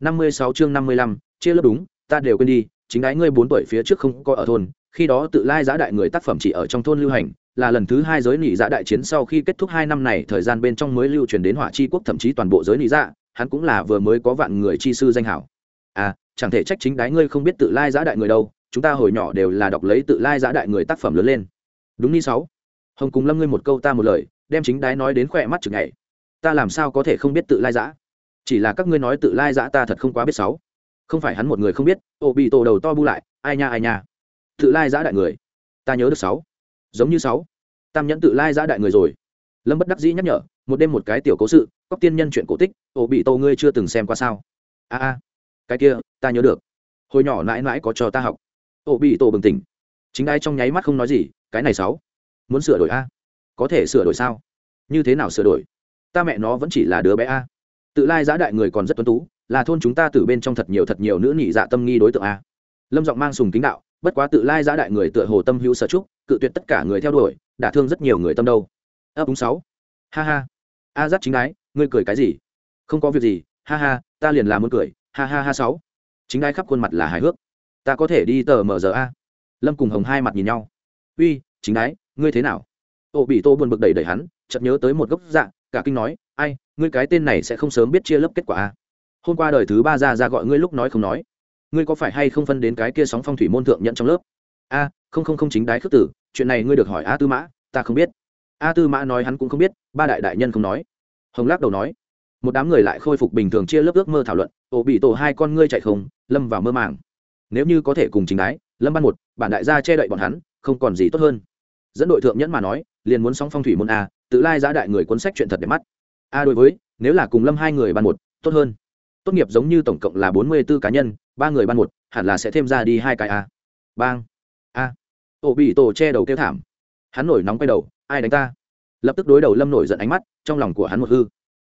năm mươi sáu chương năm mươi lăm, chia lớp đúng, ta đều quên đi, chính đái ngươi bốn tuổi phía trước không có ở thôn, khi đó tự lai giá đại người tác phẩm chỉ ở trong thôn lưu hành, là lần thứ hai giới nỉ dạ đại chiến sau khi kết thúc hai năm này, thời gian bên trong mới lưu truyền đến hỏa chi quốc, thậm chí toàn bộ giới nỉ dạ hắn cũng là vừa mới có vạn người chi sư danh hảo. À chẳng thể trách chính đái ngươi không biết tự lai giá đại người đâu, chúng ta hồi nhỏ đều là đọc lấy tự lai giá đại người tác phẩm lớn lên. Đúng đi sáu. Hồng cùng lâm ngươi một câu ta một lời, đem chính đái nói đến khỏe mắt chừng ngày. Ta làm sao có thể không biết tự lai giã? Chỉ là các ngươi nói tự lai giã ta thật không quá biết sáu. Không phải hắn một người không biết, ô bị tổ đầu to bu lại, ai nha ai nha. Tự lai giã đại người. Ta nhớ được sáu. Giống như sáu. Tam nhẫn tự lai giã đại người rồi. Lâm bất đắc dĩ nhắc nhở, một đêm một cái tiểu cố sự cóc tiên nhân chuyện cổ tích, ô bị tổ ngươi chưa từng xem qua sao? A a. Cái kia, ta nhớ được. Hồi nhỏ mãi mãi có cho ta học. Ô bị tổ bừng tỉnh. Chính ai trong nháy mắt không nói gì, cái này sáu. Muốn sửa đổi a? Có thể sửa đổi sao? Như thế nào sửa đổi? Ta mẹ nó vẫn chỉ là đứa bé a tự lai giã đại người còn rất tuấn tú, là thôn chúng ta từ bên trong thật nhiều thật nhiều nữ nhị dạ tâm nghi đối tượng a. Lâm giọng mang sùng kính đạo, bất quá tự lai giã đại người tựa hồ tâm hữu sở trúc, cự tuyệt tất cả người theo đuổi, đả thương rất nhiều người tâm đâu. Ấp đúng sáu. Ha ha. A dắt chính ái ngươi cười cái gì? Không có việc gì, ha ha, ta liền làm muốn cười, ha ha ha sáu. Chính ái khắp khuôn mặt là hài hước. Ta có thể đi tờ mở giờ a. Lâm cùng hồng hai mặt nhìn nhau. Uy, chính ái ngươi thế nào? Ô bị tô buồn bực đẩy đẩy hắn, chợt nhớ tới một gốc dạ cả kinh nói ai, ngươi cái tên này sẽ không sớm biết chia lớp kết quả a hôm qua đời thứ ba ra ra gọi ngươi lúc nói không nói. Ngươi có phải hay không phân đến cái kia sóng phong thủy môn thượng nhận trong lớp? A, không không không chính đái khước tử, chuyện này ngươi được hỏi a tư mã, ta không biết. A tư mã nói hắn cũng không biết, ba đại đại nhân không nói. Hồng lắc đầu nói, một đám người lại khôi phục bình thường chia lớp ước mơ thảo luận, ổ bị tổ hai con ngươi chạy không, lâm vào mơ màng. Nếu như có thể cùng chính đái, lâm ban một, bản đại gia che đậy bọn hắn, không còn gì tốt hơn. Dẫn đội thượng nhẫn mà nói, liền muốn sóng phong thủy môn a, tự lai giá đại người cuốn sách chuyện thật đẹp mắt a đối với, nếu là cùng lâm hai người ban một, tốt hơn. Tốt nghiệp giống như tổng cộng là bốn mươi b ố cá nhân, ba người ban một, hẳn là sẽ thêm ra đi hai cái a. Bang. A. Ổ bị tổ che đầu kêu thảm. Hắn nổi nóng quay đầu, ai đánh ta? Lập tức đối đầu lâm nổi giận ánh mắt, trong lòng của hắn một hư.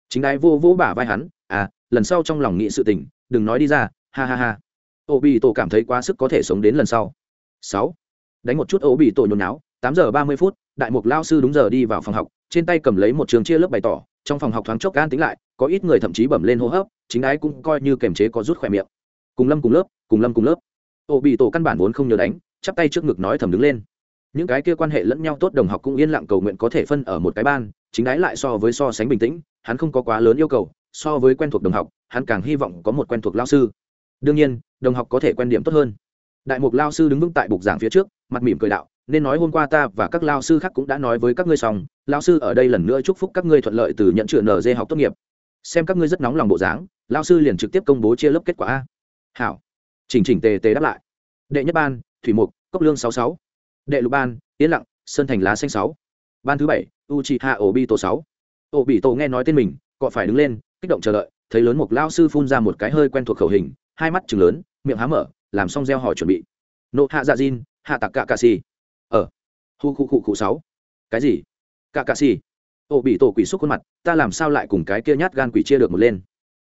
Chính đái vô vỗ bả vai hắn à lần sau trong lòng nghĩ sự tình, đừng nói đi ra, ha ha ha. Ô bị tổ cảm thấy quá sức có thể sống đến lần sau. Sáu. Đánh một chút ô bị tổ nhồi náo tám giờ ba mươi phút, đại mục lao sư đúng giờ đi vào phòng học, trên tay cầm lấy một trường chia lớp bày tỏ trong phòng học thoáng chốc gan tính lại, có ít người thậm chí bẩm lên hô hấp, chính ái cũng coi như kềm chế có rút khỏe miệng. Cùng lâm cùng lớp, cùng lâm cùng lớp. Ô bị tổ căn bản vốn không nhớ đánh, chắp tay trước ngực nói thầm đứng lên. Những cái kia quan hệ lẫn nhau tốt đồng học cũng yên lặng cầu nguyện có thể phân ở một cái ban, chính ái lại so với so sánh bình tĩnh, hắn không có quá lớn yêu cầu, so với quen thuộc đồng học, hắn càng hy vọng có một quen thuộc lao sư. Đương nhiên, đồng học có thể quen điểm tốt hơn. Đại mục lao sư đứng vững tại bục giảng phía trước, mặt mỉm cười đạo nên nói hôm qua ta và các lao sư khác cũng đã nói với các ngươi xong, lao sư ở đây lần nữa chúc phúc các ngươi thuận lợi từ nhận chữ nd học tốt nghiệp. Xem các ngươi rất nóng lòng bộ dáng, lao sư liền trực tiếp công bố chia lớp kết quả a. Hảo. Chỉnh chỉnh tề tề đáp lại. Đệ nhất ban, thủy mục, cốc lương sáu sáu. Đệ lục ban, yên lặng, sơn thành lá xanh sáu. Ban thứ bảy u chị hạ ổ bi tổ sáu. Ổ bị tổ nghe nói tên mình, cọ phải đứng lên, kích động chờ đợi, thấy lớn một lao sư phun ra một cái hơi quen thuộc khẩu hình, hai mắt chừng lớn, miệng há mở, làm xong gieo hỏi chuẩn bị. Nộ hạ dạ diên hạ tặc cạ cà xì ở hu khu khu khu sáu. Cái gì? Cạ cà xì. Ô bị tổ quỷ xúc khuôn mặt, ta làm sao lại cùng cái kia nhát gan quỷ chia được một lên?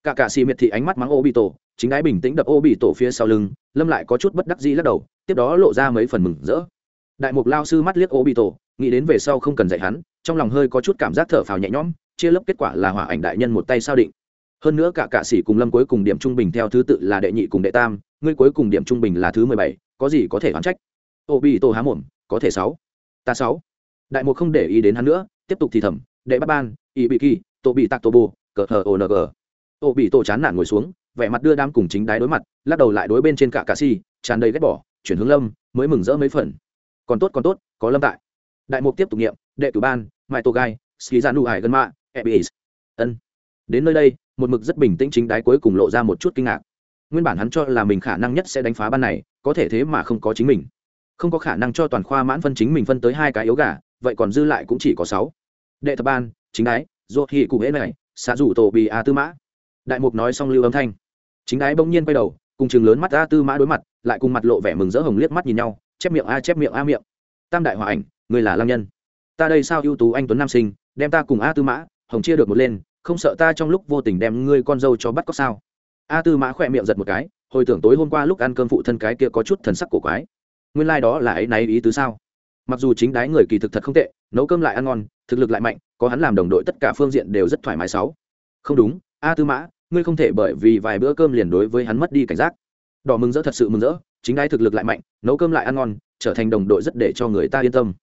Cạ cà xì miệt thị ánh mắt mắng ô bị tổ, chính ái bình tĩnh đập ô bị tổ phía sau lưng, lâm lại có chút bất đắc dĩ lắc đầu, tiếp đó lộ ra mấy phần mừng rỡ. Đại mục lao sư mắt liếc ô bị tổ, nghĩ đến về sau không cần dạy hắn, trong lòng hơi có chút cảm giác thở phào nhẹ nhõm, chia lớp kết quả là hỏa ảnh đại nhân một tay sao định. Hơn nữa cả cạ sĩ cùng lâm cuối cùng điểm trung bình theo thứ tự là đệ nhị cùng đệ tam, ngươi cuối cùng điểm trung bình là thứ mười bảy, có gì có thể oán trách? Ô bị tổ há mồm, có thể sáu. Ta sáu. Đại mục không để ý đến hắn nữa, tiếp tục thì thầm, đệ bắt ban y bị kỳ tổ bị tạc tổ bù cờ hờ ong ô bị tổ chán nản ngồi xuống, vẻ mặt đưa đam cùng chính đái đối mặt, lắc đầu lại đối bên trên cả cà si, tràn đầy ghét bỏ, chuyển hướng lâm, mới mừng rỡ mấy phần. Còn tốt còn tốt, có lâm tại. Đại mục tiếp tục nghiệm, đệ tử ban, mai tô gai, ski ra nụ hải gân mạ ebis. Ân. Đến nơi đây, một mực rất bình tĩnh chính đái cuối cùng lộ ra một chút kinh ngạc. Nguyên bản hắn cho là mình khả năng nhất sẽ đánh phá ban này, có thể thế mà không có chính mình không có khả năng cho toàn khoa mãn phân chính mình phân tới hai cái yếu gà, vậy còn dư lại cũng chỉ có sáu. Đệ thập ban, chính đái dô thị cụ hễ này, xạ rủ tổ bì a tư mã. Đại mục nói xong lưu âm thanh. Chính đái bỗng nhiên quay đầu, cùng chừng lớn mắt a tư mã đối mặt, lại cùng mặt lộ vẻ mừng rỡ hồng liếc mắt nhìn nhau, chép miệng a, chép miệng a miệng. Tam đại hòa ảnh, người là lang nhân. Ta đây sao ưu tú anh tuấn nam sinh, đem ta cùng a tư mã, hồng chia được một lên, không sợ ta trong lúc vô tình đem ngươi con dâu cho bắt có sao? A tư mã khỏe miệng giật một cái, hồi tưởng tối hôm qua lúc ăn cơm phụ thân cái kia có chút thần sắc cổ quái nguyên lai、like、đó là ấy náy ý tứ sao? Mặc dù chính đái người kỳ thực thật không tệ, nấu cơm lại ăn ngon, thực lực lại mạnh, có hắn làm đồng đội tất cả phương diện đều rất thoải mái sáu. Không đúng, a tư mã, ngươi không thể bởi vì vài bữa cơm liền đối với hắn mất đi cảnh giác. Đỏ mừng rỡ thật sự mừng rỡ, chính đái thực lực lại mạnh, nấu cơm lại ăn ngon, trở thành đồng đội rất để cho người ta yên tâm.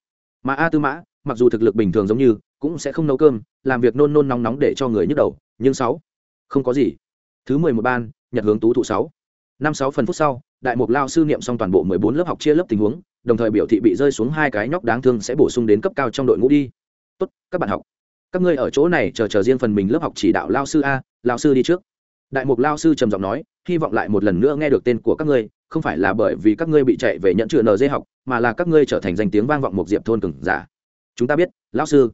Mà a tư mã, mặc dù thực lực bình thường giống như, cũng sẽ không nấu cơm, làm việc nôn nôn nóng nóng để cho người nhức đầu, nhưng sáu, không có gì. Thứ mười một ban, nhật hướng tú thụ sáu. Năm sáu phần phút sau đại mục lao sư niệm xong toàn bộ mười bốn lớp học chia lớp tình huống, đồng thời biểu thị bị rơi xuống hai cái nhóc đáng thương sẽ bổ sung đến cấp cao trong đội ngũ đi. Tốt, các bạn học. Các ngươi ở chỗ này chờ chờ riêng phần mình lớp học chỉ đạo lao sư a, lao sư đi trước. Đại mục lao sư trầm giọng nói, hy vọng lại một lần nữa nghe được tên của các ngươi, không phải là bởi vì các ngươi bị chạy về nhận chữa nd học, mà là các ngươi trở thành danh tiếng vang vọng một diệp thôn cừng giả. Chúng ta biết, lao sư.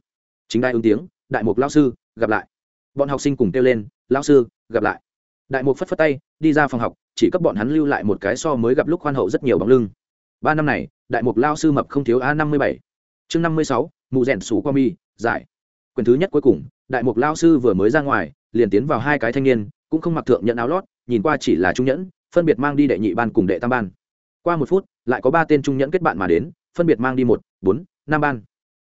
Chính đại ứng tiếng, đại mục lao sư, gặp lại. Bọn học sinh cùng kêu lên, lao sư, gặp lại. Đại mục phất phất tay, đi ra phòng học chỉ cấp bọn hắn lưu lại một cái so mới gặp lúc khoan hậu rất nhiều bóng lưng. Ba năm này, đại mục lao sư mập không thiếu a năm mươi bảy. Chương năm mươi sáu mụ rèn sủ qua mi giải. Quyền thứ nhất cuối cùng, đại mục lao sư vừa mới ra ngoài, liền tiến vào hai cái thanh niên, cũng không mặc thượng nhận áo lót, nhìn qua chỉ là trung nhẫn, phân biệt mang đi đệ nhị ban cùng đệ tam ban. Qua một phút, lại có ba tên trung nhẫn kết bạn mà đến, phân biệt mang đi một, bốn, năm ban.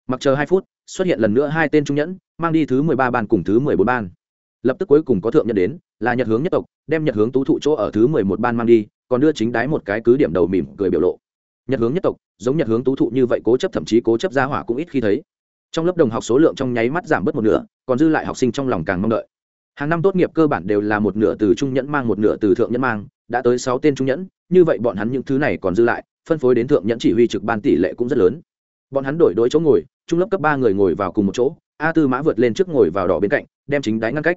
Mặc chờ hai phút, xuất hiện lần nữa hai tên trung nhẫn, mang đi thứ mười ba ban cùng thứ mười bốn ban. Lập tức cuối cùng có thượng nhận đến là nhật hướng nhất tộc, đem nhật hướng tú thụ chỗ ở thứ mười một ban mang đi, còn đưa chính đái một cái cứ điểm đầu mỉm cười biểu lộ. Nhật hướng nhất tộc, giống nhật hướng tú thụ như vậy cố chấp thậm chí cố chấp gia hỏa cũng ít khi thấy. Trong lớp đồng học số lượng trong nháy mắt giảm bớt một nửa, còn dư lại học sinh trong lòng càng mong đợi. Hàng năm tốt nghiệp cơ bản đều là một nửa từ trung nhẫn mang, một nửa từ thượng nhẫn mang, đã tới sáu tên trung nhẫn, như vậy bọn hắn những thứ này còn dư lại, phân phối đến thượng nhẫn chỉ huy trực ban tỷ lệ cũng rất lớn. Bọn hắn đổi đối chỗ ngồi, trung lớp cấp ba người ngồi vào cùng một chỗ, a tư mã vượt lên trước ngồi vào đỏ bên cạnh, đem chính đáy ngăn cách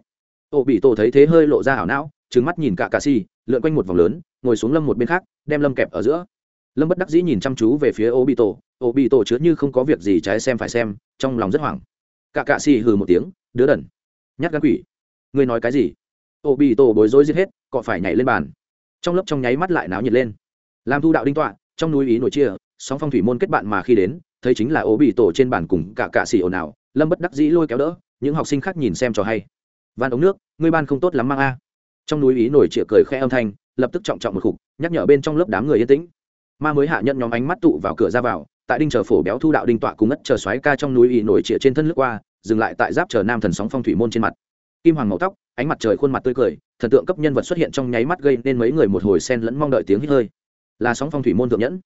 ô bị tổ thấy thế hơi lộ ra ảo não trứng mắt nhìn cả cà si lượn quanh một vòng lớn, ngồi xuống lâm một bên khác, đem lâm kẹp ở giữa. Lâm bất đắc dĩ nhìn chăm chú về phía ô bị tổ ô bị tổ chứa như không có việc gì trái xem phải xem, trong lòng rất hoảng. Cả cà xì hừ một tiếng, đứa đần, nhát gan quỷ. Ngươi nói cái gì? Ô bị tổ bối rối giết hết, cọ phải nhảy lên bàn. Trong lớp trong nháy mắt lại náo nhiệt lên. Làm thu đạo đinh tọa, trong núi ý nổi chia, sóng phong thủy môn kết bạn mà khi đến, thấy chính là ô bị tổ trên bàn cùng cả cạ xì ồn ào, lâm bất đắc dĩ lôi kéo đỡ, những học sinh khác nhìn xem cho hay van ống nước, ngươi ban không tốt lắm mang a. Trong núi ý nổi chĩa cười khẽ âm thanh, lập tức trọng trọng một khục, nhắc nhở bên trong lớp đám người yên tĩnh. Ma mới hạ nhận nhóm ánh mắt tụ vào cửa ra vào, tại đinh chờ phổ béo thu đạo đinh tọa cùng ngất chờ xoáy ca trong núi ý nổi chĩa trên thân lướt qua, dừng lại tại giáp chờ nam thần sóng phong thủy môn trên mặt. Kim hoàng màu tóc, ánh mặt trời khuôn mặt tươi cười, thần tượng cấp nhân vật xuất hiện trong nháy mắt gây nên mấy người một hồi sen lẫn mong đợi tiếng hít hơi. Là sóng phong thủy môn thượng nhẫn.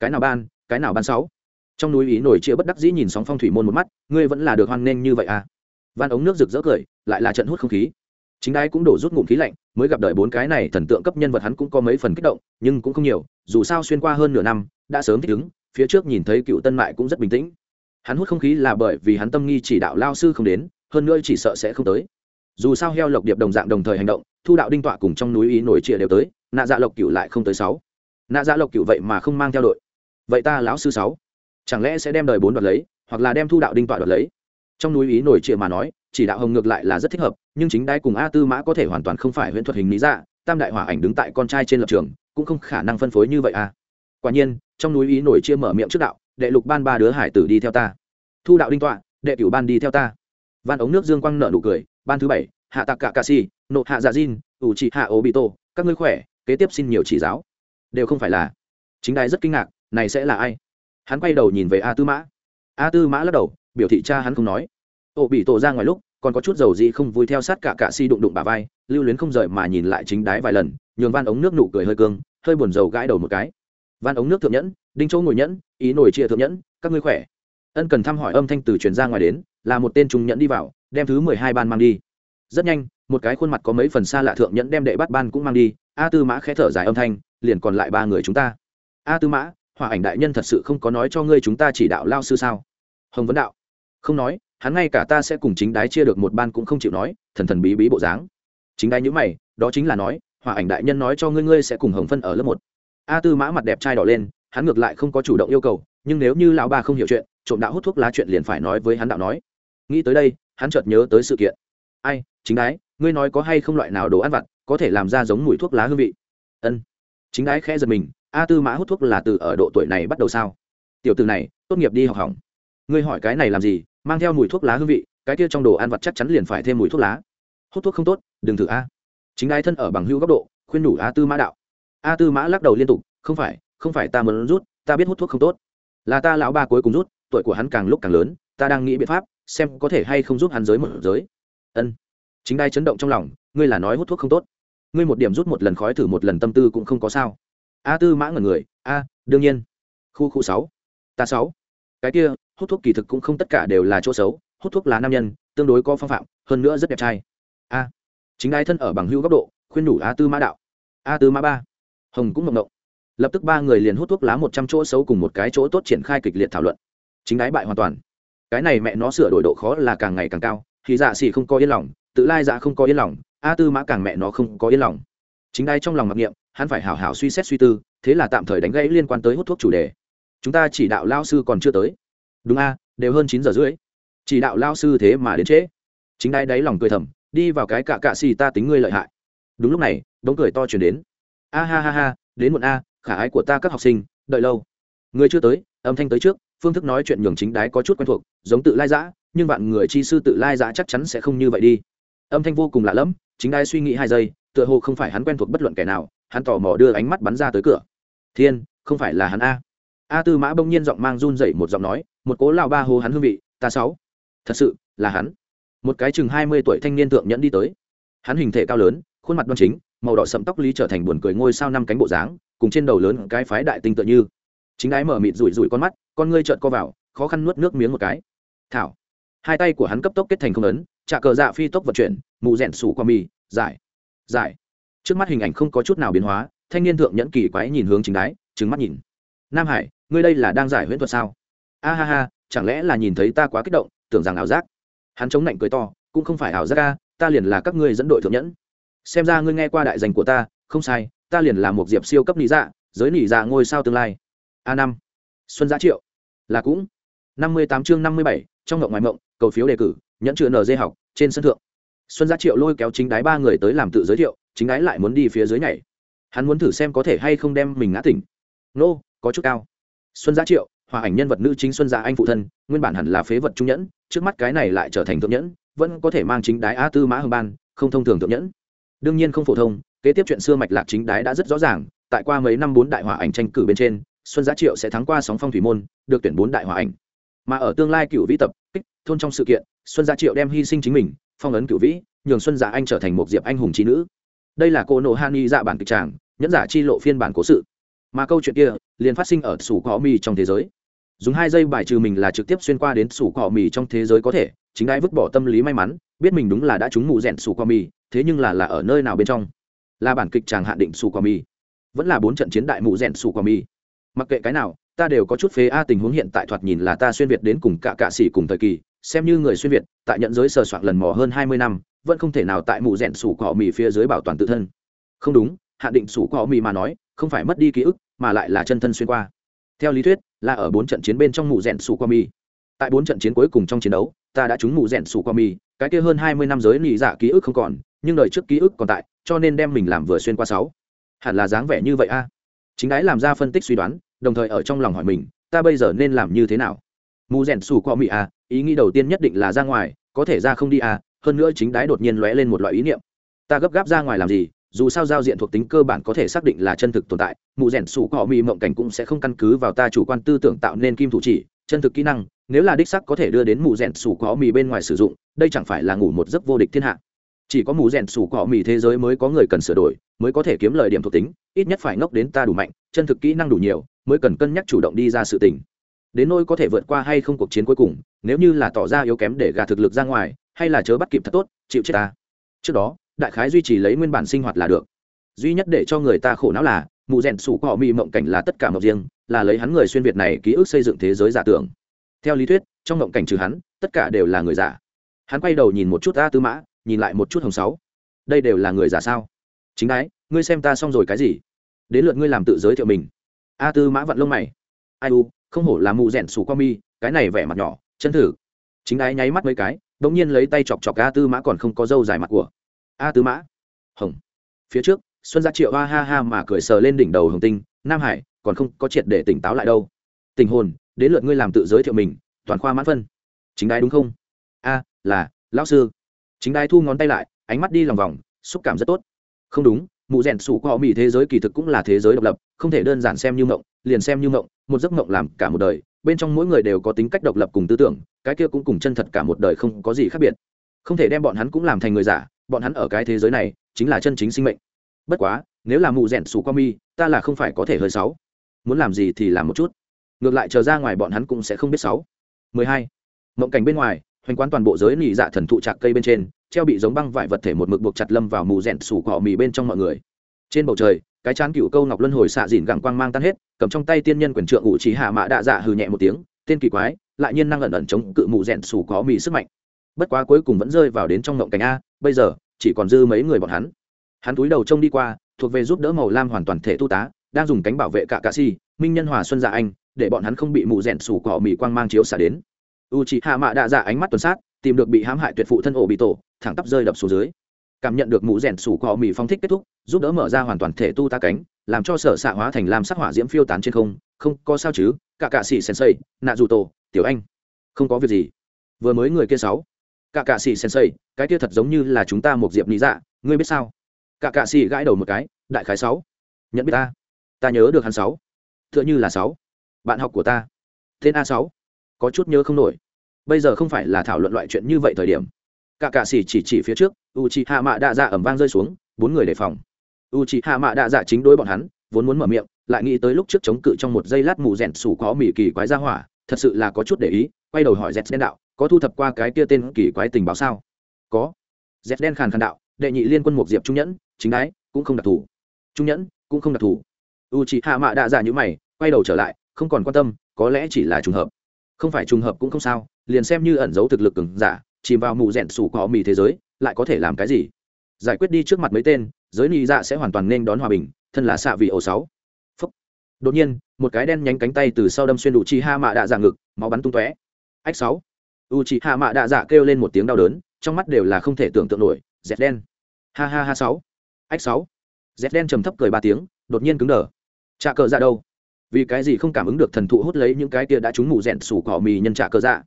Cái nào ban, cái nào ban sáu. Trong núi ý nổi chia bất đắc dĩ nhìn sóng phong thủy môn một mắt, ngươi vẫn là được hoan nghênh như vậy à? Van ống nước rực rỡ cười, lại là trận hút không khí. Chính đái cũng đổ rút ngụm khí lạnh, mới gặp đợi bốn cái này thần tượng cấp nhân vật hắn cũng có mấy phần kích động, nhưng cũng không nhiều, dù sao xuyên qua hơn nửa năm, đã sớm thích ứng, phía trước nhìn thấy cựu tân mại cũng rất bình tĩnh. Hắn hút không khí là bởi vì hắn tâm nghi chỉ đạo lao sư không đến, hơn nữa chỉ sợ sẽ không tới. Dù sao heo lộc điệp đồng dạng đồng thời hành động, thu đạo đinh tọa cùng trong núi ý nổi trịa đều tới, nạ dạ lộc cựu lại không tới sáu. Nạ dạ lộc cựu vậy mà không mang theo đội. Vậy ta lão sư sáu. Chẳng lẽ sẽ đem đời bốn đoạt lấy, hoặc là đem thu đạo đinh tọa đoạt lấy? Trong núi ý nổi trịa mà nói, chỉ đạo hồng ngược lại là rất thích hợp, nhưng chính đai cùng a tư mã có thể hoàn toàn không phải huyễn thuật hình lý dạ tam đại hỏa ảnh đứng tại con trai trên lập trường, cũng không khả năng phân phối như vậy à. Quả nhiên, trong núi ý nổi chia mở miệng trước đạo, đệ lục ban ba đứa hải tử đi theo ta. Thu đạo đinh tọa, đệ cửu ban đi theo ta. Van ống nước dương quang nợ nụ cười, ban thứ bảy, hạ tạc cả cà si nộ hạ dạ diên ủ trị hạ ô bị tô các ngươi khỏe, kế tiếp xin nhiều chỉ giáo. Đều không phải là. Chính đai rất kinh ngạc, này sẽ là ai? Hắn quay đầu nhìn về a tư mã. A tư mã lắc đầu biểu thị cha hắn không nói. Ô, bị tổ ra ngoài lúc, còn có chút dầu gì không vui theo sát cả cạ si đụng đụng bà vai, lưu luyến không rời mà nhìn lại chính đái vài lần, nhường van ống nước nụ cười hơi cương, hơi buồn dầu gãi đầu một cái. Van ống nước thượng nhẫn, đinh châu ngồi nhẫn, ý nổi chia thượng nhẫn, các ngươi khỏe. Ân cần thăm hỏi âm thanh từ truyền ra ngoài đến, là một tên trung nhẫn đi vào, đem thứ mười hai ban mang đi. Rất nhanh, một cái khuôn mặt có mấy phần xa lạ thượng nhẫn đem đệ bắt ban cũng mang đi, a tư mã khẽ thở dài âm thanh, liền còn lại ba người chúng ta. A tư mã hòa ảnh đại nhân thật sự không có nói cho ngươi chúng ta chỉ đạo lao sư sao? Hồng vấn đạo không nói, hắn ngay cả ta sẽ cùng chính đái chia được một ban cũng không chịu nói, thần thần bí bí bộ dáng. Chính đái nhữ mày, đó chính là nói, hòa ảnh đại nhân nói cho ngươi ngươi sẽ cùng hồng phân ở lớp một. A tư mã mặt đẹp trai đỏ lên, hắn ngược lại không có chủ động yêu cầu, nhưng nếu như lão ba không hiểu chuyện, trộm đạo hút thuốc lá chuyện liền phải nói với hắn đạo nói. Nghĩ tới đây, hắn chợt nhớ tới sự kiện. Ai, chính đái, ngươi nói có hay không loại nào đồ ăn vặt, có thể làm ra giống mùi thuốc lá hương vị? Ân. Chính đái khẽ giật mình, a tư mã hút thuốc là từ ở độ tuổi này bắt đầu sao? Tiểu từ này, tốt nghiệp đi học hỏng. Ngươi hỏi cái này làm gì? Mang theo mùi thuốc lá hương vị, cái kia trong đồ ăn vặt chắc chắn liền phải thêm mùi thuốc lá. Hút thuốc không tốt, đừng thử a. Chính ai thân ở bằng hưu góc độ, khuyên đủ a tư mã đạo. A tư mã lắc đầu liên tục, không phải không phải ta muốn rút, ta biết hút thuốc không tốt. Là ta lão ba cuối cùng rút, tuổi của hắn càng lúc càng lớn, ta đang nghĩ biện pháp, xem có thể hay không giúp hắn giới một giới. Ân. Chính đai chấn động trong lòng, ngươi là nói hút thuốc không tốt. Ngươi một điểm rút một lần khói thử một lần tâm tư cũng không có sao. A tư mã ngẩn người, a, đương nhiên. Khu khu sáu. Ta sáu cái kia, hút thuốc kỳ thực cũng không tất cả đều là chỗ xấu, hút thuốc là nam nhân, tương đối có phong phạm, hơn nữa rất đẹp trai. A, chính ai thân ở bằng hữu góc độ, khuyên đủ a tư mã đạo. A tư mã ba. Hồng cũng mộng động lập tức ba người liền hút thuốc lá một trăm chỗ xấu cùng một cái chỗ tốt triển khai kịch liệt thảo luận. Chính đái bại hoàn toàn. Cái này mẹ nó sửa đổi độ khó là càng ngày càng cao, thì dạ xỉ không có yên lòng, tự lai dạ không có yên lòng, a tư mã càng mẹ nó không có yên lòng. Chính đái trong lòng mặc niệm, hắn phải hảo hảo suy xét suy tư, thế là tạm thời đánh gãy liên quan tới hút thuốc chủ đề chúng ta chỉ đạo lao sư còn chưa tới. Đúng a, đều hơn chín giờ rưỡi. Chỉ đạo lao sư thế mà đến trễ. Chính đai đáy lòng cười thầm, đi vào cái cạ cạ xì ta tính ngươi lợi hại. Đúng lúc này bóng cười to chuyển đến. A ha ha ha, đến muộn a, khả ái của ta các học sinh, đợi lâu. Người chưa tới, âm thanh tới trước, phương thức nói chuyện nhường chính đái có chút quen thuộc, giống tự lai giã, nhưng bạn người chi sư tự lai giã chắc chắn sẽ không như vậy đi. Âm thanh vô cùng lạ lẫm, chính đái suy nghĩ hai giây, tựa hồ không phải hắn quen thuộc bất luận kẻ nào, hắn tò mò đưa ánh mắt bắn ra tới cửa. Thiên, không phải là hắn a a tư mã bỗng nhiên giọng mang run dậy một giọng nói, một cố lao ba hô hắn hương vị, ta sáu. Thật sự, là hắn. Một cái chừng hai mươi tuổi thanh niên thượng nhẫn đi tới. Hắn hình thể cao lớn, khuôn mặt đoan chính, màu đỏ sậm tóc lý trở thành buồn cười ngôi sao năm cánh bộ dáng, cùng trên đầu lớn cái phái đại tinh tựa như. Chính ái mở mịt rủi rủi con mắt, con ngươi trợn co vào, khó khăn nuốt nước miếng một cái. Thảo. Hai tay của hắn cấp tốc kết thành không ấn trà cờ dạ phi tốc vận chuyển, mù rẻn sủ qua mì, giải giải. Trước mắt hình ảnh không có chút nào biến hóa, thanh niên thượng nhẫn kỳ quái nhìn hướng chính đái trứng mắt nhìn nam hải, ngươi đây là đang giải huyễn thuật sao? A ha ha, chẳng lẽ là nhìn thấy ta quá kích động, tưởng rằng ảo giác? Hắn chống lạnh cười to, cũng không phải ảo giác ca ta liền là các ngươi dẫn đội thượng nhẫn. Xem ra ngươi nghe qua đại danh của ta, không sai, ta liền là một diệp siêu cấp nỉ dạ giới nỉ dạ ngôi sao tương lai. A năm. Xuân giá triệu. Là cũng. Năm mươi tám chương năm mươi bảy, trong ngộng ngoài mộng, cầu phiếu đề cử, nhẫn chữ nd học, trên sân thượng. Xuân giá triệu lôi kéo chính đái ba người tới làm tự giới thiệu, chính đái lại muốn đi phía dưới nhảy. Hắn muốn thử xem có thể hay không đem mình ngã tỉnh. Nô có chút cao. Xuân giá triệu, hòa ảnh nhân vật nữ chính xuân gia anh phụ thân, nguyên bản hẳn là phế vật trung nhẫn, trước mắt cái này lại trở thành thượng nhẫn, vẫn có thể mang chính đái a tư mã hưng ban, không thông thường thượng nhẫn. Đương nhiên không phổ thông, kế tiếp chuyện xưa mạch lạc chính đái đã rất rõ ràng, tại qua mấy năm bốn đại hòa ảnh tranh cử bên trên, xuân giá triệu sẽ thắng qua sóng phong thủy môn, được tuyển bốn đại hòa ảnh. Mà ở tương lai cựu vĩ tập, kích, thôn trong sự kiện, xuân gia triệu đem hy sinh chính mình, phong ấn cựu vĩ, nhường xuân Giả anh trở thành một diệp anh hùng trí nữ. Đây là cô nộ han y dạ bản kịch tràng, nhẫn giả chi lộ phiên bản cố sự mà câu chuyện kia liền phát sinh ở sủ cỏ mì trong thế giới. Dùng hai giây bài trừ mình là trực tiếp xuyên qua đến sủ cỏ mì trong thế giới có thể, chính ai vứt bỏ tâm lý may mắn, biết mình đúng là đã trúng mù rèn sủ cỏ mì, thế nhưng là là ở nơi nào bên trong? Là bản kịch chàng hạn định sủ cỏ mì. Vẫn là bốn trận chiến đại mù rèn sủ cỏ mì. Mặc kệ cái nào, ta đều có chút phế a tình huống hiện tại thoạt nhìn là ta xuyên việt đến cùng cả cạ sĩ cùng thời kỳ, xem như người xuyên việt, tại nhận giới sờ soạn lần mò hơn hai mươi năm, vẫn không thể nào tại mù rèn sủ cỏ mì phía dưới bảo toàn tự thân. Không đúng Hạ định sủ cỏ mì mà nói, không phải mất đi ký ức, mà lại là chân thân xuyên qua. Theo lý thuyết, là ở bốn trận chiến bên trong mù rèn sủ qua mi. Tại bốn trận chiến cuối cùng trong chiến đấu, ta đã trúng mù rèn sủ qua mi, cái kia hơn hai mươi năm giới nị dạ ký ức không còn, nhưng đời trước ký ức còn tại, cho nên đem mình làm vừa xuyên qua sáu. Hẳn là dáng vẻ như vậy a. Chính ái làm ra phân tích suy đoán, đồng thời ở trong lòng hỏi mình, ta bây giờ nên làm như thế nào? Mù rèn sủ qua mi a ý nghĩ đầu tiên nhất định là ra ngoài, có thể ra không đi a hơn nữa chính đái đột nhiên lóe lên một loại ý niệm. Ta gấp gáp ra ngoài làm gì dù sao giao diện thuộc tính cơ bản có thể xác định là chân thực tồn tại, mụ rèn sủ cọ mì mộng cảnh cũng sẽ không căn cứ vào ta chủ quan tư tưởng tạo nên kim thủ chỉ, chân thực kỹ năng, nếu là đích sắc có thể đưa đến mụ rèn sủ cọ mì bên ngoài sử dụng, đây chẳng phải là ngủ một giấc vô địch thiên hạ. Chỉ có mù rèn sủ cọ mì thế giới mới có người cần sửa đổi, mới có thể kiếm lời điểm thuộc tính, ít nhất phải ngốc đến ta đủ mạnh, chân thực kỹ năng đủ nhiều, mới cần cân nhắc chủ động đi ra sự tình. Đến nôi có thể vượt qua hay không cuộc chiến cuối cùng, nếu như là tỏ ra yếu kém để gạt thực lực ra ngoài, hay là chớ bắt kịp thật tốt, chịu chết ta. Trước đó đại khái duy trì lấy nguyên bản sinh hoạt là được. Duy nhất để cho người ta khổ não là, mụ rèn sủ cọ mị mộng cảnh là tất cả mộng riêng, là lấy hắn người xuyên việt này ký ức xây dựng thế giới giả tưởng. Theo lý thuyết, trong mộng cảnh trừ hắn, tất cả đều là người giả. Hắn quay đầu nhìn một chút a tư mã, nhìn lại một chút hồng sáu. Đây đều là người giả sao? Chính đái ngươi xem ta xong rồi cái gì? Đến lượt ngươi làm tự giới thiệu mình. A tư mã vặn lông mày. Ai u, không hổ là mụ rèn sủ qua mi cái này vẻ mặt nhỏ, chân thử. Chính đái nháy mắt mấy cái đ ỗ n g nhiên lấy tay chọc chọc a tư mã còn không có dâu dài mặt của a tứ mã. Hồng. Phía trước, xuân gia triệu a ha ha mà cười sờ lên đỉnh đầu hồng tinh, nam hải, còn không có triệt để tỉnh táo lại đâu. Tình hồn, đến lượt ngươi làm tự giới thiệu mình, toàn khoa mãn phân. Chính đái đúng không? A, là, lão sư. Chính đái thu ngón tay lại, ánh mắt đi lòng vòng, xúc cảm rất tốt. Không đúng, mụ rèn sủ của họ mỹ thế giới kỳ thực cũng là thế giới độc lập, không thể đơn giản xem như mộng, liền xem như mộng, một giấc mộng làm cả một đời, bên trong mỗi người đều có tính cách độc lập cùng tư tưởng, cái kia cũng cùng chân thật cả một đời không có gì khác biệt. Không thể đem bọn hắn cũng làm thành người giả bọn hắn ở cái thế giới này chính là chân chính sinh mệnh. Bất quá, nếu là mụ rẻn sủ qua mi, ta là không phải có thể hơi sáu. Muốn làm gì thì làm một chút. Ngược lại chờ ra ngoài bọn hắn cũng sẽ không biết sáu. Mười hai. Mộng cảnh bên ngoài, hoành quán toàn bộ giới nỉ dạ thần thụ trạc cây bên trên, treo bị giống băng vải vật thể một mực buộc chặt lâm vào mù rẻn sủ cỏ mì bên trong mọi người. Trên bầu trời, cái chán cựu câu ngọc luân hồi xạ dìn gẳng quang mang tan hết, cầm trong tay tiên nhân quyền trượng ủ trí hạ mã đạ dạ hừ nhẹ một tiếng, tên kỳ quái, lại nhiên năng ẩn ẩn chống cự mù rẻn sủ cỏ mì sức mạnh bất quá cuối cùng vẫn rơi vào đến trong ngộng cảnh a, bây giờ, chỉ còn dư mấy người bọn hắn. Hắn túi đầu trông đi qua, thuộc về giúp đỡ màu lam hoàn toàn thể tu tá, đang dùng cánh bảo vệ cả cạ si, minh nhân hòa xuân dạ anh, để bọn hắn không bị mù rẻn sủ cỏ mì quang mang chiếu xả đến. U chị hạ mạ đạ dạ ánh mắt tuần sát, tìm được bị hãm hại tuyệt phụ thân ổ bị tổ, thẳng tắp rơi đập xuống dưới. Cảm nhận được mũ rèn sủ cỏ mì phong thích kết thúc, giúp đỡ mở ra hoàn toàn thể tu tá cánh, làm cho sở xạ hóa thành lam sắc hỏa diễm phiêu tán trên không. Không, có sao chứ, cả cạ sĩ sensei, nạ dù tổ, tiểu anh. Không có việc gì. Vừa mới người kia sáu cả cạ sĩ sensei, cái kia thật giống như là chúng ta một diệp lý dạ ngươi biết sao? Cả cạ sĩ gãi đầu một cái, đại khái sáu. Nhận biết ta? Ta nhớ được hắn sáu. Tựa như là sáu. Bạn học của ta. Tên a sáu. Có chút nhớ không nổi. Bây giờ không phải là thảo luận loại chuyện như vậy thời điểm. Cả cạ sĩ chỉ chỉ phía trước u c hạ mạ đạ dạ ẩm vang rơi xuống, bốn người đề phòng. U c hạ mạ đạ dạ chính đối bọn hắn, vốn muốn mở miệng, lại nghĩ tới lúc trước chống cự trong một giây lát mù rèn sủ có mỉ kỳ quái ra hỏa, thật sự là có chút để ý, quay đầu hỏi rèn đen đạo có thu thập qua cái kia tên kỳ quái tình báo sao? Có. Dẹp đen khàn khàn đạo, đệ nhị liên quân một diệp trung nhẫn, chính đái, cũng không đặc thù. Trung nhẫn, cũng không đặc thù. U c hạ mạ đạ dạ như mày, quay đầu trở lại, không còn quan tâm, có lẽ chỉ là trùng hợp. Không phải trùng hợp cũng không sao, liền xem như ẩn giấu thực lực cứng giả, chìm vào mù rẽn sủ cỏ mì thế giới, lại có thể làm cái gì? Giải quyết đi trước mặt mấy tên, giới nị dạ sẽ hoàn toàn nên đón hòa bình, thân là xạ vị ổ sáu. Đột nhiên, một cái đen nhánh cánh tay từ sau đâm xuyên đủ chi ha mạ đạ dạ ngực, máu bắn tung tóe. Ách sáu u chị hạ mạ đạ dạ kêu lên một tiếng đau đớn, trong mắt đều là không thể tưởng tượng nổi. Dẹt đen. Ha ha ha sáu. Ách sáu. Dẹt đen trầm thấp cười ba tiếng, đột nhiên cứng đờ. Trà cờ dạ đâu? Vì cái gì không cảm ứng được thần thụ hút lấy những cái kia đã trúng mù rẽn sủ cỏ mì nhân trà cờ dạ?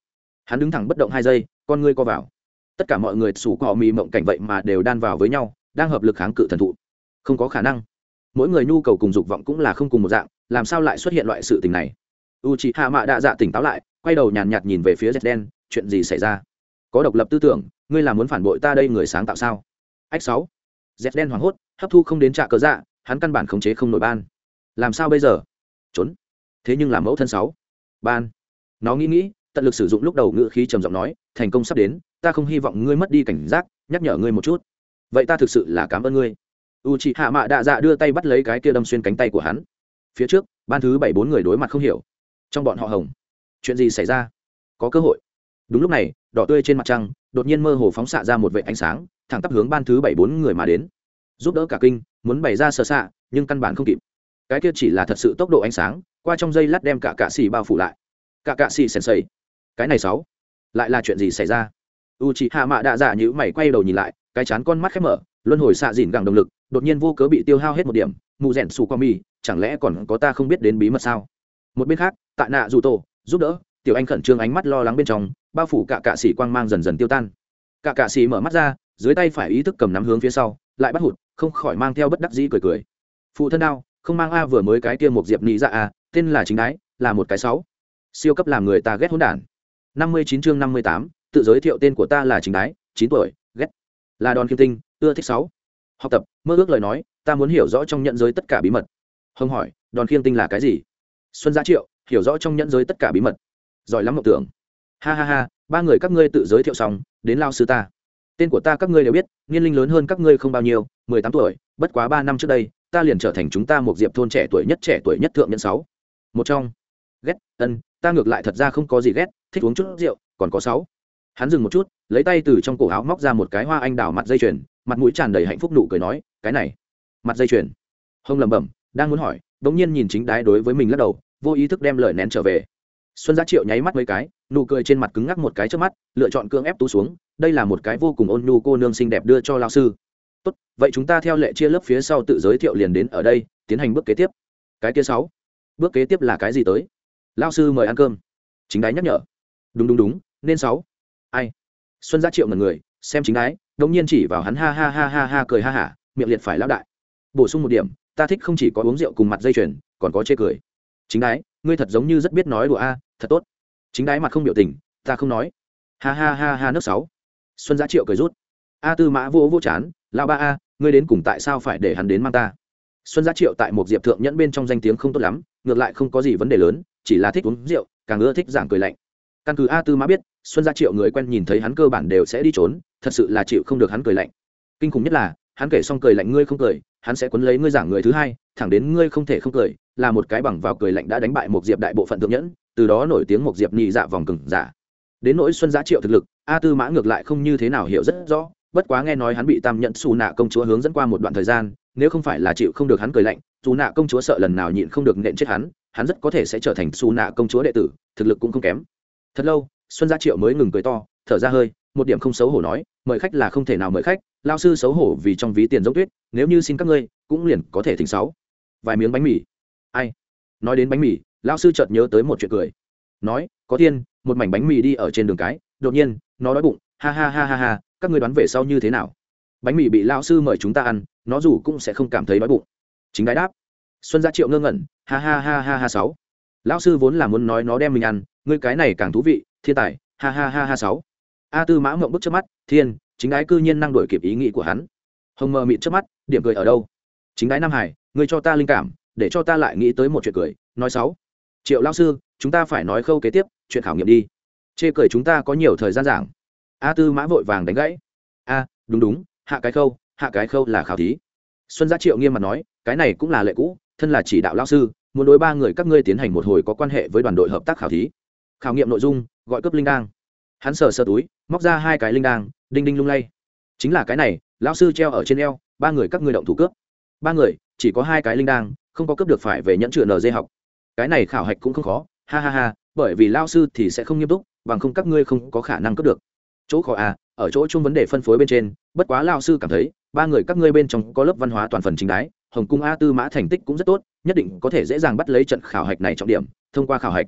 Hắn đứng thẳng bất động hai giây, con ngươi co vào. Tất cả mọi người sủ cỏ mì mộng cảnh vậy mà đều đan vào với nhau, đang hợp lực kháng cự thần thụ. Không có khả năng. Mỗi người nhu cầu cùng dục vọng cũng là không cùng một dạng, làm sao lại xuất hiện loại sự tình này? U c h ị hạ mạ đạ dạ tỉnh táo lại, quay đầu nhàn nhạt nhìn về phía z đen chuyện gì xảy ra? Có độc lập tư tưởng, ngươi là muốn phản bội ta đây người sáng tạo sao? Ách sáu. Z đen hoảng hốt, hấp thu không đến trạ cớ dạ hắn căn bản khống chế không nổi ban. Làm sao bây giờ? Trốn. Thế nhưng làm mẫu thân sáu. Ban. Nó nghĩ nghĩ, tận lực sử dụng lúc đầu ngữ khí trầm giọng nói, thành công sắp đến, ta không hy vọng ngươi mất đi cảnh giác, nhắc nhở ngươi một chút. Vậy ta thực sự là cảm ơn ngươi. U chị hạ mạ đạ dạ đưa tay bắt lấy cái kia đâm xuyên cánh tay của hắn. Phía trước, ban thứ bảy bốn người đối mặt không hiểu. Trong bọn họ hồng. Chuyện gì xảy ra? Có cơ hội đúng lúc này, đỏ tươi trên mặt trăng, đột nhiên mơ hồ phóng xạ ra một vệ ánh sáng, thẳng tắp hướng ban thứ bảy bốn người mà đến. Giúp đỡ cả kinh, muốn bày ra sơ xạ, nhưng căn bản không kịp. Cái kia chỉ là thật sự tốc độ ánh sáng, qua trong dây lát đem cả cạ xì bao phủ lại. Cả cạ xì sèn sầy cái này sáu. Lại là chuyện gì xảy ra? U chị hạ mạ đạ dạ như mày quay đầu nhìn lại, cái chán con mắt khép mở, luân hồi xạ dìn gẳng động lực, đột nhiên vô cớ bị tiêu hao hết một điểm mụ rèn xù qua mi, chẳng lẽ còn có ta không biết đến bí mật sao? Một bên khác tại nạ dù tổ, giúp đỡ, tiểu anh khẩn trương ánh mắt lo lắng bên trong bao phủ cả cạ xỉ quang mang dần dần tiêu tan. Cả cạ xỉ mở mắt ra, dưới tay phải ý thức cầm nắm hướng phía sau, lại bắt hụt, không khỏi mang theo bất đắc dĩ cười cười. Phụ thân đao, không mang a vừa mới cái kia một diệp nị ra a, tên là chính đái, là một cái sáu. Siêu cấp làm người ta ghét hỗn đản. Năm mươi chín chương năm mươi tám, tự giới thiệu tên của ta là chính đái, chín tuổi, ghét. Là đòn kim tinh, ưa thích sáu. Học tập, mơ ước lời nói, ta muốn hiểu rõ trong nhận giới tất cả bí mật. Hồng hỏi, đòn khiêng tinh là cái gì? Xuân giá triệu, hiểu rõ trong nhận giới tất cả bí mật. Giỏi lắm mộng tưởng ha ha ha, ba người các ngươi tự giới thiệu xong, đến lao sư ta. Tên của ta các ngươi đều biết, niên linh lớn hơn các ngươi không bao nhiêu, mười tám tuổi, bất quá ba năm trước đây, ta liền trở thành chúng ta một diệp thôn trẻ tuổi nhất trẻ tuổi nhất thượng nhân sáu. Một trong. Ghét, ân, ta ngược lại thật ra không có gì ghét, thích uống chút rượu, còn có sáu. Hắn dừng một chút, lấy tay từ trong cổ áo móc ra một cái hoa anh đào mặt dây chuyền, mặt mũi tràn đầy hạnh phúc nụ cười nói, cái này. Mặt dây chuyền. Hông lẩm bẩm, đang muốn hỏi đ ỗ n g nhiên nhìn chính đái đối với mình lắc đầu, vô ý thức đem lời nén trở về xuân giá triệu nháy mắt mấy cái, nụ cười trên mặt cứng ngắc một cái trước mắt, lựa chọn cưỡng ép tú xuống, đây là một cái vô cùng ôn nhu cô nương xinh đẹp đưa cho lao sư. Tốt, vậy chúng ta theo lệ chia lớp phía sau tự giới thiệu liền đến ở đây, tiến hành bước kế tiếp. Cái kia sáu, bước kế tiếp là cái gì tới? Lao sư mời ăn cơm. Chính đái nhắc nhở. Đúng đúng đúng, nên sáu. Ai? Xuân giá triệu ngần người, xem chính đái, đống nhiên chỉ vào hắn ha ha ha ha ha cười ha hả, miệng liệt phải lão đại. Bổ sung một điểm, ta thích không chỉ có uống rượu cùng mặt dây chuyền, còn có chê cười. Chính đái ngươi thật giống như rất biết nói đùa a, thật tốt. Chính đái mặt không biểu tình, ta không nói. Ha ha ha ha nước sáu. Xuân giá triệu cười rút. A tư mã vô vô chán lao ba a, ngươi đến cùng tại sao phải để hắn đến mang ta? Xuân giá triệu tại một diệp thượng nhẫn bên trong danh tiếng không tốt lắm, ngược lại không có gì vấn đề lớn, chỉ là thích uống rượu, càng ưa thích giảng cười lạnh. Căn cứ a tư mã biết, xuân gia triệu người quen nhìn thấy hắn cơ bản đều sẽ đi trốn, thật sự là chịu không được hắn cười lạnh. Kinh khủng nhất là, hắn kể xong cười lạnh ngươi không cười, hắn sẽ quấn lấy ngươi giảng người thứ hai thẳng đến ngươi không thể không cười, là một cái bằng vào cười lạnh đã đánh bại một diệp đại bộ phận thượng nhẫn, từ đó nổi tiếng một diệp nhị dạ vòng cừng giả. Đến nỗi xuân giá triệu thực lực, a tư mã ngược lại không như thế nào hiểu rất rõ, bất quá nghe nói hắn bị tam nhận xù nạ công chúa hướng dẫn qua một đoạn thời gian, nếu không phải là chịu không được hắn cười lạnh, xù nạ công chúa sợ lần nào nhịn không được nện chết hắn hắn rất có thể sẽ trở thành xù nạ công chúa đệ tử, thực lực cũng không kém. Thật lâu, xuân gia triệu mới ngừng cười to, thở ra hơi, một điểm không xấu hổ nói, mời khách là không thể nào mời khách lao sư xấu hổ vì trong ví tiền giống tuyết, nếu như xin các ngươi, cũng liền có thể thỉnh sáu vài miếng bánh mì ai nói đến bánh mì lão sư chợt nhớ tới một chuyện cười nói có thiên một mảnh bánh mì đi ở trên đường cái đột nhiên nó đói bụng ha ha ha ha ha các ngươi đoán về sau như thế nào bánh mì bị lão sư mời chúng ta ăn nó dù cũng sẽ không cảm thấy đói bụng chính đái đáp xuân gia triệu ngơ ngẩn ha ha ha ha ha sáu lão sư vốn là muốn nói nó đem mình ăn ngươi cái này càng thú vị thiên tài ha ha ha ha sáu a tư mã mộng bức trước mắt thiên chính đái cư nhiên năng đổi kịp ý nghĩ của hắn hồng mờ mịt trước mắt điểm cười ở đâu chính đái nam hải ngươi cho ta linh cảm, để cho ta lại nghĩ tới một chuyện cười, nói sáu. Triệu lao sư, chúng ta phải nói khâu kế tiếp, chuyện khảo nghiệm đi. Chê cười chúng ta có nhiều thời gian giảng. A tư mã vội vàng đánh gãy. A, đúng đúng, hạ cái khâu, hạ cái khâu là khảo thí. Xuân gia triệu nghiêm mặt nói, cái này cũng là lệ cũ, thân là chỉ đạo lao sư, muốn đối ba người các ngươi tiến hành một hồi có quan hệ với đoàn đội hợp tác khảo thí. Khảo nghiệm nội dung, gọi cấp linh đang hắn sờ sờ túi, móc ra hai cái linh đang đinh đinh lung lay. Chính là cái này, lão sư treo ở trên eo, ba người các ngươi động thủ cướp. Ba người chỉ có hai cái linh đang không có cướp được phải về nhẫn chữa nd học. Cái này khảo hạch cũng không khó, ha ha ha, bởi vì lao sư thì sẽ không nghiêm túc, bằng không các ngươi không có khả năng cướp được. Chỗ khó à ở chỗ chung vấn đề phân phối bên trên, bất quá lao sư cảm thấy, ba người các ngươi bên trong có lớp văn hóa toàn phần chính đái, hồng cung a tư mã thành tích cũng rất tốt, nhất định có thể dễ dàng bắt lấy trận khảo hạch này trọng điểm, thông qua khảo hạch.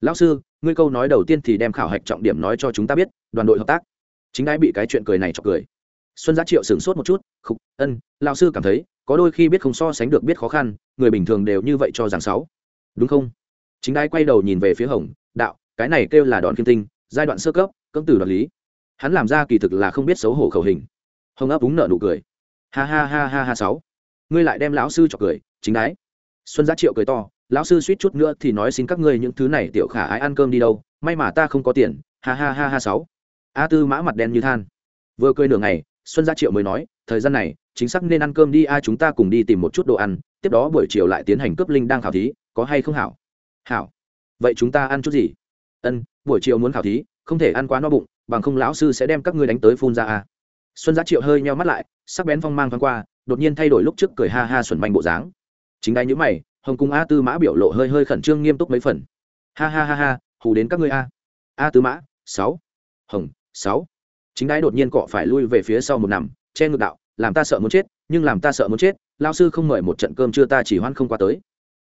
Lão sư, ngươi câu nói đầu tiên thì đem khảo hạch trọng điểm nói cho chúng ta biết, đoàn đội hợp tác. Chính đái bị cái chuyện cười này cho cười. Xuân giá triệu sửng sốt một chút, khục, ân, lão sư cảm thấy có đôi khi biết không so sánh được biết khó khăn, người bình thường đều như vậy cho rằng sáu. Đúng không? Chính đái quay đầu nhìn về phía hồng, đạo, cái này kêu là đòn kim tinh, giai đoạn sơ cấp cấm từ đoạt lý. Hắn làm ra kỳ thực là không biết xấu hổ khẩu hình. Hồng ấp úng nợ nụ cười. Ha ha ha ha ha sáu. Ngươi lại đem lão sư cho cười, chính đái. Xuân giá triệu cười to, lão sư suýt chút nữa thì nói xin các ngươi những thứ này tiểu khả ái ăn cơm đi đâu, may mà ta không có tiền. Ha ha ha ha sáu. A tư mã mặt đen như than. Vừa cười nửa ngày xuân gia triệu mới nói, thời gian này, chính xác nên ăn cơm đi, a à, chúng ta cùng đi tìm một chút đồ ăn, tiếp đó buổi chiều lại tiến hành cướp linh đang khảo thí, có hay không hảo? Hảo. Vậy chúng ta ăn chút gì? Ân, buổi chiều muốn khảo thí, không thể ăn quá no bụng, bằng không lão sư sẽ đem các ngươi đánh tới phun ra, a. Xuân gia triệu hơi nheo mắt lại, sắc bén phong mang thoáng qua, đột nhiên thay đổi lúc trước cười ha ha xuẩn manh bộ dáng. Chính đáy nhữ mày, hồng cung a tư mã biểu lộ hơi hơi khẩn trương nghiêm túc mấy phần. Ha ha ha ha, hù đến các ngươi, a. A tư mã, sáu. Hồng, sáu chính đái đột nhiên cọ phải lui về phía sau một nằm, che ngực đạo, làm ta sợ muốn chết, nhưng làm ta sợ muốn chết lao sư không mời một trận cơm chưa ta chỉ hoan không qua tới.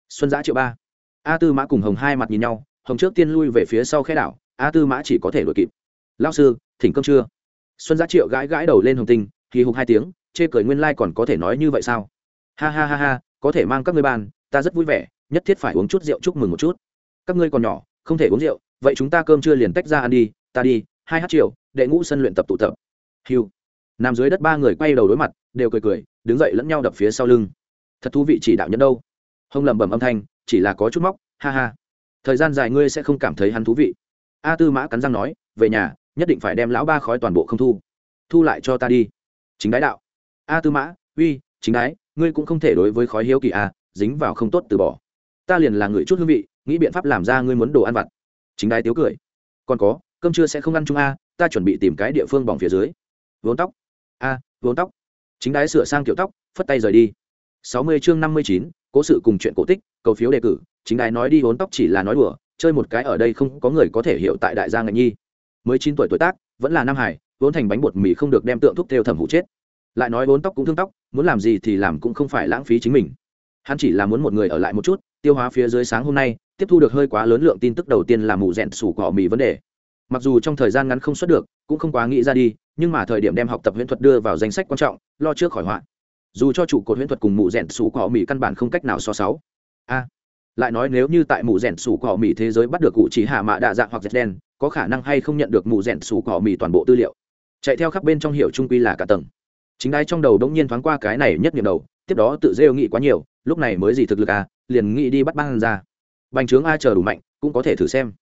Xuân giã triệu ba. A tư mã cùng hồng hai mặt nhìn nhau, hồng trước tiên lui về phía sau khe đảo, a tư mã chỉ có thể đuổi kịp. Lao sư, thỉnh cơm chưa xuân giã triệu gãi gãi đầu lên hồng tinh thì hục hai tiếng, chê cười nguyên lai、like、còn có thể nói như vậy sao? Ha ha ha ha, có thể mang các ngươi bàn, ta rất vui vẻ, nhất thiết phải uống chút rượu chúc mừng một chút. Các ngươi còn nhỏ, không thể uống rượu, vậy chúng ta cơm chưa liền tách ra ăn đi, ta đi, hai hát triệu đệ ngũ sân luyện tập tụ tập. Hiu nằm dưới đất ba người quay đầu đối mặt, đều cười cười, đứng dậy lẫn nhau đập phía sau lưng. Thật thú vị chỉ đạo nhân đâu. Hông lẩm bẩm âm thanh, chỉ là có chút móc, ha ha. Thời gian dài ngươi sẽ không cảm thấy hắn thú vị. A tư mã cắn răng nói, về nhà, nhất định phải đem lão ba khói toàn bộ không thu. Thu lại cho ta đi. Chính đái đạo. A tư mã, uy, chính đái, ngươi cũng không thể đối với khói hiếu kỳ a dính vào không tốt từ bỏ. Ta liền là người chút hương vị, nghĩ biện pháp làm ra ngươi muốn đồ ăn vặt. Chính đái tiếu cười. Còn có, cơm trưa sẽ không ăn chung a ta chuẩn bị tìm cái địa phương bỏng phía dưới. Vốn tóc. A, vốn tóc. Chính đái sửa sang kiểu tóc, phất tay rời đi. Sáu mươi chương năm mươi chín, cố sự cùng chuyện cổ tích, cầu phiếu đề cử. Chính đái nói đi, vốn tóc chỉ là nói đùa, chơi một cái ở đây không có người có thể hiểu tại đại gia ngạnh nhi. Mới chín tuổi tuổi tác, vẫn là nam hải, vốn thành bánh bột mì không được đem tượng thuốc theo thẩm hụ chết. Lại nói vốn tóc cũng thương tóc, muốn làm gì thì làm cũng không phải lãng phí chính mình. Hắn chỉ là muốn một người ở lại một chút, tiêu hóa phía dưới sáng hôm nay, tiếp thu được hơi quá lớn lượng tin tức đầu tiên là mù rẹn sủ cỏ mì vấn đề mặc dù trong thời gian ngắn không xuất được, cũng không quá nghĩ ra đi, nhưng mà thời điểm đem học tập huyễn thuật đưa vào danh sách quan trọng, lo trước khỏi họa. Dù cho chủ cột huyễn thuật cùng mụ rèn sủ cỏ mì căn bản không cách nào so sáu. A. Lại nói nếu như tại mụ rèn sủ cỏ mì thế giới bắt được cụ chỉ hạ mạ đa dạng hoặc dệt đen, có khả năng hay không nhận được mụ rèn sủ cỏ mì toàn bộ tư liệu? Chạy theo khắp bên trong hiểu trung quy là cả tầng. Chính đái trong đầu đống nhiên thoáng qua cái này nhất niệm đầu, tiếp đó tự rêu nghĩ quá nhiều, lúc này mới gì thực lực à liền nghĩ đi bắt băng ra. Bành trướng a chờ đủ mạnh, cũng có thể thử xem.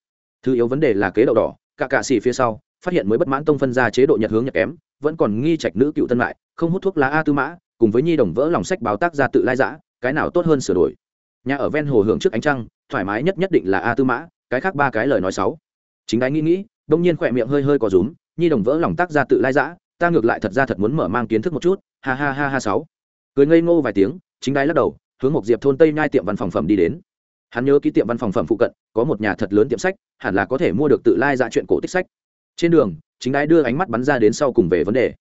Thứ yếu vấn đề là kế đậu đỏ cả cạ xỉ phía sau, phát hiện mới bất mãn tông phân ra chế độ nhật hướng nhật kém, vẫn còn nghi trạch nữ cựu tân mại, không hút thuốc lá a tư mã, cùng với nhi đồng vỡ lòng sách báo tác ra tự lai giã cái nào tốt hơn sửa đổi. Nhà ở ven hồ hưởng trước ánh trăng, thoải mái nhất nhất định là a tư mã, cái khác ba cái lời nói sáu chính đái nghĩ nghĩ, đông nhiên khỏe miệng hơi hơi có rúm, nhi đồng vỡ lòng tác ra tự lai giã ta ngược lại thật ra thật muốn mở mang kiến thức một chút, ha ha ha ha sáu. Cười ngây ngô vài tiếng, chính đái lắc đầu, hướng một diệp thôn tây nhai tiệm văn phòng phẩm đi đến hắn nhớ ký tiệm văn phòng phẩm phụ cận, có một nhà thật lớn tiệm sách, hẳn là có thể mua được tự lai dạ chuyện cổ tích sách. Trên đường, chính ái đưa ánh mắt bắn ra đến sau cùng về vấn đề.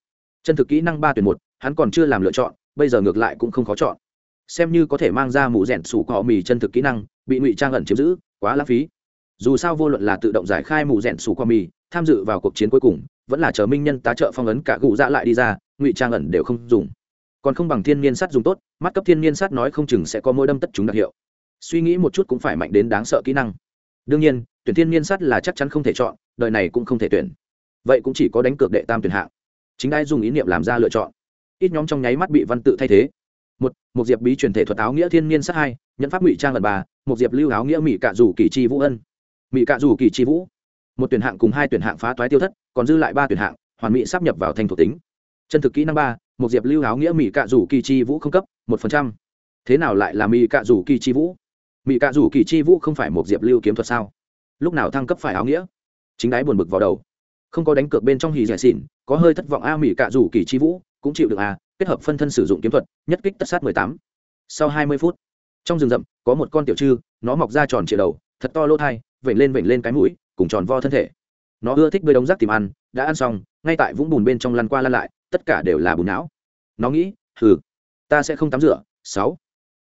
Chân thực kỹ năng ba tuyển một, hắn còn chưa làm lựa chọn, bây giờ ngược lại cũng không khó chọn. Xem như có thể mang ra mũ rẻn sủ cọ mì chân thực kỹ năng, bị ngụy trang ẩn chiếm giữ, quá lãng phí. Dù sao vô luận là tự động giải khai mũ rẻn sủ cọ mì, tham dự vào cuộc chiến cuối cùng, vẫn là chờ minh nhân tá trợ phong ấn cả gụ dạ lại đi ra, ngụy trang ẩn đều không dùng. Còn không bằng thiên niên sắt dùng tốt, mắt cấp thiên niên sắt nói không chừng sẽ có môi đâm tất chúng đặc hiệu suy nghĩ một chút cũng phải mạnh đến đáng sợ kỹ năng. Đương nhiên, tuyển thiên niên sắt là chắc chắn không thể chọn, đời này cũng không thể tuyển. Vậy cũng chỉ có đánh cược đệ tam tuyển hạng. Chính ai dùng ý niệm làm ra lựa chọn. Ít nhóm trong nháy mắt bị văn tự thay thế. Một một diệp bí truyền thể thuật áo nghĩa thiên niên sát hai, nhẫn pháp ngụy trang lần ba, một diệp lưu áo nghĩa mỹ cạ rủ kỳ chi vũ ân. Mỹ cạ rủ kỳ chi vũ. Một tuyển hạng cùng hai tuyển hạng phá toái tiêu thất, còn dư lại ba tuyển hạng, hoàn mỹ sắp nhập vào thành thuộc tính. Chân thực kỹ năng ba, một diệp lưu áo nghĩa mỹ cạ rủ kỳ chi vũ không cấp, một phần trăm. Thế nào lại là mỹ cạ rủ kỳ chi vũ? Mỹ cạ rủ kỳ chi vũ không phải một diệp lưu kiếm thuật sao? Lúc nào thăng cấp phải áo nghĩa? Chính đái buồn bực vào đầu. Không có đánh cược bên trong hì rẻ xỉn, có hơi thất vọng a mỹ cạ rủ kỳ chi vũ, cũng chịu được a, kết hợp phân thân sử dụng kiếm thuật, nhất kích tất sát mười tám. Sau hai mươi phút, trong rừng rậm, có một con tiểu trư, nó mọc ra tròn trịa đầu, thật to lỗ thai, vểnh lên vểnh lên cái mũi, cùng tròn vo thân thể. Nó ưa thích bơi đống rác tìm ăn, đã ăn xong, ngay tại vũng bùn bên trong lăn qua lăn lại, tất cả đều là bùn não. Nó nghĩ, hừ, ta sẽ không tắm rửa, sáu.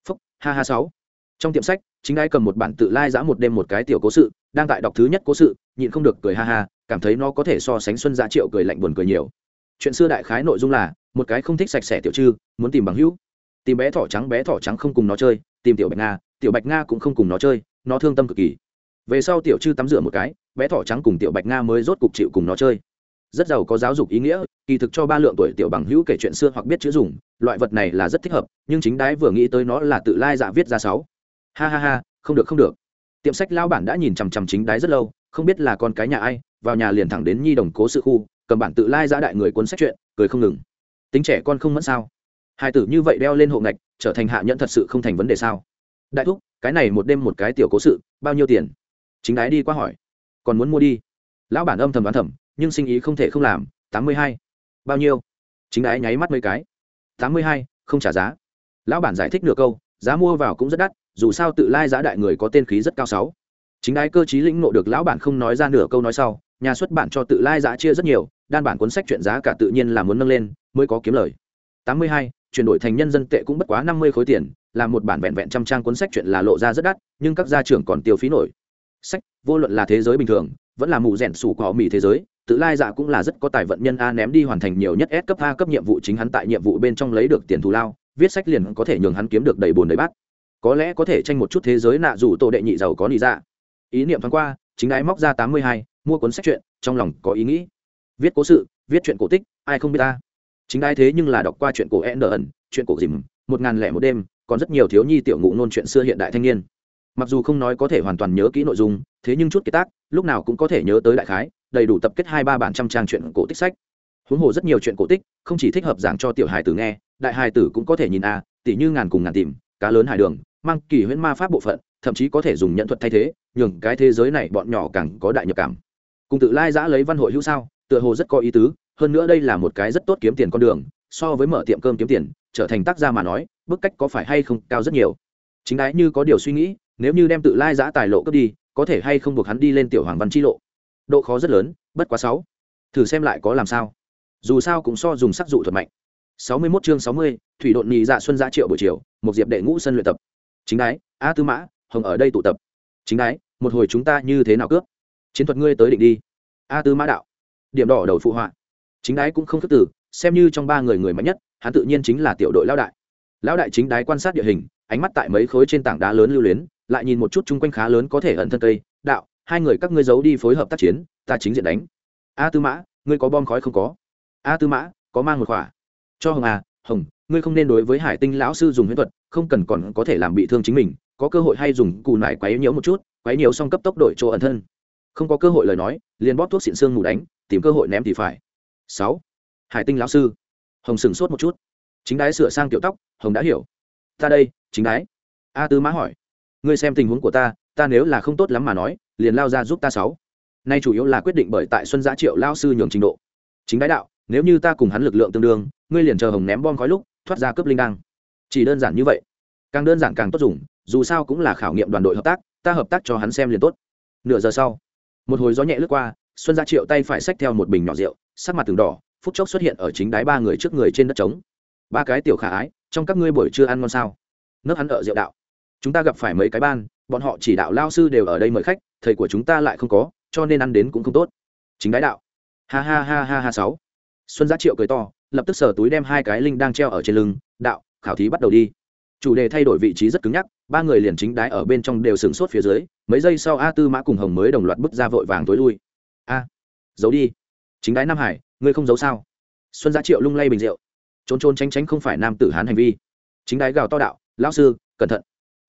Phúc, ha ha sáu. Trong tiệm sách chính ai cầm một bản tự lai giã một đêm một cái tiểu cố sự, đang tại đọc thứ nhất cố sự, nhịn không được cười ha ha, cảm thấy nó có thể so sánh xuân giá triệu cười lạnh buồn cười nhiều. Chuyện xưa đại khái nội dung là, một cái không thích sạch sẽ tiểu trư, muốn tìm bằng hữu. Tìm bé thỏ trắng, bé thỏ trắng không cùng nó chơi, tìm tiểu bạch nga, tiểu bạch nga cũng không cùng nó chơi, nó thương tâm cực kỳ. Về sau tiểu trư tắm rửa một cái, bé thỏ trắng cùng tiểu bạch nga mới rốt cục chịu cùng nó chơi. Rất giàu có giáo dục ý nghĩa, kỳ thực cho ba lượng tuổi tiểu bằng hữu kể chuyện xưa hoặc biết chữ dùng, loại vật này là rất thích hợp, nhưng chính đái vừa nghĩ tới nó là tự lai dạ viết ra sáu ha ha ha, không được không được. Tiệm sách lao bản đã nhìn chằm chằm chính đái rất lâu, không biết là con cái nhà ai, vào nhà liền thẳng đến nhi đồng cố sự khu, cầm bản tự lai giã đại người cuốn sách chuyện, cười không ngừng. Tính trẻ con không mẫn sao? Hai tử như vậy đeo lên hộ ngạch, trở thành hạ nhẫn thật sự không thành vấn đề sao? Đại thúc, cái này một đêm một cái tiểu cố sự, bao nhiêu tiền? Chính đái đi qua hỏi. Còn muốn mua đi. Lão bản âm thầm đoán thầm, nhưng sinh ý không thể không làm, tám mươi hai. Bao nhiêu? Chính đái nháy mắt mấy cái. Tám mươi hai, không trả giá. Lão bản giải thích nửa câu, giá mua vào cũng rất đắt dù sao tự lai giá đại người có tên khí rất cao sáu. Chính đái cơ chí lĩnh nộ được lão bản không nói ra nửa câu nói sau, nhà xuất bản cho tự lai giá chia rất nhiều, đan bản cuốn sách chuyện giá cả tự nhiên là muốn nâng lên, mới có kiếm lời. Tám mươi hai, chuyển đổi thành nhân dân tệ cũng bất quá năm mươi khối tiền, là một bản vẹn vẹn trăm trang cuốn sách chuyện là lộ ra rất đắt, nhưng các gia trưởng còn tiêu phí nổi. Sách, vô luận là thế giới bình thường, vẫn là mù rẻn sủ của họ mỹ thế giới, tự lai dạ cũng là rất có tài vận nhân a ném đi hoàn thành nhiều nhất S cấp A cấp nhiệm vụ chính hắn tại nhiệm vụ bên trong lấy được tiền thù lao, viết sách liền có thể nhường hắn kiếm được đầy bồn đầy bát có lẽ có thể tranh một chút thế giới nạ dù tổ đệ nhị giàu có nị dạ. Ý niệm thoáng qua chính ái móc ra tám mươi hai mua cuốn sách chuyện trong lòng có ý nghĩ. Viết cố sự viết chuyện cổ tích ai không biết ta? Chính ai thế nhưng là đọc qua chuyện cổ e ẩn chuyện cổ dìm một ngàn lẻ một đêm còn rất nhiều thiếu nhi tiểu ngụ nôn chuyện xưa hiện đại thanh niên. Mặc dù không nói có thể hoàn toàn nhớ kỹ nội dung thế nhưng chút kiệt tác lúc nào cũng có thể nhớ tới đại khái đầy đủ tập kết hai ba bản trăm trang chuyện cổ tích sách. Huống hồ rất nhiều chuyện cổ tích không chỉ thích hợp giảng cho tiểu hài tử nghe đại hài tử cũng có thể nhìn a à, tỷ như ngàn cùng ngàn tìm cá lớn hải đường mang kỳ huyễn ma pháp bộ phận thậm chí có thể dùng nhận thuật thay thế nhường cái thế giới này bọn nhỏ càng có đại nhập cảm. Cùng tự lai giã lấy văn hội hữu sao tựa hồ rất có ý tứ hơn nữa đây là một cái rất tốt kiếm tiền con đường so với mở tiệm cơm kiếm tiền trở thành tác gia mà nói bức cách có phải hay không cao rất nhiều. Chính đái như có điều suy nghĩ nếu như đem tự lai giã tài lộ cướp đi có thể hay không buộc hắn đi lên tiểu hoàng văn chi lộ. Độ khó rất lớn bất quá sáu. Thử xem lại có làm sao. Dù sao cũng so dùng sắc dụ thuật mạnh. Sáu mươi 61 chương sáu mươi, thủy độn nhị dạ xuân dạ triệu buổi chiều một diệp đệ ngũ sân luyện tập chính đái, a tư mã, hồng ở đây tụ tập. Chính đái, một hồi chúng ta như thế nào cướp? Chiến thuật ngươi tới định đi. A tư mã đạo. Điểm đỏ đầu phụ họa. Chính đái cũng không khước từ, xem như trong ba người người mạnh nhất, hắn tự nhiên chính là tiểu đội lão đại. Lão đại chính đái quan sát địa hình, ánh mắt tại mấy khối trên tảng đá lớn lưu luyến, lại nhìn một chút chung quanh khá lớn có thể ẩn thân cây. Đạo, hai người các ngươi giấu đi phối hợp tác chiến, ta chính diện đánh. A tư mã, ngươi có bom khói không có? A tư mã, có mang một khỏa. Cho hồng à hồng ngươi không nên đối với hải tinh lão sư dùng huyễn thuật, không cần còn có thể làm bị thương chính mình, có cơ hội hay dùng cù nải quấy nhiễu một chút, quấy nhiễu xong cấp tốc đổi chỗ ẩn thân. Không có cơ hội lời nói, liền bóp thuốc xịn xương ngủ đánh, tìm cơ hội ném thì phải. Sáu. Hải tinh lão sư. Hồng sừng sốt một chút. Chính đái sửa sang tiểu tóc, hồng đã hiểu. Ta đây, chính đái. A tư mã hỏi. Ngươi xem tình huống của ta ta nếu là không tốt lắm mà nói, liền lao ra giúp ta sáu. Nay chủ yếu là quyết định bởi tại xuân giá triệu lao sư nhường trình độ. Chính đái đạo, nếu như ta cùng hắn lực lượng tương đương, ngươi liền chờ hồng ném bom khói lúc thoát ra cướp linh đăng. Chỉ đơn giản như vậy. Càng đơn giản càng tốt dùng, dù sao cũng là khảo nghiệm đoàn đội hợp tác, ta hợp tác cho hắn xem liền tốt. Nửa giờ sau, một hồi gió nhẹ lướt qua, xuân gia triệu tay phải xách theo một bình nhỏ rượu, sắc mặt từng đỏ, phút chốc xuất hiện ở chính đáy ba người trước người trên đất trống. Ba cái tiểu khả ái, trong các ngươi buổi trưa ăn ngon sao? Nước hắn ở rượu đạo. Chúng ta gặp phải mấy cái ban, bọn họ chỉ đạo lao sư đều ở đây mời khách, thầy của chúng ta lại không có, cho nên ăn đến cũng không tốt. Chính đái đạo. Ha ha ha ha ha sáu. Xuân giá triệu cười to lập tức sờ túi đem hai cái linh đang treo ở trên lưng, đạo, khảo thí bắt đầu đi. Chủ đề thay đổi vị trí rất cứng nhắc, ba người liền chính đái ở bên trong đều sửng sốt phía dưới, mấy giây sau a tư mã cùng hồng mới đồng loạt bước ra vội vàng tối lui. A, giấu đi. Chính đái nam hải, ngươi không giấu sao? Xuân giá triệu lung lay bình rượu. Trốn trốn tránh tránh không phải nam tử hán hành vi. Chính đái gào to đạo, lão sư, cẩn thận.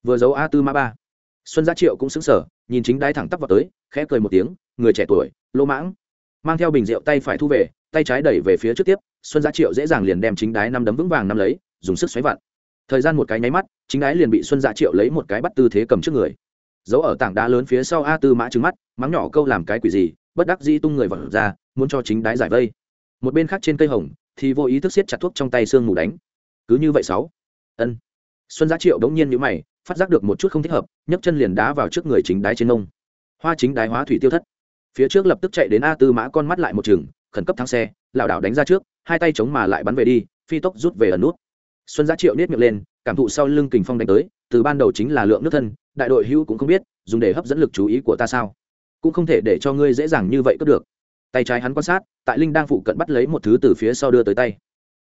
Vừa giấu a tư mã ba. Xuân giá triệu cũng xứng sở nhìn chính đái thẳng tắp vào tới, khẽ cười một tiếng, người trẻ tuổi, lỗ mãng. Mang theo bình rượu tay phải thu về, tay trái đẩy về phía trước tiếp xuân giá triệu dễ dàng liền đem chính đái năm đấm vững vàng năm lấy, dùng sức xoáy vặn. Thời gian một cái nháy mắt, chính đái liền bị xuân giá triệu lấy một cái bắt tư thế cầm trước người. Giấu ở tảng đá lớn phía sau a tư mã trứng mắt, mắng nhỏ câu làm cái quỷ gì, bất đắc dĩ tung người vật ra, muốn cho chính đái giải vây. Một bên khác trên cây hồng, thì vô ý thức siết chặt thuốc trong tay sương mù đánh. Cứ như vậy sáu. Ân. Xuân giá triệu đống nhiên nhíu mày, phát giác được một chút không thích hợp, nhấc chân liền đá vào trước người chính đái trên nông hoa chính đái hóa thủy tiêu thất. Phía trước lập tức chạy đến a tư mã con mắt lại một chừng khẩn cấp thắng xe, lảo đảo đánh ra trước, hai tay chống mà lại bắn về đi, phi tốc rút về ẩn nút. Xuân giá triệu nết miệng lên, cảm thụ sau lưng kình phong đánh tới, từ ban đầu chính là lượng nước thân, đại đội hữu cũng không biết, dùng để hấp dẫn lực chú ý của ta sao. Cũng không thể để cho ngươi dễ dàng như vậy cướp được. Tay trái hắn quan sát, tại linh đang phụ cận bắt lấy một thứ từ phía sau đưa tới tay.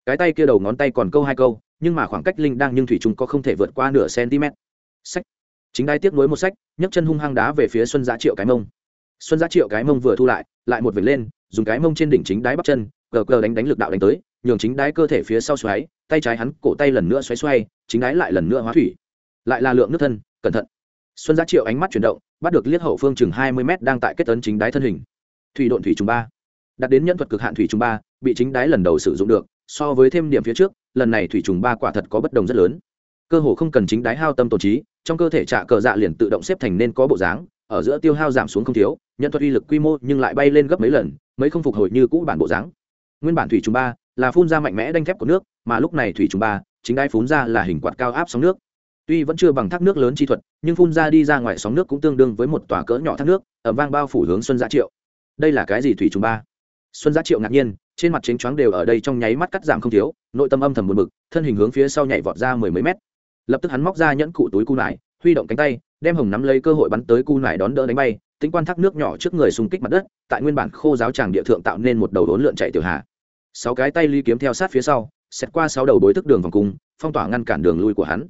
Cái tay kia đầu ngón tay còn câu hai câu, nhưng mà khoảng cách linh đang nhưng thủy trung có không thể vượt qua nửa cm. Sách. Chính đai tiếp nối một sách, nhấc chân hung hăng đá về phía xuân giá triệu cái mông. Xuân giá triệu cái mông vừa thu lại lại một vệt lên dùng cái mông trên đỉnh chính đáy bắp chân, cờ cờ đánh đánh lực đạo đánh tới, nhường chính đáy cơ thể phía sau xoáy, tay trái hắn cổ tay lần nữa xoáy xoay, chính đáy lại lần nữa hóa thủy. Lại là lượng nước thân, cẩn thận. Xuân giá triệu ánh mắt chuyển động, bắt được liếc hậu phương chừng hai mươi m đang tại kết tấn chính đáy thân hình. Thủy độn thủy trùng ba. Đặt đến nhân thuật cực hạn thủy trùng ba, bị chính đáy lần đầu sử dụng được, so với thêm điểm phía trước, lần này thủy trùng ba quả thật có bất đồng rất lớn. Cơ hồ không cần chính đáy hao tâm tổ trí, trong cơ thể trạ cờ dạ liền tự động xếp thành nên có bộ dáng, ở giữa tiêu hao giảm xuống không thiếu, nhân thuật uy lực quy mô nhưng lại bay lên gấp mấy lần mấy không phục hồi như cũ bản bộ dáng. Nguyên bản thủy trùng ba là phun ra mạnh mẽ đanh thép của nước, mà lúc này thủy trùng ba chính đai phun ra là hình quạt cao áp sóng nước. Tuy vẫn chưa bằng thác nước lớn chi thuật, nhưng phun ra đi ra ngoài sóng nước cũng tương đương với một tòa cỡ nhỏ thác nước, ở vang bao phủ hướng xuân gia triệu. Đây là cái gì thủy trùng ba? Xuân gia triệu ngạc nhiên, trên mặt chính choáng đều ở đây trong nháy mắt cắt giảm không thiếu, nội tâm âm thầm buồn bực, thân hình hướng phía sau nhảy vọt ra mười mấy mét. Lập tức hắn móc ra nhẫn cụ túi cu nải, huy động cánh tay, đem hồng nắm lấy cơ hội bắn tới cu nải đón đỡ đánh bay tính quan thác nước nhỏ trước người xung kích mặt đất, tại nguyên bản khô giáo tràng địa thượng tạo nên một đầu đốn lượn chạy tiểu hà. Sáu cái tay ly kiếm theo sát phía sau xét qua sáu đầu bối thức đường vòng cung, phong tỏa ngăn cản đường lui của hắn.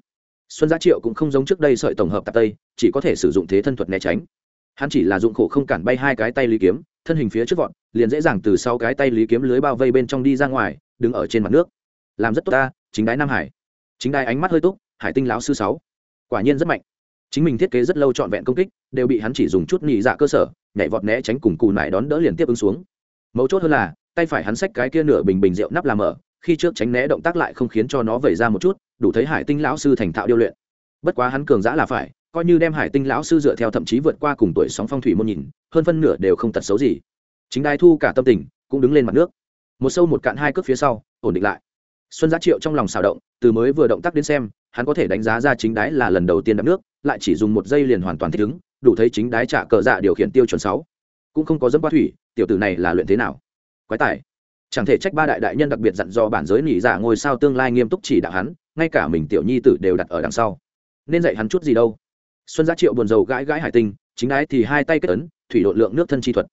Xuân giá triệu cũng không giống trước đây sợi tổng hợp tạp tây, chỉ có thể sử dụng thế thân thuật né tránh. Hắn chỉ là dụng khổ không cản bay hai cái tay lý kiếm, thân hình phía trước vọt, liền dễ dàng từ sau cái tay lý kiếm lưới bao vây bên trong đi ra ngoài, đứng ở trên mặt nước. Làm rất tốt ta, chính đái nam hải. Chính đái ánh mắt hơi túc, hải tinh lão sư sáu. Quả nhiên rất mạnh chính mình thiết kế rất lâu trọn vẹn công kích, đều bị hắn chỉ dùng chút nhị dạ cơ sở, nhảy vọt né tránh cùng cù nải đón đỡ liền tiếp ứng xuống. Mấu chốt hơn là, tay phải hắn xách cái kia nửa bình bình rượu nắp làm mở, khi trước tránh né động tác lại không khiến cho nó vẩy ra một chút, đủ thấy hải tinh lão sư thành thạo điêu luyện. Bất quá hắn cường giã là phải, coi như đem hải tinh lão sư dựa theo thậm chí vượt qua cùng tuổi sóng phong thủy môn nhìn, hơn phân nửa đều không tật xấu gì. Chính đai thu cả tâm tình cũng đứng lên mặt nước. Một sâu một cạn hai cước phía sau, ổn định lại. Xuân giá triệu trong lòng xào động, từ mới vừa động tác đến xem, hắn có thể đánh giá ra chính đái là lần đầu tiên đập nước lại chỉ dùng một giây liền hoàn toàn thích ứng, đủ thấy chính đái trả cờ dạ điều khiển tiêu chuẩn sáu. Cũng không có dấm qua thủy, tiểu tử này là luyện thế nào? Quái tài. Chẳng thể trách ba đại đại nhân đặc biệt dặn do bản giới nỉ giả ngôi sao tương lai nghiêm túc chỉ đạo hắn, ngay cả mình tiểu nhi tử đều đặt ở đằng sau. Nên dạy hắn chút gì đâu. Xuân giá triệu buồn rầu gãi gãi hải tinh, chính ái thì hai tay kết ấn, thủy độ lượng nước thân chi thuật.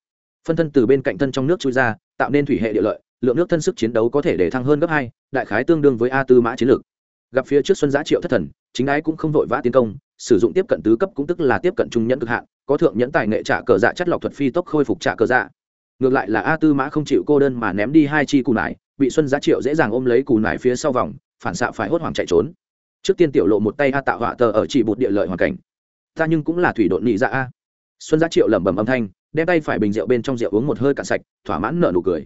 Phân thân từ bên cạnh thân trong nước chui ra, tạo nên thủy hệ địa lợi, lượng nước thân sức chiến đấu có thể để thăng hơn gấp hai, đại khái tương đương với a tư mã chiến lược gặp phía trước xuân giá triệu thất thần, chính ái cũng không vội vã tiến công, sử dụng tiếp cận tứ cấp cũng tức là tiếp cận trung nhẫn cực hạn, có thượng nhẫn tài nghệ trả cờ dạ chất lọc thuật phi tốc khôi phục trả cờ dạ. Ngược lại là a tư mã không chịu cô đơn mà ném đi hai chi cù nải, bị xuân giá triệu dễ dàng ôm lấy cù nải phía sau vòng, phản xạ phải hốt hoảng chạy trốn. Trước tiên tiểu lộ một tay a tạo họa tờ ở chỉ bụt địa lợi hoàn cảnh. Ta nhưng cũng là thủy độn nhị dạ a. Xuân giá triệu lẩm bẩm âm thanh, đem tay phải bình rượu bên trong rượu uống một hơi cạn sạch, thỏa mãn nợ nụ cười.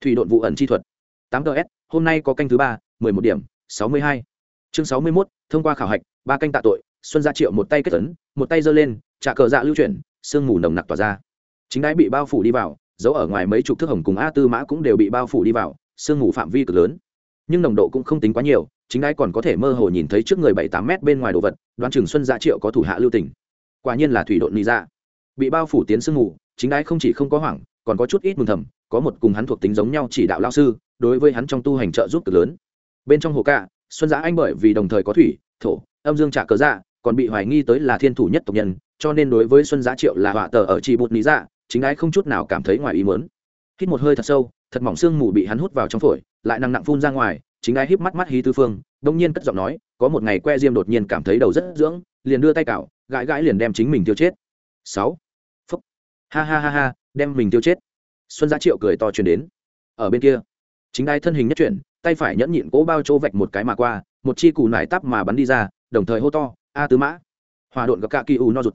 Thủy độn vụ ẩn chi thuật. Tám ts hôm nay có canh thứ ba, mười một điểm, sáu mươi hai chương sáu mươi mốt, thông qua khảo hạch, ba canh tạ tội, xuân gia triệu một tay kết tấn một tay giơ lên, trả cờ dạ lưu chuyển, sương mù nồng nặc tỏa ra. Chính đái bị bao phủ đi vào giấu ở ngoài mấy chục thước hồng cùng a tư mã cũng đều bị bao phủ đi vào, sương mù phạm vi cực lớn. Nhưng nồng độ cũng không tính quá nhiều, chính đái còn có thể mơ hồ nhìn thấy trước người bảy tám mét bên ngoài đồ vật, đoán chừng xuân gia triệu có thủ hạ lưu tình. Quả nhiên là thủy độn lý ra. Bị bao phủ tiến sương mù, chính đái không chỉ không có hoảng, còn có chút ít mừng thầm, có một cùng hắn thuộc tính giống nhau chỉ đạo lao sư, đối với hắn trong tu hành trợ giúp cực lớn. Bên trong hồ ca xuân giã anh bởi vì đồng thời có thủy, thổ, âm dương trả cớ dạ còn bị hoài nghi tới là thiên thủ nhất tộc nhân, cho nên đối với xuân giã triệu là họa tờ ở chỉ bột lý dạ chính ái không chút nào cảm thấy ngoài ý mớn hít một hơi thật sâu, thật mỏng xương mù bị hắn hút vào trong phổi, lại nặng nặng phun ra ngoài, chính ái híp mắt mắt hí tư phương, đông nhiên cất giọng nói, có một ngày que diêm đột nhiên cảm thấy đầu rất dưỡng, liền đưa tay cạo gãi gãi liền đem chính mình tiêu chết. Sáu. Phúc. Ha ha ha ha, đem mình tiêu chết. Xuân giá triệu cười to truyền đến. Ở bên kia, chính đai thân hình nhất chuyển tay phải nhẫn nhịn cố bao chỗ vạch một cái mà qua, một chi cù nải tắp mà bắn đi ra, đồng thời hô to, a tứ mã! Hòa độn gặp cả kỳ u no rụt.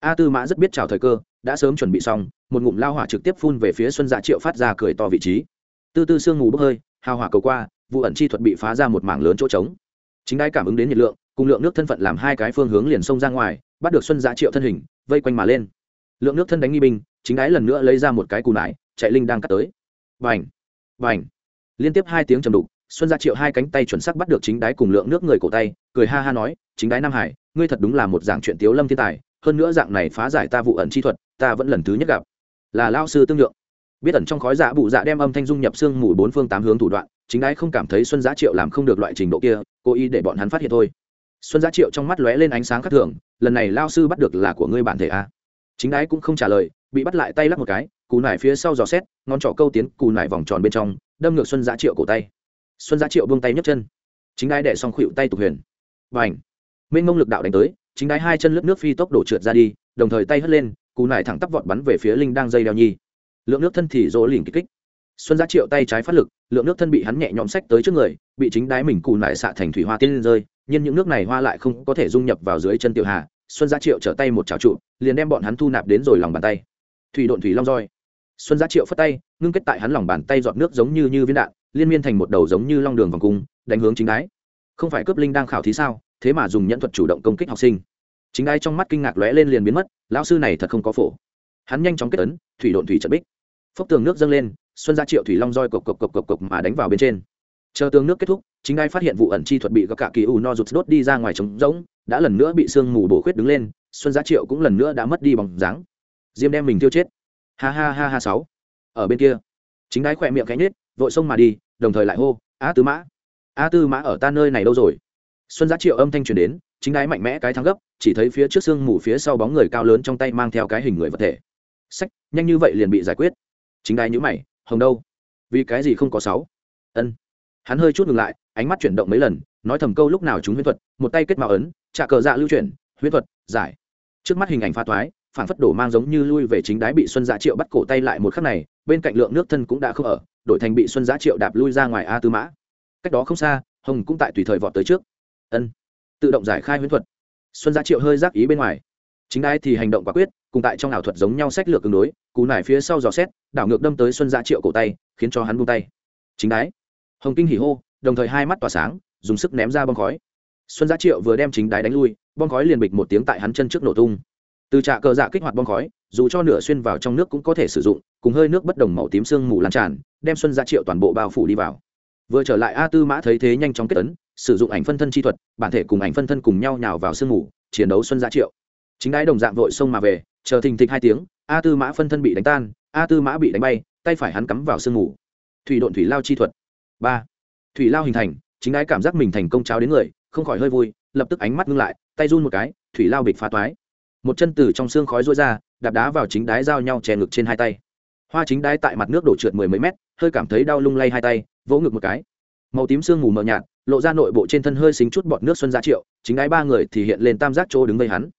A tư mã rất biết chào thời cơ, đã sớm chuẩn bị xong, một ngụm lao hỏa trực tiếp phun về phía xuân dạ triệu phát ra cười to vị trí. Tư tư sương ngủ bốc hơi, hào hỏa cầu qua, vụ ẩn chi thuật bị phá ra một mảng lớn chỗ trống. Chính đai cảm ứng đến nhiệt lượng, cùng lượng nước thân phận làm hai cái phương hướng liền xông ra ngoài, bắt được xuân dạ triệu thân hình, vây quanh mà lên. Lượng nước thân đánh nghi binh, chính đái lần nữa lấy ra một cái cù nải, chạy linh đang cắt tới. Vành vành liên tiếp hai tiếng trầm đục, xuân gia triệu hai cánh tay chuẩn sắc bắt được chính đái cùng lượng nước người cổ tay, cười ha ha nói, chính đái nam hải, ngươi thật đúng là một dạng chuyện tiếu lâm thiên tài, hơn nữa dạng này phá giải ta vụ ẩn chi thuật, ta vẫn lần thứ nhất gặp. Là lao sư tương lượng. Biết ẩn trong khói dạ bụ dạ đem âm thanh dung nhập xương mù bốn phương tám hướng thủ đoạn, chính đái không cảm thấy xuân giá triệu làm không được loại trình độ kia, cố ý để bọn hắn phát hiện thôi. Xuân giá triệu trong mắt lóe lên ánh sáng khác thường, lần này lao sư bắt được là của ngươi bản thể a. Chính đái cũng không trả lời, bị bắt lại tay lắc một cái, cù nải phía sau dò xét, ngón trỏ câu tiến cù nải vòng tròn bên trong đâm ngược xuân giá triệu cổ tay. Xuân giá triệu buông tay nhấc chân. Chính đái đẻ xong khuỵu tay tục huyền. Và ảnh mênh mông lực đạo đánh tới, chính đái hai chân lướt nước phi tốc đổ trượt ra đi, đồng thời tay hất lên cù nải thẳng tắp vọt bắn về phía linh đang dây đeo nhi. Lượng nước thân thì rỗ liền kích kích. Xuân giá triệu tay trái phát lực, lượng nước thân bị hắn nhẹ nhõm sách tới trước người, bị chính đái mình cù nải xạ thành thủy hoa tiên lên rơi, nhưng những nước này hoa lại không có thể dung nhập vào dưới chân tiểu hà. Xuân giá triệu trở tay một chảo trụ, liền đem bọn hắn thu nạp đến rồi lòng bàn tay. Thủy độn thủy long roi xuân giá triệu phất tay, ngưng kết tại hắn lòng bàn tay giọt nước giống như như viên đạn, liên miên thành một đầu giống như long đường vòng cung, đánh hướng chính đái. Không phải cướp linh đang khảo thí sao, thế mà dùng nhẫn thuật chủ động công kích học sinh. Chính đái trong mắt kinh ngạc lóe lên liền biến mất, lão sư này thật không có phổ. Hắn nhanh chóng kết ấn, thủy độn thủy trận bích. Phốc tường nước dâng lên, xuân gia triệu thủy long roi cộc cộc cộc cộc cộc mà đánh vào bên trên. Chờ tường nước kết thúc, chính đai phát hiện vụ ẩn chi thuật bị các cả kỳ u no rụt đốt đi ra ngoài trống rỗng, đã lần nữa bị sương mù bổ khuyết đứng lên, xuân gia triệu cũng lần nữa đã mất đi bóng dáng. Diêm đem mình tiêu chết ha ha ha ha sáu. Ở bên kia. Chính đái khỏe miệng cánh nết vội xông mà đi, đồng thời lại hô a tư mã! A tư mã ở ta nơi này đâu rồi? Xuân giá triệu âm thanh truyền đến, chính đái mạnh mẽ cái thắng gấp, chỉ thấy phía trước sương mù phía sau bóng người cao lớn trong tay mang theo cái hình người vật thể. Sách nhanh như vậy liền bị giải quyết. Chính đái nhữ mày, hồng đâu? Vì cái gì không có sáu? Ân. Hắn hơi chút ngừng lại, ánh mắt chuyển động mấy lần, nói thầm câu lúc nào chúng huyễn thuật, một tay kết mạo ấn trả cờ dạ lưu chuyển, huyễn thuật, giải. Trước mắt hình ảnh pha toái phản phất đổ mang giống như lui về chính đái bị xuân giá triệu bắt cổ tay lại một khắc này, bên cạnh lượng nước thân cũng đã không ở, đổi thành bị xuân giá triệu đạp lui ra ngoài a tư mã. Cách đó không xa, hồng cũng tại tùy thời vọt tới trước. Ân. Tự động giải khai huyễn thuật. Xuân giá triệu hơi giác ý bên ngoài. Chính đái thì hành động quả quyết, cùng tại trong ảo thuật giống nhau sách lược tương đối, cú nải phía sau dò xét, đảo ngược đâm tới xuân giá triệu cổ tay, khiến cho hắn buông tay. Chính đái. Hồng kinh hỉ hô, đồng thời hai mắt tỏa sáng, dùng sức ném ra bom khói. Xuân giá triệu vừa đem chính đái đánh lui, bom khói liền bịch một tiếng tại hắn chân trước nổ tung từ trạ cờ dạ kích hoạt bom khói, dù cho nửa xuyên vào trong nước cũng có thể sử dụng, cùng hơi nước bất đồng màu tím sương mù lan tràn, đem xuân ra triệu toàn bộ bao phủ đi vào. Vừa trở lại a tư mã thấy thế nhanh chóng kết tấn, sử dụng ảnh phân thân chi thuật, bản thể cùng ảnh phân thân cùng nhau nhào vào sương mù, chiến đấu xuân ra triệu. Chính đái đồng dạng vội xông mà về, chờ thình thịch hai tiếng, a tư mã phân thân bị đánh tan, a tư mã bị đánh bay, tay phải hắn cắm vào sương mù. Thủy độn thủy lao chi thuật. Ba. Thủy lao hình thành, chính đái cảm giác mình thành công cháo đến người, không khỏi hơi vui, lập tức ánh mắt ngưng lại, tay run một cái, thủy lao bịch phá toái một chân từ trong xương khói rối ra, đạp đá vào chính đái giao nhau chè ngực trên hai tay. Hoa chính đái tại mặt nước đổ trượt mười mấy mét, hơi cảm thấy đau lung lay hai tay, vỗ ngực một cái. Màu tím sương mù mờ nhạt, lộ ra nội bộ trên thân hơi xính chút bọt nước xuân giá triệu, chính đái ba người thì hiện lên tam giác chỗ đứng vây hắn.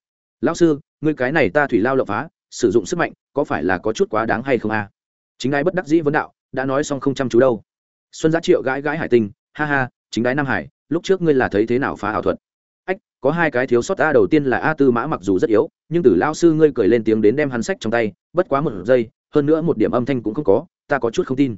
Lão sư, ngươi cái này ta thủy lao lộng phá, sử dụng sức mạnh, có phải là có chút quá đáng hay không a? Chính đái bất đắc dĩ vấn đạo, đã nói xong không chăm chú đâu. Xuân giá triệu gãi gãi hải tinh ha ha, chính đái nam hải, lúc trước ngươi là thấy thế nào phá ảo thuật? Ách, có hai cái thiếu sót a đầu tiên là a tư mã mặc dù rất yếu, nhưng từ lao sư ngươi cười lên tiếng đến đem hắn sách trong tay, bất quá một giây, hơn nữa một điểm âm thanh cũng không có, ta có chút không tin.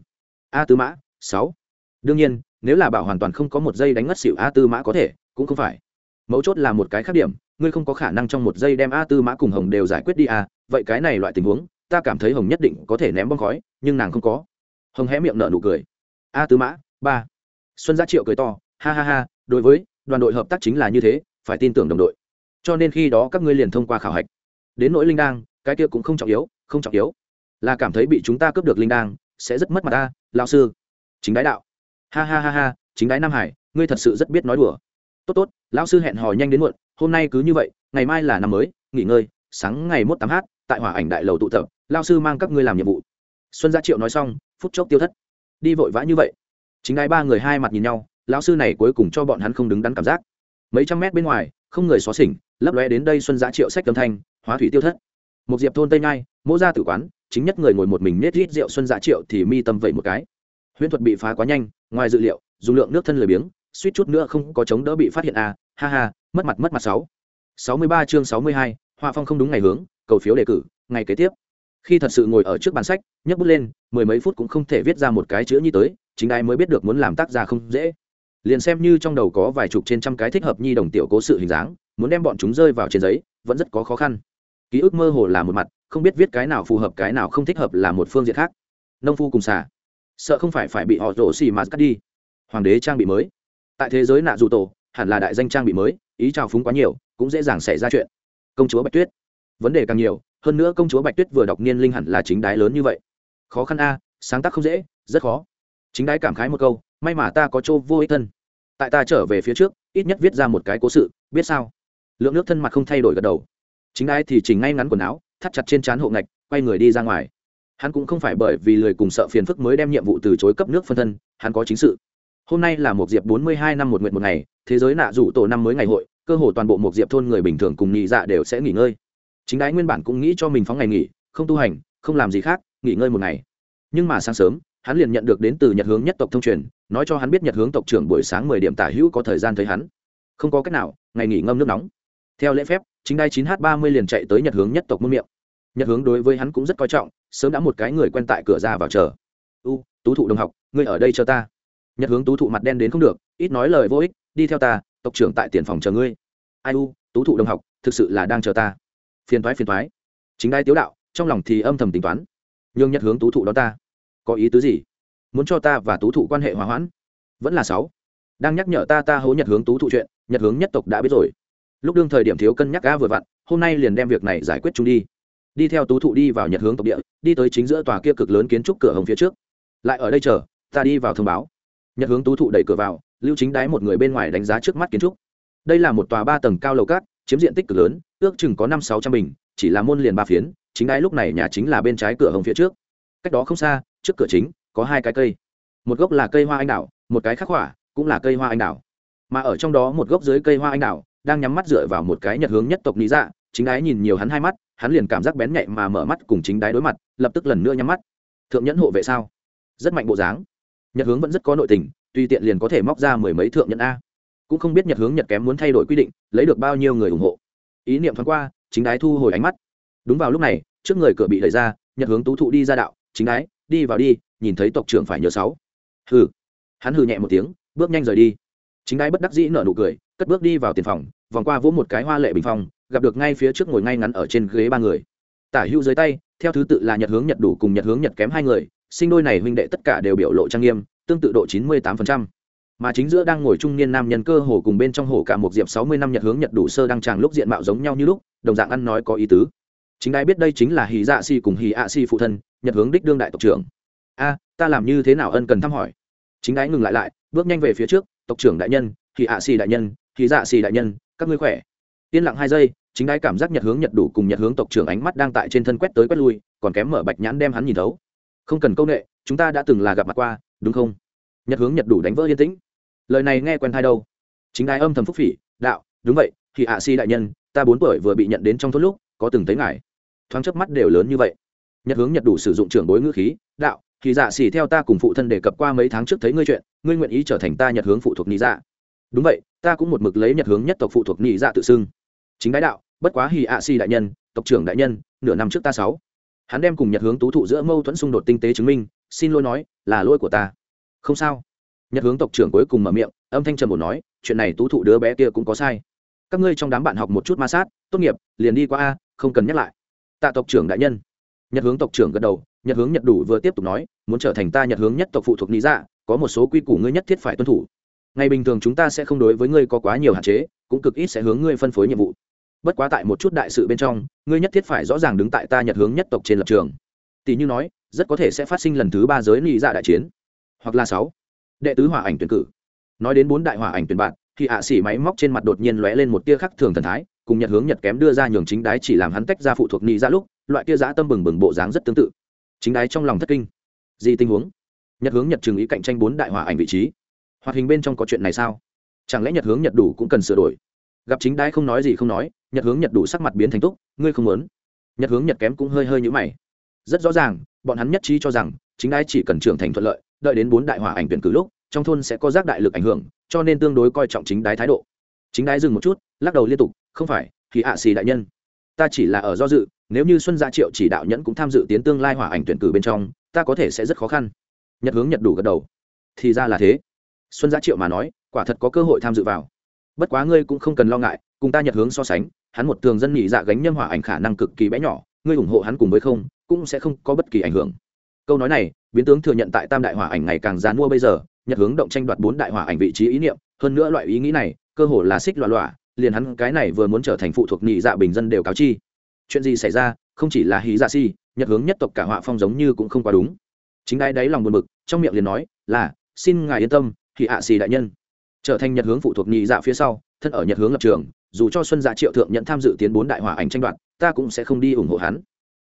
A tư mã, sáu. Đương nhiên, nếu là bảo hoàn toàn không có một giây đánh ngất xỉu, a tư mã có thể, cũng không phải. Mấu chốt là một cái khác điểm, ngươi không có khả năng trong một giây đem a tư mã cùng hồng đều giải quyết đi à vậy cái này loại tình huống, ta cảm thấy hồng nhất định có thể ném bom khói, nhưng nàng không có. Hồng hé miệng nở nụ cười. A tư mã, ba. Xuân gia triệu cười to, ha ha ha, đối với đoàn đội hợp tác chính là như thế, phải tin tưởng đồng đội. Cho nên khi đó các ngươi liền thông qua khảo hạch. Đến nỗi linh đang cái kia cũng không trọng yếu, không trọng yếu. Là cảm thấy bị chúng ta cướp được linh đang sẽ rất mất mặt ta lao sư. Chính đái đạo. Ha ha ha ha, chính đái nam hải, ngươi thật sự rất biết nói đùa. Tốt tốt, lão sư hẹn hò nhanh đến muộn, hôm nay cứ như vậy, ngày mai là năm mới, nghỉ ngơi, sáng ngày mốt tám h tại hỏa ảnh đại lầu tụ tập lao sư mang các ngươi làm nhiệm vụ. Xuân gia triệu nói xong, phút chốc tiêu thất. Đi vội vã như vậy. Chính đái ba người hai mặt nhìn nhau lão sư này cuối cùng cho bọn hắn không đứng đắn cảm giác. Mấy trăm mét bên ngoài, không người xóa xỉnh, lấp lóe đến đây xuân giã triệu sách âm thanh, hóa thủy tiêu thất. Một diệp thôn tây nhai, mỗ ra tử quán, chính nhất người ngồi một mình nết rít rượu xuân giã triệu thì mi tâm vậy một cái. Huyễn thuật bị phá quá nhanh, ngoài dự liệu, dùng lượng nước thân lười biếng, suýt chút nữa không có chống đỡ bị phát hiện à ha ha, mất mặt mất mặt sáu. Sáu mươi ba chương sáu mươi hai, hoa phong không đúng ngày hướng, cầu phiếu đề cử, ngày kế tiếp. Khi thật sự ngồi ở trước bàn sách, nhấc bút lên, mười mấy phút cũng không thể viết ra một cái chữ như tới, chính ai mới biết được muốn làm tác giả không dễ liền xem như trong đầu có vài chục trên trăm cái thích hợp nhi đồng tiểu cố sự hình dáng, muốn đem bọn chúng rơi vào trên giấy, vẫn rất có khó khăn. Ký ức mơ hồ là một mặt, không biết viết cái nào phù hợp, cái nào không thích hợp là một phương diện khác. Nông phu cùng xả sợ không phải phải bị họ rổ xì mà cắt đi. Hoàng đế trang bị mới. Tại thế giới nạ dù tổ, hẳn là đại danh trang bị mới, ý trào phúng quá nhiều, cũng dễ dàng xảy ra chuyện. Công chúa bạch tuyết. Vấn đề càng nhiều, hơn nữa công chúa bạch tuyết vừa đọc niên linh hẳn là chính đái lớn như vậy. Khó khăn a, sáng tác không dễ, rất khó. Chính đái cảm khái một câu may mà ta có chỗ vô ích thân. Tại ta trở về phía trước, ít nhất viết ra một cái cố sự, biết sao? Lượng nước thân mặt không thay đổi gật đầu. Chính ai thì chỉnh ngay ngắn quần áo, thắt chặt trên trán hộ ngạch, quay người đi ra ngoài. Hắn cũng không phải bởi vì lười cùng sợ phiền phức mới đem nhiệm vụ từ chối cấp nước phân thân, hắn có chính sự. Hôm nay là một diệp bốn mươi hai năm một nguyện một ngày, thế giới nạ rủ tổ năm mới ngày hội, cơ hồ toàn bộ một diệp thôn người bình thường cùng nghỉ dạ đều sẽ nghỉ ngơi. Chính đái nguyên bản cũng nghĩ cho mình phóng ngày nghỉ, không tu hành, không làm gì khác, nghỉ ngơi một ngày. Nhưng mà sáng sớm hắn liền nhận được đến từ nhật hướng nhất tộc thông truyền, nói cho hắn biết nhật hướng tộc trưởng buổi sáng mười điểm tả hữu có thời gian thấy hắn. Không có cách nào, ngày nghỉ ngâm nước nóng. Theo lễ phép, chính đai chín h ba mươi liền chạy tới nhật hướng nhất tộc muôn miệng. Nhật hướng đối với hắn cũng rất coi trọng, sớm đã một cái người quen tại cửa ra vào chờ. U, tú thụ đồng học, ngươi ở đây chờ ta. Nhật hướng tú thụ mặt đen đến không được, ít nói lời vô ích, đi theo ta, tộc trưởng tại tiền phòng chờ ngươi. Ai u, tú thụ đồng học, thực sự là đang chờ ta. Phiền thoái phiền thoái chính đai tiếu đạo, trong lòng thì âm thầm tính toán. Nhưng nhật hướng tú thụ đó ta có ý tứ gì? Muốn cho ta và tú thụ quan hệ hòa hoãn? Vẫn là sáu. Đang nhắc nhở ta ta hố nhật hướng tú thụ chuyện, nhật hướng nhất tộc đã biết rồi. Lúc đương thời điểm thiếu cân nhắc ga vừa vặn, hôm nay liền đem việc này giải quyết chung đi. Đi theo tú thụ đi vào nhật hướng tộc địa, đi tới chính giữa tòa kia cực lớn kiến trúc cửa hồng phía trước. Lại ở đây chờ, ta đi vào thông báo. Nhật hướng tú thụ đẩy cửa vào, lưu chính đái một người bên ngoài đánh giá trước mắt kiến trúc. Đây là một tòa ba tầng cao lầu cát, chiếm diện tích cực lớn, ước chừng có năm sáu trăm bình, chỉ là môn liền ba phiến, chính đái lúc này nhà chính là bên trái cửa hồng phía trước. Cách đó không xa trước cửa chính có hai cái cây. Một gốc là cây hoa anh đào, một cái khắc hỏa cũng là cây hoa anh đào. Mà ở trong đó một gốc dưới cây hoa anh đào đang nhắm mắt dựa vào một cái nhật hướng nhất tộc lý dạ chính đái nhìn nhiều hắn hai mắt, hắn liền cảm giác bén nhạy mà mở mắt cùng chính đái đối mặt, lập tức lần nữa nhắm mắt. Thượng nhẫn hộ vệ sao? Rất mạnh bộ dáng. Nhật hướng vẫn rất có nội tình, tuy tiện liền có thể móc ra mười mấy thượng nhẫn a. Cũng không biết nhật hướng nhật kém muốn thay đổi quy định, lấy được bao nhiêu người ủng hộ. Ý niệm thoáng qua, chính đái thu hồi ánh mắt. Đúng vào lúc này, trước người cửa bị đẩy ra, nhật hướng tú thụ đi ra đạo, chính đái đi vào đi, nhìn thấy tộc trưởng phải nhớ sáu. Hừ. Hắn hừ nhẹ một tiếng, bước nhanh rời đi. Chính đái bất đắc dĩ nở nụ cười, cất bước đi vào tiền phòng, vòng qua vỗ một cái hoa lệ bình phong, gặp được ngay phía trước ngồi ngay ngắn ở trên ghế ba người. Tả hữu dưới tay, theo thứ tự là nhật hướng nhật đủ cùng nhật hướng nhật kém hai người, sinh đôi này huynh đệ tất cả đều biểu lộ trang nghiêm, tương tự độ chín mươi tám mà chính giữa đang ngồi trung niên nam nhân cơ hồ cùng bên trong hồ cả một diệp sáu mươi năm nhật hướng nhật đủ sơ đang tràng lúc diện mạo giống nhau như lúc, đồng dạng ăn nói có ý tứ chính ai biết đây chính là hì dạ si cùng hì ạ si phụ thân, nhật hướng đích đương đại tộc trưởng. A, ta làm như thế nào ân cần thăm hỏi? Chính ái ngừng lại lại, bước nhanh về phía trước, tộc trưởng đại nhân, hì ạ si đại nhân, hì dạ si đại nhân, các ngươi khỏe? Yên lặng hai giây, chính ái cảm giác nhật hướng nhật đủ cùng nhật hướng tộc trưởng ánh mắt đang tại trên thân quét tới quét lui, còn kém mở bạch nhãn đem hắn nhìn thấu. Không cần công nghệ chúng ta đã từng là gặp mặt qua, đúng không? Nhật hướng nhật đủ đánh vỡ yên tĩnh. Lời này nghe quen thai đâu? Chính đai âm thầm phúc phỉ, đạo, đúng vậy thì ạ si đại nhân, ta bốn tuổi vừa bị nhận đến trong thôn lúc có từng thấy ngài. Thoáng chớp mắt đều lớn như vậy. Nhật hướng nhật đủ sử dụng trưởng bối ngữ khí, đạo thì dạ xỉ theo ta cùng phụ thân đề cập qua mấy tháng trước thấy ngươi chuyện, ngươi nguyện ý trở thành ta nhật hướng phụ thuộc nghĩ dạ. Đúng vậy, ta cũng một mực lấy nhật hướng nhất tộc phụ thuộc nghĩ dạ tự xưng. Chính đái đạo, bất quá hì ạ xì đại nhân, tộc trưởng đại nhân, nửa năm trước ta sáu. Hắn đem cùng nhật hướng tú thụ giữa mâu thuẫn xung đột tinh tế chứng minh, xin lỗi nói, là lỗi của ta. Không sao. Nhật hướng tộc trưởng cuối cùng mở miệng, âm thanh trầm một nói, chuyện này tú thụ đứa bé kia cũng có sai. Các ngươi trong đám bạn học một chút ma sát, tốt nghiệp, liền đi qua a không cần nhắc lại. Tạ tộc trưởng đại nhân. Nhật hướng tộc trưởng gật đầu, nhật hướng nhật đủ vừa tiếp tục nói, muốn trở thành ta nhật hướng nhất tộc phụ thuộc lý dạ có một số quy củ ngươi nhất thiết phải tuân thủ. Ngày bình thường chúng ta sẽ không đối với ngươi có quá nhiều hạn chế, cũng cực ít sẽ hướng ngươi phân phối nhiệm vụ. Bất quá tại một chút đại sự bên trong, ngươi nhất thiết phải rõ ràng đứng tại ta nhật hướng nhất tộc trên lập trường. Tỷ như nói, rất có thể sẽ phát sinh lần thứ ba giới lý dạ đại chiến. Hoặc là sáu. Đệ tứ hỏa ảnh tuyển cử. Nói đến bốn đại hỏa ảnh tuyển bạn, thì ạ xỉ máy móc trên mặt đột nhiên lóe lên một tia khắc thường thần thái cùng nhật hướng nhật kém đưa ra nhường chính đái chỉ làm hắn tách ra phụ thuộc ni ra dạ lúc, loại kia giã tâm bừng bừng bộ dáng rất tương tự. Chính đái trong lòng thất kinh. Gì tình huống? Nhật hướng nhật chừng ý cạnh tranh bốn đại hỏa ảnh vị trí. Hoạt hình bên trong có chuyện này sao? Chẳng lẽ nhật hướng nhật đủ cũng cần sửa đổi? Gặp chính đái không nói gì không nói, nhật hướng nhật đủ sắc mặt biến thành túc, ngươi không muốn? Nhật hướng nhật kém cũng hơi hơi nhũ mày. Rất rõ ràng, bọn hắn nhất trí cho rằng, chính đái chỉ cần trưởng thành thuận lợi, đợi đến bốn đại hỏa ảnh tuyển cử lúc, trong thôn sẽ có giác đại lực ảnh hưởng, cho nên tương đối coi trọng chính đái thái độ. Chính đái dừng một chút, lắc đầu liên tục không phải thì ạ xì đại nhân. Ta chỉ là ở do dự, nếu như xuân gia triệu chỉ đạo nhẫn cũng tham dự tiến tương lai hỏa ảnh tuyển cử bên trong, ta có thể sẽ rất khó khăn. Nhật hướng nhật đủ gật đầu. Thì ra là thế. Xuân gia triệu mà nói, quả thật có cơ hội tham dự vào. Bất quá ngươi cũng không cần lo ngại, cùng ta nhật hướng so sánh, hắn một thường dân nhị dạ gánh nhâm hỏa ảnh khả năng cực kỳ bé nhỏ, ngươi ủng hộ hắn cùng với không, cũng sẽ không có bất kỳ ảnh hưởng. Câu nói này, biến tướng thừa nhận tại tam đại hỏa ảnh ngày càng dán mua bây giờ, nhật hướng động tranh đoạt bốn đại hỏa ảnh vị trí ý niệm, hơn nữa loại ý nghĩ này, cơ hồ là xích loạn loạn liền hắn cái này vừa muốn trở thành phụ thuộc nhị dạ bình dân đều cáo chi. Chuyện gì xảy ra không chỉ là hí dạ si nhật hướng nhất tộc cả họa phong giống như cũng không quá đúng. Chính đai đáy lòng buồn bực trong miệng liền nói là xin ngài yên tâm thì ạ xì đại nhân. Trở thành nhật hướng phụ thuộc nhị dạ phía sau thân ở nhật hướng lập trường dù cho xuân dạ triệu thượng nhận tham dự tiến bốn đại hỏa ảnh tranh đoạt ta cũng sẽ không đi ủng hộ hắn.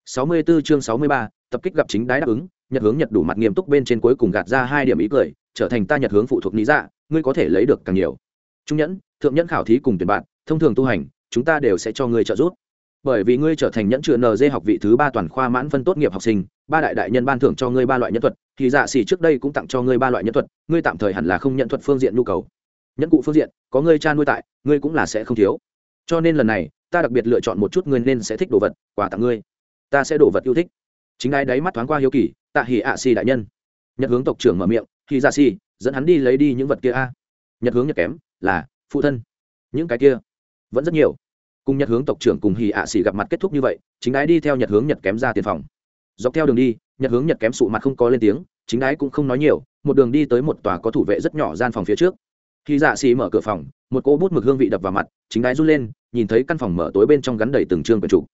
64 chương 63, tập kích gặp chính đái đáp ứng nhật hướng nhật đủ mặt nghiêm túc bên trên cuối cùng gạt ra hai điểm ý cười trở thành ta nhật hướng phụ thuộc nhị dạ ngươi có thể lấy được càng nhiều trung nhẫn, thượng nhẫn khảo thí cùng tuyển bạn, thông thường tu hành, chúng ta đều sẽ cho ngươi trợ giúp. Bởi vì ngươi trở thành nhẫn chữa nd học vị thứ ba toàn khoa mãn phân tốt nghiệp học sinh, ba đại đại nhân ban thưởng cho ngươi ba loại nhân thuật, thì dạ xỉ trước đây cũng tặng cho ngươi ba loại nhân thuật, ngươi tạm thời hẳn là không nhận thuật phương diện nhu cầu. Nhẫn cụ phương diện, có ngươi cha nuôi tại, ngươi cũng là sẽ không thiếu. Cho nên lần này, ta đặc biệt lựa chọn một chút ngươi nên sẽ thích đồ vật, quà tặng ngươi. Ta sẽ đồ vật yêu thích. Chính ai đấy mắt thoáng qua hiếu kỳ, tạ hỉ ạ xì đại nhân. Nhật hướng tộc trưởng mở miệng, thì Ra xì, dẫn hắn đi lấy đi những vật kia a. Nhật hướng nhật kém là, phụ thân. Những cái kia vẫn rất nhiều. Cùng nhật hướng tộc trưởng cùng hì ạ xỉ gặp mặt kết thúc như vậy, chính đái đi theo nhật hướng nhật kém ra tiền phòng. Dọc theo đường đi, nhật hướng nhật kém sụ mặt không có lên tiếng, chính đái cũng không nói nhiều, một đường đi tới một tòa có thủ vệ rất nhỏ gian phòng phía trước. Khi dạ xỉ mở cửa phòng, một cỗ bút mực hương vị đập vào mặt, chính đái run lên, nhìn thấy căn phòng mở tối bên trong gắn đầy từng chương quần trục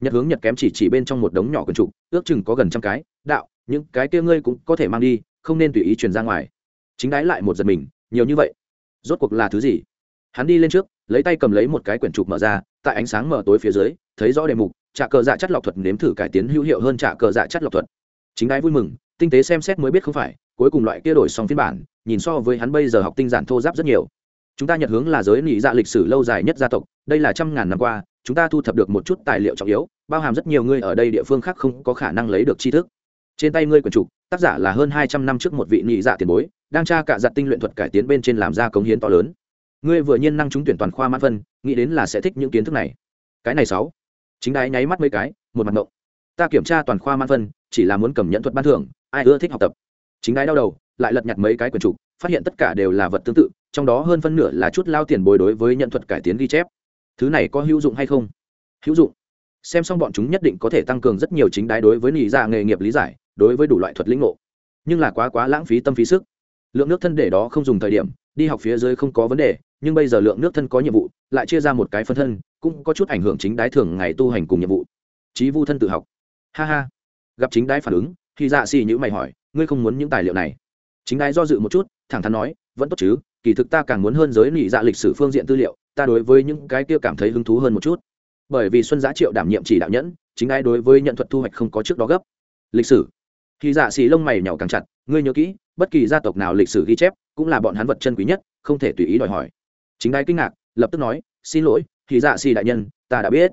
nhật hướng nhật kém chỉ chỉ bên trong một đống nhỏ quần trục ước chừng có gần trăm cái, đạo, những cái kia ngươi cũng có thể mang đi, không nên tùy ý truyền ra ngoài. Chính đái lại một giật mình, nhiều như vậy rốt cuộc là thứ gì? Hắn đi lên trước, lấy tay cầm lấy một cái quyển trục mở ra, tại ánh sáng mở tối phía dưới, thấy rõ đề mục trả cờ dạ chất lọc thuật nếm thử cải tiến hữu hiệu hơn trả cờ dạ chất lọc thuật. Chính đái vui mừng, tinh tế xem xét mới biết không phải, cuối cùng loại kia đổi xong phiên bản, nhìn so với hắn bây giờ học tinh giản thô giáp rất nhiều. Chúng ta nhận hướng là giới nỉ dạ lịch sử lâu dài nhất gia tộc, đây là trăm ngàn năm qua, chúng ta thu thập được một chút tài liệu trọng yếu, bao hàm rất nhiều người ở đây địa phương khác không có khả năng lấy được tri thức. Trên tay ngươi quyển trục, tác giả là hơn hai trăm năm trước một vị nị dạ tiền bối đang tra cả giặt tinh luyện thuật cải tiến bên trên làm ra cống hiến to lớn. Ngươi vừa nhiên năng trúng tuyển toàn khoa mãn phân, nghĩ đến là sẽ thích những kiến thức này. Cái này sáu. Chính đái nháy mắt mấy cái, một mặt ngộng. Ta kiểm tra toàn khoa mãn phân, chỉ là muốn cầm nhận thuật ban thưởng, ai ưa thích học tập. Chính đái đau đầu, lại lật nhặt mấy cái quyển trục, phát hiện tất cả đều là vật tương tự, trong đó hơn phân nửa là chút lao tiền bồi đối với nhận thuật cải tiến ghi chép. Thứ này có hữu dụng hay không? Hữu dụng. Xem xong bọn chúng nhất định có thể tăng cường rất nhiều chính đái đối với nỉ dạ nghề nghiệp lý giải, đối với đủ loại thuật lĩnh ngộ. Nhưng là quá quá lãng phí tâm phí sức lượng nước thân để đó không dùng thời điểm, đi học phía dưới không có vấn đề, nhưng bây giờ lượng nước thân có nhiệm vụ, lại chia ra một cái phân thân, cũng có chút ảnh hưởng chính đái thường ngày tu hành cùng nhiệm vụ. Trí vu thân tự học. Ha ha. Gặp chính đái phản ứng, thì dạ xì nhữ mày hỏi, ngươi không muốn những tài liệu này? Chính đái do dự một chút, thẳng thắn nói, vẫn tốt chứ, kỳ thực ta càng muốn hơn giới nị dạ lịch sử phương diện tư liệu, ta đối với những cái kia cảm thấy hứng thú hơn một chút. Bởi vì xuân giá triệu đảm nhiệm chỉ đạo nhẫn, chính đái đối với nhận thuật thu hoạch không có trước đó gấp. Lịch sử khi dạ xì lông mày nhỏ càng chặt, ngươi nhớ kỹ, bất kỳ gia tộc nào lịch sử ghi chép cũng là bọn hắn vật chân quý nhất, không thể tùy ý đòi hỏi. Chính đái kinh ngạc, lập tức nói, xin lỗi, khi dạ xì đại nhân, ta đã biết.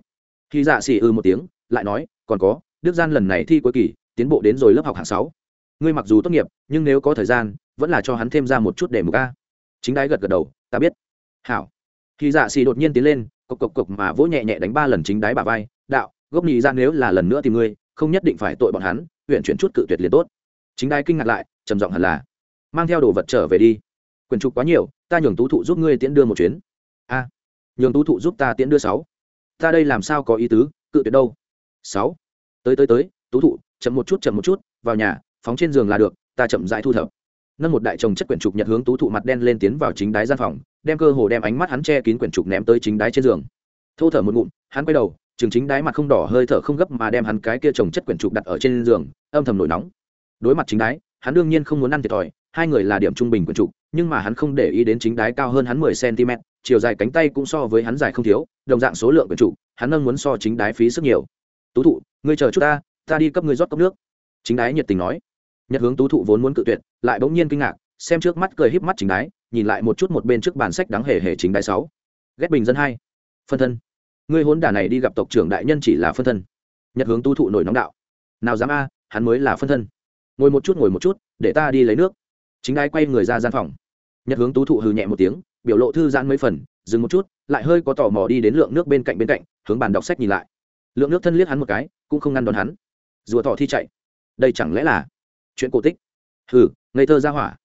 Khi dạ xì ư một tiếng, lại nói, còn có, đức gian lần này thi cuối kỳ, tiến bộ đến rồi lớp học hạng sáu. Ngươi mặc dù tốt nghiệp, nhưng nếu có thời gian, vẫn là cho hắn thêm ra một chút để mục a. Chính đái gật gật đầu, ta biết. Hảo. Khi dạ xì đột nhiên tiến lên, cộc cộc cộc mà vỗ nhẹ nhẹ đánh ba lần chính đái bà vai, đạo, gốc nhị ra nếu là lần nữa thì ngươi, không nhất định phải tội bọn hắn huyện chuyển chút cự tuyệt liền tốt. Chính đái kinh ngạc lại, trầm giọng hẳn là, mang theo đồ vật trở về đi. Quyền trục quá nhiều, ta nhường tú thụ giúp ngươi tiễn đưa một chuyến. A, nhường tú thụ giúp ta tiễn đưa sáu. Ta đây làm sao có ý tứ, cự tuyệt đâu. Sáu. Tới tới tới, tú thụ, chậm một chút, chậm một chút, vào nhà, phóng trên giường là được, ta chậm rãi thu thập. Nâng một đại chồng chất quyển trục nhật hướng tú thụ mặt đen lên tiến vào chính đáy gian phòng, đem cơ hồ đem ánh mắt hắn che kín quyển trục ném tới chính đáy trên giường. Thô thở một ngụm, hắn quay đầu trường chính đái mặt không đỏ, hơi thở không gấp mà đem hắn cái kia chồng chất quyển trục đặt ở trên giường, âm thầm nổi nóng. Đối mặt chính đái hắn đương nhiên không muốn ăn thiệt thòi, hai người là điểm trung bình quyển trục, nhưng mà hắn không để ý đến chính đái cao hơn hắn mười cm chiều dài cánh tay cũng so với hắn dài không thiếu, đồng dạng số lượng quyển trục, hắn nâng muốn so chính đái phí sức nhiều. Tú thụ, ngươi chờ chút ta ta đi cấp ngươi rót cốc nước. Chính đái nhiệt tình nói. Nhật hướng tú thụ vốn muốn cự tuyệt, lại bỗng nhiên kinh ngạc, xem trước mắt cười híp mắt chính đái nhìn lại một chút một bên trước bàn sách đáng hề hề chính đái sáu. Ghét bình dân hai. Phân thân ngươi hốn đả này đi gặp tộc trưởng đại nhân chỉ là phân thân. Nhật hướng tú thụ nổi nóng đạo. Nào dám a, hắn mới là phân thân. Ngồi một chút, ngồi một chút, để ta đi lấy nước. Chính ai quay người ra gian phòng. Nhật hướng tú thụ hừ nhẹ một tiếng, biểu lộ thư giãn mấy phần, dừng một chút, lại hơi có tò mò đi đến lượng nước bên cạnh bên cạnh, hướng bàn đọc sách nhìn lại. Lượng nước thân liếc hắn một cái, cũng không ngăn đón hắn. Rùa thỏ thi chạy. Đây chẳng lẽ là chuyện cổ tích? Hừ, ngây thơ ra hỏa.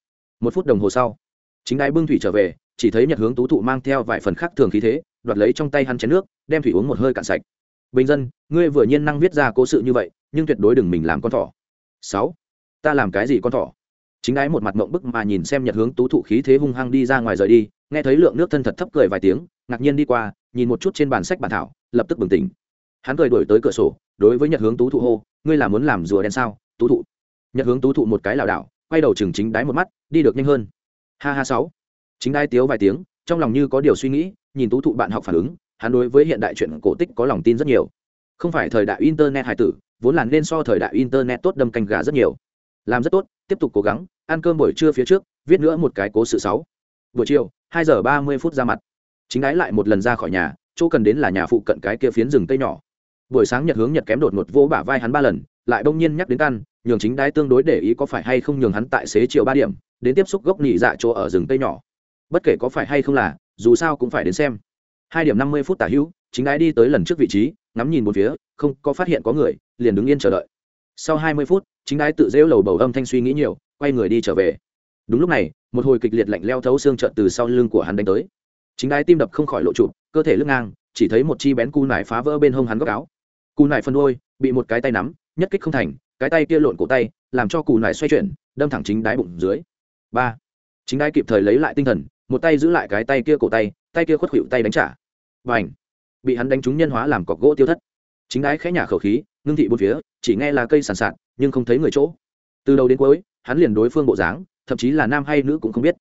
Một phút đồng hồ sau, chính ai bưng thủy trở về, chỉ thấy nhật hướng tú thụ mang theo vài phần khác thường khí thế đoạt lấy trong tay hắn chén nước, đem thủy uống một hơi cạn sạch. Bình dân, ngươi vừa nhiên năng viết ra cố sự như vậy, nhưng tuyệt đối đừng mình làm con thỏ. Sáu, ta làm cái gì con thỏ? Chính ái một mặt mộng bức mà nhìn xem nhật hướng tú thụ khí thế hung hăng đi ra ngoài rời đi, nghe thấy lượng nước thân thật thấp cười vài tiếng, ngạc nhiên đi qua, nhìn một chút trên bàn sách bản thảo, lập tức bừng tỉnh. Hắn cười đuổi tới cửa sổ, đối với nhật hướng tú thụ hô, ngươi là muốn làm rùa đen sao, tú thụ? Nhật hướng tú thụ một cái lảo đảo, quay đầu chừng chính đái một mắt, đi được nhanh hơn. Ha ha, sáu. Chính đái tiếu vài tiếng, trong lòng như có điều suy nghĩ nhìn tú thụ bạn học phản ứng, hắn đối với hiện đại chuyện cổ tích có lòng tin rất nhiều. Không phải thời đại internet hài tử, vốn là nên so thời đại internet tốt đâm canh gà rất nhiều. Làm rất tốt, tiếp tục cố gắng, ăn cơm buổi trưa phía trước, viết nữa một cái cố sự sáu. Buổi chiều, hai giờ ba mươi phút ra mặt. Chính ái lại một lần ra khỏi nhà, chỗ cần đến là nhà phụ cận cái kia phiến rừng cây nhỏ. Buổi sáng nhật hướng nhật kém đột ngột vỗ bả vai hắn ba lần, lại bỗng nhiên nhắc đến căn, nhường chính đái tương đối để ý có phải hay không nhường hắn tại xế chiều ba điểm, đến tiếp xúc gốc nhị dạ chỗ ở rừng cây nhỏ. Bất kể có phải hay không là dù sao cũng phải đến xem. Hai điểm năm mươi phút tả hữu, chính đái đi tới lần trước vị trí, ngắm nhìn một phía, không có phát hiện có người, liền đứng yên chờ đợi. Sau hai mươi phút, chính đái tự rêu lầu bầu âm thanh suy nghĩ nhiều, quay người đi trở về. Đúng lúc này, một hồi kịch liệt lạnh leo thấu xương trợn từ sau lưng của hắn đánh tới. Chính đái tim đập không khỏi lộ trụ, cơ thể lưng ngang, chỉ thấy một chi bén cu nải phá vỡ bên hông hắn góc áo. Cù nải phân đôi, bị một cái tay nắm, nhất kích không thành, cái tay kia lộn cổ tay, làm cho cù nải xoay chuyển, đâm thẳng chính đái bụng dưới. Ba. Chính đái kịp thời lấy lại tinh thần một tay giữ lại cái tay kia cổ tay tay kia khuất khuỵu tay đánh trả. Và ảnh bị hắn đánh trúng nhân hóa làm cọc gỗ tiêu thất. Chính đái khẽ nhả khẩu khí, ngưng thị bốn phía, chỉ nghe là cây sàn sạt, nhưng không thấy người chỗ. Từ đầu đến cuối, hắn liền đối phương bộ dáng, thậm chí là nam hay nữ cũng không biết.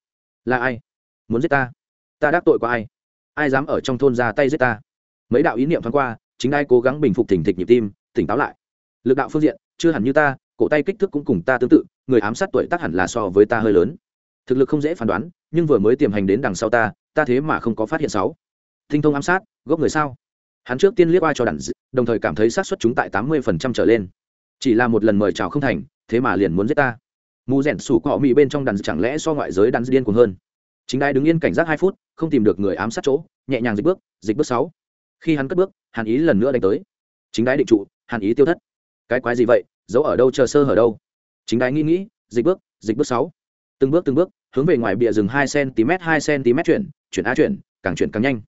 Là ai? Muốn giết ta? Ta đắc tội qua ai? Ai dám ở trong thôn ra tay giết ta? Mấy đạo ý niệm thoáng qua, chính ai cố gắng bình phục thỉnh thịch nhịp tim, tỉnh táo lại. Lực đạo phương diện, chưa hẳn như ta, cổ tay kích thước cũng cùng ta tương tự, người ám sát tuổi tác hẳn là so với ta hơi lớn thực lực không dễ phán đoán, nhưng vừa mới tiềm hành đến đằng sau ta ta thế mà không có phát hiện sáu. Tinh thông ám sát, gốc người sao? Hắn trước tiên liếc qua cho đàn d... đồng thời cảm thấy xác suất chúng tại tám mươi phần trăm trở lên. Chỉ là một lần mời chào không thành, thế mà liền muốn giết ta. Mù rẻn sủ cọ mỹ bên trong đàn d... chẳng lẽ so ngoại giới đàn d... điên cuồng hơn? Chính đai đứng yên cảnh giác hai phút, không tìm được người ám sát chỗ, nhẹ nhàng dịch bước dịch bước sáu. Khi hắn cất bước, hàn ý lần nữa đánh tới. Chính đái định trụ, hàn ý tiêu thất. Cái quái gì vậy? Giấu ở đâu, chờ sơ hở đâu? Chính đái nghĩ nghĩ, dịch bước dịch bước sáu từng bước từng bước hướng về ngoài bìa rừng hai cm hai cm chuyển chuyển a chuyển càng chuyển càng nhanh.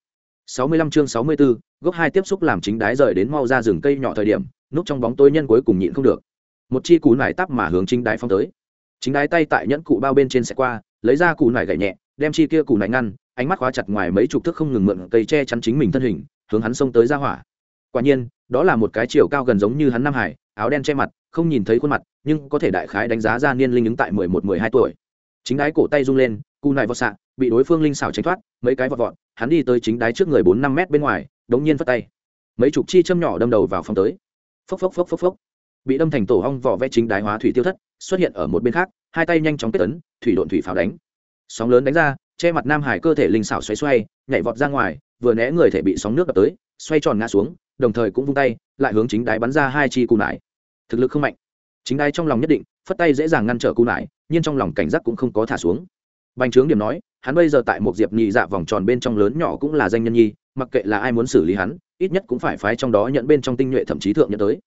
Sáu mươi lăm chương sáu mươi 64, gốc hai tiếp xúc làm chính đái rời đến mau ra rừng cây nhỏ thời điểm núp trong bóng tối nhân cuối cùng nhịn không được. Một chi cú nải tắp mà hướng chính đái phong tới. Chính đái tay tại nhẫn cụ bao bên trên xe qua lấy ra cù nải gậy nhẹ đem chi kia cù nải ngăn ánh mắt khóa chặt ngoài mấy chục thước không ngừng mượn cây che chắn chính mình thân hình hướng hắn xông tới ra hỏa. Quả nhiên đó là một cái chiều cao gần giống như hắn nam hải áo đen che mặt không nhìn thấy khuôn mặt nhưng có thể đại khái đánh giá ra niên linh ứng tại mười một mười hai tuổi chính đái cổ tay rung lên cù nại vọt xạ, bị đối phương linh xảo tránh thoát, mấy cái vọt vọt, hắn đi tới chính đái trước người bốn năm mét bên ngoài, đống nhiên phất tay. Mấy chục chi châm nhỏ đâm đầu vào phòng tới. Phốc phốc phốc phốc phốc. Bị đâm thành tổ hong vỏ vẽ chính đái hóa thủy tiêu thất, xuất hiện ở một bên khác, hai tay nhanh chóng kết tấn thủy độn thủy pháo đánh. Sóng lớn đánh ra, che mặt nam hải cơ thể linh xảo xoay xoay, nhảy vọt ra ngoài, vừa né người thể bị sóng nước đập tới, xoay tròn ngã xuống, đồng thời cũng vung tay, lại hướng chính đáy bắn ra hai chi cù nải. Thực lực không mạnh. Chính đái trong lòng nhất định, phất tay dễ dàng ngăn trở cù nải nhưng trong lòng cảnh giác cũng không có thả xuống. Bành trướng điểm nói, hắn bây giờ tại một diệp nhị dạ vòng tròn bên trong lớn nhỏ cũng là danh nhân nhi, mặc kệ là ai muốn xử lý hắn, ít nhất cũng phải phái trong đó nhận bên trong tinh nhuệ thậm chí thượng nhận tới.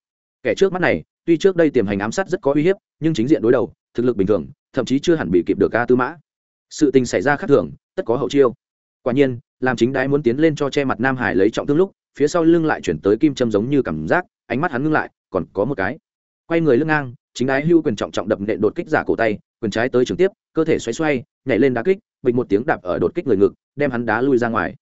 Kẻ trước mắt này, tuy trước đây tiềm hành ám sát rất có uy hiếp, nhưng chính diện đối đầu, thực lực bình thường, thậm chí chưa hẳn bị kịp được ca tư mã. Sự tình xảy ra khác thường, tất có hậu chiêu. Quả nhiên, làm chính đái muốn tiến lên cho che mặt nam hải lấy trọng thương lúc, phía sau lưng lại chuyển tới kim châm giống như cảm giác, ánh mắt hắn ngưng lại, còn có một cái. Quay người lưng ngang, chính đái hưu quyền trọng trọng đập nện đột kích giả cổ tay quyền trái tới trực tiếp, cơ thể xoay xoay, nhảy lên đá kích, bịch một tiếng đạp ở đột kích người ngực, đem hắn đá lui ra ngoài.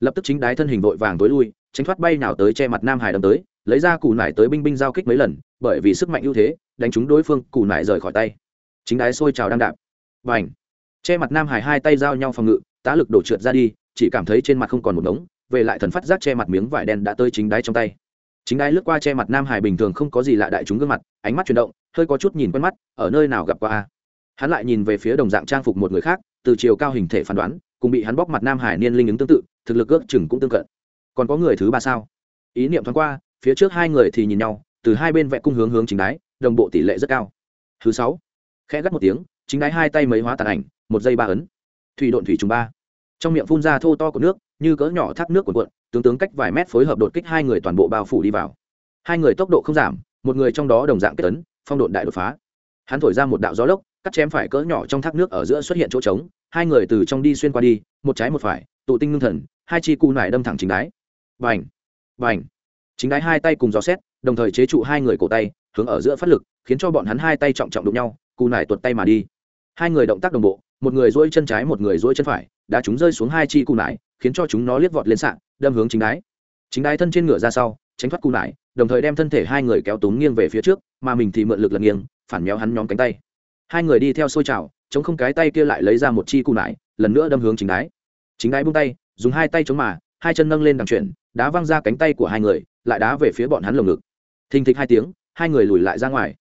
Lập tức chính đái thân hình vội vàng tối lui, tránh thoát bay nào tới che mặt nam hải đâm tới, lấy ra củ nải tới binh binh giao kích mấy lần, bởi vì sức mạnh ưu thế, đánh trúng đối phương củ nải rời khỏi tay. Chính đái sôi trào đang đạp. Và ảnh che mặt nam hải hai tay giao nhau phòng ngự, tá lực đổ trượt ra đi, chỉ cảm thấy trên mặt không còn một đống, về lại thần phát giác che mặt miếng vải đen đã tới chính đáy trong tay. Chính đáy lướt qua che mặt nam hải bình thường không có gì lạ đại chúng gương mặt, ánh mắt chuyển động, hơi có chút nhìn quen mắt, ở nơi nào gặp qua hắn lại nhìn về phía đồng dạng trang phục một người khác, từ chiều cao hình thể phán đoán, cùng bị hắn bóc mặt nam hải niên linh ứng tương tự, thực lực ước chừng cũng tương cận. Còn có người thứ ba sao? Ý niệm thoáng qua, phía trước hai người thì nhìn nhau, từ hai bên vẽ cung hướng hướng chính đáy đồng bộ tỷ lệ rất cao. Thứ sáu. Khẽ gắt một tiếng, chính đáy hai tay mấy hóa tàn ảnh, một giây ba ấn. Thủy độn thủy trùng ba. Trong miệng phun ra thô to của nước, như cỡ nhỏ thác nước của cuộn, tướng tướng cách vài mét phối hợp đột kích hai người toàn bộ bao phủ đi vào. Hai người tốc độ không giảm, một người trong đó đồng dạng kết tấn phong độn đại đột phá. Hắn thổi ra một đạo gió lốc cắt chém phải cỡ nhỏ trong thác nước ở giữa xuất hiện chỗ trống, hai người từ trong đi xuyên qua đi, một trái một phải, tụ tinh ngưng thần, hai chi cù nải đâm thẳng chính đáy. Vành vành chính đáy hai tay cùng gió xét đồng thời chế trụ hai người cổ tay, hướng ở giữa phát lực, khiến cho bọn hắn hai tay trọng trọng đụng nhau, cù nải tuột tay mà đi. Hai người động tác đồng bộ, một người dỗi chân trái, một người dỗi chân phải, đã chúng rơi xuống hai chi cù nải, khiến cho chúng nó liếc vọt lên sạn đâm hướng chính đáy. Chính đáy thân trên ngựa ra sau, tránh thoát cù nải, đồng thời đem thân thể hai người kéo túng nghiêng về phía trước, mà mình thì mượn lực lật nghiêng, phản méo hắn nhóm cánh tay hai người đi theo xôi trào chống không cái tay kia lại lấy ra một chi cù nải, lần nữa đâm hướng chính đáy chính đáy buông tay, dùng hai tay chống mà, hai chân nâng lên đằng chuyển, đá văng ra cánh tay của hai người, lại đá về phía bọn hắn lồng ngực. Thình thịch hai tiếng, hai người lùi lại ra ngoài.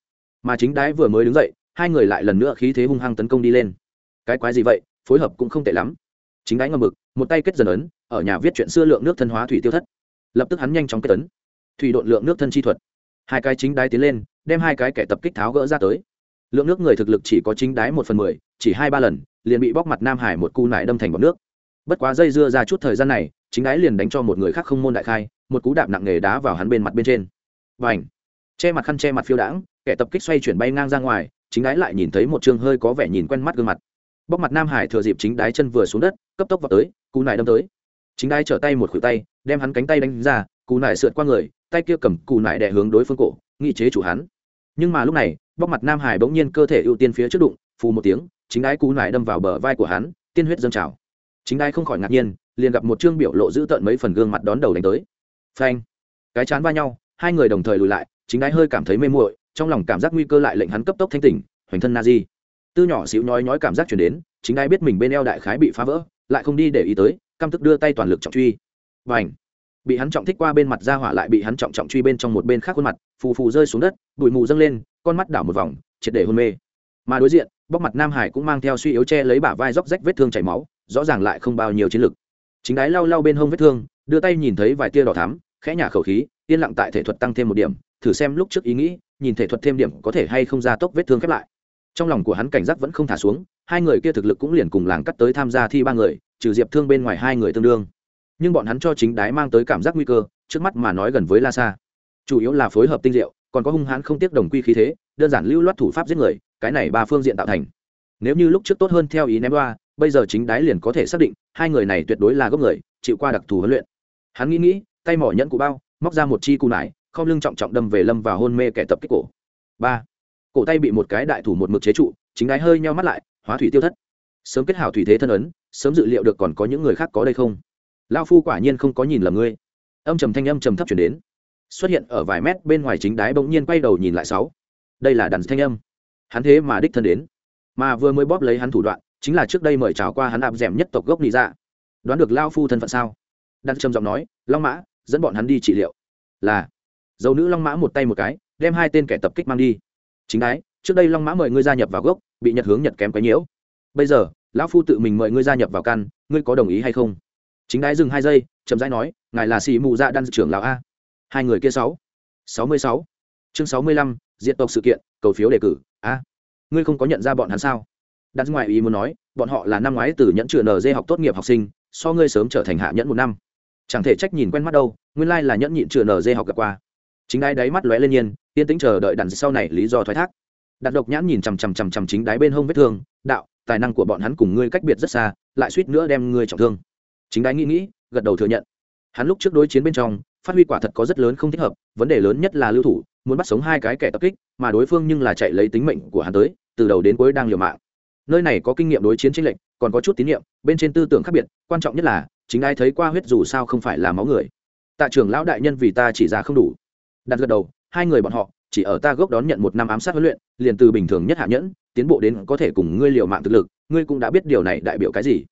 Mà chính đáy vừa mới đứng dậy, hai người lại lần nữa khí thế hung hăng tấn công đi lên. Cái quái gì vậy? Phối hợp cũng không tệ lắm. Chính đáy ngầm mực một tay kết dần ấn, ở nhà viết chuyện xưa lượng nước thân hóa thủy tiêu thất. Lập tức hắn nhanh chóng kết tấn thủy độn lượng nước thân chi thuật. Hai cái chính đáy tiến lên, đem hai cái kẻ tập kích tháo gỡ ra tới lượng nước người thực lực chỉ có chính đái một phần mười, chỉ hai ba lần, liền bị bóc mặt nam hải một cu nải đâm thành bọc nước. Bất quá dây dưa ra chút thời gian này, chính đái liền đánh cho một người khác không môn đại khai, một cú đạp nặng nề đá vào hắn bên mặt bên trên. Và ảnh che mặt khăn che mặt phiêu đãng, kẻ tập kích xoay chuyển bay ngang ra ngoài, chính đái lại nhìn thấy một chương hơi có vẻ nhìn quen mắt gương mặt. Bóc mặt nam hải thừa dịp chính đái chân vừa xuống đất, cấp tốc vào tới, cú nải đâm tới. Chính đái trở tay một khuỷu tay, đem hắn cánh tay đánh ra, cú nải sượt qua người, tay kia cầm cú nải đè hướng đối phương cổ nghị chế chủ hắn. Nhưng mà lúc này bóc mặt nam hải bỗng nhiên cơ thể ưu tiên phía trước đụng, phù một tiếng, chính ái cú nải đâm vào bờ vai của hắn, tiên huyết dâng trào. Chính ái không khỏi ngạc nhiên, liền gặp một chương biểu lộ giữ tợn mấy phần gương mặt đón đầu đánh tới. Phanh. Cái chán va nhau, hai người đồng thời lùi lại, chính ái hơi cảm thấy mê muội, trong lòng cảm giác nguy cơ lại lệnh hắn cấp tốc thanh tỉnh, hoành thân na di tư nhỏ xíu nhói nhói cảm giác chuyển đến, chính ái biết mình bên eo đại khái bị phá vỡ, lại không đi để ý tới, căm tức đưa tay toàn lực trọng truy. Và ảnh bị hắn trọng thích qua bên mặt ra hỏa lại bị hắn trọng trọng truy bên trong một bên khác khuôn mặt, phù phù rơi xuống đất, bụi mù dâng lên con mắt đảo một vòng, triệt để hôn mê. Mà đối diện, bóc mặt nam hải cũng mang theo suy yếu che lấy bả vai róc rách vết thương chảy máu, rõ ràng lại không bao nhiêu chiến lực. Chính đái lau lau bên hông vết thương, đưa tay nhìn thấy vài tia đỏ thắm, khẽ nhả khẩu khí, yên lặng tại thể thuật tăng thêm một điểm, thử xem lúc trước ý nghĩ, nhìn thể thuật thêm điểm có thể hay không ra tốc vết thương khép lại. Trong lòng của hắn cảnh giác vẫn không thả xuống, hai người kia thực lực cũng liền cùng làng cắt tới tham gia thi ba người, trừ diệp thương bên ngoài hai người tương đương. Nhưng bọn hắn cho chính đái mang tới cảm giác nguy cơ, trước mắt mà nói gần với la sa. Chủ yếu là phối hợp tinh diệu còn có hung hãn không tiếc đồng quy khí thế, đơn giản lưu loát thủ pháp giết người, cái này ba phương diện tạo thành. Nếu như lúc trước tốt hơn theo ý ném đoa bây giờ chính đái liền có thể xác định, hai người này tuyệt đối là gốc người, chịu qua đặc thù huấn luyện. Hắn nghĩ nghĩ, tay mỏ nhẫn cụ bao, móc ra một chi cù nải không lưng trọng trọng đâm về lâm và hôn mê kẻ tập kích cổ. Ba. Cổ tay bị một cái đại thủ một mực chế trụ, chính đái hơi nheo mắt lại, hóa thủy tiêu thất. Sớm kết hảo thủy thế thân ấn, sớm dự liệu được còn có những người khác có đây không? Lao phu quả nhiên không có nhìn lầm ngươi. Âm trầm thanh âm trầm thấp chuyển đến xuất hiện ở vài mét bên ngoài chính đái bỗng nhiên quay đầu nhìn lại sáu. Đây là đàn thanh âm. Hắn thế mà đích thân đến. Mà vừa mới bóp lấy hắn thủ đoạn, chính là trước đây mời chào qua hắn áp d nhất tộc gốc nị dạ. Đoán được lao phu thân phận sao? Đan trầm giọng nói, long mã, dẫn bọn hắn đi trị liệu. Là. Dầu nữ long mã một tay một cái, đem hai tên kẻ tập kích mang đi. Chính đái, trước đây long mã mời ngươi gia nhập vào gốc, bị nhật hướng nhật kém quấy nhiễu. Bây giờ, lão phu tự mình mời ngươi gia nhập vào căn, ngươi có đồng ý hay không? Chính đái dừng hai giây, chậm rãi nói, ngài là sĩ mù dạ đan trưởng lão a hai người kia sáu. Sáu mươi sáu. Chương sáu mươi lăm diện tộc sự kiện, cầu phiếu đề cử. A, ngươi không có nhận ra bọn hắn sao? Đặt ngoài ý muốn nói, bọn họ là năm ngoái từ nhẫn chữa nd học tốt nghiệp học sinh, so ngươi sớm trở thành hạ nhẫn một năm. Chẳng thể trách nhìn quen mắt đâu, nguyên lai là nhẫn nhịn chữa nd học gặp qua. Chính đái đáy mắt lóe lên nhiên, yên tĩnh chờ đợi đàn sau này lý do thoái thác. Đặt độc nhãn nhìn chằm chằm chằm chằm chính đáy bên hông vết thương, đạo, tài năng của bọn hắn cùng ngươi cách biệt rất xa, lại suýt nữa đem ngươi trọng thương. Chính đái nghĩ nghĩ, gật đầu thừa nhận. Hắn lúc trước đối chiến bên trong phát huy quả thật có rất lớn không thích hợp, vấn đề lớn nhất là lưu thủ, muốn bắt sống hai cái kẻ tập kích, mà đối phương nhưng là chạy lấy tính mệnh của hắn tới, từ đầu đến cuối đang liều mạng. Nơi này có kinh nghiệm đối chiến tranh lệnh còn có chút tín nhiệm, bên trên tư tưởng khác biệt, quan trọng nhất là, chính ai thấy qua huyết dù sao không phải là máu người. Tạ trưởng lão đại nhân vì ta chỉ ra không đủ. Đặt gật đầu, hai người bọn họ, chỉ ở ta gốc đón nhận một năm ám sát huấn luyện, liền từ bình thường nhất hạ nhẫn, tiến bộ đến có thể cùng ngươi liều mạng thực lực, ngươi cũng đã biết điều này đại biểu cái gì.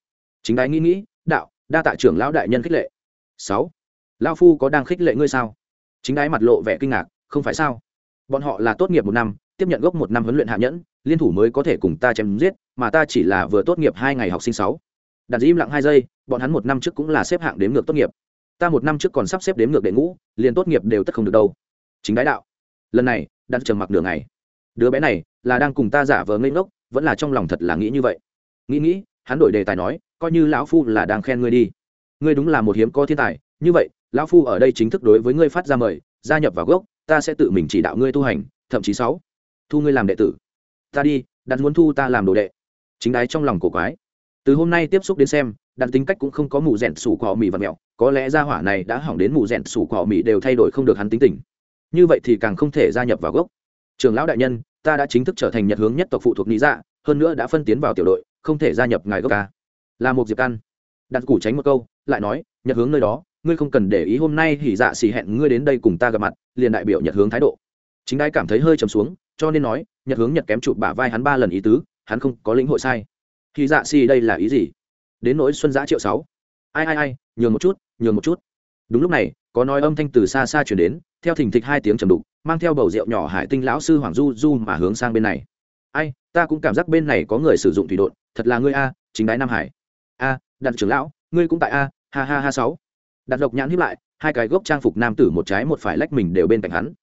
Chính đái nghĩ nghĩ, đạo, đa tạ trưởng lão đại nhân khích lệ. Sáu lao phu có đang khích lệ ngươi sao? Chính đái mặt lộ vẻ kinh ngạc, không phải sao? Bọn họ là tốt nghiệp một năm, tiếp nhận gốc một năm huấn luyện hạ nhẫn, liên thủ mới có thể cùng ta chém giết, mà ta chỉ là vừa tốt nghiệp hai ngày học sinh sáu. Đặt im lặng hai giây, bọn hắn một năm trước cũng là xếp hạng đếm ngược tốt nghiệp. Ta một năm trước còn sắp xếp đếm ngược đệ ngũ, liền tốt nghiệp đều tất không được đâu. Chính đái đạo. Lần này đặt trầm mặc nửa ngày. Đứa bé này là đang cùng ta giả vờ ngây ngốc, vẫn là trong lòng thật là nghĩ như vậy. Nghĩ nghĩ, hắn đổi đề tài nói, coi như lão phu là đang khen ngươi đi. Ngươi đúng là một hiếm có thiên tài, như vậy lão phu ở đây chính thức đối với ngươi phát ra mời, gia nhập vào gốc, ta sẽ tự mình chỉ đạo ngươi tu hành, thậm chí sáu. Thu ngươi làm đệ tử. Ta đi, đặt muốn thu ta làm đồ đệ. Chính đái trong lòng cổ quái. Từ hôm nay tiếp xúc đến xem, đặt tính cách cũng không có mù rèn sủ cỏ mì và mẹo, có lẽ gia hỏa này đã hỏng đến mù rèn sủ cỏ mì đều thay đổi không được hắn tính tình. Như vậy thì càng không thể gia nhập vào gốc. Trường lão đại nhân, ta đã chính thức trở thành nhật hướng nhất tộc phụ thuộc lý dạ hơn nữa đã phân tiến vào tiểu đội, không thể gia nhập ngài gốc ca. Là một diệp căn đặt củ tránh một câu, lại nói, nhật hướng nơi đó ngươi không cần để ý hôm nay hỉ dạ xỉ hẹn ngươi đến đây cùng ta gặp mặt, liền đại biểu nhật hướng thái độ. Chính đai cảm thấy hơi trầm xuống, cho nên nói, nhật hướng nhật kém chụp bả vai hắn ba lần ý tứ, hắn không có lĩnh hội sai. Hỉ dạ xỉ đây là ý gì? Đến nỗi xuân giã triệu sáu. Ai ai ai, nhường một chút, nhường một chút. Đúng lúc này, có nói âm thanh từ xa xa chuyển đến, theo thình thịch hai tiếng trầm đục, mang theo bầu rượu nhỏ hải tinh lão sư hoàng du du mà hướng sang bên này. Ai, ta cũng cảm giác bên này có người sử dụng thủy đột thật là ngươi a, chính đái nam hải. A, đặng trưởng lão, ngươi cũng tại a, ha ha ha sáu đặt độc nhãn hiếp lại, hai cái gốc trang phục nam tử một trái một phải lách mình đều bên cạnh hắn.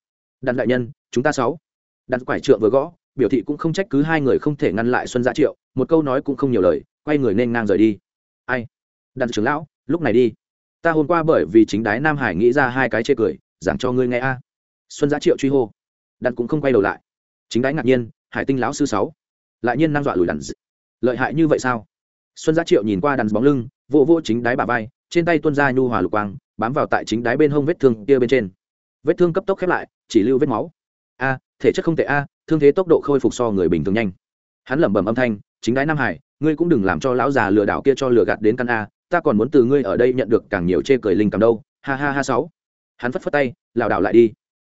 Đặt đại nhân, chúng ta sáu. Đặt quải trượng vừa gõ, biểu thị cũng không trách cứ hai người không thể ngăn lại xuân gia triệu, một câu nói cũng không nhiều lời, quay người nên ngang rời đi. Ai? Đặt trưởng lão, lúc này đi. Ta hôm qua bởi vì chính đái nam hải nghĩ ra hai cái chê cười, giảng cho ngươi nghe a. Xuân gia triệu truy hô. Đặt cũng không quay đầu lại. Chính đái ngạc nhiên, hải tinh lão sư sáu. Lại nhiên năng dọa lùi đàn lợi hại như vậy sao? Xuân gia triệu nhìn qua đàn bóng lưng vô vô chính đái bà vai trên tay tuân ra nhu hòa lục quang, bám vào tại chính đái bên hông vết thương kia bên trên. Vết thương cấp tốc khép lại, chỉ lưu vết máu. A, thể chất không tệ a, thương thế tốc độ khôi phục so người bình thường nhanh. Hắn lẩm bẩm âm thanh, chính đái nam hải, ngươi cũng đừng làm cho lão già lừa đảo kia cho lừa gạt đến căn a, ta còn muốn từ ngươi ở đây nhận được càng nhiều chê cười linh cảm đâu. Ha ha ha sáu. Hắn phất phất tay, lảo đảo lại đi.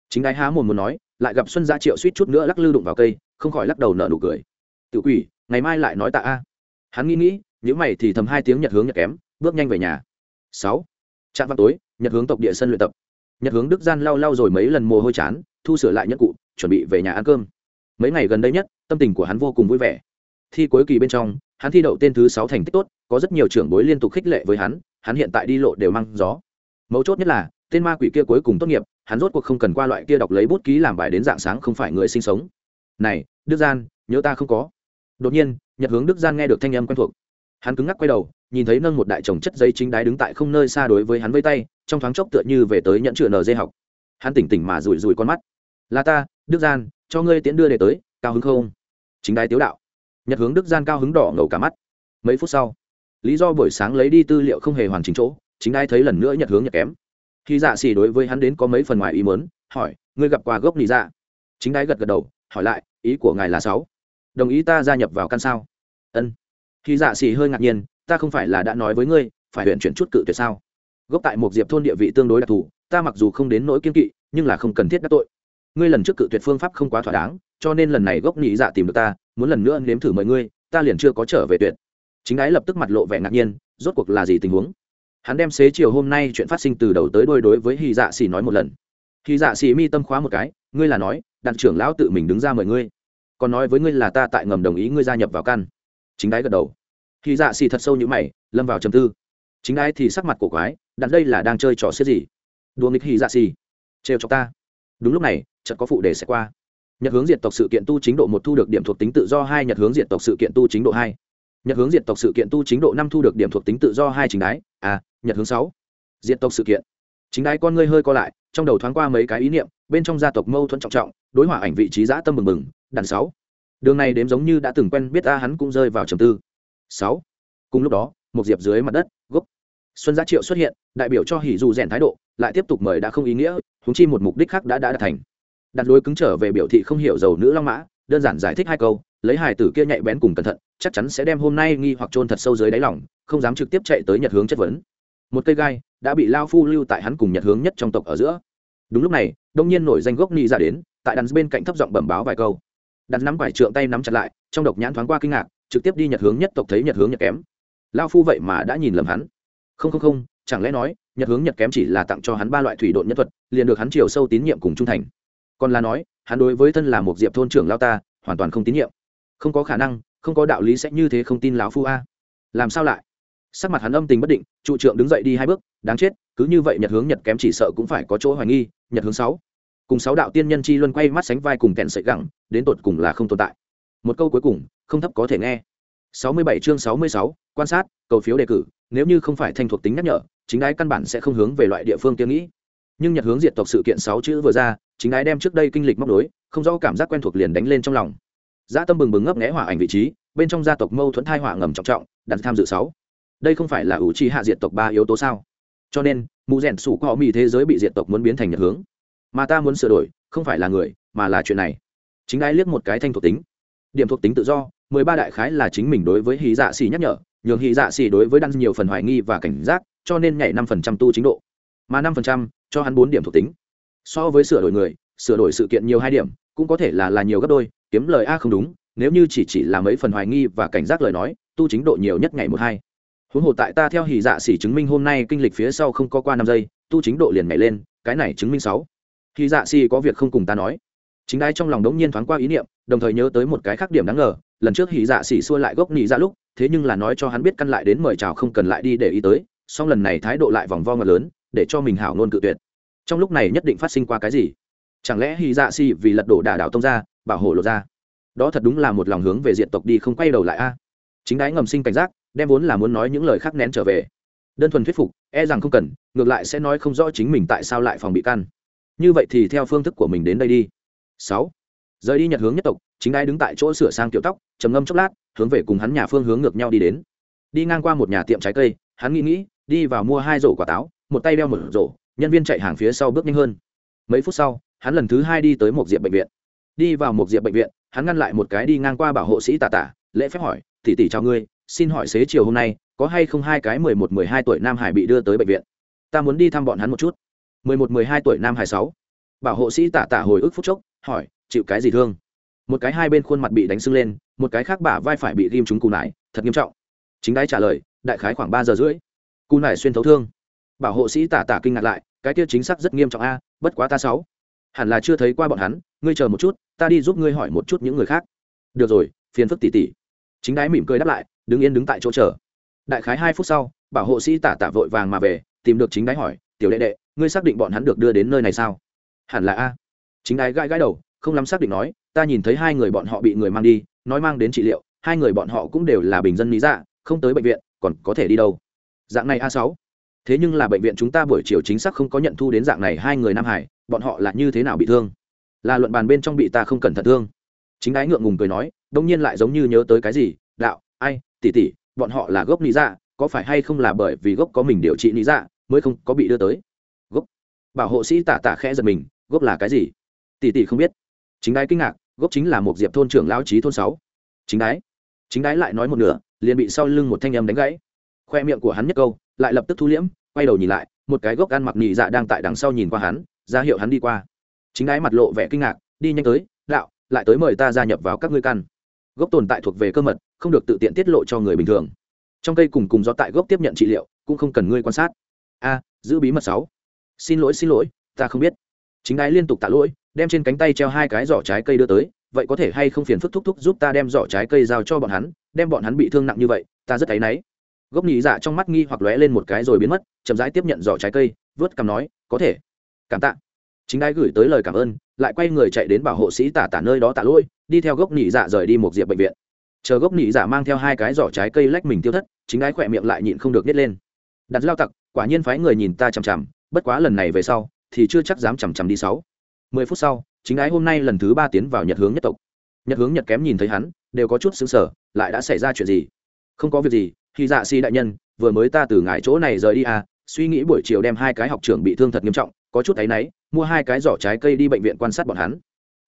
Chính đái há mồm muốn nói, lại gặp xuân gia triệu suýt chút nữa lắc lư đụng vào cây, không khỏi lắc đầu nở nụ cười. Tự quỷ, ngày mai lại nói tạ a. Hắn nghĩ nghĩ những mày thì thầm hai tiếng nhật hướng nhật kém, bước nhanh về nhà sáu. Trạm văn tối, nhật hướng tộc địa sân luyện tập. Nhật hướng đức gian lau lau rồi mấy lần mồ hôi chán, thu sửa lại nhất cụ, chuẩn bị về nhà ăn cơm. Mấy ngày gần đây nhất, tâm tình của hắn vô cùng vui vẻ. Thi cuối kỳ bên trong, hắn thi đậu tên thứ sáu thành tích tốt, có rất nhiều trưởng bối liên tục khích lệ với hắn hắn hiện tại đi lộ đều mang gió. Mấu chốt nhất là, tên ma quỷ kia cuối cùng tốt nghiệp, hắn rốt cuộc không cần qua loại kia đọc lấy bút ký làm bài đến dạng sáng không phải người sinh sống. Này, đức gian, nhớ ta không có. Đột nhiên, nhật hướng đức gian nghe được thanh âm quen thuộc. Hắn cứng ngắc quay đầu nhìn thấy nâng một đại chồng chất giấy chính đái đứng tại không nơi xa đối với hắn vây tay, trong thoáng chốc tựa như về tới nhận chữa dây học. Hắn tỉnh tỉnh mà rủi rủi con mắt. Là ta, đức gian, cho ngươi tiễn đưa để tới, cao hứng không? Chính đái tiếu đạo. Nhật hướng đức gian cao hứng đỏ ngầu cả mắt. Mấy phút sau, lý do buổi sáng lấy đi tư liệu không hề hoàn chỉnh chỗ, chính đái thấy lần nữa nhật hướng nhật kém. Khi dạ xì đối với hắn đến có mấy phần ngoài ý mớn hỏi, ngươi gặp qua gốc lý dạ? Chính đái gật gật đầu, hỏi lại, ý của ngài là sáu. Đồng ý ta gia nhập vào căn sao? Ân. Khi dạ xì hơi ngạc nhiên ta không phải là đã nói với ngươi, phải huyện chuyển chút cự tuyệt sao? Gốc tại một diệp thôn địa vị tương đối đặc thù, ta mặc dù không đến nỗi kiên kỵ, nhưng là không cần thiết đắc tội. Ngươi lần trước cự tuyệt phương pháp không quá thỏa đáng, cho nên lần này gốc nhị dạ tìm được ta, muốn lần nữa nếm thử mời ngươi, ta liền chưa có trở về tuyệt. Chính ái lập tức mặt lộ vẻ ngạc nhiên, rốt cuộc là gì tình huống? Hắn đem xế chiều hôm nay chuyện phát sinh từ đầu tới đôi đối với hy dạ xì nói một lần. Hy dạ xì mi tâm khóa một cái, ngươi là nói, đặng trưởng lão tự mình đứng ra mời ngươi. Còn nói với ngươi là ta tại ngầm đồng ý ngươi gia nhập vào căn. Chính đái gật đầu thì dạ xì thật sâu như mày, lâm vào trầm tư. Chính đái thì sắc mặt cổ quái, đặt đây là đang chơi trò xếp gì? Đùa nghịch hy dạ xì. Trêu cho ta. Đúng lúc này, chợt có phụ đề sẽ qua. Nhật hướng diệt tộc sự kiện tu chính độ một thu được điểm thuộc tính tự do hai, nhật hướng diệt tộc sự kiện tu chính độ hai. Nhật hướng diệt tộc sự kiện tu chính độ năm thu được điểm thuộc tính tự do hai chính đái. À nhật hướng sáu. Diệt tộc sự kiện. Chính đái con ngươi hơi co lại, trong đầu thoáng qua mấy cái ý niệm, bên trong gia tộc mâu thuẫn trọng trọng, đối hỏa ảnh vị trí giã tâm mừng mừng, đàn sáu. Đường này đếm giống như đã từng quen biết ta hắn cũng rơi vào trầm tư sáu. Cùng lúc đó, một diệp dưới mặt đất, gốc. Xuân giá triệu xuất hiện, đại biểu cho hỉ dù rèn thái độ, lại tiếp tục mời đã không ý nghĩa húng chi một mục đích khác đã đã đạt thành. Đặt lối cứng trở về biểu thị không hiểu dầu nữ long mã, đơn giản giải thích hai câu, lấy hài tử kia nhạy bén cùng cẩn thận, chắc chắn sẽ đem hôm nay nghi hoặc trôn thật sâu dưới đáy lòng, không dám trực tiếp chạy tới nhật hướng chất vấn. Một cây gai đã bị lao phu lưu tại hắn cùng nhật hướng nhất trong tộc ở giữa. Đúng lúc này, đông nhiên nổi danh gốc ni ra đến, tại đàn bên cạnh thấp giọng bẩm báo vài câu. Đặt nắm vải trượng tay nắm chặt lại, trong độc nhãn thoáng qua kinh ngạc trực tiếp đi nhật hướng nhất tộc thấy nhật hướng nhật kém. Lao phu vậy mà đã nhìn lầm hắn. Không không không, chẳng lẽ nói, nhật hướng nhật kém chỉ là tặng cho hắn ba loại thủy độn nhân thuật, liền được hắn chiều sâu tín nhiệm cùng trung thành. Còn là nói, hắn đối với thân là một diệp thôn trưởng lao ta, hoàn toàn không tín nhiệm. Không có khả năng, không có đạo lý sẽ như thế không tin lão phu a. Làm sao lại? Sắc mặt hắn âm tình bất định, trụ trưởng đứng dậy đi hai bước, đáng chết, cứ như vậy nhật hướng nhật kém chỉ sợ cũng phải có chỗ hoài nghi, nhật hướng sáu. Cùng sáu đạo tiên nhân chi luân quay mắt sánh vai cùng kẹn sợi gẳng, đến tột cùng là không tồn tại một câu cuối cùng không thấp có thể nghe. 67 chương 66, quan sát cầu phiếu đề cử nếu như không phải thành thuộc tính nhắc nhở chính đái căn bản sẽ không hướng về loại địa phương tiếng nghĩ. Nhưng nhật hướng diệt tộc sự kiện sáu chữ vừa ra chính đái đem trước đây kinh lịch móc đối không rõ cảm giác quen thuộc liền đánh lên trong lòng. Dã tâm bừng bừng ngấp nghé hỏa ảnh vị trí bên trong gia tộc mâu thuẫn thai hỏa ngầm trọng trọng đặt tham dự sáu. Đây không phải là ủ trì hạ diệt tộc ba yếu tố sao? Cho nên mù rèn sủ có mì thế giới bị diệt tộc muốn biến thành nhật hướng. Mà ta muốn sửa đổi không phải là người mà là chuyện này. Chính đái liếc một cái thanh thuộc tính điểm thuộc tính tự do, mười ba đại khái là chính mình đối với hí dạ xì nhắc nhở, nhường hí dạ xì đối với đăng nhiều phần hoài nghi và cảnh giác, cho nên nhảy năm phần trăm tu chính độ. Mà năm phần trăm, cho hắn bốn điểm thuộc tính. So với sửa đổi người, sửa đổi sự kiện nhiều hai điểm, cũng có thể là là nhiều gấp đôi, kiếm lời a không đúng, nếu như chỉ chỉ là mấy phần hoài nghi và cảnh giác lời nói, tu chính độ nhiều nhất ngày một hai. Huống hồ tại ta theo hỉ dạ xỉ chứng minh hôm nay kinh lịch phía sau không có qua năm giây, tu chính độ liền nhảy lên, cái này chứng minh sáu. Hỉ dạ xỉ có việc không cùng ta nói chính đai trong lòng đống nhiên thoáng qua ý niệm, đồng thời nhớ tới một cái khác điểm đáng ngờ, lần trước hỉ dạ xỉ xua lại gốc nị ra lúc, thế nhưng là nói cho hắn biết căn lại đến mời chào không cần lại đi để ý tới, song lần này thái độ lại vòng vo ngờ lớn, để cho mình hảo ngôn cự tuyệt. Trong lúc này nhất định phát sinh qua cái gì? Chẳng lẽ hỉ dạ xỉ vì lật đổ đả đảo tông ra bảo hộ lột ra? Đó thật đúng là một lòng hướng về diện tộc đi không quay đầu lại a. Chính đái ngầm sinh cảnh giác, đem vốn là muốn nói những lời khác nén trở về. Đơn thuần thuyết phục e rằng không cần, ngược lại sẽ nói không rõ chính mình tại sao lại phòng bị căn. Như vậy thì theo phương thức của mình đến đây đi sáu. Rời đi nhật hướng nhất tộc, chính đai đứng tại chỗ sửa sang kiểu tóc, trầm ngâm chốc lát, hướng về cùng hắn nhà phương hướng ngược nhau đi đến. Đi ngang qua một nhà tiệm trái cây, hắn nghĩ nghĩ, đi vào mua hai rổ quả táo, một tay đeo một rổ, nhân viên chạy hàng phía sau bước nhanh hơn. Mấy phút sau, hắn lần thứ hai đi tới một diệp bệnh viện. Đi vào một diệp bệnh viện, hắn ngăn lại một cái đi ngang qua bảo hộ sĩ tà tả lễ phép hỏi, tỷ tỷ chào ngươi, xin hỏi xế chiều hôm nay, có hay không hai cái mười một, mười hai tuổi nam hải bị đưa tới bệnh viện? Ta muốn đi thăm bọn hắn một chút. Mười một, mười hai tuổi nam hải sáu. Bảo hộ sĩ tả tả hồi ức phút chốc hỏi, chịu cái gì thương? Một cái hai bên khuôn mặt bị đánh sưng lên, một cái khác bả vai phải bị ghim trúng cù nải, thật nghiêm trọng. Chính đái trả lời, đại khái khoảng ba giờ rưỡi. Cù nải xuyên thấu thương. Bảo hộ sĩ tả tả kinh ngạc lại, cái kia chính xác rất nghiêm trọng a, bất quá ta sáu. Hẳn là chưa thấy qua bọn hắn, ngươi chờ một chút, ta đi giúp ngươi hỏi một chút những người khác. Được rồi, phiền phức tỉ tỉ. Chính đái mỉm cười đáp lại, đứng yên đứng tại chỗ chờ. Đại khái hai phút sau, bảo hộ sĩ tả tả vội vàng mà về, tìm được chính đái hỏi, tiểu đệ đệ, ngươi xác định bọn hắn được đưa đến nơi này sao? Hẳn là a chính đái gãi gãi đầu, không lắm xác định nói, ta nhìn thấy hai người bọn họ bị người mang đi, nói mang đến trị liệu, hai người bọn họ cũng đều là bình dân lý dạ không tới bệnh viện, còn có thể đi đâu? Dạng này a sáu. Thế nhưng là bệnh viện chúng ta buổi chiều chính xác không có nhận thu đến dạng này hai người nam hải, bọn họ là như thế nào bị thương? Là luận bàn bên trong bị ta không cẩn thận thương. Chính đái ngượng ngùng cười nói, đông nhiên lại giống như nhớ tới cái gì, đạo, ai tỉ tỉ bọn họ là gốc lý dạ có phải hay không là bởi vì gốc có mình điều trị lý dạ mới không có bị đưa tới? Gốc. Bảo hộ sĩ tả tả khẽ giật mình, gốc là cái gì? Tỷ tỷ không biết. Chính đái kinh ngạc, gốc chính là một diệp thôn trưởng lão trí thôn sáu. Chính đái. Chính đái lại nói một nửa, liền bị sau lưng một thanh âm đánh gãy. Khoe miệng của hắn nhất câu, lại lập tức thu liễm, quay đầu nhìn lại, một cái gốc ăn mặc nhị dạ đang tại đằng sau nhìn qua hắn, ra hiệu hắn đi qua. Chính đái mặt lộ vẻ kinh ngạc, đi nhanh tới, đạo, lại tới mời ta gia nhập vào các ngươi căn. Gốc tồn tại thuộc về cơ mật, không được tự tiện tiết lộ cho người bình thường. Trong cây cùng cùng gió tại gốc tiếp nhận trị liệu, cũng không cần ngươi quan sát. A, giữ bí mật sáu. Xin lỗi xin lỗi, ta không biết. Chính đái liên tục tạ lỗi đem trên cánh tay treo hai cái giỏ trái cây đưa tới, vậy có thể hay không phiền phức thúc thúc giúp ta đem giỏ trái cây giao cho bọn hắn, đem bọn hắn bị thương nặng như vậy, ta rất áy náy gốc nhị dạ trong mắt nghi hoặc lóe lên một cái rồi biến mất, chậm rãi tiếp nhận giỏ trái cây, vớt cằm nói, có thể. Cảm tạ. Chính đai gửi tới lời cảm ơn, lại quay người chạy đến bảo hộ sĩ tả tả nơi đó tạ lỗi, đi theo gốc nhị dạ rời đi một diệp bệnh viện. Chờ gốc nhị dạ mang theo hai cái giỏ trái cây lách mình tiêu thất, chính đai khỏe miệng lại nhịn không được nhét lên. Đặt lao tặc, quả nhiên phái người nhìn ta chằm chằm, bất quá lần này về sau, thì chưa chắc dám chằm chằm đi sáu mười phút sau, chính ái hôm nay lần thứ ba tiến vào nhật hướng nhất tộc. Nhật hướng nhật kém nhìn thấy hắn, đều có chút xứng sở lại đã xảy ra chuyện gì? Không có việc gì khi dạ si đại nhân, vừa mới ta từ ngài chỗ này rời đi à suy nghĩ buổi chiều đem hai cái học trưởng bị thương thật nghiêm trọng, có chút thấy náy, mua hai cái giỏ trái cây đi bệnh viện quan sát bọn hắn.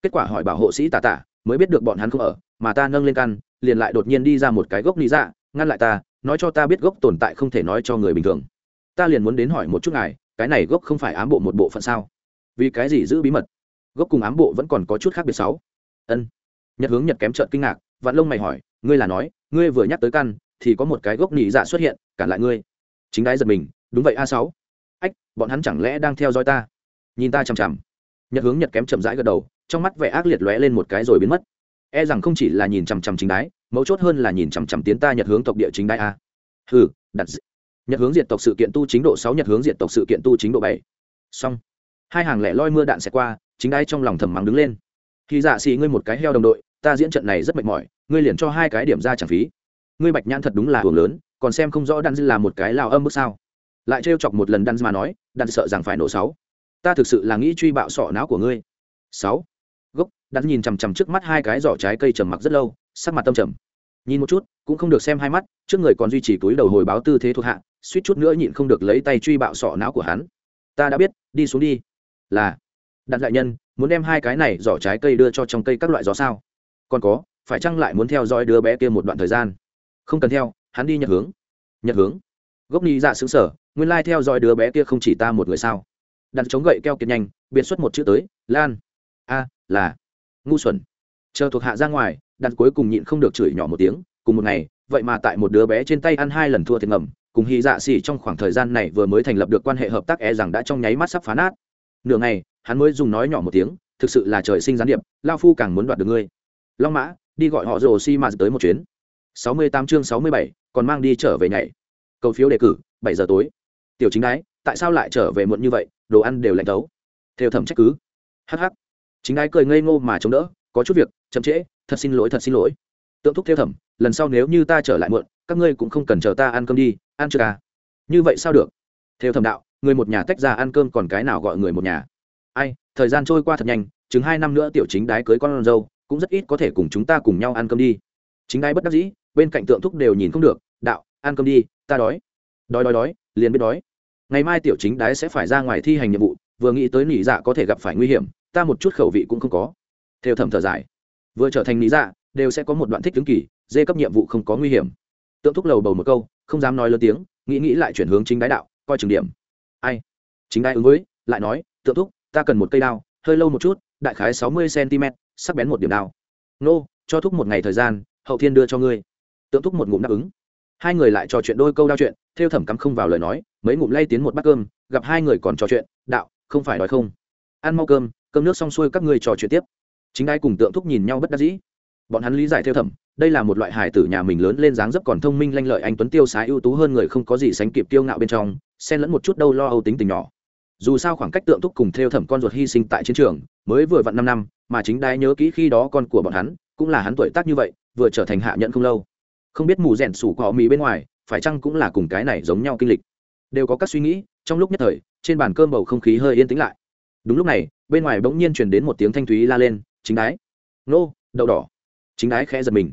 Kết quả hỏi bảo hộ sĩ tà tả mới biết được bọn hắn không ở, mà ta nâng lên căn, liền lại đột nhiên đi ra một cái gốc lý dạ ngăn lại ta, nói cho ta biết gốc tồn tại không thể nói cho người bình thường. Ta liền muốn đến hỏi một chút ngài, cái này gốc không phải ám bộ một bộ phận sao? Vì cái gì giữ bí mật? Gốc cùng ám bộ vẫn còn có chút khác biệt sáu. Ân. Nhật hướng nhật kém trợn kinh ngạc, vạn lông mày hỏi, ngươi là nói, ngươi vừa nhắc tới căn, thì có một cái gốc nỉ dạ xuất hiện, cản lại ngươi. Chính đái giật mình, đúng vậy a sáu. Ách, bọn hắn chẳng lẽ đang theo dõi ta? Nhìn ta chằm chằm. Nhật hướng nhật kém chậm rãi gật đầu, trong mắt vẻ ác liệt lóe lên một cái rồi biến mất. E rằng không chỉ là nhìn chằm chằm chính đái, mấu chốt hơn là nhìn chằm chằm tiến ta nhật hướng tộc địa chính đái a. Hừ, đặt d... nhật hướng diệt tộc sự kiện tu chính độ sáu, nhật hướng diệt tộc sự kiện tu chính độ bảy. Xong. Hai hàng lẻ loi mưa đạn sẽ qua chính đai trong lòng thầm mắng đứng lên. Khi dạ xì ngươi một cái heo đồng đội, ta diễn trận này rất mệt mỏi, ngươi liền cho hai cái điểm ra chẳng phí. Ngươi bạch nhãn thật đúng là hưởng lớn, còn xem không rõ đan dư là một cái lao âm bước sao. Lại trêu chọc một lần đan mà nói, đan sợ rằng phải nổ sáu. Ta thực sự là nghĩ truy bạo sọ não của ngươi. Sáu. Gốc, đan nhìn chằm chằm trước mắt hai cái giỏ trái cây trầm mặc rất lâu, sắc mặt tâm trầm. Nhìn một chút, cũng không được xem hai mắt, trước người còn duy trì túi đầu hồi báo tư thế thuộc hạ, suýt chút nữa nhịn không được lấy tay truy bạo sọ não của hắn. Ta đã biết, đi xuống đi. Là đặt đại nhân, muốn đem hai cái này giỏ trái cây đưa cho trong cây các loại gió sao? Còn có, phải chăng lại muốn theo dõi đứa bé kia một đoạn thời gian? Không cần theo, hắn đi nhật hướng. Nhật hướng? Gốc ni dạ xứng sở, nguyên lai theo dõi đứa bé kia không chỉ ta một người sao? Đặt chống gậy keo kiệt nhanh, biệt xuất một chữ tới, lan. A, là. Ngu xuẩn. Chờ thuộc hạ ra ngoài, đặt cuối cùng nhịn không được chửi nhỏ một tiếng, cùng một ngày, vậy mà tại một đứa bé trên tay ăn hai lần thua thiệt ngầm, cùng hy dạ xỉ trong khoảng thời gian này vừa mới thành lập được quan hệ hợp tác e rằng đã trong nháy mắt sắp phá nát. Nửa ngày hắn mới dùng nói nhỏ một tiếng, thực sự là trời sinh gián điệp lao phu càng muốn đoạt được ngươi. Long mã, đi gọi họ rồ xi mà tới một chuyến. Sáu mươi tám chương sáu mươi bảy, còn mang đi trở về nhảy. Cầu phiếu đề cử, bảy giờ tối. Tiểu chính đái, tại sao lại trở về muộn như vậy, đồ ăn đều lạnh tấu theo thẩm trách cứ. Hh chính đái cười ngây ngô mà chống đỡ, có chút việc, chậm trễ, thật xin lỗi, thật xin lỗi. Tượng thúc theo thẩm, lần sau nếu như ta trở lại muộn, các ngươi cũng không cần chờ ta ăn cơm đi, ăn chưa ca à. như vậy sao được? Theo thẩm đạo, người một nhà tách ra ăn cơm còn cái nào gọi người một nhà? Ai, thời gian trôi qua thật nhanh, chừng hai năm nữa tiểu chính đái cưới con dâu, cũng rất ít có thể cùng chúng ta cùng nhau ăn cơm đi. Chính đái bất đắc dĩ, bên cạnh tượng thúc đều nhìn không được, đạo, ăn cơm đi, ta đói. Đói đói đói, liền biết đói. Ngày mai tiểu chính đái sẽ phải ra ngoài thi hành nhiệm vụ, vừa nghĩ tới nỉ dạ có thể gặp phải nguy hiểm, ta một chút khẩu vị cũng không có. Theo thầm thở dài, vừa trở thành nỉ dạ đều sẽ có một đoạn thích tướng kỳ, dê cấp nhiệm vụ không có nguy hiểm. Tượng thúc lầu bầu một câu, không dám nói lớn tiếng, nghĩ nghĩ lại chuyển hướng chính đái đạo, coi chừng điểm. Ai? Chính đái ứng với, lại nói, tượng thúc ta cần một cây đao, hơi lâu một chút, đại khái sáu mươi cm sắc bén một điểm đao. Nô, cho thúc một ngày thời gian, hậu thiên đưa cho ngươi. Tượng thúc một ngụm đáp ứng. Hai người lại trò chuyện đôi câu đao chuyện, theo thẩm cắm không vào lời nói, mấy ngụm lay tiến một bát cơm, gặp hai người còn trò chuyện, đạo, không phải đói không? Ăn mau cơm cơm nước xong xuôi các ngươi trò chuyện tiếp. Chính ai cùng tượng thúc nhìn nhau bất đắc dĩ. Bọn hắn lý giải theo thẩm, đây là một loại hải tử nhà mình lớn lên dáng dấp còn thông minh lanh lợi anh tuấn tiêu sái ưu tú hơn người không có gì sánh kịp tiêu ngạo bên trong, xen lẫn một chút đâu lo âu tính tình nhỏ dù sao khoảng cách tượng thúc cùng theo thẩm con ruột hy sinh tại chiến trường mới vừa vặn năm năm, mà chính đai nhớ kỹ khi đó con của bọn hắn, cũng là hắn tuổi tác như vậy, vừa trở thành hạ nhận không lâu. Không biết mù rèn sủ cỏ mì bên ngoài, phải chăng cũng là cùng cái này giống nhau kinh lịch. Đều có các suy nghĩ, trong lúc nhất thời, trên bàn cơm bầu không khí hơi yên tĩnh lại. Đúng lúc này, bên ngoài bỗng nhiên truyền đến một tiếng thanh thúy la lên, chính đái. Nô, đậu đỏ. Chính đái khẽ giật mình.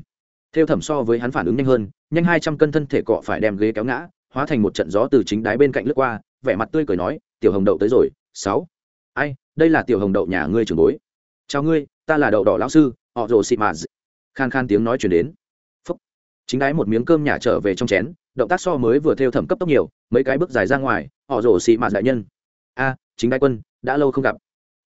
Theo thẩm so với hắn phản ứng nhanh hơn, nhanh hai trăm cân thân thể cọ phải đem ghế kéo ngã, hóa thành một trận gió từ chính đái bên cạnh lướt qua, vẻ mặt tươi cười nói tiểu hồng đậu tới rồi, sáu. Ai, đây là tiểu hồng đậu nhà ngươi trường bối. Chào ngươi, ta là đậu đỏ lão sư, họ rồ xị mà khan khan tiếng nói chuyển đến. Phúc. chính đái một miếng cơm nhà trở về trong chén, động tác so mới vừa theo thẩm cấp tốc nhiều, mấy cái bước dài ra ngoài, họ rồ xị mà đại nhân. A, chính đái quân, đã lâu không gặp.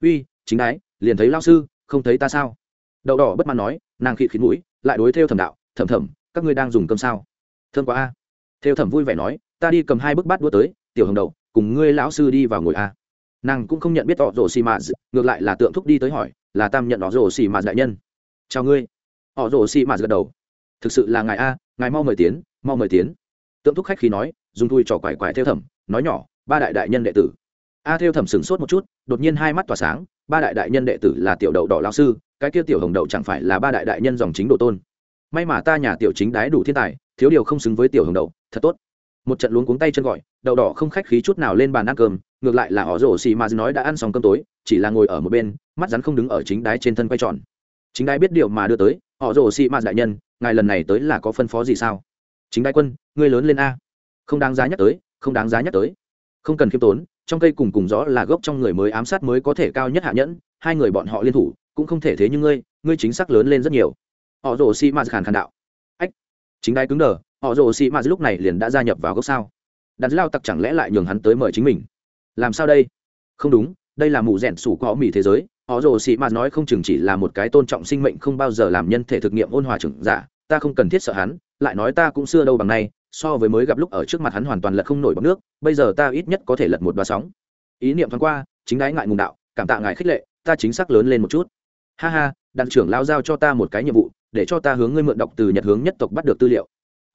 Uy, chính đái, liền thấy lao sư, không thấy ta sao? Đậu đỏ bất mãn nói, nàng khịt khịt mũi, lại đối theo thẩm đạo, thẩm thẩm, các ngươi đang dùng cơm sao? Thơm quá a. Theo thẩm vui vẻ nói, ta đi cầm hai bức bát đũa tới, tiểu hồng đậu cùng ngươi lão sư đi vào ngồi a nàng cũng không nhận biết họ rồ xì mạt, ngược lại là tượng thúc đi tới hỏi, là tam nhận họ rồ xì mạt đại nhân. Chào ngươi. Họ rồ xì mạt gật đầu. Thực sự là ngài a, ngài mau mời tiến, mau mời tiến. Tượng thúc khách khi nói, dùng thui trò quải quải theo thẩm, nói nhỏ, ba đại đại nhân đệ tử. A theo thẩm sửng sốt một chút, đột nhiên hai mắt tỏa sáng, ba đại đại nhân đệ tử là tiểu đậu đỏ lao sư, cái kia tiểu hồng đậu chẳng phải là ba đại đại nhân dòng chính độ tôn. May mà ta nhà tiểu chính đái đủ thiên tài, thiếu điều không xứng với tiểu hồng đậu, thật tốt một trận luống cuống tay chân gọi, đậu đỏ không khách khí chút nào lên bàn ăn cơm, ngược lại là họ rổ xì mà nói đã ăn xong cơm tối, chỉ là ngồi ở một bên, mắt rắn không đứng ở chính đái trên thân quay tròn. Chính đái biết điều mà đưa tới, họ rổ xì mà đại nhân, ngài lần này tới là có phân phó gì sao? Chính đái quân, ngươi lớn lên a. Không đáng giá nhắc tới, không đáng giá nhắc tới. Không cần khiêm tốn, trong cây cùng cùng rõ là gốc trong người mới ám sát mới có thể cao nhất hạ nhẫn, hai người bọn họ liên thủ, cũng không thể thế như ngươi ngươi chính xác lớn lên rất nhiều. Họ rồ xì m khàn khàn đạo. Ách, chính đai cứng đờ họ rồ xi mạt lúc này liền đã gia nhập vào gốc sao. Đặt lao tặc chẳng lẽ lại nhường hắn tới mời chính mình? Làm sao đây? Không đúng, đây là mù rẻn sủ có mỹ thế giới. Họ rồ sĩ mạt nói không chừng chỉ là một cái tôn trọng sinh mệnh không bao giờ làm nhân thể thực nghiệm ôn hòa trưởng giả. Ta không cần thiết sợ hắn, lại nói ta cũng xưa đâu bằng nay, so với mới gặp lúc ở trước mặt hắn hoàn toàn lật không nổi bọc nước, bây giờ ta ít nhất có thể lật một đoá sóng. Ý niệm thoáng qua, chính đái ngại ngùng đạo, cảm tạ ngại khích lệ, ta chính xác lớn lên một chút. Ha ha, đặng trưởng lao giao cho ta một cái nhiệm vụ, để cho ta hướng ngươi mượn đọc từ nhật hướng nhất tộc bắt được tư liệu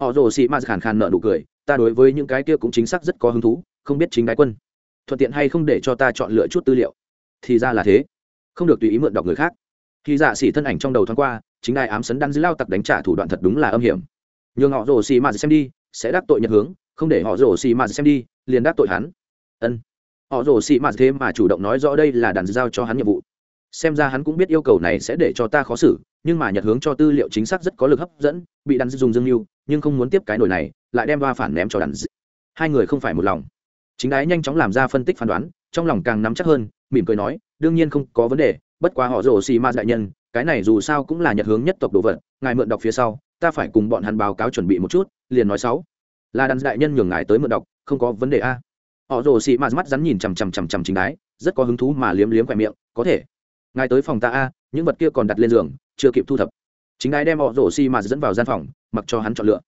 họ rồ xị m khàn khàn nợ nụ cười, ta đối với những cái kia cũng chính xác rất có hứng thú, không biết chính đái quân, thuận tiện hay không để cho ta chọn lựa chút tư liệu. Thì ra là thế. Không được tùy ý mượn đọc người khác. Khi dạ xỉ thân ảnh trong đầu thoáng qua, chính đài ám sấn đan dưới lao tặc đánh trả thủ đoạn thật đúng là âm hiểm. Nhường họ rồ xì mà xem đi, sẽ đắc tội nhật hướng, không để họ rồ xì mà xem đi, liền đắc tội hắn. Ân. Họ rồ xì mà thế mà chủ động nói rõ đây là đàn giao cho hắn nhiệm vụ. Xem ra hắn cũng biết yêu cầu này sẽ để cho ta khó xử, nhưng mà nhật hướng cho tư liệu chính xác rất có lực hấp dẫn, bị đàn dùng dương mưu nhưng không muốn tiếp cái nổi này, lại đem ba phản ném cho đàn hai người không phải một lòng. Chính đái nhanh chóng làm ra phân tích phán đoán, trong lòng càng nắm chắc hơn, mỉm cười nói, đương nhiên không có vấn đề, bất quá họ rồ xì ma đại nhân, cái này dù sao cũng là nhật hướng nhất tộc đồ vật, ngài mượn đọc phía sau, ta phải cùng bọn hắn báo cáo chuẩn bị một chút, liền nói sáu. Là đàn đại nhân nhường ngài tới mượn đọc, không có vấn đề a. Họ rồ xì ma mắt rắn nhìn chằm chằm chằm chằm chính đái, rất có hứng thú mà liếm liếm khoe miệng, có thể. Ngài tới phòng ta a, những vật kia còn đặt lên giường, chưa kịp thu thập chính ai đem họ rổ xi mà dẫn vào gian phòng, mặc cho hắn chọn lựa.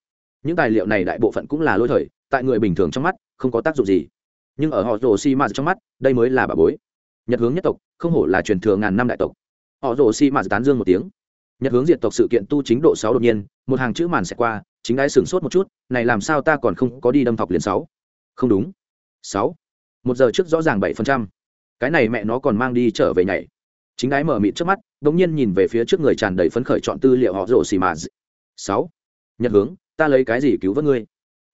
Những tài liệu này đại bộ phận cũng là lôi thời, tại người bình thường trong mắt, không có tác dụng gì. Nhưng ở họ rổ xi mà trong mắt, đây mới là bà bối. Nhật hướng nhất tộc, không hổ là truyền thừa ngàn năm đại tộc. Họ rổ xi mà tán dương một tiếng. Nhật hướng diệt tộc sự kiện tu chính độ sáu đột nhiên, một hàng chữ màn sẽ qua, chính ai sửng sốt một chút, này làm sao ta còn không có đi đâm thọc liền sáu? Không đúng. Sáu. Một giờ trước rõ ràng bảy phần trăm. Cái này mẹ nó còn mang đi trở về nhảy chính đái mở mịt trước mắt đ ỗ n g nhiên nhìn về phía trước người tràn đầy phấn khởi chọn tư liệu họ rổ xì mà sáu. Nhật hướng, ta lấy cái gì cứu vớt ngươi?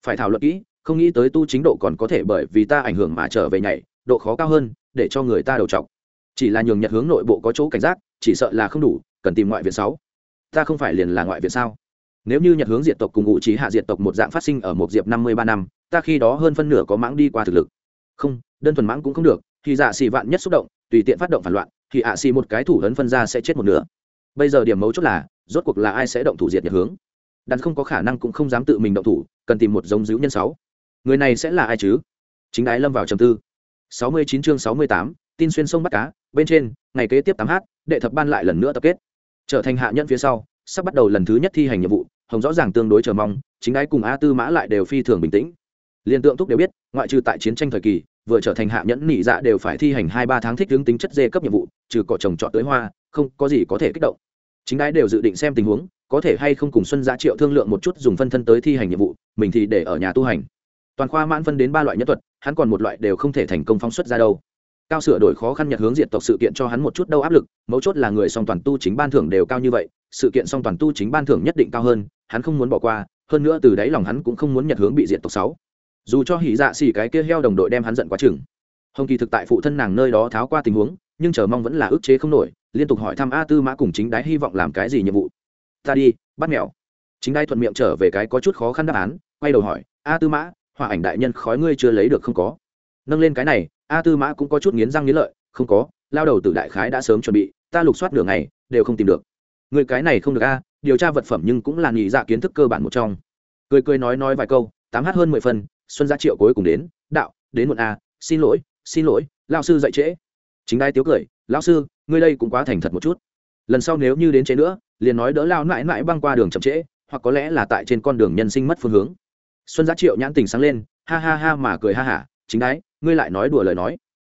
Phải thảo luận kỹ, không nghĩ tới tu chính độ còn có thể bởi vì ta ảnh hưởng mà trở về nhảy, độ khó cao hơn, để cho người ta đầu t chỉ là nhường nhật hướng nội bộ có chỗ cảnh giác, chỉ sợ là không đủ, cần tìm ngoại viện sáu. Ta không phải liền là ngoại viện sao? Nếu như nhật hướng diệt tộc cùng ngụ trí hạ diệt tộc một dạng phát sinh ở một diệp năm mươi ba năm, ta khi đó hơn phân nửa có mãng đi qua thực lực. Không, đơn thuần mãng cũng không được, thì giả xì vạn nhất xúc động, tùy tiện phát động phản loạn thì ạ xì một cái thủ ấn phân ra sẽ chết một nửa. Bây giờ điểm mấu chốt là, rốt cuộc là ai sẽ động thủ diệt nhật hướng? Đàn không có khả năng cũng không dám tự mình động thủ, cần tìm một giống dữ nhân sáu. Người này sẽ là ai chứ? Chính đái lâm vào trầm tư. Sáu mươi chín chương sáu mươi tám, tin xuyên sông bắt cá bên trên, ngày kế tiếp tám h đệ thập ban lại lần nữa tập kết. Trở thành hạ nhân phía sau, sắp bắt đầu lần thứ nhất thi hành nhiệm vụ, hồng rõ ràng tương đối chờ mong, chính đái cùng a tư mã lại đều phi thường bình tĩnh liên tượng thúc đều biết, ngoại trừ tại chiến tranh thời kỳ, vừa trở thành hạ nhẫn nỉ dạ đều phải thi hành hai ba tháng thích hướng tính chất dê cấp nhiệm vụ, trừ cỏ trồng trọt tới hoa, không có gì có thể kích động. Chính đái đều dự định xem tình huống, có thể hay không cùng xuân giá triệu thương lượng một chút dùng phân thân tới thi hành nhiệm vụ, mình thì để ở nhà tu hành. Toàn khoa mãn phân đến ba loại nhất thuật, hắn còn một loại đều không thể thành công phóng xuất ra đâu. Cao sửa đổi khó khăn nhật hướng diện tộc sự kiện cho hắn một chút đâu áp lực, mấu chốt là người song toàn tu chính ban thưởng đều cao như vậy, sự kiện song toàn tu chính ban thưởng nhất định cao hơn, hắn không muốn bỏ qua, hơn nữa từ đáy lòng hắn cũng không muốn nhật hướng bị diện tộc sáu dù cho hỉ dạ xỉ cái kia heo đồng đội đem hắn giận quá chừng. Hồng kỳ thực tại phụ thân nàng nơi đó tháo qua tình huống, nhưng chờ mong vẫn là ức chế không nổi, liên tục hỏi thăm a tư mã cùng chính đái hy vọng làm cái gì nhiệm vụ. Ta đi, bắt mèo. Chính đái thuận miệng trở về cái có chút khó khăn đáp án, quay đầu hỏi, a tư mã hòa ảnh đại nhân khói ngươi chưa lấy được không có? Nâng lên cái này, a tư mã cũng có chút nghiến răng nghiến lợi, không có, lao đầu từ đại khái đã sớm chuẩn bị, ta lục soát nửa ngày, đều không tìm được. Người cái này không được a, điều tra vật phẩm nhưng cũng là nghỉ dạ kiến thức cơ bản một trong. Cười cười nói nói vài câu, tám h hơn mười phần xuân gia triệu cuối cùng đến, đạo, đến muộn a xin lỗi xin lỗi lao sư dạy trễ. Chính đai tiếu cười lao sư, ngươi đây cũng quá thành thật một chút. Lần sau nếu như đến trễ nữa, liền nói đỡ lao mãi mãi băng qua đường chậm trễ, hoặc có lẽ là tại trên con đường nhân sinh mất phương hướng. Xuân gia triệu nhãn tình sáng lên, ha ha ha mà cười ha hả, chính đái, ngươi lại nói đùa lời nói.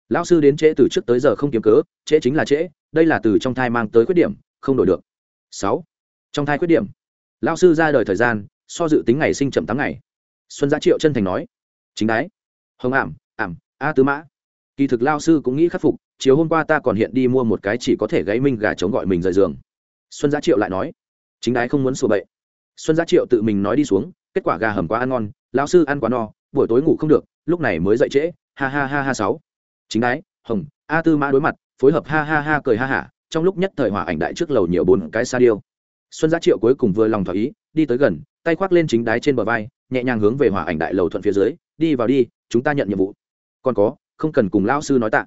Lão sư đến trễ từ trước tới giờ không kiếm cớ, trễ chính là trễ, đây là từ trong thai mang tới khuyết điểm, không đổi được. Sáu. Trong thai khuyết điểm. Lão sư ra đời thời gian, so dự tính ngày sinh chậm tám ngày xuân gia triệu chân thành nói. Chính đái. Hồng ảm ảm, a tứ mã. Kỳ thực lao sư cũng nghĩ khắc phục, chiều hôm qua ta còn hiện đi mua một cái chỉ có thể gáy minh gà chống gọi mình rời giường. Xuân gia triệu lại nói. Chính đái không muốn sửa bậy. Xuân gia triệu tự mình nói đi xuống, kết quả gà hầm quá ăn ngon, lao sư ăn quá no, buổi tối ngủ không được, lúc này mới dậy trễ, ha ha ha ha sáu. Chính đái, hồng, a tư mã đối mặt, phối hợp ha ha ha cười ha hả, trong lúc nhất thời hỏa ảnh đại trước lầu nhiều bốn cái sa điêu. Xuân gia triệu cuối cùng vừa lòng thỏa ý, đi tới gần, tay khoác lên chính đái trên bờ vai nhẹ nhàng hướng về hỏa ảnh đại lầu thuận phía dưới, đi vào đi, chúng ta nhận nhiệm vụ. Còn có, không cần cùng lão sư nói tạ.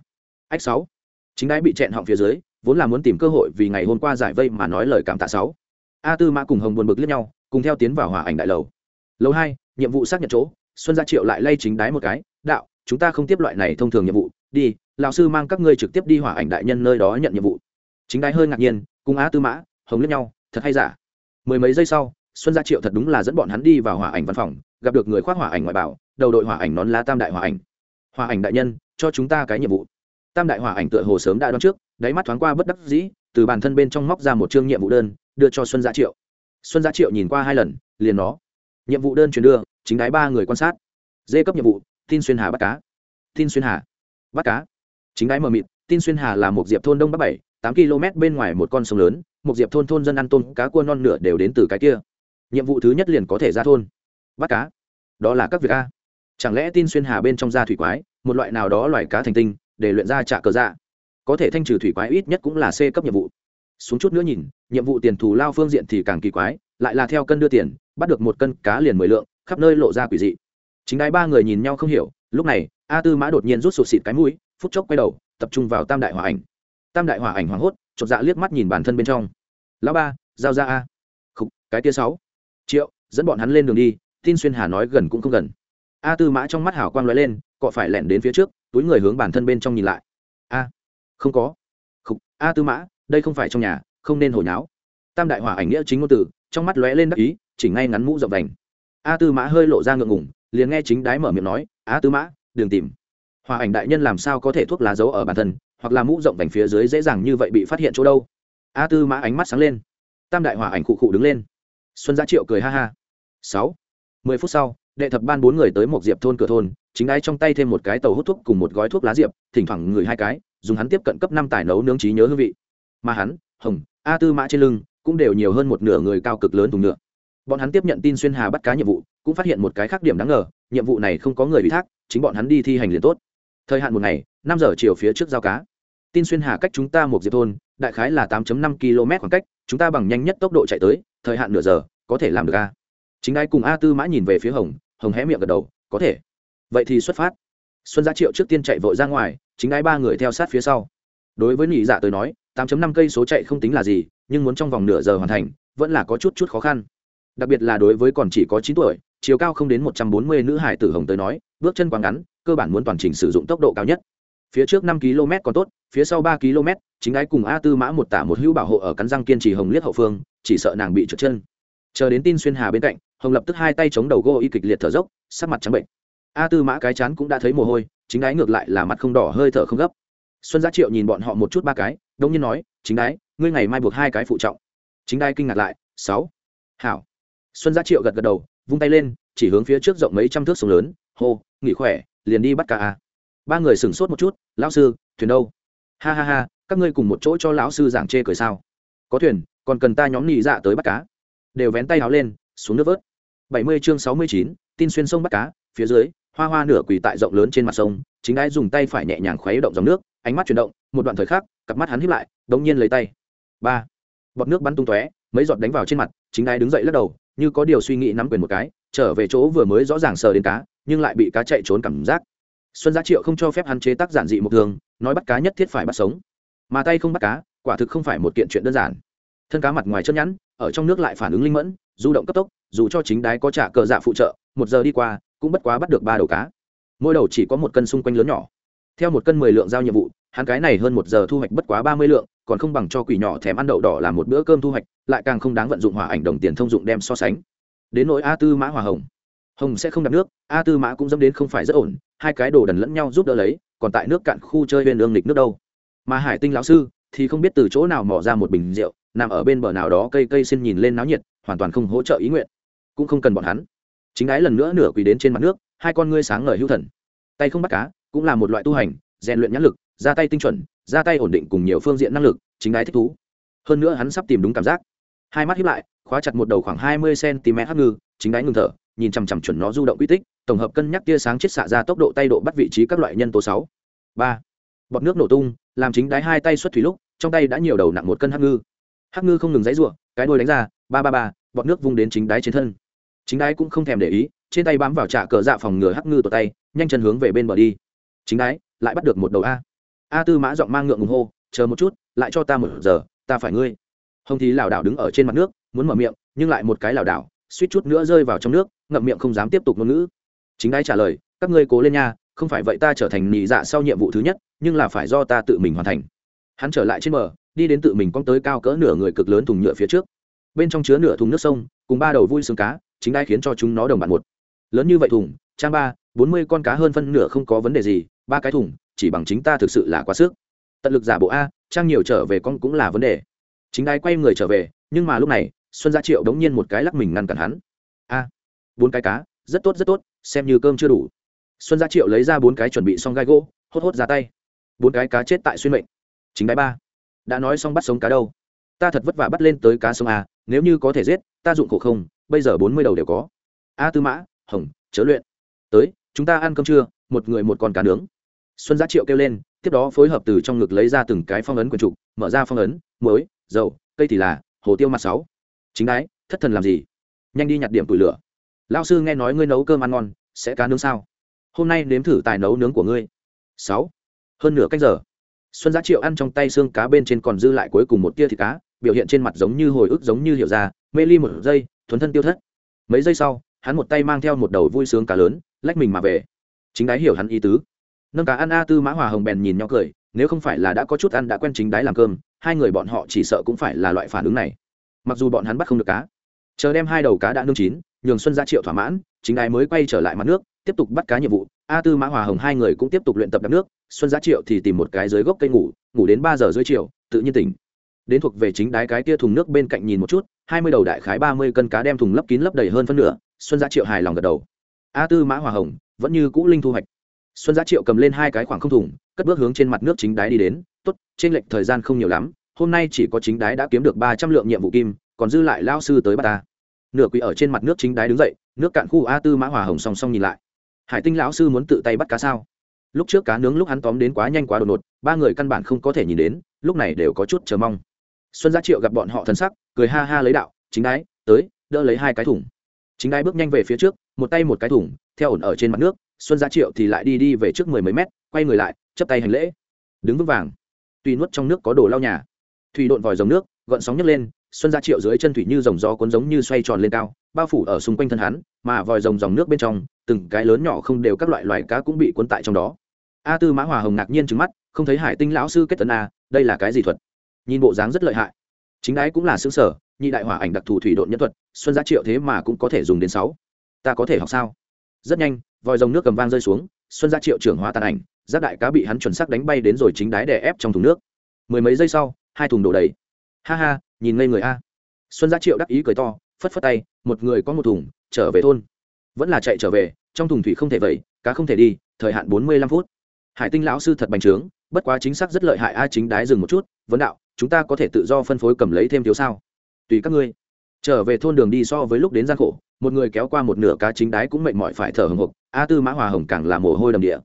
Ách sáu. Chính đái bị chẹn họng phía dưới, vốn là muốn tìm cơ hội vì ngày hôm qua giải vây mà nói lời cảm tạ sáu. A tư mã cùng hồng buồn bực liếc nhau, cùng theo tiến vào hỏa ảnh đại lầu. Lầu hai, nhiệm vụ xác nhận chỗ, xuân gia triệu lại lay chính đái một cái, đạo, chúng ta không tiếp loại này thông thường nhiệm vụ, đi, lão sư mang các ngươi trực tiếp đi hỏa ảnh đại nhân nơi đó nhận nhiệm vụ. Chính đái hơi ngạc nhiên, cùng a tư mã, hồng liếc nhau, thật hay giả? Mười mấy giây sau xuân gia triệu thật đúng là dẫn bọn hắn đi vào hỏa ảnh văn phòng, gặp được người khoác hỏa ảnh ngoại bảo, đầu đội hỏa ảnh nón lá tam đại hỏa ảnh. Hỏa ảnh đại nhân, cho chúng ta cái nhiệm vụ. Tam đại hỏa ảnh tựa hồ sớm đã đoán trước, đáy mắt thoáng qua bất đắc dĩ, từ bản thân bên trong móc ra một chương nhiệm vụ đơn, đưa cho xuân gia triệu. Xuân gia triệu nhìn qua hai lần, liền nó nhiệm vụ đơn truyền đưa, chính đái ba người quan sát. Dê cấp nhiệm vụ, tin xuyên hà bắt cá. Tin xuyên hà, bắt cá. Chính đái mờ mịt, tin xuyên hà là một diệp thôn đông bắc bảy, tám km bên ngoài một con sông lớn, một diệp thôn thôn dân ăn tôm, cá cua non nửa đều đến từ cái kia nhiệm vụ thứ nhất liền có thể ra thôn. Bắt cá. Đó là các việc a. Chẳng lẽ tin xuyên hà bên trong da thủy quái một loại nào đó loài cá thành tinh để luyện ra trả cờ dạ? Có thể thanh trừ thủy quái ít nhất cũng là c cấp nhiệm vụ. Xuống chút nữa nhìn nhiệm vụ tiền thù lao phương diện thì càng kỳ quái lại là theo cân đưa tiền bắt được một cân cá liền mười lượng khắp nơi lộ ra quỷ dị. Chính đái ba người nhìn nhau không hiểu lúc này a tư mã đột nhiên rút sụt xịt cái mũi phút chốc quay đầu tập trung vào tam đại hòa ảnh. Tam đại hòa ảnh hoảng hốt chột dạ liếc mắt nhìn bản thân bên trong. Lão ba giao ra a. Khúc, cái tia sáu triệu dẫn bọn hắn lên đường đi tin xuyên hà nói gần cũng không gần. A tư mã trong mắt hảo quang lóe lên cọ phải lẻn đến phía trước túi người hướng bản thân bên trong nhìn lại. A không có. Khúc, a tư mã đây không phải trong nhà không nên hồi nháo. Tam đại hỏa ảnh nghĩa chính ngôn từ trong mắt lóe lên đắc ý chỉ ngay ngắn mũ rộng vành. A tư mã hơi lộ ra ngượng ngủng liền nghe chính đái mở miệng nói a tư mã đừng tìm. Hòa ảnh đại nhân làm sao có thể thuốc lá giấu ở bản thân hoặc là mũ rộng vành phía dưới dễ dàng như vậy bị phát hiện chỗ đâu? A tư mã ánh mắt sáng lên. Tam đại hòa ảnh cụ cụ đứng lên xuân gia triệu cười ha ha. Sáu. Mười phút sau, đệ thập ban bốn người tới một diệp thôn cửa thôn, chính ái trong tay thêm một cái tàu hút thuốc cùng một gói thuốc lá diệp, thỉnh thoảng người hai cái, dùng hắn tiếp cận cấp năm tài nấu nướng trí nhớ hương vị. Mà hắn, hồng, a tư mã trên lưng, cũng đều nhiều hơn một nửa người cao cực lớn thùng nhựa. Bọn hắn tiếp nhận tin xuyên hà bắt cá nhiệm vụ, cũng phát hiện một cái khác điểm đáng ngờ, nhiệm vụ này không có người ủy thác, chính bọn hắn đi thi hành liền tốt. Thời hạn một ngày, năm giờ chiều phía trước giao cá. Tin xuyên hà cách chúng ta một diệp thôn, đại khái là 8 năm km khoảng cách, chúng ta bằng nhanh nhất tốc độ chạy tới thời hạn nửa giờ, có thể làm được a. Chính ai cùng a tư mã nhìn về phía hồng hồng hé miệng gật đầu, có thể. Vậy thì xuất phát. Xuân giá triệu trước tiên chạy vội ra ngoài, chính ai ba người theo sát phía sau. Đối với nhị dạ tới nói 8 năm cây số chạy không tính là gì, nhưng muốn trong vòng nửa giờ hoàn thành, vẫn là có chút chút khó khăn. Đặc biệt là đối với còn chỉ có chín tuổi, chiều cao không đến một trăm bốn mươi nữ hải tử hồng tới nói, bước chân quá ngắn, cơ bản muốn toàn trình sử dụng tốc độ cao nhất. Phía trước năm km còn tốt phía sau ba km, chính ái cùng a tư mã một tả một hữu bảo hộ ở cắn răng kiên trì hồng liếc hậu phương, chỉ sợ nàng bị trượt chân. Chờ đến tin xuyên hà bên cạnh, hồng lập tức hai tay chống đầu gô y kịch liệt thở dốc, sắc mặt trắng bệnh. A tư mã cái chán cũng đã thấy mồ hôi, chính ái ngược lại là mặt không đỏ, hơi thở không gấp. Xuân giá triệu nhìn bọn họ một chút ba cái, đông nhiên nói, chính ái, ngươi ngày mai buộc hai cái phụ trọng. Chính đai kinh ngạc lại, sáu. Hảo. Xuân giá triệu gật gật đầu, vung tay lên, chỉ hướng phía trước rộng mấy trăm thước sông lớn, hô, nghỉ khỏe, liền đi bắt cá a. Ba người sửng sốt một chút, lão sư, thuyền đâu? Ha ha ha, các ngươi cùng một chỗ cho lão sư giảng chê cười sao? Có thuyền, còn cần ta nhóm nhị dạ tới bắt cá. Đều vén tay áo lên, xuống nước vớt. Bảy mươi chương sáu mươi chín, tin xuyên sông bắt cá, phía dưới, hoa hoa nửa quỳ tại rộng lớn trên mặt sông, chính ai dùng tay phải nhẹ nhàng khuấy động dòng nước, ánh mắt chuyển động, một đoạn thời khắc, cặp mắt hắn híp lại, đống nhiên lấy tay. Ba. Bọt nước bắn tung tóe, mấy giọt đánh vào trên mặt, chính ai đứng dậy lắc đầu, như có điều suy nghĩ nắm quyền một cái, trở về chỗ vừa mới rõ ràng sờ đến cá, nhưng lại bị cá chạy trốn cảm giác. Xuân giá triệu không cho phép hắn chế tác giản dị một thường nói bắt cá nhất thiết phải bắt sống. Mà tay không bắt cá, quả thực không phải một kiện chuyện đơn giản. Thân cá mặt ngoài chân nhẵn, ở trong nước lại phản ứng linh mẫn, du động cấp tốc, dù cho chính đái có trả cờ dạ phụ trợ, một giờ đi qua, cũng bất quá bắt được ba đầu cá. Mỗi đầu chỉ có một cân xung quanh lớn nhỏ. Theo một cân mười lượng giao nhiệm vụ, hắn cái này hơn một giờ thu hoạch bất quá ba mươi lượng, còn không bằng cho quỷ nhỏ thèm ăn đậu đỏ làm một bữa cơm thu hoạch, lại càng không đáng vận dụng hỏa ảnh đồng tiền thông dụng đem so sánh. Đến nỗi a tư mã hòa hồng. Hồng sẽ không đặt nước, a tư mã cũng dâm đến không phải rất ổn, hai cái đồ đần lẫn nhau giúp đỡ lấy còn tại nước cạn khu chơi bên ương lịch nước đâu. Mà hải tinh lão sư thì không biết từ chỗ nào mỏ ra một bình rượu, nằm ở bên bờ nào đó cây cây xin nhìn lên náo nhiệt, hoàn toàn không hỗ trợ ý nguyện. Cũng không cần bọn hắn. Chính ái lần nữa nửa quỳ đến trên mặt nước, hai con ngươi sáng ngời hữu thần. Tay không bắt cá cũng là một loại tu hành, rèn luyện nhãn lực, ra tay tinh chuẩn, ra tay ổn định cùng nhiều phương diện năng lực, chính ái thích thú. Hơn nữa hắn sắp tìm đúng cảm giác hai mắt hiếp lại, khóa chặt một đầu khoảng hai mươi cm hắc ngư, chính đáy ngừng thở, nhìn chằm chằm chuẩn nó du động quy tích, tổng hợp cân nhắc tia sáng chết xạ ra tốc độ tay độ bắt vị trí các loại nhân tố sáu. Ba. Bọt nước nổ tung, làm chính đáy hai tay xuất thủy lúc, trong tay đã nhiều đầu nặng một cân hắc ngư. Hắc ngư không ngừng dãy ruộng cái đuôi đánh ra, ba ba ba, bọt nước vung đến chính đáy trên thân. Chính đáy cũng không thèm để ý, trên tay bám vào trả cờ dạ phòng ngừa hắc ngư tột tay, nhanh chân hướng về bên bờ đi. Chính đáy, lại bắt được một đầu a. A tư mã giọng mang ngượng ngùng hô, chờ một chút, lại cho ta một giờ, ta phải ngươi hồng thì lảo đảo đứng ở trên mặt nước, muốn mở miệng, nhưng lại một cái lảo đảo, suýt chút nữa rơi vào trong nước, ngậm miệng không dám tiếp tục ngôn ngữ. Chính đáy trả lời, các ngươi cố lên nha, không phải vậy ta trở thành nị dạ sau nhiệm vụ thứ nhất, nhưng là phải do ta tự mình hoàn thành. Hắn trở lại trên bờ, đi đến tự mình cong tới cao cỡ nửa người cực lớn thùng nhựa phía trước. Bên trong chứa nửa thùng nước sông, cùng ba đầu vui xương cá, chính đai khiến cho chúng nó đồng bạn một. Lớn như vậy thùng, trang ba, bốn mươi con cá hơn phân nửa không có vấn đề gì, ba cái thùng, chỉ bằng chính ta thực sự là quá sức. Tận lực giả bộ a, trang nhiều trở về con cũng là vấn đề chính đai quay người trở về, nhưng mà lúc này, xuân gia triệu đống nhiên một cái lắc mình ngăn cản hắn. A, bốn cái cá, rất tốt rất tốt, xem như cơm chưa đủ. Xuân gia triệu lấy ra bốn cái chuẩn bị xong gai gỗ, hốt hốt ra tay. Bốn cái cá chết tại xuyên mệnh. Chính đáy ba, đã nói xong bắt sống cá đâu? Ta thật vất vả bắt lên tới cá sông a à, nếu như có thể giết, ta dụng khổ không, bây giờ bốn mươi đầu đều có. A tư mã, hồng, chớ luyện, tới, chúng ta ăn cơm trưa, một người một con cá nướng. Xuân giá triệu kêu lên, tiếp đó phối hợp từ trong ngực lấy ra từng cái phong ấn quần trục, mở ra phong ấn, muối dầu, cây thì là, hồ tiêu mặt sáu. Chính đái, thất thần làm gì? Nhanh đi nhặt điểm tủi lửa. Lao sư nghe nói ngươi nấu cơm ăn ngon, sẽ cá nướng sao? Hôm nay nếm thử tài nấu nướng của ngươi. Sáu. Hơn nửa cách giờ. Xuân giá triệu ăn trong tay xương cá bên trên còn dư lại cuối cùng một tia thịt cá, biểu hiện trên mặt giống như hồi ức giống như hiểu ra, mê ly một giây, thuấn thân tiêu thất. Mấy giây sau, hắn một tay mang theo một đầu vui sướng cá lớn, lách mình mà về. Chính đái hiểu hắn ý tứ. Nâng cá ăn a tư mã hòa hồng bèn nhìn nhau cười, nếu không phải là đã có chút ăn đã quen chính đái làm cơm hai người bọn họ chỉ sợ cũng phải là loại phản ứng này. Mặc dù bọn hắn bắt không được cá, chờ đem hai đầu cá đã nương chín, nhường xuân ra triệu thỏa mãn, chính đái mới quay trở lại mặt nước, tiếp tục bắt cá nhiệm vụ. A tư, mã hòa hồng hai người cũng tiếp tục luyện tập đắp nước, xuân giá triệu thì tìm một cái dưới gốc cây ngủ ngủ đến ba giờ dưới chiều, tự nhiên tỉnh. Đến thuộc về chính đái cái kia thùng nước bên cạnh nhìn một chút, hai mươi đầu đại khái ba mươi cân cá đem thùng lấp kín lấp đầy hơn phân nửa, xuân gia triệu hài lòng gật đầu. A tư, mã hòa hồng, vẫn như cũ linh thu hoạch. Xuân gia triệu cầm lên hai cái khoảng không thùng, cất bước hướng trên mặt nước chính đái đi đến tốt, trên lệch thời gian không nhiều lắm, hôm nay chỉ có chính đái đã kiếm được ba trăm lượng nhiệm vụ kim, còn dư lại lao sư tới bà ta. Nửa quỷ ở trên mặt nước chính đái đứng dậy, nước cạn khu a tư mã hòa hồng song song nhìn lại. Hải tinh lão sư muốn tự tay bắt cá sao? Lúc trước cá nướng lúc hắn tóm đến quá nhanh quá đột ngột, ba người căn bản không có thể nhìn đến, lúc này đều có chút chờ mong. Xuân gia triệu gặp bọn họ thân sắc, cười ha ha lấy đạo, chính đái, tới, đỡ lấy hai cái thùng. Chính đái bước nhanh về phía trước, một tay một cái thùng, theo ổn ở trên mặt nước, xuân gia triệu thì lại đi đi về trước mười mấy mét, quay người lại chấp tay hành lễ. Đứng vững vàng tuy nuốt trong nước có đồ lau nhà. Thủy độn vòi dòng nước gợn sóng nhấc lên, xuân gia triệu dưới chân thủy như dòng gió cuốn giống như xoay tròn lên cao, bao phủ ở xung quanh thân hắn, mà vòi rồng dòng nước bên trong, từng cái lớn nhỏ không đều các loại loài cá cũng bị cuốn tại trong đó. A tư mã hòa hồng ngạc nhiên trứng mắt, không thấy hải tinh lão sư kết tấn a, đây là cái gì thuật? Nhìn bộ dáng rất lợi hại. Chính đái cũng là xứ sở, nhị đại hỏa ảnh đặc thù thủy độn nhân thuật, xuân giá triệu thế mà cũng có thể dùng đến sáu. Ta có thể học sao? Rất nhanh, vòi rồng nước cầm vang rơi xuống, xuân giá triệu trưởng hóa tàn ảnh giác đại cá bị hắn chuẩn xác đánh bay đến rồi chính đáy đè ép trong thùng nước. Mười mấy giây sau, hai thùng đổ đầy. Ha ha, nhìn ngây người a. Xuân gia triệu đắc ý cười to, phất phất tay, một người có một thùng, trở về thôn. Vẫn là chạy trở về, trong thùng thủy không thể vẩy, cá không thể đi, thời hạn bốn mươi lăm phút. Hải tinh lão sư thật bành trướng, bất quá chính xác rất lợi hại a, chính đái dừng một chút, vấn đạo, chúng ta có thể tự do phân phối cầm lấy thêm thiếu sao? Tùy các ngươi. Trở về thôn đường đi so với lúc đến gian khổ, một người kéo qua một nửa cá chính đái cũng mệt mỏi phải thở hồng hộc, a tư mã hòa hồng càng là mồ hôi đầm địa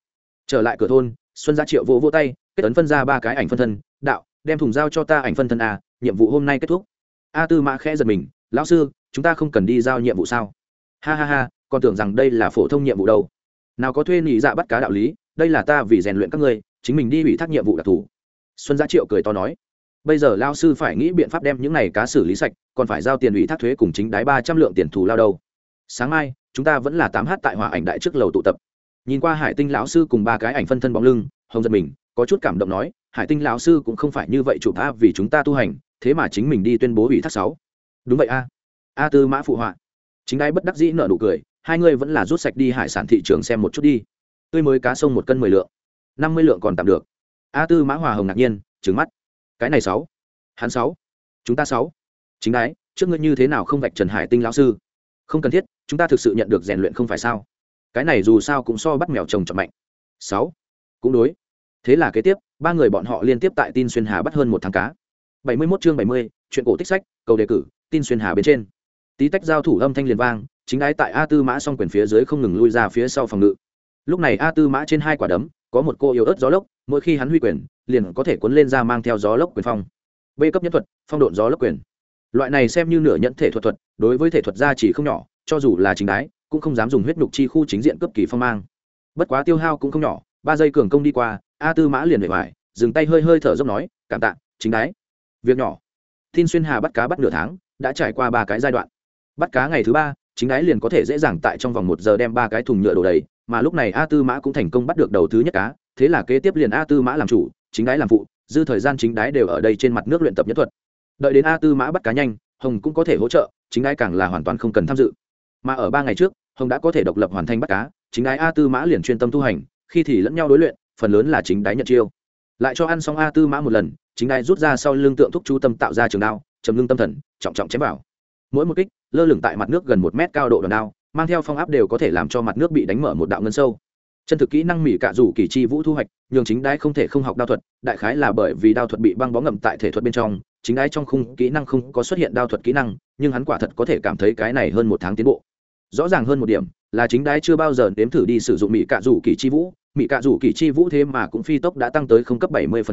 trở lại cửa thôn, xuân gia triệu vỗ vỗ tay, kết ấn phân ra ba cái ảnh phân thân, đạo, đem thùng giao cho ta ảnh phân thân a nhiệm vụ hôm nay kết thúc. A tư mã khẽ giật mình, lão sư, chúng ta không cần đi giao nhiệm vụ sao? Ha ha ha, còn tưởng rằng đây là phổ thông nhiệm vụ đâu. Nào có thuê nị dạ bắt cá đạo lý, đây là ta vì rèn luyện các ngươi, chính mình đi ủy thác nhiệm vụ đặc thù. Xuân gia triệu cười to nói, bây giờ lao sư phải nghĩ biện pháp đem những này cá xử lý sạch, còn phải giao tiền ủy thác thuế cùng chính đái ba trăm lượng tiền thù lao đâu. Sáng mai, chúng ta vẫn là tám h tại hòa ảnh đại trước lầu tụ tập nhìn qua hải tinh lão sư cùng ba cái ảnh phân thân bóng lưng, hồng giật mình, có chút cảm động nói, hải tinh lão sư cũng không phải như vậy chụp a, vì chúng ta tu hành, thế mà chính mình đi tuyên bố ủy thác sáu. Đúng vậy a. A tư mã phụ họa. Chính đái bất đắc dĩ nợ nụ cười, hai người vẫn là rút sạch đi hải sản thị trường xem một chút đi. Tươi mới cá sông một cân mười lượng, năm mươi lượng còn tạm được. A tư mã hòa hồng ngạc nhiên trứng mắt. Cái này sáu. Hắn sáu. Chúng ta sáu. Chính đái, trước ngươi như thế nào không vạch trần hải tinh lão sư? Không cần thiết, chúng ta thực sự nhận được rèn luyện không phải sao? Cái này dù sao cũng so bắt mèo trồng chậm mạnh. Sáu cũng đối. Thế là kế tiếp ba người bọn họ liên tiếp tại tin xuyên hà bắt hơn một tháng cá. Bảy mươi 71 chương bảy mươi, chuyện cổ tích sách cầu đề cử tin xuyên hà bên trên. Tí tách giao thủ âm thanh liền vang chính đái tại a tư mã s o n g quyền phía dưới không ngừng lui ra phía sau phòng ngự. Lúc này a tư mã trên hai quả đấm có một cô yếu ớt gió lốc mỗi khi hắn huy quyền liền có thể cuốn lên ra mang theo gió lốc quyền phong. B cấp nhân thuật phong độn gió lốc quyền. Loại này xem như nửa nhẫn thể thuật thuật đối với thể thuật gia chỉ không nhỏ cho dù là chính đái cũng không dám dùng huyết nhục chi khu chính diện cấp kỳ phong mang. Bất quá tiêu hao cũng không nhỏ ba giây cường công đi qua a tư mã liền bề hoài, dừng tay hơi hơi thở dốc nói cảm tạ chính đái. Việc nhỏ. Tin xuyên hà bắt cá bắt nửa tháng đã trải qua ba cái giai đoạn. Bắt cá ngày thứ ba chính đái liền có thể dễ dàng tại trong vòng một giờ đem ba cái thùng nhựa đổ đầy mà lúc này a tư mã cũng thành công bắt được đầu thứ nhất cá thế là kế tiếp liền a tư mã làm chủ chính đái làm phụ dư thời gian chính đái đều ở đây trên mặt nước luyện tập nhất thuật. Đợi đến a tư mã bắt cá nhanh hồng cũng có thể hỗ trợ chính đái càng là hoàn toàn không cần tham dự. Mà ở ba ngày trước hồng đã có thể độc lập hoàn thành bắt cá, chính đái a tư mã liền chuyên tâm tu hành, khi thì lẫn nhau đối luyện, phần lớn là chính đái nhận chiêu. Lại cho ăn xong a tư mã một lần, chính đái rút ra sau lưng tượng thúc chú tâm tạo ra trường đao, chầm lưng tâm thần, trọng trọng chém vào. Mỗi một kích, lơ lửng tại mặt nước gần một mét cao độ đòn đao, mang theo phong áp đều có thể làm cho mặt nước bị đánh mở một đạo ngân sâu. Chân thực kỹ năng mỹ cạ rủ kỳ chi vũ thu hoạch, nhường chính đái không thể không học đao thuật, đại khái là bởi vì đao thuật bị băng bó ngậm tại thể thuật bên trong, chính đái trong khung kỹ năng không có xuất hiện đao thuật kỹ năng, nhưng hắn quả thật có thể cảm thấy cái này hơn một tháng tiến bộ rõ ràng hơn một điểm, là chính đái chưa bao giờ nếm thử đi sử dụng mỹ cạ rủ kỳ chi vũ. Mỹ cạ rủ kỳ chi vũ thế mà cũng phi tốc đã tăng tới không cấp bảy mươi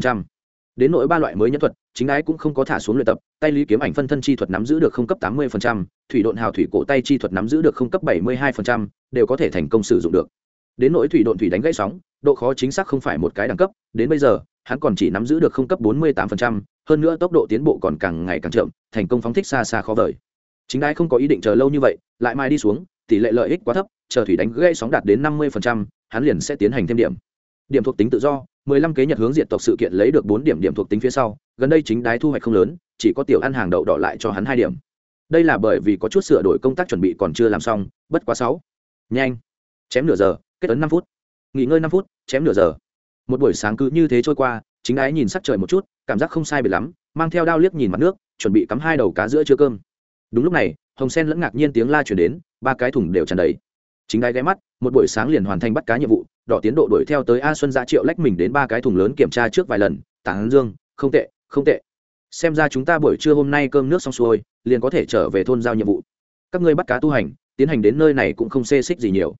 đến nỗi ba loại mới nhân thuật, chính ái cũng không có thả xuống luyện tập, tay lý kiếm ảnh phân thân chi thuật nắm giữ được không cấp tám mươi thủy độn hào thủy cổ tay chi thuật nắm giữ được không cấp bảy mươi hai đều có thể thành công sử dụng được. Đến nỗi thủy độn thủy đánh gãy sóng, độ khó chính xác không phải một cái đẳng cấp, đến bây giờ, hắn còn chỉ nắm giữ được không cấp bốn mươi tám hơn nữa tốc độ tiến bộ còn càng ngày càng chậm, thành công phóng thích xa xa khó vời chính đái không có ý định chờ lâu như vậy lại mai đi xuống tỷ lệ lợi ích quá thấp chờ thủy đánh gây sóng đạt đến năm mươi hắn liền sẽ tiến hành thêm điểm điểm thuộc tính tự do 15 kế nhật hướng diện tộc sự kiện lấy được bốn điểm điểm thuộc tính phía sau, gần đây chính đái thu hoạch không lớn, chỉ có tiểu ăn hàng đậu đỏ lại cho hắn hai điểm. Đây là bởi vì có chút sửa đổi công tác chuẩn bị còn chưa làm xong, bất quá sáu. Nhanh. Chém nửa giờ, kết ấn năm phút. Nghỉ ngơi năm phút, chém nửa giờ. Một buổi sáng cứ như thế trôi qua, chính đái nhìn sắc trời một chút, cảm giác không sai biệt lắm, mang theo đao liếc nhìn mặt nước, chuẩn bị cắm hai đầu cá giữa chưa cơm. Đúng lúc này, Hồng Sen lẫn ngạc nhiên tiếng la truyền đến, ba cái thùng đều tràn đầy. Chính đái ghé mắt, một buổi sáng liền hoàn thành bắt cá nhiệm vụ, đỏ tiến độ đuổi theo tới a xuân gia triệu lách mình đến ba cái thùng lớn kiểm tra trước vài lần tán dương không tệ không tệ. Xem ra chúng ta buổi trưa hôm nay cơm nước xong xuôi liền có thể trở về thôn giao nhiệm vụ. Các ngươi bắt cá tu hành tiến hành đến nơi này cũng không xê xích gì nhiều.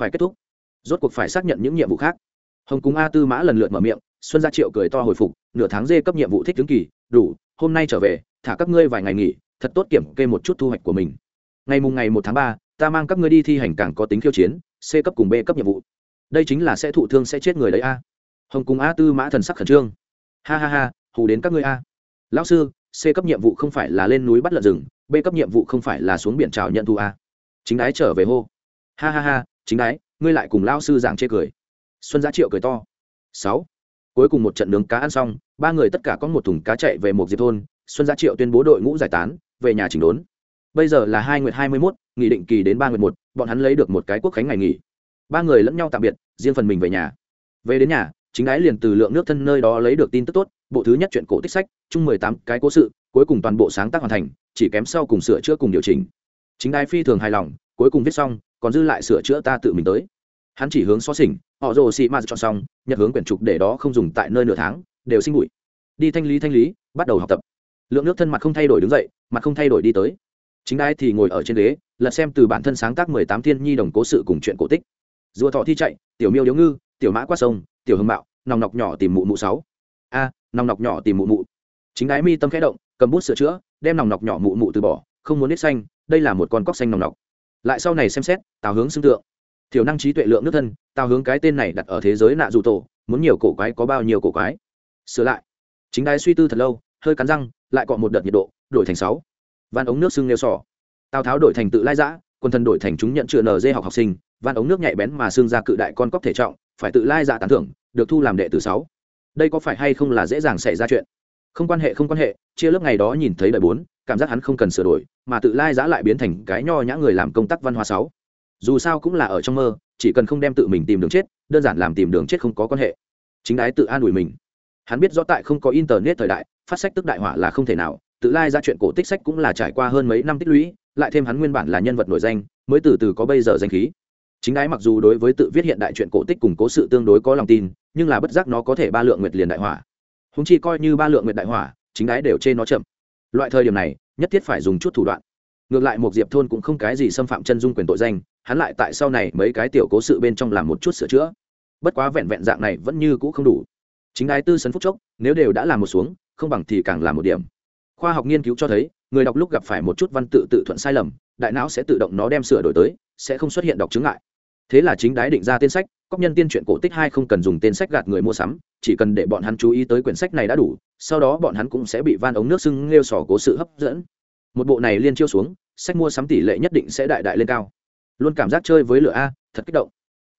Phải kết thúc. Rốt cuộc phải xác nhận những nhiệm vụ khác. Hồng cung a tư mã lần lượt mở miệng xuân gia triệu cười to hồi phục nửa tháng dê cấp nhiệm vụ thích tướng kỳ đủ hôm nay trở về thả các ngươi vài ngày nghỉ thật tốt kiểm kê một chút thu hoạch của mình. Ngày mùng ngày một tháng ba, ta mang các ngươi đi thi hành càng có tính khiêu chiến, c cấp cùng b cấp nhiệm vụ. Đây chính là sẽ thụ thương sẽ chết người đấy a. Hồng cùng a tư mã thần sắc khẩn trương. Ha ha ha, hù đến các ngươi a. Lão sư, c cấp nhiệm vụ không phải là lên núi bắt lợn rừng, b cấp nhiệm vụ không phải là xuống biển trào nhận thu a. Chính đái trở về hô. Ha ha ha, chính đái, ngươi lại cùng lao sư giảng chê cười. Xuân giá triệu cười to. Sáu. Cuối cùng một trận nướng cá ăn xong, ba người tất cả có một thùng cá chạy về một diệp thôn, xuân giá triệu tuyên bố đội ngũ giải tán về nhà chỉnh đốn. Bây giờ là hai nguyệt hai mươi mốt, nghị định kỳ đến ba nguyệt một, bọn hắn lấy được một cái quốc khánh ngày nghỉ. Ba người lẫn nhau tạm biệt, riêng phần mình về nhà. Về đến nhà, chính đái liền từ lượng nước thân nơi đó lấy được tin tức tốt, bộ thứ nhất chuyện cổ tích sách, chung mười tám cái cố sự, cuối cùng toàn bộ sáng tác hoàn thành, chỉ kém sau cùng sửa chữa cùng điều chỉnh. Chính đái phi thường hài lòng, cuối cùng viết xong, còn dư lại sửa chữa ta tự mình tới. Hắn chỉ hướng xó xỉnh, họ rồ xị ma chọn xong nhật hướng quyển trục để đó không dùng tại nơi nửa tháng, đều sinh bụi. Đi thanh lý thanh lý, bắt đầu học tập lượng nước thân mặt không thay đổi đứng dậy, mặt không thay đổi đi tới. Chính đái thì ngồi ở trên ghế, lật xem từ bản thân sáng tác mười tám thiên nhi đồng cố sự cùng chuyện cổ tích. Rùa thọ thi chạy, tiểu miêu điếu ngư, tiểu mã qua sông, tiểu hưng mạo, nòng nọc nhỏ tìm mụ mụ sáu. A, nòng nọc nhỏ tìm mụ mụ. Chính ái mi tâm khẽ động, cầm bút sửa chữa, đem nòng nọc nhỏ mụ mụ từ bỏ, không muốn nít xanh, đây là một con cóc xanh nòng nọc. Lại sau này xem xét, tào hướng xưng tượng. Thiểu năng trí tuệ lượng nước thân, tào hướng cái tên này đặt ở thế giới nạ dù tổ, muốn nhiều cổ quái có bao nhiêu cổ quái. Sửa lại. Chính đái suy tư thật lâu, hơi cắn răng lại cọ một đợt nhiệt độ, đổi thành sáu. Van ống nước xương nêu sỏ tào tháo đổi thành tự lai giã quân thần đổi thành chúng nhận chữa dê học học sinh, van ống nước nhạy bén mà xương ra cự đại con cóc thể trọng, phải tự lai giã tán thưởng, được thu làm đệ tử sáu. Đây có phải hay không là dễ dàng xảy ra chuyện? Không quan hệ, không quan hệ, chia lớp ngày đó nhìn thấy đời bốn, cảm giác hắn không cần sửa đổi, mà tự lai giã lại biến thành cái nho nhã người làm công tác văn hóa sáu. Dù sao cũng là ở trong mơ, chỉ cần không đem tự mình tìm đường chết, đơn giản làm tìm đường chết không có quan hệ. Chính đái tự an ủi mình. Hắn biết rõ tại không có internet thời đại phát sách tức đại họa là không thể nào, tự lai ra chuyện cổ tích sách cũng là trải qua hơn mấy năm tích lũy, lại thêm hắn nguyên bản là nhân vật nổi danh, mới từ từ có bây giờ danh khí. Chính đái mặc dù đối với tự viết hiện đại chuyện cổ tích củng cố sự tương đối có lòng tin, nhưng là bất giác nó có thể ba lượng nguyệt liền đại hỏa húng chi coi như ba lượng nguyệt đại hỏa chính đái đều trên nó chậm. Loại thời điểm này, nhất thiết phải dùng chút thủ đoạn. Ngược lại một diệp thôn cũng không cái gì xâm phạm chân dung quyền tội danh, hắn lại tại sau này mấy cái tiểu cố sự bên trong làm một chút sửa chữa. Bất quá vẹn vẹn dạng này vẫn như cũ không đủ. Chính đái tư sấn phúc chốc, nếu đều đã làm một xuống không bằng thì càng là một điểm. Khoa học nghiên cứu cho thấy, người đọc lúc gặp phải một chút văn tự tự thuận sai lầm, đại não sẽ tự động nó đem sửa đổi tới, sẽ không xuất hiện đọc chứng ngại. Thế là chính đái định ra tên sách, cóc nhân tiên truyện cổ tích hai không cần dùng tên sách gạt người mua sắm, chỉ cần để bọn hắn chú ý tới quyển sách này đã đủ, sau đó bọn hắn cũng sẽ bị van ống nước sưng nghêu sỏ cố sự hấp dẫn. Một bộ này liên chiêu xuống, sách mua sắm tỷ lệ nhất định sẽ đại đại lên cao. Luôn cảm giác chơi với lửa a, thật kích động.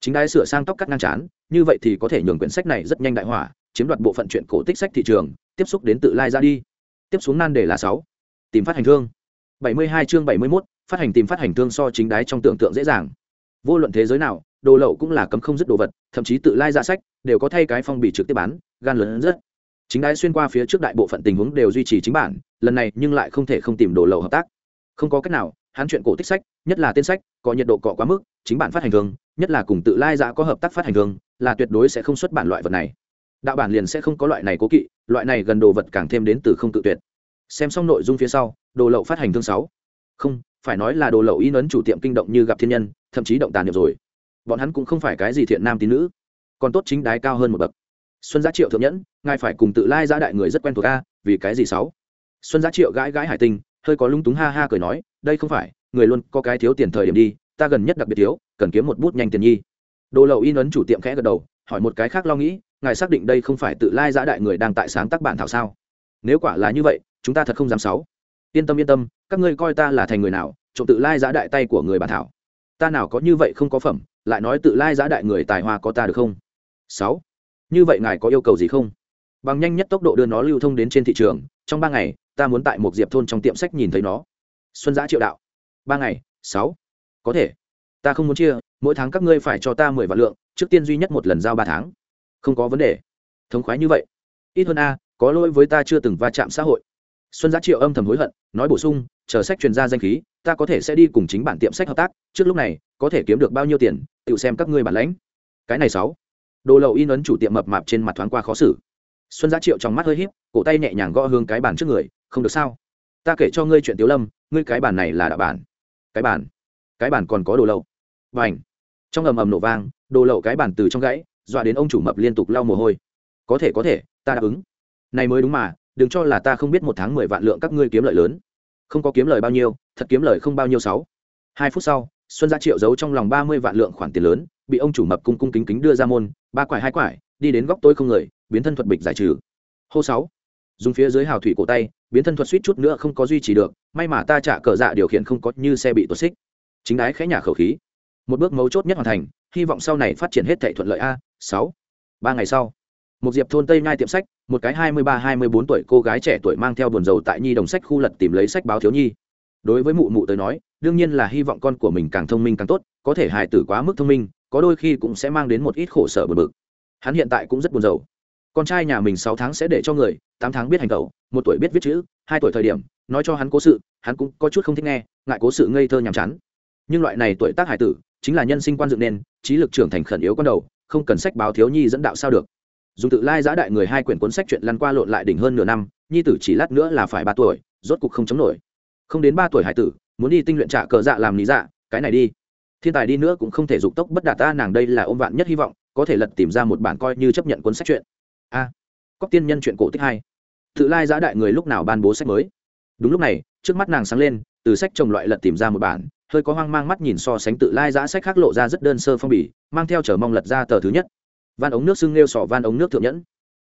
Chính đái sửa sang tóc cắt ngang chán, như vậy thì có thể nhường quyển sách này rất nhanh đại hỏa, chiếm đoạt bộ phận chuyện cổ tích sách thị trường tiếp xúc đến tự lai ra đi. Tiếp xuống nan đề là sáu. Tìm phát hành thương. 72 chương 71, phát hành tìm phát hành thương so chính đái trong tưởng tượng dễ dàng. Vô luận thế giới nào đồ lậu cũng là cấm không dứt đồ vật thậm chí tự lai ra sách đều có thay cái phong bì trực tiếp bán gan lớn rất. Chính đái xuyên qua phía trước đại bộ phận tình huống đều duy trì chính bản lần này nhưng lại không thể không tìm đồ lậu hợp tác. Không có cách nào hắn chuyện cổ tích sách nhất là tên sách có nhiệt độ cọ quá mức chính bản phát hành thường nhất là cùng tự lai giã có hợp tác phát hành thường là tuyệt đối sẽ không xuất bản loại vật này. Đạo bản liền sẽ không có loại này cố kỵ loại này gần đồ vật càng thêm đến từ không tự tuyệt. Xem xong nội dung phía sau, đồ lậu phát hành thương sáu. Không, phải nói là đồ lậu y nấn chủ tiệm kinh động như gặp thiên nhân, thậm chí động tàn nhập rồi. Bọn hắn cũng không phải cái gì thiện nam tín nữ, còn tốt chính đái cao hơn một bậc. Xuân giá triệu thượng nhẫn, ngài phải cùng tự lai giã đại người rất quen thuộc a, vì cái gì sáu? Xuân giá triệu gãi gãi hải tinh, hơi có lung túng ha ha cười nói, đây không phải, người luôn có cái thiếu tiền thời điểm đi, ta gần nhất đặc biệt thiếu, cần kiếm một bút nhanh tiền nhi. Đồ lậu in ấn chủ tiệm khẽ gật đầu hỏi một cái khác lo nghĩ, ngài xác định đây không phải tự lai giã đại người đang tại sáng tác bản thảo sao? Nếu quả là như vậy, chúng ta thật không dám sáu yên tâm yên tâm, các ngươi coi ta là thành người nào, trộm tự lai giã đại tay của người bản thảo. Ta nào có như vậy không có phẩm, lại nói tự lai giã đại người tài hoa có ta được không? Sáu. Như vậy ngài có yêu cầu gì không? Bằng nhanh nhất tốc độ đưa nó lưu thông đến trên thị trường, trong ba ngày, ta muốn tại một diệp thôn trong tiệm sách nhìn thấy nó. Xuân giã triệu đạo. Ba ngày, sáu. Có thể. Ta không muốn chia, mỗi tháng các ngươi phải cho ta mười vạn lượng trước tiên duy nhất một lần giao ba tháng. Không có vấn đề. Thống khoái như vậy. Ít hơn a, có lỗi với ta chưa từng va chạm xã hội. Xuân giá triệu âm thầm hối hận, nói bổ sung, chờ sách truyền ra danh khí, ta có thể sẽ đi cùng chính bản tiệm sách hợp tác, trước lúc này, có thể kiếm được bao nhiêu tiền, tự xem các ngươi bản lãnh. Cái này sáu. Đồ lậu in ấn chủ tiệm mập mạp trên mặt thoáng qua khó xử. Xuân giá triệu trong mắt hơi híp, cổ tay nhẹ nhàng gõ hướng cái bàn trước người, không được sao? Ta kể cho ngươi chuyện tiếu lâm, ngươi cái bàn này là đạo bản. Cái bàn? Cái bàn còn có đồ lậu. Và ảnh trong ầm ầm nổ vang đồ lậu cái bàn từ trong gãy, dọa đến ông chủ mập liên tục lau mồ hôi. Có thể có thể, ta đáp ứng. Này mới đúng mà, đừng cho là ta không biết một tháng mười vạn lượng các ngươi kiếm lợi lớn. Không có kiếm lời bao nhiêu, thật kiếm lời không bao nhiêu sáu. Hai phút sau, xuân gia triệu giấu trong lòng ba mươi vạn lượng khoản tiền lớn, bị ông chủ mập cung cung kính kính đưa ra môn, ba quải hai quải, đi đến góc tôi không người, biến thân thuật bịch giải trừ. Hô sáu, dùng phía dưới hào thủy cổ tay, biến thân thuật suýt chút nữa không có duy trì được, may mà ta trả cờ dạ điều khiển không có như xe bị tuột xích. Chính đái khẽ nhà khẩu khí. Một bước mấu chốt nhất hoàn thành hy vọng sau này phát triển hết thảy thuận lợi a, sáu. Ba ngày sau, một diệp thôn tây nhai tiệm sách, một cái hai mươi ba, hai mươi bốn tuổi cô gái trẻ tuổi mang theo buồn dầu tại nhi đồng sách khu lật tìm lấy sách báo thiếu nhi. Đối với mụ mụ tới nói, đương nhiên là hy vọng con của mình càng thông minh càng tốt, có thể hài tử quá mức thông minh, có đôi khi cũng sẽ mang đến một ít khổ sở bực bực. Hắn hiện tại cũng rất buồn rầu. Con trai nhà mình sáu tháng sẽ để cho người, tám tháng biết hành tẩu, một tuổi biết viết chữ, hai tuổi thời điểm, nói cho hắn cố sự, hắn cũng có chút không thích nghe, ngại cố sự ngây thơ nhàm chán. Nhưng loại này tuổi tác hải tử, chính là nhân sinh quan dựng nên trí lực trưởng thành khẩn yếu con đầu không cần sách báo thiếu nhi dẫn đạo sao được. Dùng tự lai giã đại người hai quyển cuốn sách chuyện lăn qua lộn lại đỉnh hơn nửa năm nhi tử chỉ lát nữa là phải ba tuổi rốt cục không chống nổi. Không đến ba tuổi hải tử muốn đi tinh luyện trả cờ dạ làm lý dạ cái này đi. Thiên tài đi nữa cũng không thể dục tốc bất đạt ta nàng đây là ôm vạn nhất hy vọng có thể lật tìm ra một bản coi như chấp nhận cuốn sách chuyện a. À, cóc tiên nhân chuyện cổ tích hai. Tự lai giã đại người lúc nào ban bố sách mới? Đúng lúc này trước mắt nàng sáng lên từ sách trồng loại lật tìm ra một bản hơi có hoang mang mắt nhìn so sánh tự lai giã sách khác lộ ra rất đơn sơ phong bì, mang theo chờ mong lật ra tờ thứ nhất. Van ống nước xưng nêu sỏ van ống nước thượng nhẫn.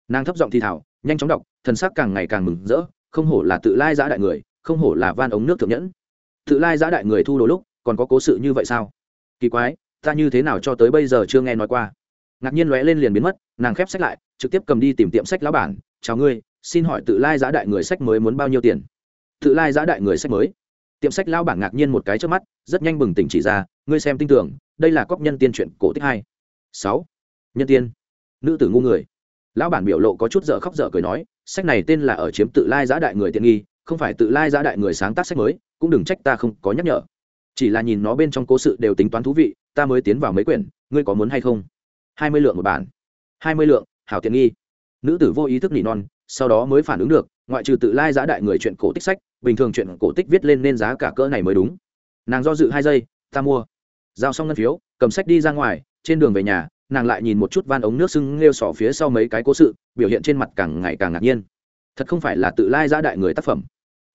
Nàng thấp giọng thi thảo, nhanh chóng đọc, thần sắc càng ngày càng mừng rỡ, không hổ là tự lai giã đại người, không hổ là van ống nước thượng nhẫn. Tự lai giã đại người thu đồ lúc, còn có cố sự như vậy sao? Kỳ quái, ta như thế nào cho tới bây giờ chưa nghe nói qua. Ngạc nhiên lóe lên liền biến mất, nàng khép sách lại, trực tiếp cầm đi tìm tiệm sách lão bản, chào ngươi, xin hỏi tự lai giã đại người sách mới muốn bao nhiêu tiền? Tự lai giã đại người sách mới tiệm sách lão bản ngạc nhiên một cái trước mắt, rất nhanh bừng tỉnh chỉ ra, ngươi xem tin tưởng, đây là cóc nhân tiên truyện cổ tích hai. Sáu. Nhân tiên. Nữ tử ngu người. Lão bản biểu lộ có chút dở khóc dở cười nói, sách này tên là ở chiếm tự lai giã đại người tiện nghi, không phải tự lai giã đại người sáng tác sách mới, cũng đừng trách ta không có nhắc nhở. Chỉ là nhìn nó bên trong cố sự đều tính toán thú vị, ta mới tiến vào mấy quyển, ngươi có muốn hay không? Hai mươi lượng một bản. Hai mươi lượng, hảo tiện nghi. Nữ tử vô ý thức nỉ non sau đó mới phản ứng được, ngoại trừ tự lai giá đại người chuyện cổ tích sách, bình thường chuyện cổ tích viết lên nên giá cả cỡ này mới đúng. Nàng do dự hai giây, ta mua. Giao xong ngân phiếu, cầm sách đi ra ngoài, trên đường về nhà, nàng lại nhìn một chút van ống nước sưng nghêu sỏ phía sau mấy cái cố sự, biểu hiện trên mặt càng ngày càng ngạc nhiên. Thật không phải là tự lai giã đại người tác phẩm.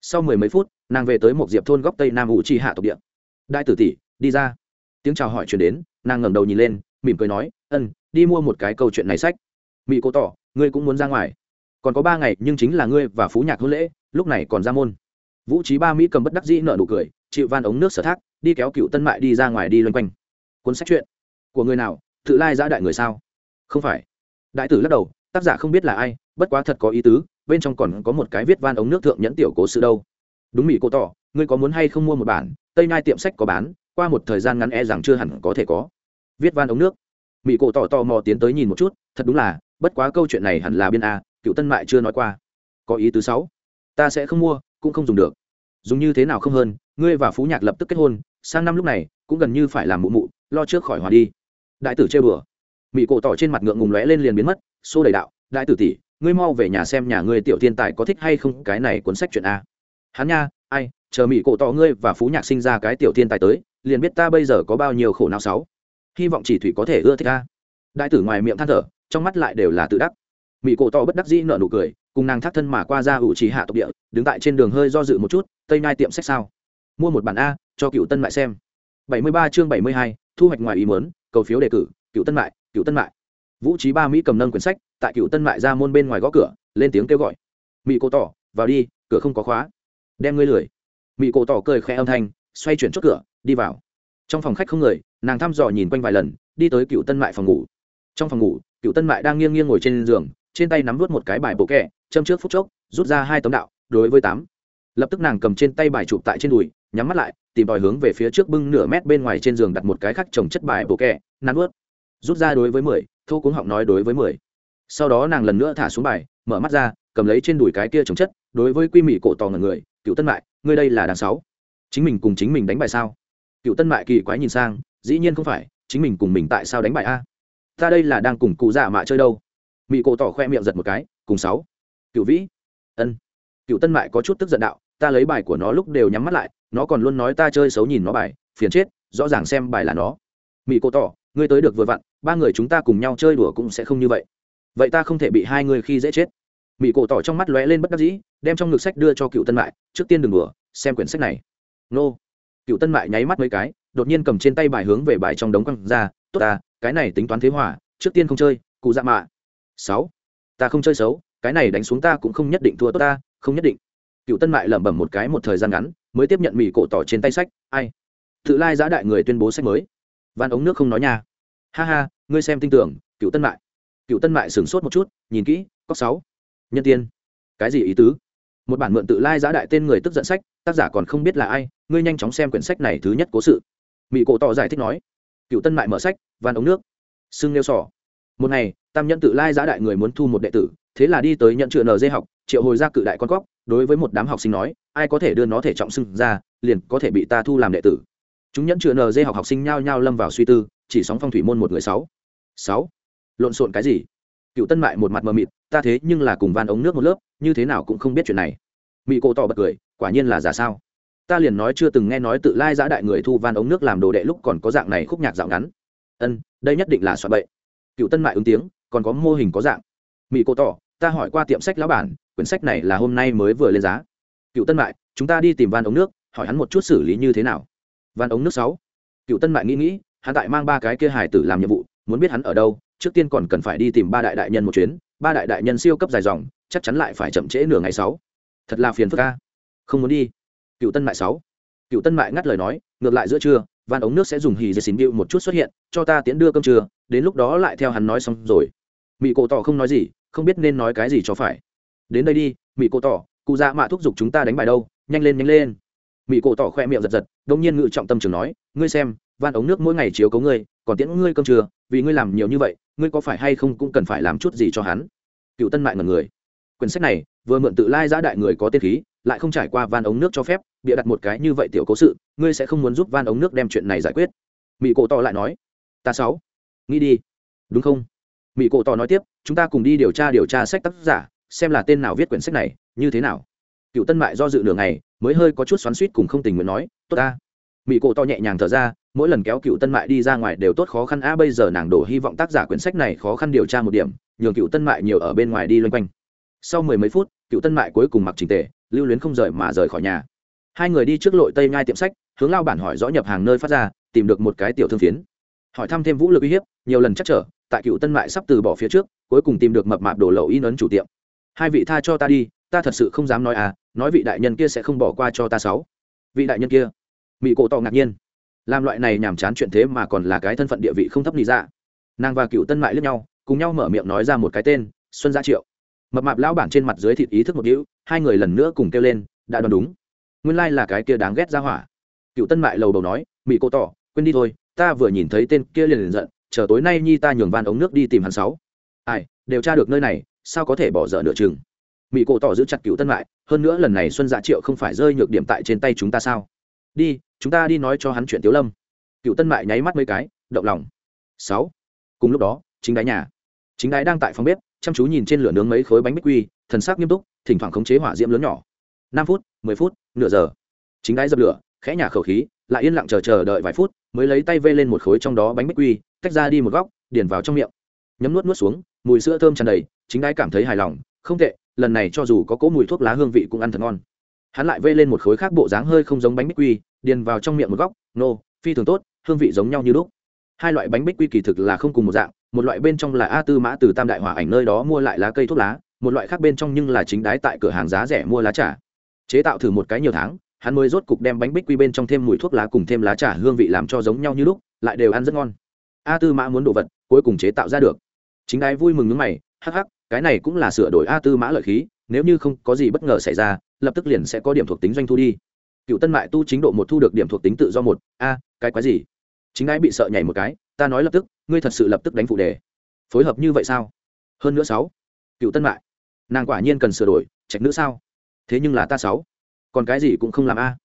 Sau mười mấy phút, nàng về tới một diệp thôn góc tây nam ủ tri hạ tộc địa. Đại tử tỷ, đi ra. Tiếng chào hỏi chuyển đến, nàng ngẩng đầu nhìn lên, mỉm cười nói, ân, đi mua một cái câu chuyện này sách. Mỹ cố tỏ, ngươi cũng muốn ra ngoài còn có ba ngày nhưng chính là ngươi và phú nhạc hôn lễ, lúc này còn ra môn. Vũ trí ba mỹ cầm bất đắc dĩ nợ nụ cười, chịu van ống nước sở thác, đi kéo cựu tân mại đi ra ngoài đi loanh quanh. Cuốn sách chuyện. Của người nào? Tự lai giã đại người sao? Không phải. Đại tử lắc đầu, tác giả không biết là ai, bất quá thật có ý tứ, bên trong còn có một cái viết van ống nước thượng nhẫn tiểu cố sự đâu. Đúng mỹ cô tỏ, ngươi có muốn hay không mua một bản? Tây nai tiệm sách có bán, qua một thời gian ngắn e rằng chưa hẳn có thể có. Viết van ống nước. Mỹ cổ tỏ tò mò tiến tới nhìn một chút, thật đúng là, bất quá câu chuyện này hẳn là biên a cựu tân mại chưa nói qua. Có ý thứ sáu. Ta sẽ không mua, cũng không dùng được. Dùng như thế nào không hơn, ngươi và phú nhạc lập tức kết hôn, sang năm lúc này, cũng gần như phải làm mụ mụ, lo trước khỏi hòa đi. Đại tử chơi bừa mỹ cổ tỏ trên mặt ngượng ngùng lóe lên liền biến mất, xô đầy đạo, đại tử tỷ, ngươi mau về nhà xem nhà ngươi tiểu thiên tài có thích hay không cái này cuốn sách chuyện a. Hắn nha, ai, chờ mỹ cổ tỏ ngươi và phú nhạc sinh ra cái tiểu thiên tài tới, liền biết ta bây giờ có bao nhiêu khổ não sáu. Hy vọng chỉ thủy có thể ưa thích a. đại tử ngoài miệng than thở, trong mắt lại đều là tự đắc mỹ cổ tỏ bất đắc dĩ nợ nụ cười, cùng nàng thác thân mà qua ra ủ trì hạ tộc địa, đứng tại trên đường hơi do dự một chút, tây nai tiệm sách sao? Mua một bản a, cho cựu tân mại xem. Bảy mươi ba chương bảy mươi hai, thu hoạch ngoài ý mớn cầu phiếu đề cử, cựu tân mại, cựu tân mại. Vũ trí ba mỹ cầm nâng quyển sách, tại cựu tân mại ra môn bên ngoài gõ cửa, lên tiếng kêu gọi. Mỹ cổ tỏ vào đi, cửa không có khóa. Đem ngươi lười. Mỹ cổ tỏ cười khẽ âm thanh, xoay chuyển chốt cửa, đi vào. Trong phòng khách không người, nàng thăm dò nhìn quanh vài lần, đi tới cựu tân mại phòng ngủ. Trong phòng ngủ, cựu tân mại đang nghiêng nghiêng ngồi trên giường trên tay nắm vút một cái bài bộ kẹ, châm trước phút chốc, rút ra hai tấm đạo, đối với tám. Lập tức nàng cầm trên tay bài chụp tại trên đùi, nhắm mắt lại, tìm tòi hướng về phía trước bưng nửa mét bên ngoài trên giường đặt một cái khắc trồng chất bài bộ kẹ, nắn vớt rút ra đối với mười thu cuống họng nói đối với mười. Sau đó nàng lần nữa thả xuống bài, mở mắt ra, cầm lấy trên đùi cái kia trồng chất, đối với quy mị cổ tò ngần người, cựu tân mại, ngươi đây là đàn sáu. Chính mình cùng chính mình đánh bài sao? Cựu tân mại kỳ quái nhìn sang, dĩ nhiên không phải, chính mình cùng mình tại sao đánh bài a? Ta đây là đang cùng cụ dạ mạ chơi đâu? Mỹ cổ tỏ khoe miệng giật một cái, cùng sáu. Cựu vĩ. Ân. Cựu tân mại có chút tức giận đạo, ta lấy bài của nó lúc đều nhắm mắt lại, nó còn luôn nói ta chơi xấu nhìn nó bài, phiền chết, rõ ràng xem bài là nó. Mỹ cổ tỏ, ngươi tới được vừa vặn, ba người chúng ta cùng nhau chơi đùa cũng sẽ không như vậy. Vậy ta không thể bị hai người khi dễ chết. Mỹ cổ tỏ trong mắt lóe lên bất đắc dĩ, đem trong ngực sách đưa cho cựu tân mại, trước tiên đừng đùa, xem quyển sách này. Nô. Cựu tân mại nháy mắt mấy cái, đột nhiên cầm trên tay bài hướng về bài trong đống quăng ra, tốt ta, cái này tính toán thế hỏa trước tiên không chơi, cụ dạ mạ sáu. Ta không chơi xấu, cái này đánh xuống ta cũng không nhất định thua tốt ta, không nhất định. Cựu tân mại lẩm bẩm một cái một thời gian ngắn, mới tiếp nhận mỹ cổ tỏ trên tay sách. Ai? Tự lai giã đại người tuyên bố sách mới. Van ống nước không nói nha. Ha ha, ngươi xem tin tưởng, cựu tân mại. Cựu tân mại sửng sốt một chút, nhìn kỹ cóc sáu. Nhân tiên. Cái gì ý tứ? Một bản mượn tự lai giã đại tên người tức giận sách, tác giả còn không biết là ai, ngươi nhanh chóng xem quyển sách này thứ nhất cố sự. Mỹ cổ tỏ giải thích nói. Cựu tân mại mở sách van ống nước. Sưng nêu sỏ một ngày, tam nhân tự lai giã đại người muốn thu một đệ tử, thế là đi tới nhận chữa nd học, triệu hồi ra cự đại con cóc, đối với một đám học sinh nói, ai có thể đưa nó thể trọng sưng ra, liền có thể bị ta thu làm đệ tử. Chúng nhẫn chữa nd học học sinh nhao nhao lâm vào suy tư, chỉ sóng phong thủy môn một người sáu. Sáu? Lộn xộn cái gì? Cựu tân mại một mặt mờ mịt, ta thế nhưng là cùng van ống nước một lớp, như thế nào cũng không biết chuyện này. Mỹ cổ tỏ bật cười, quả nhiên là giả sao? Ta liền nói chưa từng nghe nói tự lai giã đại người thu van ống nước làm đồ đệ lúc còn có dạng này khúc nhạc dạo ngắn. Ân, đây nhất định là soạn bậy cựu tân mại ứng tiếng, còn có mô hình có dạng. Mỹ cô tỏ, ta hỏi qua tiệm sách lão bản, quyển sách này là hôm nay mới vừa lên giá. Cựu tân mại, chúng ta đi tìm van ống nước, hỏi hắn một chút xử lý như thế nào. Van ống nước sáu. Cựu tân mại nghĩ nghĩ, hắn tại mang ba cái kia hải tử làm nhiệm vụ, muốn biết hắn ở đâu, trước tiên còn cần phải đi tìm ba đại đại nhân một chuyến, ba đại đại nhân siêu cấp dài dòng, chắc chắn lại phải chậm trễ nửa ngày sáu. Thật là phiền phức ca không muốn đi. Cựu tân mại sáu. Cựu tân mại ngắt lời nói, ngược lại giữa trưa van ống nước sẽ dùng hì dây xin điệu một chút xuất hiện, cho ta tiễn đưa cơm trưa, đến lúc đó lại theo hắn nói xong rồi. Mỹ cổ tỏ không nói gì, không biết nên nói cái gì cho phải. Đến đây đi mỹ cổ tỏ, cụ dạ mạ thúc giục chúng ta đánh bài đâu, nhanh lên nhanh lên. Mỹ cổ tỏ khoe miệng giật giật, đông nhiên ngự trọng tâm trường nói, ngươi xem, van ống nước mỗi ngày chiếu cấu ngươi, còn tiễn ngươi cơm trưa, vì ngươi làm nhiều như vậy, ngươi có phải hay không cũng cần phải làm chút gì cho hắn? Cựu tân mại ngần người. Quyển sách này, vừa mượn tự lai giã đại người có tiên khí, lại không trải qua van ống nước cho phép bịa đặt một cái như vậy tiểu cố sự, ngươi sẽ không muốn giúp van ống nước đem chuyện này giải quyết. Mỹ cổ tỏ lại nói. Ta sáu. Nghĩ đi. Đúng không? Mỹ cổ tỏ nói tiếp, chúng ta cùng đi điều tra điều tra sách tác giả, xem là tên nào viết quyển sách này, như thế nào. Cựu tân mại do dự nửa ngày, mới hơi có chút xoắn suýt cùng không tình nguyện nói, tốt ta. Mỹ cổ to nhẹ nhàng thở ra, mỗi lần kéo cựu tân mại đi ra ngoài đều tốt khó khăn, a, bây giờ nàng đổ hy vọng tác giả quyển sách này khó khăn điều tra một điểm, nhường cựu tân mại nhiều ở bên ngoài đi loanh quanh. Sau mười mấy phút, cựu tân mại cuối cùng mặc trình tề, lưu luyến không rời mà rời khỏi nhà hai người đi trước lội tây nhai tiệm sách, hướng lao bản hỏi rõ nhập hàng nơi phát ra, tìm được một cái tiểu thương phiến. Hỏi thăm thêm vũ lực uy hiếp, nhiều lần chắc trở, tại cựu tân mại sắp từ bỏ phía trước, cuối cùng tìm được mập mạp đổ lậu in ấn chủ tiệm. Hai vị tha cho ta đi, ta thật sự không dám nói à nói vị đại nhân kia sẽ không bỏ qua cho ta sáu. Vị đại nhân kia. Mỹ cổ tỏ ngạc nhiên. Làm loại này nhàm chán chuyện thế mà còn là cái thân phận địa vị không thấp lý ra. Nàng và cựu tân mại lướt nhau, cùng nhau mở miệng nói ra một cái tên, xuân gia triệu. Mập mạp lão bản trên mặt dưới thịt ý thức một hữu hai người lần nữa cùng kêu lên, đã đoán đúng nguyên lai là cái kia đáng ghét ra hỏa. Cựu tân mại lầu đầu nói mỹ cô tỏ, quên đi thôi, ta vừa nhìn thấy tên kia liền liền giận, chờ tối nay nhi ta nhường van ống nước đi tìm hắn sáu. Ai, đều tra được nơi này, sao có thể bỏ dở nửa chừng? Mỹ cổ tỏ giữ chặt cựu tân mại, hơn nữa lần này xuân dạ triệu không phải rơi nhược điểm tại trên tay chúng ta sao? Đi, chúng ta đi nói cho hắn chuyện tiếu lâm. Cựu tân mại nháy mắt mấy cái, động lòng. Sáu. Cùng lúc đó, chính đái nhà. Chính đái đang tại phòng bếp, chăm chú nhìn trên lửa nướng mấy khối bánh bích quy, thần sắc nghiêm túc, thỉnh thoảng khống chế hỏa diễm lớn nhỏ năm phút, mười phút, nửa giờ. Chính đái dập lửa, khẽ nhả khẩu khí, lại yên lặng chờ chờ đợi vài phút, mới lấy tay vê lên một khối trong đó bánh bích quy, tách ra đi một góc, điền vào trong miệng. Nhấm nuốt nuốt xuống, mùi sữa thơm tràn đầy, chính đái cảm thấy hài lòng, không tệ, lần này cho dù có cỗ mùi thuốc lá hương vị cũng ăn thật ngon. Hắn lại vê lên một khối khác bộ dáng hơi không giống bánh bích quy, điền vào trong miệng một góc, nô, phi thường tốt, hương vị giống nhau như lúc. Hai loại bánh bích quy kỳ thực là không cùng một dạng, một loại bên trong là a tư mã từ tam đại hỏa ảnh nơi đó mua lại lá cây thuốc lá, một loại khác bên trong nhưng là chính đái tại cửa hàng giá rẻ mua lá trà chế tạo thử một cái nhiều tháng, hắn mới rốt cục đem bánh bích quy bên trong thêm mùi thuốc lá cùng thêm lá trà hương vị làm cho giống nhau như lúc, lại đều ăn rất ngon. A tư mã muốn đồ vật, cuối cùng chế tạo ra được. Chính ai vui mừng nước mày, hắc hắc, cái này cũng là sửa đổi a tư mã lợi khí, nếu như không có gì bất ngờ xảy ra, lập tức liền sẽ có điểm thuộc tính doanh thu đi. Cựu tân mại tu chính độ một thu được điểm thuộc tính tự do một, a, cái quái gì? Chính ai bị sợ nhảy một cái, ta nói lập tức, ngươi thật sự lập tức đánh phụ đề. Phối hợp như vậy sao? Hơn nữa sáu, cựu tân mại, nàng quả nhiên cần sửa đổi, trạch nữ sao? Thế nhưng là ta sáu. Còn cái gì cũng không làm a.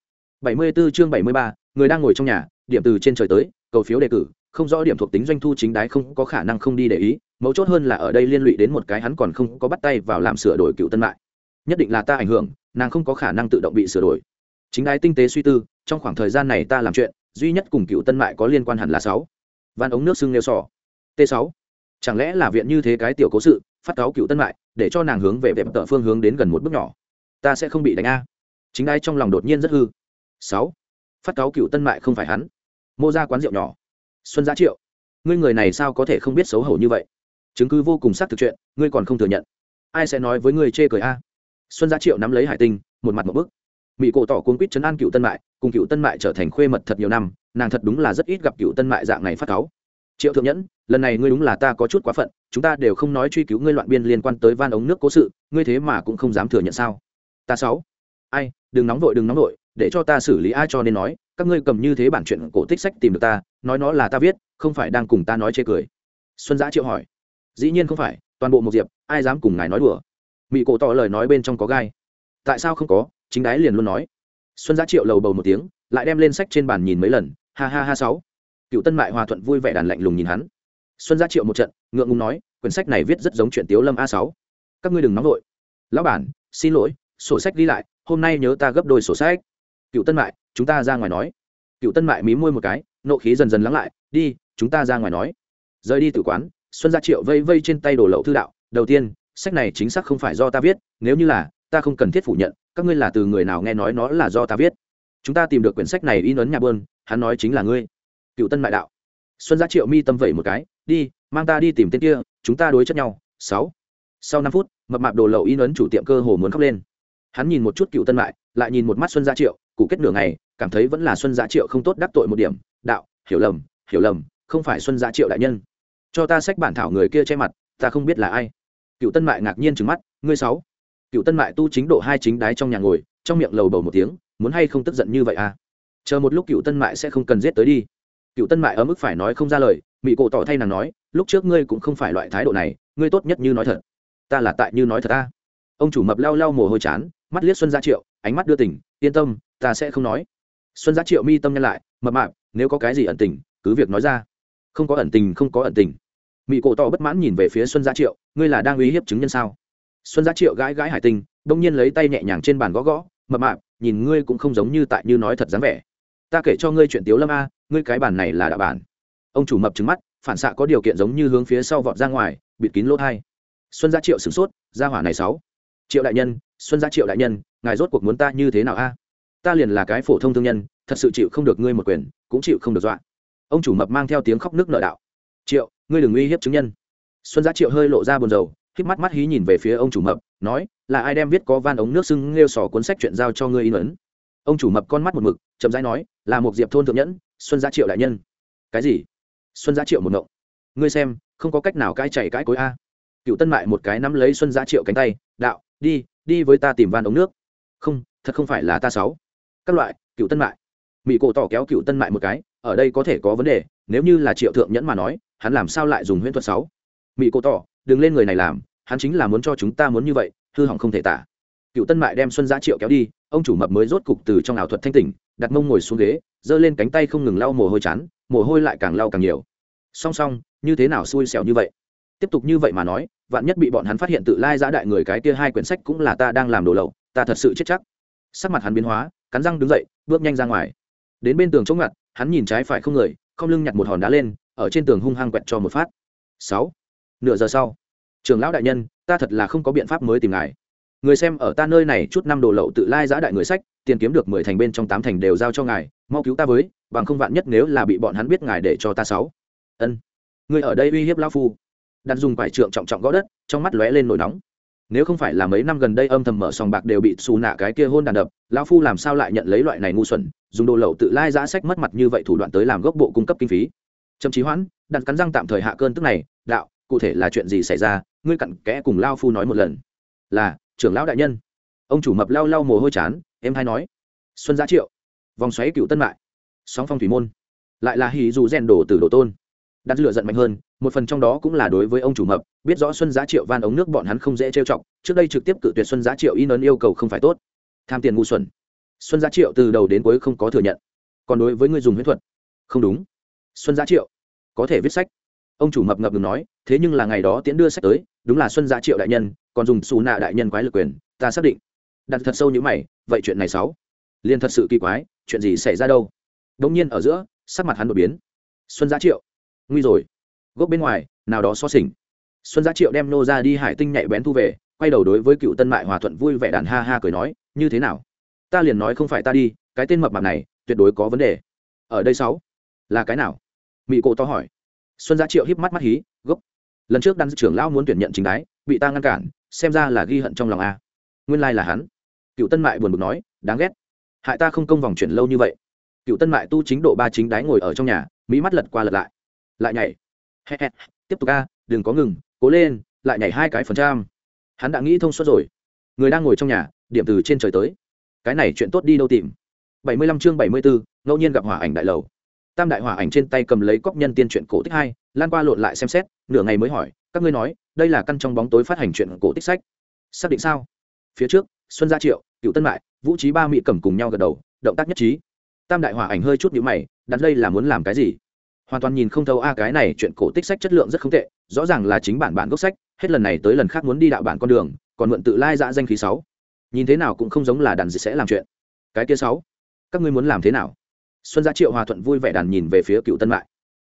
74 chương bảy mươi ba, người đang ngồi trong nhà, điểm từ trên trời tới, cầu phiếu đề cử, không rõ điểm thuộc tính doanh thu chính đái không có khả năng không đi để ý, mấu chốt hơn là ở đây liên lụy đến một cái hắn còn không có bắt tay vào làm sửa đổi cựu tân mại. Nhất định là ta ảnh hưởng, nàng không có khả năng tự động bị sửa đổi. Chính đái tinh tế suy tư, trong khoảng thời gian này ta làm chuyện, duy nhất cùng cựu tân mại có liên quan hẳn là sáu. Van ống nước sưng nêu sò. T sáu. Chẳng lẽ là viện như thế cái tiểu cố sự, phát cáo cựu tân mại, để cho nàng hướng về vẹp tợ phương hướng đến gần một bước nhỏ ta sẽ không bị đánh a. Chính ai trong lòng đột nhiên rất hư. Sáu. Phát cáo cựu tân mại không phải hắn. Mô ra quán rượu nhỏ. Xuân giá triệu. Ngươi người này sao có thể không biết xấu hổ như vậy? Chứng cứ vô cùng xác thực chuyện, ngươi còn không thừa nhận. Ai sẽ nói với ngươi chê cười a? Xuân giá triệu nắm lấy hải tinh, một mặt một bức. Mỹ cổ tỏ cuốn quýt chấn an cựu tân mại, cùng cựu tân mại trở thành khuê mật thật nhiều năm, nàng thật đúng là rất ít gặp cựu tân mại dạng này phát cáo. triệu thượng nhẫn, lần này ngươi đúng là ta có chút quá phận, chúng ta đều không nói truy cứu ngươi loạn biên liên quan tới van ống nước cố sự, ngươi thế mà cũng không dám thừa nhận sao? Ta sáu. Ai, đừng nóng vội, đừng nóng vội, để cho ta xử lý ai cho nên nói, các ngươi cầm như thế bản chuyện cổ tích sách tìm được ta, nói nó là ta viết, không phải đang cùng ta nói chê cười. Xuân giã triệu hỏi. Dĩ nhiên không phải, toàn bộ một diệp, ai dám cùng ngài nói đùa? Mỹ cổ tỏ lời nói bên trong có gai. Tại sao không có? Chính đái liền luôn nói. Xuân giã triệu lầu bầu một tiếng, lại đem lên sách trên bàn nhìn mấy lần, ha ha ha sáu. Cựu tân mại hòa thuận vui vẻ đàn lạnh lùng nhìn hắn. Xuân giã triệu một trận, ngượng ngùng nói, quyển sách này viết rất giống chuyện tiếu lâm a sáu. Các ngươi đừng nóng vội. Lão bản, xin lỗi sổ sách đi lại, hôm nay nhớ ta gấp đôi sổ sách. Cựu tân mại, chúng ta ra ngoài nói. Cựu tân mại mí môi một cái, nộ khí dần dần lắng lại, đi, chúng ta ra ngoài nói. Rời đi từ quán, xuân gia triệu vây vây trên tay đồ lậu thư đạo, đầu tiên, sách này chính xác không phải do ta viết, nếu như là, ta không cần thiết phủ nhận, các ngươi là từ người nào nghe nói nó là do ta viết. Chúng ta tìm được quyển sách này in ấn nhà bơn, hắn nói chính là ngươi. Cựu tân mại đạo. Xuân gia triệu mi tâm vẩy một cái, đi, mang ta đi tìm tên kia, chúng ta đối chất nhau. Sáu. Sau năm phút, mập mạp đồ lậu in ấn chủ tiệm cơ hồ muốn khóc lên hắn nhìn một chút cựu tân mại, lại nhìn một mắt xuân gia triệu cụ kết nửa ngày, cảm thấy vẫn là xuân gia triệu không tốt đắc tội một điểm. Đạo, hiểu lầm hiểu lầm, không phải xuân gia triệu đại nhân. Cho ta sách bản thảo người kia che mặt, ta không biết là ai. Cựu tân mại ngạc nhiên trừng mắt, ngươi sáu. Cựu tân mại tu chính độ hai chính đái trong nhà ngồi, trong miệng lầu bầu một tiếng, muốn hay không tức giận như vậy à? Chờ một lúc cựu tân mại sẽ không cần giết tới đi. Cựu tân mại ở mức phải nói không ra lời, mị cổ tỏ thay nàng nói, lúc trước ngươi cũng không phải loại thái độ này, ngươi tốt nhất như nói thật. Ta là tại như nói thật ta. Ông chủ mập lau lau mồ hôi chán mắt liếc xuân gia triệu, ánh mắt đưa tỉnh yên tâm, ta sẽ không nói. Xuân gia triệu mi tâm nhân lại, mập mạp, nếu có cái gì ẩn tình, cứ việc nói ra. Không có ẩn tình, không có ẩn tình. Mỹ cổ tỏ bất mãn nhìn về phía xuân gia triệu, ngươi là đang uy hiếp chứng nhân sao? Xuân gia triệu gãi gãi hải tinh đông nhiên lấy tay nhẹ nhàng trên bàn gõ gõ, mập mạp, nhìn ngươi cũng không giống như tại như nói thật dáng vẻ. Ta kể cho ngươi chuyện tiếu lâm a, ngươi cái bàn này là đạo bản ông chủ mập trứng mắt, phản xạ có điều kiện giống như hướng phía sau vọt ra ngoài, bịt kín lỗ thai. Xuân gia triệu sửng sốt, gia hỏa này sáu triệu đại nhân, xuân gia triệu đại nhân, ngài rốt cuộc muốn ta như thế nào a? Ta liền là cái phổ thông thương nhân, thật sự chịu không được ngươi một quyền, cũng chịu không được dọa. Ông chủ mập mang theo tiếng khóc nước nợ đạo. Triệu, ngươi đừng uy hiếp chứng nhân. Xuân gia triệu hơi lộ ra buồn rầu k mắt mắt hí nhìn về phía ông chủ mập, nói, là ai đem viết có van ống nước sưng nghêu sỏ cuốn sách chuyện giao cho ngươi in ấn? Ông chủ mập con mắt một mực, chậm rãi nói, là một diệp thôn thượng nhẫn, xuân gia triệu đại nhân. Cái gì? Xuân gia triệu một ngộng. Ngươi xem, không có cách nào cai chảy cãi cối a. Cựu tân mại một cái nắm lấy xuân gia triệu cánh tay, đạo đi đi với ta tìm van ống nước. Không, thật không phải là ta sáu. Các loại, cựu tân mại. Mỹ cổ tỏ kéo cựu tân mại một cái, ở đây có thể có vấn đề, nếu như là triệu thượng nhẫn mà nói, hắn làm sao lại dùng huyễn thuật sáu? Mỹ cổ tỏ, đừng lên người này làm, hắn chính là muốn cho chúng ta muốn như vậy, hư hỏng không thể tả. Cựu tân mại đem xuân giá triệu kéo đi, ông chủ mập mới rốt cục từ trong ảo thuật thanh tỉnh, đặt mông ngồi xuống ghế, giơ lên cánh tay không ngừng lau mồ hôi chán, mồ hôi lại càng lau càng nhiều. Song song, như thế nào xui xẻo như vậy? Tiếp tục như vậy mà nói vạn nhất bị bọn hắn phát hiện tự lai giã đại người cái kia hai quyển sách cũng là ta đang làm đồ lậu, ta thật sự chết chắc. Sắc mặt hắn biến hóa, cắn răng đứng dậy, bước nhanh ra ngoài. Đến bên tường chống ngặt, hắn nhìn trái phải không người, không lưng nhặt một hòn đá lên, ở trên tường hung hăng quẹt cho một phát. Sáu. Nửa giờ sau. Trường lão đại nhân, ta thật là không có biện pháp mới tìm ngài. Người xem ở ta nơi này chút năm đồ lậu tự lai giã đại người sách, tiền kiếm được mười thành bên trong tám thành đều giao cho ngài, mau cứu ta với, bằng không vạn nhất nếu là bị bọn hắn biết ngài để cho ta sáu. Ân. Người ở đây uy hiếp lão phu đặt dùng quải trượng trọng trọng gõ đất, trong mắt lóe lên nổi nóng. Nếu không phải là mấy năm gần đây âm thầm mở sòng bạc đều bị xù nạ cái kia hôn đàn đập, lão phu làm sao lại nhận lấy loại này ngu xuẩn, dùng đồ lậu tự lai giã sách mất mặt như vậy thủ đoạn tới làm gốc bộ cung cấp kinh phí. Trầm chí hoãn, đặt cắn răng tạm thời hạ cơn tức này, đạo, cụ thể là chuyện gì xảy ra? Ngươi cặn kẽ cùng lao phu nói một lần. Là, trưởng lão đại nhân. Ông chủ mập lau lau mồ hôi chán, em hay nói, xuân giá triệu, vòng xoáy cựu tân mại, sóng phong thủy môn, lại là hì dù rèn đổ từ đồ tôn đặt lựa giận mạnh hơn, một phần trong đó cũng là đối với ông chủ mập, biết rõ xuân giá triệu van ống nước bọn hắn không dễ trêu chọc, trước đây trực tiếp cự tuyệt xuân giá triệu in ấn yêu cầu không phải tốt. Tham tiền ngu xuẩn. Xuân giá triệu từ đầu đến cuối không có thừa nhận. Còn đối với người dùng huyết thuật? Không đúng. Xuân giá triệu? Có thể viết sách. Ông chủ mập ngập ngừng nói, thế nhưng là ngày đó tiễn đưa sách tới, đúng là xuân giá triệu đại nhân, còn dùng xù nạ đại nhân quái lực quyền, ta xác định. Đặt thật sâu như mày, vậy chuyện này sáu liên thật sự kỳ quái, chuyện gì xảy ra đâu? Đông nhiên ở giữa, sắc mặt hắn đột biến. Xuân giá triệu nguy rồi. Gốc bên ngoài, nào đó so sình xuân giá triệu đem nô ra đi hải tinh nhạy bén thu về, quay đầu đối với cựu tân mại hòa thuận vui vẻ đàn ha ha cười nói, như thế nào? Ta liền nói không phải ta đi, cái tên mập mạp này, tuyệt đối có vấn đề. Ở đây sáu, là cái nào? Mỹ cổ to hỏi. Xuân giá triệu híp mắt mắt hí, gốc, lần trước đan trưởng lão muốn tuyển nhận chính đái, bị ta ngăn cản, xem ra là ghi hận trong lòng a. Nguyên lai là hắn. Cựu tân mại buồn bực nói, đáng ghét. Hại ta không công vòng chuyển lâu như vậy. Cựu tân mại tu chính độ ba chính đái ngồi ở trong nhà, mỹ mắt lật qua lật lại lại nhảy. Tiếp tục a, đừng có ngừng, cố lên, lại nhảy hai cái phần trăm. Hắn đã nghĩ thông suốt rồi. Người đang ngồi trong nhà, điểm từ trên trời tới. Cái này chuyện tốt đi đâu tìm? Bảy mươi lăm chương bảy mươi bốn ngẫu nhiên gặp hỏa ảnh đại lầu. Tam đại hỏa ảnh trên tay cầm lấy cóc nhân tiên truyện cổ tích hai, lan qua lộn lại xem xét, nửa ngày mới hỏi, các ngươi nói, đây là căn trong bóng tối phát hành chuyện cổ tích sách. Xác định sao? Phía trước, xuân gia triệu, cựu tân mại, vũ trí ba mỹ cầm cùng nhau gật đầu, động tác nhất trí. Tam đại hỏa ảnh hơi chút nhữ mày, đặt đây là muốn làm cái gì? Hoàn toàn nhìn không thấu a, cái này chuyện cổ tích sách chất lượng rất không tệ, rõ ràng là chính bản bản gốc sách, hết lần này tới lần khác muốn đi đạo bản con đường, còn mượn tự lai dã danh khí sáu. Nhìn thế nào cũng không giống là đàn gì sẽ làm chuyện. Cái kia sáu, các ngươi muốn làm thế nào? Xuân gia triệu hòa thuận vui vẻ đàn nhìn về phía cựu tân mại.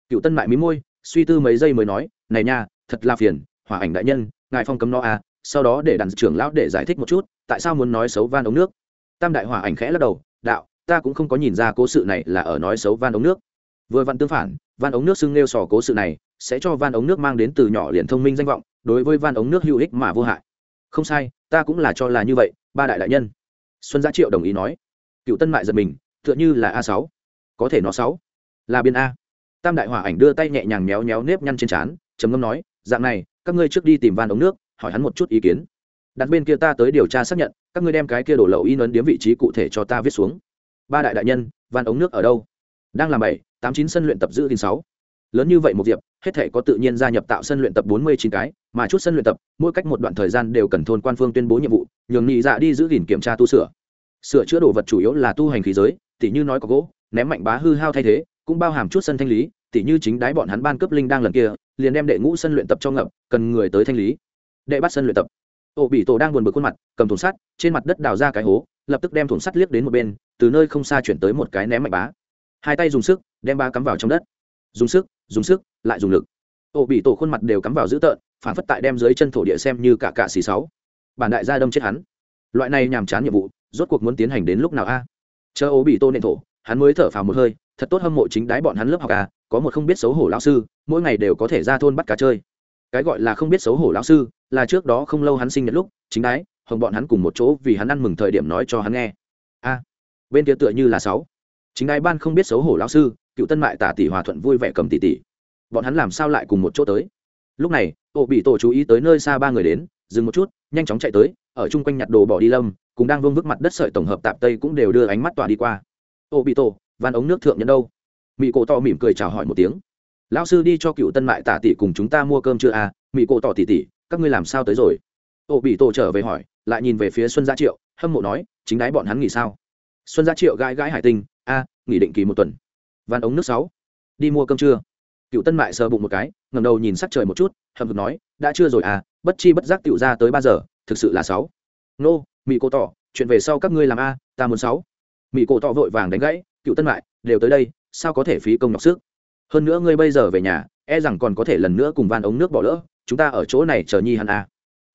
Cựu tân mại mí môi, suy tư mấy giây mới nói, này nha, thật là phiền, hòa ảnh đại nhân, ngài phong cấm nó à sau đó để đàn trưởng lão để giải thích một chút, tại sao muốn nói xấu van ống nước? Tam đại hòa ảnh khẽ lắc đầu, đạo, ta cũng không có nhìn ra cố sự này là ở nói xấu van ống nước. Vừa vặn tương phản van ống nước xưng nêu sò cố sự này, sẽ cho van ống nước mang đến từ nhỏ liền thông minh danh vọng, đối với van ống nước hữu ích mà vô hại. Không sai, ta cũng là cho là như vậy, ba đại đại nhân. Xuân gia triệu đồng ý nói. Cựu tân mại giật mình, tựa như là a sáu. Có thể nó sáu. Là biên a. Tam đại hỏa ảnh đưa tay nhẹ nhàng méo méo nếp nhăn trên trán, trầm ngâm nói, dạng này, các ngươi trước đi tìm van ống nước, hỏi hắn một chút ý kiến. Đặt bên kia ta tới điều tra xác nhận, các ngươi đem cái kia đổ lậu in ấn điếm vị trí cụ thể cho ta viết xuống. Ba đại đại nhân, van ống nước ở đâu? Đang làm bảy tám chín sân luyện tập giữ gìn sáu. Lớn như vậy một diệp, hết thể có tự nhiên gia nhập tạo sân luyện tập bốn mươi chín cái, mà chút sân luyện tập, mỗi cách một đoạn thời gian đều cần thôn quan phương tuyên bố nhiệm vụ, nhường nhị dạ đi giữ gìn kiểm tra tu sửa. Sửa chữa đồ vật chủ yếu là tu hành khí giới, tỉ như nói có gỗ, ném mạnh bá hư hao thay thế, cũng bao hàm chút sân thanh lý, tỉ như chính đái bọn hắn ban cấp linh đang lần kia, liền đem đệ ngũ sân luyện tập cho ngập, cần người tới thanh lý. Đệ bắt sân luyện tập. Ổ bị tổ đang buồn bực khuôn mặt, cầm thùng sắt, trên mặt đất đào ra cái hố, lập tức đem thùng sắt liếc đến một bên, từ nơi không xa chuyển tới một cái ném mạnh bá hai tay dùng sức, đem ba cắm vào trong đất. Dùng sức dùng sức, lại dùng lực. Ổ bị tổ khuôn mặt đều cắm vào dữ tợn, phản phất tại đem dưới chân thổ địa xem như cả cạ xì sáu. Bản đại gia đâm chết hắn. Loại này nhàm chán nhiệm vụ, rốt cuộc muốn tiến hành đến lúc nào a? Chờ ổ bị tô nện thổ, hắn mới thở phào một hơi, thật tốt hâm mộ chính đái bọn hắn lớp học à có một không biết xấu hổ lão sư, mỗi ngày đều có thể ra thôn bắt cá chơi. Cái gọi là không biết xấu hổ lão sư, là trước đó không lâu hắn sinh nhật lúc, chính đái, hồng bọn hắn cùng một chỗ vì hắn ăn mừng thời điểm nói cho hắn nghe. A, bên kia tựa như là sáu chính đái ban không biết xấu hổ lão sư, cựu tân mại tả tỷ hòa thuận vui vẻ cầm tỷ tỷ. Bọn hắn làm sao lại cùng một chỗ tới? Lúc này, Ô bị tổ chú ý tới nơi xa ba người đến, dừng một chút, nhanh chóng chạy tới, ở chung quanh nhặt đồ bỏ đi lâm, cùng đang vương vức mặt đất sợi tổng hợp tạp tây cũng đều đưa ánh mắt tỏa đi qua. Ô bị tổ van ống nước thượng nhân đâu? Mỹ cổ tỏ mỉm cười chào hỏi một tiếng. Lão sư đi cho cựu tân mại tả tỷ cùng chúng ta mua cơm chưa à? Mỹ cổ tỏ tỷ tỷ, các ngươi làm sao tới rồi? Ô bị tổ trở về hỏi, lại nhìn về phía xuân gia triệu, hâm mộ nói, chính đái bọn hắn nghỉ sao? Xuân gia triệu gãi gãi hải tinh a, nghỉ định kỳ một tuần. Van ống nước sáu. Đi mua cơm trưa. cựu tân mại sờ bụng một cái ngầm đầu nhìn sắc trời một chút hầm hực nói, đã chưa rồi à bất chi bất giác tựu ra tới ba giờ, thực sự là sáu. Nô mỹ cô tỏ, chuyện về sau các ngươi làm a, ta muốn sáu. Mỹ cô tỏ vội vàng đánh gãy, cựu tân mại, đều tới đây, sao có thể phí công nhọc sức? Hơn nữa ngươi bây giờ về nhà e rằng còn có thể lần nữa cùng van ống nước bỏ lỡ, chúng ta ở chỗ này chờ nhi hắn a.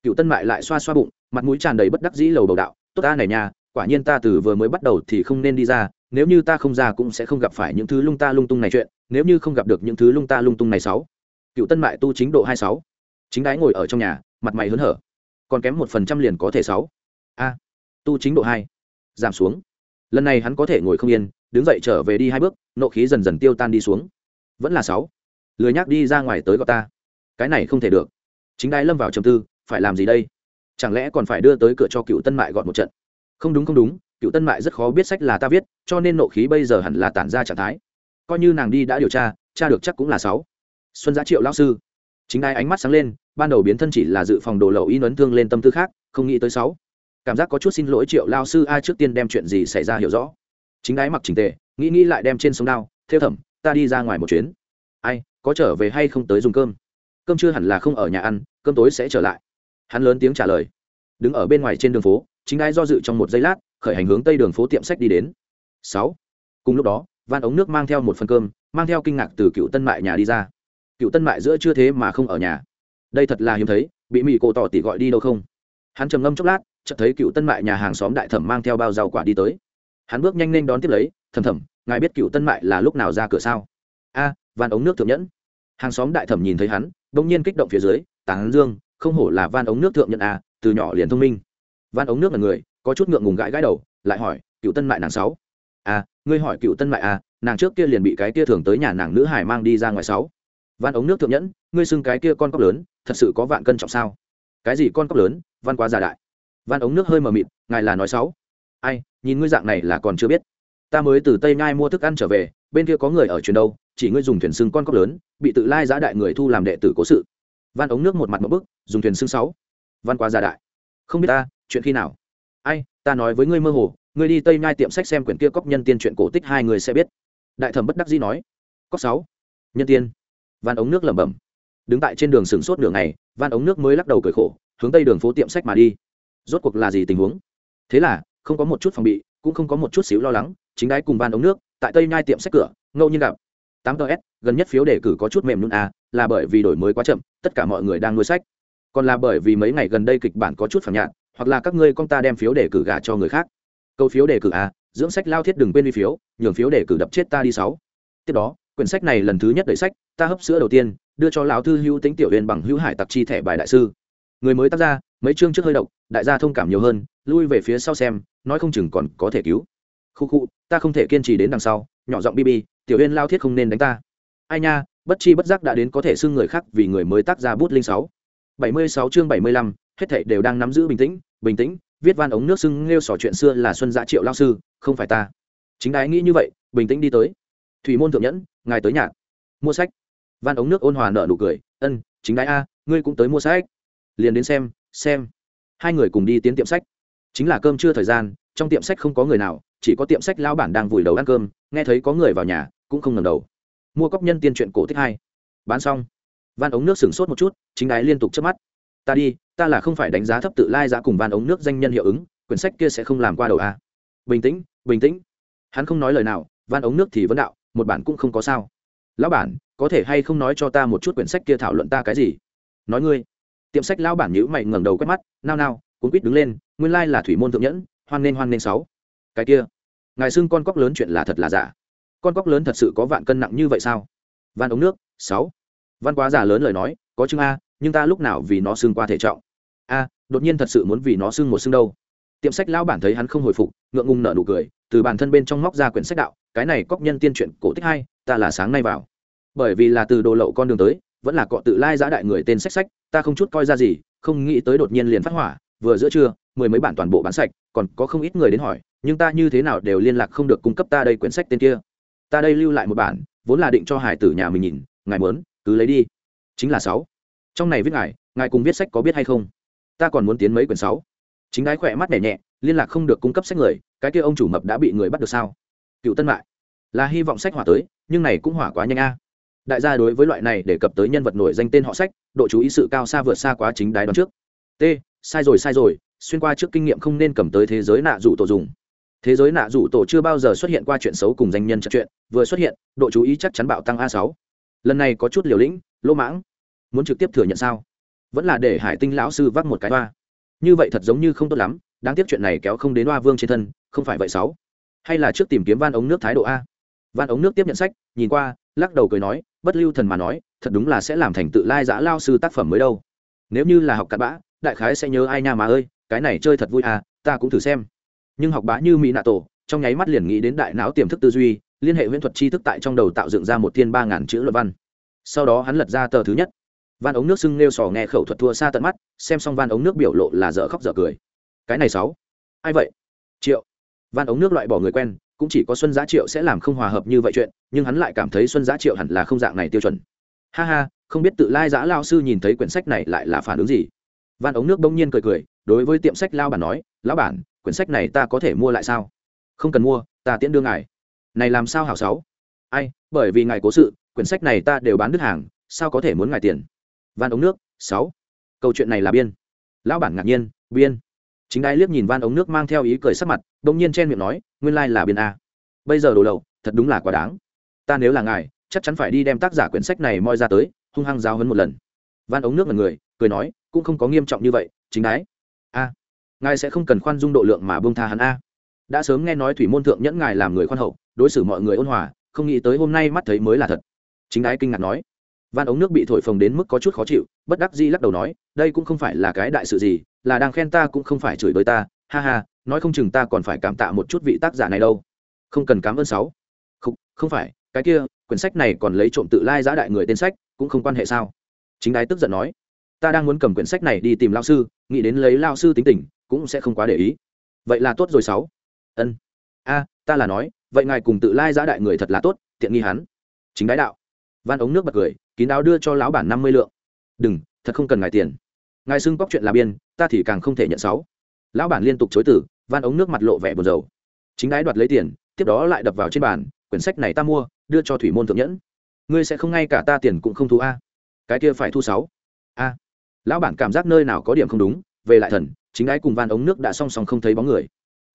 Cựu tân mại lại xoa xoa bụng, mặt mũi tràn đầy bất đắc dĩ lầu bầu đạo, tốt ta này nhà quả nhiên ta từ vừa mới bắt đầu thì không nên đi ra nếu như ta không ra cũng sẽ không gặp phải những thứ lung ta lung tung này chuyện, nếu như không gặp được những thứ lung ta lung tung này sáu. Cựu tân mại tu chính độ hai sáu. Chính đái ngồi ở trong nhà, mặt mày hớn hở. Còn kém một phần trăm liền có thể sáu. A, tu chính độ hai. Giảm xuống. Lần này hắn có thể ngồi không yên, đứng dậy trở về đi hai bước, nộ khí dần dần tiêu tan đi xuống. Vẫn là sáu. Lười nhác đi ra ngoài tới gọi ta. Cái này không thể được. Chính đái lâm vào trầm tư, phải làm gì đây? Chẳng lẽ còn phải đưa tới cửa cho cựu tân mại gọn một trận? Không đúng không đúng cựu tân mại rất khó biết sách là ta viết, cho nên nộ khí bây giờ hẳn là tản ra trạng thái. Coi như nàng đi đã điều tra tra được chắc cũng là sáu. Xuân giá triệu lao sư. Chính ai ánh mắt sáng lên, ban đầu biến thân chỉ là dự phòng đồ lậu in ấn thương lên tâm tư khác, không nghĩ tới sáu. Cảm giác có chút xin lỗi triệu lao sư ai trước tiên đem chuyện gì xảy ra hiểu rõ. Chính Ái mặc trình tề, nghĩ nghĩ lại đem trên sông đao, theo thẩm, ta đi ra ngoài một chuyến. Ai, có trở về hay không tới dùng cơm? Cơm chưa hẳn là không ở nhà ăn, cơm tối sẽ trở lại. Hắn lớn tiếng trả lời. Đứng ở bên ngoài trên đường phố, chính ai do dự trong một giây lát khởi hành hướng tây đường phố tiệm sách đi đến. Sáu. Cùng lúc đó, van ống nước mang theo một phần cơm, mang theo kinh ngạc từ cựu tân mại nhà đi ra. Cựu tân mại giữa chưa thế mà không ở nhà. Đây thật là hiếm thấy, bị mỹ cổ tỏ tỉ gọi đi đâu không? Hắn trầm ngâm chốc lát, chợt thấy cựu tân mại nhà hàng xóm đại thẩm mang theo bao rau quả đi tới. Hắn bước nhanh lên đón tiếp lấy thầm thầm ngài biết cựu tân mại là lúc nào ra cửa sao? A, van ống nước thượng nhẫn. Hàng xóm đại thẩm nhìn thấy hắn, bỗng nhiên kích động phía dưới, tán dương, không hổ là van ống nước thượng nhẫn a từ nhỏ liền thông minh. Van ống nước là người có chút ngượng ngùng gãi gãi đầu lại hỏi cựu tân mại nàng sáu? À, ngươi hỏi cựu tân mại à, nàng trước kia liền bị cái kia thường tới nhà nàng nữ hải mang đi ra ngoài sáu. Văn ống nước thượng nhẫn ngươi xưng cái kia con cóc lớn thật sự có vạn cân trọng sao? Cái gì con cóc lớn văn quá già đại. Văn ống nước hơi mờ mịt ngài là nói sáu? Ai nhìn ngươi dạng này là còn chưa biết. Ta mới từ tây ngai mua thức ăn trở về bên kia có người ở truyền đâu chỉ ngươi dùng thuyền xưng con cóc lớn bị tự lai giã đại người thu làm đệ tử cố sự. Văn ống nước một mặt một bức dùng thuyền xưng sáu? Văn quá già đại. Không biết ta chuyện khi nào? Ta nói với ngươi mơ hồ, ngươi đi tây nhai tiệm sách xem quyển kia cóc nhân tiên chuyện cổ tích hai người sẽ biết. Đại thẩm bất đắc dĩ nói. Cóc sáu. Nhân tiên. Van ống nước lẩm bẩm. Đứng tại trên đường sừng sốt đường này van ống nước mới lắc đầu cười khổ, hướng tây đường phố tiệm sách mà đi. Rốt cuộc là gì tình huống? Thế là, không có một chút phòng bị, cũng không có một chút xíu lo lắng, chính đái cùng van ống nước, tại tây nhai tiệm sách cửa, ngẫu nhiên gặp. Tám ts gần nhất phiếu đề cử có chút mềm luôn à là bởi vì đổi mới quá chậm, tất cả mọi người đang nuôi sách. Còn là bởi vì mấy ngày gần đây kịch bản có chút phản nhạt hoặc là các ngươi con ta đem phiếu để cử gà cho người khác. Câu phiếu đề cử à dưỡng sách lao thiết đừng quên đi phiếu, nhường phiếu đề cử đập chết ta đi sáu. Tiếp đó, quyển sách này lần thứ nhất đẩy sách, ta hấp sữa đầu tiên, đưa cho lão thư hữu tính tiểu huyền bằng hữu hải tặc chi thẻ bài đại sư. Người mới tác ra, mấy chương trước hơi độc, đại gia thông cảm nhiều hơn, lui về phía sau xem, nói không chừng còn có thể cứu. Khu khu, ta không thể kiên trì đến đằng sau, nhỏ giọng bb tiểu huyền lao thiết không nên đánh ta. Ai nha, bất chi bất giác đã đến có thể xưng người khác vì người mới tác ra bút linh sáu. Bảy mươi sáu chương bảy mươi lăm, hết thảy đều đang nắm giữ bình tĩnh bình tĩnh viết van ống nước sưng, nêu sỏ chuyện xưa là xuân giã triệu lao sư không phải ta. Chính đái nghĩ như vậy bình tĩnh đi tới. Thủy môn thượng nhẫn ngài tới nhạc. Mua sách. Van ống nước ôn hòa nợ nụ cười ân chính đái a ngươi cũng tới mua sách. Liền đến xem xem. Hai người cùng đi tiến tiệm sách. Chính là cơm trưa thời gian trong tiệm sách không có người nào chỉ có tiệm sách lao bản đang vùi đầu ăn cơm nghe thấy có người vào nhà cũng không ngầm đầu. Mua cóc nhân tiên truyện cổ tích hai. Bán xong. Van ống nước sửng sốt một chút chính đái liên tục chớp mắt. Ta đi ta là không phải đánh giá thấp tự lai giá cùng van ống nước danh nhân hiệu ứng, quyển sách kia sẽ không làm qua đầu a. Bình tĩnh bình tĩnh. Hắn không nói lời nào, van ống nước thì vẫn đạo, một bản cũng không có sao. Lão bản, có thể hay không nói cho ta một chút quyển sách kia thảo luận ta cái gì? Nói ngươi. Tiệm sách lão bản nhữ mày ngẩng đầu quét mắt, nao nao, cuốn quýt đứng lên, nguyên lai là thủy môn thượng nhẫn, hoan nên hoan nên sáu. Cái kia. Ngài xưng con cóc lớn chuyện là thật là giả. Con cóc lớn thật sự có vạn cân nặng như vậy sao? Van ống nước, sáu. Văn quá giả lớn lời nói, có chứng a, nhưng ta lúc nào vì nó xưng qua thể trọng? A đột nhiên thật sự muốn vì nó xưng một xưng đâu. Tiệm sách lão bản thấy hắn không hồi phục ngượng ngùng nở nụ cười từ bản thân bên trong móc ra quyển sách đạo cái này cóc nhân tiên truyện cổ tích hai, ta là sáng nay vào. Bởi vì là từ đồ lậu con đường tới vẫn là cọ tự lai giã đại người tên sách sách ta không chút coi ra gì không nghĩ tới đột nhiên liền phát hỏa vừa giữa trưa mười mấy bản toàn bộ bán sạch còn có không ít người đến hỏi nhưng ta như thế nào đều liên lạc không được cung cấp ta đây quyển sách tên kia. Ta đây lưu lại một bản vốn là định cho hải tử nhà mình nhìn ngài muốn cứ lấy đi. Chính là sáu. Trong này viết ngài ngài cùng viết sách có biết hay không? Ta còn muốn tiến mấy quyển sáu. Chính đái khỏe mắt đẻ nhẹ, liên lạc không được cung cấp sách người, cái kia ông chủ mập đã bị người bắt được sao? Cựu tân mại. Là hy vọng sách hỏa tới, nhưng này cũng hỏa quá nhanh a. Đại gia đối với loại này để cập tới nhân vật nổi danh tên họ sách, độ chú ý sự cao xa vượt xa quá chính đái đoán trước. T, sai rồi sai rồi, xuyên qua trước kinh nghiệm không nên cầm tới thế giới nạ dụ tổ dùng. Thế giới nạ dụ tổ chưa bao giờ xuất hiện qua chuyện xấu cùng danh nhân trật chuyện, vừa xuất hiện, độ chú ý chắc chắn bạo tăng a sáu. Lần này có chút liều lĩnh, lỗ mãng. Muốn trực tiếp thừa nhận sao? Vẫn là để hải tinh lão sư vác một cái hoa. Như vậy thật giống như không tốt lắm, đáng tiếc chuyện này kéo không đến hoa vương trên thân, không phải vậy sáu. Hay là trước tìm kiếm van ống nước thái độ a? Van ống nước tiếp nhận sách, nhìn qua, lắc đầu cười nói, bất lưu thần mà nói, thật đúng là sẽ làm thành tự lai giã lao sư tác phẩm mới đâu. Nếu như là học cặn bã, đại khái sẽ nhớ ai nha mà ơi, cái này chơi thật vui à ta cũng thử xem. Nhưng học bá như mỹ nạ tổ, trong nháy mắt liền nghĩ đến đại não tiềm thức tư duy, liên hệ huyễn thuật tri thức tại trong đầu tạo dựng ra một thiên ba ngàn chữ luận văn. Sau đó hắn lật ra tờ thứ nhất van ống nước sưng nêu sò nghe khẩu thuật thua xa tận mắt, xem xong van ống nước biểu lộ là dở khóc dở cười. Cái này sáu. Ai vậy? Triệu. Van ống nước loại bỏ người quen, cũng chỉ có xuân giá triệu sẽ làm không hòa hợp như vậy chuyện, nhưng hắn lại cảm thấy xuân giá triệu hẳn là không dạng này tiêu chuẩn. Ha ha, không biết tự lai giã lao sư nhìn thấy quyển sách này lại là phản ứng gì? Van ống nước bỗng nhiên cười cười, đối với tiệm sách lao bản nói, lão bản, quyển sách này ta có thể mua lại sao? Không cần mua, ta tiễn đưa ngài. Này làm sao hảo sáu? Ai, bởi vì ngài cố sự, quyển sách này ta đều bán đứt hàng, sao có thể muốn ngài tiền? Van ống nước, sáu. Câu chuyện này là biên. Lão bản ngạc nhiên, biên. Chính đai liếc nhìn van ống nước mang theo ý cười sắc mặt bỗng nhiên chen miệng nói, nguyên lai là biên a. Bây giờ đồ lậu, thật đúng là quá đáng. Ta nếu là ngài, chắc chắn phải đi đem tác giả quyển sách này moi ra tới, hung hăng giáo hấn một lần. Van ống nước là người, cười nói, cũng không có nghiêm trọng như vậy, chính đái. A, ngài sẽ không cần khoan dung độ lượng mà bông tha hắn a. Đã sớm nghe nói thủy môn thượng nhẫn ngài làm người khoan hậu, đối xử mọi người ôn hòa, không nghĩ tới hôm nay mắt thấy mới là thật. Chính đái kinh ngạc nói van ống nước bị thổi phồng đến mức có chút khó chịu bất đắc di lắc đầu nói đây cũng không phải là cái đại sự gì là đang khen ta cũng không phải chửi bới ta ha ha nói không chừng ta còn phải cảm tạ một chút vị tác giả này đâu. Không cần cảm ơn sáu. Không, không phải cái kia quyển sách này còn lấy trộm tự lai giã đại người tên sách cũng không quan hệ sao? Chính đái tức giận nói ta đang muốn cầm quyển sách này đi tìm lao sư nghĩ đến lấy lao sư tính tình cũng sẽ không quá để ý. Vậy là tốt rồi sáu. Ân. A ta là nói vậy ngài cùng tự lai giã đại người thật là tốt tiện nghi hắn. Chính đái đạo. Van ống nước bật cười kín đáo đưa cho lão bản năm mươi lượng. Đừng, thật không cần ngài tiền. Ngài xưng bóc chuyện là biên, ta thì càng không thể nhận sáu. Lão bản liên tục chối tử van ống nước mặt lộ vẻ buồn rầu. Chính đái đoạt lấy tiền, tiếp đó lại đập vào trên bàn, quyển sách này ta mua, đưa cho thủy môn thượng nhẫn. Ngươi sẽ không ngay cả ta tiền cũng không thu a. Cái kia phải thu sáu. A. Lão bản cảm giác nơi nào có điểm không đúng, về lại thần, chính đái cùng van ống nước đã song song không thấy bóng người.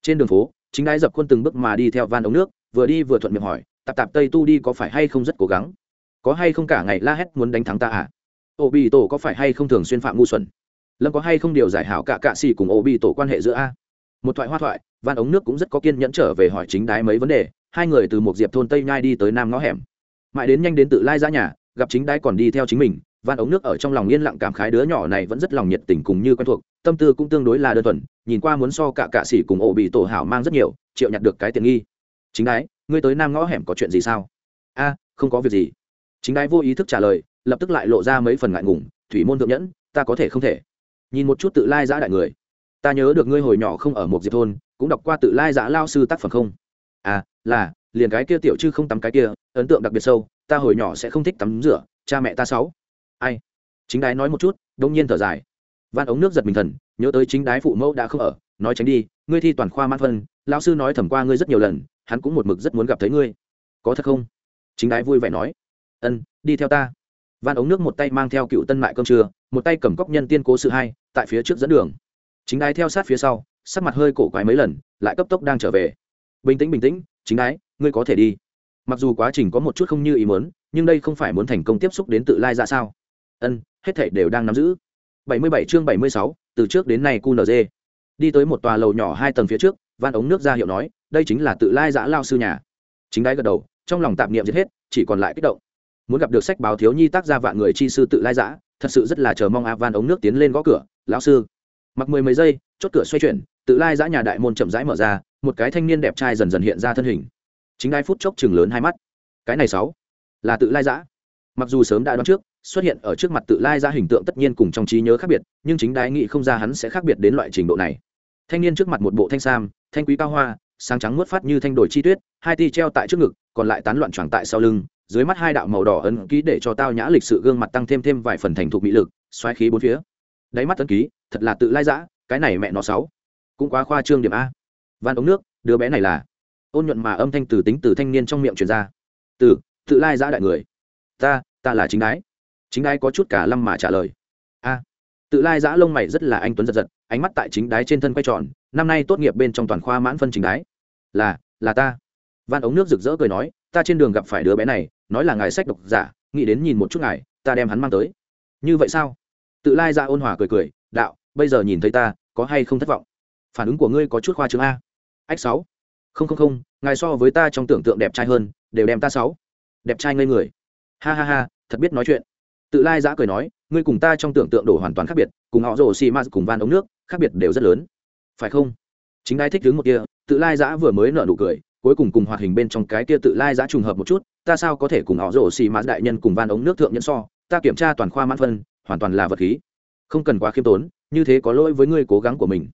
Trên đường phố, chính đái dập khuôn từng bước mà đi theo van ống nước, vừa đi vừa thuận miệng hỏi, tạp tạp tây tu đi có phải hay không rất cố gắng? Có hay không cả ngày la hét muốn đánh thắng ta à? Ô bị tổ có phải hay không thường xuyên phạm ngu xuẩn? Lâm có hay không điều giải hảo cả cạ xì cùng ô bị tổ quan hệ giữa a? Một thoại hoa thoại van ống nước cũng rất có kiên nhẫn trở về hỏi chính đái mấy vấn đề, hai người từ một diệp thôn tây nhai đi tới nam ngõ hẻm. Mãi đến nhanh đến tự lai ra nhà, gặp chính đái còn đi theo chính mình van ống nước ở trong lòng yên lặng cảm khái đứa nhỏ này vẫn rất lòng nhiệt tình cùng như quen thuộc, tâm tư cũng tương đối là đơn thuần, nhìn qua muốn so cả cạ xỉ cùng ổ bị tổ hảo mang rất nhiều, triệu nhặt được cái tiện nghi. Chính đái, ngươi tới nam ngõ hẻm có chuyện gì sao? A, không có việc gì chính đái vô ý thức trả lời, lập tức lại lộ ra mấy phần ngại ngùng, thủy môn thượng nhẫn, ta có thể không thể. Nhìn một chút tự lai giã đại người, ta nhớ được ngươi hồi nhỏ không ở một diệp thôn, cũng đọc qua tự lai giã lao sư tác phẩm không? À là, liền cái kia tiểu chư không tắm cái kia, ấn tượng đặc biệt sâu, ta hồi nhỏ sẽ không thích tắm rửa, cha mẹ ta sáu. Ai? Chính đái nói một chút đông nhiên thở dài. Van ống nước giật mình thần, nhớ tới chính đái phụ mẫu đã không ở, nói tránh đi, ngươi thi toàn khoa mãn phân, lão sư nói thẩm qua ngươi rất nhiều lần, hắn cũng một mực rất muốn gặp thấy ngươi. Có thật không? Chính đái vui vẻ nói ân đi theo ta van ống nước một tay mang theo cựu tân mại cơm trưa một tay cầm cóc nhân tiên cố sự hai tại phía trước dẫn đường chính đái theo sát phía sau sắc mặt hơi cổ quái mấy lần lại cấp tốc đang trở về bình tĩnh bình tĩnh chính đái ngươi có thể đi mặc dù quá trình có một chút không như ý muốn nhưng đây không phải muốn thành công tiếp xúc đến tự lai ra sao ân hết thảy đều đang nắm giữ 77 chương 76, từ trước đến nay QNZ. Đi tới một tòa lầu nhỏ hai tầng phía trước, van ống nước ra hiệu nói, đây chính là tự lai dã lao sư nhà. Chính đái gật đầu, trong lòng tạp niệm giết hết, chỉ còn lại kích động. Muốn gặp được sách báo thiếu nhi tác gia vạn người chi sư tự lai dã, thật sự rất là chờ mong a van ống nước tiến lên gõ cửa, lão sư. Mặc mười mấy giây, chốt cửa xoay chuyển, tự lai dã nhà đại môn chậm rãi mở ra, một cái thanh niên đẹp trai dần dần hiện ra thân hình. Chính đái phút chốc chừng lớn hai mắt. Cái này sáu, là tự lai dã. Mặc dù sớm đã đoán trước, xuất hiện ở trước mặt tự lai ra hình tượng tất nhiên cùng trong trí nhớ khác biệt nhưng chính đái nghị không ra hắn sẽ khác biệt đến loại trình độ này thanh niên trước mặt một bộ thanh sam thanh quý cao hoa sáng trắng mướt phát như thanh đồi chi tuyết hai ti treo tại trước ngực còn lại tán loạn tròn tại sau lưng dưới mắt hai đạo màu đỏ ấn ký để cho tao nhã lịch sự gương mặt tăng thêm thêm vài phần thành thục mỹ lực, xoáy khí bốn phía. Đáy mắt ấn ký, thật là tự lai dã, cái này mẹ nó sáu. Cũng quá khoa trương điểm a. Van ống nước, đứa bé này là. Ôn nhuận mà âm thanh từ tính từ thanh niên trong miệng truyền ra. Từ, tự lai dã đại người. Ta ta là chính đái. Chính đái có chút cả lâm mà trả lời. A. Tự lai dã lông mày rất là anh tuấn giật giật, ánh mắt tại chính đái trên thân quay tròn, năm nay tốt nghiệp bên trong toàn khoa mãn phân chính đái. Là là ta. Van ống nước rực rỡ cười nói, ta trên đường gặp phải đứa bé này nói là ngài sách độc giả, nghĩ đến nhìn một chút ngài, ta đem hắn mang tới. Như vậy sao? Tự lai ra ôn hòa cười cười, đạo, bây giờ nhìn thấy ta, có hay không thất vọng? Phản ứng của ngươi có chút khoa chứng a. Ách sáu. Không không không, ngài so với ta trong tưởng tượng đẹp trai hơn, đều đem ta sáu. Đẹp trai ngây người. Ha ha ha, thật biết nói chuyện. Tự lai giã cười nói, ngươi cùng ta trong tưởng tượng đổ hoàn toàn khác biệt, cùng họ rồ xì ma cùng van ống nước, khác biệt đều rất lớn. Phải không? Chính đai thích đứng một kia, tự lai giã vừa mới nở nụ cười cuối cùng cùng hoạt hình bên trong cái kia tự lai giã trùng hợp một chút, ta sao có thể cùng họ rổ xì ma đại nhân cùng van ống nước thượng nhân so, ta kiểm tra toàn khoa mãn phân, hoàn toàn là vật khí. Không cần quá khiêm tốn, như thế có lỗi với ngươi cố gắng của mình.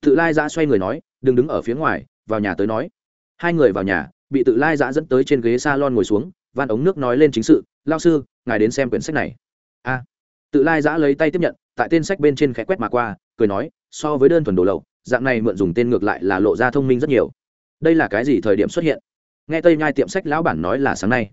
Tự lai giã xoay người nói, đừng đứng ở phía ngoài, vào nhà tới nói. Hai người vào nhà, bị tự lai giã dẫn tới trên ghế s a lon ngồi xuống, van ống nước nói lên chính sự, lao sư, ngài đến xem quyển sách này. A. Tự lai giã lấy tay tiếp nhận, tại tên sách bên trên khẽ quét mà qua, cười nói, so với đơn thuần đồ lậu, dạng này mượn dùng tên ngược lại là lộ ra thông minh rất nhiều đây là cái gì thời điểm xuất hiện? Nghe tây nhai tiệm sách lão bản nói là sáng nay.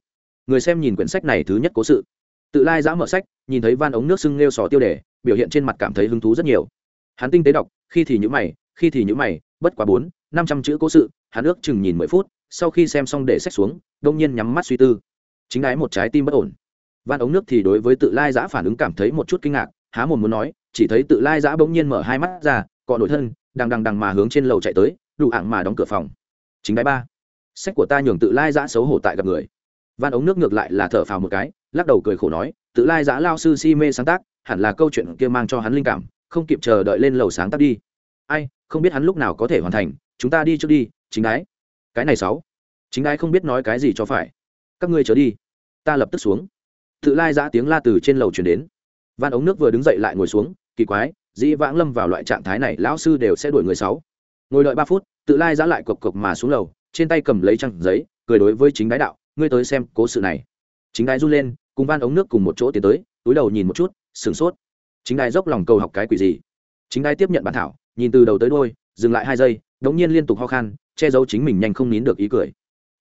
Người xem nhìn quyển sách này thứ nhất cố sự. Tự lai giã mở sách, nhìn thấy van ống nước sưng nêu sò tiêu đề, biểu hiện trên mặt cảm thấy hứng thú rất nhiều. Hắn tinh tế đọc, khi thì nhữ mày, khi thì nhữ mày, bất quá bốn, năm trăm chữ cố sự, hắn ước chừng nhìn mười phút, sau khi xem xong để sách xuống, đông nhiên nhắm mắt suy tư. Chính đái một trái tim bất ổn. Van ống nước thì đối với tự lai giã phản ứng cảm thấy một chút kinh ngạc, há mồm muốn nói, chỉ thấy tự lai giã bỗng nhiên mở hai mắt ra, cọ nổi thân, đằng đằng đằng mà hướng trên lầu chạy tới, đủ ạng mà đóng cửa phòng chính đáy ba. Sách của ta nhường tự lai giã xấu hổ tại gặp người. Van ống nước ngược lại là thở phào một cái, lắc đầu cười khổ nói, tự lai giã lao sư si mê sáng tác, hẳn là câu chuyện kia mang cho hắn linh cảm, không kịp chờ đợi lên lầu sáng tác đi. Ai, không biết hắn lúc nào có thể hoàn thành, chúng ta đi trước đi, chính đái. Cái này sáu. Chính đái không biết nói cái gì cho phải. Các ngươi trở đi. Ta lập tức xuống. Tự lai giã tiếng la từ trên lầu chuyển đến. Van ống nước vừa đứng dậy lại ngồi xuống, kỳ quái, dĩ vãng lâm vào loại trạng thái này, lão sư đều sẽ đuổi người sáu ngồi đợi ba phút, tự lai giã lại cộc cộc mà xuống lầu, trên tay cầm lấy trăng giấy, cười đối với chính đái đạo, ngươi tới xem cố sự này. Chính đái run lên, cùng van ống nước cùng một chỗ tiến tới, túi đầu nhìn một chút, sửng sốt. Chính đái dốc lòng cầu học cái quỷ gì? Chính đái tiếp nhận bản thảo, nhìn từ đầu tới đôi dừng lại hai giây, đống nhiên liên tục ho khan, che giấu chính mình nhanh không nín được ý cười.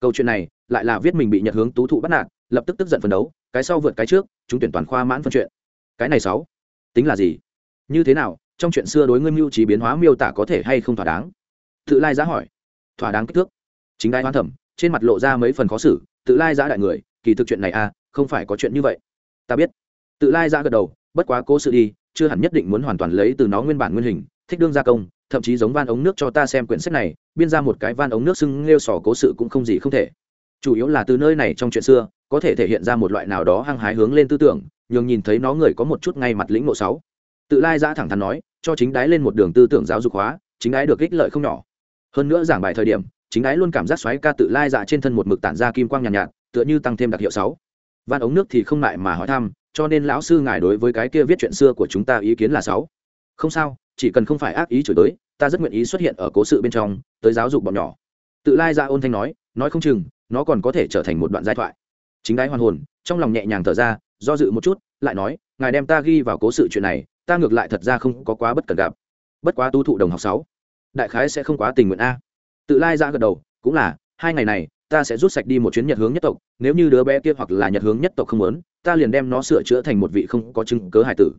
Câu chuyện này, lại là viết mình bị nhật hướng tú thụ bắt nạt, lập tức tức giận phấn đấu, cái sau vượt cái trước, chúng tuyển toàn khoa mãn phân chuyện. Cái này sáu, tính là gì? Như thế nào, trong chuyện xưa đối ngươi mưu trí biến hóa miêu tả có thể hay không thỏa đáng? Tự lai giá hỏi. Thỏa đáng kích thước. Chính đai hoan thẩm, trên mặt lộ ra mấy phần khó xử, tự lai giá đại người, kỳ thực chuyện này à không phải có chuyện như vậy. Ta biết. Tự lai giá gật đầu, bất quá cố sự đi, chưa hẳn nhất định muốn hoàn toàn lấy từ nó nguyên bản nguyên hình, thích đương gia công, thậm chí giống van ống nước cho ta xem quyển sách này, biên ra một cái van ống nước xưng nêu sỏ cố sự cũng không gì không thể. Chủ yếu là từ nơi này trong chuyện xưa, có thể thể hiện ra một loại nào đó hăng hái hướng lên tư tưởng, nhường nhìn thấy nó người có một chút ngay mặt lĩnh ngộ sáu. Tự lai giã thẳng thắn nói, cho chính đái lên một đường tư tưởng giáo dục hóa, chính đái được ích lợi không nhỏ hơn nữa giảng bài thời điểm chính đái luôn cảm giác xoáy ca tự lai dạ trên thân một mực tản ra kim quang nhàn nhạt, nhạt tựa như tăng thêm đặc hiệu sáu. Van ống nước thì không lại mà hỏi thăm cho nên lão sư ngài đối với cái kia viết chuyện xưa của chúng ta ý kiến là sáu. Không sao chỉ cần không phải ác ý chửi tới ta rất nguyện ý xuất hiện ở cố sự bên trong tới giáo dục bọn nhỏ. Tự lai ra ôn thanh nói nói không chừng nó còn có thể trở thành một đoạn giai thoại. Chính đái hoàn hồn trong lòng nhẹ nhàng thở ra do dự một chút lại nói ngài đem ta ghi vào cố sự chuyện này ta ngược lại thật ra không có quá bất cần gặp. Bất quá tu thụ đồng học sáu đại khái sẽ không quá tình nguyện a. Tự lai ra gật đầu, cũng là, hai ngày này, ta sẽ rút sạch đi một chuyến nhật hướng nhất tộc, nếu như đứa bé kia hoặc là nhật hướng nhất tộc không muốn, ta liền đem nó sửa chữa thành một vị không có chứng cớ hải tử.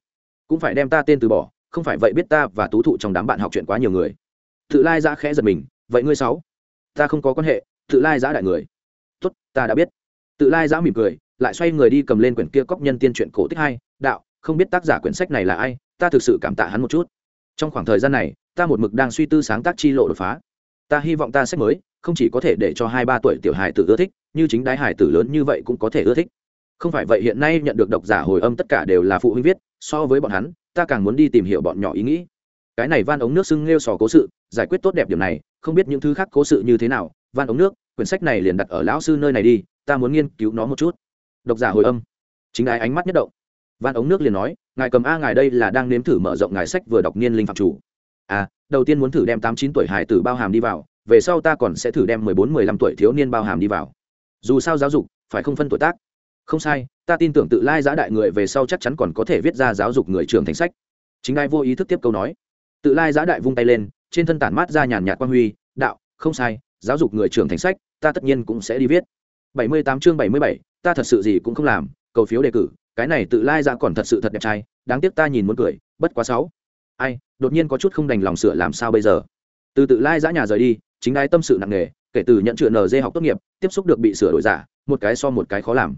Cũng phải đem ta tên từ bỏ, không phải vậy biết ta và tú thụ trong đám bạn học chuyện quá nhiều người. Tự lai giã khẽ giật mình, vậy ngươi sáu? Ta không có quan hệ, tự lai giã đại người. Tốt, ta đã biết. Tự lai giã mỉm cười, lại xoay người đi cầm lên quyển kia cóc nhân tiên truyện cổ tích hai, đạo, không biết tác giả quyển sách này là ai, ta thực sự cảm tạ hắn một chút. Trong khoảng thời gian này ta một mực đang suy tư sáng tác chi lộ đột phá. Ta hy vọng ta sách mới, không chỉ có thể để cho hai ba tuổi tiểu hài tử ưa thích, như chính đái hài tử lớn như vậy cũng có thể ưa thích. Không phải vậy hiện nay nhận được độc giả hồi âm tất cả đều là phụ huynh viết, so với bọn hắn, ta càng muốn đi tìm hiểu bọn nhỏ ý nghĩ. Cái này van ống nước xưng nêu sò cố sự, giải quyết tốt đẹp điểm này, không biết những thứ khác cố sự như thế nào, van ống nước, quyển sách này liền đặt ở lão sư nơi này đi, ta muốn nghiên cứu nó một chút. Độc giả hồi âm. Chính ai ánh mắt nhất động. Van ống nước liền nói, ngài cầm a ngài đây là đang nếm thử mở rộng ngài sách vừa đọc niên linh phạm chủ à đầu tiên muốn thử đem tám chín tuổi hải tử bao hàm đi vào, về sau ta còn sẽ thử đem mười bốn, mười lăm tuổi thiếu niên bao hàm đi vào. Dù sao giáo dục, phải không phân tuổi tác? Không sai, ta tin tưởng tự lai giã đại người về sau chắc chắn còn có thể viết ra giáo dục người trường thành sách. Chính ai vô ý thức tiếp câu nói. Tự lai giã đại vung tay lên, trên thân tản mát ra nhàn nhạt quan huy, đạo, không sai, giáo dục người trường thành sách, ta tất nhiên cũng sẽ đi viết. Bảy mươi tám chương bảy mươi bảy, ta thật sự gì cũng không làm, cầu phiếu đề cử, cái này tự lai giã còn thật sự thật đẹp trai, đáng tiếc ta nhìn muốn cười, bất quá sáu. Ai đột nhiên có chút không đành lòng sửa làm sao bây giờ. Từ tự lai giã nhà rời đi, chính đai tâm sự nặng nề, kể từ nhận chữa nd học tốt nghiệp, tiếp xúc được bị sửa đổi giả, một cái so một cái khó làm.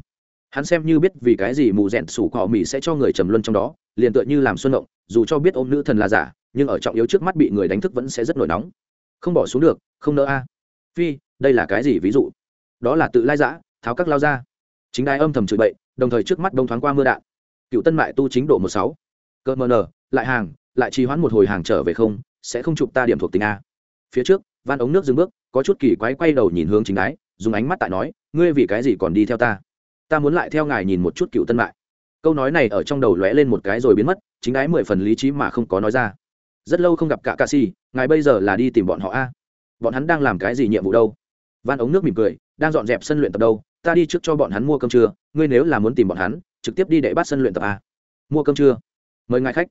Hắn xem như biết vì cái gì mù rẽn sủ cọ mỹ sẽ cho người trầm luân trong đó, liền tựa như làm xuân động, dù cho biết ôm nữ thần là giả, nhưng ở trọng yếu trước mắt bị người đánh thức vẫn sẽ rất nổi nóng. Không bỏ xuống được, không nỡ a. Phi, đây là cái gì ví dụ? Đó là tự lai giã, tháo các lao ra. Chính đai âm thầm chửi bậy, đồng thời trước mắt đông thoáng qua mưa đạn. Cựu tân mại tu chính độ một sáu. Cơ mờ nở, lại hàng lại trì hoãn một hồi hàng trở về không, sẽ không chụp ta điểm thuộc tính a. Phía trước van ống nước dừng bước, có chút kỳ quái quay đầu nhìn hướng chính đái, dùng ánh mắt tại nói, ngươi vì cái gì còn đi theo ta? Ta muốn lại theo ngài nhìn một chút cựu tân mại. Câu nói này ở trong đầu lóe lên một cái rồi biến mất, chính đái mười phần lý trí mà không có nói ra. Rất lâu không gặp cả ca si ngài bây giờ là đi tìm bọn họ a. Bọn hắn đang làm cái gì nhiệm vụ đâu? Van ống nước mỉm cười, đang dọn dẹp sân luyện tập đâu? Ta đi trước cho bọn hắn mua cơm trưa, ngươi nếu là muốn tìm bọn hắn, trực tiếp đi đệ bắt sân luyện tập a. Mua cơm trưa. Mời ngài khách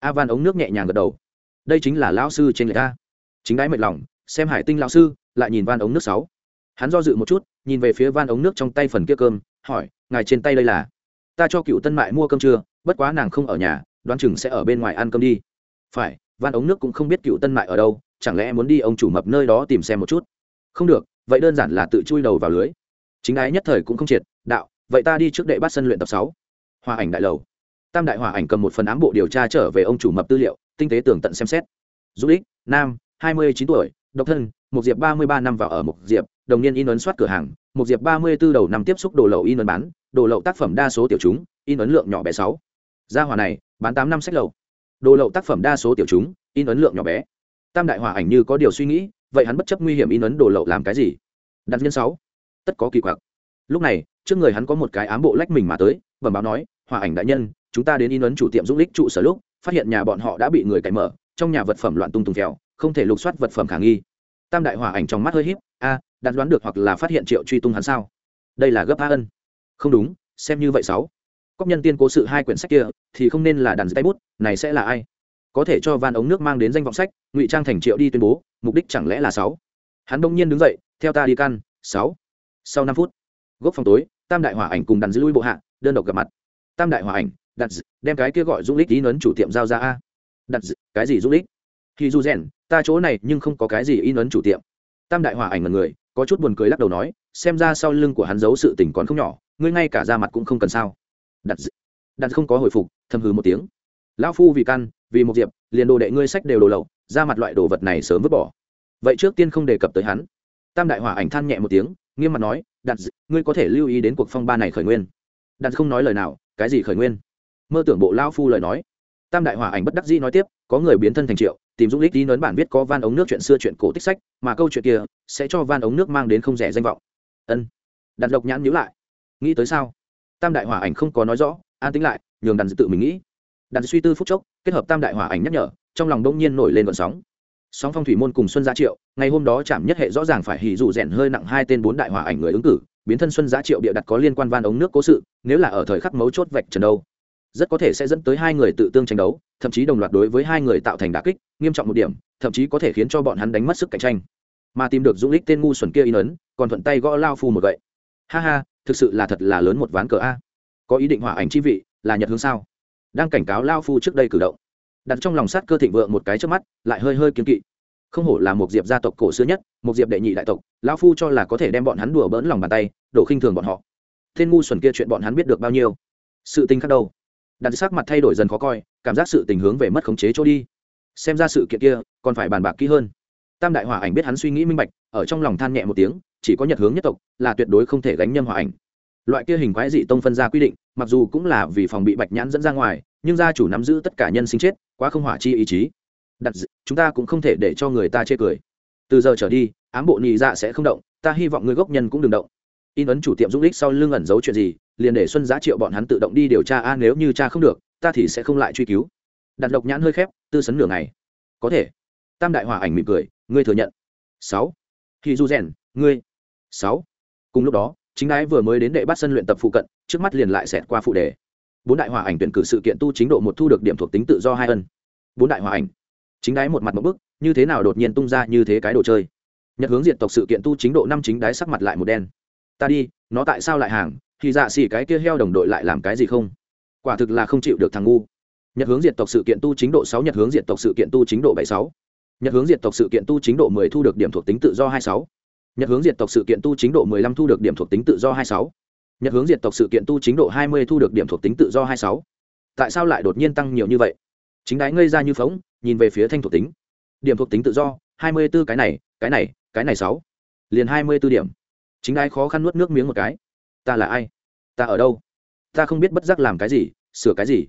a van ống nước nhẹ nhàng gật đầu. Đây chính là lão sư trên người ta. Chính đái mệt lòng, xem hải tinh lão sư, lại nhìn van ống nước sáu. Hắn do dự một chút, nhìn về phía van ống nước trong tay phần kia cơm, hỏi, ngài trên tay đây là? Ta cho cựu tân mại mua cơm trưa, bất quá nàng không ở nhà, đoán chừng sẽ ở bên ngoài ăn cơm đi. Phải, van ống nước cũng không biết cựu tân mại ở đâu, chẳng lẽ muốn đi ông chủ mập nơi đó tìm xem một chút? Không được, vậy đơn giản là tự chui đầu vào lưới. Chính ái nhất thời cũng không triệt, đạo, vậy ta đi trước đệ bắt sân luyện tập sáu. Hòa ảnh đại lầu tam đại hòa ảnh cầm một phần ám bộ điều tra trở về ông chủ mập tư liệu, tinh tế tường tận xem xét. Du lịch nam, hai mươi chín tuổi, độc thân một diệp ba mươi ba năm vào ở một diệp, đồng niên in ấn soát cửa hàng một diệp ba mươi b ố đầu năm tiếp xúc đồ lậu in ấn bán, đồ lậu tác phẩm đa số tiểu chúng, in ấn lượng nhỏ bé sáu. Gia hòa này, bán tám năm sách lậu. Đồ lậu tác phẩm đa số tiểu chúng, in ấn lượng nhỏ bé. Tam đại hòa ảnh như có điều suy nghĩ, vậy hắn bất chấp nguy hiểm in ấn đồ lậu làm cái gì? Đặt nhân sáu. Tất có kỳ quặc. Lúc này, trước người hắn có một cái ám bộ lách mình mà tới, bẩm báo nói hòa ảnh đại nhân chúng ta đến in ấn chủ tiệm dũng lích trụ sở lúc phát hiện nhà bọn họ đã bị người cậy mở trong nhà vật phẩm loạn tung tùng kẹo không thể lục soát vật phẩm khả nghi. Tam đại hòa ảnh trong mắt hơi híp a à, đặt đoán được hoặc là phát hiện triệu truy tung hắn sao? Đây là gấp a ân. Không đúng xem như vậy sáu. Cóc nhân tiên cố sự hai quyển sách kia thì không nên là đàn tay bút này sẽ là ai? Có thể cho van ống nước mang đến danh vọng sách ngụy trang thành triệu đi tuyên bố mục đích chẳng lẽ là sáu? Hắn đông nhiên đứng dậy theo ta đi căn sáu. Sau năm phút gốc phòng tối tam đại hỏa ảnh cùng đàn dư lui bộ hạ đơn độc gặp mặt. Tam đại hỏa ảnh đặt đem cái kia gọi dũng lích ý nấn chủ tiệm giao ra a. Đặt cái gì dũng lích khi du rèn, ta chỗ này nhưng không có cái gì in ấn chủ tiệm. Tam đại hỏa ảnh mật người, có chút buồn cười lắc đầu nói, xem ra sau lưng của hắn giấu sự tình còn không nhỏ, ngươi ngay cả ra mặt cũng không cần sao. Đặt đặt không có hồi phục, thầm hừ một tiếng. Lão phu vì căn, vì một diệp, liền đồ đệ ngươi sách đều đồ lậu, ra mặt loại đồ vật này sớm vứt bỏ. Vậy trước tiên không đề cập tới hắn. Tam đại hỏa ảnh than nhẹ một tiếng, nghiêm mặt nói, đặt ngươi có thể lưu ý đến cuộc phong ba này khởi nguyên. Đặt không nói lời nào, cái gì khởi nguyên? Mơ tưởng bộ lao phu lời nói. Tam đại hỏa ảnh bất đắc dĩ nói tiếp, có người biến thân thành triệu, tìm dũng lích đi nấn bản viết có van ống nước chuyện xưa chuyện cổ tích sách, mà câu chuyện kia sẽ cho van ống nước mang đến không rẻ danh vọng. Ân. Đặt lộc nhãn nhữ lại. Nghĩ tới sao? Tam đại hỏa ảnh không có nói rõ, an tính lại, nhường đàn tự mình nghĩ. Đàn suy tư phút chốc, kết hợp tam đại hỏa ảnh nhắc nhở, trong lòng đông nhiên nổi lên vận sóng. Sóng phong thủy môn cùng xuân gia triệu, ngày hôm đó chạm nhất hệ rõ ràng phải hỉ dụ rèn hơi nặng hai tên bốn đại hỏa ảnh người ứng cử, biến thân xuân giá triệu bịa đặt có liên quan van ống nước cố sự, nếu là ở thời khắc mấu chốt vạch trần đâu rất có thể sẽ dẫn tới hai người tự tương tranh đấu, thậm chí đồng loạt đối với hai người tạo thành đà kích, nghiêm trọng một điểm, thậm chí có thể khiến cho bọn hắn đánh mất sức cạnh tranh. Mà tìm được dũng lích tên ngu xuẩn kia in ấn, còn thuận tay gõ lao phu một gậy. Ha ha, thực sự là thật là lớn một ván cờ a. Có ý định hỏa ảnh chi vị, là nhật hướng sao? Đang cảnh cáo lao phu trước đây cử động. Đặt trong lòng sát cơ thịnh vượng một cái trước mắt, lại hơi hơi kiếm kỵ. Không hổ là một diệp gia tộc cổ xưa nhất, một diệp đệ nhị đại tộc, lao phu cho là có thể đem bọn hắn đùa bỡn lòng bàn tay, đổ khinh thường bọn họ. Tên ngu xuẩn kia chuyện bọn hắn biết được bao nhiêu? Sự tình khác đâu? Đặt sắc mặt thay đổi dần khó coi, cảm giác sự tình hướng về mất khống chế chỗ đi. Xem ra sự kiện kia còn phải bàn bạc kỹ hơn. Tam đại hỏa ảnh biết hắn suy nghĩ minh bạch, ở trong lòng than nhẹ một tiếng, chỉ có nhật hướng nhất tộc là tuyệt đối không thể gánh nhâm hỏa ảnh. Loại kia hình quái dị tông phân ra quy định, mặc dù cũng là vì phòng bị bạch nhãn dẫn ra ngoài, nhưng gia chủ nắm giữ tất cả nhân sinh chết, quá không hỏa chi ý chí. Đặt chúng ta cũng không thể để cho người ta chê cười. Từ giờ trở đi, ám bộ nhị dạ sẽ không động, ta hy vọng người gốc nhân cũng đừng động in ấn chủ tiệm dũng lích sau lưng ẩn giấu chuyện gì, liền để xuân giá triệu bọn hắn tự động đi điều tra, a, nếu như cha không được, ta thì sẽ không lại truy cứu. Đặt độc nhãn hơi khép, tư sấn nửa ngày. Có thể. Tam đại hòa ảnh mỉm cười, ngươi thừa nhận. Sáu. Khi du rèn, ngươi. Sáu. Cùng lúc đó, chính đái vừa mới đến đệ bắt sân luyện tập phụ cận, trước mắt liền lại xẹt qua phụ đề. Bốn đại hòa ảnh tuyển cử sự kiện tu chính độ một thu được điểm thuộc tính tự do hai ân. Bốn đại hòa ảnh. Chính đái một mặt một bức, như thế nào đột nhiên tung ra như thế cái đồ chơi. Nhật hướng diện tộc sự kiện tu chính độ năm chính đái sắc mặt lại một đen ta đi, nó tại sao lại hàng? Thì dạ xỉ cái kia heo đồng đội lại làm cái gì không? Quả thực là không chịu được thằng ngu. Nhật hướng diệt tộc sự kiện tu chính độ sáu, nhật hướng diệt tộc sự kiện tu chính độ bảy sáu. Nhật hướng diệt tộc sự kiện tu chính độ mười thu được điểm thuộc tính tự do hai sáu. Nhật hướng diệt tộc sự kiện tu chính độ mười lăm thu được điểm thuộc tính tự do hai sáu. Nhật hướng diệt tộc sự kiện tu chính độ hai mươi thu được điểm thuộc tính tự do hai sáu. Tại sao lại đột nhiên tăng nhiều như vậy? Chính đái ngây ra như phóng nhìn về phía thanh thuộc tính. Điểm thuộc tính tự do, hai mươi b ố cái này cái này cái này sáu. Liền hai mươi b ố điểm chính ai khó khăn nuốt nước miếng một cái. Ta là ai? Ta ở đâu? Ta không biết bất giác làm cái gì, sửa cái gì.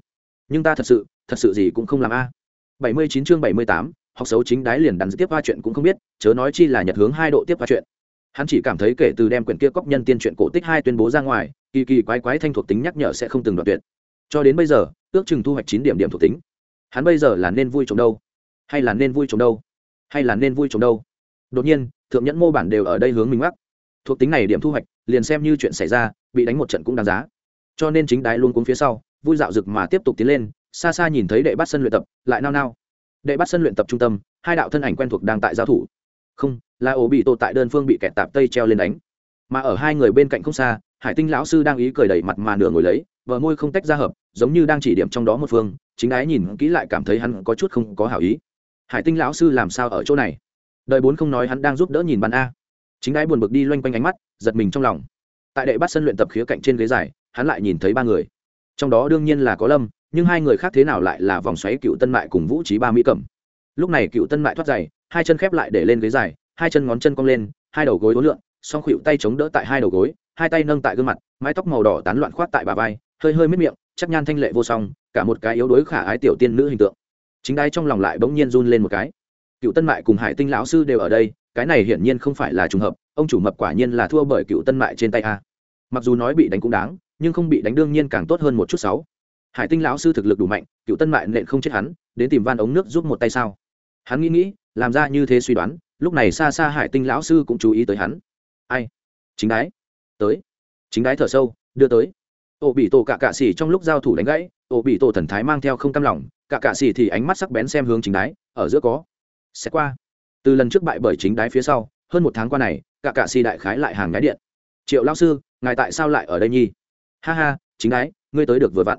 Nhưng ta thật sự thật sự gì cũng không làm a. Bảy mươi chín chương bảy mươi tám, học xấu chính đái liền đắn tiếp hoa chuyện cũng không biết, chớ nói chi là nhật hướng hai độ tiếp hoa chuyện. Hắn chỉ cảm thấy kể từ đem quyển kia cóc nhân tiên chuyện cổ tích hai tuyên bố ra ngoài, kỳ kỳ quái quái thanh thuộc tính nhắc nhở sẽ không từng đoạn tuyệt. Cho đến bây giờ, ước chừng thu hoạch chín điểm điểm thuộc tính. Hắn bây giờ là nên vui trồng đâu? Hay là nên vui trồng đâu? Hay là nên vui trồng đâu? Đột nhiên, thượng nhẫn mô bản đều ở đây hướng mình mắc thuộc tính này điểm thu hoạch, liền xem như chuyện xảy ra, bị đánh một trận cũng đáng giá. Cho nên chính đái luôn cuống phía sau, vui dạo rực mà tiếp tục tiến lên, xa xa nhìn thấy đệ bắt sân luyện tập, lại nao nao. Đệ bắt sân luyện tập trung tâm, hai đạo thân ảnh quen thuộc đang tại giao thủ. Không, là ổ bị tổ tại đơn phương bị kẹt tạp tây treo lên đánh. Mà ở hai người bên cạnh không xa, hải tinh lão sư đang ý cười đầy mặt mà nửa ngồi lấy vợ môi không tách ra hợp, giống như đang chỉ điểm trong đó một phương, chính Ái nhìn kỹ lại cảm thấy hắn có chút không có hảo ý. Hải tinh lão sư làm sao ở chỗ này? Đời bốn không nói hắn đang giúp đỡ nhìn bàn a chính đái buồn bực đi loanh quanh ánh mắt, giật mình trong lòng. Tại đệ bắt sân luyện tập khía cạnh trên ghế dài, hắn lại nhìn thấy ba người. Trong đó đương nhiên là có lâm, nhưng hai người khác thế nào lại là vòng xoáy cựu tân mại cùng vũ trí ba mỹ cẩm. Lúc này cựu tân mại thoát dày hai chân khép lại để lên ghế dài, hai chân ngón chân cong lên, hai đầu gối đối lượn, song khuỵu tay chống đỡ tại hai đầu gối, hai tay nâng tại gương mặt, mái tóc màu đỏ tán loạn khoát tại bà vai, hơi hơi miết miệng, chắc nhan thanh lệ vô song, cả một cái yếu đuối khả ái tiểu tiên nữ hình tượng. Chính đai trong lòng lại bỗng nhiên run lên một cái. Cựu tân mại cùng hải tinh lão sư đều ở đây cái này hiển nhiên không phải là trùng hợp, ông chủ mập quả nhiên là thua bởi cựu tân mại trên tay a. Mặc dù nói bị đánh cũng đáng, nhưng không bị đánh đương nhiên càng tốt hơn một chút sáu. Hải tinh lão sư thực lực đủ mạnh, cựu tân mại nện không chết hắn, đến tìm van ống nước giúp một tay sao? Hắn nghĩ nghĩ, làm ra như thế suy đoán, lúc này xa xa hải tinh lão sư cũng chú ý tới hắn. Ai? Chính đái. Tới. Chính đái thở sâu, đưa tới. Ô bị tổ cạ cạ xỉ trong lúc giao thủ đánh gãy ô bị tổ thần thái mang theo không cam lòng, cạ cạ xỉ thì ánh mắt sắc bén xem hướng chính đái, ở giữa có. Sẽ qua từ lần trước bại bởi chính đái phía sau, hơn một tháng qua này, cả cạ si đại khái lại hàng ngái điện. Triệu lao sư, ngài tại sao lại ở đây nhi? Ha ha, chính đái, ngươi tới được vừa vặn.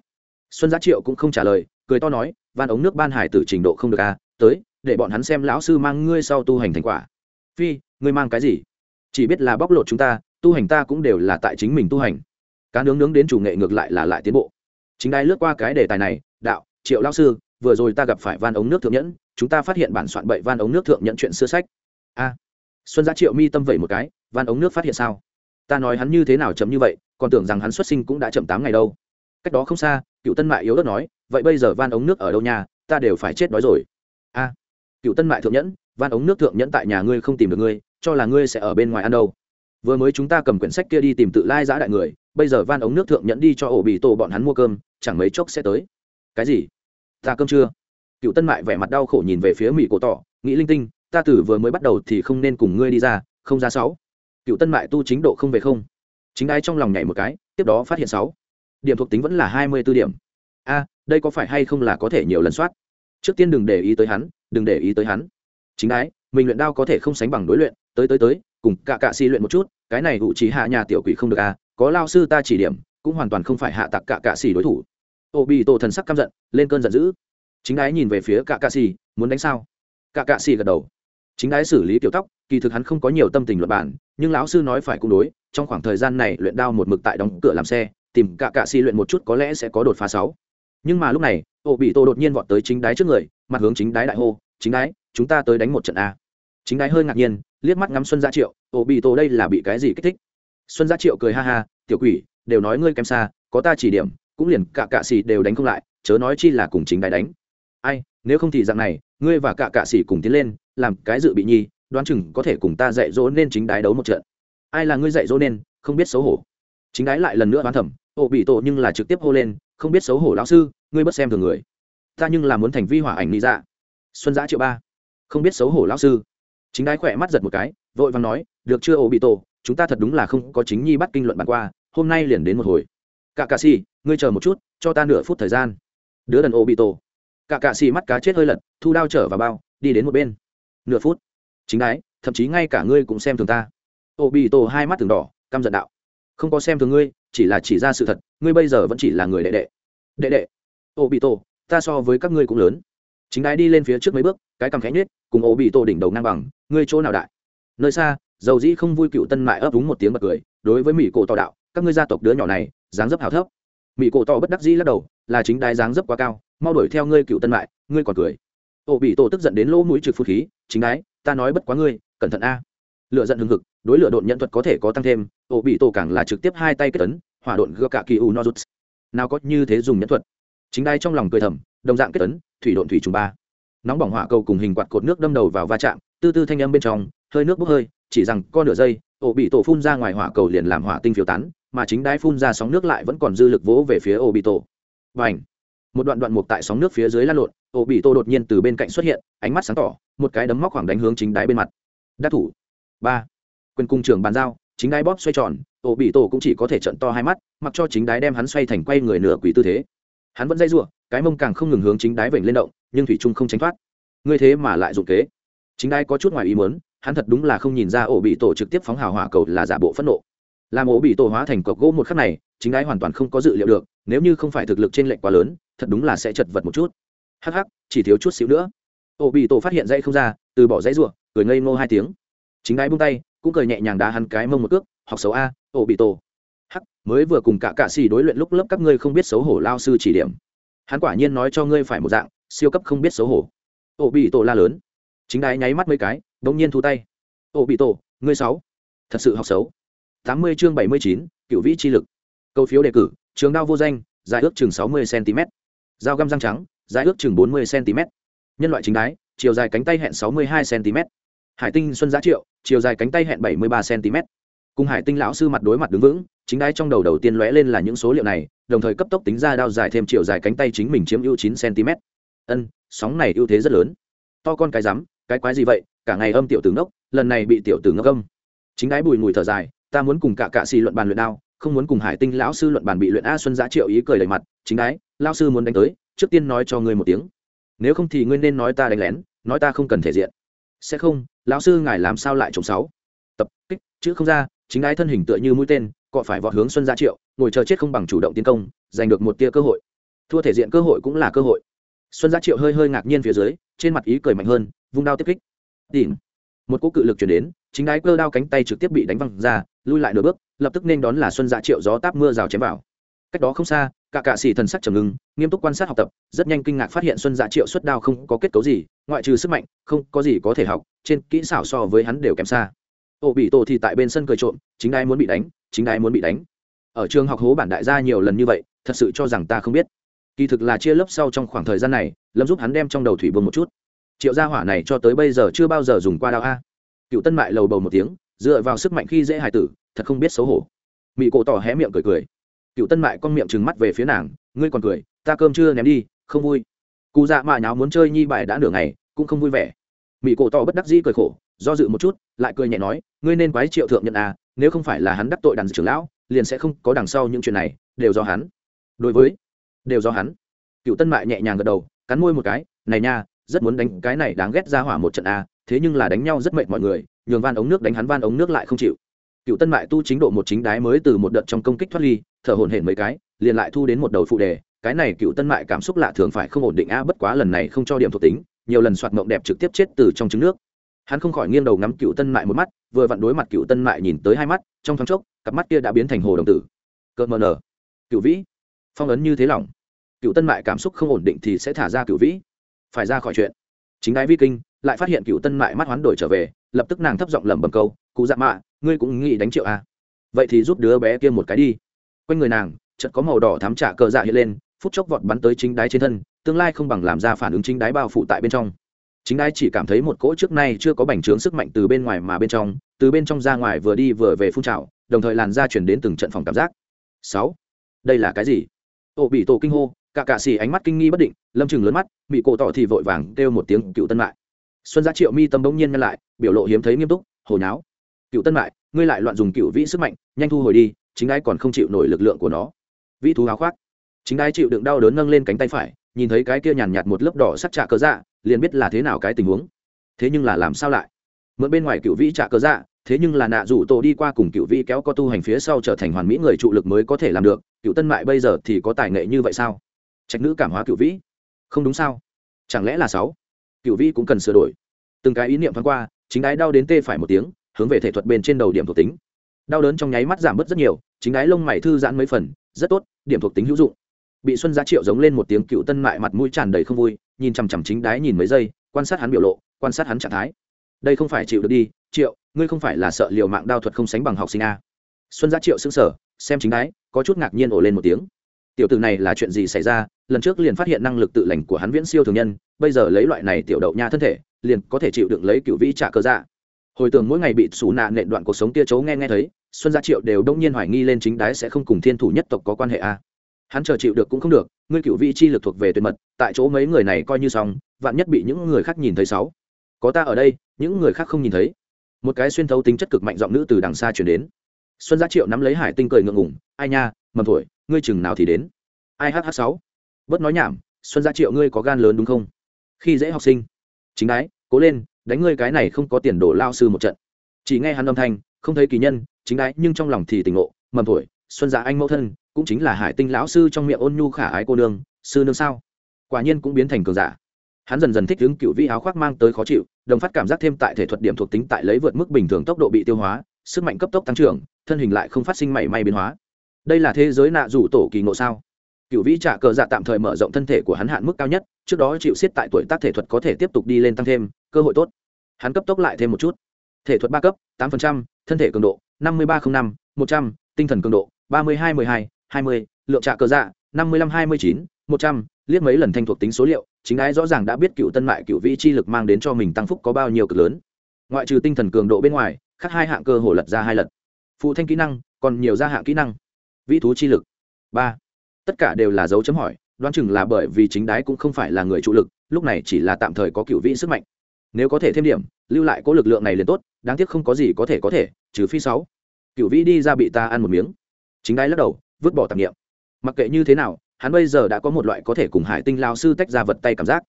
Xuân giá triệu cũng không trả lời, cười to nói van ống nước ban hải tử trình độ không được à tới, để bọn hắn xem lão sư mang ngươi sau tu hành thành quả. Phi, ngươi mang cái gì? Chỉ biết là bóc lột chúng ta, tu hành ta cũng đều là tại chính mình tu hành. Cá nướng nướng đến chủ nghệ ngược lại là lại tiến bộ. Chính đai lướt qua cái đề tài này, đạo, triệu lão sư, vừa rồi ta gặp phải van ống nước thượng nhẫn chúng ta phát hiện bản soạn bậy van ống nước thượng nhận chuyện xưa sách. A, xuân giá triệu mi tâm vậy một cái, van ống nước phát hiện sao? Ta nói hắn như thế nào chấm như vậy, còn tưởng rằng hắn xuất sinh cũng đã chậm tám ngày đâu. Cách đó không xa, cựu tân mại yếu đất nói, vậy bây giờ van ống nước ở đâu nhà ta đều phải chết đói rồi. A, cựu tân mại thượng nhẫn, van ống nước thượng nhẫn tại nhà ngươi không tìm được ngươi, cho là ngươi sẽ ở bên ngoài ăn đâu. Vừa mới chúng ta cầm quyển sách kia đi tìm tự lai giã đại người, bây giờ van ống nước thượng nhẫn đi cho ổ bị tổ bọn hắn mua cơm, chẳng mấy chốc sẽ tới. Cái gì? Ta cơm chưa? Cựu tân mại vẻ mặt đau khổ nhìn về phía mỹ cổ tỏ, nghĩ linh tinh, ta tử vừa mới bắt đầu thì không nên cùng ngươi đi ra, không ra sáu. Cựu tân mại tu chính độ không về không. Chính đai trong lòng nhảy một cái, tiếp đó phát hiện sáu. Điểm thuộc tính vẫn là hai mươi b ố điểm. A, đây có phải hay không là có thể nhiều lần soát? Trước tiên đừng để ý tới hắn, đừng để ý tới hắn. Chính đái, mình luyện đao có thể không sánh bằng đối luyện, tới tới tới, cùng cả cạ xì luyện một chút, cái này hụ trí hạ nhà tiểu quỷ không được à có lao sư ta chỉ điểm, cũng hoàn toàn không phải hạ tặc cả cạ xì đối thủ. Ô bị tổ thần sắc căm giận, lên cơn giận dữ chính đái nhìn về phía cả cạ xì muốn đánh sao? Cả cạ xì gật đầu. Chính đái xử lý tiểu tóc, kỳ thực hắn không có nhiều tâm tình luật bản nhưng lão sư nói phải cung đối, trong khoảng thời gian này luyện đao một mực tại đóng cửa làm xe, tìm cả cạ xì luyện một chút có lẽ sẽ có đột phá sáu. Nhưng mà lúc này ô bị Tô đột nhiên vọt tới chính đái trước người, mặt hướng chính đái đại hô, chính đái, chúng ta tới đánh một trận a. Chính đái hơi ngạc nhiên, liếc mắt ngắm xuân gia triệu ô bị Tô đây là bị cái gì kích thích? Xuân gia triệu cười ha ha, tiểu quỷ, đều nói ngươi kém xa, có ta chỉ điểm, cũng liền cả cạ xì đều đánh không lại, chớ nói chi là cùng chính đái đánh ai, nếu không thì dạng này, ngươi và cả cạ xì cùng tiến lên, làm cái dự bị nhi, đoán chừng có thể cùng ta dạy dỗ nên chính đái đấu một trận. Ai là ngươi dạy dỗ nên, không biết xấu hổ. Chính đái lại lần nữa bán thẩm ô, bị tổ nhưng là trực tiếp hô lên, không biết xấu hổ lão sư, ngươi bất xem thường người. Ta nhưng là muốn thành vi hỏa ảnh lý dạ. Xuân giã triệu ba. Không biết xấu hổ lão sư. Chính đái khỏe mắt giật một cái, vội và nói, được chưa, ô bị tổ? Chúng ta thật đúng là không có chính nhi bắt kinh luận bàn qua, hôm nay liền đến một hồi. Cả cạ xì ngươi chờ một chút, cho ta nửa phút thời gian. Đứa đần ô bị tổ cả cạ xì mắt cá chết hơi lật, thu đao trở vào bao, đi đến một bên. Nửa phút. Chính đái, thậm chí ngay cả ngươi cũng xem thường ta. Ô bị tổ hai mắt thường đỏ, căm giận đạo. Không có xem thường ngươi, chỉ là chỉ ra sự thật, ngươi bây giờ vẫn chỉ là người đệ đệ. Đệ đệ. Ô bị tổ ta so với các ngươi cũng lớn. Chính đái đi lên phía trước mấy bước, cái cằm khẽ nhết cùng ô bị tổ đỉnh đầu ngang bằng, ngươi chỗ nào đại? Nơi xa, dầu dĩ không vui cựu tân mại ấp úng một tiếng bật cười, đối với mỹ cổ tỏ đạo, các ngươi gia tộc đứa nhỏ này, dáng dấp hào thấp. Mỹ cổ tỏ bất đắc dĩ lắc đầu, là chính đái dáng dấp quá cao mau đuổi theo ngươi cựu tân mại, ngươi còn cười. Ô bị tổ tức giận đến lỗ mũi trực phút khí, chính đái, ta nói bất quá ngươi, cẩn thận a. Lựa giận hừng hực, đối lựa độn nhận thuật có thể có tăng thêm, ô bị tổ càng là trực tiếp hai tay kết tấn hỏa độn gơ cả kỳ u nozuts nào có như thế dùng nhẫn thuật. Chính đai trong lòng cười thầm, đồng dạng kết tấn thủy độn thủy trùng ba. Nóng bỏng hỏa cầu cùng hình quạt cột nước đâm đầu vào va chạm, tư tư thanh âm bên trong, hơi nước bốc hơi, chỉ rằng con nửa giây ổ bị tổ phun ra ngoài hỏa cầu liền làm hỏa tinh phiêu tán, mà chính đai phun ra sóng nước lại vẫn còn dư lực vỗ về phía ổ bị tổ. Và ảnh một đoạn đoạn mục tại sóng nước phía dưới lan lộn, ổ bị tổ đột nhiên từ bên cạnh xuất hiện, ánh mắt sáng tỏ, một cái đấm móc khoảng đánh hướng chính đáy bên mặt. Đắc thủ. Ba. Quyền cung trưởng bàn giao, chính đáy bóp xoay tròn, ổ bị tổ cũng chỉ có thể trận to hai mắt, mặc cho chính đáy đem hắn xoay thành quay người nửa quỷ tư thế. Hắn vẫn dây r cái mông càng không ngừng hướng chính đáy vểnh lên động, nhưng thủy trung không tránh thoát. Ngươi thế mà lại dụng kế. Chính đáy có chút ngoài ý muốn, hắn thật đúng là không nhìn ra ổ bị tổ trực tiếp phóng hào hỏa cầu là giả bộ phẫn nộ. Làm ổ bị tổ hóa thành cọc gỗ một khắc này chính ái hoàn toàn không có dự liệu được, nếu như không phải thực lực trên lệnh quá lớn, thật đúng là sẽ chật vật một chút. Hắc hắc, chỉ thiếu chút xíu nữa. Ô bị tổ phát hiện dây không ra, từ bỏ dãy ruộng cười ngây ngô hai tiếng. Chính ái bung tay, cũng cười nhẹ nhàng đá hắn cái mông một cước, học xấu a, ô bị tổ. Hắc, mới vừa cùng cả cạ xì đối luyện lúc lớp các ngươi không biết xấu hổ lao sư chỉ điểm. Hắn quả nhiên nói cho ngươi phải một dạng, siêu cấp không biết xấu hổ. Ô bị tổ la lớn. Chính ái nháy mắt mấy cái đ ỗ n g nhiên thu tay. Ô bị tổ, ngươi sáu thật sự học xấu. Tám mươi chương bảy mươi chín, cựu vĩ chi lực câu phiếu đề cử, trường đao vô danh, dài ước chừng sáu mươi cm. Dao găm răng trắng, dài ước chừng bốn mươi cm. Nhân loại chính đái, chiều dài cánh tay hẹn sáu mươi hai cm. Hải tinh xuân giá triệu, chiều dài cánh tay hẹn bảy mươi ba cm. Cùng hải tinh lão sư mặt đối mặt đứng vững, chính đái trong đầu đầu tiên lóe lên là những số liệu này, đồng thời cấp tốc tính ra đao dài thêm chiều dài cánh tay chính mình chiếm ưu chín cm. Ân, sóng này ưu thế rất lớn. To con cái rắm, cái quái gì vậy, cả ngày âm tiểu tử ngốc, lần này bị tiểu tử ngốc âm. Chính đái bùi mùi thở dài, ta muốn cùng cả cạ xì luận bàn luyện đao không muốn cùng hải tinh lão sư luận bàn bị luyện a xuân giã triệu ý cười đầy mặt, chính đái, lão sư muốn đánh tới, trước tiên nói cho ngươi một tiếng. Nếu không thì ngươi nên nói ta đánh lén, nói ta không cần thể diện. Sẽ không, lão sư ngài làm sao lại trồng sáu? Tập, kích, chữ không ra, chính đái thân hình tựa như mũi tên, cọ phải vọt hướng xuân giã triệu, ngồi chờ chết không bằng chủ động tiến công, giành được một tia cơ hội. Thua thể diện cơ hội cũng là cơ hội. Xuân giã triệu hơi hơi ngạc nhiên phía dưới, trên mặt ý cười mạnh hơn, vung đao tiếp kích. Tìm một cú cự lực chuyển đến, chính đái cơ đao cánh tay trực tiếp bị đánh văng ra lui lại nửa bước, lập tức nên đón là xuân Dạ triệu gió táp mưa rào chém vào. Cách đó không xa, cả cạ xỉ thần sắc trầm ngưng, nghiêm túc quan sát học tập, rất nhanh kinh ngạc phát hiện xuân dạ triệu xuất đao không có kết cấu gì, ngoại trừ sức mạnh, không có gì có thể học, trên kỹ xảo so với hắn đều kém xa. Ô bị tổ thì tại bên sân cười trộm, chính ai muốn bị đánh, chính ai muốn bị đánh. Ở trường học hố bản đại gia nhiều lần như vậy, thật sự cho rằng ta không biết. Kỳ thực là chia lớp sau trong khoảng thời gian này, lâm giúp hắn đem trong đầu thủy vương một chút. Triệu gia hỏa này cho tới bây giờ chưa bao giờ dùng qua đao a. Cựu tân mại lầu bầu một tiếng dựa vào sức mạnh khi dễ hài tử, thật không biết xấu hổ. Mỹ cổ tỏ hé miệng cười cười. Cựu tân mại con miệng trừng mắt về phía nàng, ngươi còn cười, ta cơm chưa ném đi, không vui. Cụ dạ mạ nháo muốn chơi nhi bài đã nửa ngày, cũng không vui vẻ. Mỹ cổ tỏ bất đắc dĩ cười khổ, do dự một chút, lại cười nhẹ nói, ngươi nên quái triệu thượng nhận à nếu không phải là hắn đắc tội đàn trưởng lão, liền sẽ không có đằng sau những chuyện này, đều do hắn. Đối với, đều do hắn. Cựu tân mại nhẹ nhàng gật đầu, cắn môi một cái, này nha, rất muốn đánh cái này đáng ghét ra hỏa một trận à thế nhưng là đánh nhau rất mệt mọi người nhường van ống nước đánh hắn, van ống nước lại không chịu. Cựu tân mại tu chính độ một chính đái mới từ một đợt trong công kích thoát ly, thở hổn hển mấy cái, liền lại thu đến một đầu phụ đề, cái này cựu tân mại cảm xúc lạ thường phải không ổn định a, bất quá lần này không cho điểm thuộc tính, nhiều lần soạt mộng đẹp trực tiếp chết từ trong trứng nước. Hắn không khỏi nghiêng đầu ngắm cựu tân mại một mắt, vừa vặn đối mặt cựu tân mại nhìn tới hai mắt, trong thoáng chốc, cặp mắt kia đã biến thành hồ đồng tử. Cợt mờ nở. Cựu vĩ. Phong ấn như thế lòng. cựu tân mại cảm xúc không ổn định thì sẽ thả ra cựu vĩ. Phải ra khỏi chuyện. Chính đái vi kinh lại phát hiện cựu tân mại mắt hoán đổi trở về, lập tức nàng thấp giọng lẩm bẩm câu, cụ dạ mạ, ngươi cũng nghĩ đánh triệu à. vậy thì giúp đứa bé kia một cái đi. Quanh người nàng, chợt có màu đỏ thám trả cờ dạ hiện lên, phút chốc vọt bắn tới chính đái trên thân, tương lai không bằng làm ra phản ứng chính đái bao phủ tại bên trong. Chính đái chỉ cảm thấy một cỗ trước nay chưa có bành trướng sức mạnh từ bên ngoài mà bên trong, từ bên trong ra ngoài vừa đi vừa về phun trào, đồng thời làn ra chuyển đến từng trận phòng cảm giác. Sáu, đây là cái gì? Ô, bị tổ kinh hô, cả cạ xì ánh mắt kinh nghi bất định, lâm chừng lớn mắt bị cổ tỏ thì vội vàng kêu một tiếng, cựu tân mại xuân giá triệu mi tâm bỗng nhiên ngăn lại, biểu lộ hiếm thấy nghiêm túc hồi nháo, cựu tân mại, ngươi lại loạn dùng cựu vĩ sức mạnh, nhanh thu hồi đi, chính ai còn không chịu nổi lực lượng của nó. Vĩ thú háo khoác. Chính ai chịu đựng đau đớn nâng lên cánh tay phải, nhìn thấy cái kia nhàn nhạt một lớp đỏ sắc trạ cớ dạ liền biết là thế nào cái tình huống. Thế nhưng là làm sao lại? Mượn bên ngoài cựu vĩ trạ cớ dạ thế nhưng là nạ rủ tổ đi qua cùng cựu vĩ kéo co tu hành phía sau trở thành hoàn mỹ người trụ lực mới có thể làm được, cựu tân mại bây giờ thì có tài nghệ như vậy sao? Trạch nữ cảm hóa cựu vĩ. Không đúng sao? Chẳng lẽ là sáu? Cựu vĩ cũng cần sửa đổi. Từng cái ý niệm thoáng qua, chính đái đau đến tê phải một tiếng, hướng về thể thuật bên trên đầu điểm thuộc tính. Đau đớn trong nháy mắt giảm bớt rất nhiều, chính đái lông mày thư giãn mấy phần, rất tốt, điểm thuộc tính hữu dụng. Bị xuân giá triệu giống lên một tiếng cựu tân mại mặt mũi tràn đầy không vui, nhìn chằm chằm chính đái nhìn mấy giây, quan sát hắn biểu lộ, quan sát hắn trạng thái. Đây không phải chịu được đi, triệu, ngươi không phải là sợ liều mạng đao thuật không sánh bằng học sinh a. Xuân giá triệu xứng sở xem chính đái, có chút ngạc nhiên ổ lên một tiếng tiểu tử này là chuyện gì xảy ra? Lần trước liền phát hiện năng lực tự lành của hắn viễn siêu thường nhân, bây giờ lấy loại này tiểu đậu nha thân thể, liền có thể chịu đựng lấy cựu vĩ trả cơ dạ. Hồi tưởng mỗi ngày bị xù nạ nện đoạn cuộc sống tia chấu nghe nghe thấy, xuân gia triệu đều đông nhiên hoài nghi lên chính đái sẽ không cùng thiên thủ nhất tộc có quan hệ a hắn chờ chịu được cũng không được, ngươi cựu vị chi lực thuộc về tuyệt mật, tại chỗ mấy người này coi như xong, vạn nhất bị những người khác nhìn thấy sáu. Có ta ở đây, những người khác không nhìn thấy. Một cái xuyên thấu tính chất cực mạnh giọng nữ từ đằng xa chuyển đến. Xuân gia triệu nắm lấy hải tinh cười ngượng ngủng ai nha, mầm thổi ngươi chừng nào thì đến. Ai hh sáu? Bớt nói nhảm, xuân gia triệu ngươi có gan lớn đúng không? Khi dễ học sinh. Chính đái, cố lên, đánh ngươi cái này không có tiền đổ lao sư một trận. Chỉ nghe hắn âm thanh, không thấy kỳ nhân, chính đái nhưng trong lòng thì tỉnh ngộ, mầm thổi xuân dạ anh mẫu thân, cũng chính là hải tinh lão sư trong miệng ôn nhu khả ái cô nương, sư nương sao? Quả nhiên cũng biến thành cường giả. Hắn dần dần thích ứng cựu vi áo khoác mang tới khó chịu, đồng phát cảm giác thêm tại thể thuật điểm thuộc tính tại lấy vượt mức bình thường tốc độ bị tiêu hóa, sức mạnh cấp tốc tăng trưởng, thân hình lại không phát sinh mảy may biến hóa đây là thế giới nạ rủ tổ kỳ ngộ sao? Cựu vĩ trả cờ dạ tạm thời mở rộng thân thể của hắn hạn mức cao nhất trước đó chịu siết tại tuổi tác thể thuật có thể tiếp tục đi lên tăng thêm cơ hội tốt. Hắn cấp tốc lại thêm một chút. Thể thuật ba cấp tám phần trăm, thân thể cường độ năm mươi ba t r ă n h năm một trăm tinh thần cường độ ba mươi hai mười hai hai mươi lượng trạ cờ dạ năm mươi lăm hai mươi chín một trăm liếc mấy lần thanh thuộc tính số liệu chính ái rõ ràng đã biết cựu tân mại cựu vĩ chi lực mang đến cho mình tăng phúc có bao nhiêu cực lớn. Ngoại trừ tinh thần cường độ bên ngoài khác hai hạng cơ hồ lật ra hai lần. Phụ thanh kỹ năng còn nhiều gia hạng kỹ năng vĩ thú chi lực. Ba. Tất cả đều là dấu chấm hỏi, đoán chừng là bởi vì chính đái cũng không phải là người trụ lực, lúc này chỉ là tạm thời có cựu vĩ sức mạnh. Nếu có thể thêm điểm, lưu lại có lực lượng này liền tốt, đáng tiếc không có gì có thể có thể, trừ phi sáu. Cựu vĩ đi ra bị ta ăn một miếng. Chính đái lắc đầu, vứt bỏ tạp nghiệm mặc kệ như thế nào, hắn bây giờ đã có một loại có thể cùng hải tinh lao sư tách ra vật tay cảm giác.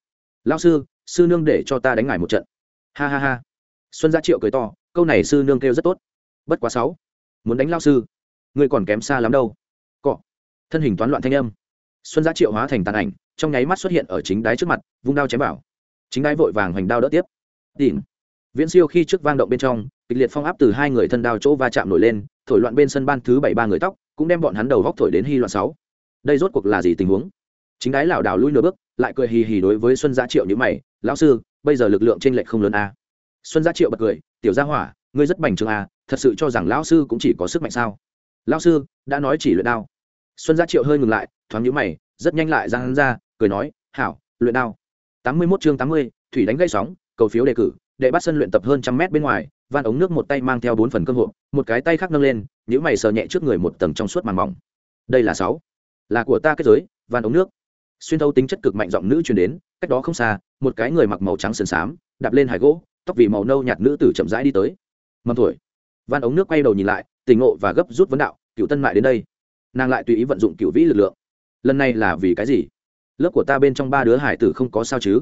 Lao sư sư nương để cho ta đánh ngài một trận. Ha ha ha. Xuân gia triệu cười to, câu này sư nương kêu rất tốt. Bất quá sáu. Muốn đánh lao sư ngươi còn kém xa lắm đâu. Cọ. Thân hình toán loạn thanh âm. Xuân giã triệu hóa thành tàn ảnh, trong nháy mắt xuất hiện ở chính đáy trước mặt, vung đao chém vào. Chính đáy vội vàng hoành đao đỡ tiếp. Tìm. Viễn siêu khi trước vang động bên trong, kịch liệt phong áp từ hai người thân đao chỗ va chạm nổi lên, thổi loạn bên sân ban thứ bảy ba người tóc, cũng đem bọn hắn đầu góc thổi đến hy loạn sáu. Đây rốt cuộc là gì tình huống? Chính đáy lảo đảo lui nửa bước, lại cười hì hì đối với xuân gia triệu như mày, lão sư, bây giờ lực lượng trên lệch không lớn a. Xuân gia triệu bật cười, tiểu gia hỏa, ngươi rất bành trướng a, thật sự cho rằng lão sư cũng chỉ có sức mạnh sao? Lão sư, đã nói chỉ luyện đao. Xuân gia triệu hơi ngừng lại, thoáng nhíu mày, rất nhanh lại ra hắn ra, cười nói, hảo, luyện đao. Tám mươi mốt chương tám mươi, thủy đánh gây sóng, cầu phiếu đề cử, đệ bắt sân luyện tập hơn trăm mét bên ngoài, van ống nước một tay mang theo bốn phần cơm hộ một cái tay khác nâng lên, nhíu mày sờ nhẹ trước người một tầng trong suốt màn mỏng. Đây là sáu. Là của ta kết giới, van ống nước. Xuyên thấu tính chất cực mạnh giọng nữ truyền đến, cách đó không xa, một cái người mặc màu trắng sườn xám, đạp lên hải gỗ, tóc vì màu nâu nhạt nữ tử chậm rãi đi tới. Mầm tuổi van ống nước quay đầu nhìn lại tình ngộ và gấp rút vấn đạo cựu tân mại đến đây. Nàng lại tùy ý vận dụng cựu vĩ lực lượng. Lần này là vì cái gì? Lớp của ta bên trong ba đứa hải tử không có sao chứ?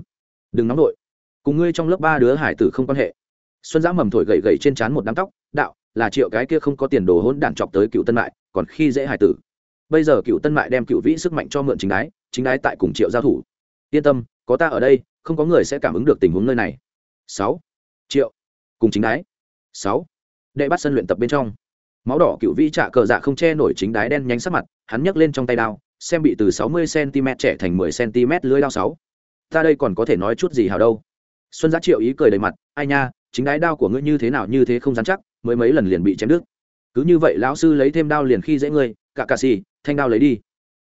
Đừng nóng nổi cùng ngươi trong lớp ba đứa hải tử không quan hệ. Xuân giã mầm thổi gậy gậy trên trán một đám tóc, đạo, là triệu cái kia không có tiền đồ hỗn đản chọc tới cựu tân mại, còn khi dễ hải tử. Bây giờ cựu tân mại đem cựu vĩ sức mạnh cho mượn chính đái chính đái tại cùng triệu giao thủ. Yên tâm, có ta ở đây, không có người sẽ cảm ứng được tình huống nơi này. Sáu. Triệu, cùng chính đái. Sáu. Đệ bắt sân luyện tập bên trong máu đỏ cựu vĩ trả cờ dạ không che nổi chính đái đen nhánh sắc mặt, hắn nhấc lên trong tay đao, xem bị từ sáu mươi cm trẻ thành mười cm lưới đao sáu. Ta đây còn có thể nói chút gì hào đâu? Xuân giá triệu ý cười đầy mặt, ai nha, chính đái đao của ngươi như thế nào như thế không dám chắc, mới mấy lần liền bị chém đứt. Cứ như vậy lão sư lấy thêm đao liền khi dễ ngươi, cả cà xì, thanh đao lấy đi.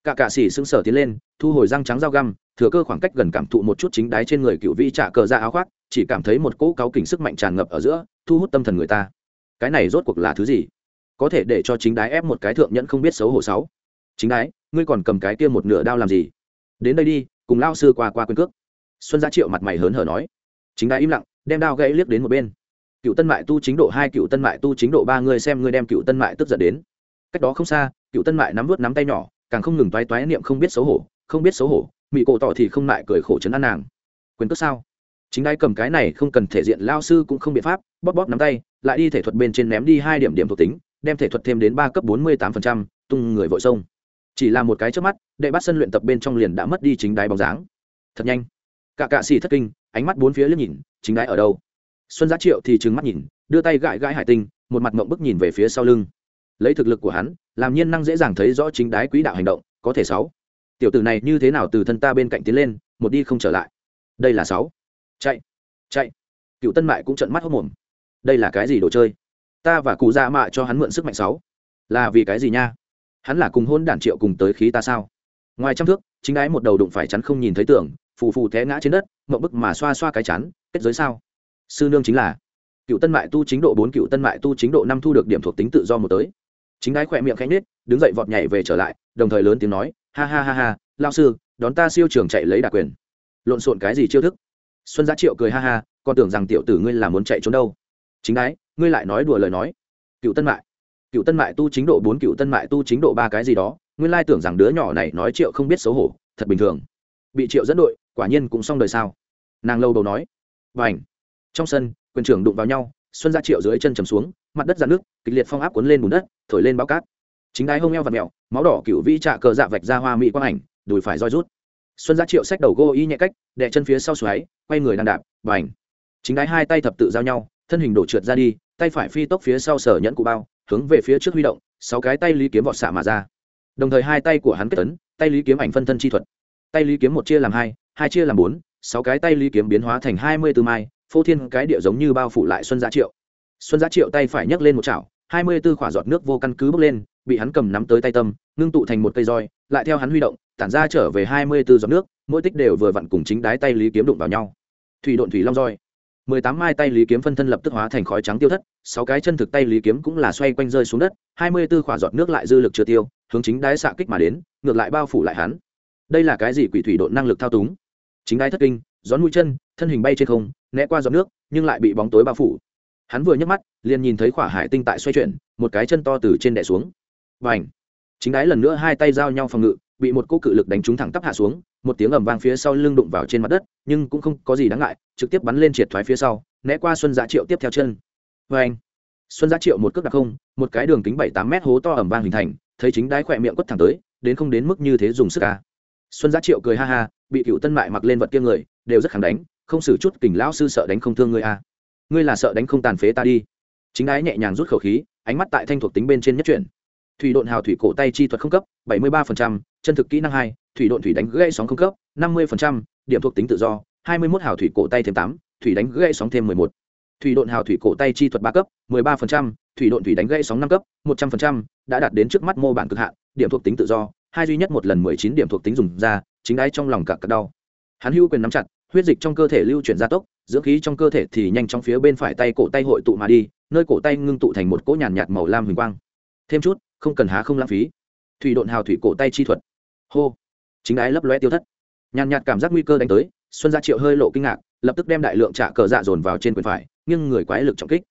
Cả cà xì sững sờ tiến lên, thu hồi răng trắng dao găm, thừa cơ khoảng cách gần cảm thụ một chút chính đái trên người cựu vĩ trả cờ ra áo khoác, chỉ cảm thấy một cỗ cáo kỉnh sức mạnh tràn ngập ở giữa, thu hút tâm thần người ta. Cái này rốt cuộc là thứ gì? Có thể để cho chính đái ép một cái thượng nhẫn không biết xấu hổ sáu. Chính đái, ngươi còn cầm cái kia một nửa đao làm gì? Đến đây đi, cùng lao sư qua qua quyền cước. Xuân gia triệu mặt mày hớn hở nói. Chính đái im lặng, đem đao gãy liếc đến một bên. Cựu tân mại tu chính độ hai, cựu tân mại tu chính độ ba, ngươi xem ngươi đem cựu tân mại tức giận đến. Cách đó không xa, cựu tân mại nắm vớt nắm tay nhỏ, càng không ngừng toái toái niệm không biết xấu hổ, không biết xấu hổ, mị cổ tỏ thì không lại cười khổ chấn an nàng. Quyền cước sao? Chính đái cầm cái này không cần thể diện lao sư cũng không biện pháp, bóp bóp nắm tay, lại đi thể thuật bên trên ném đi hai điểm điểm thuộc tính đem thể thuật thêm đến ba cấp bốn mươi tám tung người vội sông. Chỉ là một cái trước mắt, đệ bắt sân luyện tập bên trong liền đã mất đi chính đái bóng dáng. Thật nhanh. Cả cạ xì thất kinh, ánh mắt bốn phía liếc nhìn, chính đái ở đâu? Xuân giá triệu thì trừng mắt nhìn, đưa tay gãi gãi hải tinh, một mặt mộng bức nhìn về phía sau lưng. Lấy thực lực của hắn, làm nhiên năng dễ dàng thấy rõ chính đái quỹ đạo hành động, có thể sáu. Tiểu tử này như thế nào từ thân ta bên cạnh tiến lên, một đi không trở lại. Đây là sáu. Chạy. Chạy. Cựu tân mại cũng trận mắt hốc mồm. Đây là cái gì đồ chơi? Ta và cụ dạ mạ cho hắn mượn sức mạnh sáu. Là vì cái gì nha? Hắn là cùng hôn đản triệu cùng tới khí ta sao? Ngoài trăm thước, chính ái một đầu đụng phải chắn không nhìn thấy tưởng phù phù té ngã trên đất mậu bức mà xoa xoa cái chắn, kết giới sao? Sư nương chính là cựu tân mại tu chính độ bốn, cựu tân mại tu chính độ năm thu được điểm thuộc tính tự do một tới. Chính ái khỏe miệng khẽ nhết đứng dậy vọt nhảy về trở lại, đồng thời lớn tiếng nói, ha ha ha ha lao sư, đón ta siêu trường chạy lấy đặc quyền. Lộn xộn cái gì chiêu thức? Xuân giá triệu cười ha ha, còn tưởng rằng tiểu tử ngươi là muốn chạy trốn đâu. Chính ái ngươi lại nói đùa lời nói. Cựu tân mại. Cựu tân mại tu chính độ bốn, cựu tân mại tu chính độ ba cái gì đó, nguyên lai tưởng rằng đứa nhỏ này nói triệu không biết xấu hổ, thật bình thường. Bị triệu dẫn đội, quả nhiên cũng xong đời sao. Nàng lâu đầu nói. Và ảnh trong sân, quyền trưởng đụng vào nhau, xuân ra triệu dưới chân chầm xuống, mặt đất ra nước, kịch liệt phong áp cuốn lên bùn đất, thổi lên bao cát. Chính đái hông eo và mẹo, máu đỏ cựu vi trạ cờ dạ vạch ra hoa mỹ quang ảnh, đùi phải roi rút. Xuân ra triệu xách đầu gô y nhẹ cách, đè chân phía sau xoáy, quay người đang đạp và ảnh chính đái hai tay thập tự giao nhau, thân hình đổ trượt ra đi tay phải phi tốc phía sau sở nhẫn cụ bao, hướng về phía trước huy động, sáu cái tay lý kiếm vọt xạ mà ra. Đồng thời hai tay của hắn kết tấn tay lý kiếm ảnh phân thân chi thuật. Tay lý kiếm một chia làm hai hai chia làm bốn, sáu cái tay lý kiếm biến hóa thành hai mươi tư mai, phô thiên cái địa giống như bao phủ lại xuân giá triệu. Xuân giá triệu tay phải nhấc lên một chảo, hai mươi tư khỏa giọt nước vô căn cứ bốc lên, bị hắn cầm nắm tới tay tâm, ngưng tụ thành một cây roi, lại theo hắn huy động, tản ra trở về hai mươi tư giọt nước, mỗi tích đều vừa vặn cùng chính đái tay lý kiếm đụng vào nhau. Thủy độn thủy long roi mười tám mai tay lý kiếm phân thân lập tức hóa thành khói trắng tiêu thất, sáu cái chân thực tay lý kiếm cũng là xoay quanh rơi xuống đất, hai mươi tư khỏa giọt nước lại dư lực chưa tiêu, hướng chính đái xạ kích mà đến, ngược lại bao phủ lại hắn. Đây là cái gì quỷ thủy độn năng lực thao túng? Chính đái thất kinh, gión mũi chân, thân hình bay trên không, né qua giọt nước, nhưng lại bị bóng tối bao phủ. Hắn vừa nhấc mắt, liền nhìn thấy khỏa hải tinh tại xoay chuyển, một cái chân to từ trên đẻ xuống. Và chính đái lần nữa hai tay giao nhau phòng ngự bị một cô cự lực đánh trúng thẳng tắp hạ xuống, một tiếng ầm vang phía sau lưng đụng vào trên mặt đất, nhưng cũng không có gì đáng ngại, trực tiếp bắn lên triệt thoái phía sau, né qua xuân giá triệu tiếp theo chân. Vê anh xuân giá triệu một cước đặc không, một cái đường kính bảy tám mét hố to ẩm vang hình thành, thấy chính đái khỏe miệng quất thẳng tới, đến không đến mức như thế dùng sức ca xuân giá triệu cười ha ha, bị cựu tân mại mặc lên vật kia người, đều rất khẳng đánh, không xử chút kình lão sư sợ đánh không thương ngươi a à. ngươi là sợ đánh không tàn phế ta đi. Chính đái nhẹ nhàng rút khẩu khí, ánh mắt tại thanh thuộc tính bên trên nhất chuyển thủy độn hào thủy cổ tay chi thuật không cấp, bảy mươi ba chân thực kỹ năng hai, thủy độn thủy đánh gãy sóng không cấp, năm mươi điểm thuộc tính tự do, hai mươi một hào thủy cổ tay thêm tám, thủy đánh gãy sóng thêm mười một. Thủy độn hào thủy cổ tay chi thuật ba cấp, mười ba thủy độn thủy đánh gãy sóng năm cấp, một trăm linh đã đạt đến trước mắt mô bản cực hạn, điểm thuộc tính tự do, hai duy nhất một lần mười chín điểm thuộc tính dùng ra, chính đái trong lòng cả cật đau. Hắn hưu quyền nắm chặt, huyết dịch trong cơ thể lưu chuyển gia tốc, dưỡng khí trong cơ thể thì nhanh chóng phía bên phải tay cổ tay hội tụ mà đi, nơi cổ tay ngưng tụ thành một cỗ nhàn nhạt màu lam huỳnh quang. Thêm chút không cần há không lãng phí. Thủy độn hào thủy cổ tay chi thuật. Hô. Chính ái lấp loe tiêu thất. Nhàn nhạt cảm giác nguy cơ đánh tới, xuân gia triệu hơi lộ kinh ngạc, lập tức đem đại lượng trả cờ dạ dồn vào trên quyền phải nhưng người quái lực trọng kích.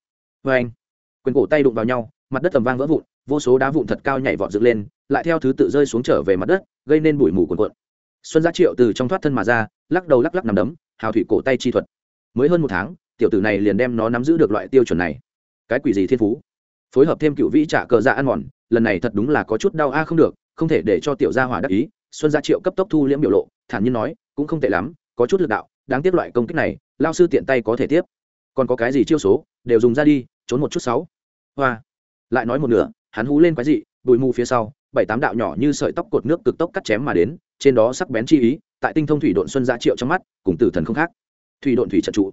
Vê anh, quyền cổ tay đụng vào nhau, mặt đất tầm vang vỡ vụn, vô số đá vụn thật cao nhảy vọt dựng lên, lại theo thứ tự rơi xuống trở về mặt đất, gây nên bụi mù cuồn cuộn. Xuân gia triệu từ trong thoát thân mà ra, lắc đầu lắc lắc nằm đấm, hào thủy cổ tay chi thuật. Mới hơn một tháng, tiểu tử này liền đem nó nắm giữ được loại tiêu chuẩn này. Cái quỷ gì thiên phú? Phối hợp thêm cựu vĩ trả cờ dạ ăn mòn lần này thật đúng là có chút đau a không được, không thể để cho tiểu gia hỏa đắc ý. Xuân gia triệu cấp tốc thu liễm biểu lộ, thản nhiên nói, cũng không tệ lắm, có chút lực đạo, đáng tiếc loại công kích này, lao sư tiện tay có thể tiếp. Còn có cái gì chiêu số, đều dùng ra đi, trốn một chút sáu. Hoa. Lại nói một nửa, hắn hú lên quái dị, bụi mù phía sau, bảy tám đạo nhỏ như sợi tóc cột nước cực tốc cắt chém mà đến, trên đó sắc bén chi ý, tại tinh thông thủy độn xuân gia triệu trong mắt, cùng tử thần không khác. Thủy độn thủy trận trụ.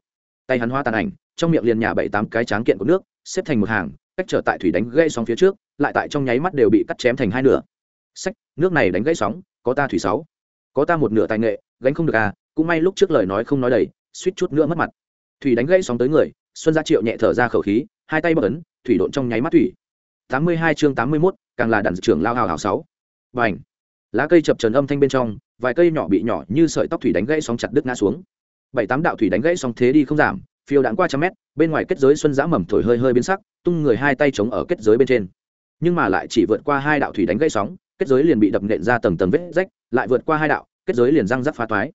Tay hắn hoa tàn ảnh, trong miệng liền nhà bảy tám cái tráng kiện của nước, xếp thành một hàng, cách trở tại thủy đánh gây sóng phía trước lại tại trong nháy mắt đều bị cắt chém thành hai nửa. Sách nước này đánh gãy sóng có ta thủy sáu. Có ta một nửa tài nghệ gánh không được à cũng may lúc trước lời nói không nói đầy suýt chút nữa mất mặt. Thủy đánh gãy sóng tới người xuân gia triệu nhẹ thở ra khẩu khí hai tay bất ấn thủy độn trong nháy mắt thủy. Tám mươi hai chương tám mươi 81, càng là đàn trưởng lao hào hào sáu. Bành, lá cây chập trần âm thanh bên trong vài cây nhỏ bị nhỏ như sợi tóc thủy đánh gãy sóng chặt đứt ngã xuống. Bảy tám đạo thủy đánh gãy sóng thế đi không giảm phiêu đãng qua trăm mét bên ngoài kết giới xuân giã mầm thổi hơi hơi biến sắc tung người hai tay chống ở kết giới bên trên nhưng mà lại chỉ vượt qua hai đạo thủy đánh gãy sóng, kết giới liền bị đập nện ra tầng tầng vết rách, lại vượt qua hai đạo, kết giới liền răng rắc phá toái.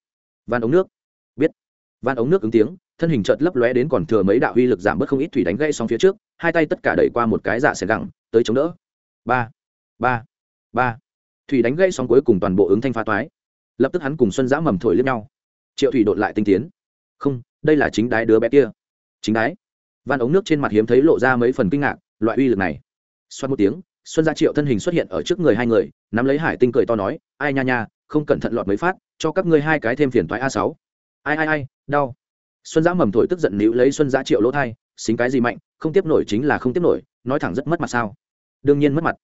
Van ống nước. Biết. Van ống nước ứng tiếng, thân hình chợt lấp lóe đến còn thừa mấy đạo uy lực giảm bớt không ít thủy đánh gãy sóng phía trước, hai tay tất cả đẩy qua một cái dạ giả xẻ gẳng, tới chống đỡ. Ba. Ba. Ba. Thủy đánh gãy sóng cuối cùng toàn bộ ứng thanh phá toái. Lập tức hắn cùng xuân giã mầm thổi liếc nhau. Triệu thủy đột lại tinh tiến. Không, đây là chính đái đứa bé kia. Chính đái. Van ống nước trên mặt hiếm thấy lộ ra mấy phần kinh ngạc, loại uy lực này xoát một tiếng, xuân gia triệu thân hình xuất hiện ở trước người hai người, nắm lấy hải tinh cười to nói, ai nha nha, không cẩn thận lọt mấy phát, cho các ngươi hai cái thêm phiền toái a sáu. Ai ai ai, đau. Xuân giã mầm thổi tức giận níu lấy xuân giã triệu lỗ thai, xính cái gì mạnh, không tiếp nổi chính là không tiếp nổi, nói thẳng rất mất mặt sao? Đương nhiên mất mặt.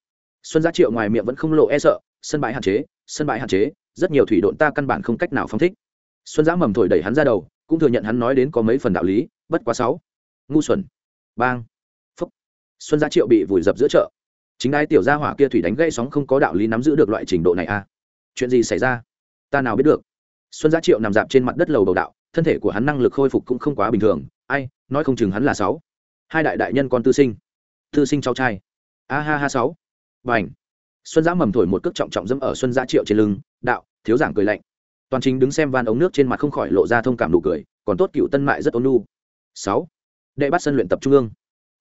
Xuân giã triệu ngoài miệng vẫn không lộ e sợ, sân bãi hạn chế, sân bãi hạn chế, rất nhiều thủy độn ta căn bản không cách nào phong thích. Xuân giã mầm thổi đẩy hắn ra đầu, cũng thừa nhận hắn nói đến có mấy phần đạo lý, bất quá sáu. Ngu xuẩn. Bang xuân gia triệu bị vùi dập giữa chợ. Chính ai tiểu gia hỏa kia thủy đánh gây sóng không có đạo lý nắm giữ được loại trình độ này à? Chuyện gì xảy ra? Ta nào biết được. Xuân gia triệu nằm dạp trên mặt đất lầu đầu đạo, thân thể của hắn năng lực khôi phục cũng không quá bình thường. Ai, nói không chừng hắn là sáu. Hai đại đại nhân con tư sinh. Tư sinh cháu trai. A ha ha sáu. B à n h xuân giã mầm thổi một cước trọng trọng dẫm ở xuân giã triệu trên lưng, đạo, thiếu giảng cười lạnh. Toàn chính đứng xem van ống nước trên mặt không khỏi lộ ra thông cảm nụ cười, còn tốt cựu tân mại rất ôn nu sáu. Đệ bắt sân luyện tập trung ương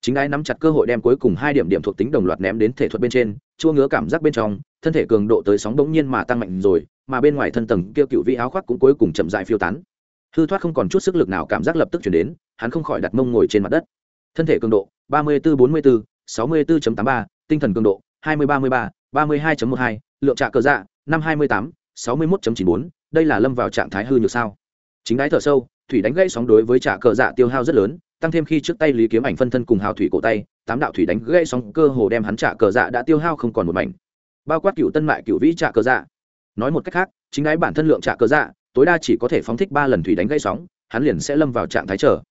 chính ai nắm chặt cơ hội đem cuối cùng hai điểm điểm thuộc tính đồng loạt ném đến thể thuật bên trên, chua ngứa cảm giác bên trong, thân thể cường độ tới sóng bỗng nhiên mà tăng mạnh rồi, mà bên ngoài thân tầng kia cựu vị áo khoác cũng cuối cùng chậm dại phiêu tán. Hư thoát không còn chút sức lực nào cảm giác lập tức chuyển đến, hắn không khỏi đặt mông ngồi trên mặt đất. Thân thể cường độ, ba mươi bốn bốn mươi bốn sáu mươi bốn tám ba, tinh thần cường độ, hai mươi ba mươi ba ba mươi hai một hai, lượng trạ cơ dạ năm hai mươi tám, sáu mươi một chín bốn, đây là lâm vào trạng thái hư nhược sao. Chính đái thở sâu thủy đánh gãy sóng đối với trả cờ dạ tiêu hao rất lớn, tăng thêm khi trước tay lý kiếm ảnh phân thân cùng hào thủy cổ tay, tám đạo thủy đánh gãy sóng cơ hồ đem hắn trả cờ dạ đã tiêu hao không còn một mảnh. Bao quát cựu tân mại, cựu vĩ trả cờ dạ. Nói một cách khác, chính ái bản thân lượng trả cờ dạ tối đa chỉ có thể phóng thích ba lần thủy đánh gãy sóng, hắn liền sẽ lâm vào trạng thái trở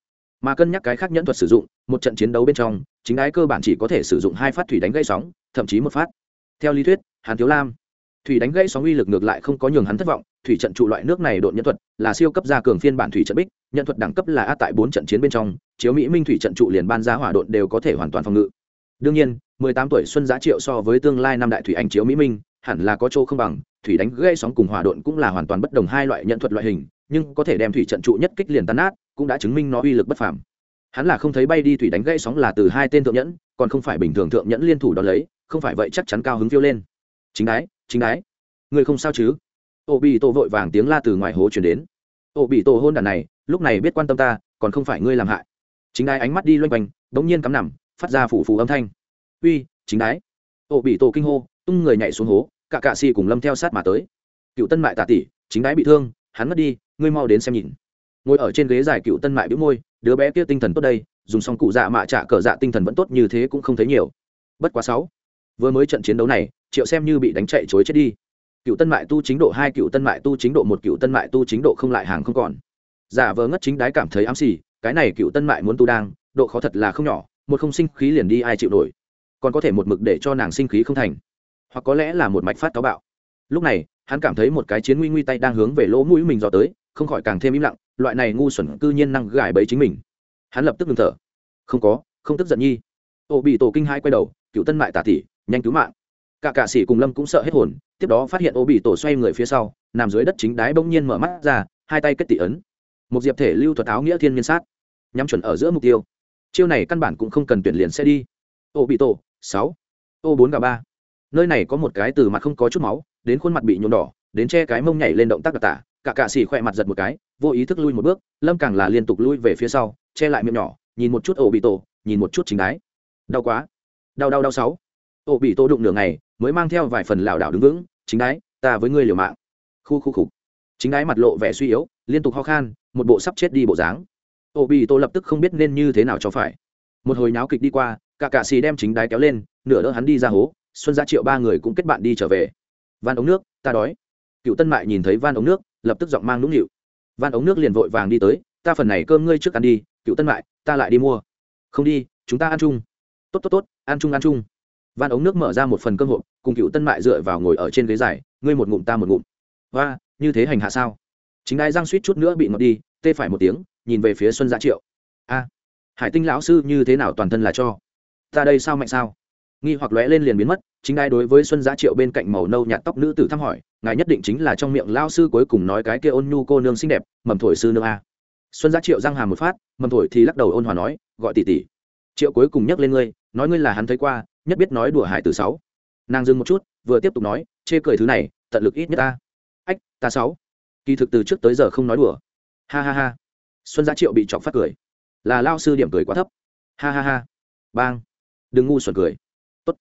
mà cân nhắc cái khác nhẫn thuật sử dụng, một trận chiến đấu bên trong, chính ái cơ bản chỉ có thể sử dụng hai phát thủy đánh gãy sóng, thậm chí một phát. Theo lý thuyết hàn thiếu lam thủy đánh gãy sóng uy lực ngược lại không có nhường hắn thất vọng, thủy trận trụ loại nước này độn nhân thuật là siêu cấp gia cường phiên bản thủy trận bích, nhân thuật đẳng cấp là a tại bốn trận chiến bên trong, chiếu mỹ minh thủy trận trụ liền ban ra hỏa độn đều có thể hoàn toàn phòng ngự. Đương nhiên, mười tám tuổi xuân giá triệu so với tương lai năm đại thủy anh chiếu mỹ minh, hẳn là có chỗ không bằng, thủy đánh gãy sóng cùng hỏa độn cũng là hoàn toàn bất đồng hai loại nhận thuật loại hình, nhưng có thể đem thủy trận trụ nhất kích liền tan nát, cũng đã chứng minh nó uy lực bất phàm. Hắn là không thấy bay đi thủy đánh gãy sóng là từ hai tên thượng nhẫn, còn không phải bình thường thượng nhẫn liên thủ đón lấy, không phải vậy chắc chắn cao hứng phiêu lên. Chính đái chính đái. Người không sao chứ? Ô bị tổ vội vàng tiếng la từ ngoài hố chuyển đến. Ô bị tổ hôn đàn này, lúc này biết quan tâm ta, còn không phải ngươi làm hại. Chính đái ánh mắt đi loanh quanh bỗng nhiên cắm nằm, phát ra phủ phù âm thanh. Uy, chính đái. Ô bị tổ kinh hô, tung người nhảy xuống hố, cả cạ xì cùng lâm theo sát mà tới. Cựu tân mại tạ tỷ chính đái bị thương, hắn mất đi, ngươi mau đến xem nhìn. Ngồi ở trên ghế dài cựu tân mại bĩu môi, đứa bé kia tinh thần tốt đây, dùng xong cụ dạ mạ trả cờ dạ tinh thần vẫn tốt như thế cũng không thấy nhiều. Bất quá sáu, vừa mới trận chiến đấu này triệu xem như bị đánh chạy chối chết đi. Cựu tân mại tu chính độ hai, cựu tân mại tu chính độ một, cựu tân mại tu chính độ không lại hàng không còn. Giả vờ ngất chính đái cảm thấy ám xì, cái này cựu tân mại muốn tu đang, độ khó thật là không nhỏ, một không sinh khí liền đi ai chịu nổi. Còn có thể một mực để cho nàng sinh khí không thành. Hoặc có lẽ là một mạch phát táo bạo. Lúc này, hắn cảm thấy một cái chiến nguy nguy tay đang hướng về lỗ mũi mình dò tới, không khỏi càng thêm im lặng, loại này ngu xuẩn cư nhiên năng gài bẫy chính mình. Hắn lập tức ngừng thở. Không có, không tức giận nhi. Ô bị tổ kinh hai quay đầu, cựu tân mại tả tỷ nhanh cứu mạng cả cạ sĩ cùng lâm cũng sợ hết hồn, tiếp đó phát hiện ô bị tổ xoay người phía sau, nằm dưới đất chính đái bỗng nhiên mở mắt ra, hai tay kết tỷ ấn. Một diệp thể lưu thuật áo nghĩa thiên nhiên sát, nhắm chuẩn ở giữa mục tiêu. Chiêu này căn bản cũng không cần tuyển liền sẽ đi. Ô bị tổ, sáu, ô bốn gà ba. Nơi này có một cái từ mặt không có chút máu, đến khuôn mặt bị nhuộm đỏ, đến che cái mông nhảy lên động tác đặc tả. Cả cạ xỉ khỏe mặt giật một cái, vô ý thức lui một bước, lâm càng là liên tục lui về phía sau, che lại miệng nhỏ, nhìn một chút ổ bị tổ, nhìn một chút chính đái. Đau quá. Đau đau đau, sáu. Ổ bị tổ đụng nửa ngày mới mang theo vài phần lảo đảo đứng vững, chính đái, ta với ngươi liều mạng. Khu khu khục. Chính đái mặt lộ vẻ suy yếu, liên tục ho khan, một bộ sắp chết đi bộ dáng. Ô bị tô lập tức không biết nên như thế nào cho phải. Một hồi náo kịch đi qua, cả cạ xì đem chính đái kéo lên, nửa đỡ hắn đi ra hố, xuân gia triệu ba người cũng kết bạn đi trở về. Van ống nước, ta đói. Cựu tân mại nhìn thấy van ống nước, lập tức giọng mang nũng nịu. Van ống nước liền vội vàng đi tới, ta phần này cơm ngươi trước ăn đi, cựu tân mại, ta lại đi mua. Không đi, chúng ta ăn chung. Tốt tốt tốt, ăn chung ăn chung van ống nước mở ra một phần cơm hộp, cùng cựu tân mại dựa vào ngồi ở trên ghế dài, ngươi một ngụm ta một ngụm. Và như thế hành hạ sao? Chính đai răng suýt chút nữa bị ngọt đi, tê phải một tiếng, nhìn về phía xuân gia triệu. A, hải tinh lão sư như thế nào toàn thân là cho? Ta đây sao mạnh sao? Nghi hoặc lóe lên liền biến mất, chính đai đối với xuân gia triệu bên cạnh màu nâu nhạt tóc nữ tử thăm hỏi, ngài nhất định chính là trong miệng lao sư cuối cùng nói cái kia ôn nhu cô nương xinh đẹp, mầm thổi sư nương a. Xuân gia triệu răng hàm một phát, mầm thổi thì lắc đầu ôn hòa nói, gọi tỷ tỷ triệu cuối cùng nhắc lên ngươi, nói ngươi là hắn thấy qua, nhất biết nói đùa hải từ sáu. Nàng dừng một chút, vừa tiếp tục nói, chê cười thứ này, tận lực ít nhất ta. Ách, ta sáu. Kỳ thực từ trước tới giờ không nói đùa. Ha ha ha. Xuân gia triệu bị chọc phát cười. Là lao sư điểm cười quá thấp. Ha ha ha. Bang. Đừng ngu xuẩn cười. Tốt.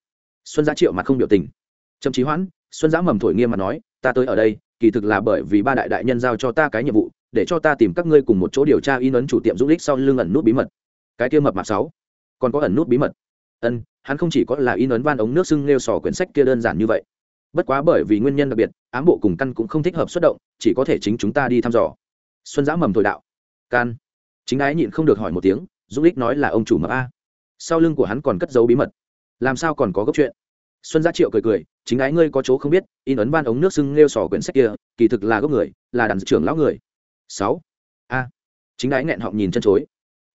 Xuân gia triệu mặt không biểu tình. Trầm trí hoãn, xuân giã mầm thổi nghiêm mà nói, ta tới ở đây, kỳ thực là bởi vì ba đại đại nhân giao cho ta cái nhiệm vụ, để cho ta tìm các ngươi cùng một chỗ điều tra in ấn chủ tiệm dũng lích sau lưng ẩn nút bí mật. Cái kia mập mạp sáu còn có ẩn nút bí mật. Ân, hắn không chỉ có là in ấn van ống nước sưng nêu sò quyển sách kia đơn giản như vậy. Bất quá bởi vì nguyên nhân đặc biệt, ám bộ cùng căn cũng không thích hợp xuất động, chỉ có thể chính chúng ta đi thăm dò. Xuân giã mầm thổi đạo. Can. Chính ái nhịn không được hỏi một tiếng dũng lích nói là ông chủ mập a. Sau lưng của hắn còn cất giấu bí mật. Làm sao còn có gốc chuyện? Xuân giã triệu cười cười, chính ái ngươi có chỗ không biết, in ấn ban ống nước sưng nêu sò quyển sách kia, kỳ thực là gốc người, là đàn trưởng lão người. Sáu. A. Chính ái nghẹn họng nhìn chân chối.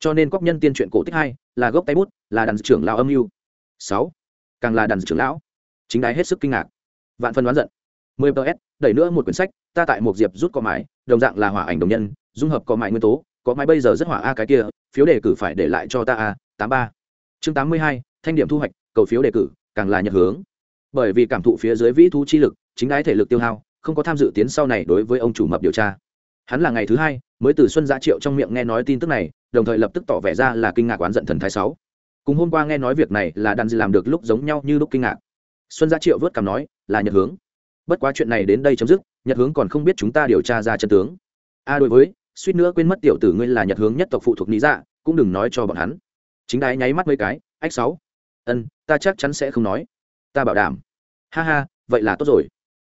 Cho nên cóc nhân tiên truyện cổ tích hai là gốc tay bút, là đàn trưởng lão âm mưu. Sáu, càng là đàn trưởng lão. Chính đái hết sức kinh ngạc. Vạn phân đoán giận. Mười ps đẩy nữa một quyển sách, ta tại một diệp rút có mái đồng dạng là hỏa ảnh đồng nhân, dung hợp có mái nguyên tố có mãi bây giờ rất hỏa a cái kia, phiếu đề cử phải để lại cho ta a, tám ba. Chương tám mươi hai, thanh điểm thu hoạch, cầu phiếu đề cử, càng là nhật hướng. Bởi vì cảm thụ phía dưới vĩ thú chi lực, chính đái thể lực tiêu hao, không có tham dự tiến sau này đối với ông chủ mập điều tra. Hắn là ngày thứ hai, mới từ xuân giã triệu trong miệng nghe nói tin tức này đồng thời lập tức tỏ vẻ ra là kinh ngạc oán giận thần thái sáu. Cùng hôm qua nghe nói việc này là đàn gì làm được lúc giống nhau như lúc kinh ngạc. Xuân gia triệu vớt cảm nói, là nhật hướng. Bất quá chuyện này đến đây chấm dứt, nhật hướng còn không biết chúng ta điều tra ra chân tướng. A, đối với, suýt nữa quên mất tiểu tử ngươi là nhật hướng nhất tộc phụ thuộc lý dạ cũng đừng nói cho bọn hắn. Chính đái nháy mắt mấy cái, ách sáu. Ân, ta chắc chắn sẽ không nói. Ta bảo đảm. Ha ha, vậy là tốt rồi.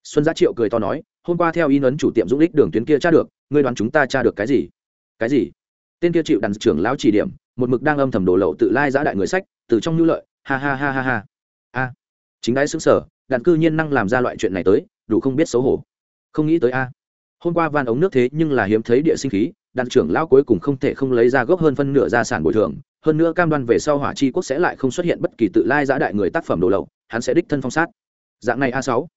Xuân gia triệu cười to nói, hôm qua theo in ấn chủ tiệm dũng lích đường tuyến kia tra được, ngươi đoán chúng ta tra được cái gì? Cái gì? Tên kia chịu đàn trưởng lão chỉ điểm, một mực đang âm thầm đổ lậu tự lai giã đại người sách, từ trong nhu lợi, ha ha ha ha ha. A, chính đái xứng sở đàn cư nhiên năng làm ra loại chuyện này tới, đủ không biết xấu hổ. Không nghĩ tới a. Hôm qua van ống nước thế nhưng là hiếm thấy địa sinh khí, đàn trưởng lão cuối cùng không thể không lấy ra gốc hơn phân nửa gia sản bồi thường, hơn nữa cam đoan về sau hỏa chi quốc sẽ lại không xuất hiện bất kỳ tự lai giã đại người tác phẩm đồ lậu, hắn sẽ đích thân phong sát. Dạng này a sáu.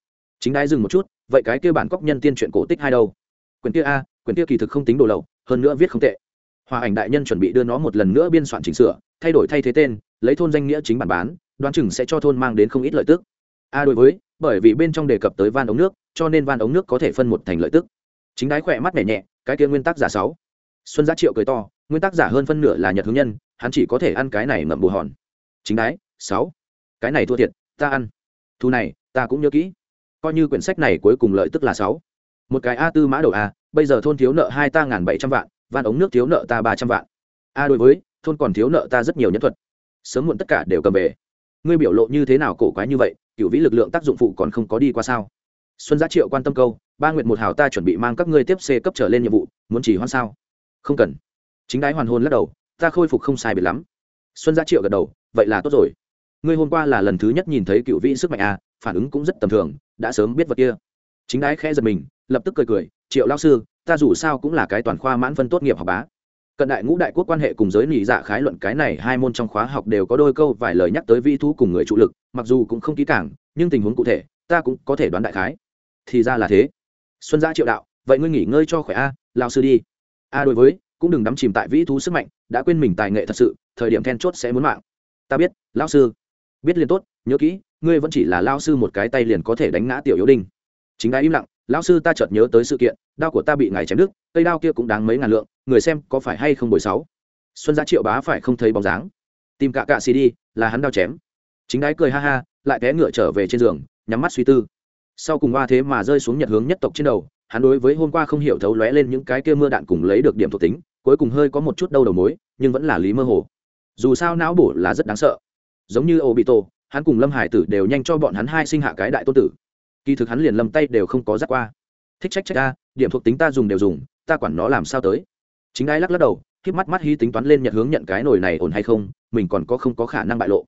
Chính đái dừng một chút, vậy cái kia bản cóc nhân tiên truyện cổ tích hai đâu? Quyển kia a, quyển kia kỳ thực không tính đồ lậu, hơn nữa viết không tệ hòa ảnh đại nhân chuẩn bị đưa nó một lần nữa biên soạn chỉnh sửa, thay đổi thay thế tên, lấy thôn danh nghĩa chính bản bán, đoán chừng sẽ cho thôn mang đến không ít lợi tức. A đối với, bởi vì bên trong đề cập tới van ống nước, cho nên van ống nước có thể phân một thành lợi tức. Chính đái khỏe mắt nhẹ nhẹ, cái kia nguyên tắc giả sáu. Xuân giá triệu cười to, nguyên tắc giả hơn phân nửa là nhật hướng nhân, hắn chỉ có thể ăn cái này ngậm bù hòn. Chính đái, sáu. Cái này thua thiệt, ta ăn. Thu này, ta cũng nhớ kỹ. Coi như quyển sách này cuối cùng lợi tức là sáu. Một cái a tư mã đầu a, bây giờ thôn thiếu nợ hai ta ngàn bảy trăm vạn van ống nước thiếu nợ ta ba trăm vạn. A, đối với, thôn còn thiếu nợ ta rất nhiều nhân thuật. Sớm muộn tất cả đều cầm về. Ngươi biểu lộ như thế nào cổ quái như vậy cựu vĩ lực lượng tác dụng phụ còn không có đi qua sao? Xuân giá triệu quan tâm câu, ba nguyện một hào ta chuẩn bị mang các ngươi tiếp c cấp trở lên nhiệm vụ, muốn chỉ hoan sao? Không cần. Chính đái hoàn hôn lắc đầu, ta khôi phục không sai biệt lắm. Xuân gia triệu gật đầu, vậy là tốt rồi. Ngươi hôm qua là lần thứ nhất nhìn thấy cựu vĩ sức mạnh a, phản ứng cũng rất tầm thường, đã sớm biết vật kia. Chính đái khẽ giật mình, lập tức cười cười, triệu lao sư ta dù sao cũng là cái toàn khoa mãn phân tốt nghiệp học bá. Cận đại ngũ đại quốc quan hệ cùng giới nỉ dạ khái luận cái này hai môn trong khóa học đều có đôi câu vài lời nhắc tới vi thú cùng người trụ lực, mặc dù cũng không kỹ càng, nhưng tình huống cụ thể, ta cũng có thể đoán đại khái. Thì ra là thế. Xuân gia triệu đạo, vậy ngươi nghỉ ngơi cho khỏe a lao sư đi. A đối với, cũng đừng đắm chìm tại vĩ thú sức mạnh, đã quên mình tài nghệ thật sự, thời điểm then chốt sẽ muốn mạng. Ta biết, lão sư. Biết liền tốt, nhớ kỹ, ngươi vẫn chỉ là lao sư một cái tay liền có thể đánh ngã tiểu yếu đinh. Chính đã im lặng lão sư ta chợt nhớ tới sự kiện, đao của ta bị ngài chém đứt, cây đao kia cũng đáng mấy ngàn lượng, người xem có phải hay không bồi sáu? Xuân giá triệu bá phải không thấy bóng dáng? Tìm cả cạ xì đi, là hắn đao chém. Chính đái cười ha ha, lại té ngựa trở về trên giường, nhắm mắt suy tư. Sau cùng qua thế mà rơi xuống nhật hướng nhất tộc trên đầu, hắn đối với hôm qua không hiểu thấu lóe lên những cái kia mưa đạn cùng lấy được điểm thuộc tính, cuối cùng hơi có một chút đâu đầu mối, nhưng vẫn là lý mơ hồ. Dù sao não bổ là rất đáng sợ. Giống như ô bị tổ hắn cùng lâm hải tử đều nhanh cho bọn hắn hai sinh hạ cái đại tôn tử kỳ thực hắn liền lâm tay đều không có giác qua. Thích trách trách ta, điểm thuộc tính ta dùng đều dùng, ta quản nó làm sao tới. Chính ai lắc lắc đầu k mắt mắt hy tính toán lên nhận hướng nhận cái nồi này ổn hay không, mình còn có không có khả năng bại lộ.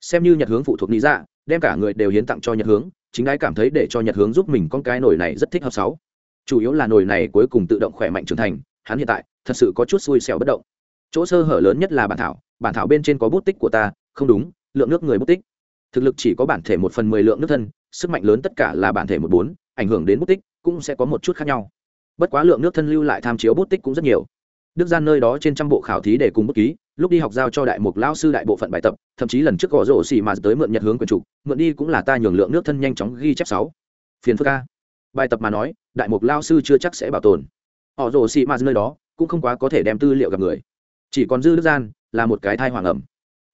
Xem như nhận hướng phụ thuộc lý ra đem cả người đều hiến tặng cho nhận hướng, chính đái cảm thấy để cho nhận hướng giúp mình con cái nồi này rất thích hợp sáu. Chủ yếu là nồi này cuối cùng tự động khỏe mạnh trưởng thành, hắn hiện tại thật sự có chút xui xẻo bất động. Chỗ sơ hở lớn nhất là bản thảo bản thảo bên trên có bút tích của ta, không đúng, lượng nước người bút tích. Thực lực chỉ có bản thể một phần mười lượng nước thân sức mạnh lớn tất cả là bản thể một bốn, ảnh hưởng đến bút tích, cũng sẽ có một chút khác nhau. Bất quá lượng nước thân lưu lại tham chiếu bút tích cũng rất nhiều. Đức gian nơi đó trên trăm bộ khảo thí để cùng bút ký, lúc đi học giao cho đại mục lao sư đại bộ phận bài tập, thậm chí lần trước gõ rổ xì mà tới mượn nhật hướng quyền trục mượn đi cũng là ta nhường lượng nước thân nhanh chóng ghi chép sáu. Phiền phức ca bài tập mà nói, đại mục lao sư chưa chắc sẽ bảo tồn. Họ rổ xì mà nơi đó, cũng không quá có thể đem tư liệu gặp người. Chỉ còn dư đức gian là một cái thai hoàng ẩm.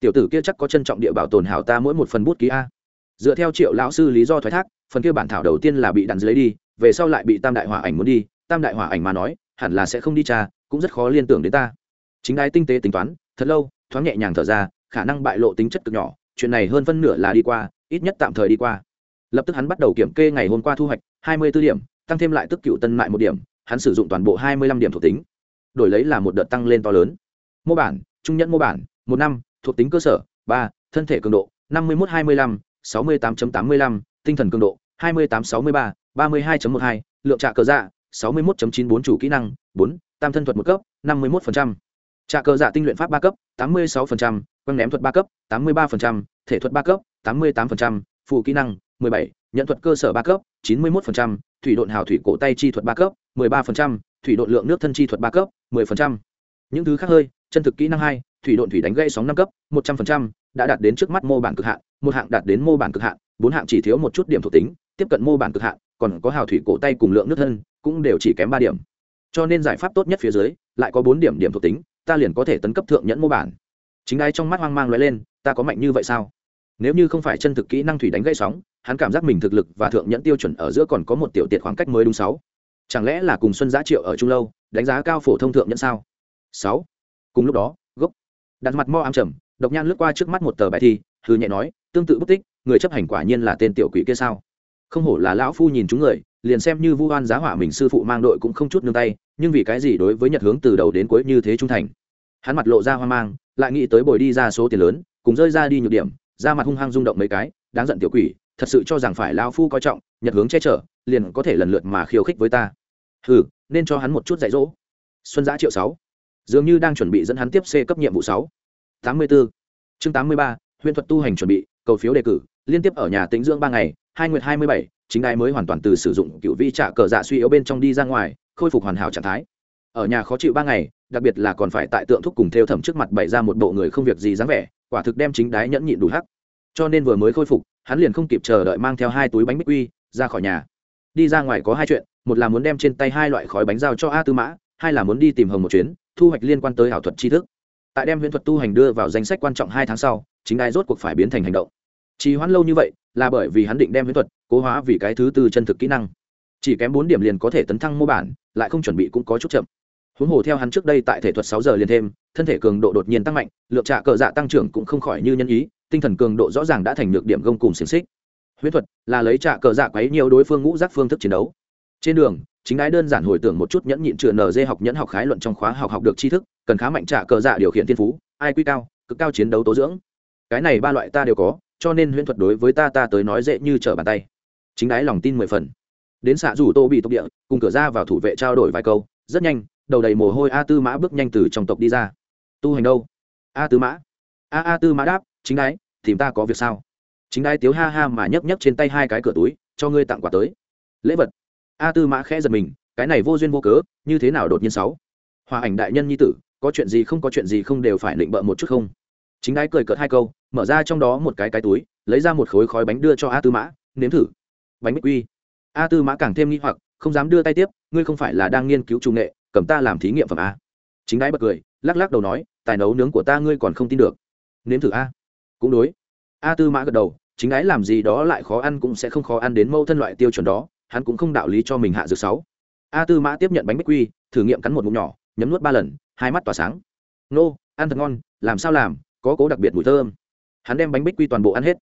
Tiểu tử kia chắc có trân trọng địa bảo tồn hảo ta mỗi một phần bút ký a dựa theo triệu lão sư lý do thoái thác, phần kia bản thảo đầu tiên là bị đàn dưới đi, về sau lại bị tam đại hỏa ảnh muốn đi. Tam đại hỏa ảnh mà nói, hẳn là sẽ không đi cha cũng rất khó liên tưởng đến ta. Chính đái tinh tế tính toán, thật lâu, thoáng nhẹ nhàng thở ra, khả năng bại lộ tính chất cực nhỏ, chuyện này hơn phân nửa là đi qua, ít nhất tạm thời đi qua. Lập tức hắn bắt đầu kiểm kê ngày hôm qua thu hoạch, hai mươi b ố điểm, tăng thêm lại tức cựu tân mại một điểm, hắn sử dụng toàn bộ hai mươi lăm điểm thuộc tính. Đổi lấy là một đợt tăng lên to lớn. Mô bản, trung nhẫn mô bản, một năm, thuộc tính cơ sở, ba, thân thể cường độ, năm mươi một hai mươi lăm sáu mươi tám tám mươi lăm, tinh thần cường độ, hai mươi tám sáu mươi ba ba mươi hai một hai, lượng trạ cờ dạ sáu mươi một chín bốn chủ kỹ năng, bốn, tam thân thuật một cấp, năm mươi một trạ cờ dạ tinh luyện pháp ba cấp, tám mươi sáu quăng ném thuật ba cấp, tám mươi ba thể thuật ba cấp, tám mươi tám phụ kỹ năng, mười bảy, nhận thuật cơ sở ba cấp, chín mươi một thủy độn hào thủy cổ tay chi thuật ba cấp, mười ba thủy độn lượng nước thân chi thuật ba cấp, mười những thứ khác hơi, chân thực kỹ năng hai, thủy độn thủy đánh gây sóng năm cấp, một trăm linh đã đạt đến trước mắt mô bản cực hạn, một hạng đạt đến mô bản cực hạn, bốn hạng chỉ thiếu một chút điểm thuộc tính, tiếp cận mô bản cực hạn, còn có hào thủy cổ tay cùng lượng nước thân, cũng đều chỉ kém ba điểm. Cho nên giải pháp tốt nhất phía dưới, lại có bốn điểm điểm thuộc tính, ta liền có thể tấn cấp thượng nhẫn mô bản. Chính ai trong mắt hoang mang l lên, ta có mạnh như vậy sao? Nếu như không phải chân thực kỹ năng thủy đánh gây sóng, hắn cảm giác mình thực lực và thượng nhẫn tiêu chuẩn ở giữa còn có một tiểu tiệt khoảng cách mới đúng sáu. Chẳng lẽ là cùng xuân giá triệu ở trung lâu, đánh giá cao phổ thông thượng nhẫn sao? Sáu. Cùng lúc đó, gốc. Đặt mặt mo ám trầm độc nhan lướt qua trước mắt một tờ bài thi hư nhẹ nói, tương tự bút tích, người chấp hành quả nhiên là tên tiểu quỷ kia sao? Không hổ là lão phu nhìn chúng người, liền xem như vu oan giá hỏa mình sư phụ mang đội cũng không chút nương tay, nhưng vì cái gì đối với nhật hướng từ đầu đến cuối như thế trung thành? Hắn mặt lộ ra hoang mang, lại nghĩ tới bồi đi ra số tiền lớn, cùng rơi ra đi nhược điểm ra mặt hung hăng rung động mấy cái, đáng giận tiểu quỷ, thật sự cho rằng phải lão phu coi trọng, nhật hướng che chở, liền có thể lần lượt mà khiêu khích với ta. Hừ, nên cho hắn một chút dạy dỗ. Xuân giã triệu sáu. Dường như đang chuẩn bị dẫn hắn tiếp c cấp nhiệm vụ sáu tám mươi bốn chương tám mươi ba, huyễn thuật tu hành chuẩn bị, cầu phiếu đề cử, liên tiếp ở nhà tính dưỡng ba ngày, hai nguyệt hai mươi bảy, chính đai mới hoàn toàn từ sử dụng cựu vi trả cờ dạ suy yếu bên trong đi ra ngoài, khôi phục hoàn hảo trạng thái. Ở nhà khó chịu ba ngày, đặc biệt là còn phải tại tượng thúc cùng theo thẩm trước mặt bày ra một bộ người không việc gì dáng vẻ, quả thực đem chính đái nhẫn nhịn đủ hắc. Cho nên vừa mới khôi phục, hắn liền không kịp chờ đợi mang theo hai túi bánh bích quy, ra khỏi nhà. Đi ra ngoài có hai chuyện, một là muốn đem trên tay hai loại khói bánh giao cho a tư mã, hai là muốn đi tìm hồng một chuyến, thu hoạch liên quan tới ảo thuật tri thức tại đem huyễn thuật tu hành đưa vào danh sách quan trọng hai tháng sau, chính ai rốt cuộc phải biến thành hành động. Trì hoãn lâu như vậy, là bởi vì hắn định đem huyễn thuật cố hóa vì cái thứ tư chân thực kỹ năng. Chỉ kém bốn điểm liền có thể tấn thăng mô bản, lại không chuẩn bị cũng có chút chậm. Huống hồ theo hắn trước đây tại thể thuật sáu giờ liền thêm, thân thể cường độ đột nhiên tăng mạnh, lượng trạ cờ dạ tăng trưởng cũng không khỏi như nhân ý, tinh thần cường độ rõ ràng đã thành được điểm gông cùng xiềng xích. Huyễn thuật là lấy trạ cờ dạ quấy nhiều đối phương ngũ giác phương thức chiến đấu. Trên đường chính đái đơn giản hồi tưởng một chút nhẫn nhịn chừa dê học nhẫn học khái luận trong khóa học học được tri thức, cần khá mạnh trả cờ dạ điều khiển thiên phú, ai quy cao, cực cao chiến đấu tố dưỡng. Cái này ba loại ta đều có, cho nên huyễn thuật đối với ta ta tới nói dễ như trở bàn tay. Chính đái lòng tin mười phần. Đến xạ rủ tô bị tộc địa, cùng cửa ra vào thủ vệ trao đổi vài câu, rất nhanh, đầu đầy mồ hôi a tư mã bước nhanh từ trong tộc đi ra. Tu hành đâu? A tư mã. A a tư mã đáp, chính đái tìm ta có việc sao? Chính đái tiếu ha ha mà nhấc nhấc trên tay hai cái cửa túi, cho ngươi tặng quà tới. Lễ vật a tư mã khẽ giật mình, cái này vô duyên vô cớ, như thế nào đột nhiên sáu? Hòa ảnh đại nhân nhi tử, có chuyện gì không có chuyện gì không đều phải định bợ một chút không? Chính Ái cười cợt hai câu, mở ra trong đó một cái cái túi, lấy ra một khối khói bánh đưa cho a tư mã, nếm thử. Bánh bích quy. A tư mã càng thêm nghi hoặc, không dám đưa tay tiếp, ngươi không phải là đang nghiên cứu trung nghệ, cầm ta làm thí nghiệm phẩm a. Chính Ái bật cười, lắc lắc đầu nói, tài nấu nướng của ta ngươi còn không tin được. Nếm thử a. Cũng đối. A tư mã gật đầu, chính ái làm gì đó lại khó ăn cũng sẽ không khó ăn đến mâu thân loại tiêu chuẩn đó hắn cũng không đạo lý cho mình hạ dược sáu. A tư mã tiếp nhận bánh bích quy, thử nghiệm cắn một ngụm nhỏ, nhấm nuốt ba lần, hai mắt tỏa sáng. Nô, ăn thật ngon, làm sao làm, có cố đặc biệt mùi thơm. Hắn đem bánh bích quy toàn bộ ăn hết.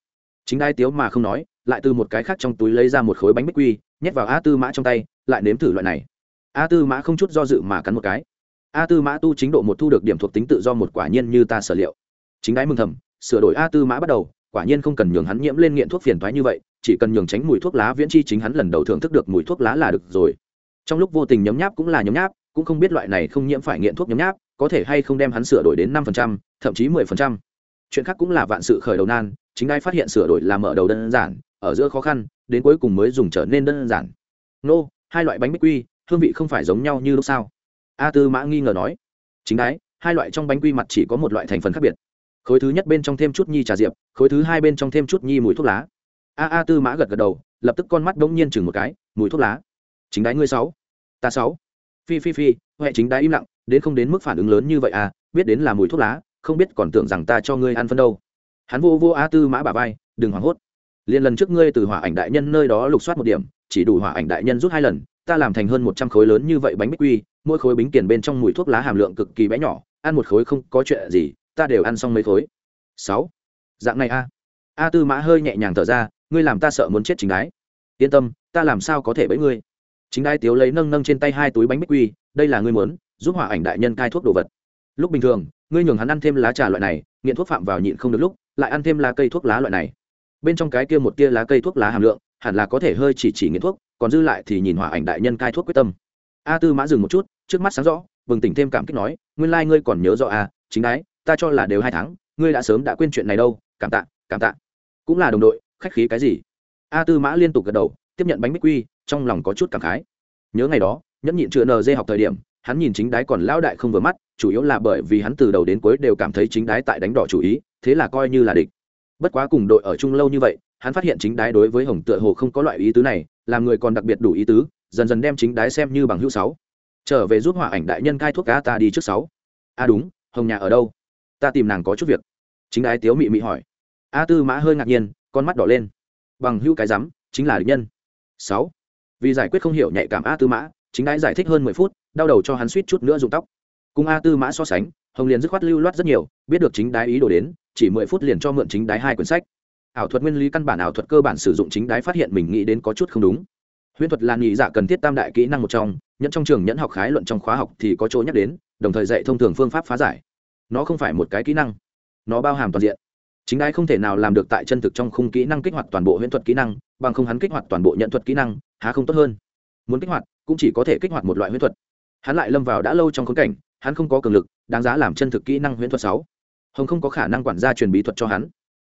Chính đai tiếu mà không nói, lại từ một cái khác trong túi lấy ra một khối bánh bích quy, nhét vào a tư mã trong tay, lại nếm thử loại này. A tư mã không chút do dự mà cắn một cái. A tư mã tu chính độ một thu được điểm thuộc tính tự do một quả nhiên như ta sở liệu. Chính đái mừng thầm, sửa đổi a tư mã bắt đầu, quả nhiên không cần nhường hắn nhiễm lên nghiện thuốc phiền thoái như vậy chỉ cần nhường tránh mùi thuốc lá viễn chi chính hắn lần đầu thưởng thức được mùi thuốc lá là được rồi. Trong lúc vô tình nhấm nháp cũng là nhấm nháp, cũng không biết loại này không nhiễm phải nghiện thuốc nhấm nháp, có thể hay không đem hắn sửa đổi đến năm phần trăm, thậm chí mười phần trăm. Chuyện khác cũng là vạn sự khởi đầu nan, chính ai phát hiện sửa đổi là mở đầu đơn giản, ở giữa khó khăn, đến cuối cùng mới dùng trở nên đơn giản. Nô, hai loại bánh bích quy, hương vị không phải giống nhau như lúc sao a tư mã nghi ngờ nói. Chính đái hai loại trong bánh quy mặt chỉ có một loại thành phần khác biệt. Khối thứ nhất bên trong thêm chút nhi trà diệp, khối thứ hai bên trong thêm chút nhi mùi thuốc lá a a tư mã gật gật đầu, lập tức con mắt đ ỗ n g nhiên chừng một cái, mùi thuốc lá. Chính đái ngươi sáu. Ta sáu. Phi phi phi, huệ chính đái im lặng, đến không đến mức phản ứng lớn như vậy à biết đến là mùi thuốc lá, không biết còn tưởng rằng ta cho ngươi ăn phân đâu. Hắn vô vô a tư mã bà vai, đừng hoảng hốt. Liền lần trước ngươi từ hỏa ảnh đại nhân nơi đó lục soát một điểm, chỉ đủ hỏa ảnh đại nhân rút hai lần, ta làm thành hơn một trăm khối lớn như vậy bánh bích quy, mỗi khối bính kiền bên trong mùi thuốc lá hàm lượng cực kỳ bé nhỏ, ăn một khối không có chuyện gì, ta đều ăn xong mấy khối. Sáu. Dạng này a a tư mã hơi nhẹ nhàng thở ra ngươi làm ta sợ muốn chết chính đái. Yên tâm, ta làm sao có thể bẫy ngươi? Chính đái tiếu lấy nâng nâng trên tay hai túi bánh bích quy, đây là ngươi muốn, giúp hỏa ảnh đại nhân cai thuốc đồ vật. Lúc bình thường, ngươi nhường hắn ăn thêm lá trà loại này, nghiện thuốc phạm vào nhịn không được lúc, lại ăn thêm lá cây thuốc lá loại này. Bên trong cái kia một tia lá cây thuốc lá hàm lượng, hẳn là có thể hơi chỉ chỉ nghiện thuốc, còn dư lại thì nhìn hỏa ảnh đại nhân cai thuốc quyết tâm. A tư mã dừng một chút, trước mắt sáng rõ, bừng tỉnh thêm cảm kích nói, nguyên lai ngươi còn nhớ rõ a chính đái, ta cho là đều hai tháng, ngươi đã sớm đã quên chuyện này đâu, cảm tạ cảm tạ. Cũng là đồng đội khách khí cái gì? A tư mã liên tục gật đầu, tiếp nhận bánh bích quy, trong lòng có chút cảm khái. Nhớ ngày đó, nhẫn nhịn chữa nd học thời điểm, hắn nhìn chính đái còn lão đại không vừa mắt, chủ yếu là bởi vì hắn từ đầu đến cuối đều cảm thấy chính đái tại đánh đỏ chủ ý, thế là coi như là địch. Bất quá cùng đội ở chung lâu như vậy, hắn phát hiện chính đái đối với hồng tựa hồ không có loại ý tứ này, làm người còn đặc biệt đủ ý tứ, dần dần đem chính đái xem như bằng hữu sáu. Trở về giúp hỏa ảnh đại nhân cai thuốc cá ta đi trước sáu. A à đúng, hồng nhà ở đâu? Ta tìm nàng có chút việc. Chính đái tiếu mị mị hỏi. A tư mã hơi ngạc nhiên con mắt đỏ lên. Bằng hữu cái rắm, chính là địch nhân. Sáu. Vì giải quyết không hiểu nhạy cảm a tư mã, chính ái giải thích hơn mười phút, đau đầu cho hắn suýt chút nữa rụng tóc. Cùng a tư mã so sánh, hồng liền dứt khoát lưu loát rất nhiều, biết được chính đái ý đồ đến, chỉ mười phút liền cho mượn chính đái hai quyển sách. Ảo thuật nguyên lý căn bản ảo thuật cơ bản sử dụng chính đái phát hiện mình nghĩ đến có chút không đúng. Huyễn thuật là nghĩ giả dạ cần thiết tam đại kỹ năng một trong, nhẫn trong trường nhẫn học khái luận trong khóa học thì có chỗ nhắc đến, đồng thời dạy thông thường phương pháp phá giải. Nó không phải một cái kỹ năng. Nó bao hàm toàn diện chính đái không thể nào làm được tại chân thực trong khung kỹ năng kích hoạt toàn bộ huyễn thuật kỹ năng, bằng không hắn kích hoạt toàn bộ nhận thuật kỹ năng, há không tốt hơn. Muốn kích hoạt, cũng chỉ có thể kích hoạt một loại huyễn thuật. Hắn lại lâm vào đã lâu trong khốn cảnh, hắn không có cường lực, đáng giá làm chân thực kỹ năng huyễn thuật sáu. Hồng không có khả năng quản gia truyền bí thuật cho hắn.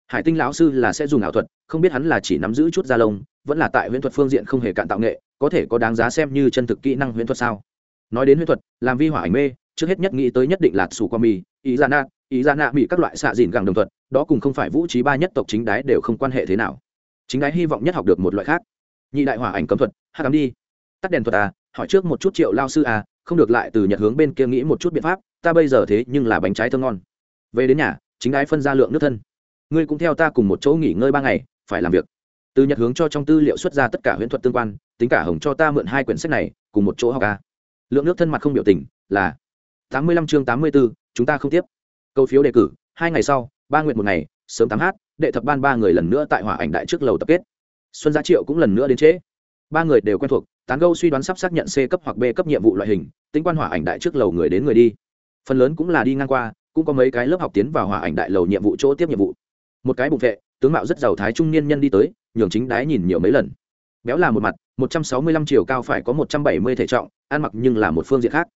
Hải tinh lão sư là sẽ dùng ảo thuật, không biết hắn là chỉ nắm giữ chút da lông, vẫn là tại huyễn thuật phương diện không hề cạn tạo nghệ, có thể có đáng giá xem như chân thực kỹ năng huyễn thuật sao? Nói đến huyễn thuật, làm vi hỏa ảnh mê, trước hết nhất nghĩ tới nhất định là sủ qua mì ý ra nát ý ra nạ bị các loại xạ dìn gẳng đồng thuận, đó cùng không phải vũ trí ba nhất tộc chính đái đều không quan hệ thế nào. Chính đái hy vọng nhất học được một loại khác. Nhị đại hỏa ảnh cấm thuật hát cắm đi. Tắt đèn thuật à hỏi trước một chút triệu lao sư à không được lại từ nhật hướng bên kia nghĩ một chút biện pháp ta bây giờ thế nhưng là bánh trái thơm ngon. Về đến nhà chính đái phân ra lượng nước thân. Ngươi cũng theo ta cùng một chỗ nghỉ ngơi ba ngày phải làm việc. Từ nhật hướng cho trong tư liệu xuất ra tất cả huyễn thuật tương quan tính cả hồng cho ta mượn hai quyển sách này cùng một chỗ học ca lượng nước thân mặt không biểu tình là tám mươi lăm chương tám mươi 84, chúng ta không tiếp câu phiếu đề cử, hai ngày sau, ba nguyện một ngày, sớm tám h đệ thập ban ba người lần nữa tại hỏa ảnh đại trước lầu tập kết. Xuân gia triệu cũng lần nữa đến trễ. Ba người đều quen thuộc, tán gâu suy đoán sắp xác nhận c cấp hoặc b cấp nhiệm vụ loại hình, tính quan hỏa ảnh đại trước lầu người đến người đi. Phần lớn cũng là đi ngang qua, cũng có mấy cái lớp học tiến vào hỏa ảnh đại lầu nhiệm vụ chỗ tiếp nhiệm vụ. Một cái bụng vệ, tướng mạo rất giàu thái trung niên nhân đi tới, nhường chính đái nhìn nhiều mấy lần. Béo là một mặt, một trăm sáu mươi lăm chiều cao phải có một trăm bảy mươi thể trọng, ăn mặc nhưng là một phương diện khác.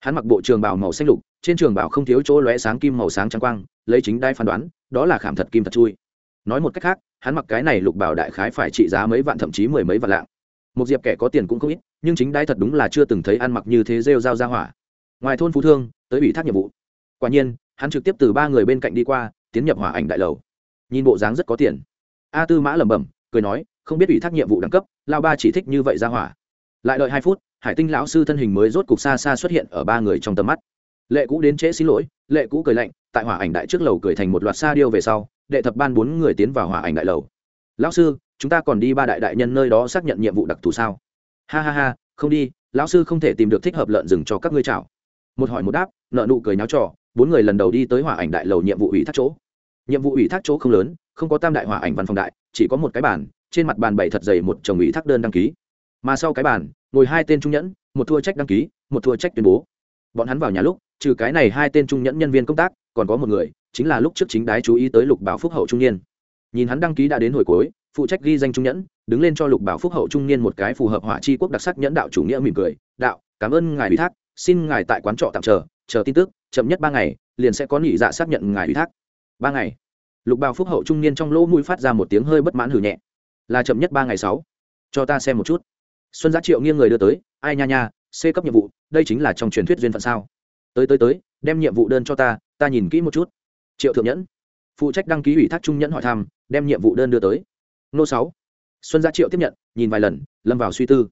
Hắn mặc bộ trường bào màu xanh lục trên trường bảo không thiếu chỗ lóe sáng kim màu sáng trắng quang, lấy chính đai phán đoán, đó là khảm thật kim thật chui. Nói một cách khác, hắn mặc cái này lục bảo đại khái phải trị giá mấy vạn thậm chí mười mấy vạn lạng. Một diệp kẻ có tiền cũng không ít, nhưng chính đai thật đúng là chưa từng thấy ăn mặc như thế rêu dao ra hỏa. Ngoài thôn phú thương, tới ủy thác nhiệm vụ. Quả nhiên, hắn trực tiếp từ ba người bên cạnh đi qua, tiến nhập hỏa ảnh đại lầu. Nhìn bộ dáng rất có tiền. A tư mã lẩm bẩm, cười nói, không biết ủy thác nhiệm vụ đẳng cấp, lao ba chỉ thích như vậy ra hỏa. Lại đợi hai phút, hải tinh lão sư thân hình mới rốt cục xa xa xuất hiện ở ba người trong tầm mắt lệ cũ đến trễ xin lỗi, lệ cũ cười lạnh, tại hỏa ảnh đại trước lầu cười thành một loạt xa điêu về sau, đệ thập ban bốn người tiến vào hỏa ảnh đại lầu. Lão sư, chúng ta còn đi ba đại đại nhân nơi đó xác nhận nhiệm vụ đặc thù sao? Ha ha ha, không đi, lão sư không thể tìm được thích hợp lợn rừng cho các ngươi chảo một hỏi một đáp, nợ nụ cười náo trò, bốn người lần đầu đi tới hỏa ảnh đại lầu nhiệm vụ ủy thác chỗ. Nhiệm vụ ủy thác chỗ không lớn, không có tam đại hỏa ảnh văn phòng đại, chỉ có một cái bàn, trên mặt bàn bày thật dày một chồng ủy thác đơn đăng ký. Mà sau cái bàn, ngồi hai tên trung nhẫn, một thua trách đăng ký, một thua trách tuyên bố bọn hắn vào nhà lúc, trừ cái này hai tên trung nhẫn nhân viên công tác, còn có một người, chính là lúc trước chính đái chú ý tới lục bảo phúc hậu trung niên. Nhìn hắn đăng ký đã đến hồi cuối, phụ trách ghi danh trung nhẫn, đứng lên cho lục bảo phúc hậu trung niên một cái phù hợp hỏa chi quốc đặc sắc nhẫn đạo chủ nghĩa mỉm cười, đạo, cảm ơn ngài ủy thác, xin ngài tại quán trọ tạm chờ chờ tin tức, chậm nhất ba ngày, liền sẽ có nghỉ dạ xác nhận ngài ủy thác. Ba ngày. Lục bảo phúc hậu trung niên trong lỗ mũi phát ra một tiếng hơi bất mãn hử nhẹ. Là chậm nhất ba ngày sáu. Cho ta xem một chút. Xuân giá triệu nghiêng người đưa tới, ai nha nha c cấp nhiệm vụ, đây chính là trong truyền thuyết duyên phận sao? Tới tới tới, đem nhiệm vụ đơn cho ta ta nhìn kỹ một chút. Triệu thượng nhẫn, phụ trách đăng ký ủy thác trung nhẫn hỏi thăm, đem nhiệm vụ đơn đưa tới. Nô sáu, xuân gia triệu tiếp nhận, nhìn vài lần, lâm vào suy tư.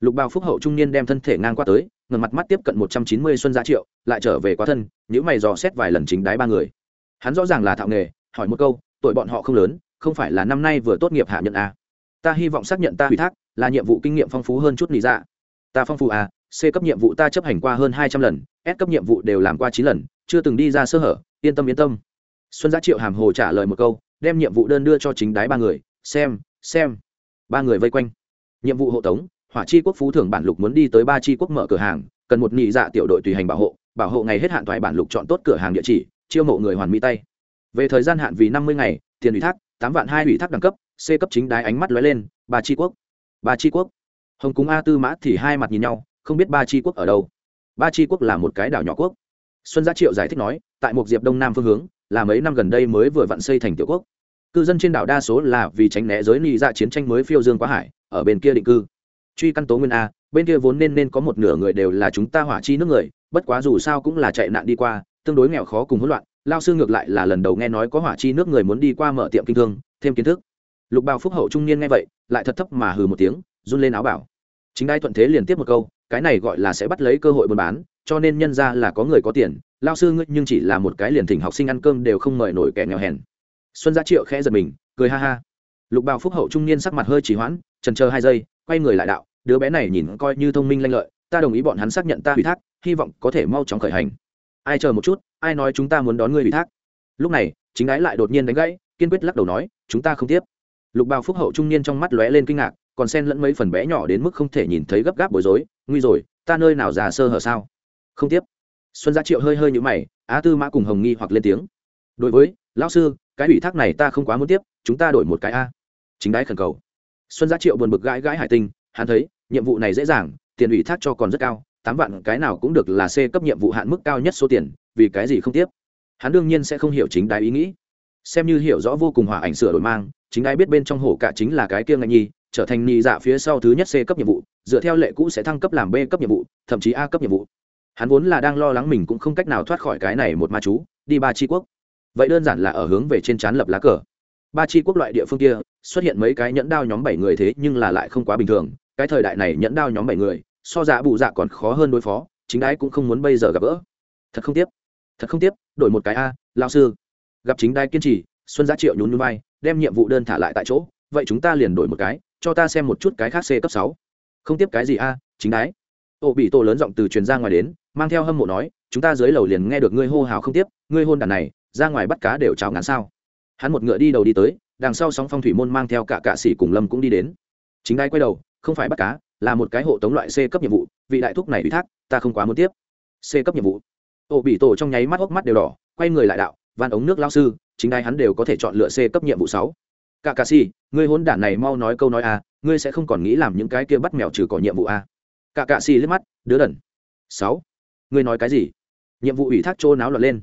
Lục bao phúc hậu trung niên đem thân thể ngang qua tới ngần mặt mắt tiếp cận một trăm chín mươi xuân gia triệu, lại trở về quá thân nhữ mày dò xét vài lần chính đái ba người. Hắn rõ ràng là thạo nghề, hỏi một câu, tuổi bọn họ không lớn, không phải là năm nay vừa tốt nghiệp hạ nhận à? ta hy vọng xác nhận ta ủy thác, là nhiệm vụ kinh nghiệm phong phú hơn chút lý dạ. Ta phong phú à? C cấp nhiệm vụ ta chấp hành qua hơn hai trăm lần, s cấp nhiệm vụ đều làm qua chín lần, chưa từng đi ra sơ hở, yên tâm yên tâm. Xuân giá triệu hàm hồ trả lời một câu, đem nhiệm vụ đơn đưa cho chính đái ba người, xem xem. Ba người vây quanh. Nhiệm vụ hộ tống, hỏa chi quốc phú thưởng bản lục muốn đi tới ba chi quốc mở cửa hàng, cần một nhị dạ tiểu đội tùy hành bảo hộ bảo hộ ngày hết hạn thoại bản lục chọn tốt cửa hàng địa chỉ, chiêu mộ người hoàn mỹ tay. Về thời gian hạn vì năm mươi ngày, tiền ủy thác, tám vạn hai ủy thác đẳng cấp, c cấp chính đái ánh mắt lóe lên, ba chi quốc, ba chi quốc. Hồng cúng a tư mã thì hai mặt nhìn nhau không biết ba chi quốc ở đâu. Ba chi quốc là một cái đảo nhỏ quốc. Xuân gia triệu giải thích nói, tại một diệp đông nam phương hướng, là mấy năm gần đây mới vừa vặn xây thành tiểu quốc. Cư dân trên đảo đa số là vì tránh né giới ly dạ chiến tranh mới phiêu dương quá hải, ở bên kia định cư. Truy căn tố nguyên a, bên kia vốn nên nên có một nửa người đều là chúng ta hỏa chi nước người, bất quá dù sao cũng là chạy nạn đi qua, tương đối nghèo khó cùng hỗn loạn. Lao sư ngược lại là lần đầu nghe nói có hỏa chi nước người muốn đi qua mở tiệm kinh thương, thêm kiến thức. Lục bào phúc hậu trung niên nghe vậy, lại thật thấp mà hừ một tiếng, run lên áo bảo. Chính đai thuận thế liền tiếp một câu cái này gọi là sẽ bắt lấy cơ hội buôn bán, cho nên nhân ra là có người có tiền, lao sư ngươi nhưng chỉ là một cái liền thỉnh học sinh ăn cơm đều không mời nổi kẻ nghèo hèn. Xuân gia triệu khẽ giật mình, cười ha ha. Lục bào phúc hậu trung niên sắc mặt hơi chỉ hoãn trần chờ hai giây, quay người lại đạo, đứa bé này nhìn coi như thông minh lanh lợi, ta đồng ý bọn hắn xác nhận ta ủy thác, hy vọng có thể mau chóng khởi hành. Ai chờ một chút, ai nói chúng ta muốn đón ngươi ủy thác? Lúc này, chính ái lại đột nhiên đánh gãy, kiên quyết lắc đầu nói, chúng ta không tiếp. Lục bào phúc hậu trung niên trong mắt lóe lên kinh ngạc còn xen lẫn mấy phần bé nhỏ đến mức không thể nhìn thấy gấp gáp bối rối, nguy rồi, ta nơi nào già sơ hở sao? Không tiếp. Xuân gia triệu hơi hơi như mày, á tư mã cùng hồng nghi hoặc lên tiếng, đối với, lão sư, cái ủy thác này ta không quá muốn tiếp, chúng ta đổi một cái a. Chính đái khẩn cầu. Xuân gia triệu buồn bực gãi gãi hải tinh, hắn thấy, nhiệm vụ này dễ dàng, tiền ủy thác cho còn rất cao, tám vạn cái nào cũng được là c cấp nhiệm vụ hạn mức cao nhất số tiền, vì cái gì không tiếp? Hắn đương nhiên sẽ không hiểu chính đái ý nghĩ. Xem như hiểu rõ vô cùng hòa ảnh sửa đổi mang, chính đái biết bên trong hổ cả chính là cái kia ngạnh nhi trở thành nhị dạ phía sau thứ nhất c cấp nhiệm vụ, dựa theo lệ cũ sẽ thăng cấp làm b cấp nhiệm vụ, thậm chí a cấp nhiệm vụ. Hắn vốn là đang lo lắng mình cũng không cách nào thoát khỏi cái này một ma chú, đi ba tri quốc. Vậy đơn giản là ở hướng về trên trán lập lá cờ. Ba tri quốc loại địa phương kia, xuất hiện mấy cái nhẫn đao nhóm bảy người thế nhưng là lại không quá bình thường, cái thời đại này nhẫn đao nhóm bảy người, so dạ bù dạ còn khó hơn đối phó, chính đái cũng không muốn bây giờ gặp gỡ. Thật không tiếp thật không tiếp đổi một cái a lao sư. Gặp chính đai kiên trì, xuân giá triệu nhún nhún vai, đem nhiệm vụ đơn thả lại tại chỗ, vậy chúng ta liền đổi một cái cho ta xem một chút cái khác c cấp sáu. Không tiếp cái gì a, chính đái. Ô bị tổ lớn giọng từ truyền ra ngoài đến, mang theo hâm mộ nói, chúng ta dưới lầu liền nghe được ngươi hô hào không tiếp, ngươi hôn đàn này, ra ngoài bắt cá đều chào ngán sao. Hắn một ngựa đi đầu đi tới, đằng sau sóng phong thủy môn mang theo cả cạ sĩ cùng lâm cũng đi đến. Chính đái quay đầu, không phải bắt cá, là một cái hộ tống loại c cấp nhiệm vụ, vị đại thúc này ủy thác, ta không quá muốn tiếp. C cấp nhiệm vụ. Ô bị tổ trong nháy mắt hốc mắt đều đỏ, quay người lại đạo van ống nước lao sư, chính đai hắn đều có thể chọn lựa c cấp nhiệm vụ sáu cả cà si, ngươi hôn đản này mau nói câu nói a, ngươi sẽ không còn nghĩ làm những cái kia bắt mèo trừ cỏ nhiệm vụ a. Cả cạ si liếc mắt, đứa đần. Sáu. Ngươi nói cái gì? Nhiệm vụ ủy thác trô náo loạn lên.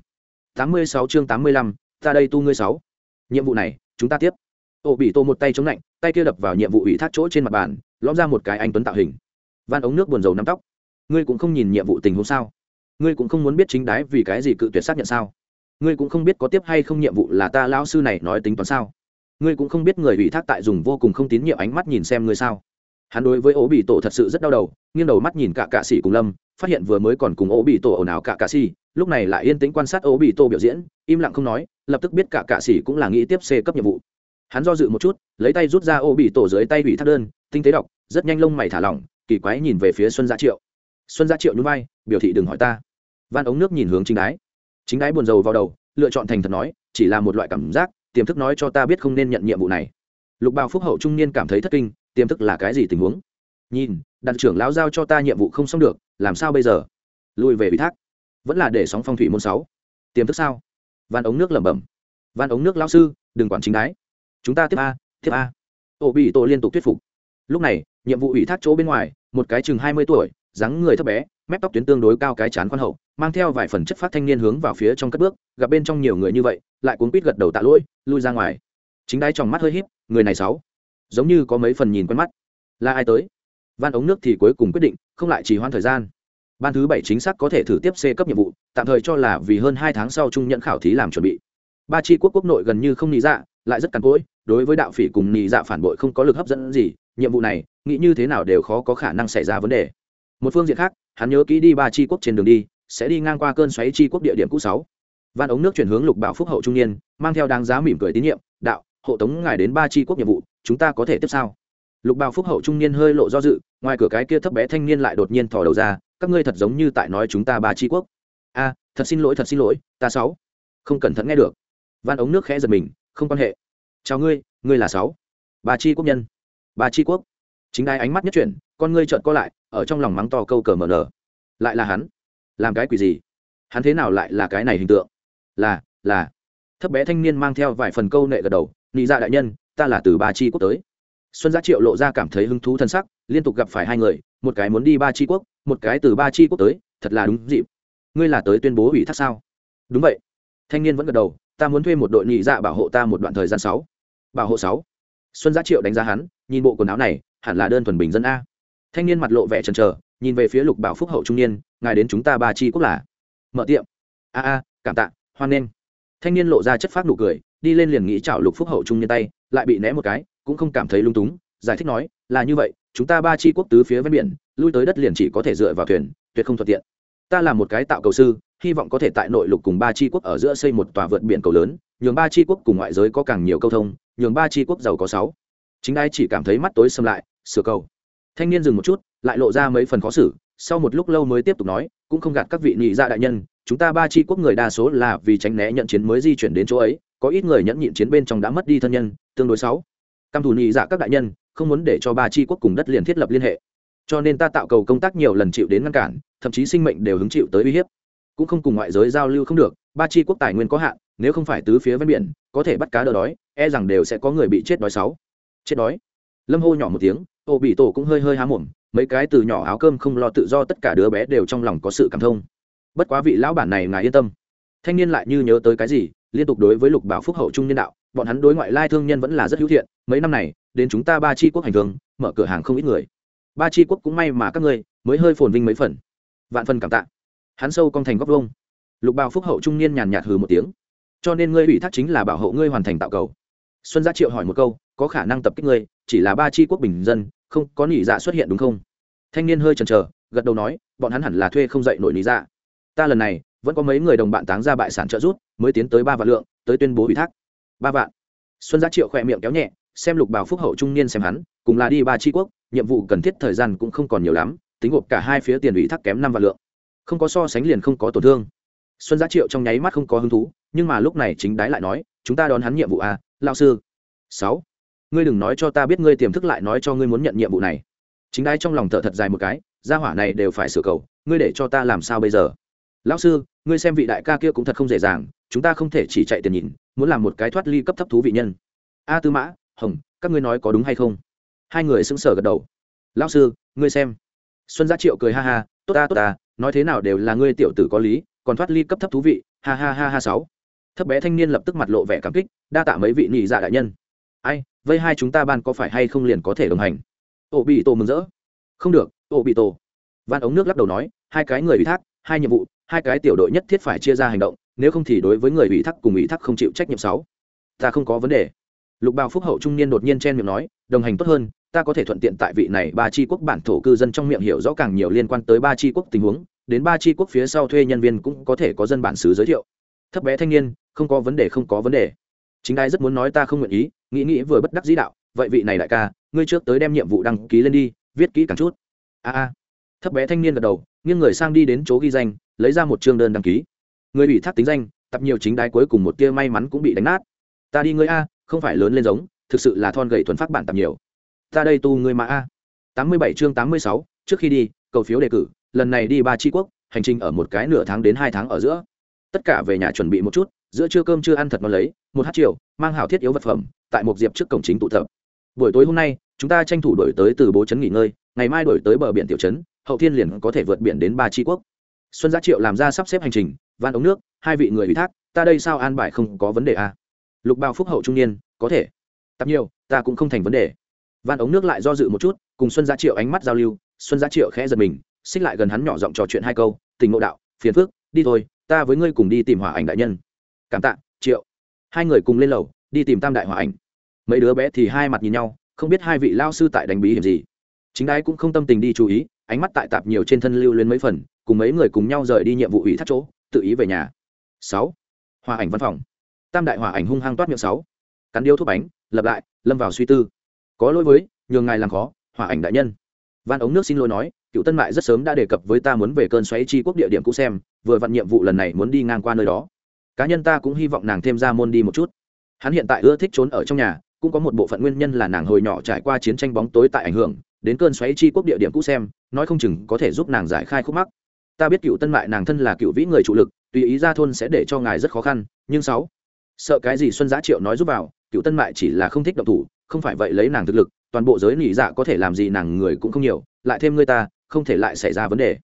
Tám mươi sáu chương tám mươi lăm, ta đây tu ngươi sáu. Nhiệm vụ này, chúng ta tiếp. Ô bị tô một tay chống lạnh, tay kia đập vào nhiệm vụ ủy thác chỗ trên mặt bàn, lõm ra một cái anh tuấn tạo hình. Van ống nước buồn dầu nắm tóc. Ngươi cũng không nhìn nhiệm vụ tình huống sao? Ngươi cũng không muốn biết chính đái vì cái gì cự tuyệt xác nhận sao? Ngươi cũng không biết có tiếp hay không nhiệm vụ là ta lão sư này nói tính toán sao? Ngươi cũng không biết người ủy thác tại dùng vô cùng không tín nhiệm ánh mắt nhìn xem ngươi sao? Hắn đối với ố bị tổ thật sự rất đau đầu, nghiêng đầu mắt nhìn cả cạ sĩ cùng lâm, phát hiện vừa mới còn cùng ố bị tổ ồn ào cả cạ sĩ, lúc này lại yên tĩnh quan sát ố bị tổ biểu diễn, im lặng không nói, lập tức biết cả cạ sĩ cũng là nghĩ tiếp c cấp nhiệm vụ. Hắn do dự một chút, lấy tay rút ra ố bị tổ dưới tay ủy thác đơn, tinh tế đọc, rất nhanh lông mày thả lỏng, kỳ quái nhìn về phía xuân gia triệu. Xuân gia triệu nhún vai, biểu thị đừng hỏi ta. Van ống nước nhìn hướng chính đái. Chính đái buồn rầu vào đầu, lựa chọn thành thật nói, chỉ là một loại cảm giác tiềm thức nói cho ta biết không nên nhận nhiệm vụ này. Lục bào phúc hậu trung niên cảm thấy thất kinh, tiềm thức là cái gì tình huống? Nhìn, đặt trưởng lão giao cho ta nhiệm vụ không xong được, làm sao bây giờ? Lùi về ủy thác. Vẫn là để sóng phong thủy môn sáu. Tiềm thức sao? Van ống nước lẩm bẩm. Van ống nước lão sư, đừng quản chính đái. Chúng ta tiếp a tiếp a. Ô bị tổ liên tục thuyết phục. Lúc này, nhiệm vụ ủy thác chỗ bên ngoài, một cái chừng hai mươi tuổi, dáng người thấp bé, mép tóc tuyến tương đối cao cái chán khoan hậu, mang theo vài phần chất phát thanh niên hướng vào phía trong cất bước, gặp bên trong nhiều người như vậy lại cuốn quýt gật đầu tạ lỗi, lui ra ngoài. Chính đáy trong mắt hơi híp, người này sáu giống như có mấy phần nhìn quen mắt. Là ai tới? Van ống nước thì cuối cùng quyết định, không lại chỉ hoãn thời gian. Ban thứ bảy chính xác có thể thử tiếp c cấp nhiệm vụ, tạm thời cho là vì hơn hai tháng sau trung nhận khảo thí làm chuẩn bị. Ba tri quốc quốc nội gần như không nghĩ dạ lại rất cằn cỗi, đối với đạo phỉ cùng nị dạ phản bội không có lực hấp dẫn gì, nhiệm vụ này, nghĩ như thế nào đều khó có khả năng xảy ra vấn đề. Một phương diện khác, hắn nhớ kỹ đi ba tri quốc trên đường đi, sẽ đi ngang qua cơn xoáy tri quốc địa điểm cũ sáu van ống nước chuyển hướng lục bảo phúc hậu trung niên, mang theo đáng giá mỉm cười tín nhiệm, đạo, hộ tống ngài đến ba tri quốc nhiệm vụ, chúng ta có thể tiếp sao? Lục bảo phúc hậu trung niên hơi lộ do dự, ngoài cửa cái kia thấp bé thanh niên lại đột nhiên thò đầu ra, các ngươi thật giống như tại nói chúng ta ba tri quốc. A, thật xin lỗi, thật xin lỗi, ta sáu. Không cẩn thận nghe được. Van ống nước khẽ giật mình, không quan hệ. Chào ngươi ngươi là sáu. Bà chi quốc nhân. Bà chi quốc. Chính đai ánh mắt nhất chuyển, con ngươi trợn co lại, ở trong lòng mắng to câu cờ mờ nở. Lại là hắn? Làm cái quỷ gì? Hắn thế nào lại là cái này hình tượng? Là là. Thấp bé thanh niên mang theo vài phần câu nệ gật đầu, nị dạ đại nhân, ta là từ ba chi quốc tới. Xuân giá triệu lộ ra cảm thấy hứng thú thân sắc, liên tục gặp phải hai người, một cái muốn đi ba chi quốc, một cái từ ba chi quốc tới, thật là đúng dịp. Ngươi là tới tuyên bố ủy thác sao? Đúng vậy. Thanh niên vẫn gật đầu, ta muốn thuê một đội nhị dạ bảo hộ ta một đoạn thời gian sáu. Bảo hộ sáu? Xuân giá triệu đánh giá hắn, nhìn bộ quần áo này, hẳn là đơn thuần bình dân a. Thanh niên mặt lộ vẻ chần trờ nhìn về phía lục bảo phúc hậu trung niên, ngài đến chúng ta ba chi quốc là? Mở tiệm. A a, cảm tạ hoan nghênh. Thanh niên lộ ra chất phát nụ cười, đi lên liền nghĩ chào lục phúc hậu trung nhân tay, lại bị né một cái, cũng không cảm thấy lung túng, giải thích nói, là như vậy, chúng ta ba chi quốc tứ phía ven biển, lui tới đất liền chỉ có thể dựa vào thuyền, tuyệt không thuận tiện. Ta là một cái tạo cầu sư, hy vọng có thể tại nội lục cùng ba chi quốc ở giữa xây một tòa vượt biển cầu lớn, nhường ba chi quốc cùng ngoại giới có càng nhiều câu thông, nhường ba chi quốc giàu có sáu. Chính ai chỉ cảm thấy mắt tối xâm lại, sửa cầu. Thanh niên dừng một chút, lại lộ ra mấy phần khó xử, sau một lúc lâu mới tiếp tục nói, cũng không gạt các vị nhị gia đại nhân chúng ta ba chi quốc người đa số là vì tránh né nhận chiến mới di chuyển đến chỗ ấy, có ít người nhẫn nhịn chiến bên trong đã mất đi thân nhân, tương đối sáu căm thủ nhị dạ các đại nhân, không muốn để cho ba chi quốc cùng đất liền thiết lập liên hệ. Cho nên ta tạo cầu công tác nhiều lần chịu đến ngăn cản, thậm chí sinh mệnh đều hứng chịu tới uy hiếp. Cũng không cùng ngoại giới giao lưu không được, ba chi quốc tài nguyên có hạn, nếu không phải tứ phía ven biển, có thể bắt cá đỡ đói e rằng đều sẽ có người bị chết đói sáu chết đói. Lâm hô nhỏ một tiếng, ô bị tổ cũng hơi hơi há mồm, mấy cái từ nhỏ áo cơm không lo tự do tất cả đứa bé đều trong lòng có sự cảm thông bất quá vị lão bản này ngài yên tâm. Thanh niên lại như nhớ tới cái gì, liên tục đối với lục bảo phúc hậu trung nhân đạo, bọn hắn đối ngoại lai thương nhân vẫn là rất hữu thiện, mấy năm này, đến chúng ta ba chi quốc hành thương mở cửa hàng không ít người. Ba chi quốc cũng may mà các ngươi, mới hơi phồn vinh mấy phần. Vạn phần cảm tạ. Hắn sâu con thành góc vông lục bảo phúc hậu trung niên nhàn nhạt hừ một tiếng. Cho nên ngươi ủy thác chính là bảo hộ ngươi hoàn thành tạo cầu. Xuân gia triệu hỏi một câu, có khả năng tập kích ngươi, chỉ là ba chi quốc bình dân, không, có nỉ dạ xuất hiện đúng không? Thanh niên hơi chần chờ, gật đầu nói, bọn hắn hẳn là thuê không dậy nổi nỉ dạ ta lần này, vẫn có mấy người đồng bạn táng ra bại sản trợ rút mới tiến tới ba vạn lượng, tới tuyên bố ủy thác. Ba vạn. Xuân gia triệu khỏe miệng kéo nhẹ, xem lục Bảo phúc hậu trung niên xem hắn, cùng là đi ba chi quốc, nhiệm vụ cần thiết thời gian cũng không còn nhiều lắm, tính gộp cả hai phía tiền ủy thác kém năm vạn lượng. Không có so sánh liền không có tổn thương. Xuân giá triệu trong nháy mắt không có hứng thú, nhưng mà lúc này chính đái lại nói, chúng ta đón hắn nhiệm vụ à lao sư. Sáu. Ngươi đừng nói cho ta biết ngươi tiềm thức lại nói cho ngươi muốn nhận nhiệm vụ này. Chính đái trong lòng thở thật dài một cái, gia hỏa này đều phải sửa cầu, ngươi để cho ta làm sao bây giờ? Lão sư, ngươi xem vị đại ca kia cũng thật không dễ dàng, chúng ta không thể chỉ chạy tiền nhìn, muốn làm một cái thoát ly cấp thấp thú vị nhân. A tư mã, hồng, các ngươi nói có đúng hay không? Hai người sững sờ gật đầu. Lão sư, ngươi xem. Xuân gia triệu cười ha ha, tốt ta tốt ta, nói thế nào đều là ngươi tiểu tử có lý, còn thoát ly cấp thấp thú vị, ha ha ha ha sáu. Thấp bé thanh niên lập tức mặt lộ vẻ cảm kích, đa tạ mấy vị nhị dạ đại nhân. Ai, vây hai chúng ta ban có phải hay không liền có thể đồng hành? Ổ bị tổ mừng rỡ. Không được ổ bị tổ. Van ống nước lắc đầu nói, hai cái người ủy thác, hai nhiệm vụ hai cái tiểu đội nhất thiết phải chia ra hành động, nếu không thì đối với người ủy thác cùng ủy thác không chịu trách nhiệm sáu. Ta không có vấn đề. Lục bào phúc hậu trung niên đột nhiên chen miệng nói, đồng hành tốt hơn, ta có thể thuận tiện tại vị này ba tri quốc bản thổ cư dân trong miệng hiểu rõ càng nhiều liên quan tới ba tri quốc tình huống, đến ba tri quốc phía sau thuê nhân viên cũng có thể có dân bản xứ giới thiệu. Thấp bé thanh niên, không có vấn đề, không có vấn đề. Chính đai rất muốn nói ta không nguyện ý, nghĩ nghĩ vừa bất đắc dĩ đạo, vậy vị này đại ca, ngươi trước tới đem nhiệm vụ đăng ký lên đi, viết kỹ càng chút. A a. Thấp bé thanh niên gật đầu, nghiêng người sang đi đến chỗ ghi danh lấy ra một chương đơn đăng ký. Người ủy thác tính danh, tập nhiều chính đái cuối cùng một tia may mắn cũng bị đánh nát. Ta đi ngươi a, không phải lớn lên giống, thực sự là thon gầy thuần phát bản tập nhiều. Ta đây tu ngươi mà a. Tám mươi bảy chương tám mươi sáu, trước khi đi, cầu phiếu đề cử, lần này đi ba tri quốc, hành trình ở một cái nửa tháng đến hai tháng ở giữa. Tất cả về nhà chuẩn bị một chút, giữa trưa cơm chưa ăn thật ngon lấy, một hát chiều mang hảo thiết yếu vật phẩm, tại một diệp trước cổng chính tụ tập. Buổi tối hôm nay, chúng ta tranh thủ đổi tới từ bố trấn nghỉ ngơi, ngày mai đổi tới bờ biển tiểu trấn, hậu thiên liền có thể vượt biển đến ba tri quốc xuân gia triệu làm ra sắp xếp hành trình, van ống nước, hai vị người ủy thác, ta đây sao an bài không có vấn đề à? lục bao phúc hậu trung niên, có thể. Tập nhiều, ta cũng không thành vấn đề. Van ống nước lại do dự một chút, cùng xuân gia triệu ánh mắt giao lưu, xuân gia triệu khẽ giật mình, xích lại gần hắn nhỏ giọng trò chuyện hai câu, tình ngộ đạo, phiền phước đi thôi, ta với ngươi cùng đi tìm hỏa ảnh đại nhân. Cảm tạ, triệu. Hai người cùng lên lầu, đi tìm tam đại hỏa ảnh. Mấy đứa bé thì hai mặt nhìn nhau, không biết hai vị lao sư tại đánh bí hiểm gì. Chính đái cũng không tâm tình đi chú ý, ánh mắt tại tạp nhiều trên thân lưu lên mấy phần cùng mấy người cùng nhau rời đi nhiệm vụ ủy thác chỗ, tự ý về nhà. Sáu. Hòa ảnh văn phòng. Tam đại hòa ảnh hung hăng toát miệng sáu. Cắn điếu thuốc bánh, lập lại, lâm vào suy tư. Có lỗi với, nhường ngài làm khó, hòa ảnh đại nhân. Văn ống nước xin lỗi nói, cựu tân mại rất sớm đã đề cập với ta muốn về cơn xoáy chi quốc địa điểm cũ xem, vừa vặn nhiệm vụ lần này muốn đi ngang qua nơi đó. Cá nhân ta cũng hy vọng nàng thêm ra môn đi một chút. Hắn hiện tại ưa thích trốn ở trong nhà, cũng có một bộ phận nguyên nhân là nàng hồi nhỏ trải qua chiến tranh bóng tối tại ảnh hưởng, đến cơn xoáy chi quốc địa điểm cũ xem, nói không chừng có thể giúp nàng giải khai khúc mắc ta biết cựu tân mại nàng thân là cựu vĩ người trụ lực, tùy ý ra thôn sẽ để cho ngài rất khó khăn, nhưng sáu, sợ cái gì xuân giá triệu nói giúp vào, cựu tân mại chỉ là không thích động thủ, không phải vậy lấy nàng thực lực, toàn bộ giới nỉ dạ có thể làm gì nàng người cũng không nhiều, lại thêm người ta, không thể lại xảy ra vấn đề.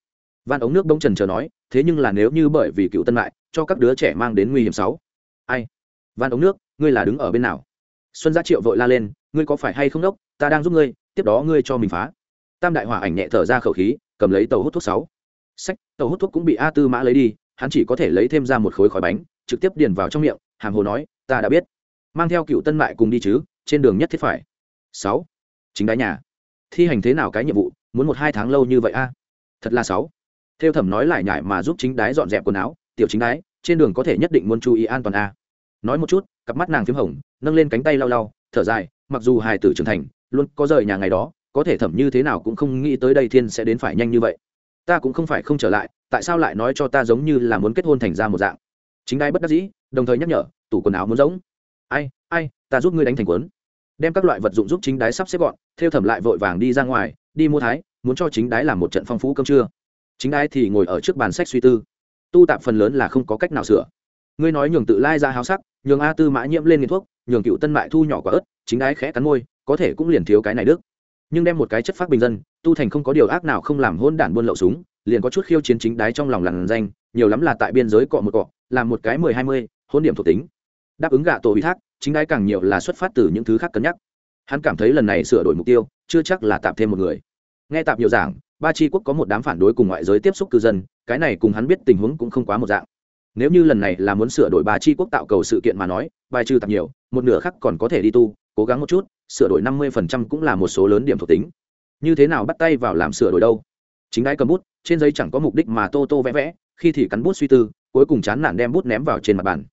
Van ống nước đông trần chờ nói, thế nhưng là nếu như bởi vì cựu tân mại, cho các đứa trẻ mang đến nguy hiểm sáu. Ai? Van ống nước, ngươi là đứng ở bên nào? Xuân giá triệu vội la lên, ngươi có phải hay không đốc, ta đang giúp ngươi, tiếp đó ngươi cho mình phá. Tam đại hỏa ảnh nhẹ thở ra khẩu khí, cầm lấy tàu hút thuốc sáu sách, tàu hút thuốc cũng bị a tư mã lấy đi, hắn chỉ có thể lấy thêm ra một khối khói bánh, trực tiếp điền vào trong miệng, hàm hồ nói, ta đã biết. Mang theo cựu tân mại cùng đi chứ, trên đường nhất thiết phải. Sáu. Chính đái nhà. Thi hành thế nào cái nhiệm vụ, muốn một hai tháng lâu như vậy a? Thật là sáu. Theo thẩm nói lại nhải mà giúp chính đái dọn dẹp quần áo, tiểu chính đái, trên đường có thể nhất định muốn chú ý an toàn a. Nói một chút, cặp mắt nàng p h í m hồng, nâng lên cánh tay lau lau, thở dài, mặc dù hài tử trưởng thành, luôn có rời nhà ngày đó, có thể thẩm như thế nào cũng không nghĩ tới đây thiên sẽ đến phải nhanh như vậy ta cũng không phải không trở lại, tại sao lại nói cho ta giống như là muốn kết hôn thành ra một dạng? Chính ai bất đắc dĩ, đồng thời nhắc nhở, tủ quần áo muốn giống ai ai, ta giúp ngươi đánh thành quấn đem các loại vật dụng giúp chính đái sắp xếp gọn, theo thẩm lại vội vàng đi ra ngoài, đi mua thái, muốn cho chính đái làm một trận phong phú cơm trưa. Chính đái thì ngồi ở trước bàn sách suy tư. Tu tạp phần lớn là không có cách nào sửa. Ngươi nói nhường tự lai ra háo sắc, nhường a tư mã nhiễm lên nghiện thuốc, nhường cựu tân mại thu nhỏ quả ớt, chính đái khẽ cắn môi, có thể cũng liền thiếu cái này đức nhưng đem một cái chất phát bình dân, tu thành không có điều ác nào không làm hôn đản buôn lậu súng, liền có chút khiêu chiến chính đái trong lòng làn danh, nhiều lắm là tại biên giới cọ một cọ, làm một cái mười hai mươi hôn điểm thuộc tính. Đáp ứng gạ tổ ủy thác, chính đái càng nhiều là xuất phát từ những thứ khác cân nhắc. Hắn cảm thấy lần này sửa đổi mục tiêu, chưa chắc là tạm thêm một người. Nghe tạm nhiều giảng, ba tri quốc có một đám phản đối cùng ngoại giới tiếp xúc cư dân, cái này cùng hắn biết tình huống cũng không quá một dạng. Nếu như lần này là muốn sửa đổi ba tri quốc tạo cầu sự kiện mà nói, bài trừ tạp nhiều, một nửa khác còn có thể đi tu cố gắng một chút, sửa đổi năm mươi phần trăm cũng là một số lớn điểm thuộc tính. Như thế nào bắt tay vào làm sửa đổi đâu? Chính đái cầm bút, trên giấy chẳng có mục đích mà tô tô vẽ vẽ, khi thì cắn bút suy tư, cuối cùng chán nản đem bút ném vào trên mặt bàn.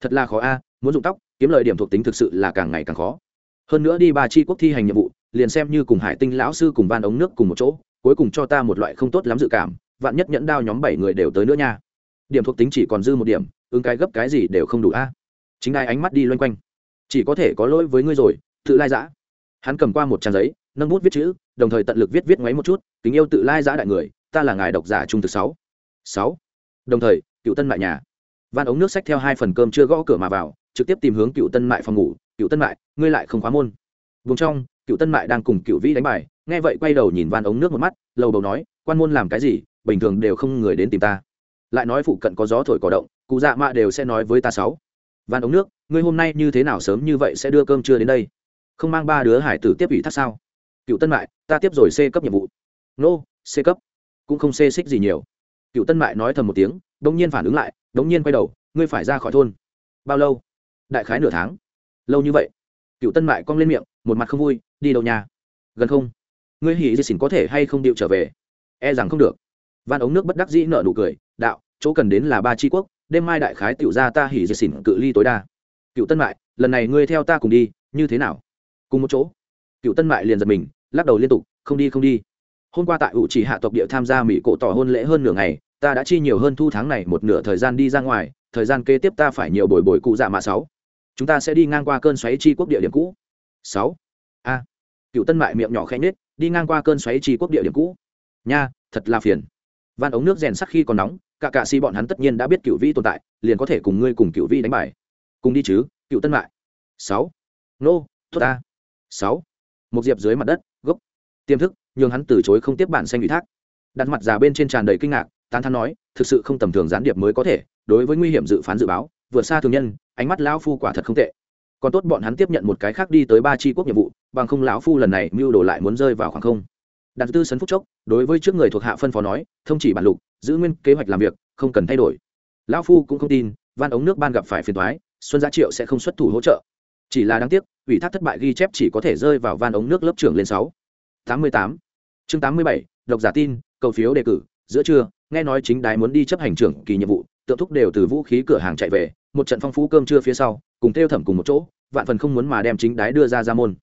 Thật là khó a, muốn dụng tóc, kiếm lời điểm thuộc tính thực sự là càng ngày càng khó. Hơn nữa đi ba chi quốc thi hành nhiệm vụ, liền xem như cùng hải tinh lão sư cùng van ống nước cùng một chỗ, cuối cùng cho ta một loại không tốt lắm dự cảm, vạn nhất nhẫn đao nhóm bảy người đều tới nữa nha. Điểm thuộc tính chỉ còn dư một điểm, ứng cái gấp cái gì đều không đủ a. Chính ai ánh mắt đi loanh quanh chỉ có thể có lỗi với ngươi rồi, tự lai giã. Hắn cầm qua một trang giấy, nâng bút viết chữ, đồng thời tận lực viết viết ngoáy một chút tình yêu tự lai giã đại người, ta là ngài độc giả trung thực sáu. Sáu. Đồng thời, cựu tân mại nhà. Van ống nước sách theo hai phần cơm chưa gõ cửa mà vào, trực tiếp tìm hướng cựu tân mại phòng ngủ, cựu tân mại, ngươi lại không khóa môn. Vùng trong, cựu tân mại đang cùng cựu vĩ đánh bài, nghe vậy quay đầu nhìn van ống nước một mắt, lầu đầu nói, quan môn làm cái gì, bình thường đều không người đến tìm ta. Lại nói phụ cận có gió thổi cỏ động, cụ dạ mạ đều sẽ nói với ta sáu van ống nước ngươi hôm nay như thế nào sớm như vậy sẽ đưa cơm trưa đến đây? Không mang ba đứa hải tử tiếp ủy thác sao? Cựu tân mại ta tiếp rồi c cấp nhiệm vụ. Nô、no, c cấp. Cũng không xê xích gì nhiều. Cựu tân mại nói thầm một tiếng đông nhiên phản ứng lại đông nhiên quay đầu ngươi phải ra khỏi thôn. Bao lâu? Đại khái nửa tháng. Lâu như vậy? Cựu tân mại cong lên miệng một mặt không vui đi đâu nhà gần không? Ngươi hỉ di xỉn có thể hay không điệu trở về? E rằng không được. Van ống nước bất đắc dĩ nở nụ cười đạo chỗ cần đến là ba tri quốc đêm mai đại khái tiểu ra ta hỉ dệt xỉn cự ly tối đa. Cựu tân mại, lần này ngươi theo ta cùng đi, như thế nào? Cùng một chỗ. Cựu tân mại liền giật mình, lắc đầu liên tục, không đi không đi. Hôm qua tại ủ chỉ hạ tộc địa tham gia mỹ cổ tỏ hôn lễ hơn nửa ngày, ta đã chi nhiều hơn thu tháng này một nửa thời gian đi ra ngoài, thời gian kế tiếp ta phải nhiều bồi bồi cụ dạ mạ sáu. Chúng ta sẽ đi ngang qua cơn xoáy chi quốc địa điểm cũ. Sáu. A. Cựu tân mại miệng nhỏ khẽ nết đi ngang qua cơn xoáy chi quốc địa điểm cũ. Nha, thật là phiền van ống nước rèn sắc khi còn nóng, cả cạ si bọn hắn tất nhiên đã biết cựu vĩ tồn tại, liền có thể cùng ngươi cùng cựu vĩ đánh bài. Cùng đi chứ cựu tân mại. Sáu. Nô tốt ta. Sáu. Một diệp dưới mặt đất, gốc. Tiềm thức, nhường hắn từ chối không tiếp bản xanh ủy thác. Đặt mặt già bên trên tràn đầy kinh ngạc, tán thắn nói, thực sự không tầm thường gián điệp mới có thể, đối với nguy hiểm dự phán dự báo, vượt xa thường nhân, ánh mắt lão phu quả thật không tệ. Còn tốt bọn hắn tiếp nhận một cái khác đi tới ba tri quốc nhiệm vụ, bằng không lão phu lần này mưu đồ lại muốn rơi vào khoảng không đạt tư sấn phúc chốc, đối với trước người thuộc hạ phân phó nói, thông chỉ bản lục, giữ nguyên kế hoạch làm việc, không cần thay đổi. Lão phu cũng không tin, van ống nước ban gặp phải phiền thoái xuân gia triệu sẽ không xuất thủ hỗ trợ. Chỉ là đáng tiếc, ủy thác thất bại ghi chép chỉ có thể rơi vào van ống nước lớp trưởng lên sáu. Tám mươi tám. Chương tám mươi bảy, độc giả tin, cầu phiếu đề cử, giữa trưa, nghe nói chính đái muốn đi chấp hành trưởng kỳ nhiệm vụ, tượng thúc đều từ vũ khí cửa hàng chạy về, một trận phong phú cơm trưa phía sau, cùng theo thẩm cùng một chỗ, vạn phần không muốn mà đem chính đái đưa ra ra môn.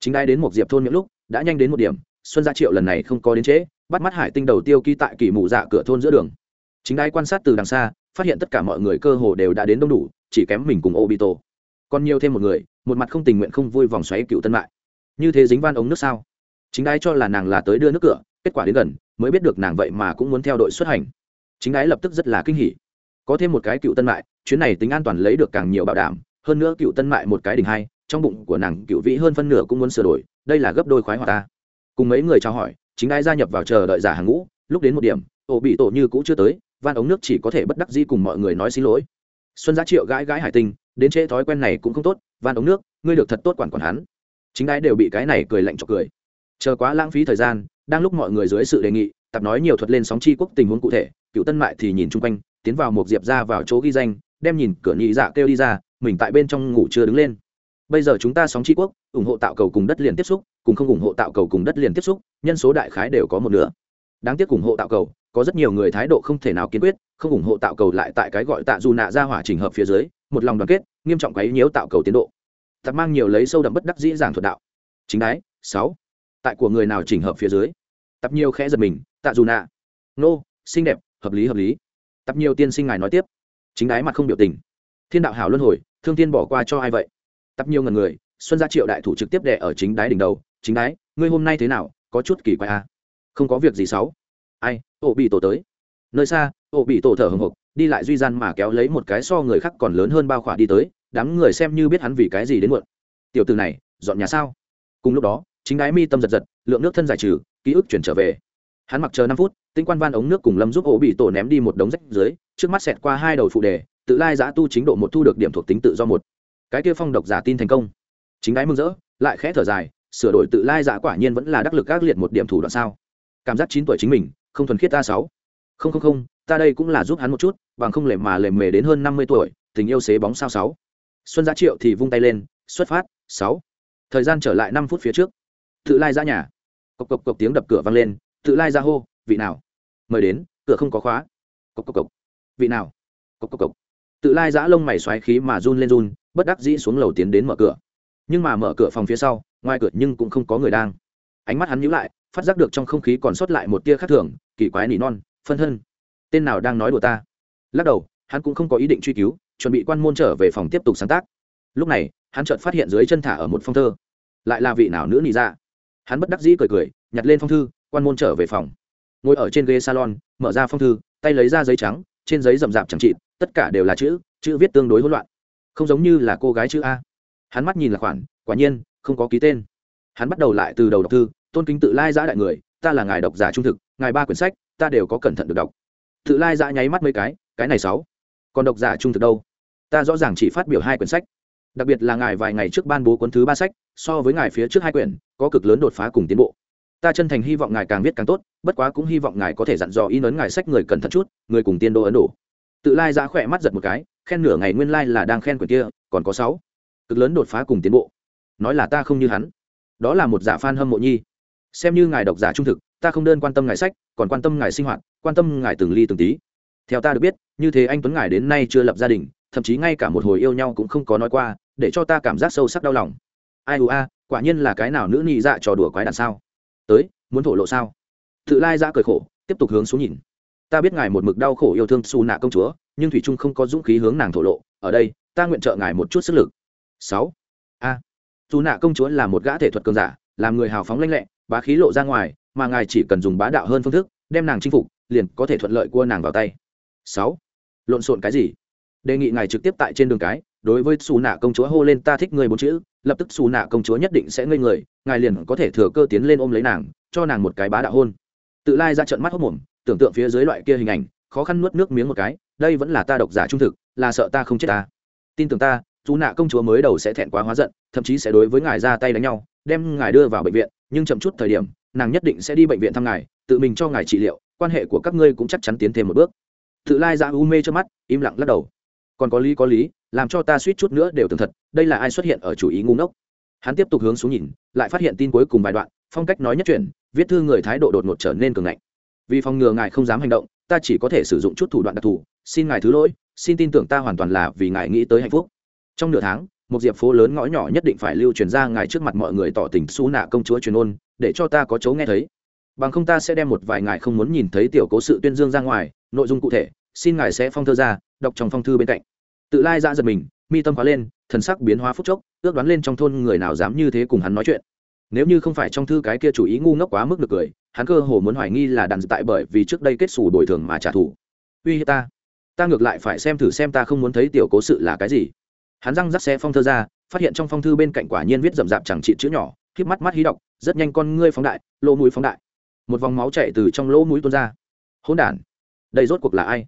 Chính đái đến một diệp thôn những lúc, đã nhanh đến một điểm xuân gia triệu lần này không có đến trễ, bắt mắt hải tinh đầu tiêu ký tại kỳ mù dạ cửa thôn giữa đường. Chính đai quan sát từ đằng xa, phát hiện tất cả mọi người cơ hồ đều đã đến đông đủ, chỉ kém mình cùng obito. Còn nhiều thêm một người, một mặt không tình nguyện không vui vòng xoáy cựu tân mại. Như thế dính van ống nước sao? Chính đái cho là nàng là tới đưa nước cửa, kết quả đến gần, mới biết được nàng vậy mà cũng muốn theo đội xuất hành. Chính đái lập tức rất là kinh hỉ. Có thêm một cái cựu tân mại, chuyến này tính an toàn lấy được càng nhiều bảo đảm, hơn nữa cựu tân mại một cái đỉnh hai, trong bụng của nàng cựu vĩ hơn phân nửa cũng muốn sửa đổi, đây là gấp đôi khoái hòa ta cùng mấy người trao hỏi, chính ai gia nhập vào chờ đợi giả hàng ngũ, lúc đến một điểm, ổ bị tổ như cũ chưa tới, van ống nước chỉ có thể bất đắc di cùng mọi người nói xin lỗi. Xuân giá triệu gãi gãi hải tinh, đến trễ thói quen này cũng không tốt, van ống nước, ngươi được thật tốt quản quản hắn. Chính ai đều bị cái này cười lạnh cho cười. Chờ quá lãng phí thời gian, đang lúc mọi người dưới sự đề nghị, tập nói nhiều thuật lên sóng chi quốc tình huống cụ thể, cựu tân mại thì nhìn chung quanh, tiến vào một diệp ra vào chỗ ghi danh, đem nhìn cửa nhị dạ kêu đi ra, mình tại bên trong ngủ chưa đứng lên bây giờ chúng ta sóng tri quốc, ủng hộ tạo cầu cùng đất liền tiếp xúc, cùng không ủng hộ tạo cầu cùng đất liền tiếp xúc, nhân số đại khái đều có một nửa. Đáng tiếc ủng hộ tạo cầu, có rất nhiều người thái độ không thể nào kiên quyết, không ủng hộ tạo cầu lại tại cái gọi tạ dù nạ ra hỏa trình hợp phía dưới, một lòng đoàn kết, nghiêm trọng quấy nhiễu tạo cầu tiến độ. Tập mang nhiều lấy sâu đậm bất đắc dĩ giảng thuật đạo. Chính đái, sáu. Tại của người nào chỉnh hợp phía dưới? Tập nhiều khẽ giật mình, tạ dù nạ. Nô, xinh đẹp, hợp lý hợp lý. Tập nhiều tiên sinh ngài nói tiếp. Chính đái mặt không biểu tình. Thiên đạo hảo luân hồi, thương tiên bỏ qua cho ai vậy? Tập nhiều ngần người, xuân gia triệu đại thủ trực tiếp đệ ở chính đái đỉnh đầu, chính đái, ngươi hôm nay thế nào? Có chút kỳ quái à? không có việc gì xấu ai ổ bị tổ tới. Nơi xa ổ bị tổ thở hồng hộc đi lại duy gian mà kéo lấy một cái so người khác còn lớn hơn bao khỏa đi tới, đám người xem như biết hắn vì cái gì đến muộn. Tiểu từ này, dọn nhà sao? Cùng lúc đó, chính đái mi tâm giật giật, lượng nước thân giải trừ, ký ức chuyển trở về. Hắn mặc chờ năm phút, tinh quan van ống nước cùng lâm giúp ổ bị tổ ném đi một đống rách dưới, trước mắt xẹt qua hai đầu phụ đề, tự lai giã tu chính độ một thu được điểm thuộc tính tự do một cái kia phong độc giả tin thành công. Chính đái mừng rỡ, lại khẽ thở dài, sửa đổi tự lai giả quả nhiên vẫn là đắc lực các liệt một điểm thủ đoạn sao. Cảm giác chín tuổi chính mình, không thuần khiết ta sáu. Không không không, ta đây cũng là giúp hắn một chút, bằng không lề mà lề mề đến hơn năm mươi tuổi, tình yêu xế bóng sao sáu. Xuân giá triệu thì vung tay lên, xuất phát, sáu. Thời gian trở lại năm phút phía trước. Tự lai ra nhà. Cộc cộc cộc tiếng đập cửa vang lên, tự lai ra hô, vị nào? Mời đến, cửa không có khóa. Cộc cộc cộc. Vị nào? Cộc cộc cộc. Tự lai giã lông mày xoáy khí mà run lên run bất đắc dĩ xuống lầu tiến đến mở cửa. Nhưng mà mở cửa phòng phía sau, ngoài cửa nhưng cũng không có người đang. Ánh mắt hắn nhíu lại, phát giác được trong không khí còn sót lại một tia khác thường, kỳ quái nỉ non, phân thân tên nào đang nói đùa ta? Lắc đầu, hắn cũng không có ý định truy cứu, chuẩn bị quan môn trở về phòng tiếp tục sáng tác. Lúc này, hắn chợt phát hiện dưới chân thả ở một phong thơ. Lại là vị nào nữ nỉ ra dạ? hắn bất đắc dĩ cười cười, nhặt lên phong thư, quan môn trở về phòng. Ngồi ở trên ghế salon, mở ra phong thư, tay lấy ra giấy trắng, trên giấy rậm rạp chẳng trị tất cả đều là chữ chữ viết tương đối hỗn loạn không giống như là cô gái chữ a. Hắn mắt nhìn là khoản, quả nhiên, không có ký tên. Hắn bắt đầu lại từ đầu đọc thư, tôn kính tự lai giã đại người, ta là ngài độc giả trung thực, ngài ba quyển sách, ta đều có cẩn thận được đọc. Tự lai giã nháy mắt mấy cái cái này sáu. Còn độc giả trung thực đâu? Ta rõ ràng chỉ phát biểu hai quyển sách. Đặc biệt là ngài vài ngày trước ban bố cuốn thứ ba sách, so với ngài phía trước hai quyển, có cực lớn đột phá cùng tiến bộ. Ta chân thành hy vọng ngài càng viết càng tốt, bất quá cũng hy vọng ngài có thể dặn dò in ấn ngài sách người cẩn thận chút, người cùng tiên đô ấn độ tự lai giã khỏe mắt giật một cái, khen nửa ngày nguyên Lai là đang khen quyển kia, còn có sáu. Cực lớn đột phá cùng tiến bộ. Nói là ta không như hắn. Đó là một giả f hâm mộ nhi. Xem như ngài độc giả trung thực, ta không đơn quan tâm ngài sách, còn quan tâm ngài sinh hoạt, quan tâm ngài từng ly từng tí. Theo ta được biết, như thế anh tuấn ngài đến nay chưa lập gia đình, thậm chí ngay cả một hồi yêu nhau cũng không có nói qua, để cho ta cảm giác sâu sắc đau lòng. Ai ưu a, quả nhiên là cái nào nữ nị dạ trò đùa quái đàn sao? Tới, muốn thổ lộ sao? Tự lai ra cười khổ, tiếp tục hướng xuống nhìn ta biết ngài một mực đau khổ yêu thương xù nạ công chúa, nhưng thủy trung không có dũng khí hướng nàng thổ lộ, ở đây, ta nguyện trợ ngài một chút sức lực. Sáu. A. Dù nạ công chúa là một gã thể thuật cường giả, làm người hào phóng lanh lẹ, bá khí lộ ra ngoài, mà ngài chỉ cần dùng bá đạo hơn phương thức, đem nàng chinh phục, liền có thể thuận lợi cua nàng vào tay. Sáu. Lộn xộn cái gì? Đề nghị ngài trực tiếp tại trên đường cái, đối với xù nạ công chúa hô lên ta thích người bốn chữ, lập tức xù nạ công chúa nhất định sẽ ngây người, ngài liền có thể thừa cơ tiến lên ôm lấy nàng, cho nàng một cái bá đạo hôn. Tự lai ra trận mắt hốc mồm tưởng tượng phía dưới loại kia hình ảnh, khó khăn nuốt nước miếng một cái, đây vẫn là ta độc giả trung thực, là sợ ta không chết ta. Tin tưởng ta, dù nạ công chúa mới đầu sẽ thẹn quá hóa giận, thậm chí sẽ đối với ngài ra tay đánh nhau, đem ngài đưa vào bệnh viện, nhưng chậm chút thời điểm, nàng nhất định sẽ đi bệnh viện thăm ngài, tự mình cho ngài trị liệu, quan hệ của các ngươi cũng chắc chắn tiến thêm một bước. Tự lai ra u mê trước mắt, im lặng lắc đầu. Còn có lý có lý, làm cho ta suýt chút nữa đều tường thật, đây là ai xuất hiện ở chủ ý ngu ngốc? Hắn tiếp tục hướng xuống nhìn, lại phát hiện tin cuối cùng bài đoạn, phong cách nói nhất chuyển viết thư người thái độ đột ngột trở nên cường ngạnh vì phòng ngừa ngài không dám hành động, ta chỉ có thể sử dụng chút thủ đoạn đặc thù, xin ngài thứ lỗi, xin tin tưởng ta hoàn toàn là vì ngài nghĩ tới hạnh phúc. Trong nửa tháng, một diệp phố lớn ngõ nhỏ nhất định phải lưu truyền ra ngài trước mặt mọi người tỏ tình xú nạ công chúa truyền ôn, để cho ta có chỗ nghe thấy. Bằng không ta sẽ đem một vài ngài không muốn nhìn thấy tiểu cố sự tuyên dương ra ngoài, nội dung cụ thể, xin ngài sẽ phong thơ ra, đọc trong phong thư bên cạnh. Tự lai ra giật mình, mi tâm khóa lên, thần sắc biến hóa phúc chốc, ước đoán lên trong thôn người nào dám như thế cùng hắn nói chuyện nếu như không phải trong thư cái kia chủ ý ngu ngốc quá mức được cười, hắn cơ hồ muốn hoài nghi là đàn tại bởi vì trước đây kết xù bồi thường mà trả thù. Uy hiếp ta. Ta ngược lại phải xem thử xem ta không muốn thấy tiểu cố sự là cái gì. Hắn răng rắc xe phong thơ ra, phát hiện trong phong thư bên cạnh quả nhiên viết rậm rạp chẳng trị chữ nhỏ khiếp mắt mắt hí đọc, rất nhanh con ngươi phóng đại, lỗ mũi phóng đại. Một vòng máu chạy từ trong lỗ mũi tuôn ra. Hỗn đản. Đây rốt cuộc là ai?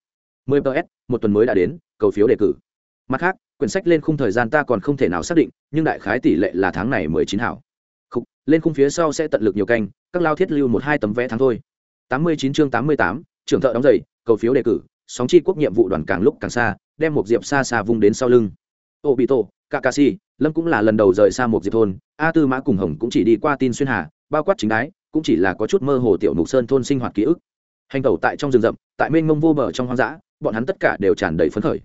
10 ps một tuần mới đã đến, cầu phiếu đề cử. Mặt khác, quyển sách lên khung thời gian ta còn không thể nào xác định, nhưng đại khái tỷ lệ là tháng này mười chín hảo lên khung phía sau sẽ tận lực nhiều canh, các lao thiết lưu một hai tấm vé tháng thôi. Tám mươi chín chương tám mươi tám, trưởng thợ đóng giày, cầu phiếu đề cử, sóng chi quốc nhiệm vụ đoàn càng lúc càng xa, đem một diệp xa xa vung đến sau lưng. Ô bị tổ kakashi, lâm cũng là lần đầu rời xa một diệp thôn, a tư mã cùng hồng cũng chỉ đi qua tin xuyên hà, bao quát chính đái, cũng chỉ là có chút mơ hồ tiểu mục sơn thôn sinh hoạt ký ức. Hành tẩu tại trong rừng rậm, tại mênh mông vô bờ trong hoang dã, bọn hắn tất cả đều tràn đầy phấn khởi.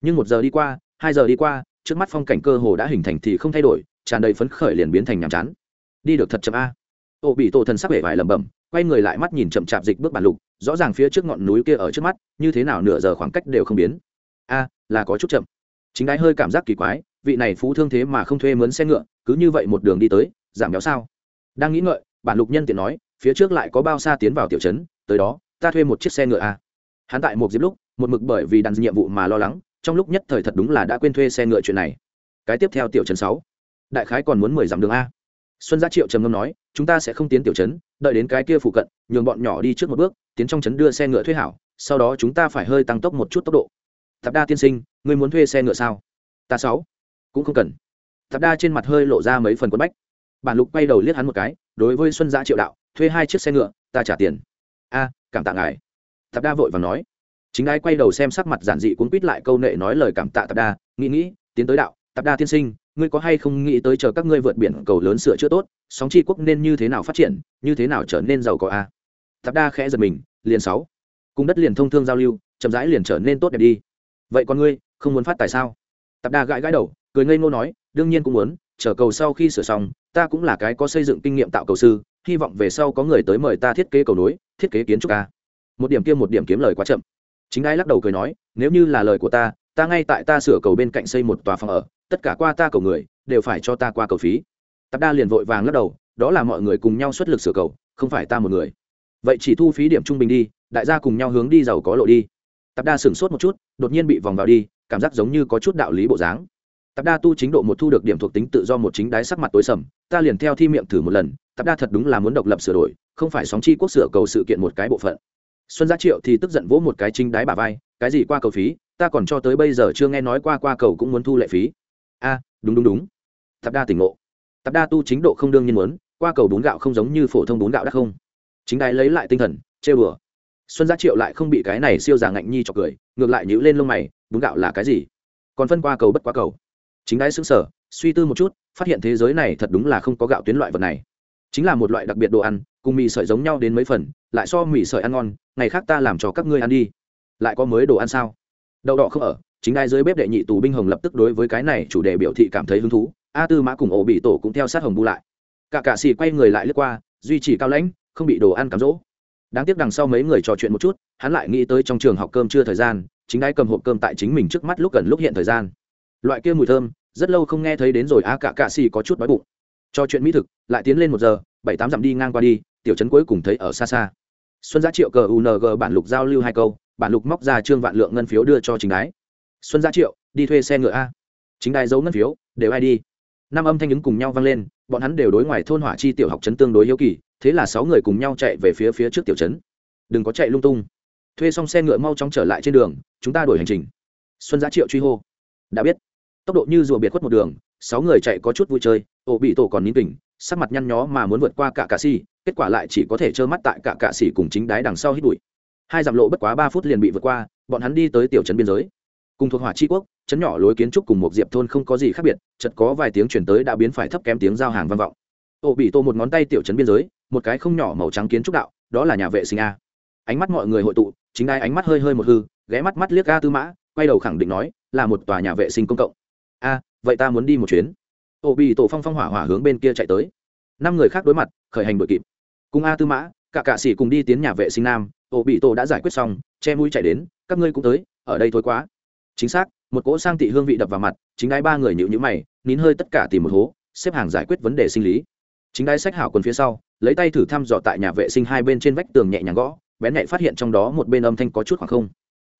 Nhưng một giờ đi qua, hai giờ đi qua, trước mắt phong cảnh cơ hồ đã hình thành thì không thay đổi, tràn đầy phấn khởi liền biến thành nhàm chán đi được thật chậm a. Ô bị tổ thần sắc vẻ vải lẩm bẩm, quay người lại mắt nhìn chậm chạp dịch bước bản lục, rõ ràng phía trước ngọn núi kia ở trước mắt, như thế nào nửa giờ khoảng cách đều không biến. A, là có chút chậm. Chính đái hơi cảm giác kỳ quái, vị này phú thương thế mà không thuê mướn xe ngựa, cứ như vậy một đường đi tới, giảm béo sao? Đang nghĩ ngợi, bản lục nhân tiện nói, phía trước lại có bao xa tiến vào tiểu trấn, tới đó, ta thuê một chiếc xe ngựa a. Hắn tại một dịp lúc, một mực bởi vì đàn nhiệm vụ mà lo lắng, trong lúc nhất thời thật đúng là đã quên thuê xe ngựa chuyện này. Cái tiếp theo tiểu trấn sáu. Đại khái còn muốn mười dặm đường a xuân gia triệu trầm ngâm nói, chúng ta sẽ không tiến tiểu trấn, đợi đến cái kia phụ cận, nhường bọn nhỏ đi trước một bước, tiến trong trấn đưa xe ngựa thuê hảo, sau đó chúng ta phải hơi tăng tốc một chút tốc độ. Tạp đa tiên sinh, ngươi muốn thuê xe ngựa sao? Ta sáu. Cũng không cần. Tạp đa trên mặt hơi lộ ra mấy phần quân bách. Bản lục quay đầu liếc hắn một cái, đối với xuân gia triệu đạo, thuê hai chiếc xe ngựa, ta trả tiền. A, cảm tạ ngài. Tạp đa vội và nói. Chính ai quay đầu xem sắc mặt giản dị cuốn quýt lại câu nệ nói lời cảm tạ Tạp đa, nghĩ nghĩ, tiến tới đạo Tạp đa tiên sinh ngươi có hay không nghĩ tới chờ các ngươi vượt biển cầu lớn sửa chữa tốt, sóng tri quốc nên như thế nào phát triển, như thế nào trở nên giàu có a? Tạp đa khẽ giật mình, liền sáu. Cùng đất liền thông thương giao lưu, chậm rãi liền trở nên tốt đẹp đi. Vậy con ngươi, không muốn phát tại sao? Tạp đa gãi gãi đầu, cười ngây ngô nói, đương nhiên cũng muốn, chờ cầu sau khi sửa xong, ta cũng là cái có xây dựng kinh nghiệm tạo cầu sư, hy vọng về sau có người tới mời ta thiết kế cầu nối, thiết kế kiến trúc ca một điểm kia một điểm kiếm lời quá chậm. Chính ai lắc đầu cười nói, nếu như là lời của ta ta ngay tại ta sửa cầu bên cạnh xây một tòa phòng ở tất cả qua ta cầu người, đều phải cho ta qua cầu phí. Tạp đa liền vội vàng lắc đầu, đó là mọi người cùng nhau xuất lực sửa cầu, không phải ta một người. Vậy chỉ thu phí điểm trung bình đi, đại gia cùng nhau hướng đi giàu có lộ đi. Tạp đa sửng sốt một chút, đột nhiên bị vòng vào đi, cảm giác giống như có chút đạo lý bộ dáng. Tạp đa tu chính độ một thu được điểm thuộc tính tự do một chính đái sắc mặt tối sầm, ta liền theo thi miệng thử một lần, tạp đa thật đúng là muốn độc lập sửa đổi, không phải sóng chi quốc sửa cầu sự kiện một cái bộ phận. Xuân gia triệu thì tức giận vỗ một cái chính đái bà vai, cái gì qua cầu phí, ta còn cho tới bây giờ chưa nghe nói qua qua cầu cũng muốn thu lệ phí a đúng đúng đúng. Tạp đa tỉnh ngộ. Tạp đa tu chính độ không đương nhiên muốn, qua cầu bún gạo không giống như phổ thông bún gạo đắt không. Chính đái lấy lại tinh thần chê bừa xuân gia triệu lại không bị cái này siêu già ngạnh nhi chọc cười, ngược lại nhữ lên lông mày bún gạo là cái gì? Còn phân qua cầu bất quá cầu. Chính đái xứng sở suy tư một chút, phát hiện thế giới này thật đúng là không có gạo tuyến loại vật này. Chính là một loại đặc biệt đồ ăn, cùng mì sợi giống nhau đến mấy phần, lại so mì sợi ăn ngon, ngày khác ta làm cho các ngươi ăn đi. Lại có mới đồ ăn sao? Đậu đỏ không ở chính ai dưới bếp đệ nhị tù binh hồng lập tức đối với cái này chủ đề biểu thị cảm thấy hứng thú, a tư mã cùng ổ bị tổ cũng theo sát hồng bu lại. Cả cạ xì quay người lại lướt qua, duy trì cao lãnh, không bị đồ ăn cám dỗ. Đáng tiếc đằng sau mấy người trò chuyện một chút, hắn lại nghĩ tới trong trường học cơm chưa thời gian, chính ai cầm hộp cơm tại chính mình trước mắt lúc gần lúc hiện thời gian. Loại kia mùi thơm, rất lâu không nghe thấy đến rồi, a cả cạ xì có chút đói bụng. Cho chuyện mỹ thực, lại tiến lên một giờ, bảy tám dặm đi ngang qua đi, tiểu trấn cuối cùng thấy ở xa xa. Xuân giá triệu cờ ung bản lục giao lưu hai câu, bản lục móc ra trương vạn lượng ngân phiếu đưa cho chính đái xuân gia triệu, đi thuê xe ngựa a. Chính đái giấu ngân phiếu, đều ai đi? Năm âm thanh ứng cùng nhau vang lên, bọn hắn đều đối ngoài thôn hỏa chi tiểu học trấn tương đối hiếu kỳ, thế là sáu người cùng nhau chạy về phía phía trước tiểu trấn. Đừng có chạy lung tung. Thuê xong xe ngựa mau chóng trở lại trên đường, chúng ta đổi hành trình. Xuân giá triệu truy hô. Đã biết. Tốc độ như rùa biệt khuất một đường, sáu người chạy có chút vui chơi, ổ bị tổ còn nín kỉnh sắc mặt nhăn nhó mà muốn vượt qua cả cạ xì, kết quả lại chỉ có thể trơ mắt tại cả cạ xì cùng chính đáy đằng sau hít bụi. Hai dặm lộ bất quá ba phút liền bị vượt qua, bọn hắn đi tới tiểu trấn biên giới cùng thuộc hỏa tri quốc, chấn nhỏ lối kiến trúc cùng một diệp thôn không có gì khác biệt chật có vài tiếng chuyển tới đã biến phải thấp kém tiếng giao hàng vang vọng. Ô bị tô một ngón tay tiểu chấn biên giới, một cái không nhỏ màu trắng kiến trúc đạo, đó là nhà vệ sinh a. Ánh mắt mọi người hội tụ, chính đai ánh mắt hơi hơi một hư, ghé mắt mắt liếc ga tư mã, quay đầu khẳng định nói, là một tòa nhà vệ sinh công cộng. A, vậy ta muốn đi một chuyến. Ô bị tổ phong phong hỏa hỏa hướng bên kia chạy tới. Năm người khác đối mặt, khởi hành đội kịp. Cùng a tư mã, cả cạ sĩ cùng đi tiến nhà vệ sinh nam, ô bị tổ đã giải quyết xong, che mũi chạy đến, các ngươi cũng tới, ở đây thôi quá chính xác, một cỗ sang tị hương vị đập vào mặt, chính đái ba người nhịu nhữ mày, nín hơi tất cả tìm một hố, xếp hàng giải quyết vấn đề sinh lý. Chính đái sách hảo quần phía sau, lấy tay thử thăm dò tại nhà vệ sinh hai bên trên vách tường nhẹ nhàng gõ, bén nhạy phát hiện trong đó một bên âm thanh có chút khoảng không.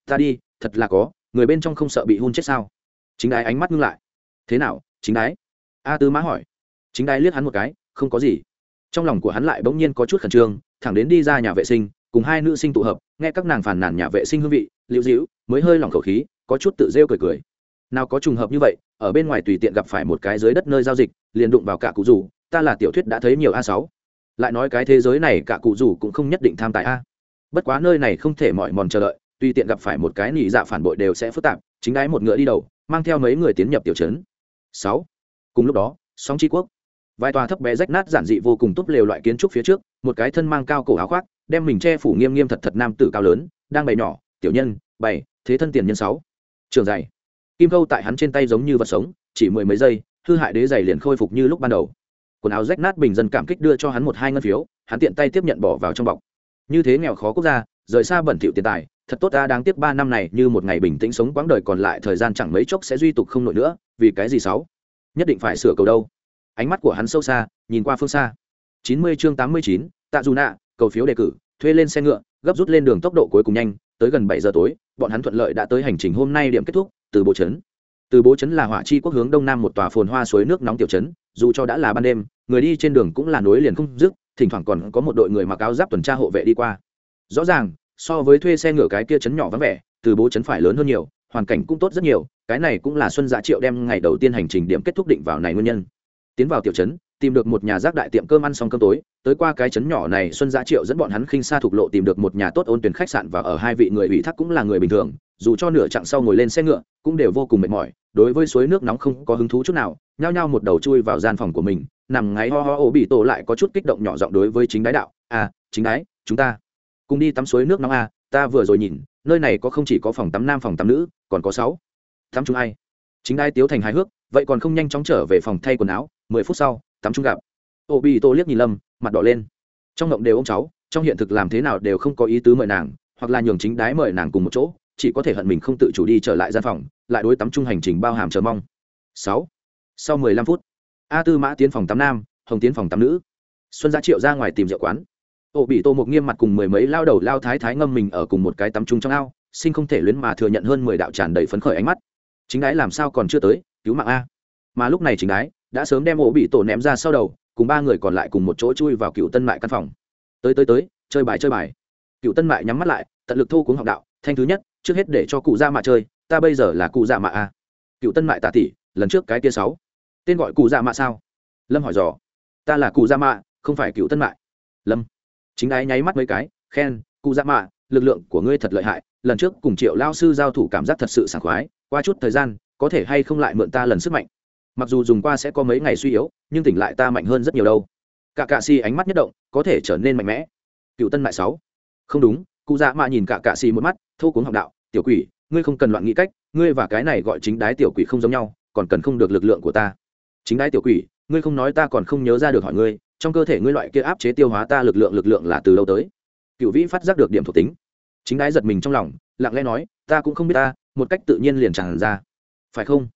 Ta đi, thật là có, người bên trong không sợ bị hôn chết sao? Chính đái ánh mắt ngưng lại. Thế nào, chính đái? A tư mã hỏi. Chính đái liếc hắn một cái, không có gì. Trong lòng của hắn lại bỗng nhiên có chút khẩn trương, thẳng đến đi ra nhà vệ sinh, cùng hai nữ sinh tụ hợp, nghe các nàng phàn nàn nhà vệ sinh hương vị, liễu dĩu mới hơi lỏng khẩu khí có chút tự rêu cười cười. Nào có trùng hợp như vậy, ở bên ngoài tùy tiện gặp phải một cái dưới đất nơi giao dịch, liền đụng vào cả cụ rủ, ta là tiểu thuyết đã thấy nhiều a sáu. Lại nói cái thế giới này cả cụ rủ cũng không nhất định tham tài a. Bất quá nơi này không thể mọi mòn chờ đợi, tùy tiện gặp phải một cái nỉ dạ phản bội đều sẽ phức tạp, chính ái một ngựa đi đầu, mang theo mấy người tiến nhập tiểu trấn. Sáu. Cùng lúc đó, sóng tri quốc. Vài tòa thấp bé rách nát giản dị vô cùng tốt lều loại kiến trúc phía trước, một cái thân mang cao cổ áo khoác, đem mình che phủ nghiêm nghiêm thật thật nam tử cao lớn, đang bày nhỏ, tiểu nhân bày thế thân tiền nhân sáu trường dày. Kim khâu tại hắn trên tay giống như vật sống, chỉ mười mấy giây, hư hại đế giày liền khôi phục như lúc ban đầu. Quần áo rách nát bình dân cảm kích đưa cho hắn một hai ngân phiếu, hắn tiện tay tiếp nhận bỏ vào trong bọc. Như thế nghèo khó quốc gia, rời xa bẩn thỉu tiền tài, thật tốt ta đáng tiếc ba năm này như một ngày bình tĩnh sống quãng đời còn lại thời gian chẳng mấy chốc sẽ duy tục không nổi nữa, vì cái gì sáu? Nhất định phải sửa cầu đâu. Ánh mắt của hắn sâu xa, nhìn qua phương xa. Chín mươi chương tám mươi chín, tạ dù nạ, cầu phiếu đề cử, thuê lên xe ngựa, gấp rút lên đường tốc độ cuối cùng nhanh tới gần bảy giờ tối, bọn hắn thuận lợi đã tới hành trình hôm nay điểm kết thúc, từ bố trấn. Từ bố trấn là hỏa chi quốc hướng đông nam một tòa phồn hoa suối nước nóng tiểu trấn, dù cho đã là ban đêm, người đi trên đường cũng là nối liền không dứt, thỉnh thoảng còn có một đội người mặc áo giáp tuần tra hộ vệ đi qua. Rõ ràng, so với thuê xe ngựa cái kia chấn nhỏ vắng vẻ, từ bố chấn phải lớn hơn nhiều, hoàn cảnh cũng tốt rất nhiều, cái này cũng là xuân dạ triệu đem ngày đầu tiên hành trình điểm kết thúc định vào này nguyên nhân. Tiến vào tiểu trấn tìm được một nhà rác đại tiệm cơm ăn xong cơm tối, tới qua cái trấn nhỏ này, xuân Gia triệu dẫn bọn hắn khinh xa thuộc lộ tìm được một nhà tốt ôn tuyển khách sạn và ở hai vị người ủy thác cũng là người bình thường, dù cho nửa chặng sau ngồi lên xe ngựa, cũng đều vô cùng mệt mỏi, đối với suối nước nóng không có hứng thú chút nào, nhao nhao một đầu chui vào gian phòng của mình, nằm ngáy ho ho ổ bị tổ lại có chút kích động nhỏ giọng đối với chính đái đạo à chính đái, chúng ta cùng đi tắm suối nước nóng à ta vừa rồi nhìn, nơi này có không chỉ có phòng tắm nam, phòng tắm nữ, còn có sáu tắm chúng ai? Chính đái tiếu thành hài hước, vậy còn không nhanh chóng trở về phòng thay quần áo, mười phút sau tắm chung gặp. Ô bị tô liếc nhìn lâm, mặt đỏ lên. Trong ngộng đều ông cháu, trong hiện thực làm thế nào đều không có ý tứ mời nàng, hoặc là nhường chính đái mời nàng cùng một chỗ, chỉ có thể hận mình không tự chủ đi trở lại gian phòng, lại đối tắm chung hành trình bao hàm chờ mong. Sáu. Sau mười lăm phút, a tư mã tiến phòng tắm nam, hồng tiến phòng tắm nữ. Xuân gia triệu ra ngoài tìm rượu quán. Ô bị tô một nghiêm mặt cùng mười mấy lao đầu lao thái thái ngâm mình ở cùng một cái tắm chung trong ao, sinh không thể luyến mà thừa nhận hơn mười đạo tràn đầy phấn khởi ánh mắt. Chính đái làm sao còn chưa tới, cứu mạng a. Mà lúc này chính đái đã sớm đem ổ bị tổ ném ra sau đầu, cùng ba người còn lại cùng một chỗ chui vào cựu tân mại căn phòng. Tới tới tới, chơi bài chơi bài. Cựu tân mại nhắm mắt lại, tận lực thu cuống học đạo, thanh thứ nhất, trước hết để cho cụ ra mạ chơi, ta bây giờ là cụ dạ mạ a. Cựu tân mại tà tỷ lần trước cái tia sáu. Tên gọi cụ dạ mạ sao? Lâm hỏi dò. Ta là cụ dạ mạ, không phải cựu tân mại. Lâm. Chính ái nháy mắt mấy cái, khen, cụ dạ mạ, lực lượng của ngươi thật lợi hại, lần trước cùng triệu lao sư giao thủ cảm giác thật sự sảng khoái, qua chút thời gian, có thể hay không lại mượn ta lần sức mạnh? Mặc dù dùng qua sẽ có mấy ngày suy yếu, nhưng tỉnh lại ta mạnh hơn rất nhiều đâu. Cả cạ xì ánh mắt nhất động, có thể trở nên mạnh mẽ. Cựu tân mại sáu. Không đúng, cụ dạ mạ nhìn cả cạ xì một mắt, thô cuốn học đạo, tiểu quỷ, ngươi không cần loạn nghĩ cách, ngươi và cái này gọi chính đái tiểu quỷ không giống nhau, còn cần không được lực lượng của ta. Chính đái tiểu quỷ, ngươi không nói ta còn không nhớ ra được hỏi ngươi, trong cơ thể ngươi loại kia áp chế tiêu hóa ta lực lượng lực lượng là từ đâu tới? Cựu vĩ phát giác được điểm thuộc tính. Chính đái giật mình trong lòng, lặng lẽ nói, ta cũng không biết ta, một cách tự nhiên liền tràn ra. Phải không?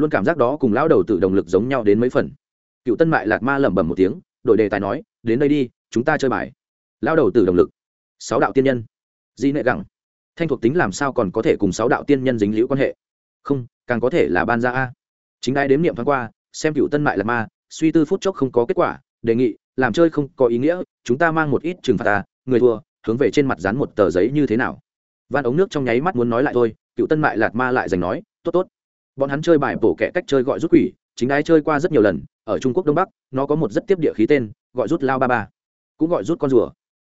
Luôn cảm giác đó cùng lão đầu tự động lực giống nhau đến mấy phần. Cựu tân mại lạc ma lẩm bẩm một tiếng, đội đề tài nói, đến đây đi, chúng ta chơi bài. Lão đầu Tử động lực. Sáu đạo tiên nhân. Di nệ gẳng. Thanh thuộc tính làm sao còn có thể cùng sáu đạo tiên nhân dính liễu quan hệ? Không, càng có thể là ban ra a. Chính đai đếm niệm thoáng qua, xem cựu tân mại lạc ma, suy tư phút chốc không có kết quả, đề nghị, làm chơi không có ý nghĩa, chúng ta mang một ít trừng phạt ta, người thua, hướng về trên mặt dán một tờ giấy như thế nào? Van ống nước trong nháy mắt muốn nói lại thôi, cựu tân mại lạt ma lại giành nói, tốt tốt bọn hắn chơi bài bổ kẻ cách chơi gọi rút quỷ, chính đái chơi qua rất nhiều lần, ở trung quốc đông bắc, nó có một rất tiếp địa khí tên, gọi rút lao ba ba. Cũng gọi rút con rùa.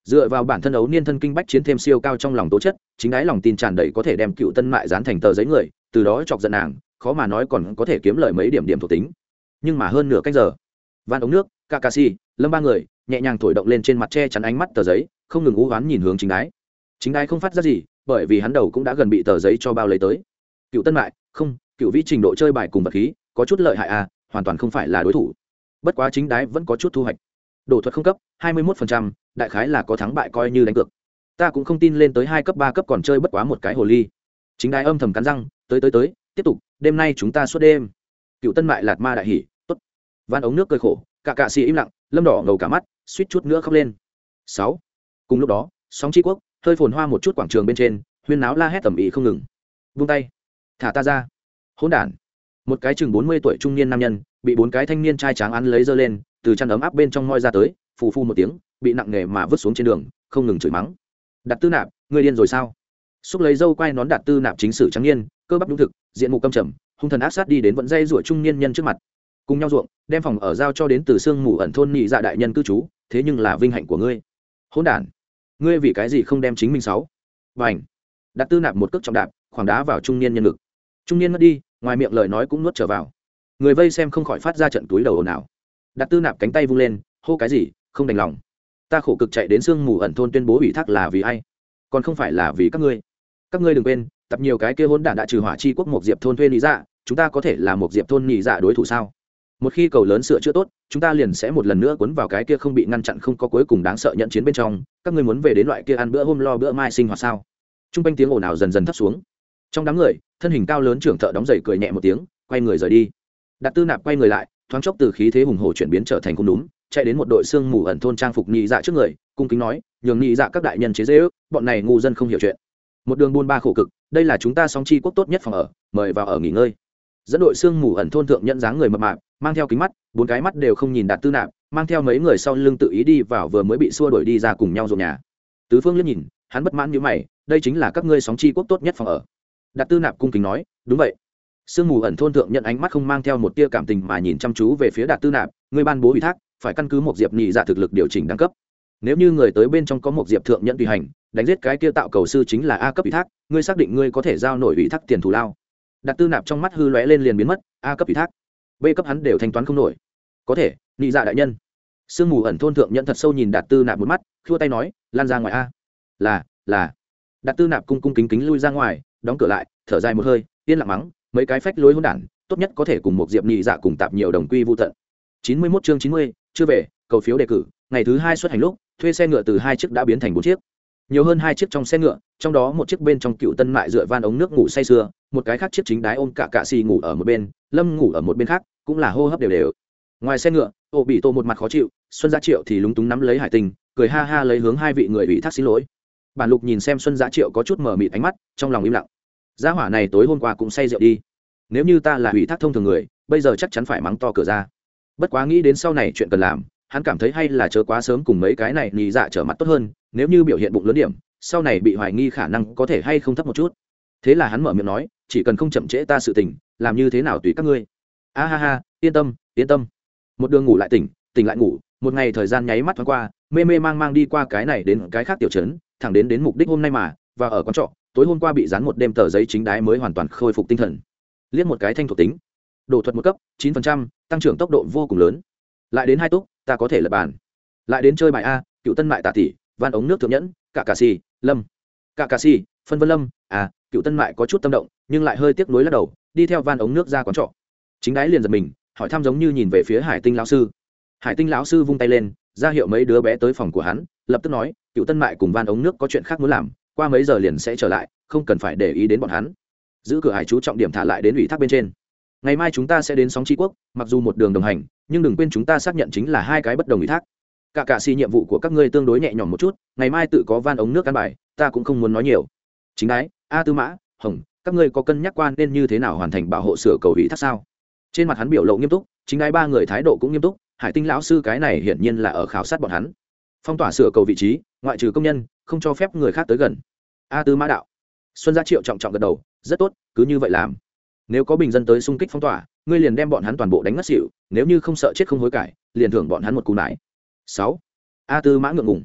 Dựa vào bản thân ấu niên thân kinh bách chiến thêm siêu cao trong lòng tố chất, chính đái lòng tin tràn đầy có thể đem cựu tân mại dán thành tờ giấy người, từ đó chọc giận nàng, khó mà nói còn có thể kiếm lời mấy điểm điểm thuộc tính. Nhưng mà hơn nửa cách giờ van ống nước kakasi lâm ba người, nhẹ nhàng thổi động lên trên mặt che chắn ánh mắt tờ giấy, không ngừng u hoán nhìn hướng chính đái. Chính đái không phát ra gì, bởi vì hắn đầu cũng đã gần bị tờ giấy cho bao lấy tới. Cựu tân mại, không cựu vĩ trình độ chơi bài cùng vật khí, có chút lợi hại à hoàn toàn không phải là đối thủ. Bất quá chính đái vẫn có chút thu hoạch. Đổ thuật không cấp, hai mươi một đại khái là có thắng bại coi như đánh cược. Ta cũng không tin lên tới hai cấp, ba cấp còn chơi bất quá một cái hồ ly. Chính đái âm thầm cắn răng, tới tới tới, tiếp tục, đêm nay chúng ta suốt đêm. Cựu tân mại lạt ma đại hỉ t ố t van ống nước cơi khổ, cả cạ xì im lặng, lâm đỏ ngầu cả mắt, suýt chút nữa khóc lên. Sáu. Cùng lúc đó, sóng tri quốc, hơi phồn hoa một chút quảng trường bên trên, huyên náo la hét tầm ý không ngừng. Vung tay. Thả ta ra hỗn đản. Một cái chừng bốn mươi tuổi trung niên nam nhân, bị bốn cái thanh niên trai tráng ăn lấy dơ lên, từ chăn ấm áp bên trong ngoi ra tới, phù phu một tiếng, bị nặng nề mà vứt xuống trên đường, không ngừng chửi mắng. Đặt tư nạp người điên rồi sao? Xúc lấy dâu quay nón đặt tư nạp chính sử trắng niên, cơ bắp đúng thực, diện mục câm trầm, hung thần áp sát đi đến vận dây rủa trung niên nhân trước mặt. Cùng nhau ruộng, đem phòng ở giao cho đến từ sương mù ẩn thôn nhị dạ đại nhân cư trú, thế nhưng là vinh hạnh của ngươi. Hôn đản, ngươi vì cái gì không đem chính mình sáu? Và ảnh đặt tư nạp một cước trọng đạp, khoảng đá vào trung niên nhân lực trung niên mất đi ngoài miệng lời nói cũng nuốt trở vào. Người vây xem không khỏi phát ra trận túi đầu ồn ào. Đặt tư nạp cánh tay vung lên, hô cái gì, không đành lòng. Ta khổ cực chạy đến sương mù ẩn thôn tuyên bố ủy thác là vì ai? Còn không phải là vì các ngươi. Các ngươi đừng quên, tập nhiều cái kia hỗn đản đã trừ hỏa chi quốc một diệp thôn thuê lý dạ chúng ta có thể là một diệp thôn nhị dạ đối thủ sao? Một khi cầu lớn sửa chữa tốt, chúng ta liền sẽ một lần nữa cuốn vào cái kia không bị ngăn chặn không có cuối cùng đáng sợ nhận chiến bên trong. Các ngươi muốn về đến loại kia ăn bữa hôm lo bữa mai sinh hoạt sao? T r u n g quanh tiếng ồn ào dần dần thấp xuống. Trong đám người thân hình cao lớn trưởng thợ đóng giày cười nhẹ một tiếng, quay người rời đi. Đặt tư nạp quay người lại, thoáng chốc từ khí thế hùng hồ chuyển biến trở thành không đúng, chạy đến một đội xương mù ẩn thôn trang phục nhị dạ trước người, cung kính nói, nhường nhị dạ các đại nhân chế dễ ước, bọn này ngu dân không hiểu chuyện. Một đường buôn ba khổ cực, đây là chúng ta song chi quốc tốt nhất phòng ở, mời vào ở nghỉ ngơi. Dẫn đội xương mù ẩn thôn thượng nhận dáng người mập mạp, mang theo kính mắt, bốn cái mắt đều không nhìn đạt tư nạp, mang theo mấy người sau lưng tự ý đi vào vừa mới bị xua đuổi đi ra cùng nhau ruộng nhà. Tứ phương liếc nhìn, hắn bất mãn như mày, đây chính là các ngươi sóng chi quốc tốt nhất phòng ở đạt tư nạp cung kính nói, đúng vậy. Sương mù ẩn thôn thượng nhận ánh mắt không mang theo một tia cảm tình mà nhìn chăm chú về phía đạt tư nạp người ban bố ủy thác, phải căn cứ một diệp nhị dạ thực lực điều chỉnh đẳng cấp. Nếu như người tới bên trong có một diệp thượng nhận tùy hành, đánh giết cái kia tạo cầu sư chính là a cấp ủy thác, ngươi xác định ngươi có thể giao nổi ủy thác tiền thù lao. Đặt tư nạp trong mắt hư lóe lên liền biến mất, a cấp ủy thác. B cấp hắn đều thanh toán không nổi. Có thể, nhị dạ đại nhân. Sương mù ẩn thôn thượng nhận thật sâu nhìn đạt tư nạp một mắt, khua tay nói, lan ra ngoài a. Là là. Đạt tư nạp cung cung kính kính lui ra ngoài đóng cửa lại, thở dài một hơi, yên lặng mắng, mấy cái phách lối hôn đản, tốt nhất có thể cùng một diệp nhị dạ cùng tạp nhiều đồng quy vô tận. Chín mươi mốt chương chín mươi, chưa về, cầu phiếu đề cử, ngày thứ hai xuất hành lúc, thuê xe ngựa từ hai chiếc đã biến thành bốn chiếc. Nhiều hơn hai chiếc trong xe ngựa, trong đó một chiếc bên trong cựu tân mại dựa van ống nước ngủ say sưa, một cái khác chiếc chính đái ôm cả cạ xì ngủ ở một bên, lâm ngủ ở một bên khác, cũng là hô hấp đều đều. Ngoài xe ngựa, ô bị tô một mặt khó chịu, xuân gia triệu thì lúng túng nắm lấy hải tình, cười ha ha lấy hướng hai vị người ủy thác xin lỗi bản lục nhìn xem xuân Giá triệu có chút mở mịt ánh mắt, trong lòng im lặng. Gia hỏa này tối hôm qua cũng say rượu đi. Nếu như ta là ủy thác thông thường người, bây giờ chắc chắn phải mắng to cửa ra. Bất quá nghĩ đến sau này chuyện cần làm, hắn cảm thấy hay là chớ quá sớm cùng mấy cái này nhì dạ trở mặt tốt hơn, nếu như biểu hiện bụng lớn điểm, sau này bị hoài nghi khả năng có thể hay không thấp một chút. Thế là hắn mở miệng nói, chỉ cần không chậm trễ ta sự tình, làm như thế nào tùy các ngươi. A ha ha, yên tâm yên tâm. Một đường ngủ lại tỉnh tỉnh lại ngủ, một ngày thời gian nháy mắt thoáng qua, mê mê mang mang đi qua cái này đến cái khác tiểu trấn thẳng đến đến mục đích hôm nay mà, và ở quán trọ, tối hôm qua bị dán một đêm tờ giấy chính đái mới hoàn toàn khôi phục tinh thần. Liếc một cái thanh thuộc tính. Đồ thuật một cấp, chín phần trăm, tăng trưởng tốc độ vô cùng lớn. Lại đến hai túc, ta có thể lập bàn. Lại đến chơi bài a, cựu tân mại tạ tỷ van ống nước thượng nhẫn cả cà si lâm. Cả cà si phân vân lâm à cựu tân mại có chút tâm động, nhưng lại hơi tiếc nuối lắc đầu, đi theo van ống nước ra quán trọ. Chính đái liền giật mình, hỏi thăm giống như nhìn về phía hải tinh lão sư. Hải tinh lão sư vung tay lên, ra hiệu mấy đứa bé tới phòng của hắn, lập tức nói cựu tân mại cùng van ống nước có chuyện khác muốn làm, qua mấy giờ liền sẽ trở lại, không cần phải để ý đến bọn hắn. Giữ cửa hải chú trọng điểm thả lại đến ủy thác bên trên. Ngày mai chúng ta sẽ đến sóng tri quốc, mặc dù một đường đồng hành, nhưng đừng quên chúng ta xác nhận chính là hai cái bất đồng ủy thác. Cả cả xì nhiệm vụ của các ngươi tương đối nhẹ nhõm một chút, ngày mai tự có van ống nước căn bài, ta cũng không muốn nói nhiều. Chính đái, a tư mã, hồng, các ngươi có cân nhắc quan nên như thế nào hoàn thành bảo hộ sửa cầu ủy thác sao? Trên mặt hắn biểu lộ nghiêm túc, chính đái ba người thái độ cũng nghiêm túc, hải tinh lão sư cái này hiển nhiên là ở khảo sát bọn hắn phong tỏa sửa cầu vị trí, ngoại trừ công nhân, không cho phép người khác tới gần. A tư mã đạo. Xuân gia triệu trọng trọng gật đầu, rất tốt, cứ như vậy làm. Nếu có bình dân tới xung kích phong tỏa, ngươi liền đem bọn hắn toàn bộ đánh ngất xỉu, nếu như không sợ chết không hối cải, liền thưởng bọn hắn một cú nải. Sáu. A tư mã ngượng ngùng.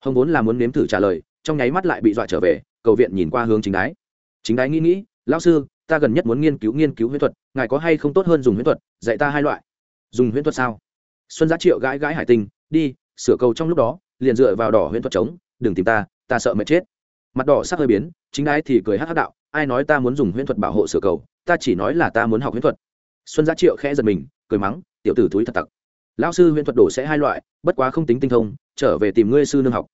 Hồng vốn là muốn nếm thử trả lời, trong nháy mắt lại bị dọa trở về, cầu viện nhìn qua hướng chính đái. Chính đái nghĩ nghĩ, lão sư, ta gần nhất muốn nghiên cứu nghiên cứu huyễn thuật, ngài có hay không tốt hơn dùng huyễn thuật, dạy ta hai loại. Dùng huyễn thuật sao? Xuân giá triệu gãi gãi hải tinh đi sửa cầu trong lúc đó liền dựa vào đỏ huyễn thuật trống, đừng tìm ta ta sợ mệt chết. Mặt đỏ sắc hơi biến chính ai thì cười hát hát đạo ai nói ta muốn dùng huyễn thuật bảo hộ sửa cầu ta chỉ nói là ta muốn học huyễn thuật. Xuân giá triệu khẽ giật mình cười mắng tiểu tử thúi thật tặc. Lão sư huyễn thuật đổ sẽ hai loại bất quá không tính tinh thông trở về tìm ngươi sư nương học.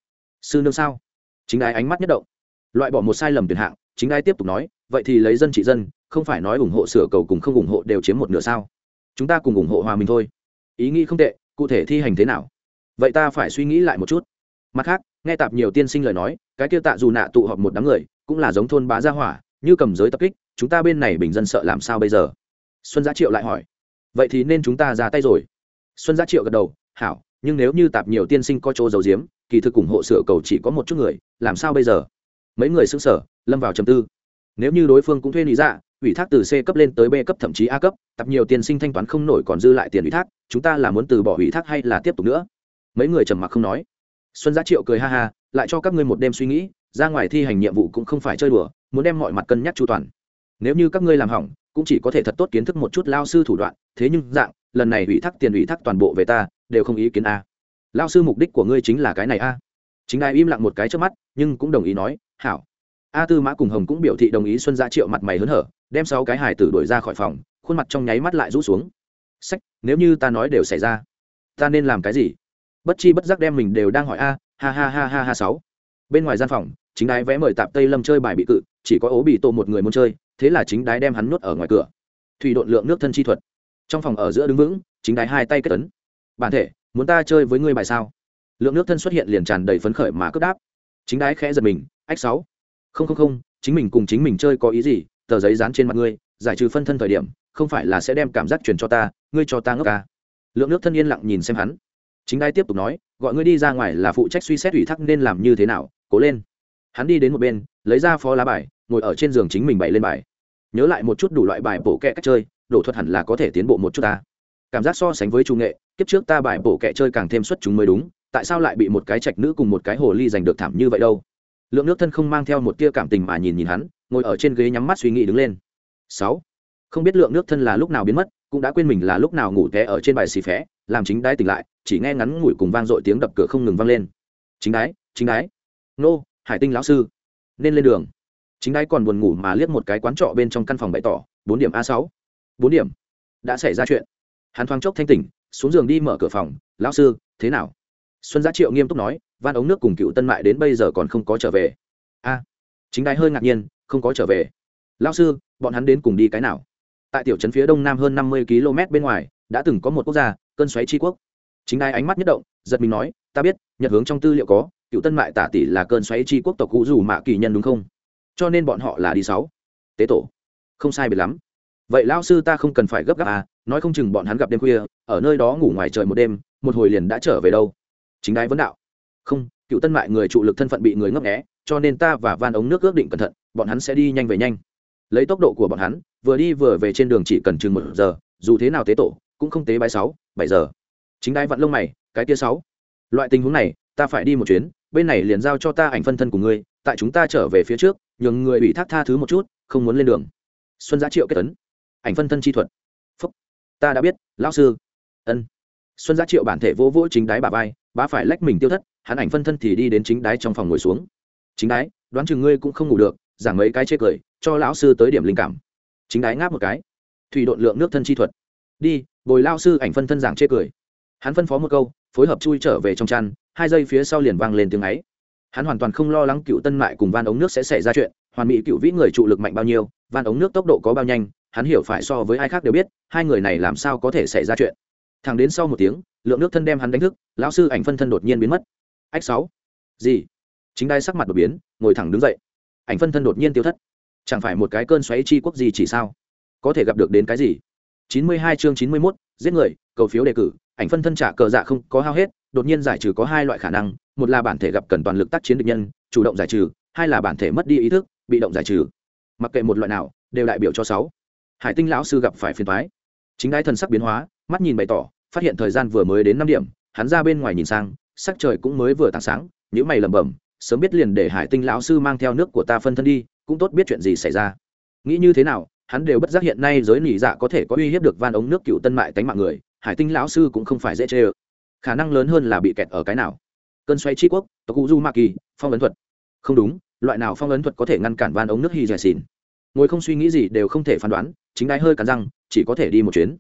Sư nương sao? Chính ai ánh mắt nhất động. Loại bỏ một sai lầm tuyệt hạng chính ai tiếp tục nói vậy thì lấy dân trị dân không phải nói ủng hộ sửa cầu cùng không ủng hộ đều chiếm một nửa sao? Chúng ta cùng ủng hộ hòa mình thôi. Ý nghĩ không tệ cụ thể thi hành thế nào? Vậy ta phải suy nghĩ lại một chút. Mặt khác, nghe tạp nhiều tiên sinh lời nói, cái kia tạ dù nạ tụ họp một đám người, cũng là giống thôn bá gia hỏa, như cầm giới tập kích, chúng ta bên này bình dân sợ làm sao bây giờ? Xuân giá triệu lại hỏi. Vậy thì nên chúng ta ra tay rồi. Xuân giá triệu gật đầu, hảo, nhưng nếu như tạp nhiều tiên sinh có chỗ giấu giếm, kỳ thực ủng hộ sửa cầu chỉ có một chút người, làm sao bây giờ? Mấy người xứng sở lâm vào trầm tư. Nếu như đối phương cũng thuê lý dạ ủy thác từ c cấp lên tới b cấp, thậm chí a cấp tập nhiều tiền sinh thanh toán không nổi còn dư lại tiền ủy thác, chúng ta là muốn từ bỏ ủy thác hay là tiếp tục nữa? Mấy người trầm mặc không nói. Xuân giá triệu cười ha ha, lại cho các ngươi một đêm suy nghĩ, ra ngoài thi hành nhiệm vụ cũng không phải chơi đùa, muốn đem mọi mặt cân nhắc chu toàn. Nếu như các ngươi làm hỏng, cũng chỉ có thể thật tốt kiến thức một chút lao sư thủ đoạn, thế nhưng dạng, lần này ủy thác tiền ủy thác toàn bộ về ta, đều không ý kiến a. Lao sư mục đích của ngươi chính là cái này a. Chính ai im lặng một cái trước mắt, nhưng cũng đồng ý nói, hảo. A tư mã cùng hồng cũng biểu thị đồng ý xuân gia triệu mặt mày hớn hở, đem sáu cái hải tử đuổi ra khỏi phòng, khuôn mặt trong nháy mắt lại rũ xuống. Sách, nếu như ta nói đều xảy ra, ta nên làm cái gì? Bất chi bất giác đem mình đều đang hỏi a, ha ha ha ha ha sáu. Bên ngoài gian phòng, chính đái vẽ mời tạp tây lâm chơi bài bị cự, chỉ có ố bị tô một người muốn chơi, thế là chính đái đem hắn nuốt ở ngoài cửa. Thủy độn lượng nước thân chi thuật. Trong phòng ở giữa đứng vững, chính đái hai tay kết tấn bản thể, muốn ta chơi với ngươi bài sao? Lượng nước thân xuất hiện liền tràn đầy phấn khởi mà cướp đáp. Chính đái khẽ giật mình, ách sáu. Không không không, chính mình cùng chính mình chơi có ý gì? Tờ giấy dán trên mặt ngươi, giải trừ phân thân thời điểm, không phải là sẽ đem cảm giác truyền cho ta, ngươi cho ta ngốc ca lượng nước thân yên lặng nhìn xem hắn chính đai tiếp tục nói, gọi ngươi đi ra ngoài là phụ trách suy xét ủy thác nên làm như thế nào, cố lên. Hắn đi đến một bên, lấy ra phó lá bài, ngồi ở trên giường chính mình bày lên bài. Nhớ lại một chút đủ loại bài bổ kẹ cách chơi, đổ thuật hẳn là có thể tiến bộ một chút ta. Cảm giác so sánh với trung nghệ, kiếp trước ta bài bổ kẹ chơi càng thêm xuất chúng mới đúng, tại sao lại bị một cái trạch nữ cùng một cái hồ ly giành được thảm như vậy đâu? Lượng nước thân không mang theo một tia cảm tình mà nhìn nhìn hắn, ngồi ở trên ghế nhắm mắt suy nghĩ đứng lên. Sáu. Không biết lượng nước thân là lúc nào biến mất cũng đã quên mình là lúc nào ngủ té ở trên bài xì phé, làm chính đái tỉnh lại, chỉ nghe ngắn ngủi cùng vang dội tiếng đập cửa không ngừng vang lên. Chính đái chính đái. Nô, hải tinh lão sư. Nên lên đường. Chính đái còn buồn ngủ mà liếc một cái quán trọ bên trong căn phòng bày tỏ, bốn điểm a sáu. Bốn điểm. Đã xảy ra chuyện. Hắn thoáng chốc thanh tỉnh, xuống giường đi mở cửa phòng. Lão sư, thế nào? Xuân giá triệu nghiêm túc nói van ống nước cùng cựu tân mại đến bây giờ còn không có trở về. A. Chính đái hơi ngạc nhiên, không có trở về. Lão sư, bọn hắn đến cùng đi cái nào? Tại tiểu trấn phía đông nam hơn năm mươi km bên ngoài, đã từng có một quốc gia, cơn xoáy tri quốc. Chính đai ánh mắt nhất động, giật mình nói, ta biết, nhật hướng trong tư liệu có, cựu tân mại tả tỷ là cơn xoáy tri quốc tộc cũ dù mạ kỳ nhân đúng không? Cho nên bọn họ là đi sáu. Tế tổ. Không sai biệt lắm. Vậy lao sư ta không cần phải gấp gáp à nói không chừng bọn hắn gặp đêm khuya, ở nơi đó ngủ ngoài trời một đêm, một hồi liền đã trở về đâu. Chính đai vấn đạo. Không, cựu tân mại người trụ lực thân phận bị người ngấp nghé, cho nên ta và van ống nước ước định cẩn thận, bọn hắn sẽ đi nhanh về nhanh. Lấy tốc độ của bọn hắn vừa đi vừa về trên đường chỉ cần chừng một giờ, dù thế nào tế tổ, cũng không tế bái sáu, bảy giờ. Chính đai vặn lông mày, cái tia sáu. Loại tình huống này, ta phải đi một chuyến, bên này liền giao cho ta ảnh phân thân của ngươi, tại chúng ta trở về phía trước, nhường người bị thác tha thứ một chút, không muốn lên đường. Xuân giá triệu kết tấn ảnh phân thân chi thuật. Phúc. Ta đã biết, lão sư. Ân. Xuân giá triệu bản thể vô vỗ chính đái bà vai, bá phải lách mình tiêu thất, hắn ảnh phân thân thì đi đến chính đái trong phòng ngồi xuống. Chính đái, đoán chừng ngươi cũng không ngủ được, giảng mấy cái chê cười, cho lão sư tới điểm linh cảm chính đái ngáp một cái. Thủy độn lượng nước thân chi thuật. Đi, bồi lao sư ảnh phân thân giảng chê cười. Hắn phân phó một câu, phối hợp chui trở về trong chăn, hai giây phía sau liền vang lên tiếng ấy. Hắn hoàn toàn không lo lắng cựu tân mại cùng van ống nước sẽ xảy ra chuyện, hoàn mỹ cựu vĩ người trụ lực mạnh bao nhiêu, van ống nước tốc độ có bao nhanh, hắn hiểu phải so với ai khác đều biết, hai người này làm sao có thể xảy ra chuyện. Thẳng đến sau một tiếng, lượng nước thân đem hắn đánh thức, lão sư ảnh phân thân đột nhiên biến mất. Ách sáu. Gì? Chính đai sắc mặt đột biến, ngồi thẳng đứng dậy. Ảnh phân thân đột nhiên tiêu thất chẳng phải một cái cơn xoáy chi quốc gì chỉ sao? Có thể gặp được đến cái gì? Chín mươi hai chương chín mươi 91, giết người cầu phiếu đề cử ảnh phân thân trả cờ dạ không có hao hết đột nhiên giải trừ có hai loại khả năng một là bản thể gặp cần toàn lực tác chiến địch nhân chủ động giải trừ hai là bản thể mất đi ý thức bị động giải trừ. Mặc kệ một loại nào đều đại biểu cho sáu. Hải tinh lão sư gặp phải phiền thoái chính đái thần sắc biến hóa mắt nhìn bày tỏ phát hiện thời gian vừa mới đến năm điểm hắn ra bên ngoài nhìn sang sắc trời cũng mới vừa tảng sáng những mày lẩm bẩm sớm biết liền để hải tinh lão sư mang theo nước của ta phân thân đi, cũng tốt biết chuyện gì xảy ra. Nghĩ như thế nào, hắn đều bất giác hiện nay giới nỉ dạ có thể có uy hiếp được van ống nước cựu tân mại tánh mạng người, hải tinh lão sư cũng không phải dễ chê ơ. Khả năng lớn hơn là bị kẹt ở cái nào? Cơn xoay tri quốc, tộc u du ma kỳ phong ấn thuật. Không đúng, loại nào phong ấn thuật có thể ngăn cản van ống nước hy dè xìn ngồi không suy nghĩ gì đều không thể phán đoán, chính đái hơi cắn răng, chỉ có thể đi một chuyến.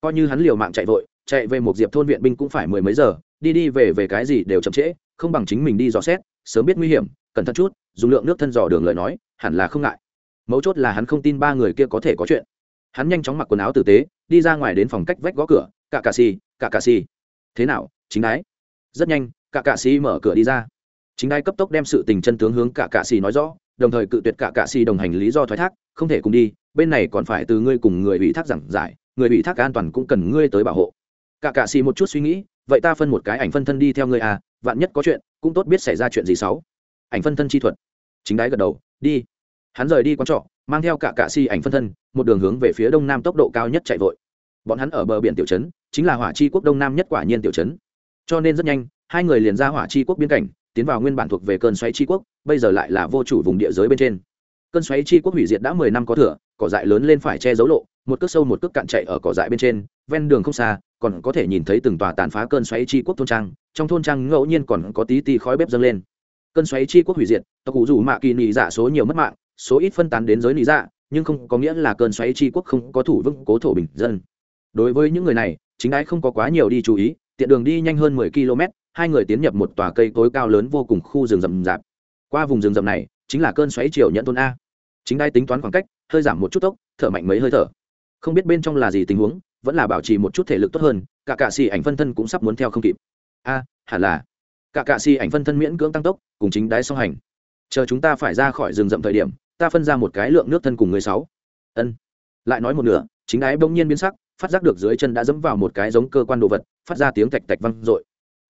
Coi như hắn liều mạng chạy vội, chạy về một diệp thôn viện binh cũng phải mười mấy giờ đi đi về về cái gì đều chậm trễ, không bằng chính mình đi dò xét, sớm biết nguy hiểm, cẩn thận chút, dùng lượng nước thân dò đường lời nói, hẳn là không ngại. Mấu chốt là hắn không tin ba người kia có thể có chuyện. Hắn nhanh chóng mặc quần áo tử tế, đi ra ngoài đến phòng cách vách gõ cửa cả cà xì cả cà xì. Thế nào, chính đái? Rất nhanh cả cà xì mở cửa đi ra. Chính đái cấp tốc đem sự tình chân tướng hướng cả cà xì nói rõ, đồng thời cự tuyệt cả cà xì đồng hành lý do thoái thác, không thể cùng đi, bên này còn phải từ ngươi cùng người ủy thác giảng giải, người ủy thác an toàn cũng cần ngươi tới bảo hộ. Cả cà xì một chút suy nghĩ vậy ta phân một cái ảnh phân thân đi theo ngươi à vạn nhất có chuyện, cũng tốt biết xảy ra chuyện gì xấu. Ảnh phân thân chi thuật. Chính đái gật đầu, đi. Hắn rời đi quán trọ, mang theo cả cạ si ảnh phân thân, một đường hướng về phía đông nam tốc độ cao nhất chạy vội. Bọn hắn ở bờ biển tiểu trấn, chính là hỏa chi quốc đông nam nhất quả nhiên tiểu trấn. Cho nên rất nhanh, hai người liền ra hỏa chi quốc biên cảnh, tiến vào nguyên bản thuộc về cơn xoáy chi quốc, bây giờ lại là vô chủ vùng địa giới bên trên. Cơn xoáy chi quốc hủy diệt đã mười năm có thừa, cỏ dại lớn lên phải che giấu lộ, một cước sâu một cước cạn chạy ở cỏ dại bên trên, ven đường không xa còn có thể nhìn thấy từng tòa tàn phá cơn xoáy chi quốc thôn trang, trong thôn trang ngẫu nhiên còn có tí tí khói bếp dâng lên. Cơn xoáy chi quốc hủy diệt, tộc cụ rủ mạ kỳ nị dạ số nhiều mất mạng, số ít phân tán đến giới nị dạ nhưng không có nghĩa là cơn xoáy tri quốc không có thủ vững, cố thổ bình dân. Đối với những người này, chính ái không có quá nhiều đi chú ý, tiện đường đi nhanh hơn mười km, hai người tiến nhập một tòa cây tối cao lớn vô cùng khu rừng rậm rạp. Qua vùng rừng rậm này, chính là cơn xoáy chiều nhận thôn a. Chính đai tính toán khoảng cách, hơi giảm một chút tốc, thở mạnh mấy hơi thở. Không biết bên trong là gì tình huống vẫn là bảo trì một chút thể lực tốt hơn, cả cạ xì ảnh phân thân cũng sắp muốn theo không kịp. A, hẳn là. Cả cạ xì ảnh phân thân miễn cưỡng tăng tốc, cùng chính đái song hành. Chờ chúng ta phải ra khỏi rừng rậm thời điểm, ta phân ra một cái lượng nước thân cùng người sáu. Ân. Lại nói một nửa, chính đái bỗng nhiên biến sắc, phát giác được dưới chân đã dẫm vào một cái giống cơ quan đồ vật, phát ra tiếng tạch tạch văng r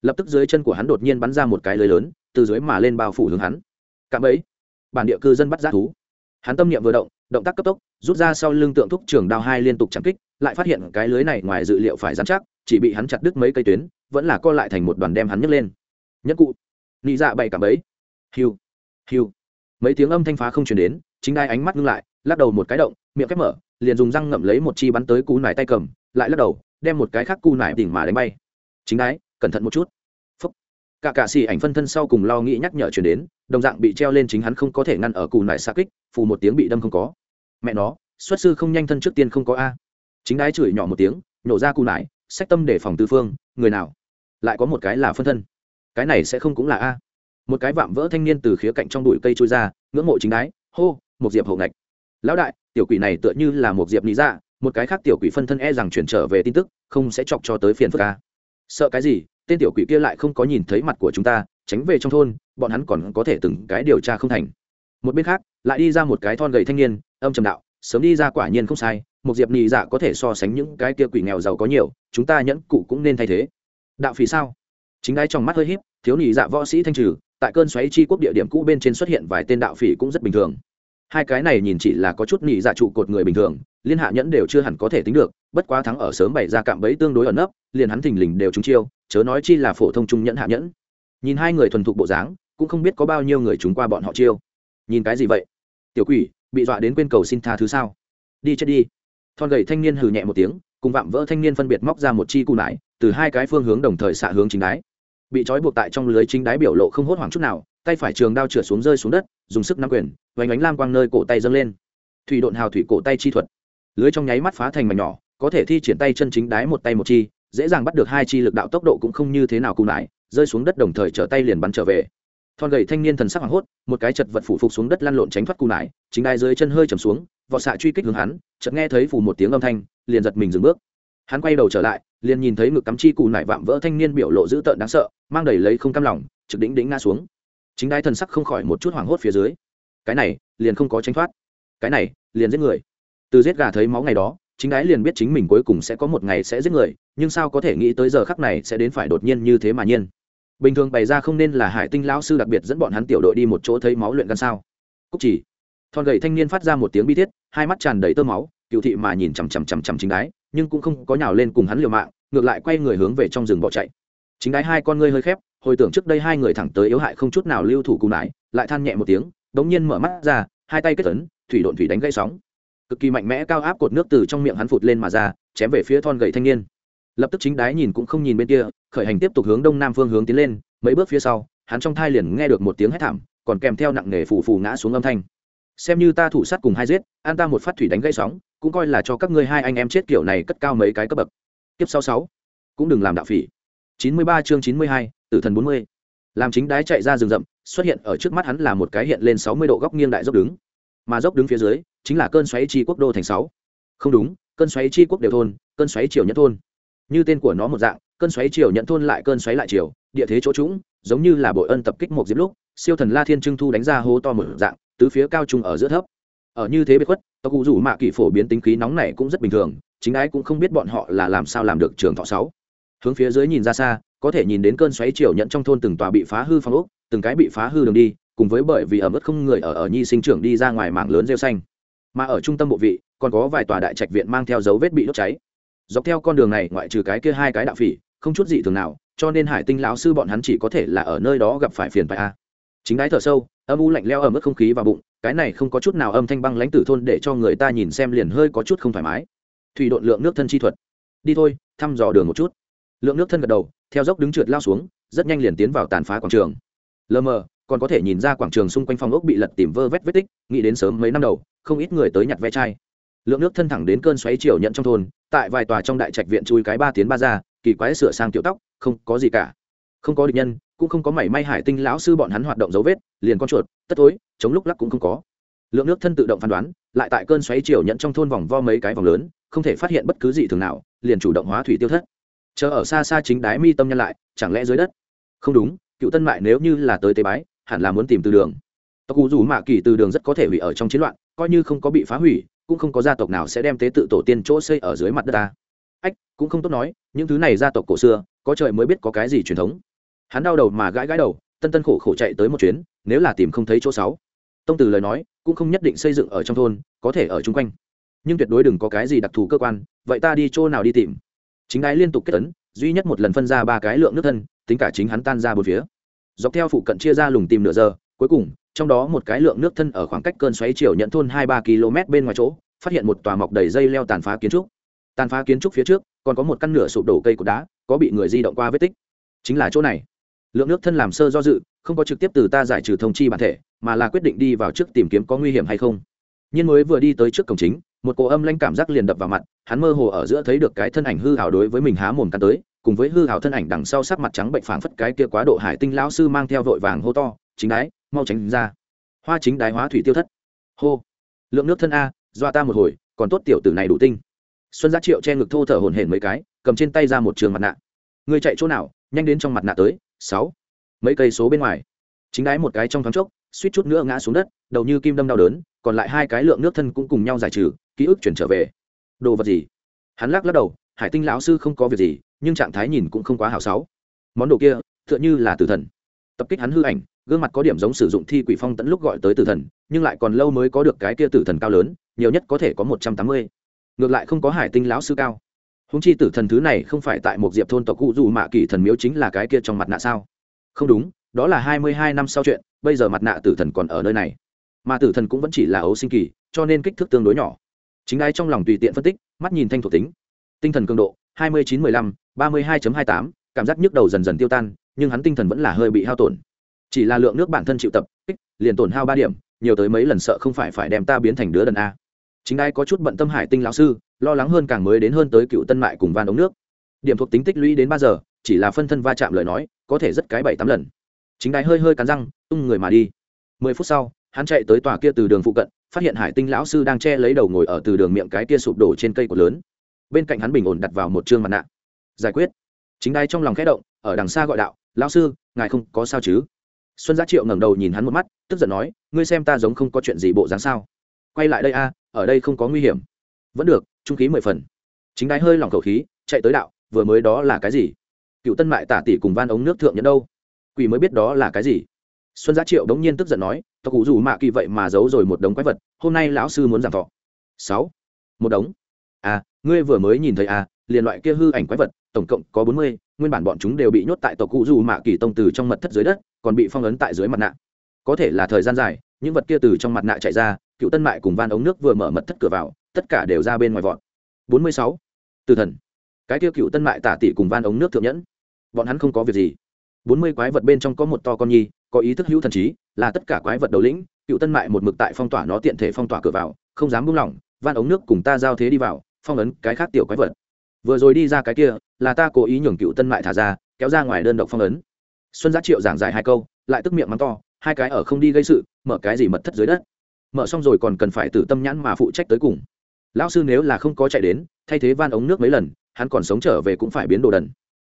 lập tức dưới chân của hắn đột nhiên bắn ra một cái lưới lớn, từ dưới mà lên bao phủ hướng hắn. Cạm ấy bản địa cư dân bắt giác thú. Hắn tâm niệm vừa động động tác cấp tốc, rút ra sau lưng tượng thúc trường đao hai liên tục chạm kích lại phát hiện cái lưới này ngoài dự liệu phải dán chắc, chỉ bị hắn chặt đứt mấy cây tuyến, vẫn là co lại thành một đoàn đem hắn nhấc lên. Nhất cụ. Nị dạ bày cảm ấy hiu. Hiu. Mấy tiếng âm thanh phá không chuyển đến, chính đai ánh mắt ngưng lại, lắc đầu một cái động, miệng khép mở, liền dùng răng ngậm lấy một chi bắn tới cú nải tay cầm, lại lắc đầu, đem một cái khác cú nải đỉnh mà đánh bay. Chính đái cẩn thận một chút. Phúc. Cả cả xì ảnh phân thân sau cùng lo nghĩ nhắc nhở chuyển đến, đồng dạng bị treo lên chính hắn không có thể ngăn ở cù nải xa kích, phù một tiếng bị đâm không có. Mẹ nó, xuất sư không nhanh thân trước tiên không có a chính đái chửi nhỏ một tiếng nhổ ra cù nải sách tâm để phòng tư phương, người nào? Lại có một cái là phân thân. Cái này sẽ không cũng là a. Một cái vạm vỡ thanh niên từ khía cạnh trong bụi cây trôi ra, ngưỡng mộ chính đái, hô, một diệp hậu ngạch. Lão đại, tiểu quỷ này tựa như là một diệp lý dạ một cái khác tiểu quỷ phân thân e rằng chuyển trở về tin tức, không sẽ chọc cho tới phiền phức ca sợ cái gì? Tên tiểu quỷ kia lại không có nhìn thấy mặt của chúng ta, tránh về trong thôn, bọn hắn còn có thể từng cái điều tra không thành. Một bên khác, lại đi ra một cái thon gầy thanh niên, âm trầm đạo, sớm đi ra quả nhiên không sai một diệp nhị dạ có thể so sánh những cái kia quỷ nghèo giàu có nhiều, chúng ta nhẫn cụ cũng nên thay thế. Đạo phỉ sao? Chính đái trong mắt hơi híp, thiếu nhị dạ võ sĩ thanh trừ, tại cơn xoáy chi quốc địa điểm cũ bên trên xuất hiện vài tên đạo phỉ cũng rất bình thường. Hai cái này nhìn chỉ là có chút nhị dạ trụ cột người bình thường, liên hạ nhẫn đều chưa hẳn có thể tính được, bất quá thắng ở sớm bày ra cạm bẫy tương đối ẩn nấp, liền hắn thình lình đều trúng chiêu, chớ nói chi là phổ thông trung nhẫn hạ nhẫn. Nhìn hai người thuần thục bộ dáng, cũng không biết có bao nhiêu người chúng qua bọn họ chiêu. Nhìn cái gì vậy? Tiểu quỷ, bị dọa đến quên cầu xin tha thứ sao? Đi chết đi thon gầy thanh niên hừ nhẹ một tiếng, cùng vạm vỡ thanh niên phân biệt móc ra một chi cù nải, từ hai cái phương hướng đồng thời xạ hướng chính đáy bị trói buộc tại trong lưới chính đáy biểu lộ không hốt hoảng chút nào, tay phải trường đao trượt xuống rơi xuống đất, dùng sức nắm quyền vánh ánh lam quang nơi cổ tay dâng lên. Thủy độn hào thủy cổ tay chi thuật. Lưới trong nháy mắt phá thành mảnh nhỏ, có thể thi triển tay chân chính đáy một tay một chi, dễ dàng bắt được hai chi lực đạo tốc độ cũng không như thế nào cù nải rơi xuống đất đồng thời trở tay liền bắn trở về thon gầy thanh niên thần sắc hoảng hốt, một cái chật vật phủ phục xuống đất lăn lộn tránh thoát cù nải, chính đai dưới chân hơi chầm xuống, vọt xạ truy kích hướng hắn, chợt nghe thấy phủ một tiếng âm thanh, liền giật mình dừng bước. Hắn quay đầu trở lại, liền nhìn thấy ngực cắm chi cù nải vạm vỡ thanh niên biểu lộ dữ tợn đáng sợ, mang đầy lấy không cam lòng, trực đỉnh đỉnh ngã xuống. Chính đai thần sắc không khỏi một chút hoảng hốt phía dưới. Cái này, liền không có tránh thoát. Cái này, liền giết người. Từ giết gà thấy máu ngày đó, chính đái liền biết chính mình cuối cùng sẽ có một ngày sẽ giết người, nhưng sao có thể nghĩ tới giờ khắc này sẽ đến phải đột nhiên như thế mà nhiên bình thường bày ra không nên là hải tinh lão sư đặc biệt dẫn bọn hắn tiểu đội đi một chỗ thấy máu luyện gan sao? Cúc chỉ, thon gầy thanh niên phát ra một tiếng bi thiết, hai mắt tràn đầy tơ máu, cựu thị mà nhìn chằm chằm chằm chằm chính đái, nhưng cũng không có nhào lên cùng hắn liều mạng, ngược lại quay người hướng về trong rừng bỏ chạy. Chính đái hai con ngươi hơi khép, hồi tưởng trước đây hai người thẳng tới yếu hại không chút nào lưu thủ cùng lại lại than nhẹ một tiếng, đống nhiên mở mắt ra, hai tay kết tấn thủy độn thủy đánh gây sóng. Cực kỳ mạnh mẽ cao áp cột nước từ trong miệng hắn phụt lên mà ra, chém về phía thon gầy thanh niên lập tức chính đái nhìn cũng không nhìn bên kia, khởi hành tiếp tục hướng đông nam phương hướng tiến lên, mấy bước phía sau, hắn trong thai liền nghe được một tiếng hét thảm, còn kèm theo nặng nề phù phù ngã xuống âm thanh. Xem như ta thủ sát cùng hai giết, an ta một phát thủy đánh gây sóng, cũng coi là cho các ngươi hai anh em chết kiểu này cất cao mấy cái cấp bậc. Tiếp sau sáu, cũng đừng làm đạo phỉ. Chín mươi ba chương chín mươi hai, tử thần bốn mươi. Làm chính đái chạy ra rừng rậm, xuất hiện ở trước mắt hắn là một cái hiện lên sáu mươi độ góc nghiêng đại dốc đứng. Mà dốc đứng phía dưới, chính là cơn xoáy chi quốc đô thành sáu. Không đúng, cơn xoáy chi quốc đều thôn, cơn xoáy triều nhất thôn như tên của nó một dạng cơn xoáy chiều nhận thôn lại cơn xoáy lại chiều, địa thế chỗ trũng giống như là bội ân tập kích một diếp lúc siêu thần la thiên trưng thu đánh ra hố to một dạng tứ phía cao trung ở giữa thấp. Ở như thế biệt khuất tộc cụ rủ mạ kỷ phổ biến tính khí nóng này cũng rất bình thường chính ái cũng không biết bọn họ là làm sao làm được trường thọ sáu. Hướng phía dưới nhìn ra xa có thể nhìn đến cơn xoáy chiều nhận trong thôn từng tòa bị phá hư phong ốc từng cái bị phá hư đường đi cùng với bởi vì ở mức không người ở ở nhi sinh trưởng đi ra ngoài mảng lớn rêu xanh. Mà ở trung tâm bộ vị còn có vài tòa đại trạch viện mang theo dấu vết bị đốt cháy dọc theo con đường này, ngoại trừ cái kia hai cái đạo phỉ, không chút gì thường nào, cho nên hải tinh lão sư bọn hắn chỉ có thể là ở nơi đó gặp phải phiền phải a. Chính đái thở sâu, âm u lạnh leo ở mức không khí và bụng, cái này không có chút nào âm thanh băng lãnh tử thôn để cho người ta nhìn xem liền hơi có chút không thoải mái. Thủy độn lượng nước thân chi thuật. Đi thôi, thăm dò đường một chút. Lượng nước thân gật đầu, theo dốc đứng trượt lao xuống, rất nhanh liền tiến vào tàn phá quảng trường. Lờ mờ, còn có thể nhìn ra quảng trường xung quanh phòng ốc bị lật tìm vơ vét vết tích, nghĩ đến sớm mấy năm đầu, không ít người tới nhặt ve chai lượng nước thân thẳng đến cơn xoáy chiều nhận trong thôn, tại vài tòa trong đại trạch viện chui cái ba tiến ba ra, kỳ quái sửa sang tiểu tóc, không có gì cả. Không có địch nhân, cũng không có mảy may hải tinh lão sư bọn hắn hoạt động dấu vết, liền con chuột, tất tối chống lúc lắc cũng không có. Lượng nước thân tự động phán đoán, lại tại cơn xoáy chiều nhận trong thôn vòng vo mấy cái vòng lớn, không thể phát hiện bất cứ gì thường nào, liền chủ động hóa thủy tiêu thất. Chờ ở xa xa chính đái mi tâm nhân lại, chẳng lẽ dưới đất? Không đúng, cựu tân mại nếu như là tới tế bái, hẳn là muốn tìm từ đường. Tộc cụ dù mạ kỳ từ đường rất có thể hủy ở trong chiến loạn, coi như không có bị phá hủy cũng không có gia tộc nào sẽ đem tế tự tổ tiên chỗ xây ở dưới mặt đất ta. Ách, cũng không tốt nói, những thứ này gia tộc cổ xưa, có trời mới biết có cái gì truyền thống. Hắn đau đầu mà gãi gãi đầu, tân tân khổ khổ chạy tới một chuyến, nếu là tìm không thấy chỗ sáu. Tông từ lời nói, cũng không nhất định xây dựng ở trong thôn, có thể ở chung quanh. Nhưng tuyệt đối đừng có cái gì đặc thù cơ quan, vậy ta đi chỗ nào đi tìm? Chính đái liên tục kết tấn duy nhất một lần phân ra ba cái lượng nước thân, tính cả chính hắn tan ra bốn phía. Dọc theo phụ cận chia ra lùng tìm nửa giờ, cuối cùng trong đó một cái lượng nước thân ở khoảng cách cơn xoáy chiều nhận thôn hai ba km bên ngoài chỗ, phát hiện một tòa mọc đầy dây leo tàn phá kiến trúc. Tàn phá kiến trúc phía trước, còn có một căn nửa sụp đổ cây cột đá, có bị người di động qua vết tích. Chính là chỗ này. Lượng nước thân làm sơ do dự, không có trực tiếp từ ta giải trừ thông chi bản thể, mà là quyết định đi vào trước tìm kiếm có nguy hiểm hay không. Nhưng mới vừa đi tới trước cổng chính, một cỗ âm lanh cảm giác liền đập vào mặt, hắn mơ hồ ở giữa thấy được cái thân ảnh hư ảo đối với mình há mồm cắn tới, cùng với hư ảo thân ảnh đằng sau sắc mặt trắng bệnh phảng phất cái kia quá độ hải tinh lão sư mang theo vội vàng hô to, chính đái! Mau tránh ra. Hoa chính đái hóa thủy tiêu thất. Hô. Lượng nước thân a doa ta một hồi, còn tốt tiểu tử này đủ tinh. Xuân giá triệu che ngực thô thở hổn hển mấy cái, cầm trên tay ra một trường mặt nạ. Người chạy chỗ nào? Nhanh đến trong mặt nạ tới. Sáu. Mấy cây số bên ngoài. Chính đái một cái trong thoáng chốc, suýt chút nữa ngã xuống đất, đầu như kim đâm đau đớn, còn lại hai cái lượng nước thân cũng cùng nhau giải trừ, ký ức chuyển trở về. Đồ vật gì? Hắn lắc lắc đầu, hải tinh lão sư không có việc gì, nhưng trạng thái nhìn cũng không quá hào sáu. Món đồ kia, tựa như là tử thần. Tập kích hắn hư ảnh gương mặt có điểm giống sử dụng thi quỷ phong tận lúc gọi tới tử thần, nhưng lại còn lâu mới có được cái kia tử thần cao lớn, nhiều nhất có thể có một trăm tám mươi. Ngược lại không có hải tinh lão sư cao. Húng chi tử thần thứ này không phải tại một diệp thôn tộc cụ dù mạ kỳ thần miếu chính là cái kia trong mặt nạ sao? Không đúng, đó là hai mươi hai năm sau chuyện, bây giờ mặt nạ tử thần còn ở nơi này. Mà tử thần cũng vẫn chỉ là ấu sinh kỳ, cho nên kích thước tương đối nhỏ. Chính đái trong lòng tùy tiện phân tích, mắt nhìn thanh thuộc tính. Tinh thần cường độ, hai mươi chín mười lăm, ba mươi hai hai tám, cảm giác nhức đầu dần dần tiêu tan, nhưng hắn tinh thần vẫn là hơi bị hao tổn chỉ là lượng nước bản thân chịu tập, kích, liền tổn hao ba điểm, nhiều tới mấy lần sợ không phải phải đem ta biến thành đứa đần a. Chính ai có chút bận tâm hải tinh lão sư, lo lắng hơn càng mới đến hơn tới cựu tân mại cùng van ống nước. Điểm thuộc tính tích lũy đến ba giờ, chỉ là phân thân va chạm lời nói, có thể rất cái bảy tám lần. Chính đái hơi hơi cắn răng, tung người mà đi. Mười phút sau, hắn chạy tới tòa kia từ đường phụ cận, phát hiện hải tinh lão sư đang che lấy đầu ngồi ở từ đường miệng cái kia sụp đổ trên cây cột lớn. Bên cạnh hắn bình ổn đặt vào một chương mặt nạ. Giải quyết. Chính đai trong lòng khẽ động, ở đằng xa gọi đạo, lão sư, ngài không có sao chứ? Xuân giá triệu ngẩng đầu nhìn hắn một mắt, tức giận nói, ngươi xem ta giống không có chuyện gì bộ dáng sao? Quay lại đây a, ở đây không có nguy hiểm. Vẫn được, trung khí mười phần. Chính đái hơi lỏng khẩu khí, chạy tới đạo, vừa mới đó là cái gì? Cựu tân mại tả tỷ cùng van ống nước thượng nhẫn đâu? Quỷ mới biết đó là cái gì? Xuân giá triệu đống nhiên tức giận nói, tộc cụ dù mạ kỳ vậy mà giấu rồi một đống quái vật, hôm nay lão sư muốn giảm thọ. Sáu, một đống? À ngươi vừa mới nhìn thấy à liền loại kia hư ảnh quái vật, tổng cộng có bốn mươi nguyên bản bọn chúng đều bị nhốt tại tộc cụ dù mạ kỳ tông từ trong mật thất dưới đất, còn bị phong ấn tại dưới mặt nạ. Có thể là thời gian dài, những vật kia từ trong mặt nạ chạy ra, cựu tân mại cùng van ống nước vừa mở mật thất cửa vào, tất cả đều ra bên ngoài vọt. Bốn mươi sáu. Từ thần. Cái kia cựu tân mại tả tỷ cùng van ống nước thượng nhẫn. Bọn hắn không có việc gì. Bốn mươi quái vật bên trong có một to con nhi, có ý thức hữu thần trí, là tất cả quái vật đầu lĩnh, cựu tân mại một mực tại phong tỏa nó tiện thể phong tỏa cửa vào, không dám buông lỏng, van ống nước cùng ta giao thế đi vào, phong ấn cái khác tiểu quái vật vừa rồi đi ra cái kia, là ta cố ý nhường cựu tân mại thả ra, kéo ra ngoài đơn độc phong ấn. Xuân giá triệu giảng giải hai câu, lại tức miệng mắng to, hai cái ở không đi gây sự, mở cái gì mật thất dưới đất. Mở xong rồi còn cần phải tử tâm nhãn mà phụ trách tới cùng. Lão sư nếu là không có chạy đến, thay thế van ống nước mấy lần, hắn còn sống trở về cũng phải biến đồ đần.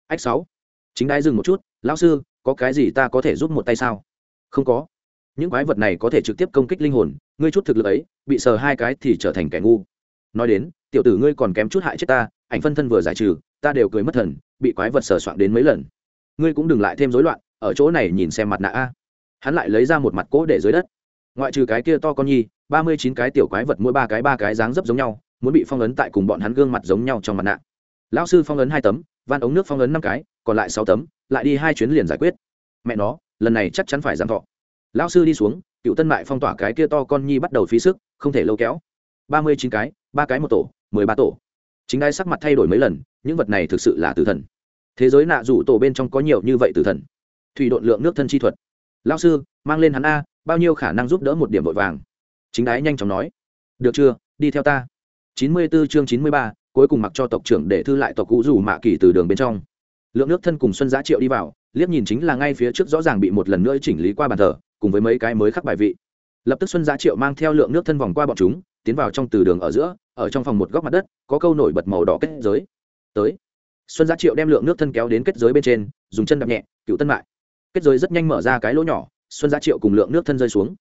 Ách sáu. Chính đai dừng một chút, lão sư, có cái gì ta có thể giúp một tay sao? Không có. Những quái vật này có thể trực tiếp công kích linh hồn, ngươi chút thực lực ấy, bị sờ hai cái thì trở thành kẻ ngu. Nói đến, tiểu tử ngươi còn kém chút hại chết ta ảnh phân thân vừa giải trừ, ta đều cười mất thần, bị quái vật sờ soạn đến mấy lần. Ngươi cũng đừng lại thêm rối loạn, ở chỗ này nhìn xem mặt nạ a. Hắn lại lấy ra một mặt cỗ để dưới đất. Ngoại trừ cái kia to con nhi, ba mươi chín cái tiểu quái vật mỗi ba cái ba cái dáng dấp giống nhau, muốn bị phong ấn tại cùng bọn hắn gương mặt giống nhau trong mặt nạ. Lão sư phong ấn hai tấm, van ống nước phong ấn năm cái, còn lại sáu tấm, lại đi hai chuyến liền giải quyết. Mẹ nó, lần này chắc chắn phải giảm thọ. Lão sư đi xuống, cựu tân mại phong tỏa cái kia to con nhi bắt đầu phí sức, không thể lâu kéo. Ba mươi chín cái, ba cái một tổ, mười ba tổ chính đai sắc mặt thay đổi mấy lần, những vật này thực sự là tử thần. Thế giới nạ rủ tổ bên trong có nhiều như vậy tử thần. Thủy độn lượng nước thân chi thuật. Lao sư, mang lên hắn a, bao nhiêu khả năng giúp đỡ một điểm vội vàng? Chính đái nhanh chóng nói. Được chưa, đi theo ta. Chín mươi 94 chương chín mươi ba, cuối cùng mặc cho tộc trưởng để thư lại tộc cũ rủ mạ kỳ từ đường bên trong. Lượng nước thân cùng xuân giá triệu đi vào, liếc nhìn chính là ngay phía trước rõ ràng bị một lần nữa chỉnh lý qua bàn thờ, cùng với mấy cái mới khắc bài vị lập tức xuân giá triệu mang theo lượng nước thân vòng qua bọn chúng, tiến vào trong từ đường ở giữa, ở trong phòng một góc mặt đất, có câu nổi bật màu đỏ kết giới. Tới. Xuân giá triệu đem lượng nước thân kéo đến kết giới bên trên, dùng chân đập nhẹ, cựu tân mại. Kết giới rất nhanh mở ra cái lỗ nhỏ, xuân giá triệu cùng lượng nước thân rơi xuống.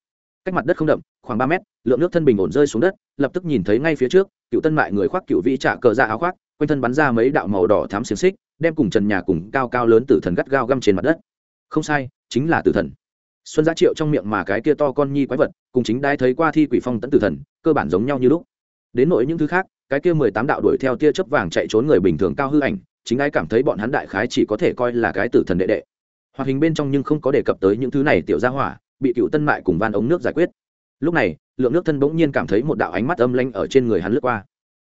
Cách mặt đất không đậm, khoảng ba mét, lượng nước thân bình ổn rơi xuống đất, lập tức nhìn thấy ngay phía trước, cựu tân mại người khoác cựu vĩ trả cờ ra áo khoác, quanh thân bắn ra mấy đạo màu đỏ thám xiềng xích, đem cùng trần nhà cùng cao cao lớn tử thần gắt gao găm trên mặt đất. Không sai, chính là tử thần xuân giá triệu trong miệng mà cái kia to con nhi quái vật, cùng chính đai thấy qua thi quỷ phong tẫn tử thần, cơ bản giống nhau như lúc. Đến nỗi những thứ khác, cái kia mười tám đạo đuổi theo tia chớp vàng chạy trốn người bình thường cao hư ảnh, chính ai cảm thấy bọn hắn đại khái chỉ có thể coi là cái tử thần đệ đệ. Hoạt hình bên trong nhưng không có đề cập tới những thứ này tiểu gia hỏa, bị cựu tân mại cùng van ống nước giải quyết. Lúc này, lượng nước thân bỗng nhiên cảm thấy một đạo ánh mắt âm lanh ở trên người hắn lướt qua.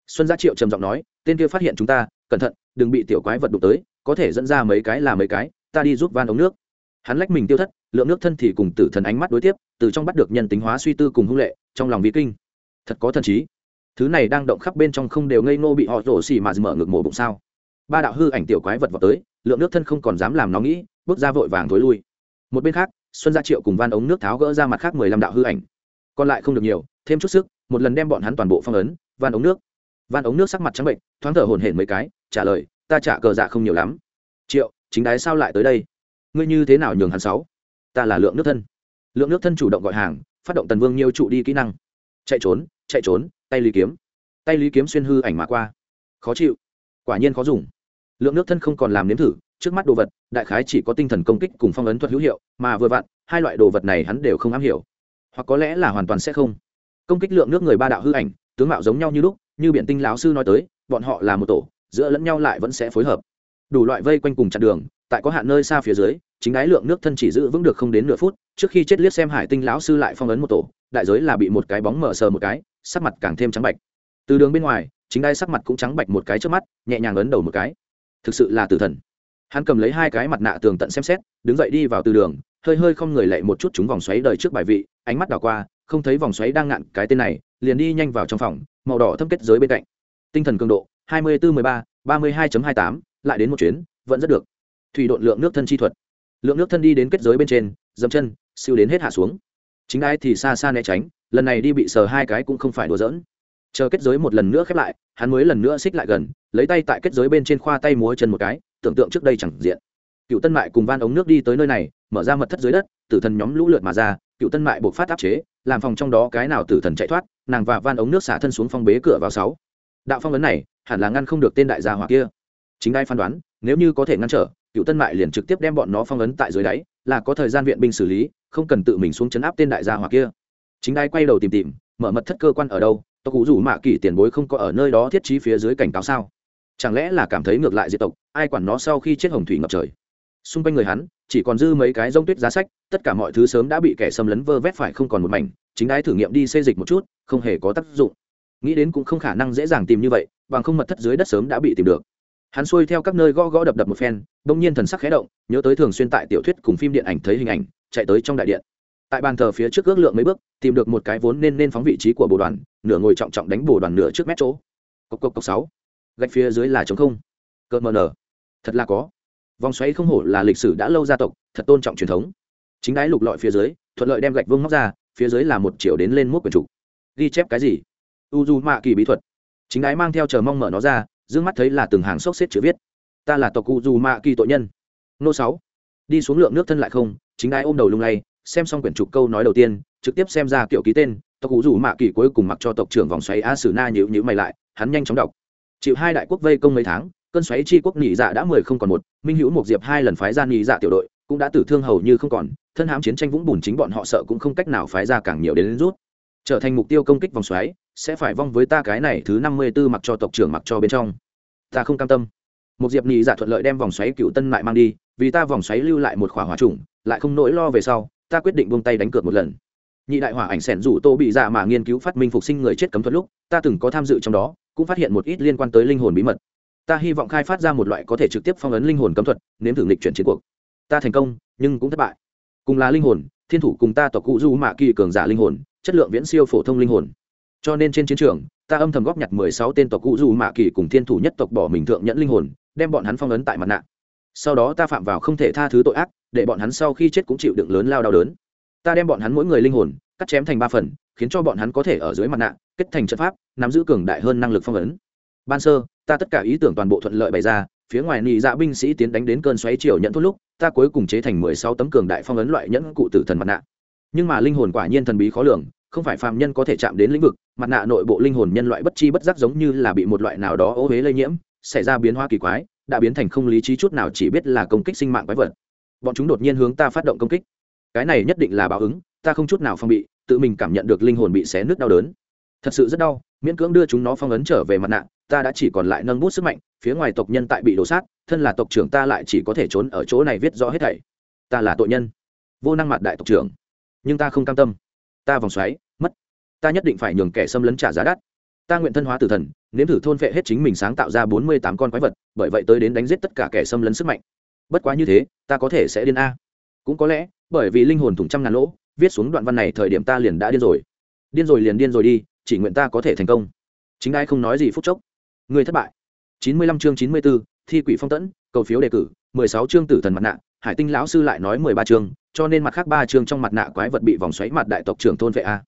Xuân gia triệu trầm giọng nói, tên kia phát hiện chúng ta, cẩn thận, đừng bị tiểu quái vật đụng tới, có thể dẫn ra mấy cái là mấy cái, ta đi giúp van ống nước. Hắn lách mình tiêu thất lượng nước thân thì cùng tử thần ánh mắt đối tiếp, từ trong bắt được nhân tính hóa suy tư cùng hung lệ, trong lòng vi kinh. Thật có thần trí. Thứ này đang động khắp bên trong không đều ngây ngô bị họ rổ xì mà mở ngực mổ bụng sao? Ba đạo hư ảnh tiểu quái vật vào tới, lượng nước thân không còn dám làm nó nghĩ, bước ra vội vàng thối lui. Một bên khác, xuân gia triệu cùng van ống nước tháo gỡ ra mặt khác mười lăm đạo hư ảnh. Còn lại không được nhiều, thêm chút sức, một lần đem bọn hắn toàn bộ phong ấn van ống nước. Van ống nước sắc mặt trắng bệnh, thoáng thở hổn hển mấy cái, trả lời, ta trả cờ dạ không nhiều lắm. Triệu, chính đái sao lại tới đây? Ngươi như thế nào nhường hắn sáu? Ta là lượng nước thân. Lượng nước thân chủ động gọi hàng, phát động tần vương nhiều trụ đi kỹ năng. Chạy trốn chạy trốn, tay lý kiếm. Tay lý kiếm xuyên hư ảnh mà qua. Khó chịu. Quả nhiên khó dùng. Lượng nước thân không còn làm nếm thử, trước mắt đồ vật, đại khái chỉ có tinh thần công kích cùng phong ấn thuật hữu hiệu, mà vừa vặn, hai loại đồ vật này hắn đều không am hiểu. Hoặc có lẽ là hoàn toàn sẽ không. Công kích lượng nước người ba đạo hư ảnh, tướng mạo giống nhau như lúc, như biển tinh lão sư nói tới, bọn họ là một tổ, giữa lẫn nhau lại vẫn sẽ phối hợp. Đủ loại vây quanh cùng chặn đường tại có hạn nơi xa phía dưới, chính ái lượng nước thân chỉ giữ vững được không đến nửa phút, trước khi chết liếc xem hải tinh lão sư lại phong ấn một tổ, đại giới là bị một cái bóng mở sờ một cái, sắc mặt càng thêm trắng bạch. Từ đường bên ngoài, chính đai sắc mặt cũng trắng bạch một cái trước mắt, nhẹ nhàng ấn đầu một cái. Thực sự là tử thần. Hắn cầm lấy hai cái mặt nạ tường tận xem xét, đứng dậy đi vào từ đường, hơi hơi không người lệ một chút chúng vòng xoáy đời trước bài vị, ánh mắt đảo qua, không thấy vòng xoáy đang ngạn cái tên này, liền đi nhanh vào trong phòng, màu đỏ thâm kết giới bên cạnh. Tinh thần cường độ, hai mươi bốn mười ba ba mươi hai hai tám, lại đến một chuyến, vẫn rất được thủy độn lượng nước thân chi thuật. Lượng nước thân đi đến kết giới bên trên dầm chân, siêu đến hết hạ xuống. Chính ai thì xa xa né tránh, lần này đi bị sờ hai cái cũng không phải đùa giỡn. Chờ kết giới một lần nữa khép lại, hắn mới lần nữa xích lại gần, lấy tay tại kết giới bên trên khoa tay múa chân một cái, tưởng tượng trước đây chẳng diện. Cựu tân mại cùng van ống nước đi tới nơi này, mở ra mật thất dưới đất, tử thần nhóm lũ lượt mà ra, cựu tân mại buộc phát áp chế, làm phòng trong đó cái nào tử thần chạy thoát, nàng và van ống nước xả thân xuống phong bế cửa vào sáu. Đạo phong ấn này, hẳn là ngăn không được tên đại gia hỏa kia. Chính ai phán đoán, nếu như có thể ngăn trở cựu tân mại liền trực tiếp đem bọn nó phong ấn tại dưới đáy, là có thời gian viện binh xử lý, không cần tự mình xuống chấn áp tên đại gia hỏa kia. Chính ai quay đầu tìm tìm, mở mật thất cơ quan ở đâu, tộc cụ rủ mạ kỳ tiền bối không có ở nơi đó thiết trí phía dưới cảnh cáo sao? Chẳng lẽ là cảm thấy ngược lại diệt tộc, ai quản nó sau khi chết hồng thủy ngập trời? Xung quanh người hắn, chỉ còn dư mấy cái rông tuyết giá sách, tất cả mọi thứ sớm đã bị kẻ xâm lấn vơ vét phải không còn một mảnh, chính đái thử nghiệm đi xây dịch một chút, không hề có tác dụng. Nghĩ đến cũng không khả năng dễ dàng tìm như vậy, bằng không mật thất dưới đất sớm đã bị tìm được hắn xuôi theo các nơi gõ gõ đập đập một phen, bỗng nhiên thần sắc khé động, nhớ tới thường xuyên tại tiểu thuyết cùng phim điện ảnh thấy hình ảnh, chạy tới trong đại điện. Tại bàn thờ phía trước ước lượng mấy bước, tìm được một cái vốn nên nên phóng vị trí của bồ đoàn, nửa ngồi trọng trọng đánh bồ đoàn nửa trước mét chỗ. Cốc cốc cốc sáu. Gạch phía dưới là trống không. Cợt mờ nở. Thật là có. Vòng xoáy không hổ là lịch sử đã lâu gia tộc, thật tôn trọng truyền thống. Chính đáy lục lọi phía dưới, thuận lợi đem gạch vương móc ra, phía dưới là một triệu đến lên mốt quyển trục. Ghi chép cái gì? U du mạ kỳ bí thuật. Chính đáy mang theo chờ mong mở nó ra dương mắt thấy là từng hàng xốc xếp chữ viết. Ta là tộc cụ dù mạ kỳ tội nhân. Nô sáu. Đi xuống lượng nước thân lại không chính ai ôm đầu lung lay xem xong quyển trục câu nói đầu tiên trực tiếp xem ra kiểu ký tên tộc cụ dù mạ kỳ cuối cùng mặc cho tộc trưởng vòng xoáy a sử na nhữ nhữ mày lại hắn nhanh chóng đọc. Chịu hai đại quốc vây công mấy tháng cơn xoáy chi quốc nhị dạ đã mười không còn một minh hữu một diệp hai lần phái ra nhị dạ tiểu đội cũng đã tử thương hầu như không còn thân hãm chiến tranh vũng bùn chính bọn họ sợ cũng không cách nào phái ra càng nhiều đến, đến rút. Trở thành mục tiêu công kích vòng xoáy sẽ phải vong với ta cái này thứ năm mươi 54 mặc cho tộc trưởng mặc cho bên trong. Ta không cam tâm. Một diệp nhị giả thuận lợi đem vòng xoáy cựu tân lại mang đi, vì ta vòng xoáy lưu lại một khỏa hỏa trùng, lại không nỗi lo về sau, ta quyết định buông tay đánh cược một lần. Nhị đại hỏa ảnh sẻn rủ tô bị dạ mà nghiên cứu phát minh phục sinh người chết cấm thuật lúc, ta từng có tham dự trong đó, cũng phát hiện một ít liên quan tới linh hồn bí mật. Ta hy vọng khai phát ra một loại có thể trực tiếp phong ấn linh hồn cấm thuật, nếm thử lịch chuyển chiến cuộc. Ta thành công, nhưng cũng thất bại. Cùng là linh hồn, thiên thủ cùng ta tộc cụ du mạ kỳ cường giả linh hồn, chất lượng viễn siêu phổ thông linh hồn cho nên trên chiến trường, ta âm thầm góp nhặt mười sáu tên tộc cụ dù mạ kỳ cùng thiên thủ nhất tộc bỏ mình thượng nhẫn linh hồn, đem bọn hắn phong ấn tại mặt nạ. Sau đó ta phạm vào không thể tha thứ tội ác, để bọn hắn sau khi chết cũng chịu đựng lớn lao đau đớn. Ta đem bọn hắn mỗi người linh hồn, cắt chém thành ba phần, khiến cho bọn hắn có thể ở dưới mặt nạ, kết thành trận pháp, nắm giữ cường đại hơn năng lực phong ấn. Ban sơ, ta tất cả ý tưởng toàn bộ thuận lợi bày ra, phía ngoài nị dạ binh sĩ tiến đánh đến cơn xoáy chiều nhận thốt lúc, ta cuối cùng chế thành mười sáu tấm cường đại phong ấn loại nhẫn cụ tử thần mặt nạ. Nhưng mà linh hồn quả nhiên thần bí khó lường không phải phàm nhân có thể chạm đến lĩnh vực, mặt nạ nội bộ linh hồn nhân loại bất chi bất giác giống như là bị một loại nào đó ô huế lây nhiễm, xảy ra biến hóa kỳ quái, đã biến thành không lý trí chút nào chỉ biết là công kích sinh mạng quái vật. Bọn chúng đột nhiên hướng ta phát động công kích. Cái này nhất định là báo ứng, ta không chút nào phong bị, tự mình cảm nhận được linh hồn bị xé nước đau đớn. Thật sự rất đau, miễn cưỡng đưa chúng nó phong ấn trở về mặt nạ, ta đã chỉ còn lại nâng bút sức mạnh, phía ngoài tộc nhân tại bị đổ sát, thân là tộc trưởng ta lại chỉ có thể trốn ở chỗ này viết rõ hết thảy. Ta là tội nhân. Vô năng mặt đại tộc trưởng. Nhưng ta không cam tâm. Ta vòng xoáy ta nhất định phải nhường kẻ xâm lấn trả giá đắt. Ta nguyện thân hóa tử thần, nếm thử thôn vệ hết chính mình sáng tạo ra bốn mươi tám con quái vật, bởi vậy tới đến đánh giết tất cả kẻ xâm lấn sức mạnh. Bất quá như thế, ta có thể sẽ điên a. Cũng có lẽ, bởi vì linh hồn thủng trăm ngàn lỗ, viết xuống đoạn văn này thời điểm ta liền đã điên rồi. Điên rồi liền điên rồi đi, chỉ nguyện ta có thể thành công. Chính ai không nói gì phút chốc. Người thất bại. chín mươi lăm chương chín mươi b ố thi quỷ phong tẫn, cầu phiếu đề cử, mười sáu chương tử thần mặt nạ, hải tinh lão sư lại nói mười ba chương, cho nên mặt khác ba chương trong mặt nạ quái vật bị vòng xoáy mặt đại tộc trưởng thôn vệ a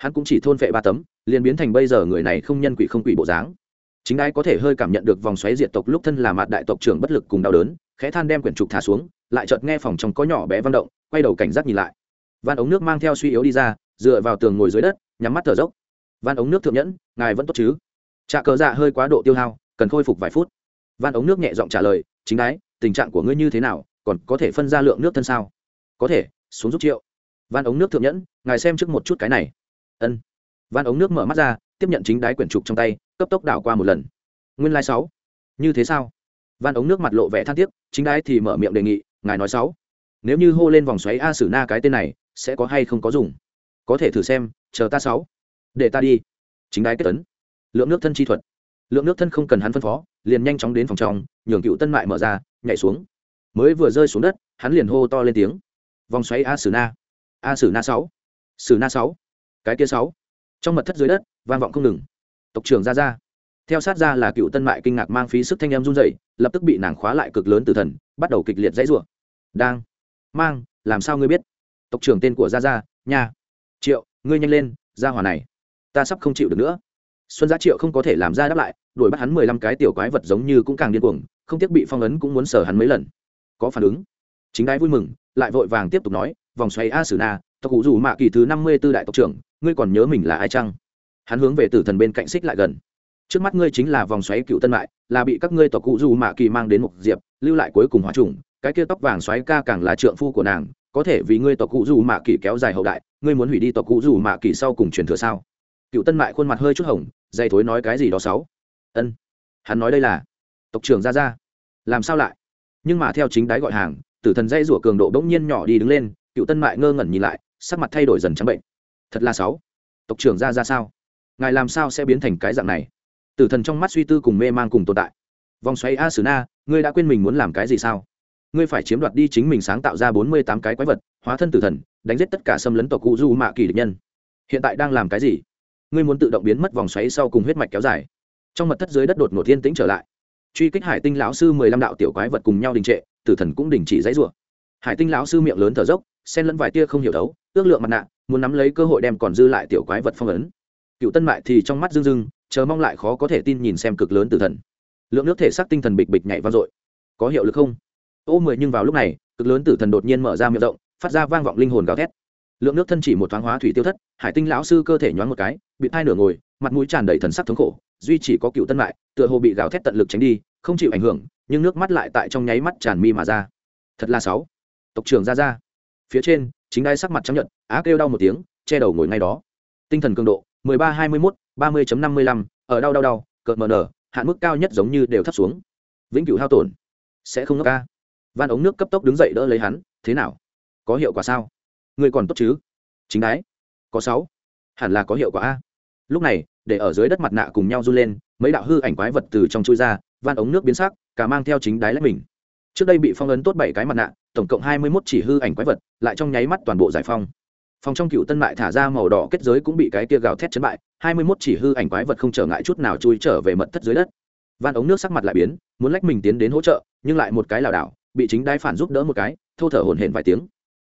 hắn cũng chỉ thôn vệ ba tấm, liền biến thành bây giờ người này không nhân quỷ không quỷ bộ dáng. Chính ai có thể hơi cảm nhận được vòng xoáy diệt tộc lúc thân là mặt đại tộc trưởng bất lực cùng đau đớn, khẽ than đem quyển trục thả xuống, lại chợt nghe phòng trong có nhỏ bé văn động, quay đầu cảnh giác nhìn lại. Van ống nước mang theo suy yếu đi ra, dựa vào tường ngồi dưới đất, nhắm mắt thở dốc. Van ống nước thượng nhẫn, ngài vẫn tốt chứ? Trà cờ dạ hơi quá độ tiêu hao, cần khôi phục vài phút. Van ống nước nhẹ giọng trả lời, chính đái tình trạng của ngươi như thế nào? Còn có thể phân ra lượng nước thân sao? Có thể, xuống giúp triệu. Van ống nước thượng nhẫn, ngài xem trước một chút cái này ân. Van ống nước mở mắt ra, tiếp nhận chính đái quyển trục trong tay, cấp tốc đảo qua một lần. Nguyên lai、like、sáu. Như thế sao? Van ống nước mặt lộ vẻ than tiếc, chính đái thì mở miệng đề nghị, ngài nói sáu. Nếu như hô lên vòng xoáy a sử na cái tên này, sẽ có hay không có dùng? Có thể thử xem, chờ ta sáu. Để ta đi. Chính đái kết tấn. Lượng nước thân chi thuật. Lượng nước thân không cần hắn phân phó, liền nhanh chóng đến phòng trong, nhường cựu tân mại mở ra, nhảy xuống. Mới vừa rơi xuống đất, hắn liền hô to lên tiếng. Vòng xoáy a sử na. A sử na sáu. Sử na sáu cái kia sáu. Trong mật thất dưới đất, vang vọng không ngừng. Tộc trưởng ra ra theo sát ra là cựu tân mại kinh ngạc mang phí sức thanh em run dậy lập tức bị nàng khóa lại cực lớn từ thần, bắt đầu kịch liệt dãy rủa. Đang. Mang, làm sao ngươi biết? Tộc trưởng tên của gia gia, nha. Triệu, ngươi nhanh lên gia hỏa này. Ta sắp không chịu được nữa. Xuân giá triệu không có thể làm ra đáp lại, đuổi bắt hắn mười lăm cái tiểu quái vật giống như cũng càng điên cuồng, không tiếc bị phong ấn cũng muốn sờ hắn mấy lần. Có phản ứng. Chính đái vui mừng, lại vội vàng tiếp tục nói, vòng xoay a sử na, tộc cụ dù mạ kỳ thứ năm mươi b ố đại tộc trưởng ngươi còn nhớ mình là ai chăng? Hắn hướng về tử thần bên cạnh xích lại gần. Trước mắt ngươi chính là vòng xoáy cựu tân mại, là bị các ngươi tộc cụ du mạ kỳ mang đến một diệp, lưu lại cuối cùng hóa trùng cái kia tóc vàng xoáy ca càng là trượng phu của nàng, có thể vì ngươi tộc cụ du mạ kỳ kéo dài hậu đại, ngươi muốn hủy đi tộc cụ du mạ kỳ sau cùng truyền thừa sao? Cựu tân mại khuôn mặt hơi chút hồng, dây thối nói cái gì đó sáu ân. Hắn nói đây là tộc trưởng ra ra làm sao lại? Nhưng mà theo chính đáy gọi hàng, tử thần dây rủa cường độ bỗng nhiên nhỏ đi đứng lên, cựu tân mại ngơ ngẩn nhìn lại, sắc mặt thay đổi dần trắng bệnh thật là sáu. Tộc trưởng ra ra sao? Ngài làm sao sẽ biến thành cái dạng này? Tử thần trong mắt suy tư cùng mê man cùng tồn tại. Vòng xoáy a sử na ngươi đã quên mình muốn làm cái gì sao? Ngươi phải chiếm đoạt đi chính mình sáng tạo ra bốn mươi tám cái quái vật, hóa thân tử thần, đánh giết tất cả xâm lấn tộc cụ du mạ kỳ địch nhân. Hiện tại đang làm cái gì? Ngươi muốn tự động biến mất vòng xoáy sau cùng huyết mạch kéo dài. Trong mật thất dưới đất đột ngột thiên tĩnh trở lại. Truy kích hải tinh lão sư mười lăm đạo tiểu quái vật cùng nhau đình trệ, tử thần cũng đình chỉ dãy rủa. Hải tinh lão sư miệng lớn thở dốc, xen lẫn vài tia không hiểu đấu, ước lượng mặt nạ muốn nắm lấy cơ hội đem còn dư lại tiểu quái vật phong ấn. Cựu tân mại thì trong mắt rưng rưng, chờ mong lại khó có thể tin nhìn xem cực lớn tử thần. Lượng nước thể xác tinh thần bịch bịch nhảy vang dội. Có hiệu lực không? Ô mười nhưng vào lúc này, cực lớn tử thần đột nhiên mở ra miệng rộng, phát ra vang vọng linh hồn gào thét. Lượng nước thân chỉ một thoáng hóa thủy tiêu thất, hải tinh lão sư cơ thể nhoáng một cái, bị thai nửa ngồi, mặt mũi tràn đầy thần sắc thống khổ, duy chỉ có cựu tân mại, tựa hồ bị gào thét tận lực tránh đi, không chịu ảnh hưởng, nhưng nước mắt lại tại trong nháy mắt tràn mi mà ra. Thật là sáu. Tộc trưởng ra ra phía trên, chính đai sắc mặt chấp nhận á kêu đau một tiếng, che đầu ngồi ngay đó. Tinh thần cường độ, mười ba hai mươi mốt, ba mươi năm mươi lăm, ở đau đau đau, cợt mờ nở, hạn mức cao nhất giống như đều thấp xuống. Vĩnh cửu hao tổn, sẽ không ngốc ca. Van ống nước cấp tốc đứng dậy đỡ lấy hắn, thế nào? Có hiệu quả sao? Người còn tốt chứ? Chính đái. Có sáu. Hẳn là có hiệu quả a. Lúc này, để ở dưới đất mặt nạ cùng nhau run lên, mấy đạo hư ảnh quái vật từ trong chui ra, van ống nước biến sắc, cả mang theo chính đái lấy mình. Trước đây bị phong ấn tốt bảy cái mặt nạ tổng cộng hai mươi mốt chỉ hư ảnh quái vật, lại trong nháy mắt toàn bộ giải phong phòng trong cựu tân mại thả ra màu đỏ kết giới cũng bị cái kia gào thét chấn bại, hai mươi mốt chỉ hư ảnh quái vật không trở ngại chút nào chui trở về mật thất dưới đất. Van ống nước sắc mặt lại biến, muốn lách mình tiến đến hỗ trợ, nhưng lại một cái lảo đảo, bị chính đai phản giúp đỡ một cái, thô thở hổn hển vài tiếng.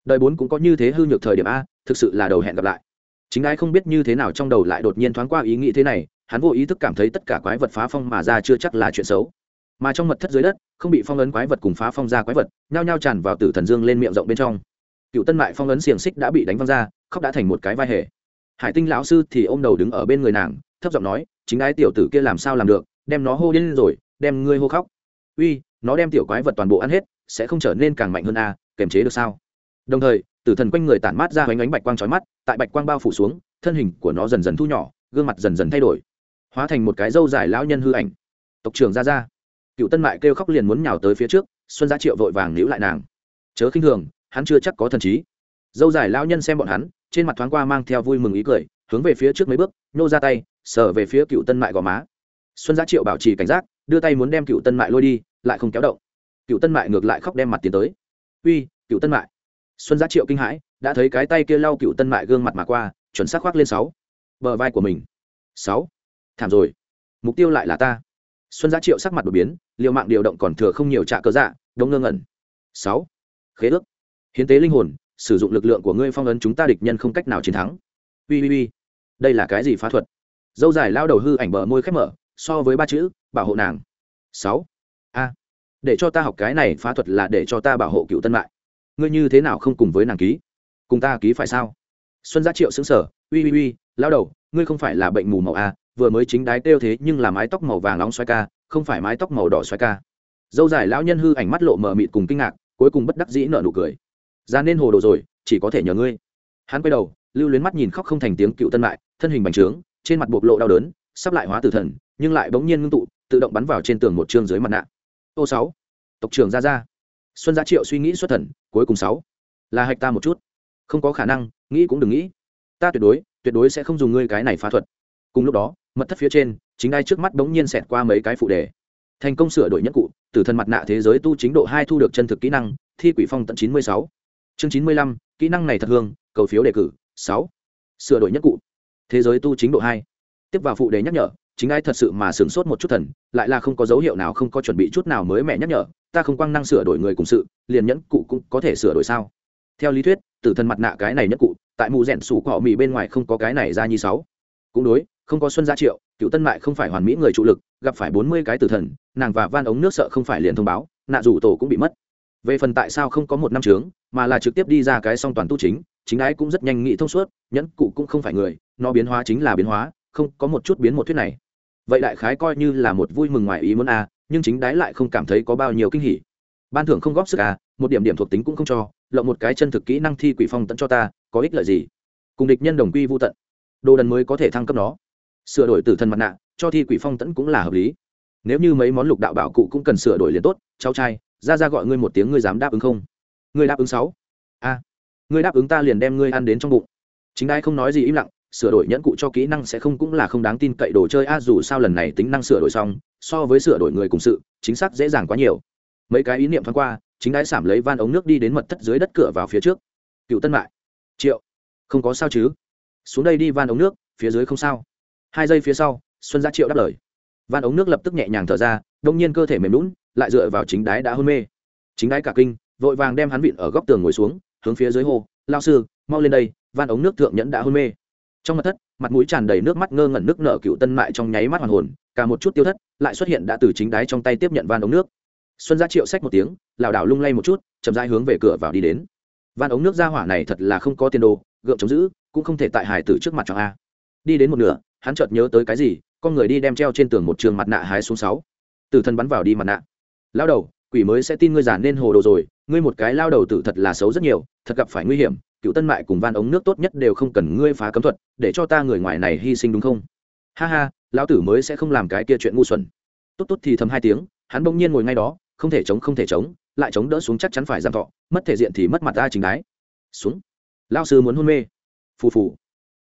Đời bốn cũng có như thế hư nhược thời điểm a, thực sự là đầu hẹn gặp lại. Chính đai không biết như thế nào trong đầu lại đột nhiên thoáng qua ý nghĩ thế này, hắn vô ý thức cảm thấy tất cả quái vật phá phong mà ra chưa chắc là chuyện xấu mà trong mật thất dưới đất không bị phong ấn quái vật cùng phá phong ra quái vật nhao nhao tràn vào tử thần dương lên miệng rộng bên trong. Cựu tân mại phong ấn xiềng xích đã bị đánh văng ra khóc đã thành một cái vai hề. Hải tinh lão sư thì ôm đầu đứng ở bên người nàng thấp giọng nói chính ái tiểu tử kia làm sao làm được đem nó hô điên rồi đem ngươi hô khóc. Uy nó đem tiểu quái vật toàn bộ ăn hết sẽ không trở nên càng mạnh hơn a à, kềm chế được sao? Đồng thời tử thần quanh người tản mát ra hoành ánh bạch quang trói mắt tại bạch quang bao phủ xuống thân hình của nó dần dần thu nhỏ gương mặt dần dần thay đổi hóa thành một cái dâu dài lão nhân hư ảnh. Tộc trưởng ra ra cựu tân mại kêu khóc liền muốn nhào tới phía trước, xuân giá triệu vội vàng níu lại nàng. Chớ khinh thường, hắn chưa chắc có thần trí. Dâu dài lão nhân xem bọn hắn, trên mặt thoáng qua mang theo vui mừng ý cười, hướng về phía trước mấy bước, nhô ra tay, sờ về phía cựu tân mại gò má. Xuân giá triệu bảo trì cảnh giác, đưa tay muốn đem cựu tân mại lôi đi, lại không kéo động. Cựu tân mại ngược lại khóc đem mặt tiến tới. Uy, cựu tân mại. Xuân giá triệu kinh hãi, đã thấy cái tay kia lau cựu tân mại gương mặt mà qua, chuẩn xác khoác lên sáu. Bờ vai của mình. Sáu. Thảm rồi. Mục tiêu lại là ta xuân giá triệu sắc mặt đột biến liệu mạng điều động còn thừa không nhiều trạ cơ dạ đông ngơ ngẩn. Sáu, khế ước. Hiến tế linh hồn, sử dụng lực lượng của ngươi phong ấn chúng ta địch nhân không cách nào chiến thắng. Ui ui ui đây là cái gì phá thuật? Dâu dài lao đầu hư ảnh bờ môi khép mở, so với ba chữ, bảo hộ nàng. Sáu, a. Để cho ta học cái này phá thuật là để cho ta bảo hộ cựu tân mại. Ngươi như thế nào không cùng với nàng ký? Cùng ta ký phải sao? Xuân giá triệu xứng sở ui ui ui lao đầu, ngươi không phải là bệnh mù màu a vừa mới chính đái kêu thế nhưng là mái tóc màu vàng nóng xoay ca, không phải mái tóc màu đỏ xoay ca. Dâu dài lão nhân hư ảnh mắt lộ mờ mịt cùng kinh ngạc, cuối cùng bất đắc dĩ nở nụ cười. Ra nên hồ đồ rồi, chỉ có thể nhờ ngươi. Hắn quay đầu, lưu luyến mắt nhìn khóc không thành tiếng cựu tân mại, thân hình bành trướng, trên mặt bộc lộ đau đớn, sắp lại hóa tử thần, nhưng lại bỗng nhiên ngưng tụ, tự động bắn vào trên tường một chương dưới mặt nạ. Ô sáu, tộc trưởng ra ra. Xuân gia triệu suy nghĩ xuất thần, cuối cùng sáu, là hạch ta một chút. Không có khả năng, nghĩ cũng đừng nghĩ. Ta tuyệt đối tuyệt đối sẽ không dùng ngươi cái này phá thuật. Cùng lúc đó mật thất phía trên, chính ai trước mắt bỗng nhiên xẹt qua mấy cái phụ đề. Thành công sửa đổi nhất cụ, tử thần mặt nạ thế giới tu chính độ hai thu được chân thực kỹ năng, thi quỷ phong tận chín mươi sáu. Chương chín mươi lăm, kỹ năng này thật hương, cầu phiếu đề cử, sáu. Sửa đổi nhất cụ, thế giới tu chính độ hai. Tiếp vào phụ đề nhắc nhở, chính ai thật sự mà sửng sốt một chút thần, lại là không có dấu hiệu nào không có chuẩn bị chút nào mới mẹ nhắc nhở, ta không quăng năng sửa đổi người cùng sự, liền nhẫn cụ cũng có thể sửa đổi sao? Theo lý thuyết, tử thần mặt nạ cái này nhất cụ, tại mù rẻn sủ cọ mì bên ngoài không có cái này ra như sáu. Cũng đối không có xuân gia triệu cựu tân mại không phải hoàn mỹ người trụ lực gặp phải bốn mươi cái tử thần nàng và van ống nước sợ không phải liền thông báo nạ rủ tổ cũng bị mất. Về phần tại sao không có một năm trướng mà là trực tiếp đi ra cái song toàn tu chính chính ái cũng rất nhanh nghĩ thông suốt nhẫn cụ cũng không phải người nó biến hóa chính là biến hóa không có một chút biến một thuyết này. Vậy đại khái coi như là một vui mừng ngoài ý muốn a à, nhưng chính đái lại không cảm thấy có bao nhiêu kinh hỉ. Ban thưởng không góp sức à một điểm điểm thuộc tính cũng không cho lộng một cái chân thực kỹ năng thi quỷ phong tận cho ta có ích lợi gì? Cùng địch nhân đồng quy vô tận. Đồ đần mới có thể thăng cấp nó sửa đổi tử thần mặt nạ, cho thi quỷ phong tẫn cũng là hợp lý. Nếu như mấy món lục đạo bảo cụ cũng cần sửa đổi liền tốt, cháu trai, ra ra gọi ngươi một tiếng ngươi dám đáp ứng không? Ngươi đáp ứng sáu. A, ngươi đáp ứng ta liền đem ngươi ăn đến trong bụng. Chính ai không nói gì im lặng, sửa đổi nhẫn cụ cho kỹ năng sẽ không cũng là không đáng tin cậy đồ chơi. A, dù sao lần này tính năng sửa đổi xong, so với sửa đổi người cùng sự, chính xác dễ dàng quá nhiều. Mấy cái ý niệm thoáng qua, chính đái sảm lấy van ống nước đi đến mật thất dưới đất cửa vào phía trước. Cựu tân mại. Triệu. Không có sao chứ? Xuống đây đi van ống nước, phía dưới không sao hai giây phía sau xuân gia triệu đáp lời. Van ống nước lập tức nhẹ nhàng thở ra đông nhiên cơ thể mềm lún lại dựa vào chính đái đã hôn mê. Chính đái cả kinh vội vàng đem hắn vịn ở góc tường ngồi xuống hướng phía dưới hồ lao sư mau lên đây van ống nước thượng nhẫn đã hôn mê. Trong mặt thất mặt mũi tràn đầy nước mắt ngơ ngẩn nước nở, cựu tân mại trong nháy mắt hoàn hồn cả một chút tiêu thất lại xuất hiện đã từ chính đái trong tay tiếp nhận van ống nước. Xuân gia triệu xách một tiếng lảo đảo lung lay một chút chậm rãi hướng về cửa vào đi đến. Van ống nước ra hỏa này thật là không có tiền đồ gượng chống giữ cũng không thể tại hải tử trước mặt cho a. Đi đến một nửa hắn chợt nhớ tới cái gì, con người đi đem treo trên tường một trường mặt nạ hái xuống sáu. Tử thần bắn vào đi mặt nạ. Lao đầu, quỷ mới sẽ tin ngươi giả nên hồ đồ rồi, ngươi một cái lao đầu tử thật là xấu rất nhiều, thật gặp phải nguy hiểm, cựu tân mại cùng van ống nước tốt nhất đều không cần ngươi phá cấm thuật, để cho ta người ngoài này hy sinh đúng không? Ha ha, lão tử mới sẽ không làm cái kia chuyện ngu xuẩn. Tốt tốt thì thầm hai tiếng, hắn bỗng nhiên ngồi ngay đó, không thể chống, không thể chống, lại chống đỡ xuống chắc chắn phải giam thọ, mất thể diện thì mất mặt ta chính đái. Xuống. Lao sư muốn hôn mê. Phù phù.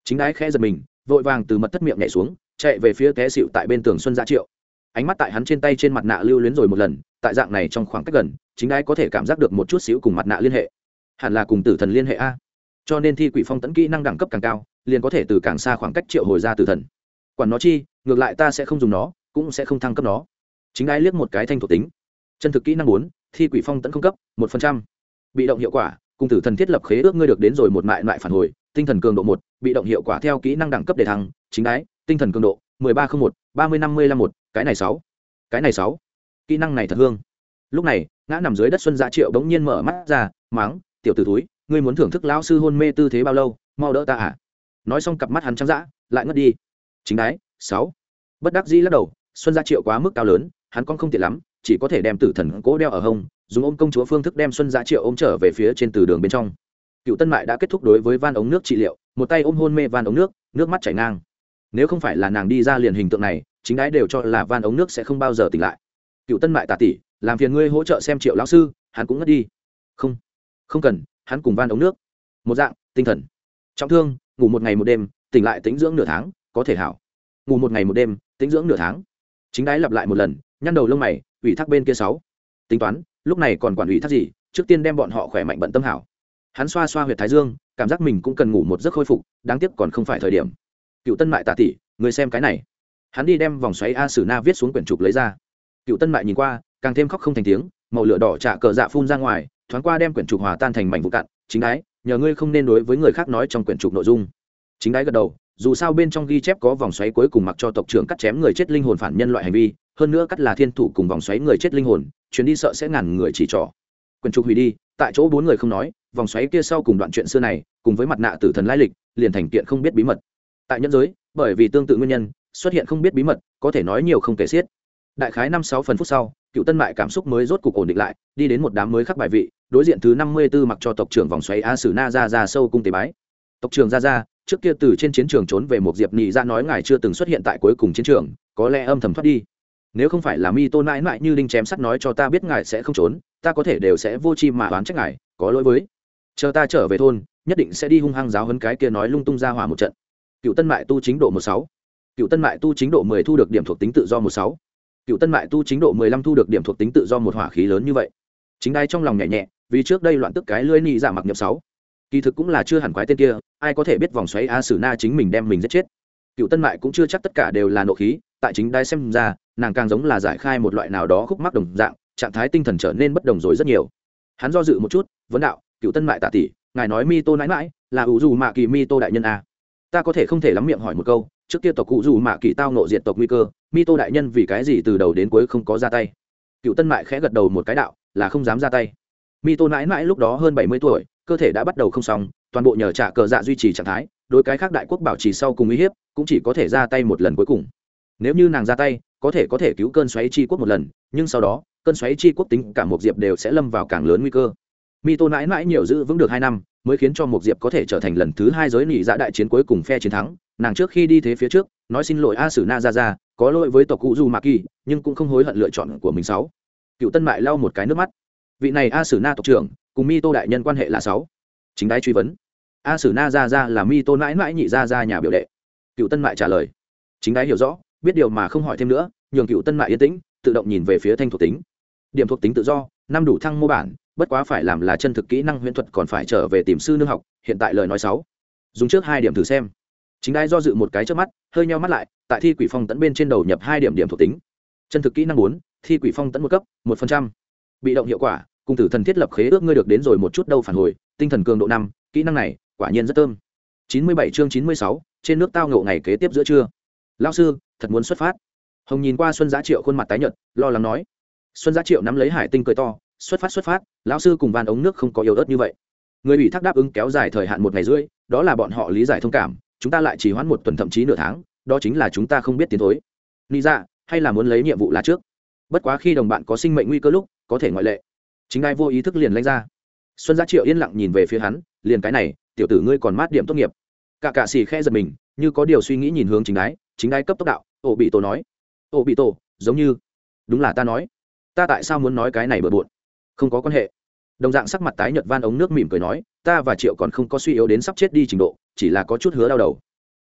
Chính đái khẽ giật mình vội vàng từ mật thất miệng nhảy xuống, chạy về phía té xịu tại bên tường xuân gia triệu. Ánh mắt tại hắn trên tay trên mặt nạ lưu luyến rồi một lần, tại dạng này trong khoảng cách gần, chính ai có thể cảm giác được một chút xíu cùng mặt nạ liên hệ. Hẳn là cùng tử thần liên hệ a. Cho nên thi quỷ phong tẫn kỹ năng đẳng cấp càng cao, liền có thể từ càng xa khoảng cách triệu hồi ra tử thần. Quản nó chi, ngược lại ta sẽ không dùng nó, cũng sẽ không thăng cấp nó. Chính ai liếc một cái thanh thuộc tính. Chân thực kỹ năng bốn, thi quỷ phong tẫn không cấp, một phần trăm. Bị động hiệu quả, cùng tử thần thiết lập khế ước ngươi được đến rồi một mại loại phản hồi tinh thần cường độ một, bị động hiệu quả theo kỹ năng đẳng cấp để thăng, chính đái, tinh thần cường độ, mười ba không một, ba mươi năm mươi năm một, cái này sáu, cái này sáu. Kỹ năng này thật hương. Lúc này, ngã nằm dưới đất xuân gia triệu bỗng nhiên mở mắt ra, máng, tiểu t ử túi ngươi muốn thưởng thức lão sư hôn mê tư thế bao lâu, mau đỡ ta à? Nói xong cặp mắt hắn trắng dã, lại ngất đi. Chính đái, sáu. Bất đắc dĩ lắc đầu, xuân gia triệu quá mức cao lớn, hắn con không tiện lắm, chỉ có thể đem tử thần cố đeo ở hông, dùng ôm công chúa phương thức đem xuân gia triệu ôm trở về phía trên từ đường bên trong cựu tân mại đã kết thúc đối với van ống nước trị liệu, một tay ôm hôn mê van ống nước nước mắt chảy ngang. Nếu không phải là nàng đi ra liền hình tượng này, chính đái đều cho là van ống nước sẽ không bao giờ tỉnh lại. Cựu tân mại tà tỷ làm phiền ngươi hỗ trợ xem triệu lão sư, hắn cũng ngất đi. Không không cần, hắn cùng van ống nước. Một dạng, tinh thần. Trọng thương, ngủ một ngày một đêm, tỉnh lại tính dưỡng nửa tháng, có thể hảo. Ngủ một ngày một đêm tính dưỡng nửa tháng. Chính đái lặp lại một lần, nhăn đầu lông mày, ủy thác bên kia sáu. Tính toán, lúc này còn quản ủy thác gì, trước tiên đem bọn họ khỏe mạnh bận tâm hảo hắn xoa xoa huyệt thái dương, cảm giác mình cũng cần ngủ một giấc khôi phục, đáng tiếc còn không phải thời điểm. Cựu tân mại tà tỷ người xem cái này. Hắn đi đem vòng xoáy a sử na viết xuống quyển trục lấy ra. Cựu tân mại nhìn qua, càng thêm khóc không thành tiếng, màu lửa đỏ trả cờ dạ phun ra ngoài, thoáng qua đem quyển trục hòa tan thành mảnh vụ cạn chính đái, nhờ ngươi không nên đối với người khác nói trong quyển trục nội dung. Chính đái gật đầu, dù sao bên trong ghi chép có vòng xoáy cuối cùng mặc cho tộc trưởng cắt chém người chết linh hồn phản nhân loại hành vi, hơn nữa cắt là thiên thủ cùng vòng xoáy người chết linh hồn, chuyến đi sợ sẽ ngàn người chỉ trỏ. Quyển trục hủy đi, tại chỗ bốn người không nói vòng xoáy kia sau cùng đoạn chuyện xưa này, cùng với mặt nạ tử thần lai lịch, liền thành kiện không biết bí mật. Tại nhân giới, bởi vì tương tự nguyên nhân, xuất hiện không biết bí mật, có thể nói nhiều không kể xiết. Đại khái năm sáu phần phút sau, cựu tân mại cảm xúc mới rốt cục ổn định lại, đi đến một đám mới khắc bài vị, đối diện thứ năm mươi b ố mặc cho tộc trưởng vòng xoáy a sử na ra ra sâu cung tế bái. Tộc trưởng ra ra trước kia từ trên chiến trường trốn về một diệp nhị ra nói ngài chưa từng xuất hiện tại cuối cùng chiến trường, có lẽ âm thầm thoát đi. Nếu không phải là mi tôn mãi mãi như linh chém sắt nói cho ta biết ngài sẽ không trốn, ta có thể đều sẽ vô chi mà oán trách ngài, có lỗi với chờ ta trở về thôn, nhất định sẽ đi hung hăng giáo hấn cái kia nói lung tung ra hỏa một trận. Cựu tân mại tu chính độ một sáu. Cựu tân mại tu chính độ mười thu được điểm thuộc tính tự do một sáu. Cựu tân mại tu chính độ mười lăm thu được điểm thuộc tính tự do một hỏa khí lớn như vậy. Chính đai trong lòng nhẹ nhẹ, vì trước đây loạn tức cái lưỡi nị giả mặc nhập sáu. Kỳ thực cũng là chưa hẳn quái tên kia, ai có thể biết vòng xoáy a sử na chính mình đem mình giết chết. Cựu tân mại cũng chưa chắc tất cả đều là nộ khí, tại chính đai xem ra, nàng càng giống là giải khai một loại nào đó khúc mắc đồng dạng, trạng thái tinh thần trở nên bất đồng rồi rất nhiều. Hắn do dự một chút, vấn đạo cựu tân mại tạ tỷ, ngài nói mi tô nãi mãi, là ủ dù mạ kỳ mi tô đại nhân a ta có thể không thể lắm miệng hỏi một câu, trước kia tộc cụ dù mạ kỳ tao nộ diệt tộc nguy cơ, mi tô đại nhân vì cái gì từ đầu đến cuối không có ra tay? Cựu tân mại khẽ gật đầu một cái đạo, là không dám ra tay. Mi tô nãi mãi lúc đó hơn bảy mươi tuổi, cơ thể đã bắt đầu không xong, toàn bộ nhờ trả cờ dạ duy trì trạng thái, đối cái khác đại quốc bảo trì sau cùng uy hiếp, cũng chỉ có thể ra tay một lần cuối cùng. Nếu như nàng ra tay, có thể có thể cứu cơn xoáy chi quốc một lần, nhưng sau đó, cơn xoáy chi quốc tính cả một diệp đều sẽ lâm vào càng lớn nguy cơ mi tô mãi mãi nhiều giữ vững được hai năm, mới khiến cho một diệp có thể trở thành lần thứ hai giới nị dạ đại chiến cuối cùng phe chiến thắng. Nàng trước khi đi thế phía trước, nói xin lỗi a sử na ra ra có lỗi với tộc cụ du mạc kỳ, nhưng cũng không hối hận lựa chọn của mình sáu. Cựu tân mại lau một cái nước mắt. Vị này a sử na tộc trưởng, cùng mi tô đại nhân quan hệ là sáu. Chính đái truy vấn. A sử na ra ra là mi tô mãi mãi nhị ra ra nhà biểu đệ. Cựu tân mại trả lời. Chính đái hiểu rõ, biết điều mà không hỏi thêm nữa, nhường cựu tân mại yên tĩnh, tự động nhìn về phía thanh thuộc tính. Điểm thuộc tính tự do, năm đủ thăng mô bản bất quá phải làm là chân thực kỹ năng huyễn thuật còn phải trở về tìm sư nương học, hiện tại lời nói sáu. Dùng trước hai điểm thử xem. Chính đai do dự một cái trước mắt, hơi nheo mắt lại, tại thi quỷ phong tẫn bên trên đầu nhập hai điểm điểm thuộc tính. Chân thực kỹ năng bốn, thi quỷ phong tẫn một cấp, một phần trăm. Bị động hiệu quả, cùng tử thần thiết lập khế ước ngươi được đến rồi một chút đâu phản hồi, tinh thần cường độ năm, kỹ năng này, quả nhiên rất thơm. Chín mươi bảy chương chín mươi sáu, trên nước tao ngộ ngày kế tiếp giữa trưa. Lao sư, thật muốn xuất phát. Hồng nhìn qua xuân giá triệu khuôn mặt tái nhợt, lo lắng nói. Xuân giá triệu nắm lấy hải tinh cười to xuất phát xuất phát, lão sư cùng van ống nước không có yếu ớt như vậy. Người bị thác đáp ứng kéo dài thời hạn một ngày rưỡi, đó là bọn họ lý giải thông cảm, chúng ta lại chỉ hoãn một tuần thậm chí nửa tháng, đó chính là chúng ta không biết tiến thối. Lý ra dạ, hay là muốn lấy nhiệm vụ là trước? Bất quá khi đồng bạn có sinh mệnh nguy cơ lúc, có thể ngoại lệ. Chính ai vô ý thức liền lanh ra. Xuân giá triệu yên lặng nhìn về phía hắn, liền cái này, tiểu tử ngươi còn mát điểm tốt nghiệp. Cả cạ xì khe giật mình, như có điều suy nghĩ nhìn hướng chính đái chính đái cấp tốc đạo ổ bị tổ nói. Ổ bị tổ, giống như. Đúng là ta nói. Ta tại sao muốn nói cái này bừa bộn? Không có quan hệ. Đồng dạng sắc mặt tái nhợt van ống nước mỉm cười nói, ta và triệu còn không có suy yếu đến sắp chết đi trình độ, chỉ là có chút hứa đau đầu.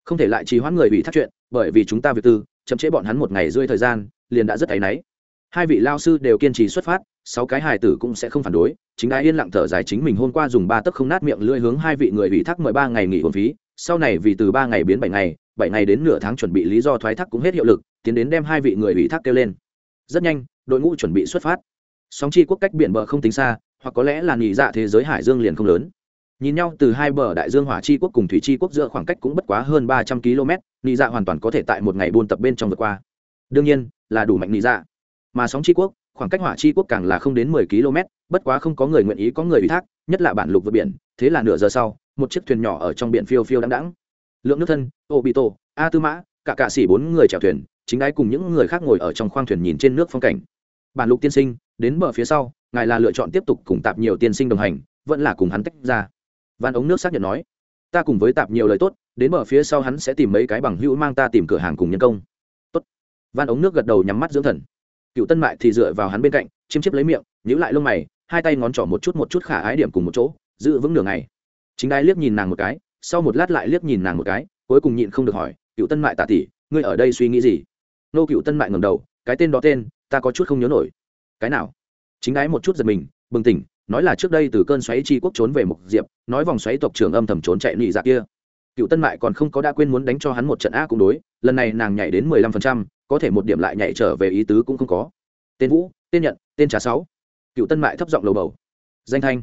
Không thể lại trì hoãn người bị thắt chuyện, bởi vì chúng ta việc tư, chậm chế bọn hắn một ngày rơi thời gian, liền đã rất áy náy. Hai vị lao sư đều kiên trì xuất phát, sáu cái hài tử cũng sẽ không phản đối, chính đã yên lặng thở dài chính mình hôm qua dùng ba tấc không nát miệng lưỡi hướng hai vị người bị thác mười ba ngày nghỉ hồn phí, sau này vì từ ba ngày biến bảy ngày bảy ngày đến nửa tháng chuẩn bị lý do thoái thác cũng hết hiệu lực, tiến đến đem hai vị người bị thác kêu lên. Rất nhanh, đội ngũ chuẩn bị xuất phát sóng chi quốc cách biển bờ không tính xa, hoặc có lẽ là nghỉ dạ thế giới hải dương liền không lớn. Nhìn nhau từ hai bờ đại dương hỏa chi quốc cùng thủy chi quốc giữa khoảng cách cũng bất quá hơn ba trăm km nghỉ dạ hoàn toàn có thể tại một ngày buôn tập bên trong vượt qua. Đương nhiên, là đủ mạnh nghỉ dạ. Mà sóng chi quốc, khoảng cách hỏa chi quốc càng là không đến mười km bất quá không có người nguyện ý có người ủy thác, nhất là bản lục vượt biển, thế là nửa giờ sau, một chiếc thuyền nhỏ ở trong biển phiêu phiêu đáng đáng lượng nước thân ô bị tổ a tư mã cả cạ xỉ bốn người chèo thuyền, chính đái cùng những người khác ngồi ở trong khoang thuyền nhìn trên nước phong cảnh bản lục tiên sinh, đến bờ phía sau, ngài là lựa chọn tiếp tục cùng tạp nhiều tiên sinh đồng hành, vẫn là cùng hắn tách ra. Van ống nước xác nhận nói, ta cùng với tạp nhiều lời tốt, đến bờ phía sau hắn sẽ tìm mấy cái bằng hữu mang ta tìm cửa hàng cùng nhân công. Tốt. van ống nước gật đầu nhắm mắt dưỡng thần. Cựu tân mại thì dựa vào hắn bên cạnh chiếm chiếp lấy miệng, nhíu lại lông mày, hai tay ngón trỏ một chút một chút khả ái điểm cùng một chỗ, giữ vững đường này chính đai liếc nhìn nàng một cái, sau một lát lại liếc nhìn nàng một cái, cuối cùng nhịn không được hỏi, cựu tân mại tạ tỷ, ngươi ở đây suy nghĩ gì? Nô cựu tân mại ngầm đầu, cái tên đó tên ta có chút không nhớ nổi. Cái nào? Chính đái một chút giật mình, bừng tỉnh, nói là trước đây từ cơn xoáy chi quốc trốn về mục diệp, nói vòng xoáy tộc trưởng âm thầm trốn chạy nị dạ kia. Cựu tân mại còn không có đã quên muốn đánh cho hắn một trận a cũng đối, lần này nàng nhảy đến mười lăm phần trăm, có thể một điểm lại nhảy trở về ý tứ cũng không có. Tên vũ, tên nhận, tên trà sáu. Cựu tân mại thấp giọng lầu bầu. Danh thanh.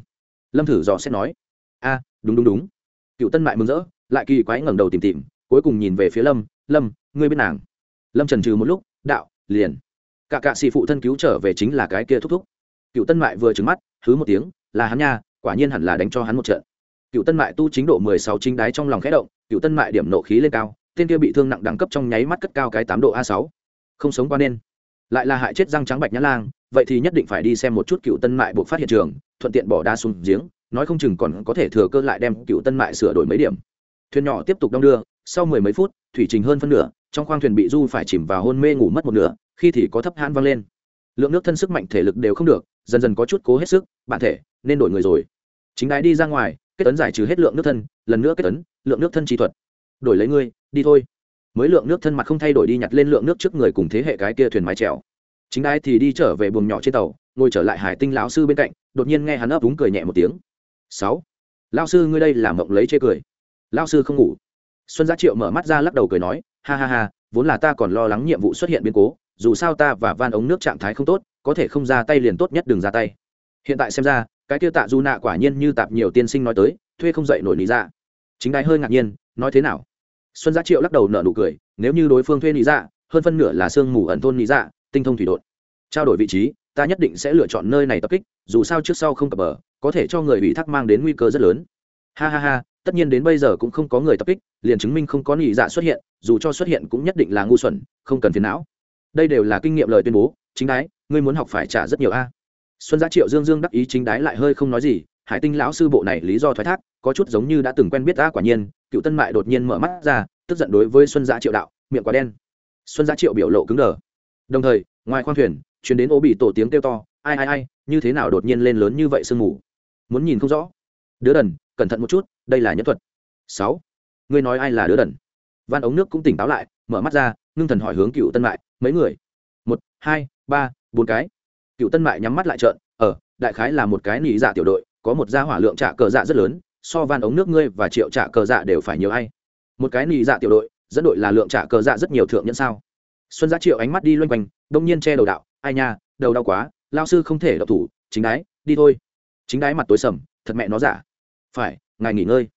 Lâm thử dò xét nói. A, đúng đúng đúng. Cựu tân mại mừng rỡ, lại kỳ quái ngẩng đầu tìm tìm, cuối cùng nhìn về phía lâm. Lâm, ngươi biết nàng? Lâm trần trừ một lúc, đạo, liền cả cạ sĩ phụ thân cứu trở về chính là cái kia thúc thúc. Cựu tân mại vừa trứng mắt thứ một tiếng, là hắn nha, quả nhiên hẳn là đánh cho hắn một trận. Cựu tân mại tu chính độ mười sáu chính đái trong lòng khẽ động, cựu tân mại điểm nộ khí lên cao, tên kia bị thương nặng đẳng cấp trong nháy mắt cất cao cái tám độ a sáu. Không sống qua nên. Lại là hại chết răng trắng bạch nhã lang, vậy thì nhất định phải đi xem một chút cựu tân mại buộc phát hiện trường, thuận tiện bỏ đa xuống giếng, nói không chừng còn có thể thừa cơ lại đem cựu tân mại sửa đổi mấy điểm. Thuyền nhỏ tiếp tục đong đưa, sau mười mấy phút, thủy trình hơn phân nửa, trong khoang thuyền bị du phải chìm vào hôn mê ngủ mất một nửa khi thì có thấp hãn vang lên. Lượng nước thân sức mạnh thể lực đều không được, dần dần có chút cố hết sức, bản thể nên đổi người rồi. Chính đái đi ra ngoài, kết tấn giải trừ hết lượng nước thân, lần nữa kết tấn lượng nước thân chi thuật. Đổi lấy ngươi, đi thôi. Mới lượng nước thân mặt không thay đổi đi nhặt lên lượng nước trước người cùng thế hệ cái kia thuyền mái trèo chính đái thì đi trở về buồng nhỏ trên tàu, ngồi trở lại hải tinh lão sư bên cạnh, đột nhiên nghe hắn ấp úng cười nhẹ một tiếng. Sáu. Lão sư ngươi đây làm mộng lấy chê cười. Lão sư không ngủ. Xuân giá triệu mở mắt ra lắc đầu cười nói, ha ha ha, vốn là ta còn lo lắng nhiệm vụ xuất hiện biến cố dù sao ta và van ống nước trạng thái không tốt, có thể không ra tay liền tốt nhất đừng ra tay. Hiện tại xem ra, cái kia tạ du nạ quả nhiên như tạp nhiều tiên sinh nói tới, thuê không dậy nổi lý ra dạ. chính đái hơi ngạc nhiên, nói thế nào? Xuân giá triệu lắc đầu nở nụ cười, nếu như đối phương thuê lý ra dạ, hơn phân nửa là sương mù ẩn thôn lý ra dạ, tinh thông thủy đột trao đổi vị trí, ta nhất định sẽ lựa chọn nơi này tập kích, dù sao trước sau không cập bờ, có thể cho người bị thác mang đến nguy cơ rất lớn. Ha ha ha, tất nhiên đến bây giờ cũng không có người tập kích, liền chứng minh không có nị dạ xuất hiện, dù cho xuất hiện cũng nhất định là ngu xuẩn, không cần phiền não đây đều là kinh nghiệm lời tuyên bố, chính đái, ngươi muốn học phải trả rất nhiều a. Xuân giá triệu dương dương đắc ý chính đái lại hơi không nói gì, hải tinh lão sư bộ này lý do thoái thác, có chút giống như đã từng quen biết ta quả nhiên, cựu tân mại đột nhiên mở mắt ra, tức giận đối với xuân giá triệu đạo, miệng quá đen. Xuân giá triệu biểu lộ cứng đờ. Đồng thời, ngoài khoang thuyền chuyến đến ô bị tổ tiếng kêu to, ai ai ai, như thế nào đột nhiên lên lớn như vậy sương mù? Muốn nhìn không rõ. Đứa đần, cẩn thận một chút, đây là nhân thuật. Sáu, ngươi nói ai là đứa đần? Van ống nước cũng tỉnh táo lại, mở mắt ra, ngưng thần hỏi hướng cựu tân mại mấy người? Một, hai, ba, bốn cái. Cựu tân mại nhắm mắt lại trợn ở đại khái là một cái nỉ dạ tiểu đội, có một gia hỏa lượng trả cờ dạ rất lớn, so van ống nước ngươi và triệu trả cờ dạ đều phải nhiều hay một cái nỉ dạ tiểu đội, dẫn đội là lượng trả cờ dạ rất nhiều thượng nhân sao? Xuân giá triệu ánh mắt đi loanh quanh, đông nhiên che đầu đạo, ai nha, đầu đau quá, lao sư không thể độc thủ, chính đái, đi thôi. Chính đái mặt tối sầm, thật mẹ nó giả phải, ngài nghỉ ngơi.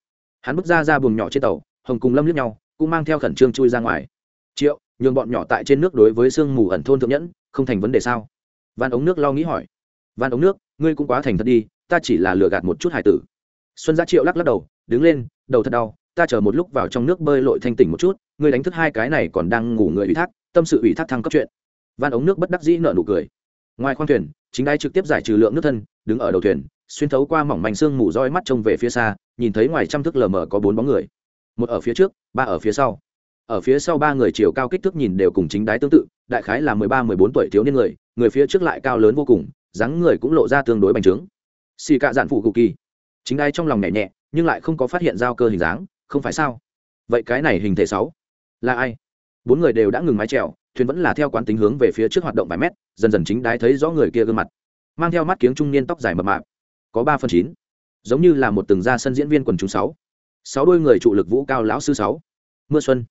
Hắn bước ra ra buồng nhỏ trên tàu, hồng cùng lâm liếc nhau, cũng mang theo khẩn trương chui ra ngoài. Triệu nhường bọn nhỏ tại trên nước đối với sương mù ẩn thôn thượng nhẫn, không thành vấn đề sao? Van ống nước lo nghĩ hỏi. Van ống nước, ngươi cũng quá thành thật đi, ta chỉ là lừa gạt một chút hải tử. Xuân gia triệu lắc lắc đầu, đứng lên, đầu thật đau, ta chờ một lúc vào trong nước bơi lội thanh tỉnh một chút, ngươi đánh thức hai cái này còn đang ngủ người ủy thác, tâm sự ủy thác thăng cấp chuyện. Van ống nước bất đắc dĩ nợ nụ cười. Ngoài khoang thuyền, chính đai trực tiếp giải trừ lượng nước thân, đứng ở đầu thuyền, xuyên thấu qua mỏng mảnh xương mù roi mắt trông về phía xa, nhìn thấy ngoài trăm thước lờ mờ có bốn bóng người. Một ở phía trước, ba ở phía sau ở phía sau ba người chiều cao kích thước nhìn đều cùng chính đái tương tự, đại khái là mười ba, mười bốn tuổi thiếu niên người người phía trước lại cao lớn vô cùng, dáng người cũng lộ ra tương đối bành trướng. Xì cạ dạn phụ cụ kỳ. Chính đái trong lòng nhẹ nhẹ, nhưng lại không có phát hiện giao cơ hình dáng, không phải sao? Vậy cái này hình thể sáu là ai? Bốn người đều đã ngừng mái trèo thuyền vẫn là theo quán tính hướng về phía trước hoạt động vài mét, dần dần chính đái thấy rõ người kia gương mặt. Mang theo mắt kiếng trung niên tóc dài mập mạp, có ba phần chín, giống như là một từng ra sân diễn viên quần chúng sáu. Sáu đôi người trụ lực vũ cao lão sư sáu. Mưa xuân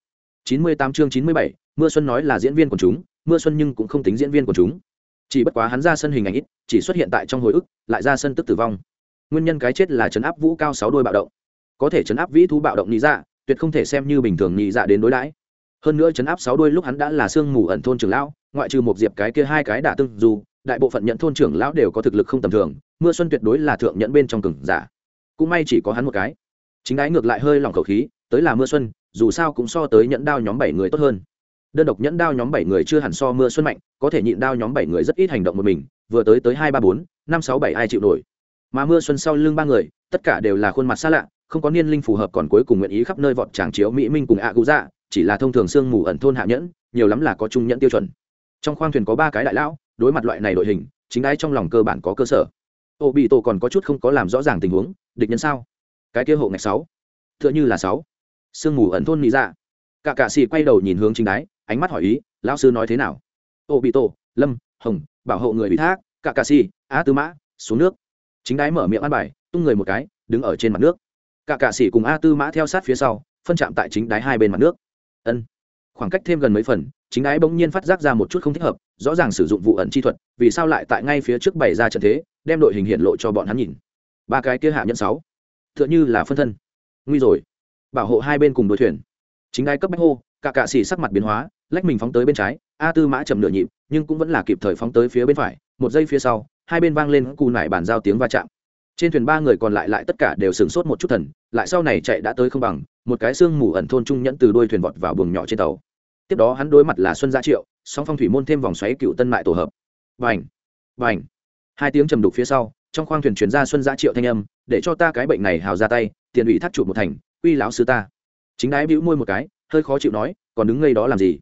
chín mươi tám chương chín mươi bảy, mưa xuân nói là diễn viên quần chúng, mưa xuân nhưng cũng không tính diễn viên quần chúng. Chỉ bất quá hắn ra sân hình ảnh ít, chỉ xuất hiện tại trong hồi ức, lại ra sân tức tử vong. Nguyên nhân cái chết là chấn áp vũ cao sáu đôi bạo động. Có thể chấn áp vĩ thú bạo động nhị dạ tuyệt không thể xem như bình thường nhị dạ đến đối đãi. Hơn nữa chấn áp sáu đôi lúc hắn đã là xương mù ẩn thôn trưởng lão, ngoại trừ một diệp cái kia hai cái đả tương dù, đại bộ phận nhận thôn trưởng lão đều có thực lực không tầm thường, mưa xuân tuyệt đối là thượng nhận bên trong cường giả. Cũng may chỉ có hắn một cái. Chính đái ngược lại hơi lỏng khẩu khí, tới là mưa xuân dù sao cũng so tới nhẫn đao nhóm bảy người tốt hơn. Đơn độc nhẫn đao nhóm bảy người chưa hẳn so mưa xuân mạnh, có thể nhịn đao nhóm bảy người rất ít hành động một mình, vừa tới tới hai ba bốn, năm sáu bảy ai chịu nổi. Mà mưa xuân sau lưng ba người, tất cả đều là khuôn mặt xa lạ, không có niên linh phù hợp còn cuối cùng nguyện ý khắp nơi vọt tràng chiếu mỹ minh cùng ạ cụ dạ chỉ là thông thường sương mù ẩn thôn hạ nhẫn, nhiều lắm là có trung nhẫn tiêu chuẩn. Trong khoang thuyền có ba cái đại lão, đối mặt loại này đội hình, chính ai trong lòng cơ bản có cơ sở. Ô bị tổ còn có chút không có làm rõ ràng tình huống, địch nhân sao? Cái kia hộ ngạch sáu. T h ư ợ n là sáu sương mù ẩn thôn mỹ dạ. Cả cạ xì quay đầu nhìn hướng chính đái, ánh mắt hỏi ý, lão sư nói thế nào? Ô, bị tổ, lâm, hồng, bảo hộ người bị thác, cả cạ xì, á tư mã, xuống nước. Chính đái mở miệng ăn bài, tung người một cái, đứng ở trên mặt nước. Cả cạ xì cùng a tư mã theo sát phía sau, phân chạm tại chính đái hai bên mặt nước. Ân. Khoảng cách thêm gần mấy phần, chính ái bỗng nhiên phát giác ra một chút không thích hợp, rõ ràng sử dụng vụ ẩn chi thuật, vì sao lại tại ngay phía trước bày ra trận thế, đem đội hình hiện lộ cho bọn hắn nhìn. Ba cái kia hạ nhân sáu. T h ư ợ n h ư là phân thân. Nguy rồi bảo hộ hai bên cùng đội thuyền. Chính ai cấp bách hô, cả cạ xỉ sắc mặt biến hóa, lách mình phóng tới bên trái, a tư mã chậm nửa nhịp, nhưng cũng vẫn là kịp thời phóng tới phía bên phải. Một giây phía sau, hai bên vang lên cù nải bàn giao tiếng va chạm. Trên thuyền ba người còn lại lại tất cả đều sửng sốt một chút thần, lại sau này chạy đã tới không bằng, một cái xương mù ẩn thôn trung nhẫn từ đuôi thuyền vọt vào buồng nhỏ trên tàu. Tiếp đó hắn đối mặt là xuân gia triệu, song phong thủy môn thêm vòng xoáy cựu tân mại tổ hợp. Vành vành hai tiếng trầm đục phía sau, trong khoang thuyền chuyển ra xuân gia triệu thanh âm, để cho ta cái bệnh này hào ra tay, tiền ủy thác trụ một thành uy lão sư ta. Chính đái bĩu môi một cái, hơi khó chịu nói, còn đứng ngây đó làm gì?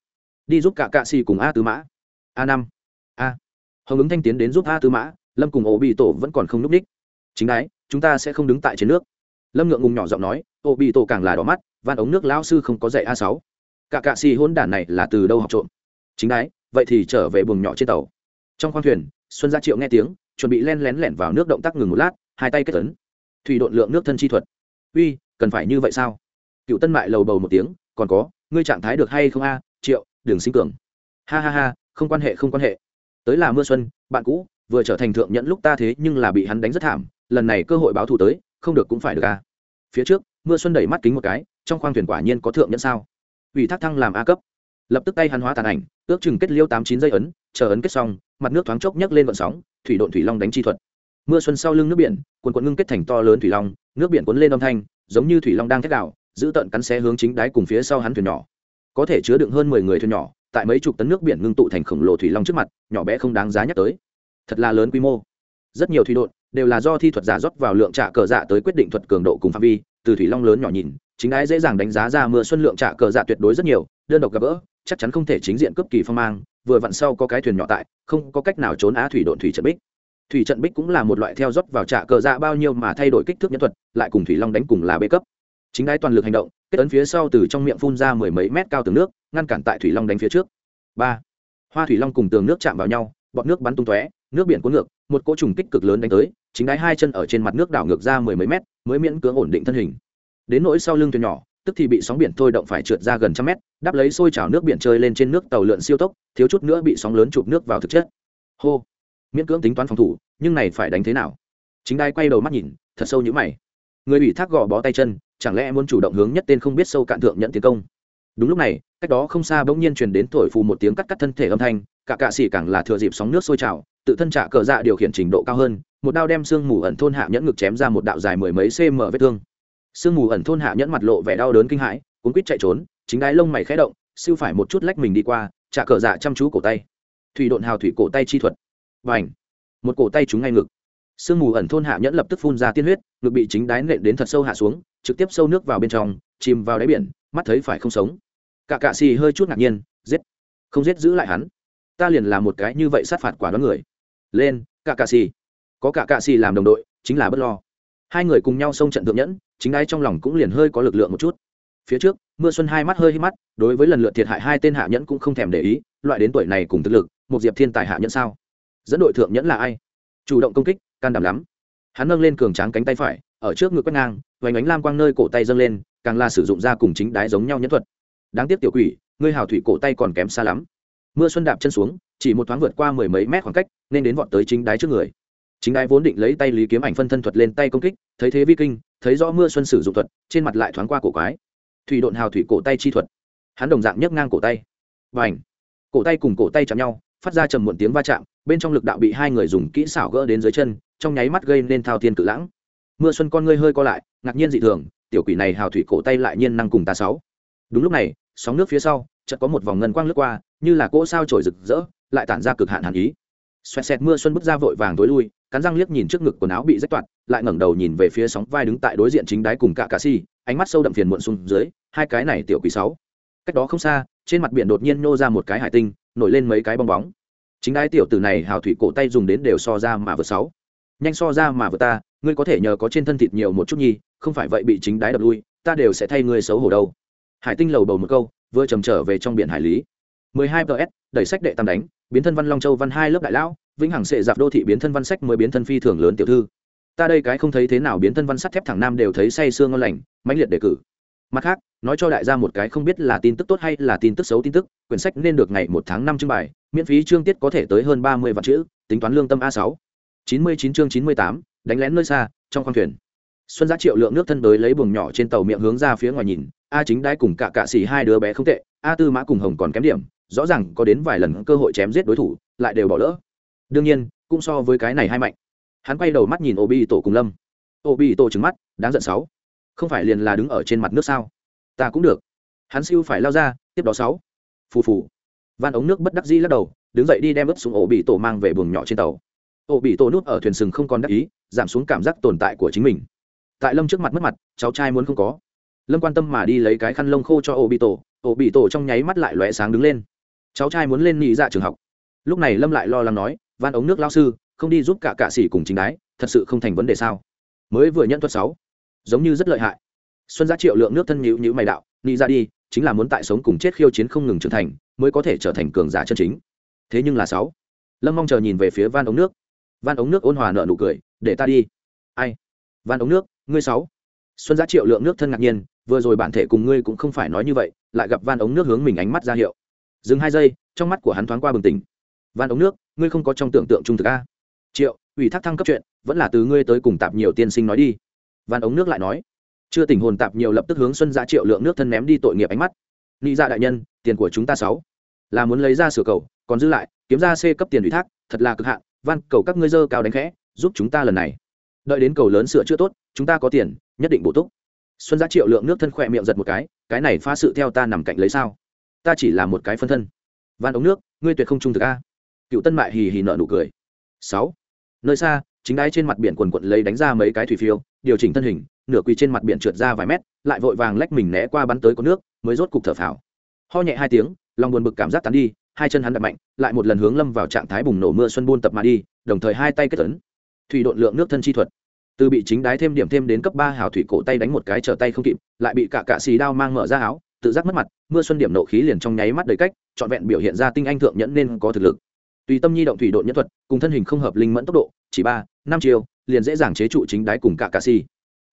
Đi giúp cả cạ xì cùng a tứ mã. A năm. A. Hồng ứng thanh tiến đến giúp a tứ mã, lâm cùng ổ bị tổ vẫn còn không n ú c chính đái, chúng ta sẽ không đứng tại trên nước. Lâm ngượng ngùng nhỏ giọng nói, ổ bị tổ càng là đỏ mắt, van ống nước lão sư không có dạy a sáu. Cả cạ xì hôn đản này là từ đâu học trộm? Chính đái, vậy thì trở về buồng nhỏ trên tàu. Trong khoang thuyền, xuân gia triệu nghe tiếng, chuẩn bị len lén lẻn vào nước động tác ngừng một lát, hai tay kết tấn thủy độn lượng nước thân chi thuật. Uy cần phải như vậy sao? Cựu tân mại lầu bầu một tiếng, còn có, ngươi trạng thái được hay không a? Triệu đường sinh cường. Ha ha ha, không quan hệ, không quan hệ. Tới là mưa xuân, bạn cũ, vừa trở thành thượng nhẫn lúc ta thế nhưng là bị hắn đánh rất thảm, lần này cơ hội báo thù tới, không được cũng phải được a. Phía trước, mưa xuân đẩy mắt kính một cái, trong khoang thuyền quả nhiên có thượng nhẫn sao? Ủy thác thăng làm a cấp. Lập tức tay hắn hóa tàn ảnh, ước chừng kết liêu tám chín giây ấn, chờ ấn kết xong, mặt nước thoáng chốc nhấc lên vận sóng, thủy độn thủy long đánh chi thuật. Mưa xuân sau lưng nước biển quần quần ngưng kết thành to lớn thủy long, nước biển cuốn lên âm thanh giống như thủy long đang thét đạo giữ tận cắn xé hướng chính đáy cùng phía sau hắn thuyền nhỏ. Có thể chứa đựng hơn mười người thuyền nhỏ, tại mấy chục tấn nước biển ngưng tụ thành khổng lồ thủy long trước mặt, nhỏ bé không đáng giá nhắc tới. Thật là lớn quy mô. Rất nhiều thủy độn đều là do thi thuật giả rót vào lượng trả cờ dạ tới quyết định thuật cường độ cùng phạm vi, từ thủy long lớn nhỏ nhìn, chính ái dễ dàng đánh giá ra mưa xuân lượng trả cờ dạ tuyệt đối rất nhiều, đơn độc gặp gỡ, chắc chắn không thể chính diện cấp kỳ phong mang, vừa vặn sau có cái thuyền nhỏ tại, không có cách nào trốn á thủy độn thủy trận bích thủy trận bích cũng là một loại theo dốc vào trả cờ dạ bao nhiêu mà thay đổi kích thước nhân thuật, lại cùng thủy long đánh cùng là bê cấp. Chính đái toàn lực hành động, kết ấn phía sau từ trong miệng phun ra mười mấy mét cao tường nước, ngăn cản tại thủy long đánh phía trước. Ba, hoa thủy long cùng tường nước chạm vào nhau, bọt nước bắn tung tóe, nước biển cuốn ngược, một cỗ trùng kích cực lớn đánh tới, chính đái hai chân ở trên mặt nước đảo ngược ra mười mấy mét, mới miễn cưỡng ổn định thân hình. Đến nỗi sau lưng thuyền nhỏ, tức thì bị sóng biển thôi động phải trượt ra gần trăm mét đắp lấy xôi chảo nước biển chơi lên trên nước tàu lượn siêu tốc, thiếu chút nữa bị sóng lớn chụp nước vào thực chất. Hô miễn cưỡng tính toán phòng thủ, nhưng này phải đánh thế nào? Chính đai quay đầu mắt nhìn, thật sâu như mày. Người bị thác gò bó tay chân, chẳng lẽ muốn chủ động hướng nhất tên không biết sâu cạn thượng nhận tiến công? Đúng lúc này, cách đó không xa bỗng nhiên truyền đến thổi phù một tiếng cắt cắt thân thể âm thanh, cả cạ xỉ càng là thừa dịp sóng nước sôi trào, tự thân trả cờ dạ điều khiển trình độ cao hơn, một đao đem xương mù ẩn thôn hạ nhẫn ngực chém ra một đạo dài mười mấy cm vết thương. Sương mù ẩn thôn hạ nhẫn mặt lộ vẻ đau đớn kinh hãi cuốn quýt chạy trốn, chính đái lông mày khẽ động, siêu phải một chút lách mình đi qua, trả cờ dạ chăm chú cổ tay. Thủy độn hào thủy cổ tay chi thuật và ảnh. Một cổ tay trúng ngay ngực. Sương mù ẩn thôn hạ nhẫn lập tức phun ra tiên huyết, ngực bị chính đái nện đến thật sâu hạ xuống, trực tiếp sâu nước vào bên trong, chìm vào đáy biển, mắt thấy phải không sống. Cả cạ xì hơi chút ngạc nhiên, giết. Không giết giữ lại hắn. Ta liền làm một cái như vậy sát phạt quả đoán người. Lên, cả cạ xì. Có cả cạ xì làm đồng đội, chính là bất lo. Hai người cùng nhau xông trận thượng nhẫn, chính đái trong lòng cũng liền hơi có lực lượng một chút. Phía trước, mưa xuân hai mắt hơi hít mắt, đối với lần lượt thiệt hại hai tên hạ nhẫn cũng không thèm để ý, loại đến tuổi này cùng thực lực, một diệp thiên tài hạ nhẫn sao? Dẫn đội thượng nhẫn là ai? Chủ động công kích, can đảm lắm. Hắn nâng lên cường tráng cánh tay phải, ở trước ngực quét ngang, vành ánh lam quang nơi cổ tay dâng lên, càng là sử dụng ra cùng chính đái giống nhau nhẫn thuật. Đáng tiếc tiểu quỷ, ngươi hào thủy cổ tay còn kém xa lắm. Mưa xuân đạp chân xuống, chỉ một thoáng vượt qua mười mấy mét khoảng cách, nên đến vọt tới chính đái trước người. Chính đái vốn định lấy tay lý kiếm ảnh phân thân thuật lên tay công kích, thấy thế vi kinh, thấy rõ mưa xuân sử dụng thuật, trên mặt lại thoáng qua cổ quái. Thủy độn hào thủy cổ tay chi thuật. Hắn đồng dạng nhấc ngang cổ tay. Và ảnh cổ tay cùng cổ tay chạm nhau phát ra trầm muộn tiếng va chạm, bên trong lực đạo bị hai người dùng kỹ xảo gỡ đến dưới chân, trong nháy mắt gây nên thao thiên cự lãng. Mưa xuân con ngươi hơi co lại, ngạc nhiên dị thường, tiểu quỷ này hào thủy cổ tay lại nhiên năng cùng ta sáu. Đúng lúc này, sóng nước phía sau, chợt có một vòng ngân quang lướt qua, như là cỗ sao trổi rực rỡ, lại tản ra cực hạn hàn ý. Xoẹt xẹt mưa xuân bước ra vội vàng tối lui, cắn răng liếc nhìn trước ngực quần áo bị rách toạc lại ngẩng đầu nhìn về phía sóng vai đứng tại đối diện chính đáy cùng cả cà si, ánh mắt sâu đậm phiền muộn xuống dưới, hai cái này tiểu quỷ sáu. Cách đó không xa, trên mặt biển đột nhiên nô ra một cái hải tinh nổi lên mấy cái bong bóng. Chính đái tiểu tử này hào thủy cổ tay dùng đến đều so ra mà vừa sáu. Nhanh so ra mà vừa ta, ngươi có thể nhờ có trên thân thịt nhiều một chút nhi, không phải vậy bị chính đái đập lui, ta đều sẽ thay ngươi xấu hổ đâu. Hải tinh lầu bầu một câu, vừa trầm trở về trong biển hải lý. 12 ps đẩy sách đệ tam đánh, biến thân văn long châu văn hai lớp đại lão, vĩnh hằng sệ giặc đô thị biến thân văn sách mới biến thân phi thường lớn tiểu thư. Ta đây cái không thấy thế nào biến thân văn sắt thép thẳng nam đều thấy say sương ngon lành, mãnh liệt đề cử mặt khác, nói cho đại gia một cái không biết là tin tức tốt hay là tin tức xấu tin tức, quyển sách nên được ngày một tháng năm trưng bày, miễn phí chương tiết có thể tới hơn ba mươi vạn chữ, tính toán lương tâm a sáu. chín mươi chín chương chín mươi tám, đánh lén nơi xa, trong khoang thuyền. Xuân giá triệu lượng nước thân tới lấy buồng nhỏ trên tàu miệng hướng ra phía ngoài nhìn, a chính đai cùng cả cạ xỉ hai đứa bé không tệ, a tư mã cùng hồng còn kém điểm, rõ ràng có đến vài lần cơ hội chém giết đối thủ, lại đều bỏ lỡ. Đương nhiên, cũng so với cái này hai mạnh. Hắn quay đầu mắt nhìn ô bi tổ cùng lâm. Ô bi tổ trứng mắt, đáng giận sáu không phải liền là đứng ở trên mặt nước sao? Ta cũng được. Hắn siêu phải lao ra, tiếp đó sáu. Phù phù. Van ống nước bất đắc dĩ lắc đầu, đứng dậy đi đem ướp xuống ổ bị tổ mang về buồng nhỏ trên tàu. Ổ bị tổ nút ở thuyền sừng không còn đắc ý, giảm xuống cảm giác tồn tại của chính mình. Tại lâm trước mặt mất mặt, cháu trai muốn không có. Lâm quan tâm mà đi lấy cái khăn lông khô cho ổ bị tổ, ổ bị tổ trong nháy mắt lại lóe sáng đứng lên. Cháu trai muốn lên nghỉ dạ trường học. Lúc này lâm lại lo lắng nói, van ống nước lao sư, không đi giúp cả cạ xỉ cùng chính đái, thật sự không thành vấn đề sao? Mới vừa nhận thuật sáu giống như rất lợi hại. Xuân giá triệu lượng nước thân nhữ nhữ mày đạo nghĩ ra đi, chính là muốn tại sống cùng chết khiêu chiến không ngừng trưởng thành, mới có thể trở thành cường giả chân chính. Thế nhưng là sáu. Lâm mong chờ nhìn về phía van ống nước. Van ống nước ôn hòa nợ nụ cười, để ta đi. Ai? Van ống nước, ngươi sáu. Xuân giá triệu lượng nước thân ngạc nhiên, vừa rồi bản thể cùng ngươi cũng không phải nói như vậy, lại gặp van ống nước hướng mình ánh mắt ra hiệu. Dừng hai giây, trong mắt của hắn thoáng qua bừng tỉnh. Van ống nước, ngươi không có trong tưởng tượng trung thực a. Triệu, ủy thác thăng cấp chuyện, vẫn là từ ngươi tới cùng tạp nhiều tiên sinh nói đi van ống nước lại nói. Chưa tỉnh hồn tạp nhiều lập tức hướng xuân giá triệu lượng nước thân ném đi tội nghiệp ánh mắt. Nghĩ ra dạ đại nhân, tiền của chúng ta sáu. Là muốn lấy ra sửa cầu, còn dư lại, kiếm ra c cấp tiền ủy thác, thật là cực hạn. Van cầu các ngươi dơ cao đánh khẽ, giúp chúng ta lần này. Đợi đến cầu lớn sửa chữa tốt, chúng ta có tiền, nhất định bổ túc. Xuân giá triệu lượng nước thân khỏe miệng giật một cái cái này pha sự theo ta nằm cạnh lấy sao? Ta chỉ là một cái phân thân. Van ống nước, ngươi tuyệt không trung thực a. Cựu tân mại hì hì nợ nụ cười. Sáu. Nơi xa, chính đáy trên mặt biển quần quận lấy đánh ra mấy cái thủy phiêu điều chỉnh thân hình, nửa quỳ trên mặt biển trượt ra vài mét, lại vội vàng lách mình né qua bắn tới có nước, mới rốt cục thở phào. Ho nhẹ hai tiếng, lòng buồn bực cảm giác tán đi, hai chân hắn đập mạnh, lại một lần hướng lâm vào trạng thái bùng nổ mưa xuân buôn tập mà đi, đồng thời hai tay kết tấn thủy độn lượng nước thân chi thuật. Từ bị chính đái thêm điểm thêm đến cấp ba hào thủy cổ tay đánh một cái trở tay không kịp, lại bị cả cạ xì đao mang mở ra áo, tự giác mất mặt, mưa xuân điểm nộ khí liền trong nháy mắt đầy cách, trọn vẹn biểu hiện ra tinh anh thượng nhẫn nên có thực lực. Tùy tâm nhi động thủy độn nhân thuật, cùng thân hình không hợp linh mẫn tốc độ, chỉ ba, năm chiều liền dễ dàng chế trụ chính đái cùng cả cà si.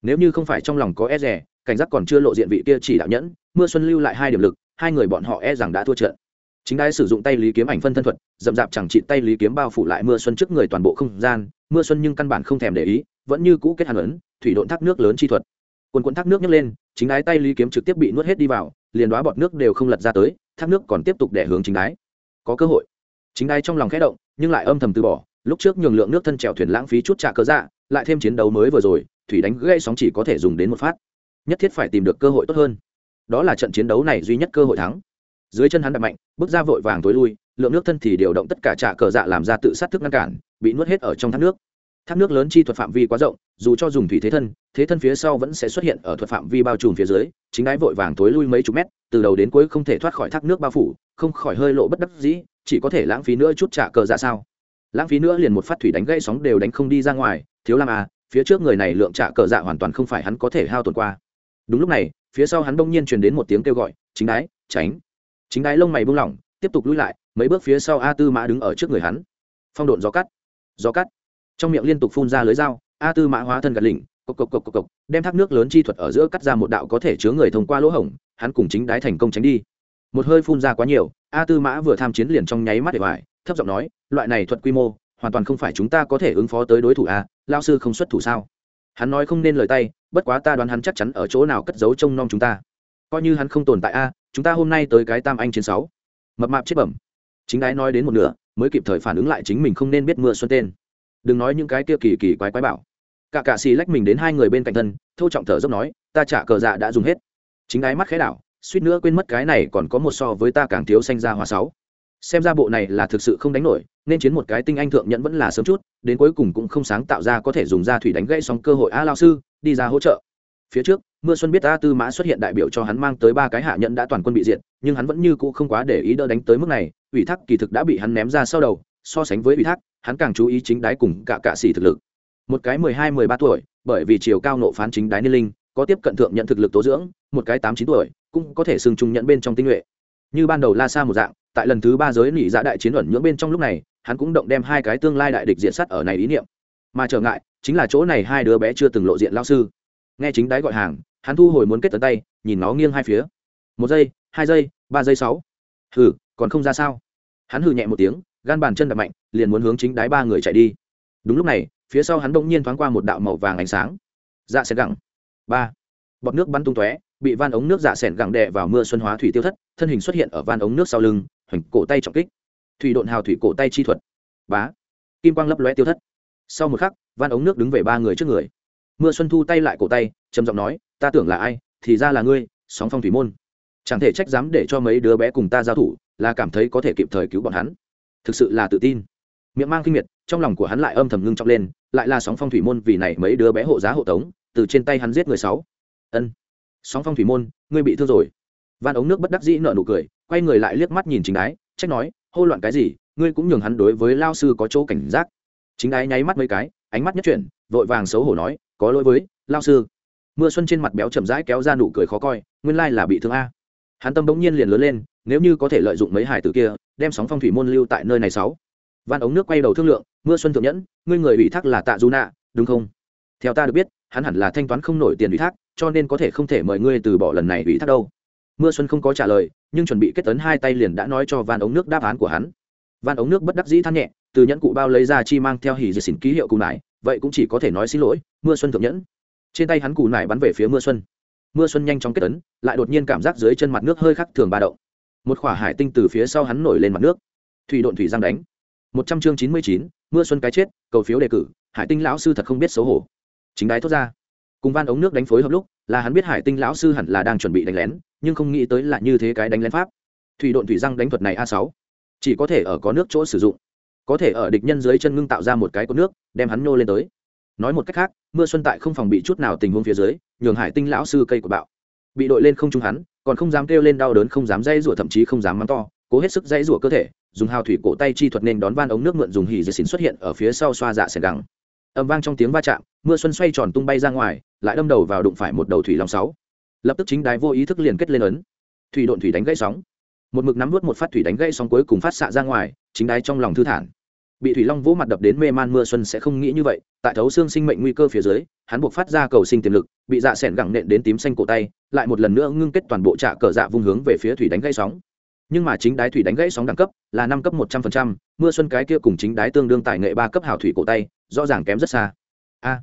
Nếu như không phải trong lòng có e rẻ cảnh giác còn chưa lộ diện vị kia chỉ đạo nhẫn, mưa xuân lưu lại hai điểm lực, hai người bọn họ e rằng đã thua trận. Chính đái sử dụng tay lý kiếm ảnh phân thân thuật, dậm dạp chẳng trị tay lý kiếm bao phủ lại mưa xuân trước người toàn bộ không gian, mưa xuân nhưng căn bản không thèm để ý, vẫn như cũ kết hàn ấn, thủy độn thác nước lớn chi thuật. Quần quần thác nước nhấc lên, chính đái tay lý kiếm trực tiếp bị nuốt hết đi vào, liền đoá bọt nước đều không lật ra tới, thác nước còn tiếp tục để hướng chính đái. Có cơ hội. Chính đái trong lòng khẽ động, nhưng lại âm thầm từ bỏ lúc trước nhường lượng nước thân trèo thuyền lãng phí chút trả cơ dạ lại thêm chiến đấu mới vừa rồi, thủy đánh gây sóng chỉ có thể dùng đến một phát. Nhất thiết phải tìm được cơ hội tốt hơn. Đó là trận chiến đấu này duy nhất cơ hội thắng. Dưới chân hắn đập mạnh, bước ra vội vàng tối lui, lượng nước thân thì điều động tất cả trả cờ dạ làm ra tự sát thức ngăn cản, bị nuốt hết ở trong thác nước. Thác nước lớn chi thuật phạm vi quá rộng, dù cho dùng thủy thế thân thế thân phía sau vẫn sẽ xuất hiện ở thuật phạm vi bao trùm phía dưới, chính đái vội vàng tối lui mấy chục mét, từ đầu đến cuối không thể thoát khỏi thác nước bao phủ, không khỏi hơi lộ bất đắc dĩ, chỉ có thể lãng phí nữa chút trả cờ dạ sao? Lãng phí nữa liền một phát thủy đánh gãy sóng đều đánh không đi ra ngoài, thiếu lam à phía trước người này lượng trả cờ dạ hoàn toàn không phải hắn có thể hao tồn qua. Đúng lúc này, phía sau hắn bỗng nhiên truyền đến một tiếng kêu gọi, chính đái, tránh. Chính đái lông mày buông lỏng, tiếp tục lui lại, mấy bước phía sau a tư mã đứng ở trước người hắn. Phong độn gió cắt gió cắt. Trong miệng liên tục phun ra lưới dao, a tư mã hóa thân gạt lỉnh, cộc cộc cộc cộc cộc, đem thác nước lớn chi thuật ở giữa cắt ra một đạo có thể chứa người thông qua lỗ hổng, hắn cùng chính đái thành công tránh đi. Một hơi phun ra quá nhiều, a tư mã vừa tham chiến liền trong nháy mắt để vải thấp giọng nói, loại này thuật quy mô, hoàn toàn không phải chúng ta có thể ứng phó tới đối thủ à, a lao sư không xuất thủ sao? Hắn nói không nên lời tay, bất quá ta đoán hắn chắc chắn ở chỗ nào cất giấu trông nom chúng ta. Coi như hắn không tồn tại a chúng ta hôm nay tới cái tam anh chiến sáu. Mập mạp chết bẩm. Chính đái nói đến một nửa, mới kịp thời phản ứng lại chính mình không nên biết mưa xuân tên. Đừng nói những cái kia kỳ kỳ quái quái bảo. Cả cạ xì lách mình đến hai người bên cạnh thân thâu trọng thở dốc nói, ta trả cờ dạ đã dùng hết. Chính đái mắt khẽ đảo, suýt nữa quên mất cái này còn có một so với ta càng thiếu xanh ra hòa sáu xem ra bộ này là thực sự không đánh nổi, nên chiến một cái tinh anh thượng nhẫn vẫn là sớm chút, đến cuối cùng cũng không sáng tạo ra có thể dùng da thủy đánh gãy xong cơ hội a lao sư, đi ra hỗ trợ. Phía trước, mưa xuân biết a tư mã xuất hiện đại biểu cho hắn mang tới ba cái hạ nhẫn đã toàn quân bị diệt, nhưng hắn vẫn như cũ không quá để ý đỡ đánh tới mức này, ủy thác kỳ thực đã bị hắn ném ra sau đầu, so sánh với ủy thác, hắn càng chú ý chính đái cùng cả cạ xỉ thực lực. Một cái mười hai, mười ba tuổi, bởi vì chiều cao nộ phán chính đái niên linh, có tiếp cận thượng nhận thực lực tố dưỡng, một cái tám, chín tuổi, cũng có thể xưng trung nhận bên trong tinh nhuệ. Như ban đầu la sa một dạng tại lần thứ ba giới nỉ dạ đại chiến luận nhưỡng bên trong lúc này, hắn cũng động đem hai cái tương lai đại địch diện sắt ở này ý niệm. Mà trở ngại, chính là chỗ này hai đứa bé chưa từng lộ diện lao sư. Nghe chính đáy gọi hàng, hắn thu hồi muốn kết tấn tay, nhìn nó nghiêng hai phía. Một giây, hai giây, ba giây sáu. Hừ, còn không ra sao? Hắn hừ nhẹ một tiếng, gan bàn chân đập mạnh, liền muốn hướng chính đáy ba người chạy đi. Đúng lúc này, phía sau hắn bỗng nhiên thoáng qua một đạo màu vàng ánh sáng. Dạ sẽ gẳng. Ba. Bọt nước bắn tung tóe, bị van ống nước dạ sẻn gẳng đè vào mưa xuân hóa thủy tiêu thất, thân hình xuất hiện ở van ống nước sau lưng hoành cổ tay trọng kích. Thủy độn hào thủy cổ tay chi thuật. Bá. Kim quang lấp lóe tiêu thất. Sau một khắc van ống nước đứng về ba người trước người. Mưa xuân thu tay lại cổ tay, trầm giọng nói, ta tưởng là ai, thì ra là ngươi, sóng phong thủy môn. Chẳng thể trách dám để cho mấy đứa bé cùng ta giao thủ, là cảm thấy có thể kịp thời cứu bọn hắn. Thực sự là tự tin. Miệng mang kinh miệt, trong lòng của hắn lại âm thầm ngưng trọng lên, lại là sóng phong thủy môn vì này mấy đứa bé hộ giá hộ tống, từ trên tay hắn giết người sáu. Ân, sóng phong thủy môn, ngươi bị thương rồi. Van ống nước bất đắc dĩ nợ nụ cười quay người lại liếc mắt nhìn chính đái, trách nói, hô loạn cái gì, ngươi cũng nhường hắn đối với lao sư có chỗ cảnh giác. Chính đái nháy mắt mấy cái, ánh mắt nhất chuyển, vội vàng xấu hổ nói, có lỗi với, lao sư. Mưa xuân trên mặt béo chậm rãi kéo ra nụ cười khó coi, nguyên lai là bị thương a. Hắn tâm bỗng nhiên liền lớn lên, nếu như có thể lợi dụng mấy hải tử kia, đem sóng phong thủy môn lưu tại nơi này sáu. Van ống nước quay đầu thương lượng, mưa xuân thượng nhẫn, ngươi người ủy thác là tạ du nạ đúng không? Theo ta được biết, hắn hẳn là thanh toán không nổi tiền ủy thác, cho nên có thể không thể mời ngươi từ bỏ lần này ủy thác đâu mưa xuân không có trả lời, nhưng chuẩn bị kết tấn hai tay liền đã nói cho van ống nước đáp án của hắn. Van ống nước bất đắc dĩ than nhẹ, từ nhẫn cụ bao lấy ra chi mang theo hỉ dì xỉn ký hiệu cụ nải, vậy cũng chỉ có thể nói xin lỗi, mưa xuân thượng nhẫn. Trên tay hắn cụ nải bắn về phía mưa xuân. Mưa xuân nhanh chóng kết tấn, lại đột nhiên cảm giác dưới chân mặt nước hơi khắc thường ba động. Một khỏa hải tinh từ phía sau hắn nổi lên mặt nước. Thủy độn thủy giang đánh. Một trăm chương chín mươi chín, mưa xuân cái chết, cầu phiếu đề cử, hải tinh lão sư thật không biết xấu hổ. Chính đái thốt ra. Cùng van ống nước đánh phối hợp lúc là hắn biết hải tinh lão sư hẳn là đang chuẩn bị đánh lén, nhưng không nghĩ tới là như thế cái đánh lén pháp. Thủy độn thủy răng đánh thuật này a sáu, chỉ có thể ở có nước chỗ sử dụng, có thể ở địch nhân dưới chân ngưng tạo ra một cái có nước, đem hắn nhô lên tới. Nói một cách khác, mưa xuân tại không phòng bị chút nào tình huống phía dưới, nhường hải tinh lão sư cây của bạo. Bị đội lên không trung hắn, còn không dám kêu lên đau đớn, không dám dây rủa, thậm chí không dám mắng to, cố hết sức dây rủa cơ thể, dùng hào thủy cổ tay chi thuật nên đón van ống nước mượn dùng hỉ dệt xỉn xuất hiện ở phía sau xoa dạ sẻn gắng âm vang trong tiếng va chạm, mưa xuân xoay tròn tung bay ra ngoài lại đâm đầu vào đụng phải một đầu thủy long sáu. Lập tức chính đái vô ý thức liền kết lên ấn. Thủy độn thủy đánh gãy sóng. Một mực nắm vút một phát thủy đánh gãy sóng cuối cùng phát xạ ra ngoài, chính đái trong lòng thư thản. Bị thủy long vỗ mặt đập đến mê man mưa xuân sẽ không nghĩ như vậy, tại thấu xương sinh mệnh nguy cơ phía dưới, hắn buộc phát ra cầu sinh tiềm lực, bị dạ s ẻ gẳng nện đến tím xanh cổ tay, lại một lần nữa ngưng kết toàn bộ trả cờ dạ vung hướng về phía thủy đánh gãy sóng. Nhưng mà chính đái thủy đánh gãy sóng đẳng cấp là năm cấp một trăm phần trăm, mưa xuân cái kia cùng chính đái tương đương tài nghệ ba cấp hào thủy cổ tay, rõ ràng kém rất xa. A!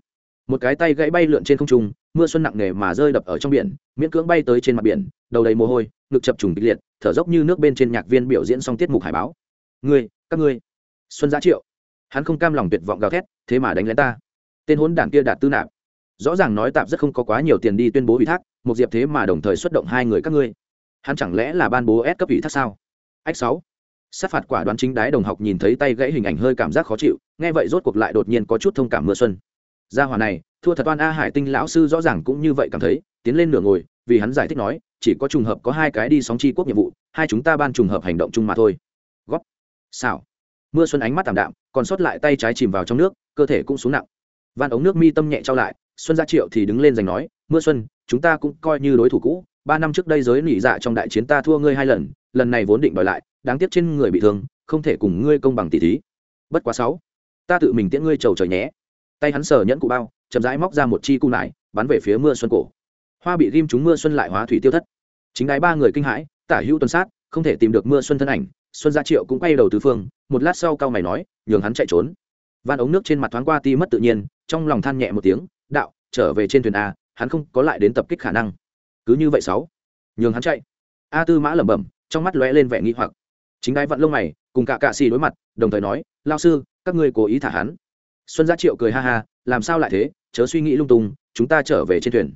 Một cái tay gãy bay lượn trên không trung, mưa xuân nặng nề mà rơi đập ở trong biển, miễn cưỡng bay tới trên mặt biển, đầu đầy mồ hôi, ngực chập trùng kịch liệt, thở dốc như nước bên trên nhạc viên biểu diễn xong tiết mục hải báo. Ngươi, các ngươi. Xuân giá triệu. Hắn không cam lòng tuyệt vọng gào thét, thế mà đánh lén ta. Tên hốn đảng kia đạt tư nạp. Rõ ràng nói tạp rất không có quá nhiều tiền đi tuyên bố ủy thác, một diệp thế mà đồng thời xuất động hai người các ngươi. Hắn chẳng lẽ là ban bố ép cấp ủy thác sao? Ách sáu. Sát phạt quả đoán chính đái đồng học nhìn thấy tay gãy hình ảnh hơi cảm giác khó chịu, nghe vậy rốt cuộc lại đột nhiên có chút thông cảm mưa xuân gia hòa này, thua thật oan a hải tinh lão sư rõ ràng cũng như vậy cảm thấy, tiến lên nửa ngồi, vì hắn giải thích nói, chỉ có trùng hợp có hai cái đi sóng chi quốc nhiệm vụ, hai chúng ta ban trùng hợp hành động chung mà thôi. Góp. Xảo. Mưa xuân ánh mắt tảm đạm, còn sót lại tay trái chìm vào trong nước, cơ thể cũng xuống nặng. Van ống nước mi tâm nhẹ trao lại, xuân gia triệu thì đứng lên giành nói, mưa xuân, chúng ta cũng coi như đối thủ cũ, ba năm trước đây giới nỉ dạ trong đại chiến ta thua ngươi hai lần lần này vốn định đòi lại, đáng tiếc trên người bị thương, không thể cùng ngươi công bằng tỷ thí. Bất quá sáu, ta tự mình tiễn ngươi trầu trời nhé tay hắn sờ nhẫn cụ bao, chậm rãi móc ra một chi cung lại bắn về phía mưa xuân cổ. Hoa bị ghim chúng mưa xuân lại hóa thủy tiêu thất. Chính đái ba người kinh hãi, tả hữu tuần sát, không thể tìm được mưa xuân thân ảnh, xuân gia triệu cũng quay đầu tứ phương, một lát sau cao mày nói, nhường hắn chạy trốn. Van ống nước trên mặt thoáng qua ti mất tự nhiên, trong lòng than nhẹ một tiếng, đạo, trở về trên thuyền a, hắn không có lại đến tập kích khả năng. Cứ như vậy sáu, nhường hắn chạy. A tư mã lẩm bẩm, trong mắt lóe lên vẻ nghi hoặc. Chính đái vận lông mày, cùng cả cạ xì đối mặt, đồng thời nói, lao sư, các ngươi cố ý thả hắn xuân gia triệu cười ha ha, làm sao lại thế? Chớ suy nghĩ lung tung, chúng ta trở về trên thuyền.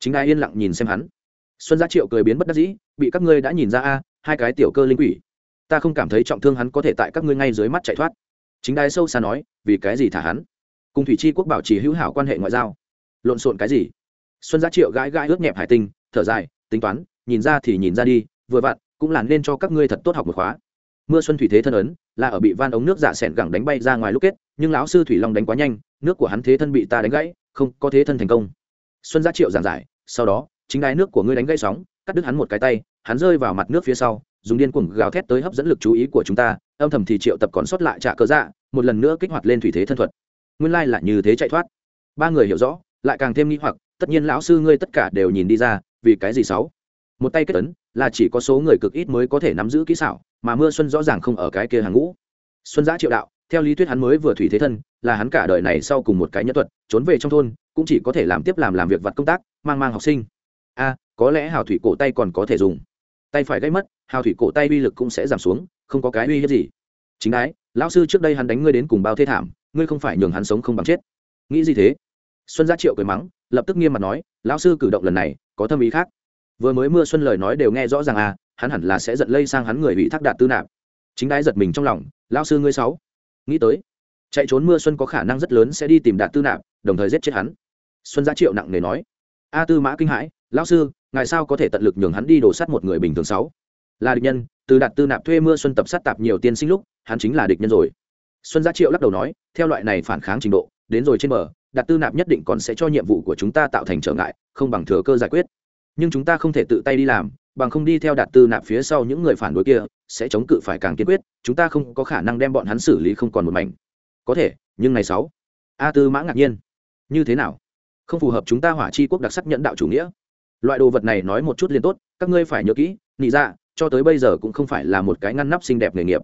Chính ai yên lặng nhìn xem hắn. Xuân gia triệu cười biến bất đắc dĩ, bị các ngươi đã nhìn ra a, hai cái tiểu cơ linh quỷ. Ta không cảm thấy trọng thương hắn có thể tại các ngươi ngay dưới mắt chạy thoát. Chính đai sâu xa nói, vì cái gì thả hắn? Cùng thủy chi quốc bảo trì hữu hảo quan hệ ngoại giao. Lộn xộn cái gì? Xuân gia triệu gãi gãi ướt nhẹp hải tinh, thở dài, tính toán, nhìn ra thì nhìn ra đi, vừa vặn, cũng là nên cho các ngươi thật tốt học một khóa mưa xuân thủy thế thân ấn, là ở bị van ống nước giả sẹn gẳng đánh bay ra ngoài lúc kết, nhưng lão sư thủy long đánh quá nhanh, nước của hắn thế thân bị ta đánh gãy, không có thế thân thành công. Xuân gia triệu giảng giải, sau đó, chính đái nước của ngươi đánh gãy sóng, cắt đứt hắn một cái tay, hắn rơi vào mặt nước phía sau, dùng điên cuồng gào thét tới hấp dẫn lực chú ý của chúng ta, âm thầm thì triệu tập còn sót lại trả cơ dạ một lần nữa kích hoạt lên thủy thế thân thuật. Nguyên lai là như thế chạy thoát. Ba người hiểu rõ, lại càng thêm nghi hoặc, tất nhiên lão sư ngươi tất cả đều nhìn đi ra, vì cái gì xấu một tay kết tấn là chỉ có số người cực ít mới có thể nắm giữ kỹ xảo, mà mưa xuân rõ ràng không ở cái kia hàng ngũ. Xuân giã triệu đạo, theo lý thuyết hắn mới vừa thủy thế thân, là hắn cả đời này sau cùng một cái nhân thuật, trốn về trong thôn, cũng chỉ có thể làm tiếp làm làm việc vặt công tác, mang mang học sinh. A, có lẽ hào thủy cổ tay còn có thể dùng. Tay phải gây mất, hào thủy cổ tay uy lực cũng sẽ giảm xuống, không có cái uy hiếp gì. Chính ái, lão sư trước đây hắn đánh ngươi đến cùng bao thế thảm, ngươi không phải nhường hắn sống không bằng chết. Nghĩ gì thế? Xuân gia triệu cười mắng, lập tức nghiêm mặt nói, lão sư cử động lần này có thâm ý khác vừa mới mưa xuân lời nói đều nghe rõ ràng à hắn hẳn là sẽ giận lây sang hắn người bị thác đạt tư nạp. Chính đái giật mình trong lòng, lão sư ngươi sáu, nghĩ tới, chạy trốn mưa xuân có khả năng rất lớn sẽ đi tìm đạt tư nạp, đồng thời giết chết hắn. Xuân gia triệu nặng nề nói, a tư mã kinh hãi, lão sư, ngài sao có thể tận lực nhường hắn đi đổ sát một người bình thường sáu? Là địch nhân, từ đạt tư nạp thuê mưa xuân tập sát tạp nhiều tiên sinh lúc, hắn chính là địch nhân rồi. Xuân gia triệu lắc đầu nói, theo loại này phản kháng trình độ, đến rồi trên bờ, đạt tư nạp nhất định còn sẽ cho nhiệm vụ của chúng ta tạo thành trở ngại, không bằng thừa cơ giải quyết nhưng chúng ta không thể tự tay đi làm bằng không đi theo đạt tư nạp phía sau những người phản đối kia sẽ chống cự phải càng kiên quyết chúng ta không có khả năng đem bọn hắn xử lý không còn một mảnh. Có thể nhưng ngày sáu a tư mã ngạc nhiên. Như thế nào? Không phù hợp chúng ta hỏa chi quốc đặc sắc nhận đạo chủ nghĩa. Loại đồ vật này nói một chút liền tốt các ngươi phải nhớ kỹ nị ra dạ, cho tới bây giờ cũng không phải là một cái ngăn nắp xinh đẹp nghề nghiệp.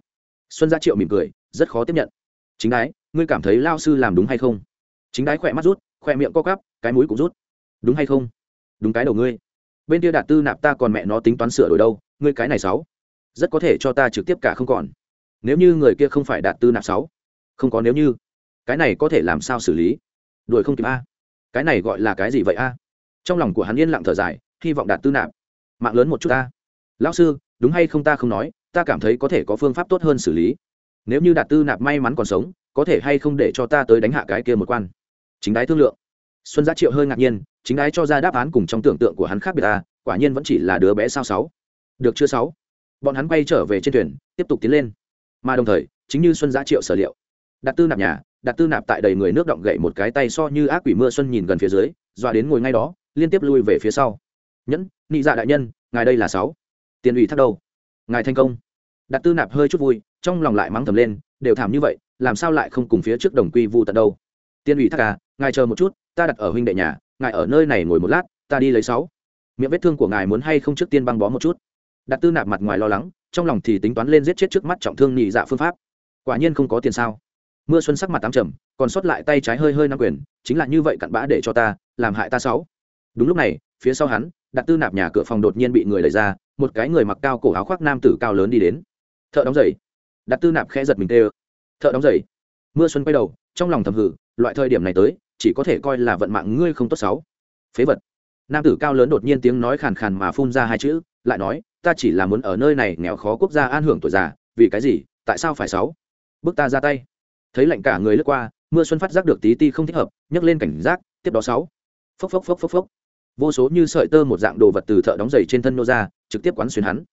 Xuân gia triệu mỉm cười rất khó tiếp nhận. Chính đái ngươi cảm thấy lao sư làm đúng hay không? Chính đái khỏe mắt rút khỏe miệng co cắp cái mũi cũng rút. Đúng hay không? Đúng cái đầu ngươi bên kia đạt tư nạp ta còn mẹ nó tính toán sửa đổi đâu, ngươi cái này sáu, rất có thể cho ta trực tiếp cả không còn. Nếu như người kia không phải đạt tư nạp sáu, không có nếu như, cái này có thể làm sao xử lý? Đuổi không kịp a. Cái này gọi là cái gì vậy a? Trong lòng của hắn yên lặng thở dài, hy vọng đạt tư nạp. Mạng lớn một chút ta. Lão sư, đúng hay không ta không nói, ta cảm thấy có thể có phương pháp tốt hơn xử lý. Nếu như đạt tư nạp may mắn còn sống, có thể hay không để cho ta tới đánh hạ cái kia một quan. Chính đái thương lượng. Xuân giá triệu hơi ngạc nhiên chính đái cho ra đáp án cùng trong tưởng tượng của hắn khác biệt ta, quả nhiên vẫn chỉ là đứa bé sao sáu. Được chưa sáu? Bọn hắn quay trở về trên thuyền, tiếp tục tiến lên. Mà đồng thời, chính như xuân giá triệu sở liệu đặt tư nạp nhà đặt tư nạp tại đầy người nước động gậy một cái tay so như ác quỷ mưa xuân nhìn gần phía dưới, dọa đến ngồi ngay đó, liên tiếp lui về phía sau. Nhẫn nị dạ đại nhân, ngài đây là sáu. Tiền ủy thác đâu? Ngài thành công. Đặt tư nạp hơi chút vui, trong lòng lại mắng thầm lên, đều thảm như vậy, làm sao lại không cùng phía trước đồng quy vu tận đâu? Tiên ủy thác à ngài chờ một chút, ta đặt ở huynh đệ nhà ngài ở nơi này ngồi một lát, ta đi lấy sáu. Miệng vết thương của ngài muốn hay không trước tiên băng bó một chút. Đặt tư nạp mặt ngoài lo lắng, trong lòng thì tính toán lên giết chết trước mắt trọng thương nhị dạ phương pháp. Quả nhiên không có tiền sao. Mưa xuân sắc mặt tám trầm, còn sót lại tay trái hơi hơi nắm quyền, chính là như vậy cặn bã để cho ta, làm hại ta sáu. Đúng lúc này, phía sau hắn, đặt tư nạp nhà cửa phòng đột nhiên bị người đẩy ra, một cái người mặc cao cổ áo khoác nam tử cao lớn đi đến. Thợ đóng giày. Đặt tư nạp khẽ giật mình tê ơ thợ đóng giày. Mưa xuân quay đầu, trong lòng thầm hử, loại thời điểm này tới chỉ có thể coi là vận mạng ngươi không tốt xấu. Phế vật. Nam tử cao lớn đột nhiên tiếng nói khàn khàn mà phun ra hai chữ, lại nói, ta chỉ là muốn ở nơi này nghèo khó quốc gia an hưởng tuổi già, vì cái gì, tại sao phải sáu bước ta ra tay. Thấy lạnh cả người lướt qua, mưa xuân phát giác được tí ti không thích hợp, nhấc lên cảnh giác, tiếp đó sáu phốc phốc phốc phốc phốc. Vô số như sợi tơ một dạng đồ vật từ thợ đóng giày trên thân nô ra, trực tiếp quán xuyên hắn.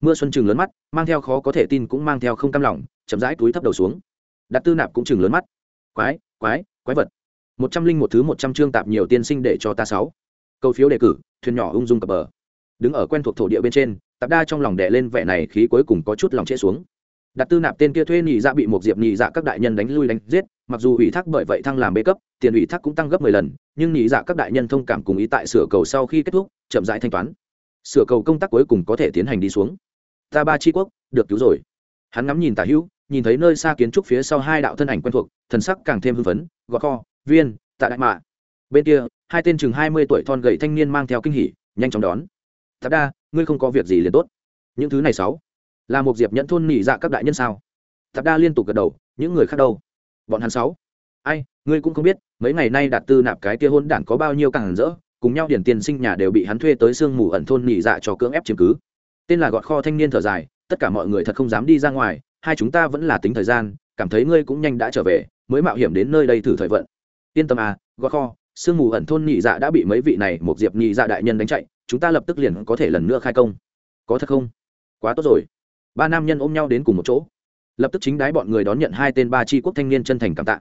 Mưa xuân chừng lớn mắt, mang theo khó có thể tin cũng mang theo không cam lòng, chậm rãi túi thấp đầu xuống. Đặt tư nạp cũng chừng lớn mắt. Quái quái quái vật một trăm linh một thứ một trăm chương tạp nhiều tiên sinh để cho ta sáu. Câu phiếu đề cử, thuyền nhỏ ung dung cập bờ. Đứng ở quen thuộc thổ địa bên trên, tạp đa trong lòng đẻ lên vẻ này khí cuối cùng có chút lòng trễ xuống. Đặt tư nạp tên kia thuê nhị dạ bị một diệp nhị dạ các đại nhân đánh lui đánh giết, mặc dù ủy thác bởi vậy thăng làm bê cấp, tiền ủy thác cũng tăng gấp mười lần, nhưng nhị dạ các đại nhân thông cảm cùng ý tại sửa cầu sau khi kết thúc, chậm rãi thanh toán. Sửa cầu công tác cuối cùng có thể tiến hành đi xuống. Ta ba tri quốc, được cứu rồi. Hắn ngắm nhìn tả hữu, nhìn thấy nơi xa kiến trúc phía sau hai đạo thân ảnh quen thuộc, thần sắc càng thêm hưng phấn, gọt kho viên, tạ đại mạ. Bên kia, hai tên chừng hai mươi tuổi thon gầy thanh niên mang theo kinh hỉ, nhanh chóng đón. Thật đa ngươi không có việc gì liền tốt. Những thứ này sáu, là một diệp nhẫn thôn nỉ dạ các đại nhân sao? Thật đa liên tục gật đầu, những người khác đâu? Bọn hắn sáu. Ai, ngươi cũng không biết, mấy ngày nay đạt tư nạp cái kia hôn đản có bao nhiêu càng rỡ, cùng nhau điển tiền sinh nhà đều bị hắn thuê tới sương mù ẩn thôn nỉ dạ cho cưỡng ép chiếm cứ. Tên là gọt kho thanh niên thở dài, tất cả mọi người thật không dám đi ra ngoài, hai chúng ta vẫn là tính thời gian, cảm thấy ngươi cũng nhanh đã trở về, mới mạo hiểm đến nơi đây thử thời vận yên tâm à gõ kho, sương mù ẩn thôn nhị dạ đã bị mấy vị này một diệp nhị dạ đại nhân đánh chạy, chúng ta lập tức liền có thể lần nữa khai công. Có thật không? Quá tốt rồi. Ba nam nhân ôm nhau đến cùng một chỗ. Lập tức chính đái bọn người đón nhận hai tên ba tri quốc thanh niên chân thành cảm tạ.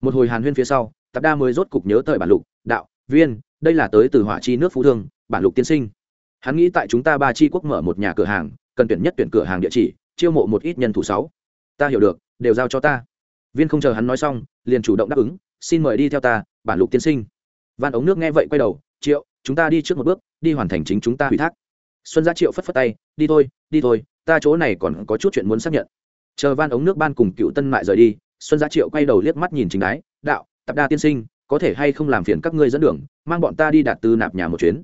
Một hồi hàn huyên phía sau, tạp đa mới rốt cục nhớ thời bản lục, đạo, viên, đây là tới từ hỏa chi nước phú thương, bản lục tiên sinh. Hắn nghĩ tại chúng ta ba tri quốc mở một nhà cửa hàng, cần tuyển nhất tuyển cửa hàng địa chỉ, chiêu mộ một ít nhân thủ sáu. Ta hiểu được, đều giao cho ta. Viên không chờ hắn nói xong, liền chủ động đáp ứng xin mời đi theo ta, bản lục tiên sinh. Van ống nước nghe vậy quay đầu, triệu, chúng ta đi trước một bước, đi hoàn thành chính chúng ta ủy thác. Xuân gia triệu phất phất tay, đi thôi đi thôi, ta chỗ này còn có chút chuyện muốn xác nhận. Chờ van ống nước ban cùng cựu tân mại rời đi, xuân gia triệu quay đầu liếc mắt nhìn chính đái, đạo, tạp đa tiên sinh, có thể hay không làm phiền các ngươi dẫn đường, mang bọn ta đi đạt tư nạp nhà một chuyến?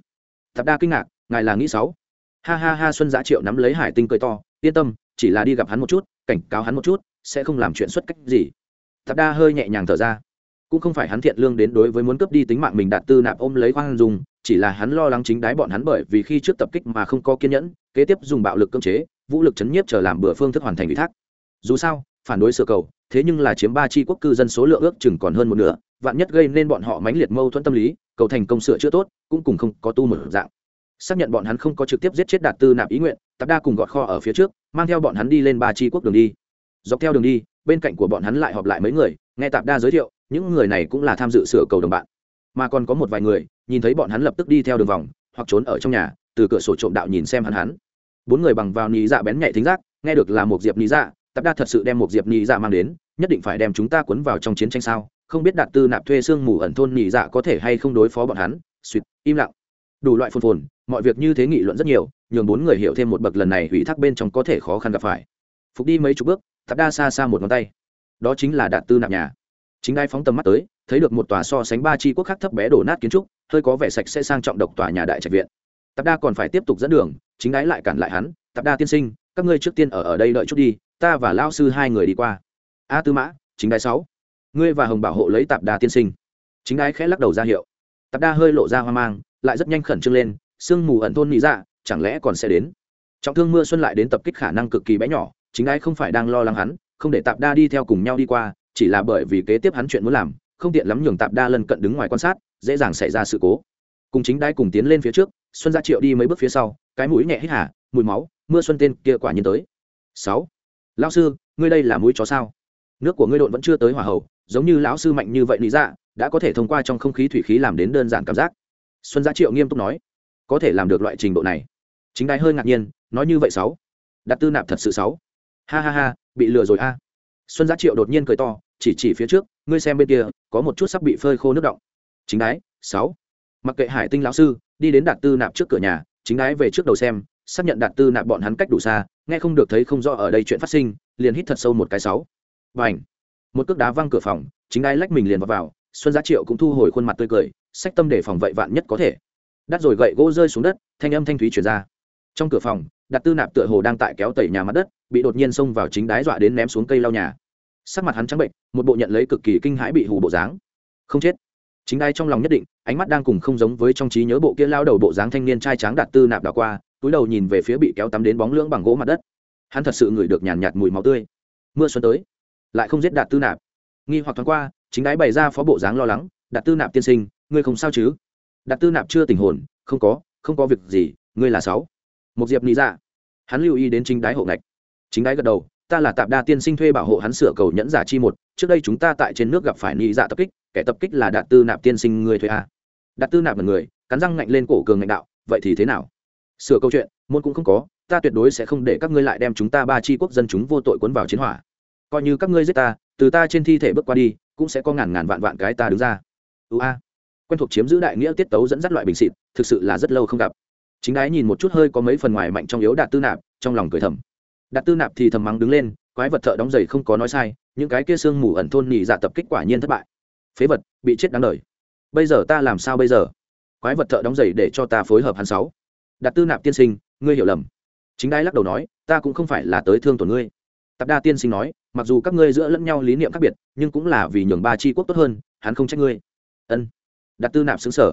Tạp đa kinh ngạc, ngài là nghĩ sáu ha ha ha, xuân gia triệu nắm lấy hải tinh cười to, yên tâm, chỉ là đi gặp hắn một chút, cảnh cáo hắn một chút, sẽ không làm chuyện xuất cách gì. Tạp đa hơi nhẹ nhàng thở ra cũng không phải hắn thiện lương đến đối với muốn cướp đi tính mạng mình đạt tư nạp ôm lấy khoan dùng chỉ là hắn lo lắng chính đái bọn hắn bởi vì khi trước tập kích mà không có kiên nhẫn, kế tiếp dùng bạo lực cưỡng chế, vũ lực chấn nhiếp chờ làm bữa phương thức hoàn thành ủy thác. Dù sao, phản đối sửa cầu, thế nhưng là chiếm ba chi quốc cư dân số lượng ước chừng còn hơn một nửa, vạn nhất gây nên bọn họ mãnh liệt mâu thuẫn tâm lý, cầu thành công sửa chữa tốt, cũng cùng không có tu mở dạng. Xác nhận bọn hắn không có trực tiếp giết chết đạt tư nạp ý nguyện, tạp đa cùng gọt kho ở phía trước, mang theo bọn hắn đi lên ba chi quốc đường đi. Dọc theo đường đi, bên cạnh của bọn hắn lại họp lại mấy người, nghe tạp đa giới thiệu những người này cũng là tham dự sửa cầu đồng bạn. Mà còn có một vài người, nhìn thấy bọn hắn lập tức đi theo đường vòng, hoặc trốn ở trong nhà, từ cửa sổ trộm đạo nhìn xem hắn hắn. Bốn người bằng vào nị dạ bén nhạy thính giác, nghe được là một diệp nị dạ tạp đa thật sự đem một diệp nị dạ mang đến, nhất định phải đem chúng ta cuốn vào trong chiến tranh sao? Không biết đạt tư nạp thuê xương mù ẩn thôn nị dạ có thể hay không đối phó bọn hắn? Suýt im lặng. Đủ loại phồn phồn, mọi việc như thế nghị luận rất nhiều, nhường bốn người hiểu thêm một bậc lần này hủy thác bên trong có thể khó khăn gặp phải. Phục đi mấy chục bước tạp đa xa xa một ngón tay. Đó chính là đạt tư nạp nhà chính đai phóng tầm mắt tới, thấy được một tòa so sánh ba tri quốc khác thấp bé đổ nát kiến trúc, hơi có vẻ sạch sẽ sang trọng độc tòa nhà đại trạch viện. Tạp đa còn phải tiếp tục dẫn đường, chính đái lại cản lại hắn, tạp đa tiên sinh, các ngươi trước tiên ở ở đây đợi chút đi, ta và lao sư hai người đi qua. A tư mã, chính đái sáu. Ngươi và hồng bảo hộ lấy tạp đa tiên sinh. Chính đái khẽ lắc đầu ra hiệu. Tạp đa hơi lộ ra hoang mang, lại rất nhanh khẩn trương lên, sương mù ẩn thôn nghĩ ra dạ, chẳng lẽ còn sẽ đến? Trọng thương mưa xuân lại đến tập kích khả năng cực kỳ bé nhỏ, chính đái không phải đang lo lắng hắn, không để tạp đa đi theo cùng nhau đi qua chỉ là bởi vì kế tiếp hắn chuyện muốn làm, không tiện lắm nhường tạp đa lần cận đứng ngoài quan sát, dễ dàng xảy ra sự cố. Cùng chính đai cùng tiến lên phía trước, xuân gia triệu đi mấy bước phía sau, cái mũi nhẹ hít hả mùi máu, mưa xuân tên kia quả nhiên tới. Sáu. Lão sư, ngươi đây là mũi chó sao? Nước của ngươi độn vẫn chưa tới hỏa hậu giống như lão sư mạnh như vậy lý dạ đã có thể thông qua trong không khí thủy khí làm đến đơn giản cảm giác. Xuân gia triệu nghiêm túc nói. Có thể làm được loại trình độ này. Chính đai hơi ngạc nhiên, nói như vậy sáu. Đặt tư nạp thật sự sáu. Ha ha ha, bị lừa rồi a. Xuân gia triệu đột nhiên cười to chỉ chỉ phía trước ngươi xem bên kia có một chút sắp bị phơi khô nước động. Chính đái sáu. Mặc kệ hải tinh lão sư đi đến đạt tư nạp trước cửa nhà chính đái về trước đầu xem xác nhận đạt tư nạp bọn hắn cách đủ xa nghe không được thấy không rõ ở đây chuyện phát sinh liền hít thật sâu một cái sáu. Và ảnh một cước đá văng cửa phòng chính đái lách mình liền vào, vào xuân giá triệu cũng thu hồi khuôn mặt tươi cười sách tâm để phòng vậy vạn nhất có thể. Đắt rồi gậy gỗ rơi xuống đất thanh âm thanh thúy chuyển ra. Trong cửa phòng đặt tư nạp tựa hồ đang tại kéo tẩy nhà mặt đất bị đột nhiên xông vào chính đái dọa đến ném xuống cây lau nhà sắc mặt hắn trắng bệnh một bộ nhận lấy cực kỳ kinh hãi bị hù bộ dáng. Không chết. Chính ai trong lòng nhất định ánh mắt đang cùng không giống với trong trí nhớ bộ kia lao đầu bộ dáng thanh niên trai tráng đạt tư nạp đảo qua túi đầu nhìn về phía bị kéo tắm đến bóng lưỡng bằng gỗ mặt đất. Hắn thật sự ngửi được nhàn nhạt, mùi máu tươi. Mưa xuân tới lại không giết đạt tư nạp. Nghi hoặc thoáng qua chính đái bày ra phó bộ dáng lo lắng đạt tư nạp tiên sinh ngươi không sao chứ? Đạt tư nạp chưa tình hồn không có không có việc gì ngươi là sáu. Một diệp lý dạ hắn lưu ý đến chính đái hộ ngạch. Chính đái gật đầu ta là tạp đa tiên sinh thuê bảo hộ hắn sửa cầu nhẫn giả chi một, trước đây chúng ta tại trên nước gặp phải lý dạ tập kích, kẻ tập kích là đạt tư nạp tiên sinh người thuê a. Đạt tư nạp là người, cắn răng ngạnh lên cổ cường ngạnh đạo, vậy thì thế nào? Sửa câu chuyện, môn cũng không có, ta tuyệt đối sẽ không để các ngươi lại đem chúng ta ba chi quốc dân chúng vô tội cuốn vào chiến hỏa. Coi như các ngươi giết ta, từ ta trên thi thể bước qua đi, cũng sẽ có ngàn ngàn vạn vạn cái ta đứng ra. Ưu a. Quen thuộc chiếm giữ đại nghĩa tiết tấu dẫn dắt loại bình xịt, thực sự là rất lâu không gặp. Chính đái nhìn một chút hơi có mấy phần ngoài mạnh trong yếu đạt tư nạp, trong lòng cười thầm đạt tư nạp thì thầm mắng đứng lên, quái vật thợ đóng giày không có nói sai, những cái kia sương mù ẩn thôn nhị dạ tập kích quả nhiên thất bại. Phế vật, bị chết đáng đời. Bây giờ ta làm sao bây giờ? Quái vật thợ đóng giày để cho ta phối hợp hắn sáu. Đặt tư nạp tiên sinh, ngươi hiểu lầm. Chính đai lắc đầu nói, ta cũng không phải là tới thương tổn ngươi. Tạp đa tiên sinh nói, mặc dù các ngươi giữa lẫn nhau lý niệm khác biệt, nhưng cũng là vì nhường ba tri quốc tốt hơn, hắn không trách ngươi. Ân. Đặt tư nạp xứng sở.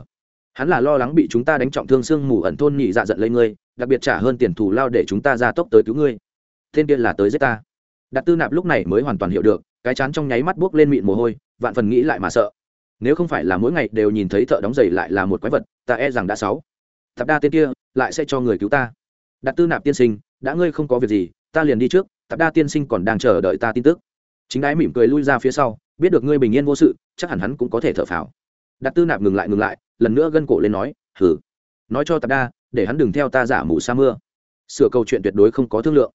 Hắn là lo lắng bị chúng ta đánh trọng thương sương mù ẩn thôn nhị dạ giận lấy ngươi, đặc biệt trả hơn tiền thù lao để chúng ta ra tốc tới cứu ngươi tên kia là tới giết ta. Đặt tư nạp lúc này mới hoàn toàn hiểu được, cái chán trong nháy mắt buốc lên mịn mồ hôi, vạn phần nghĩ lại mà sợ. Nếu không phải là mỗi ngày đều nhìn thấy thợ đóng giày lại là một quái vật, ta e rằng đã sáu. Thập đa tên kia lại sẽ cho người cứu ta. Đặt tư nạp tiên sinh, đã ngươi không có việc gì, ta liền đi trước, thập đa tiên sinh còn đang chờ đợi ta tin tức. Chính đái mỉm cười lui ra phía sau, biết được ngươi bình yên vô sự, chắc hẳn hắn cũng có thể thở phào. Đặt tư nạp ngừng lại ngừng lại, lần nữa gân cổ lên nói hử nói cho tạp đa, để hắn đừng theo ta giả mù sa mưa. Sửa câu chuyện tuyệt đối không có thương lượng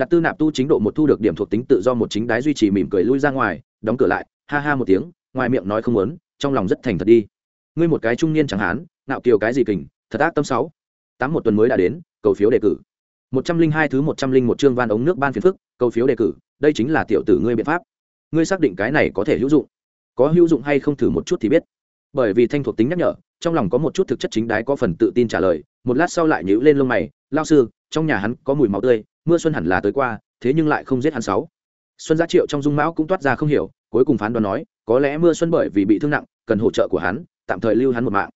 đặt tư nạp tu chính độ một thu được điểm thuộc tính tự do một chính đái duy trì mỉm cười lui ra ngoài, đóng cửa lại, ha ha một tiếng, ngoài miệng nói không muốn, trong lòng rất thành thật đi. Ngươi một cái trung niên chẳng hán nạo kiều cái gì kình, thật ác tâm sáu. Tám một tuần mới đã đến, cầu phiếu đề cử. Một trăm linh hai thứ một trăm linh một chương van ống nước ban phiền phức, cầu phiếu đề cử, đây chính là tiểu tử ngươi biện pháp. Ngươi xác định cái này có thể hữu dụng. Có hữu dụng hay không thử một chút thì biết. Bởi vì thanh thuộc tính nhắc nhở, trong lòng có một chút thực chất chính đái có phần tự tin trả lời, một lát sau lại nhíu lên lông mày lao sư, trong nhà hắn có mùi máu tươi mưa xuân hẳn là tới qua, thế nhưng lại không giết hắn sáu. Xuân giá triệu trong dung mão cũng toát ra không hiểu, cuối cùng phán đoán nói, có lẽ mưa xuân bởi vì bị thương nặng, cần hỗ trợ của hắn, tạm thời lưu hắn một mạng.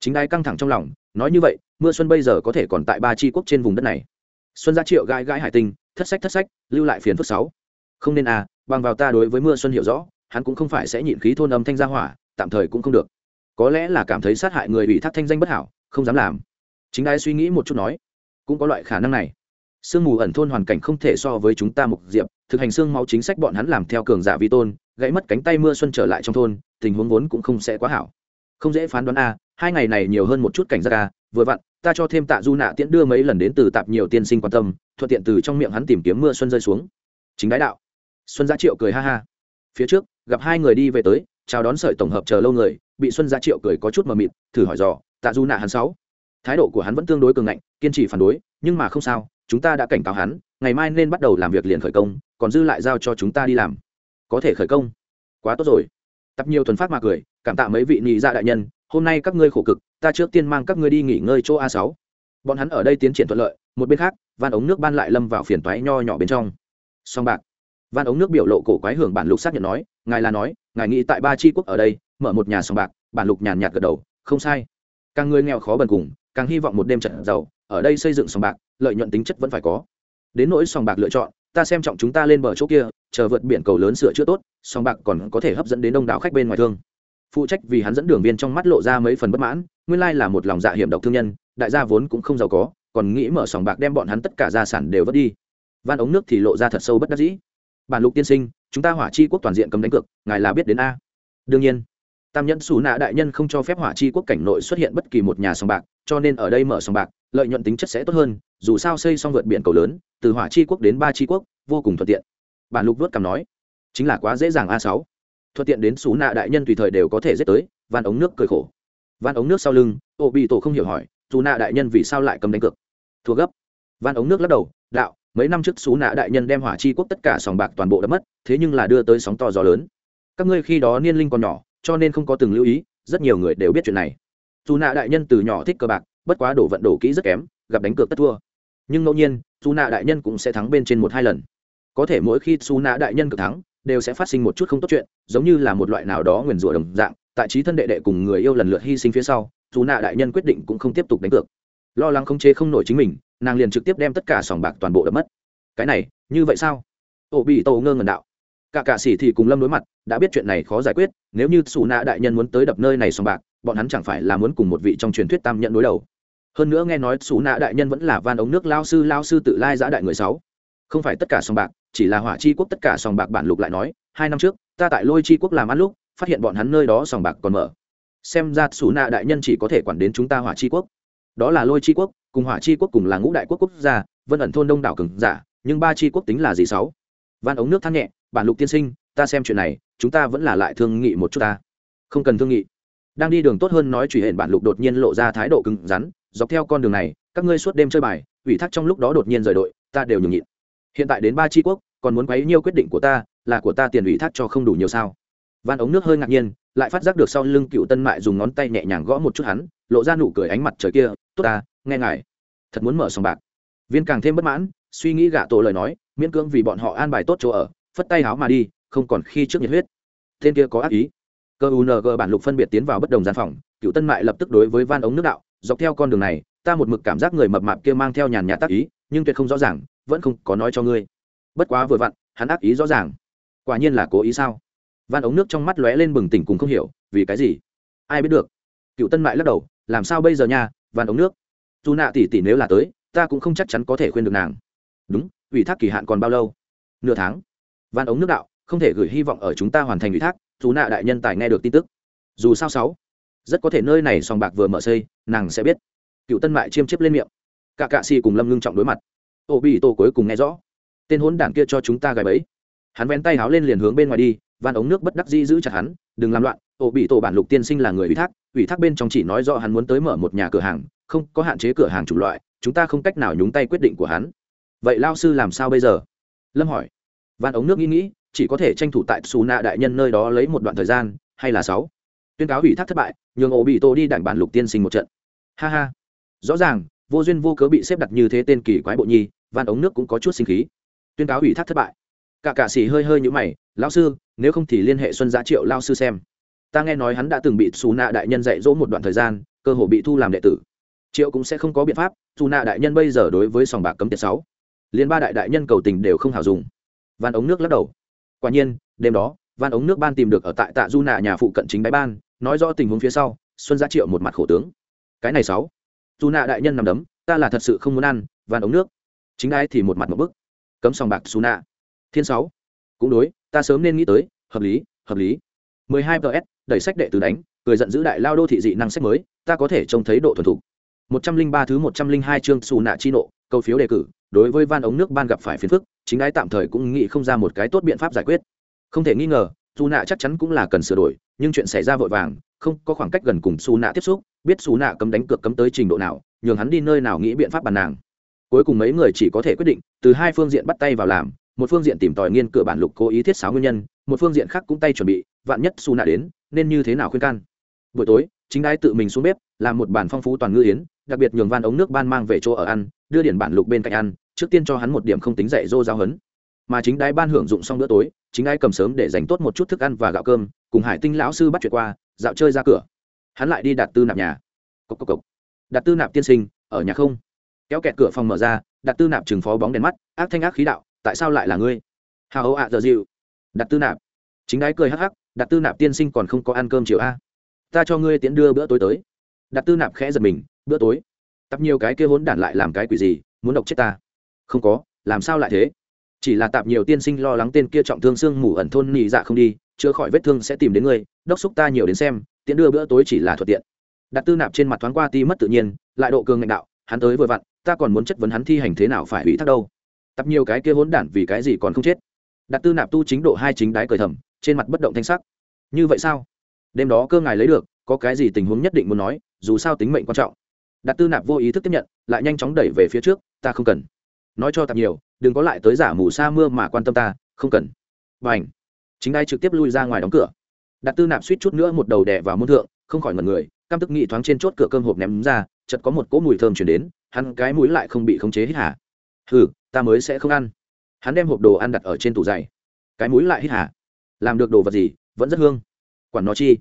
Chính đai căng thẳng trong lòng, nói như vậy, mưa xuân bây giờ có thể còn tại ba tri quốc trên vùng đất này. Xuân Gia triệu gãi gãi hải tinh thất sách thất sách, lưu lại phiến phức sáu. Không nên à bằng vào ta đối với mưa xuân hiểu rõ, hắn cũng không phải sẽ nhịn khí thôn âm thanh gia hỏa, tạm thời cũng không được. Có lẽ là cảm thấy sát hại người bị thác thanh danh bất hảo, không dám làm. Chính đai suy nghĩ một chút nói, cũng có loại khả năng này sương mù ẩn thôn hoàn cảnh không thể so với chúng ta mục diệp, thực hành xương máu chính sách bọn hắn làm theo cường giả vi tôn, gãy mất cánh tay mưa xuân trở lại trong thôn, tình huống vốn cũng không sẽ quá hảo. Không dễ phán đoán a, hai ngày này nhiều hơn một chút cảnh giác a, vừa vặn, ta cho thêm tạ du nạ tiễn đưa mấy lần đến từ tạp nhiều tiên sinh quan tâm, thuận tiện từ trong miệng hắn tìm kiếm mưa xuân rơi xuống. Chính đái đạo. Xuân gia triệu cười ha ha. Phía trước, gặp hai người đi về tới, chào đón sợi tổng hợp chờ lâu người, bị xuân gia triệu cười có chút mờ mịt, thử hỏi dò, tạ du nạ hắn sáu? Thái độ của hắn vẫn tương đối cường ngạnh, kiên trì phản đối, nhưng mà không sao chúng ta đã cảnh cáo hắn, ngày mai nên bắt đầu làm việc liền khởi công, còn dư lại giao cho chúng ta đi làm. Có thể khởi công? Quá tốt rồi. Tập nhiều thuần phát mà cười, cảm tạ mấy vị nhị dạ đại nhân, hôm nay các ngươi khổ cực, ta trước tiên mang các ngươi đi nghỉ ngơi chỗ a sáu. Bọn hắn ở đây tiến triển thuận lợi, một bên khác, van ống nước ban lại lâm vào phiền toái nho nhỏ bên trong. Song bạc, van ống nước biểu lộ cổ quái hưởng bản lục xác nhận nói, ngài là nói, ngài nghĩ tại ba tri quốc ở đây, mở một nhà song bạc, bản lục nhàn nhạt gật đầu, không sai. Càng người nghèo khó bần cùng càng hy vọng một đêm trận giàu, ở đây xây dựng sòng bạc, lợi nhuận tính chất vẫn phải có. Đến nỗi sòng bạc lựa chọn, ta xem trọng chúng ta lên bờ chỗ kia, chờ vượt biển cầu lớn sửa chữa tốt, sòng bạc còn có thể hấp dẫn đến đông đảo khách bên ngoài thương. Phụ trách vì hắn dẫn đường viên trong mắt lộ ra mấy phần bất mãn, nguyên lai là một lòng dạ hiểm độc thương nhân, đại gia vốn cũng không giàu có, còn nghĩ mở sòng bạc đem bọn hắn tất cả gia sản đều vớt đi. Van ống nước thì lộ ra thật sâu bất đắc dĩ. Bản lục tiên sinh, chúng ta hỏa chi quốc toàn diện cấm đánh cược, ngài là biết đến a. Đương nhiên tam nhẫn xù nạ đại nhân không cho phép hỏa chi quốc cảnh nội xuất hiện bất kỳ một nhà sòng bạc, cho nên ở đây mở sòng bạc, lợi nhuận tính chất sẽ tốt hơn, dù sao xây xong vượt biển cầu lớn, từ hỏa chi quốc đến ba chi quốc, vô cùng thuận tiện. Bản lục vớt cảm nói, chính là quá dễ dàng a sáu. Thuận tiện đến xù nạ đại nhân tùy thời đều có thể dết tới, van ống nước cười khổ. Van ống nước sau lưng, ô bị tổ không hiểu hỏi dù nạ đại nhân vì sao lại cầm đánh cược? Thua gấp. Van ống nước lắc đầu, đạo, mấy năm trước xú nạ đại nhân đem hỏa chi quốc tất cả sòng bạc toàn bộ đã mất, thế nhưng là đưa tới sóng to gió lớn. Các ngươi khi đó niên linh còn nhỏ cho nên không có từng lưu ý, rất nhiều người đều biết chuyện này. Dù nạ đại nhân từ nhỏ thích cờ bạc, bất quá đổ vận đổ kỹ rất kém, gặp đánh cược tất thua. Nhưng ngẫu nhiên, dù nạ đại nhân cũng sẽ thắng bên trên một hai lần. Có thể mỗi khi dù nạ đại nhân cực thắng, đều sẽ phát sinh một chút không tốt chuyện, giống như là một loại nào đó nguyền rủa đồng dạng, tại trí thân đệ đệ cùng người yêu lần lượt hy sinh phía sau, dù nạ đại nhân quyết định cũng không tiếp tục đánh cược. Lo lắng không chế không nổi chính mình, nàng liền trực tiếp đem tất cả sòng bạc toàn bộ đập mất. Cái này, như vậy sao? Ổ bị tàu ngơ ngần đạo cả cạ sĩ thì cùng lâm đối mặt, đã biết chuyện này khó giải quyết, nếu như xù nạ đại nhân muốn tới đập nơi này sòng bạc, bọn hắn chẳng phải là muốn cùng một vị trong truyền thuyết tam nhận đối đầu. Hơn nữa nghe nói xù nạ đại nhân vẫn là van ống nước lao sư lao sư tự lai giã đại người sáu. Không phải tất cả sòng bạc, chỉ là hỏa chi quốc tất cả sòng bạc bản lục lại nói, hai năm trước, ta tại lôi chi quốc làm ăn lúc, phát hiện bọn hắn nơi đó sòng bạc còn mở. Xem ra xù nạ đại nhân chỉ có thể quản đến chúng ta hỏa chi quốc. Đó là lôi chi quốc, cùng hỏa chi quốc cùng là ngũ đại quốc quốc gia, vân ẩn thôn đông đảo cường giả, nhưng ba chi quốc tính là gì sáu? Van ống nước than nhẹ bản lục tiên sinh, ta xem chuyện này, chúng ta vẫn là lại thương nghị một chút ta. Không cần thương nghị. Đang đi đường tốt hơn nói truy hển bản lục đột nhiên lộ ra thái độ cứng rắn, dọc theo con đường này, các ngươi suốt đêm chơi bài, ủy thác trong lúc đó đột nhiên rời đội, ta đều nhường nhịn. Hiện tại đến ba tri quốc, còn muốn quấy nhiêu quyết định của ta, là của ta tiền ủy thác cho không đủ nhiều sao? Van ống nước hơi ngạc nhiên, lại phát giác được sau lưng cựu tân mại dùng ngón tay nhẹ nhàng gõ một chút hắn, lộ ra nụ cười ánh mặt trời kia, tốt ta, nghe ngài. Thật muốn mở sòng bạc. Viên càng thêm bất mãn, suy nghĩ gạ tổ lời nói, miễn cưỡng vì bọn họ an bài tốt chỗ ở phất tay háo mà đi, không còn khi trước nhiệt huyết. Tên kia có ác ý. Cơ ung bản lục phân biệt tiến vào bất đồng gian phòng, cựu tân mại lập tức đối với van ống nước đạo, dọc theo con đường này, ta một mực cảm giác người mập mạp kia mang theo nhàn nhạt tác ý, nhưng tuyệt không rõ ràng, vẫn không có nói cho ngươi. Bất quá vừa vặn, hắn ác ý rõ ràng. Quả nhiên là cố ý sao? Van ống nước trong mắt lóe lên bừng tỉnh cùng không hiểu, vì cái gì? Ai biết được? Cựu tân mại lắc đầu, làm sao bây giờ nha, van ống nước? Dù nạ tỉ tỉ nếu là tới, ta cũng không chắc chắn có thể khuyên được nàng. Đúng, ủy thác kỳ hạn còn bao lâu? Nửa tháng van ống nước đạo, không thể gửi hy vọng ở chúng ta hoàn thành ủy thác, dù nạ đại nhân tài nghe được tin tức. Dù sao sáu, rất có thể nơi này sòng bạc vừa mở xây, nàng sẽ biết. Cựu tân mại chiêm chiếp lên miệng. Cả cạ xì cùng lâm ngưng trọng đối mặt. Ô bị tổ cuối cùng nghe rõ. Tên hốn đảng kia cho chúng ta gài bẫy. Hắn vén tay háo lên liền hướng bên ngoài đi, van ống nước bất đắc dĩ giữ chặt hắn, đừng làm loạn, ô bị tổ bản lục tiên sinh là người ủy thác ủy thác bên trong chỉ nói rõ hắn muốn tới mở một nhà cửa hàng, không có hạn chế cửa hàng chủng loại, chúng ta không cách nào nhúng tay quyết định của hắn. Vậy lao sư làm sao bây giờ? Lâm hỏi van ống nước nghĩ nghĩ, chỉ có thể tranh thủ tại xù nạ đại nhân nơi đó lấy một đoạn thời gian, hay là sáu. Tuyên cáo ủy thác thất bại, nhường ổ bị tổ đi đảnh bản lục tiên sinh một trận. Ha ha. Rõ ràng, vô duyên vô cớ bị xếp đặt như thế tên kỳ quái bộ nhi van ống nước cũng có chút sinh khí. Tuyên cáo ủy thác thất bại. Cả cạ xỉ hơi hơi nhũ mày, lão sư, nếu không thì liên hệ xuân giá triệu lao sư xem. Ta nghe nói hắn đã từng bị xù nạ đại nhân dạy dỗ một đoạn thời gian, cơ hồ bị thu làm đệ tử. Triệu cũng sẽ không có biện pháp dù nạ đại nhân bây giờ đối với sòng bạc cấm tiệt sáu. Liên ba đại đại nhân cầu tình đều không hào dùng van ống nước lắc đầu. Quả nhiên, đêm đó, van ống nước ban tìm được ở tại tạ du nạ nhà phụ cận chính đáy ban, nói rõ tình huống phía sau, xuân giá triệu một mặt khổ tướng. Cái này sáu. Du nạ đại nhân nằm đấm, ta là thật sự không muốn ăn van ống nước. Chính ai thì một mặt một bức. Cấm sòng bạc su nạ. Thiên sáu. Cũng đối, ta sớm nên nghĩ tới, hợp lý hợp lý. 12 ps đẩy sách đệ tử đánh, cười giận giữ đại lao đô thị dị năng sách mới, ta có thể trông thấy độ thuần thục. 103 thứ 102 chương xù nạ chi nộ, câu phiếu đề cử đối với van ống nước ban gặp phải phiền phức, chính ái tạm thời cũng nghĩ không ra một cái tốt biện pháp giải quyết. Không thể nghi ngờ dù nạ chắc chắn cũng là cần sửa đổi, nhưng chuyện xảy ra vội vàng, không, có khoảng cách gần cùng xù nạ tiếp xúc, biết xù nạ cấm đánh cược cấm tới trình độ nào, nhường hắn đi nơi nào nghĩ biện pháp bàn nàng. Cuối cùng mấy người chỉ có thể quyết định, từ hai phương diện bắt tay vào làm, một phương diện tìm tòi nghiên cửa bản lục cố ý thiết sáo nguyên nhân, một phương diện khác cũng tay chuẩn bị, vạn nhất xù nạ đến, nên như thế nào khuyên can. Buổi tối, chính đái tự mình xuống bếp, làm một bản phong phú toàn ngư yến, đặc biệt nhường van ống nước ban mang về chỗ ở ăn đưa điển bản lục bên cạnh ăn, trước tiên cho hắn một điểm không tính dạy dô giáo hấn. Mà chính đái ban hưởng dụng xong bữa tối, chính đái cầm sớm để dành tốt một chút thức ăn và gạo cơm, cùng hải tinh lão sư bắt chuyện qua, dạo chơi ra cửa. Hắn lại đi đặt tư nạp nhà. Cốc cốc cốc. đặt tư nạp tiên sinh, ở nhà không? Kéo kẹt cửa phòng mở ra, đặt tư nạp chừng phó bóng đèn mắt, ác thanh ác khí đạo, tại sao lại là ngươi? Hào hậu ạ, giờ dịu. Đặt tư nạp. Chính đái cười hắc hắc, đặt tư nạp tiên sinh còn không có ăn cơm chiều a? Ta cho ngươi tiễn đưa bữa tối tới. Đặt tư nạp khẽ giật mình, bữa tối tập nhiều cái kia hỗn đản lại làm cái quỷ gì, muốn độc chết ta? Không có, làm sao lại thế? Chỉ là tạp nhiều tiên sinh lo lắng tên kia trọng thương xương mù ẩn thôn nhị dạ không đi, chữa khỏi vết thương sẽ tìm đến ngươi, đốc xúc ta nhiều đến xem, tiễn đưa bữa tối chỉ là thuận tiện. Đặt tư nạp trên mặt thoáng qua ti mất tự nhiên, lại độ cường ngạnh đạo, hắn tới vừa vặn, ta còn muốn chất vấn hắn thi hành thế nào phải ủy thác đâu. Tập nhiều cái kia hỗn đản vì cái gì còn không chết? Đặt tư nạp tu chính độ hai chính đái cởi thầm, trên mặt bất động thanh sắc. Như vậy sao? Đêm đó cơ ngài lấy được, có cái gì tình huống nhất định muốn nói, dù sao tính mệnh quan trọng đặt tư nạp vô ý thức tiếp nhận, lại nhanh chóng đẩy về phía trước, ta không cần. Nói cho tạp nhiều, đừng có lại tới giả mù sa mưa mà quan tâm ta, không cần. B à n h chính đai trực tiếp lui ra ngoài đóng cửa. Đặt tư nạp suýt chút nữa một đầu đè vào môn thượng, không khỏi ngần người, căm tức nghị thoáng trên chốt cửa cơm hộp ném ra chật có một cỗ mùi thơm chuyển đến, hắn cái mũi lại không bị khống chế hít hả hừ, ta mới sẽ không ăn. Hắn đem hộp đồ ăn đặt ở trên tủ dày cái mũi lại hít hả làm được đồ vật gì, vẫn rất hương. Quản nó chi?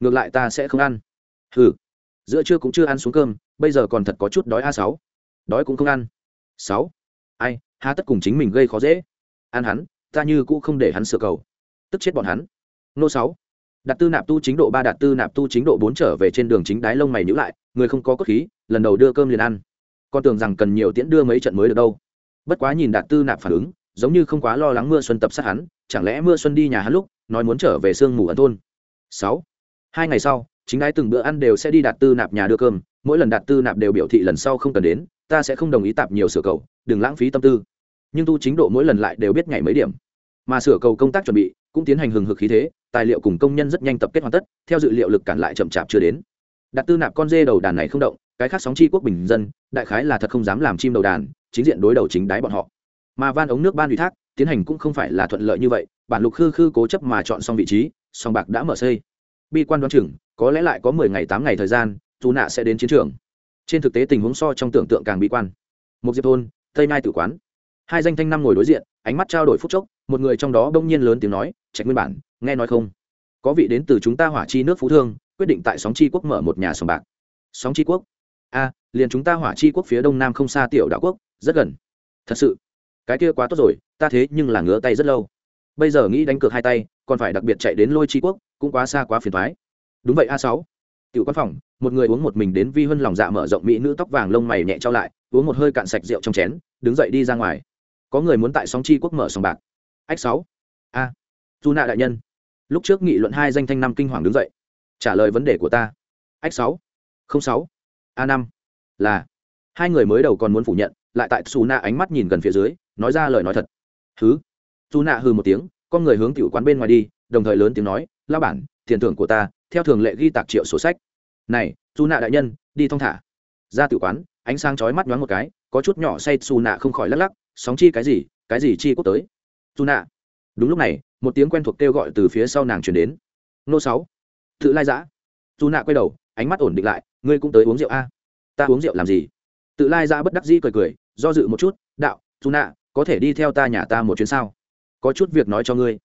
Ngược lại ta sẽ không ăn. Hừ. Giữa trưa cũng chưa ăn xuống cơm bây giờ còn thật có chút đói a sáu. Đói cũng không ăn. Sáu. Ai, há tất cùng chính mình gây khó dễ. Ăn hắn, ta như cũ không để hắn sửa cầu. Tức chết bọn hắn. Nô sáu. Đặt tư nạp tu chính độ ba, đạt tư nạp tu chính độ bốn trở về trên đường chính đái lông mày nhữ lại, người không có cốt khí, lần đầu đưa cơm liền ăn. Con tưởng rằng cần nhiều tiễn đưa mấy trận mới được đâu. Bất quá nhìn đạt tư nạp phản ứng, giống như không quá lo lắng mưa xuân tập sát hắn, chẳng lẽ mưa xuân đi nhà hắn lúc, nói muốn trở về sương mù ẩn thôn. Sáu. Hai ngày sau chính đái từng bữa ăn đều sẽ đi đạt tư nạp nhà đưa cơm, mỗi lần đạt tư nạp đều biểu thị lần sau không cần đến, ta sẽ không đồng ý tạp nhiều sửa cầu, đừng lãng phí tâm tư. Nhưng tu chính độ mỗi lần lại đều biết ngày mấy điểm. Mà sửa cầu công tác chuẩn bị cũng tiến hành hừng hực khí thế, tài liệu cùng công nhân rất nhanh tập kết hoàn tất, theo dự liệu lực cản lại chậm chạp chưa đến. Đạt tư nạp con dê đầu đàn này không động, cái khác sóng chi quốc bình dân, đại khái là thật không dám làm chim đầu đàn, chính diện đối đầu chính đáy bọn họ. Mà van ống nước ban ủy thác, tiến hành cũng không phải là thuận lợi như vậy, bản lục khư khư cố chấp mà chọn xong vị trí, song bạc đã mở xây bi quan đoán chừng, có lẽ lại có mười ngày tám ngày thời gian, dù nạ sẽ đến chiến trường. Trên thực tế tình huống so trong tưởng tượng càng bi quan. Một diệp thôn, tây nai tử quán. Hai danh thanh năm ngồi đối diện, ánh mắt trao đổi phút chốc, một người trong đó đông nhiên lớn tiếng nói, trạch nguyên bản, nghe nói không? Có vị đến từ chúng ta hỏa chi nước phú thương, quyết định tại sóng chi quốc mở một nhà sòng bạc. Sóng chi quốc? A, liền chúng ta hỏa chi quốc phía đông nam không xa tiểu đạo quốc, rất gần. Thật sự? Cái kia quá tốt rồi, ta thế nhưng là ngứa tay rất lâu. Bây giờ nghĩ đánh cược hai tay còn phải đặc biệt chạy đến lôi chi quốc, cũng quá xa quá phiền thoái. Đúng vậy, a sáu. Tiểu quan phòng, một người uống một mình đến vi hơn lòng dạ mở rộng mỹ nữ tóc vàng lông mày nhẹ trao lại, uống một hơi cạn sạch rượu trong chén, đứng dậy đi ra ngoài. Có người muốn tại sóng chi quốc mở sòng bạc. Ách sáu. A. Du nạ đại nhân. Lúc trước nghị luận hai danh thanh năm kinh hoàng đứng dậy. Trả lời vấn đề của ta. Ách sáu. Không sáu. A năm. Là. Hai người mới đầu còn muốn phủ nhận, lại tại xù nạ ánh mắt nhìn gần phía dưới, nói ra lời nói thật. Thứ dù nạ hừ một tiếng con người hướng tiểu quán bên ngoài đi, đồng thời lớn tiếng nói lao bản, tiền thưởng của ta, theo thường lệ ghi tạc triệu sổ sách. Này xù nạ đại nhân, đi thong thả. Ra tiểu quán, ánh sáng chói mắt nhoáng một cái, có chút nhỏ say xù nạ không khỏi lắc lắc, sóng chi cái gì cái gì chi quốc tới? Xù nạ đúng lúc này, một tiếng quen thuộc kêu gọi từ phía sau nàng chuyển đến. Nô sáu, tự lai giã. Dù nạ quay đầu, ánh mắt ổn định lại, ngươi cũng tới uống rượu a? Ta uống rượu làm gì? Tự lai giã bất đắc dĩ cười cười, do dự một chút, đạo dù nạ có thể đi theo ta nhà ta một chuyến sao? Có chút việc nói cho ngươi.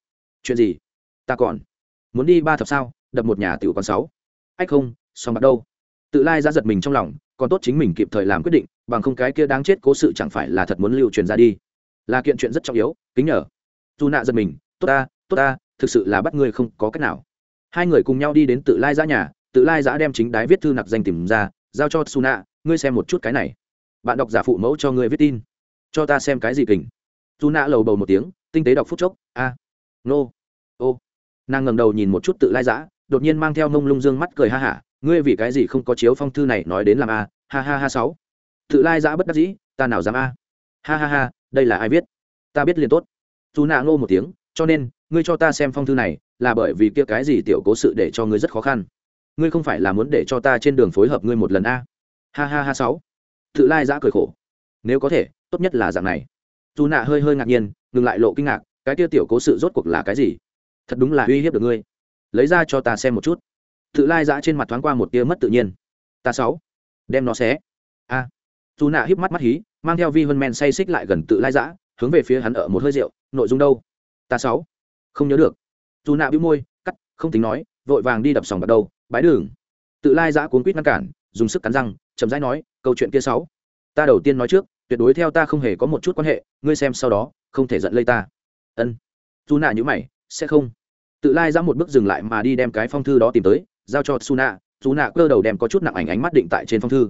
Chuyện gì? Ta còn muốn đi ba thập sao, đập một nhà tiểu con sáu. Ách không, xong bắt đâu. Tự lai ra giật mình trong lòng, còn tốt chính mình kịp thời làm quyết định, bằng không cái kia đáng chết cố sự chẳng phải là thật muốn lưu truyền ra đi. Là kiện chuyện rất trọng yếu, kính nhờ. Dù nạ giật mình, tốt ta tốt ta, thực sự là bắt ngươi không có cách nào. Hai người cùng nhau đi đến tự lai giã nhà, tự lai giã đem chính đái viết thư nặc danh tìm ra, giao cho su nạ ngươi xem một chút cái này. Bạn đọc giả phụ mẫu cho ngươi viết tin. Cho ta xem cái gì kình. Dù nạ lầu bầu một tiếng tinh tế đọc phút chốc, a, nô, ô. Nàng ngẩng đầu nhìn một chút tự lai giã, đột nhiên mang theo mông lung dương mắt cười ha hả, ngươi vì cái gì không có chiếu phong thư này nói đến làm a, ha ha ha sáu. Tự lai giã bất đắc dĩ, ta nào dám a. Ha ha ha, đây là ai viết? Ta biết liền tốt. Dù nạ ngô một tiếng, cho nên, ngươi cho ta xem phong thư này, là bởi vì kia cái gì tiểu cố sự để cho ngươi rất khó khăn. Ngươi không phải là muốn để cho ta trên đường phối hợp ngươi một lần a. Ha ha ha sáu. Tự lai giã cười khổ. Nếu có thể, tốt nhất là dạng này. Dù nạ hơi hơi ngạc nhiên ngừng lại lộ kinh ngạc, cái tia tiểu cố sự rốt cuộc là cái gì? Thật đúng là uy hiếp được ngươi. Lấy ra cho ta xem một chút. Tự lai giã trên mặt thoáng qua một tia mất tự nhiên. Ta sáu. Đem nó xé. A. À. dù nạ híp mắt mắt hí, mang theo vi vân men say xích lại gần tự lai giã hướng về phía hắn ở một hơi rượu, nội dung đâu? Ta sáu. Không nhớ được. Dù nạ bĩu môi, cắt, không tính nói, vội vàng đi đập sòng bắt đầu bái đường. Tự lai giã cuốn quýt ngăn cản, dùng sức cắn răng, chậm rãi nói, câu chuyện kia sáu. Ta đầu tiên nói trước, tuyệt đối theo ta không hề có một chút quan hệ, ngươi xem sau đó không thể giận lây ta. Ân. Dù nạ nhữ mày, sẽ không. Tự lai ra một bước dừng lại mà đi đem cái phong thư đó tìm tới, giao cho su nạ dù nạ cơ đầu đem có chút nặng ảnh ánh mắt định tại trên phong thư.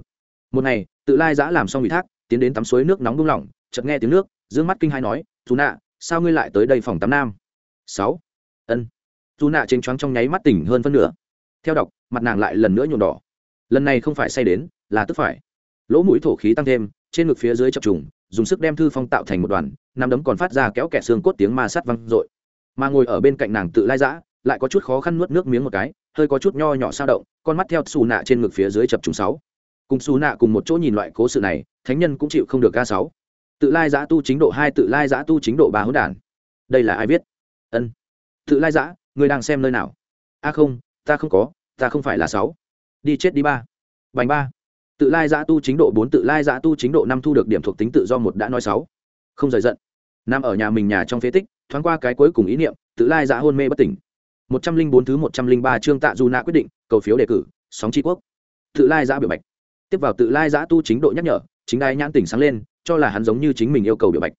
Một ngày, tự lai giã làm xong ủy thác, tiến đến tắm suối nước nóng buông lỏng, chợt nghe tiếng nước d ư ơ n g mắt kinh hai nói dù nạ sao ngươi lại tới đây phòng tắm nam? Sáu. Ân. Dù nạ chênh choáng trong nháy mắt tỉnh hơn phân nửa. Theo đọc, mặt nàng lại lần nữa nhuộm đỏ. Lần này không phải say đến, là tức phải. Lỗ mũi thổ khí tăng thêm, trên ngực phía dưới chập trùng dùng sức đem thư phong tạo thành một đoàn, nắm đấm còn phát ra kéo kẻ xương cốt tiếng ma sát văng r ộ i mà ngồi ở bên cạnh nàng tự lai dã lại có chút khó khăn nuốt nước miếng một cái, hơi có chút nho nhỏ sao động, con mắt theo xù nạ trên ngực phía dưới chập trùng sáu. Cùng xù nạ cùng một chỗ nhìn loại cố sự này, thánh nhân cũng chịu không được ca sáu. Tự lai giã tu chính độ hai, tự lai giã tu chính độ ba hỗn đản. Đây là ai viết? Ân. Tự lai giã, người đang xem nơi nào? A không, ta không có, ta không phải là sáu. Đi chết đi ba. Bành ba tự lai giã tu chính độ bốn tự lai giã tu chính độ năm thu được điểm thuộc tính tự do một đã nói sáu. Không rời giận. Nằm ở nhà mình nhà trong phế tích, thoáng qua cái cuối cùng ý niệm, tự lai giã hôn mê bất tỉnh. Một trăm linh bốn thứ một trăm linh ba chương tạ du nạ quyết định, cầu phiếu đề cử, sóng tri quốc. Tự lai giã biểu bạch. Tiếp vào tự lai giã tu chính độ nhắc nhở, chính đai nhãn tỉnh sáng lên, cho là hắn giống như chính mình yêu cầu biểu bạch.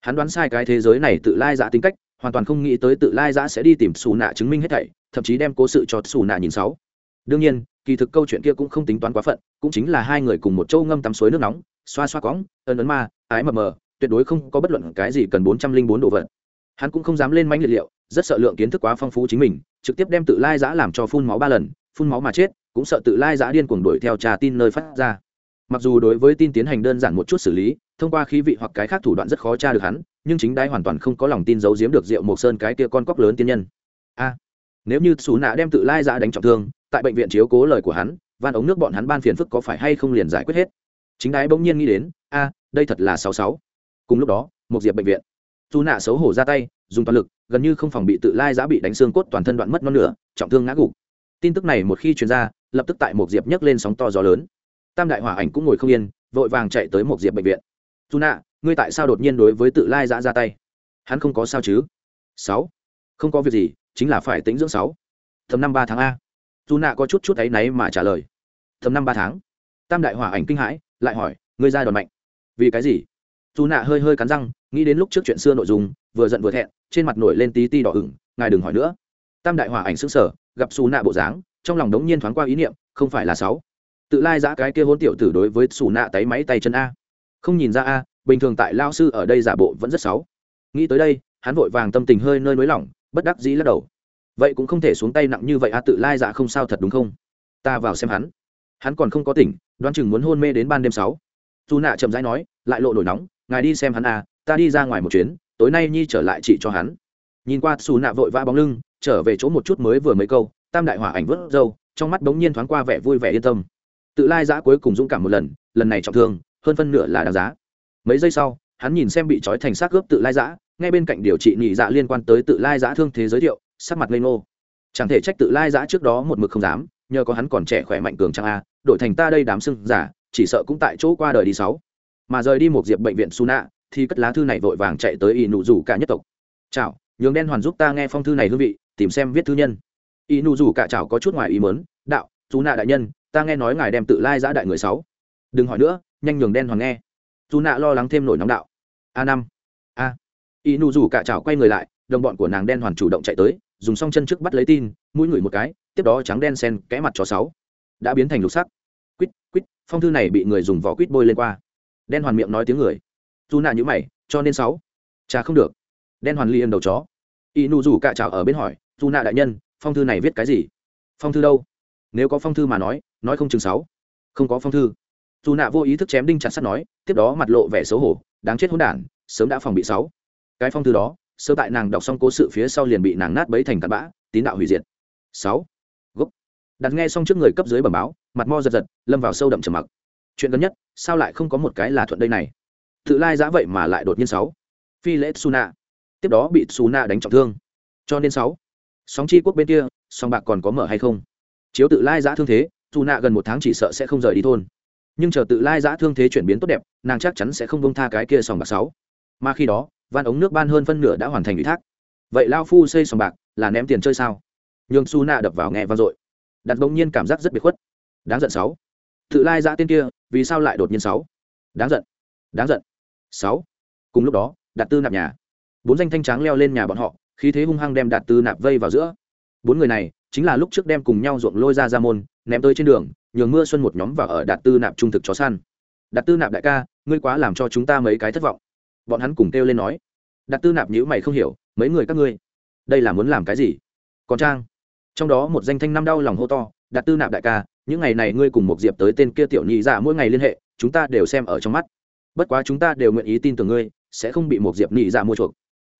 Hắn đoán sai cái thế giới này tự lai giã tính cách, hoàn toàn không nghĩ tới tự lai giã sẽ đi tìm xù nạ chứng minh hết thảy, thậm chí đem cố sự cho xù nạ nhìn sáu. Đương nhiên kỳ thực câu chuyện kia cũng không tính toán quá phận, cũng chính là hai người cùng một châu ngâm tắm suối nước nóng, xoa xoa cóng ân ấn ma, ái mờ mờ, tuyệt đối không có bất luận cái gì cần bốn trăm linh bốn độ vật. Hắn cũng không dám lên mánh liệt liệu, rất sợ lượng kiến thức quá phong phú chính mình, trực tiếp đem tự lai giã làm cho phun máu ba lần, phun máu mà chết, cũng sợ tự lai giã điên cuồng đuổi theo trà tin nơi phát ra. Mặc dù đối với tin tiến hành đơn giản một chút xử lý, thông qua khí vị hoặc cái khác thủ đoạn rất khó tra được hắn, nhưng chính đai hoàn toàn không có lòng tin giấu giếm được rượu mộc sơn cái kia con cóc lớn tiên nhân. A, nếu như xù nạ đem tự lai giã đánh trọng thương tại bệnh viện chiếu cố lời của hắn, van ống nước bọn hắn ban phiền phức có phải hay không liền giải quyết hết. Chính đái bỗng nhiên nghĩ đến, a, đây thật là sáu sáu. Cùng lúc đó, một diệp bệnh viện. Dù nạ xấu hổ ra tay, dùng toàn lực, gần như không phòng bị tự lai giã bị đánh xương cốt toàn thân đoạn mất non nửa, trọng thương ngã gục. Tin tức này một khi truyền ra, lập tức tại một diệp nhấc lên sóng to gió lớn. Tam đại hỏa ảnh cũng ngồi không yên, vội vàng chạy tới một diệp bệnh viện. Dù nạ, ngươi tại sao đột nhiên đối với tự lai giã ra tay? Hắn không có sao chứ. Sáu, không có việc gì, chính là phải tính dưỡng sáu. Thầm năm ba tháng a dù nạ có chút chút áy náy mà trả lời. Thầm năm ba tháng. Tam đại hỏa ảnh kinh hãi, lại hỏi, ngươi ra đòn mạnh. Vì cái gì? Dù nạ hơi hơi cắn răng, nghĩ đến lúc trước chuyện xưa nội dung, vừa giận vừa thẹn, trên mặt nổi lên tí ti đỏ ửng, ngài đừng hỏi nữa. Tam đại hòa ảnh xứng sở gặp xù nạ bộ dáng, trong lòng đống nhiên thoáng qua ý niệm, không phải là sáu. Tự lai giã cái kia hôn tiểu tử đối với xù nạ tay máy tay chân a. Không nhìn ra a, bình thường tại lao sư ở đây giả bộ vẫn rất sáu. Nghĩ tới đây, hắn vội vàng tâm tình hơi nơi nới lỏng, bất đắc dĩ lắc đầu vậy cũng không thể xuống tay nặng như vậy a, tự lai dạ không sao thật đúng không? Ta vào xem hắn. Hắn còn không có tỉnh, đoán chừng muốn hôn mê đến ban đêm sáu. Dù nạ chậm rãi nói, lại lộ nổi nóng, ngài đi xem hắn à ta đi ra ngoài một chuyến, tối nay nhi trở lại chị cho hắn. Nhìn qua xù nạ vội vã bóng lưng, trở về chỗ một chút mới vừa mấy câu, tam đại hỏa ảnh vớt râu, trong mắt bỗng nhiên thoáng qua vẻ vui vẻ yên tâm. Tự lai giã cuối cùng dũng cảm một lần lần này trọng thương, hơn phân nửa là đáng giá. Mấy giây sau, hắn nhìn xem bị trói thành xác cướp tự lai giã ngay bên cạnh điều trị nhị dạ liên quan tới tự lai giã thương thế giới thiệu sắc mặt ngây ngô. Chẳng thể trách tự lai giã trước đó một mực không dám, nhờ có hắn còn trẻ khỏe mạnh cường trang a, đổi thành ta đây đám sưng giả, chỉ sợ cũng tại chỗ qua đời đi sáu. Mà rời đi một diệp bệnh viện su nạ thì cất lá thư này vội vàng chạy tới y nụ rủ cả nhất tộc. Chào, nhường đen hoàn giúp ta nghe phong thư này hương vị, tìm xem viết thư nhân. Y nụ rủ cả chào có chút ngoài ý mớn đạo su nạ đại nhân, ta nghe nói ngài đem tự lai giã đại người sáu. Đừng hỏi nữa, nhanh nhường đen hoàn nghe. Su nạ lo lắng thêm nổi nóng đạo. A năm, a. Y nụ rủ cả chào quay người lại, đồng bọn của nàng đen hoàn chủ động chạy tới dùng xong chân trước bắt lấy tin, mũi ngửi một cái, tiếp đó trắng đen sen kẽ mặt cho sáu. Đã biến thành lục sắc. Quýt quýt, phong thư này bị người dùng vỏ quýt bôi lên qua. Đen hoàn miệng nói tiếng người. Dù nạ nhữ mày, cho nên sáu. Cha không được. Đen hoàn liền đầu chó. Y nụ rủ cạ chào ở bên hỏi, dù nạ đại nhân, phong thư này viết cái gì? Phong thư đâu? Nếu có phong thư mà nói nói không chừng sáu. Không có phong thư. Dù nạ vô ý thức chém đinh chặt sắt nói, tiếp đó mặt lộ vẻ xấu hổ, đáng chết hỗn đản, sớm đã phòng bị sáu. Cái phong thư đó sơ tại nàng đọc xong cố sự phía sau liền bị nàng nát bấy thành cặn bã, tín đạo hủy diệt. Sáu, gốc. Đặt nghe xong trước người cấp dưới bẩm báo, mặt mo giật giật, lâm vào sâu đậm trầm mặc. Chuyện gần nhất, sao lại không có một cái là thuận đây này? Tự lai giá vậy mà lại đột nhiên sáu. Phi lễ suna tiếp đó bị suna đánh trọng thương. Cho nên sáu, sóng chi quốc bên kia, song bạc còn có mở hay không? Chiếu tự lai giã thương thế suna gần một tháng chỉ sợ sẽ không rời đi thôn. Nhưng chờ tự lai giã thương thế chuyển biến tốt đẹp, nàng chắc chắn sẽ không bông tha cái kia sòng bạc sáu. Mà khi đó van ống nước ban hơn phân nửa đã hoàn thành ủy thác. Vậy lao phu xây sòng bạc là ném tiền chơi sao? Nhường su nạ đập vào nghe vang dội. Đặt bỗng nhiên cảm giác rất biệt khuất. Đáng giận sáu. Tự lai ra tên kia, vì sao lại đột nhiên sáu? Đáng giận. Đáng giận. Sáu. Cùng lúc đó đặt tư nạp nhà. Bốn danh thanh tráng leo lên nhà bọn họ, khí thế hung hăng đem đạt tư nạp vây vào giữa. Bốn người này, chính là lúc trước đem cùng nhau ruộng lôi ra ra môn, ném tới trên đường, nhường mưa xuân một nhóm vào ở đạt tư nạp trung thực chó săn. Đạt tư nạp đại ca, ngươi quá làm cho chúng ta mấy cái thất vọng bọn hắn cùng kêu lên nói đạt tư nạp nhữ mày không hiểu, mấy người các ngươi, đây là muốn làm cái gì? Còn trang, trong đó một danh thanh năm đau lòng hô to đạt tư nạp đại ca, những ngày này ngươi cùng một diệp tới tên kia tiểu nhị ra mỗi ngày liên hệ, chúng ta đều xem ở trong mắt. Bất quá chúng ta đều nguyện ý tin tưởng ngươi, sẽ không bị một diệp nhị ra mua chuộc.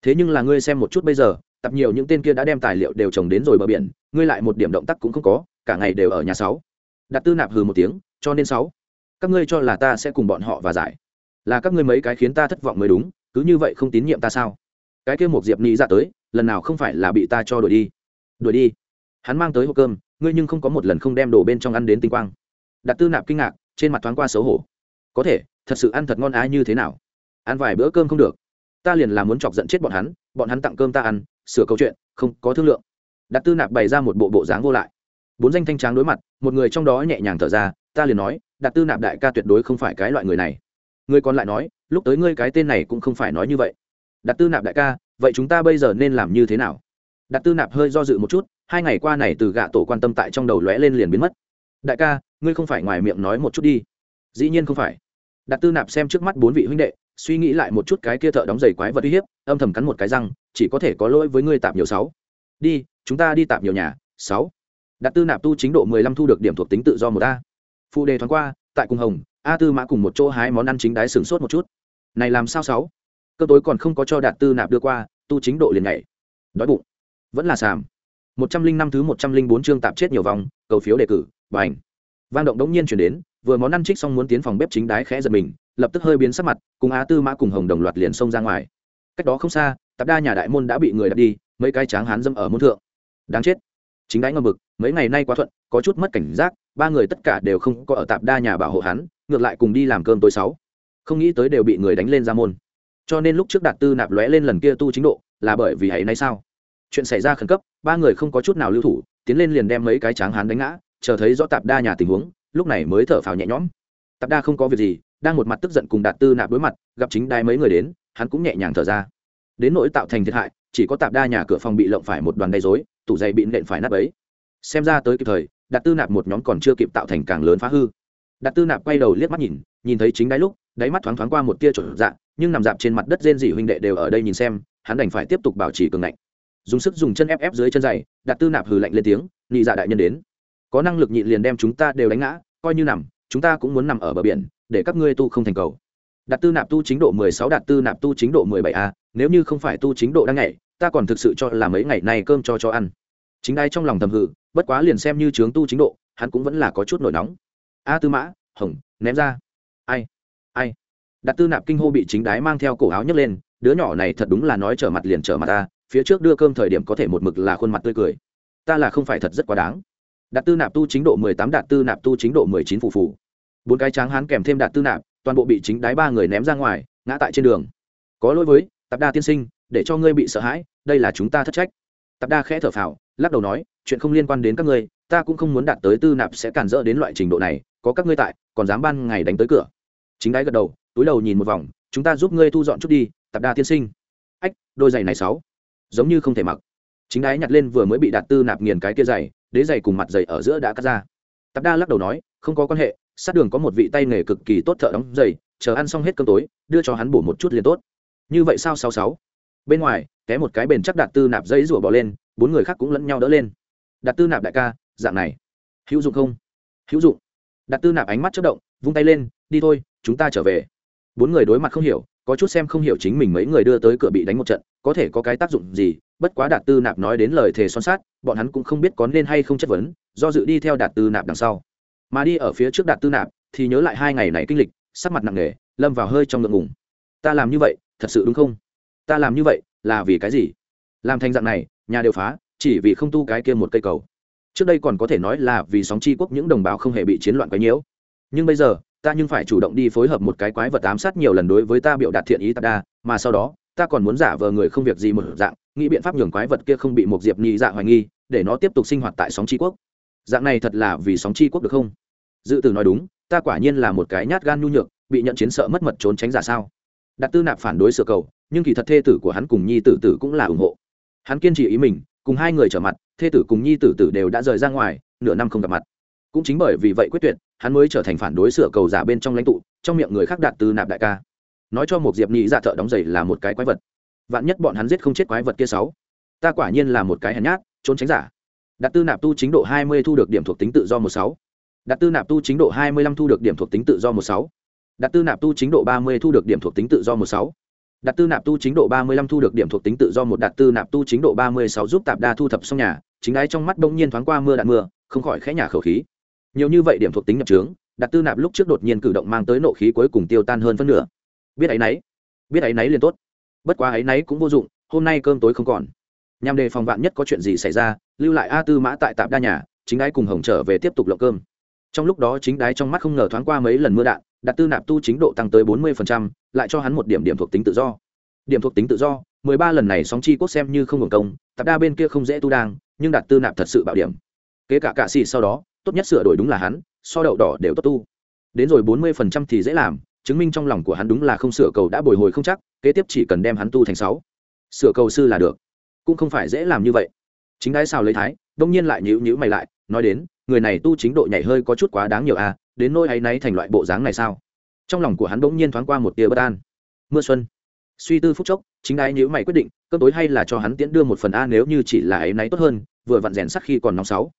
Thế nhưng là ngươi xem một chút bây giờ, tập nhiều những tên kia đã đem tài liệu đều trồng đến rồi bờ biển, ngươi lại một điểm động tác cũng không có, cả ngày đều ở nhà sáu. Đặt tư nạp hừ một tiếng, cho nên sáu. Các ngươi cho là ta sẽ cùng bọn họ và giải là các ngươi mấy cái khiến ta thất vọng mới đúng, cứ như vậy không tín nhiệm ta sao? Cái kia một diệp ni ra tới, lần nào không phải là bị ta cho đuổi đi? Đuổi đi? Hắn mang tới hộp cơm, ngươi nhưng không có một lần không đem đồ bên trong ăn đến tinh quang. Đặt tư nạp kinh ngạc, trên mặt thoáng qua xấu hổ. Có thể, thật sự ăn thật ngon ái như thế nào? Ăn vài bữa cơm không được. Ta liền là muốn chọc giận chết bọn hắn bọn hắn tặng cơm ta ăn, sửa câu chuyện, không có thương lượng. Đặt tư nạp bày ra một bộ bộ dáng vô lại. Bốn danh thanh tráng đối mặt, một người trong đó nhẹ nhàng thở ra, ta liền nói đặt tư nạp đại ca tuyệt đối không phải cái loại người này người còn lại nói, lúc tới ngươi cái tên này cũng không phải nói như vậy. Đặt tư nạp đại ca, vậy chúng ta bây giờ nên làm như thế nào? Đặt tư nạp hơi do dự một chút, hai ngày qua này từ gạ tổ quan tâm tại trong đầu lóe lên liền biến mất. Đại ca, ngươi không phải ngoài miệng nói một chút đi. Dĩ nhiên không phải. Đặt tư nạp xem trước mắt bốn vị huynh đệ, suy nghĩ lại một chút cái kia thợ đóng giày quái vật uy hiếp, âm thầm cắn một cái răng, chỉ có thể có lỗi với ngươi tạp nhiều sáu. Đi, chúng ta đi tạp nhiều nhà, sáu. Đặt tư nạp tu chính độ mười lăm thu được điểm thuộc tính tự do một a. Phụ đề thoáng qua, tại cung hồng a tư mã cùng một chỗ hái món ăn chính đái sửng sốt một chút. Này làm sao sáu? Cơ tối còn không có cho đạt tư nạp đưa qua, tu chính độ liền nhảy. Đói bụng. Vẫn là sàm. Một trăm linh năm thứ một trăm linh bốn chương tạp chết nhiều vòng, cầu phiếu đề cử và ảnh vang động đống nhiên chuyển đến, vừa món ăn trích xong muốn tiến phòng bếp chính đái khẽ giật mình, lập tức hơi biến sắc mặt, cùng á tư mã cùng hồng đồng loạt liền xông ra ngoài. Cách đó không xa, tạp đa nhà đại môn đã bị người đặt đi, mấy cái tráng hán dâm ở môn thượng. Đáng chết. Chính đái ngâm bực, mấy ngày nay quá thuận, có chút mất cảnh giác, ba người tất cả đều không có ở tạp đa nhà bảo hộ hắn ngược lại cùng đi làm cơm tối sáu. Không nghĩ tới đều bị người đánh lên ra môn. Cho nên lúc trước đạt tư nạp lóe lên lần kia tu chính độ, là bởi vì hãy nay sao? Chuyện xảy ra khẩn cấp, ba người không có chút nào lưu thủ, tiến lên liền đem mấy cái tráng hán đánh ngã, chờ thấy rõ tạp đa nhà tình huống, lúc này mới thở phào nhẹ nhõm. Tạp đa không có việc gì, đang một mặt tức giận cùng đạt tư nạp đối mặt, gặp chính đai mấy người đến, hắn cũng nhẹ nhàng thở ra. Đến nỗi tạo thành thiệt hại, chỉ có tạp đa nhà cửa phòng bị lộng phải một đoàn gây dối tủ dày bị nện phải nắp ấy xem ra tới kịp thời, đạt tư nạp một nhóm còn chưa kịp tạo thành càng lớn phá hư đạt tư nạp quay đầu liếc mắt nhìn nhìn thấy chính đáy lúc, đáy mắt thoáng thoáng qua một tia trộn dạ nhưng nằm dạp trên mặt đất rên dị huynh đệ đều ở đây nhìn xem, hắn đành phải tiếp tục bảo trì cường ngạnh. Dùng sức dùng chân ép ép dưới chân dày. đạt tư nạp hừ lạnh lên tiếng, nhị dạ đại nhân đến. Có năng lực nhị liền đem chúng ta đều đánh ngã, coi như nằm, chúng ta cũng muốn nằm ở bờ biển, để các ngươi tu không thành cầu. Đạt tư nạp tu chính độ mười sáu, đạt tư nạp tu chính độ mười bảy a, nếu như không phải tu chính độ đang ngày ta còn thực sự cho là mấy ngày này cơm cho cho ăn. Chính ai trong lòng thầm hự bất quá liền xem như chướng tu chính độ, hắn cũng vẫn là có chút nổi nóng a tư mã, hồng, ném ra. Ai ai? Đạt tư nạp kinh hô bị chính đái mang theo cổ áo nhấc lên, đứa nhỏ này thật đúng là nói trở mặt liền trở mặt ta, phía trước đưa cơm thời điểm có thể một mực là khuôn mặt tươi cười. Ta là không phải thật rất quá đáng. Đạt tư nạp tu chính độ mười tám, đạt tư nạp tu chính độ mười chín phù phù. Bốn cái tráng hán kèm thêm đạt tư nạp, toàn bộ bị chính đái ba người ném ra ngoài, ngã tại trên đường. Có lỗi với, tạp đa tiên sinh, để cho ngươi bị sợ hãi, đây là chúng ta thất trách. Tạp đa khẽ thở phào, lắc đầu nói, chuyện không liên quan đến các ngươi ta cũng không muốn đạt tới tư nạp sẽ cản rỡ đến loại trình độ này, có các ngươi tại, còn dám ban ngày đánh tới cửa. Chính đái gật đầu, túi đầu nhìn một vòng, chúng ta giúp ngươi thu dọn chút đi, tạp đa tiên sinh. Ách, đôi giày này sáu. Giống như không thể mặc. Chính đái nhặt lên vừa mới bị đạt tư nạp nghiền cái kia giày, đế giày cùng mặt giày ở giữa đã cắt ra. Tạp đa lắc đầu nói, không có quan hệ, sát đường có một vị tay nghề cực kỳ tốt thợ đóng giày, chờ ăn xong hết cơm tối, đưa cho hắn bổ một chút liền tốt. Như vậy sao sáu sáu? Bên ngoài, té một cái bền chắc đạt tư nạp dây rủa bỏ lên, bốn người khác cũng lẫn nhau đỡ lên. Đạt tư nạp đại ca dạng này. Hữu dụng không? Hữu dụng. Đạt tư nạp ánh mắt chất động, vung tay lên, đi thôi, chúng ta trở về. Bốn người đối mặt không hiểu, có chút xem không hiểu chính mình mấy người đưa tới cửa bị đánh một trận, có thể có cái tác dụng gì, bất quá đạt tư nạp nói đến lời thề son sát bọn hắn cũng không biết có nên hay không chất vấn, do dự đi theo đạt tư nạp đằng sau. Mà đi ở phía trước đạt tư nạp, thì nhớ lại hai ngày này kinh lịch, sắc mặt nặng nề, lâm vào hơi trong ngượng ngùng. Ta làm như vậy, thật sự đúng không? Ta làm như vậy, là vì cái gì? Làm thành dạng này, nhà đều phá, chỉ vì không tu cái kia một cây cầu trước đây còn có thể nói là vì sóng chi quốc những đồng bào không hề bị chiến loạn quấy nhiễu. Nhưng bây giờ, ta nhưng phải chủ động đi phối hợp một cái quái vật ám sát nhiều lần đối với ta biểu đạt thiện ý ta đa, mà sau đó, ta còn muốn giả vờ người không việc gì một dạng, nghĩ biện pháp nhường quái vật kia không bị một diệp nhị dạ hoài nghi, để nó tiếp tục sinh hoạt tại sóng chi quốc. Dạng này thật là vì sóng chi quốc được không? Dự từ nói đúng, ta quả nhiên là một cái nhát gan nhu nhược, bị nhận chiến sợ mất mật trốn tránh giả sao? Đặt tư nạp phản đối sửa cầu, nhưng kỳ thật thê tử của hắn cùng nhi tử tử cũng là ủng hộ. Hắn kiên trì ý mình cùng hai người trở mặt, thê tử cùng nhi tử tử đều đã rời ra ngoài, nửa năm không gặp mặt. Cũng chính bởi vì vậy quyết tuyệt, hắn mới trở thành phản đối sửa cầu giả bên trong lãnh tụ, trong miệng người khác đạt từ nạp đại ca. Nói cho một diệp nhị dạ thợ đóng giày là một cái quái vật. Vạn nhất bọn hắn giết không chết quái vật kia sáu. Ta quả nhiên là một cái hèn nhát, trốn tránh giả. Đạt tư nạp tu chính độ hai mươi thu được điểm thuộc tính tự do một sáu. Đạt tư nạp tu chính độ hai mươi lăm thu được điểm thuộc tính tự do một sáu. Đạt tư nạp tu chính độ ba mươi thu được điểm thuộc tính tự do một sáu đạt tư nạp tu chính độ ba mươi lăm thu được điểm thuộc tính tự do một đạt tư nạp tu chính độ ba mươi sáu giúp tạp đa thu thập xong nhà, chính đái trong mắt bỗng nhiên thoáng qua mưa đạn mưa, không khỏi khẽ nhà khẩu khí. Nhiều như vậy điểm thuộc tính nhập trướng đạt tư nạp lúc trước đột nhiên cử động mang tới nộ khí cuối cùng tiêu tan hơn phân nửa. Biết ấy nấy, biết ấy nấy liền tốt. Bất quá ấy nấy cũng vô dụng, hôm nay cơm tối không còn. Nhằm đề phòng vạn nhất có chuyện gì xảy ra, lưu lại a tư mã tại tạp đa nhà, chính đái cùng hồng trở về tiếp tục lộng cơm. Trong lúc đó chính đái trong mắt không ngờ thoáng qua mấy lần mưa đạn đạt tư nạp tu chính độ tăng tới bốn mươi lại cho hắn một điểm điểm thuộc tính tự do. Điểm thuộc tính tự do, mười ba lần này sóng chi quốc xem như không hưởng công, tạp đa bên kia không dễ tu đang, nhưng đạt tư nạp thật sự bảo điểm. Kế cả cạ sĩ sau đó, tốt nhất sửa đổi đúng là hắn, so đậu đỏ đều tốt tu. Đến rồi bốn mươi phần trăm thì dễ làm, chứng minh trong lòng của hắn đúng là không sửa cầu đã bồi hồi không chắc, kế tiếp chỉ cần đem hắn tu thành sáu. Sửa cầu sư là được. Cũng không phải dễ làm như vậy. Chính đái sao lấy thái, đông nhiên lại nhíu nhíu mày lại, nói đến người này tu chính độ nhảy hơi có chút quá đáng nhiều à đến nỗi ấy náy thành loại bộ dáng này sao? Trong lòng của hắn bỗng nhiên thoáng qua một tia bất an. Mưa xuân. Suy tư phút chốc, chính ái nhữ mày quyết định, cơm tối hay là cho hắn tiễn đưa một phần a nếu như chỉ là ấy náy tốt hơn, vừa vặn rèn sắc khi còn nóng sáu.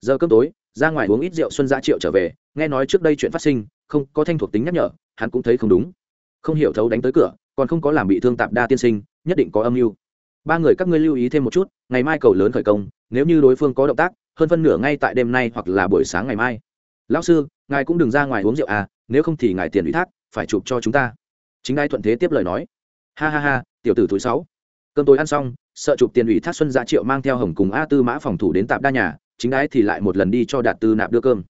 Giờ cơm tối, ra ngoài uống ít rượu xuân ra triệu trở về, nghe nói trước đây chuyện phát sinh, không có thanh thuộc tính nhắc nhở, hắn cũng thấy không đúng. Không hiểu thấu đánh tới cửa, còn không có làm bị thương tạp đa tiên sinh, nhất định có âm mưu. Ba người các ngươi lưu ý thêm một chút, ngày mai cầu lớn khởi công, nếu như đối phương có động tác hơn phân nửa ngay tại đêm nay hoặc là buổi sáng ngày mai. Lão sư, ngài cũng đừng ra ngoài uống rượu à nếu không thì ngài tiền ủy thác, phải chụp cho chúng ta. Chính ai thuận thế tiếp lời nói. Ha ha ha, tiểu tử thứ sáu. Cơm tối ăn xong, sợ chụp tiền ủy thác xuân gia triệu mang theo hồng cùng a tư mã phòng thủ đến tạp đa nhà, chính đái thì lại một lần đi cho đạt tư nạp đưa cơm.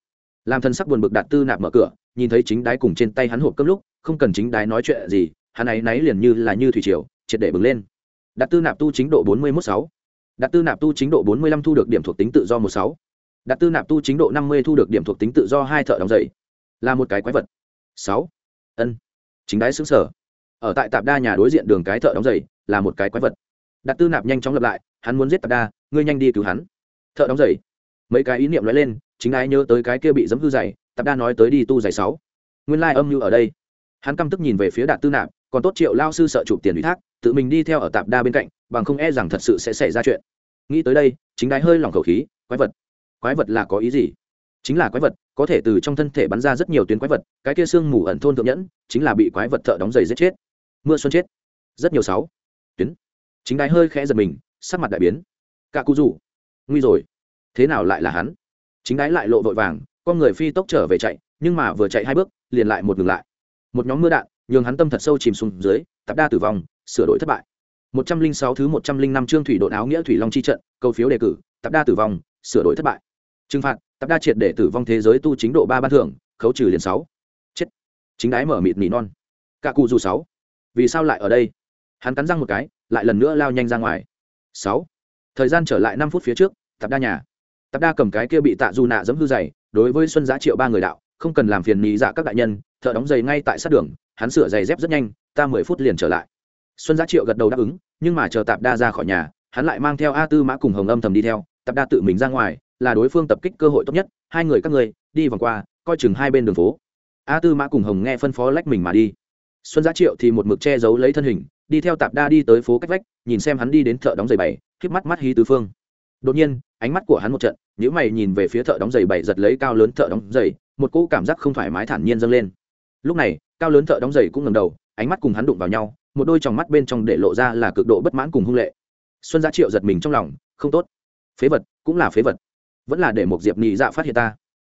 Làm thân sắc buồn bực đạt tư nạp mở cửa, nhìn thấy chính đái cùng trên tay hắn hộp cơm lúc, không cần chính đái nói chuyện gì, hắn ấy náy liền như là như thủy triều, triệt để bừng lên. Đạt tư nạp tu chính độ bốn mươi mốt sáu đạt tư nạp tu chính độ bốn mươi lăm thu được điểm thuộc tính tự do một sáu. Đạt tư nạp tu chính độ năm mươi thu được điểm thuộc tính tự do hai thợ đóng dậy là một cái quái vật. Sáu. Ân. Chính đái xứng sở. Ở tại tạp đa nhà đối diện đường cái thợ đóng dậy là một cái quái vật. Đạt tư nạp nhanh chóng lập lại, hắn muốn giết tạp đa, ngươi nhanh đi cứu hắn. Thợ đóng dậy mấy cái ý niệm nói lên, chính đái nhớ tới cái kia bị dấm hư dày tạp đa nói tới đi tu dày sáu. Nguyên lai âm như ở đây. Hắn căm tức nhìn về phía đạt tư nạp, còn tốt triệu lao sư sợ chụp tiền ủy thác tự mình đi theo ở tạp đa bên cạnh, bằng không e rằng thật sự sẽ xảy ra chuyện. Nghĩ tới đây, chính đái hơi lỏng khẩu khí, quái vật. Quái vật là có ý gì? Chính là quái vật, có thể từ trong thân thể bắn ra rất nhiều tuyến quái vật, cái kia xương mù ẩn thôn thượng nhẫn, chính là bị quái vật thợ đóng giày giết chết. Mưa xuân chết. Rất nhiều sáu. Tuyến. Chính đái hơi khẽ giật mình, sắc mặt đại biến. Cả cụ rủ nguy rồi. Thế nào lại là hắn? Chính đái lại lộ vội vàng, con người phi tốc trở về chạy, nhưng mà vừa chạy hai bước, liền lại một ngừng lại. Một nhóm mưa đạn nhường hắn tâm thật sâu chìm xuống dưới tập đa tử vong, sửa đổi thất bại. Một trăm linh sáu thứ một trăm linh năm chương thủy độn áo nghĩa thủy long chi trận cầu phiếu đề cử tập đa tử vong, sửa đổi thất bại. Trừng phạt tập đa triệt để tử vong thế giới tu chính độ ba ban thưởng, khấu trừ liền sáu. Chết. Chính đái mở mịt nỉ non. Cả cụ dù sáu. Vì sao lại ở đây? Hắn cắn răng một cái, lại lần nữa lao nhanh ra ngoài. Sáu. Thời gian trở lại năm phút phía trước tập đa nhà. Tập đa cầm cái kia bị tạ du nạ giấm hư dày đối với xuân giá triệu ba người đạo, không cần làm phiền nhị dạ các đại nhân, thợ đóng giày ngay tại sát đường hắn sửa giày dép rất nhanh, ta mười phút liền trở lại. Xuân giá triệu gật đầu đáp ứng, nhưng mà chờ tạp đa ra khỏi nhà, hắn lại mang theo a tư mã cùng hồng âm thầm đi theo, tạp đa tự mình ra ngoài, là đối phương tập kích cơ hội tốt nhất, hai người các người đi vòng qua, coi chừng hai bên đường phố. A tư mã cùng hồng nghe phân phó lách mình mà đi. Xuân giá triệu thì một mực che giấu lấy thân hình, đi theo tạp đa đi tới phố cách vách, nhìn xem hắn đi đến thợ đóng giày bảy k mắt mắt hí tứ phương. Đột nhiên, ánh mắt của hắn một trận nhữ mày nhìn về phía thợ đóng giày bảy giật lấy cao lớn thợ đóng giày, một cỗ cảm giác không thoải mái thản nhiên dâng lên lúc này, cao lớn thợ đóng giày cũng ngầm đầu, ánh mắt cùng hắn đụng vào nhau, một đôi tròng mắt bên trong để lộ ra là cực độ bất mãn cùng hung lệ. Xuân gia triệu giật mình trong lòng, không tốt. Phế vật, cũng là phế vật. Vẫn là để một diệp nhị dạ phát hiện ta.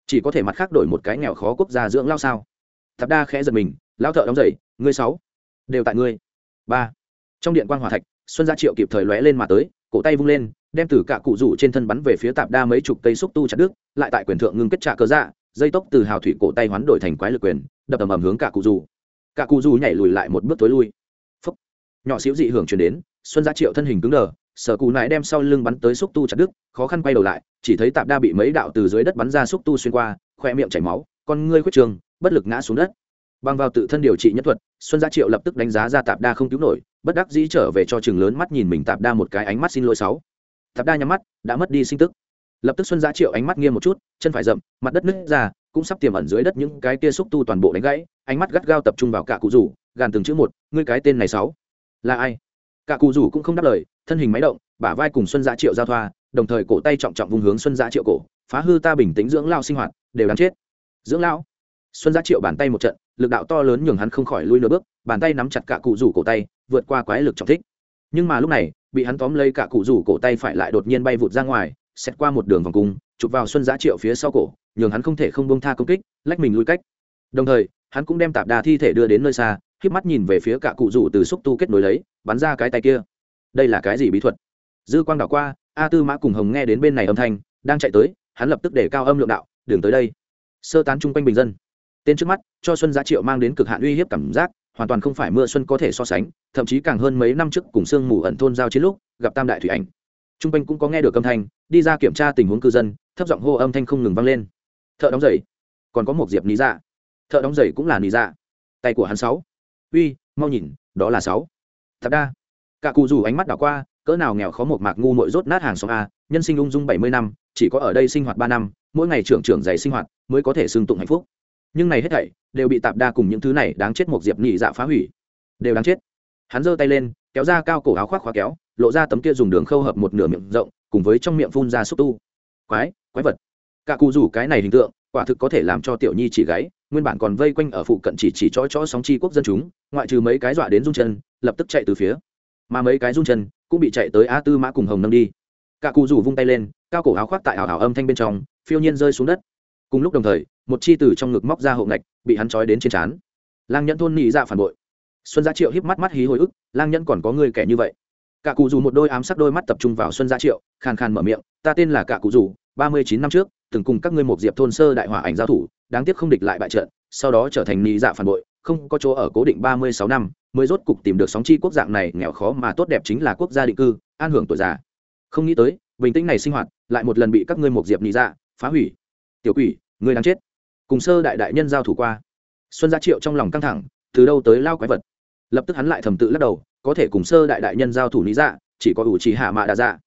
Chỉ có thể mặt khác đổi một cái nghèo khó quốc gia dưỡng lao sao? Thập đa khẽ giật mình, lao thợ đóng giày, ngươi sáu. Đều tại ngươi. Ba. Trong điện quan hòa thạch, xuân gia triệu kịp thời lóe lên mà tới, cổ tay vung lên, đem từ cả cụ rủ trên thân bắn về phía tạp đa mấy chục cây xúc tu chặt đứt, lại tại quyền thượng ngưng kết trả cơ dạ dây tốc từ hào thủy cổ tay hoán đổi thành quái lực quyền, đập ầm ầm hướng cả cụ dù. Cả cụ dù nhảy lùi lại một bước tối lui. Phúc. nhỏ xíu dị hưởng truyền đến, xuân gia triệu thân hình cứng đờ, sở cụ nại đem sau lưng bắn tới xúc tu chặt đứt, khó khăn quay đầu lại, chỉ thấy tạp đa bị mấy đạo từ dưới đất bắn ra xúc tu xuyên qua, khoe miệng chảy máu, con ngươi khuyết trường, bất lực ngã xuống đất. Bằng vào tự thân điều trị nhất thuật, xuân gia triệu lập tức đánh giá ra tạp đa không cứu nổi, bất đắc dĩ trở về cho chừng lớn mắt nhìn mình tạp đa một cái ánh mắt xin lỗi sáu tạp đa nhắm mắt, đã mất đi sinh tức lập tức xuân gia triệu ánh mắt nghiêm một chút, chân phải rậm, mặt đất nứt ra, cũng sắp tiềm ẩn dưới đất những cái kia xúc tu toàn bộ đánh gãy, ánh mắt gắt gao tập trung vào cả cụ rủ, gàn từng chữ một, ngươi cái tên này sáu, là ai? Cả cụ rủ cũng không đáp lời, thân hình máy động, bả vai cùng xuân gia triệu giao thoa, đồng thời cổ tay trọng trọng vùng hướng xuân gia triệu cổ, phá hư ta bình tĩnh dưỡng lao sinh hoạt, đều đáng chết. Dưỡng lao? Xuân gia triệu bàn tay một trận, lực đạo to lớn nhường hắn không khỏi lui nửa bước, bàn tay nắm chặt cả cụ rủ cổ tay, vượt qua quái lực trọng thích. Nhưng mà lúc này, bị hắn tóm lấy cả cụ rủ cổ tay phải lại đột nhiên bay vụt ra ngoài xét qua một đường vòng cung, chụp vào xuân giã triệu phía sau cổ, nhường hắn không thể không bông tha công kích, lách mình lui cách. Đồng thời, hắn cũng đem tạp đà thi thể đưa đến nơi xa k mắt nhìn về phía cả cụ rủ từ xúc tu kết nối lấy, bắn ra cái tay kia. Đây là cái gì bí thuật? Dư quang đảo qua, a tư mã cùng hồng nghe đến bên này âm thanh, đang chạy tới, hắn lập tức để cao âm lượng đạo, đường tới đây. Sơ tán chung quanh bình dân. Tên trước mắt, cho xuân giá triệu mang đến cực hạn uy hiếp cảm giác, hoàn toàn không phải mưa xuân có thể so sánh, thậm chí càng hơn mấy năm trước cùng sương mù ẩn thôn giao chiến lúc, gặp tam đại thủy ảnh t r u n g quanh cũng có nghe được âm thanh, đi ra kiểm tra tình huống cư dân, thấp giọng hô âm thanh không ngừng vang lên. Thợ đóng giày. Còn có một diệp lý dạ. Thợ đóng giày cũng là lý dạ. Tay của hắn sáu. Uy, mau nhìn, đó là sáu. Thật đa. Cả cụ rủ ánh mắt đảo qua, cỡ nào nghèo khó một mạc ngu mội rốt nát hàng xóm a, nhân sinh ung dung bảy mươi năm, chỉ có ở đây sinh hoạt ba năm, mỗi ngày trưởng trưởng giày sinh hoạt mới có thể xưng tụng hạnh phúc. Nhưng này hết thảy đều bị tạp đa cùng những thứ này đáng chết một diệp nhị dạ phá hủy. Đều đáng chết. Hắn giơ tay lên, kéo ra cao cổ áo khoác khóa kéo lộ ra tấm kia dùng đường khâu hợp một nửa miệng rộng, cùng với trong miệng phun ra xúc tu. Quái quái vật. Cả cụ rủ cái này hình tượng, quả thực có thể làm cho tiểu nhi chỉ gáy, nguyên bản còn vây quanh ở phụ cận chỉ chỉ chó chó sóng chi quốc dân chúng, ngoại trừ mấy cái dọa đến rung chân, lập tức chạy từ phía. Mà mấy cái rung chân cũng bị chạy tới a tư mã cùng hồng nâng đi. Cả cụ rủ vung tay lên, cao cổ áo khoác tại ảo ảo âm thanh bên trong, phiêu nhiên rơi xuống đất. Cùng lúc đồng thời, một chi từ trong ngực móc ra hộ ngạch, bị hắn trói đến trên trán. Lang nhẫn thôn nhị dạ phản bội. Xuân gia triệu híp mắt mắt hí hồi ức, lang nhẫn còn có người kẻ như vậy cả cụ dù một đôi ám sắc đôi mắt tập trung vào xuân gia triệu, khàn khàn mở miệng, ta tên là cả cụ dù, ba mươi chín năm trước, từng cùng các ngươi một diệp thôn sơ đại hỏa ảnh giao thủ, đáng tiếc không địch lại bại trận, sau đó trở thành nị dạ phản bội, không có chỗ ở cố định ba mươi sáu năm, mới rốt cục tìm được sóng chi quốc dạng này, nghèo khó mà tốt đẹp chính là quốc gia định cư, an hưởng tuổi già. Không nghĩ tới, bình tĩnh này sinh hoạt, lại một lần bị các ngươi một diệp nị dạ phá hủy. Tiểu quỷ người đang chết. Cùng sơ đại đại nhân giao thủ qua, xuân gia triệu trong lòng căng thẳng, từ đâu tới lao quái vật? Lập tức hắn lại thầm tự lắc đầu có thể cùng sơ đại đại nhân giao thủ lý dạ chỉ có ủ chỉ hạ mạ đa dạ.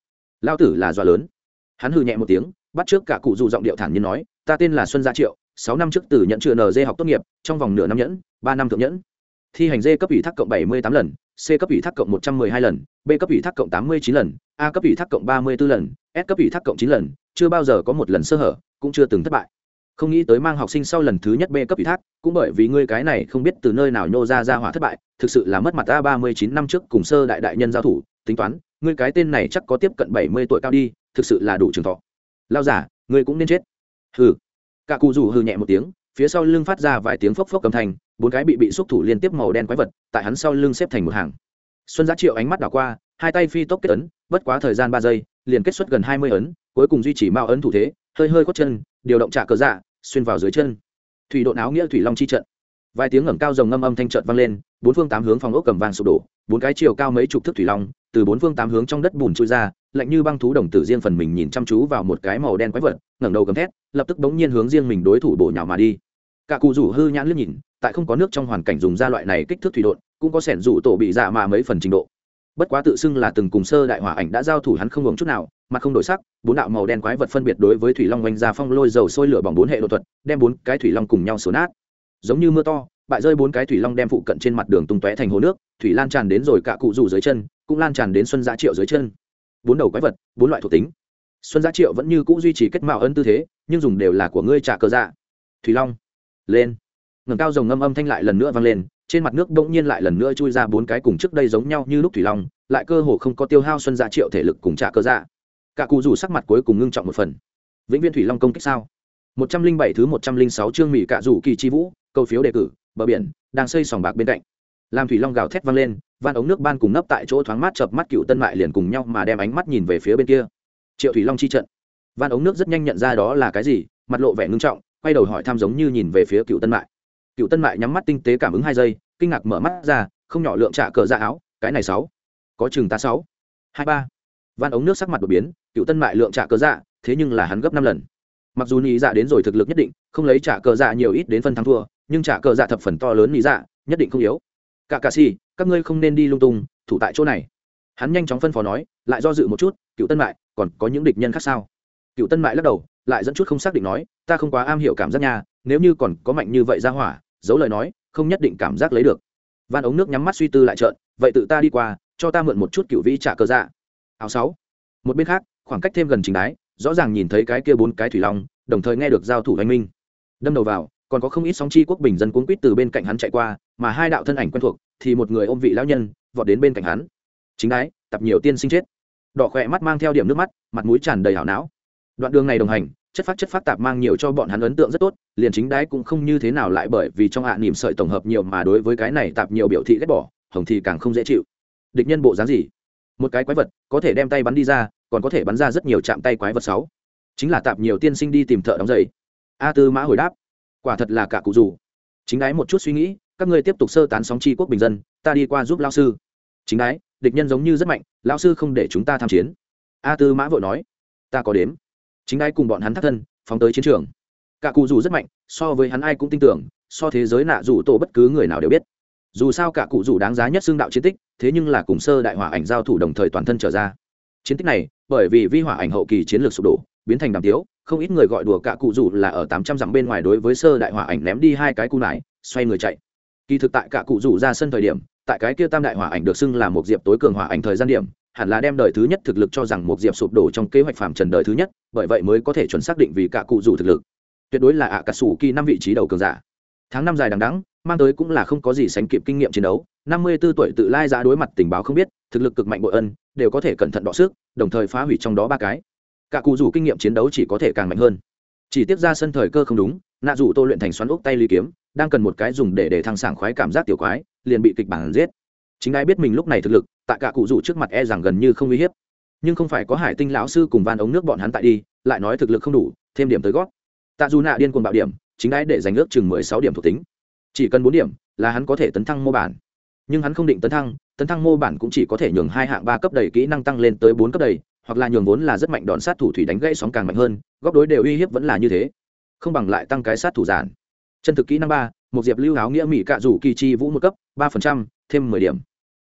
Lao tử là dọa lớn. Hắn hừ nhẹ một tiếng, bắt trước cả cụ dù giọng điệu thản nhiên nói, ta tên là xuân gia triệu, sáu năm trước từ nhận chưa nd học tốt nghiệp, trong vòng nửa năm nhẫn, ba năm thượng nhẫn. Thi hành d cấp ủy thác cộng bảy mươi tám lần, c cấp ủy thác cộng một trăm m ư ơ i hai lần, b cấp ủy thác cộng tám mươi chín lần, a cấp ủy thác cộng ba mươi b ố lần, s cấp ủy thác cộng chín lần, chưa bao giờ có một lần sơ hở, cũng chưa từng thất bại không nghĩ tới mang học sinh sau lần thứ nhất b cấp ủy thác, cũng bởi vì ngươi cái này không biết từ nơi nào nhô ra ra hỏa thất bại, thực sự là mất mặt ta ba mươi chín năm trước cùng sơ đại đại nhân giao thủ, tính toán, ngươi cái tên này chắc có tiếp cận bảy mươi tuổi cao đi, thực sự là đủ trường thọ. Lao giả, ngươi cũng nên chết. Hừ. Cả cụ rủ hừ nhẹ một tiếng, phía sau lưng phát ra vài tiếng phốc phốc cầm thành bốn cái bị bị xúc thủ liên tiếp màu đen quái vật, tại hắn sau lưng xếp thành một hàng. Xuân giá triệu ánh mắt đảo qua, hai tay phi tốc kết ấn, bất quá thời gian ba giây, liền kết xuất gần hai mươi ấn, cuối cùng duy trì mao ấn thủ thế, hơi hơi quất chân, điều động trả cờ dạ xuyên vào dưới chân. Thủy độn áo nghĩa thủy long chi trận. Vài tiếng ngẩng cao rồng ngâm âm thanh trận vang lên, bốn phương tám hướng phòng ốc cầm vàng sụp đổ, bốn cái chiều cao mấy chục thước thủy long, từ bốn phương tám hướng trong đất bùn trôi ra, lạnh như băng thú đồng tử riêng phần mình nhìn chăm chú vào một cái màu đen quái vật, ngẩng đầu gầm thét, lập tức bỗng nhiên hướng riêng mình đối thủ bổ nhào mà đi. Cả cụ rủ hư nhãn liếc nhìn, tại không có nước trong hoàn cảnh dùng ra loại này kích thước thủy độn, cũng có sẻn rủ tổ bị dạ mà mấy phần trình độ. Bất quá tự xưng là từng cùng sơ đại hỏa ảnh đã giao thủ hắn không hưởng chút nào mà không đổi sắc, bốn đạo màu đen quái vật phân biệt đối với thủy long oanh ra phong lôi dầu sôi lửa bỏng bốn hệ độ thuật, đem bốn cái thủy long cùng nhau số nát. Giống như mưa to, bại rơi bốn cái thủy long đem phụ cận trên mặt đường tung tóe thành hồ nước, thủy lan tràn đến rồi cả cụ rủ dưới chân, cũng lan tràn đến xuân giá triệu dưới chân. Bốn đầu quái vật, bốn loại thuộc tính. Xuân giá triệu vẫn như c ũ duy trì kết mạo ân tư thế, nhưng dùng đều là của ngươi trả cờ dạ. Thủy long, lên. Ngầm cao rồng ngâm âm thanh lại lần nữa vang lên, trên mặt nước bỗng nhiên lại lần nữa chui ra bốn cái cùng trước đây giống nhau như lúc thủy long, lại cơ hồ không có tiêu hao xuân giá triệu thể lực cùng trả cờ dạ cả cụ rủ sắc mặt cuối cùng ngưng trọng một phần. Vĩnh viên thủy long công kích sao? Một trăm linh bảy thứ một trăm linh sáu chương mỹ cạ rủ kỳ chi vũ, câu phiếu đề cử, bờ biển, đang xây sòng bạc bên cạnh. Làm thủy long gào thét vang lên van ống nước ban cùng nấp tại chỗ thoáng mát chập mắt cựu tân mại liền cùng nhau mà đem ánh mắt nhìn về phía bên kia. Triệu thủy long chi trận. Van ống nước rất nhanh nhận ra đó là cái gì, mặt lộ vẻ ngưng trọng, quay đầu hỏi thăm giống như nhìn về phía cựu tân mại. Cựu tân mại nhắm mắt tinh tế cảm ứng hai giây, kinh ngạc mở mắt ra, không nhỏ lượng trả cờ ra áo, cái này sáu. Có chừng ta sáu. Hai ba van ống nước sắc mặt đột biến, cựu tân mại lượng trả cờ dạ thế nhưng là hắn gấp năm lần. Mặc dù nhị dạ đến rồi thực lực nhất định, không lấy trả cờ dạ nhiều ít đến phân thắng thua, nhưng trả cờ dạ thập phần to lớn nhị dạ nhất định không yếu. Cả cà si các ngươi không nên đi lung tung, thủ tại chỗ này. Hắn nhanh chóng phân phó nói, lại do dự một chút, cựu tân mại, còn có những địch nhân khác sao? Cựu tân mại lắc đầu, lại dẫn chút không xác định nói, ta không quá am hiểu cảm giác nha, nếu như còn có mạnh như vậy ra hỏa, giấu lời nói, không nhất định cảm giác lấy được. Van ống nước nhắm mắt suy tư lại trợn, vậy tự ta đi qua, cho ta mượn một chút cựu vĩ trả cờ dạ áo sáu. Một bên khác, khoảng cách thêm gần trình đái, rõ ràng nhìn thấy cái kia bốn cái thủy long, đồng thời nghe được giao thủ anh minh. Đâm đầu vào, còn có không ít sóng chi quốc bình dân cuốn quýt từ bên cạnh hắn chạy qua, mà hai đạo thân ảnh quen thuộc, thì một người ôm vị lão nhân, vọt đến bên cạnh hắn. Chính đái, tập nhiều tiên sinh chết. Đỏ khỏe mắt mang theo điểm nước mắt, mặt mũi tràn đầy hảo não. Đoạn đường này đồng hành, chất phát chất phát tạp mang nhiều cho bọn hắn ấn tượng rất tốt, liền chính đái cũng không như thế nào lại bởi vì trong hạ niềm sợi tổng hợp nhiều mà đối với cái này tạp nhiều biểu thị ghét bỏ, hồng thì càng không dễ chịu. Địch nhân bộ dáng gì? Một cái quái vật có thể đem tay bắn đi ra, còn có thể bắn ra rất nhiều chạm tay quái vật sáu. Chính là tạp nhiều tiên sinh đi tìm thợ đóng giày. A tư mã hồi đáp, quả thật là cả cụ dù chính đái một chút suy nghĩ, các ngươi tiếp tục sơ tán sóng chi quốc bình dân, ta đi qua giúp lao sư. Chính đái, địch nhân giống như rất mạnh lao sư không để chúng ta tham chiến. A tư mã vội nói, ta có đếm. Chính đái cùng bọn hắn thắt thân, phóng tới chiến trường. Cả cụ dù rất mạnh, so với hắn ai cũng tin tưởng, so thế giới nạ dù tổ bất cứ người nào đều biết. Dù sao cả cụ dù đáng giá nhất xương đạo chiến tích thế nhưng là cùng sơ đại hỏa ảnh giao thủ đồng thời toàn thân trở ra. Chiến tích này, bởi vì vi hỏa ảnh hậu kỳ chiến lược sụp đổ, biến thành đàm tiếu, không ít người gọi đùa cả cụ dù là ở tám trăm dặm bên ngoài đối với sơ đại hỏa ảnh ném đi hai cái cu nải xoay người chạy. Kỳ thực tại cả cụ dù ra sân thời điểm, tại cái kia tam đại hỏa ảnh được xưng là một diệp tối cường hỏa ảnh thời gian điểm, hẳn là đem đời thứ nhất thực lực cho rằng một diệp sụp đổ trong kế hoạch phàm trần đời thứ nhất, bởi vậy mới có thể chuẩn xác định vì cả cụ dù thực lực. Tuyệt đối là ạ cả sủ kỳ năm vị trí đầu cường giả. Tháng năm dài đằng đắng mang tới cũng là không có gì sánh kịp kinh nghiệm chiến đấu. Năm mươi 54 tuổi tự lai giá đối mặt tình báo không biết, thực lực cực mạnh bội ân, đều có thể cẩn thận đọ sức, đồng thời phá hủy trong đó ba cái. Cả cụ rủ kinh nghiệm chiến đấu chỉ có thể càng mạnh hơn. Chỉ tiếp ra sân thời cơ không đúng, nạ rủ tô luyện thành xoắn ốc tay ly kiếm, đang cần một cái dùng để để thăng sảng khoái cảm giác tiểu quái, liền bị kịch bản giết. Chính ai biết mình lúc này thực lực, tại cả cụ rủ trước mặt e rằng gần như không uy hiếp. Nhưng không phải có hải tinh lão sư cùng van ống nước bọn hắn tại đi, lại nói thực lực không đủ, thêm điểm tới gót. Tạ dù nạ điên cuồng bạo điểm, chính ai để giành ước chừng mười sáu điểm thuộc tính chỉ cần bốn điểm là hắn có thể tấn thăng mô bản. Nhưng hắn không định tấn thăng tấn thăng mô bản cũng chỉ có thể nhường hai hạng ba cấp đầy kỹ năng tăng lên tới bốn cấp đầy, hoặc là nhường vốn là rất mạnh đòn sát thủ thủy đánh gãy sóng càng mạnh hơn, góc đối đều uy hiếp vẫn là như thế. Không bằng lại tăng cái sát thủ giản. Chân thực kỹ năng ba, một diệp lưu áo nghĩa mỹ cạ rủ kỳ chi vũ một cấp, ba phần trăm, thêm mười điểm.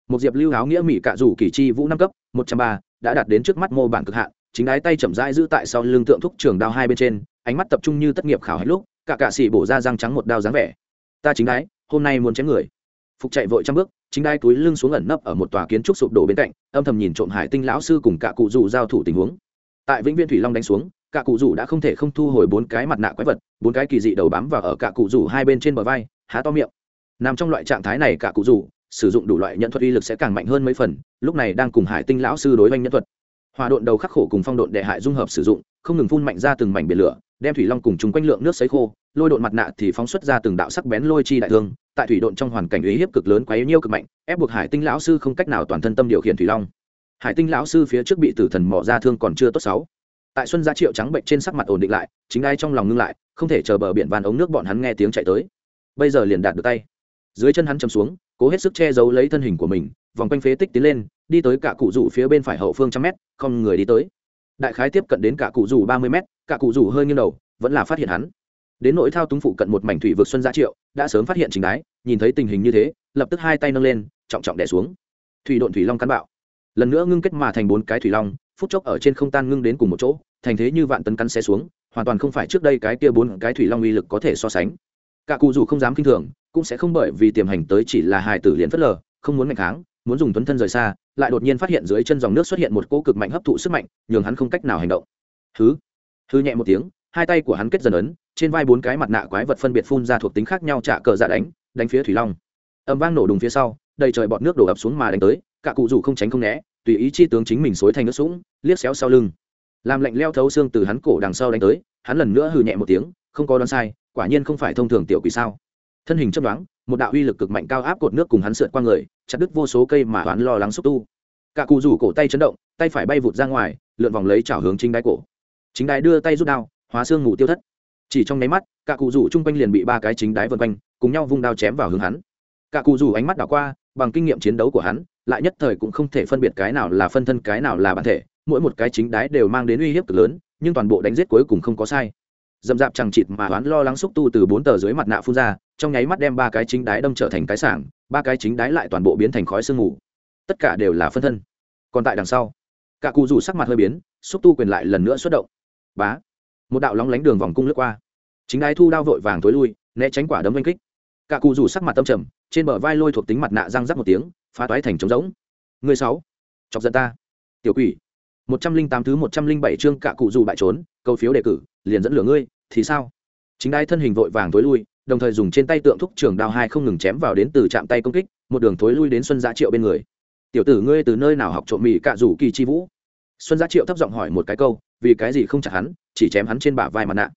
Một diệp lưu áo nghĩa mỹ cạ rủ kỳ chi vũ năm cấp, một trăm ba, đã đạt đến trước mắt mô bản cực hạn, chính ái tay chậm rãi giữ tại sau lưng tượng thúc trường đao hai bên trên, ánh mắt tập trung như tất nghiệp khảo hết lúc, cả cạ xỉ bổ ra răng trắng một đao dáng vẻ ta chính đái, hôm nay muốn chém người. Phục chạy vội trăm bước chính đai túi lưng xuống ẩn nấp ở một tòa kiến trúc sụp đổ bên cạnh âm thầm nhìn trộm hải tinh lão sư cùng cả cụ rủ giao thủ tình huống. Tại vĩnh viên thủy long đánh xuống cả cụ rủ đã không thể không thu hồi bốn cái mặt nạ quái vật bốn cái kỳ dị đầu bám vào ở cả cụ rủ hai bên trên bờ vai há to miệng. Nằm trong loại trạng thái này cả cụ rủ sử dụng đủ loại nhận thuật uy lực sẽ càng mạnh hơn mấy phần lúc này đang cùng hải tinh lão sư đối với nhân thuật. Hòa độn đầu khắc khổ cùng phong độn đệ hại dung hợp sử dụng không ngừng phun mạnh ra từng mảnh biển lửa đem thủy long cùng chúng quanh lượng nước sấy khô, lôi độn mặt nạ thì phóng xuất ra từng đạo sắc bén lôi chi đại thương, tại thủy độn trong hoàn cảnh uy hiếp cực lớn quấy nhiêu cực mạnh, ép buộc hải tinh lão sư không cách nào toàn thân tâm điều khiển thủy long. Hải tinh lão sư phía trước bị tử thần mỏ ra thương còn chưa tốt sáu. Tại xuân gia triệu trắng bệnh trên sắc mặt ổn định lại, chính ai trong lòng ngưng lại, không thể chờ bờ biển van ống nước bọn hắn nghe tiếng chạy tới. Bây giờ liền đạt được tay. Dưới chân hắn chầm xuống, cố hết sức che giấu lấy thân hình của mình, vòng quanh phế tích tiến lên, đi tới cả cụ rủ phía bên phải hậu phương trăm mét, không người đi tới đại khái tiếp cận đến cả cụ rủ ba mươi mét, cả cụ rủ hơi nghiêng đầu, vẫn là phát hiện hắn. Đến nỗi thao túng phụ cận một mảnh thủy vực xuân gia triệu, đã sớm phát hiện trình đái, nhìn thấy tình hình như thế, lập tức hai tay nâng lên, trọng trọng đẻ xuống. Thủy độn thủy long cắn bạo. Lần nữa ngưng kết mà thành bốn cái thủy long, phút chốc ở trên không tan ngưng đến cùng một chỗ, thành thế như vạn tấn cắn xe xuống, hoàn toàn không phải trước đây cái kia bốn cái thủy long uy lực có thể so sánh. Cả cụ dù không dám kinh thường, cũng sẽ không bởi vì tiềm hành tới chỉ là hài tử liền phất lờ, không muốn mạnh kháng, muốn dùng tuấn thân rời xa lại đột nhiên phát hiện dưới chân dòng nước xuất hiện một cỗ cực mạnh hấp thụ sức mạnh, nhường hắn không cách nào hành động. Thứ hư nhẹ một tiếng, hai tay của hắn kết dần ấn, trên vai bốn cái mặt nạ quái vật phân biệt phun ra thuộc tính khác nhau trả cờ dạ đánh đánh phía thủy long. Âm vang nổ đùng phía sau, đầy trời bọt nước đổ ập xuống mà đánh tới, cả cụ dù không tránh không né, tùy ý chi tướng chính mình xối thành nước sũng, liếc xéo sau lưng. Làm lạnh leo thấu xương từ hắn cổ đằng sau đánh tới, hắn lần nữa hừ nhẹ một tiếng, không có đoán sai, quả nhiên không phải thông thường tiểu quỷ sao. Thân hình chấp đoán một đạo uy lực cực mạnh cao áp cột nước cùng hắn sượt qua người, chặt đứt vô số cây mà hắn lo lắng xúc tu. Cả cụ rủ cổ tay chấn động, tay phải bay vụt ra ngoài, lượn vòng lấy chảo hướng chính đáy cổ. Chính đáy đưa tay rút đao, hóa xương ngủ tiêu thất. Chỉ trong nháy mắt, cả cụ rủ chung quanh liền bị ba cái chính đáy vân quanh, cùng nhau vung đao chém vào hướng hắn. Cả cụ rủ ánh mắt đảo qua, bằng kinh nghiệm chiến đấu của hắn, lại nhất thời cũng không thể phân biệt cái nào là phân thân, cái nào là bản thể, mỗi một cái chính đáy đều mang đến uy hiếp cực lớn, nhưng toàn bộ đánh giết cuối cùng không có sai dầm dạp chẳng chịt mà đoán lo lắng xúc tu từ bốn tờ dưới mặt nạ phun ra, trong nháy mắt đem ba cái chính đái đâm trở thành cái sảng, ba cái chính đái lại toàn bộ biến thành khói sương mù. Tất cả đều là phân thân. Còn tại đằng sau, cả cụ rủ sắc mặt hơi biến, xúc tu quyền lại lần nữa xuất động. Bá! Một đạo lóng lánh đường vòng cung lướt qua. Chính đái thu đao vội vàng tối lui, né tránh quả đấm oanh kích. Cả cụ rủ sắc mặt tâm trầm, trên bờ vai lôi thuộc tính mặt nạ răng rắc một tiếng, phá toái thành trống rỗng. Người sáu, chọc giận ta. Tiểu quỷ. Một trăm linh tám thứ một trăm linh bảy chương cả cụ rủ bại trốn, câu phiếu đề cử, liền dẫn lửa ngươi thì sao? Chính đai thân hình vội vàng tối lui, đồng thời dùng trên tay tượng thúc trường đao hai không ngừng chém vào đến từ trạm tay công kích, một đường thối lui đến xuân giá triệu bên người. Tiểu tử ngươi từ nơi nào học trộm mì cạ rủ kỳ chi vũ? Xuân giá triệu thấp giọng hỏi một cái câu, vì cái gì không chặt hắn, chỉ chém hắn trên bả vai mặt nạ.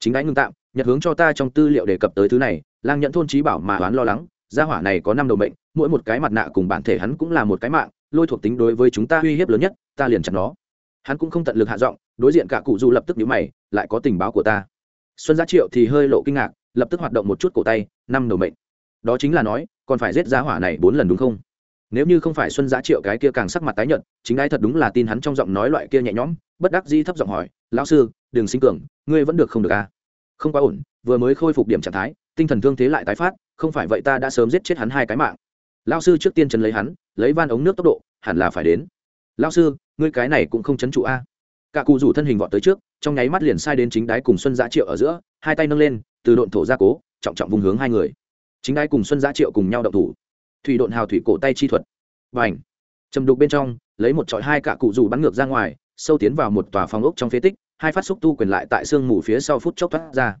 Chính đai ngưng tạm, nhật hướng cho ta trong tư liệu đề cập tới thứ này, lang nhận thôn trí bảo mà đoán lo lắng, gia hỏa này có năm đầu mệnh, mỗi một cái mặt nạ cùng bản thể hắn cũng là một cái mạng, lôi thuộc tính đối với chúng ta uy hiếp lớn nhất, ta liền chặt nó. Hắn cũng không tận lực hạ giọng, đối diện cả cụ du lập tức nhíu mày, lại có tình báo của ta xuân giá triệu thì hơi lộ kinh ngạc, lập tức hoạt động một chút cổ tay, năm đầu mệnh. Đó chính là nói, còn phải giết giá hỏa này bốn lần đúng không? Nếu như không phải xuân giá triệu cái kia càng sắc mặt tái nhợt, chính ai thật đúng là tin hắn trong giọng nói loại kia nhẹ nhõm, bất đắc di thấp giọng hỏi, lão sư, đừng sinh cường, ngươi vẫn được không được à? Không quá ổn, vừa mới khôi phục điểm trạng thái, tinh thần thương thế lại tái phát, không phải vậy ta đã sớm giết chết hắn hai cái mạng. Lão sư trước tiên chấn lấy hắn, lấy van ống nước tốc độ, hẳn là phải đến. Lão sư, ngươi cái này cũng không chấn trụ a cả cụ rủ thân hình vọt tới trước, trong nháy mắt liền sai đến chính đái cùng xuân giã triệu ở giữa, hai tay nâng lên, từ độn thổ ra cố, trọng trọng vùng hướng hai người. Chính đái cùng xuân giã triệu cùng nhau động thủ. Thủy độn hào thủy cổ tay chi thuật. Và ảnh chầm đục bên trong, lấy một trọi hai cả cụ rủ bắn ngược ra ngoài, sâu tiến vào một tòa phòng ốc trong phế tích, hai phát xúc tu quyền lại tại sương mù phía sau phút chốc thoát ra.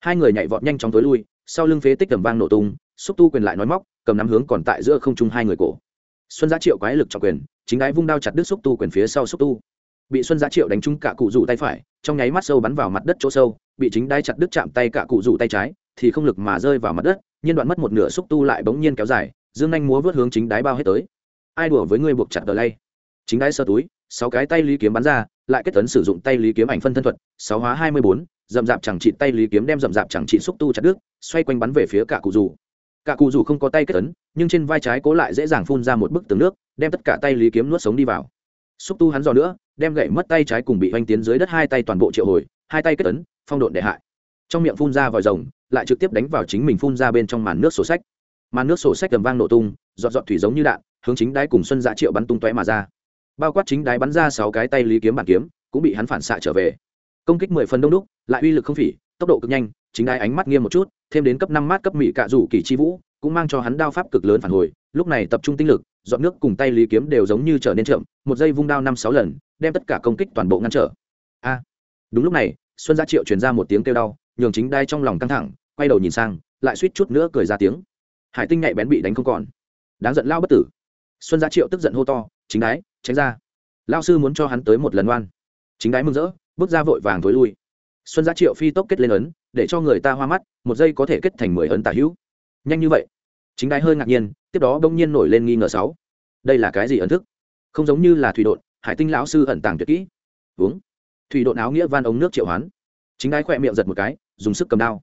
Hai người nhảy vọt nhanh chóng tối lui, sau lưng phế tích tầm vang nổ tung, xúc tu quyền lại nói móc, cầm nắm hướng còn tại giữa không trung hai người cổ. Xuân giá triệu quái lực trọng quyền, chính ái vung đao chặt đứt xúc tu quyền phía sau xúc tu bị xuân giá triệu đánh trúng cả cụ rủ tay phải, trong nháy mắt sâu bắn vào mặt đất chỗ sâu, bị chính đai chặt đứt chạm tay cả cụ rủ tay trái, thì không lực mà rơi vào mặt đất nhiên đoạn mất một nửa xúc tu lại bỗng nhiên kéo dài, dương anh múa vớt hướng chính đái bao hết tới. Ai đùa với ngươi buộc chặt tờ lay? Chính đái sơ túi, sáu cái tay lý kiếm bắn ra, lại kết tấn sử dụng tay lý kiếm ảnh phân thân thuật, sáu hóa hai mươi bốn dậm dạp chẳng trị tay lý kiếm đem dậm dạp chẳng trị xúc tu chặt đứt, xoay quanh bắn về phía cả cụ rủ. Cả cụ rủ không có tay kết tấn, nhưng trên vai trái cố lại dễ dàng phun ra một bức tường nước, đem tất cả tay lý kiếm nuốt sống đi vào. Xúc tu hắn dò nữa đem gậy mất tay trái cùng bị oanh tiến dưới đất hai tay toàn bộ triệu hồi, hai tay kết tấn phong độn để hại. Trong miệng phun ra vòi rồng, lại trực tiếp đánh vào chính mình phun ra bên trong màn nước sổ sách. Màn nước sổ sách tầm vang nổ tung, giọt giọt thủy giống như đạn, hướng chính đáy cùng xuân dạ triệu bắn tung tóe mà ra. Bao quát chính đáy bắn ra sáu cái tay lý kiếm bản kiếm, cũng bị hắn phản xạ trở về. Công kích mười phần đông đúc, lại uy lực không phỉ, tốc độ cực nhanh, chính đáy ánh mắt nghiêm một chút, thêm đến cấp năm mát cấp mỹ cạ rủ kỳ chi vũ, cũng mang cho hắn đao pháp cực lớn phản hồi, lúc này tập trung tinh lực dọn nước cùng tay lý kiếm đều giống như trở nên chậm, một giây vung đao năm sáu lần đem tất cả công kích toàn bộ ngăn trở. A, đúng lúc này, xuân gia triệu truyền ra một tiếng kêu đau, nhường chính đai trong lòng căng thẳng, quay đầu nhìn sang, lại suýt chút nữa cười ra tiếng. Hải tinh nhạy bén bị đánh không còn. Đáng giận lao bất tử. Xuân gia triệu tức giận hô to, chính đái, tránh ra. Lao sư muốn cho hắn tới một lần oan. Chính đái mừng rỡ, bước ra vội vàng thối lui. Xuân gia triệu phi tốc kết lên ấn, để cho người ta hoa mắt, một giây có thể kết thành mười ấn tả hữu. Nhanh như vậy. Chính đái hơi ngạc nhiên, tiếp đó bỗng nhiên nổi lên nghi ngờ sáu. Đây là cái gì ấn thức? Không giống như là thủy đột hải tinh lão sư ẩn tàng tuyệt kỹ. Uống. Thủy độn áo nghĩa van ống nước triệu hoán. Chính đái khỏe miệng giật một cái, dùng sức cầm đao.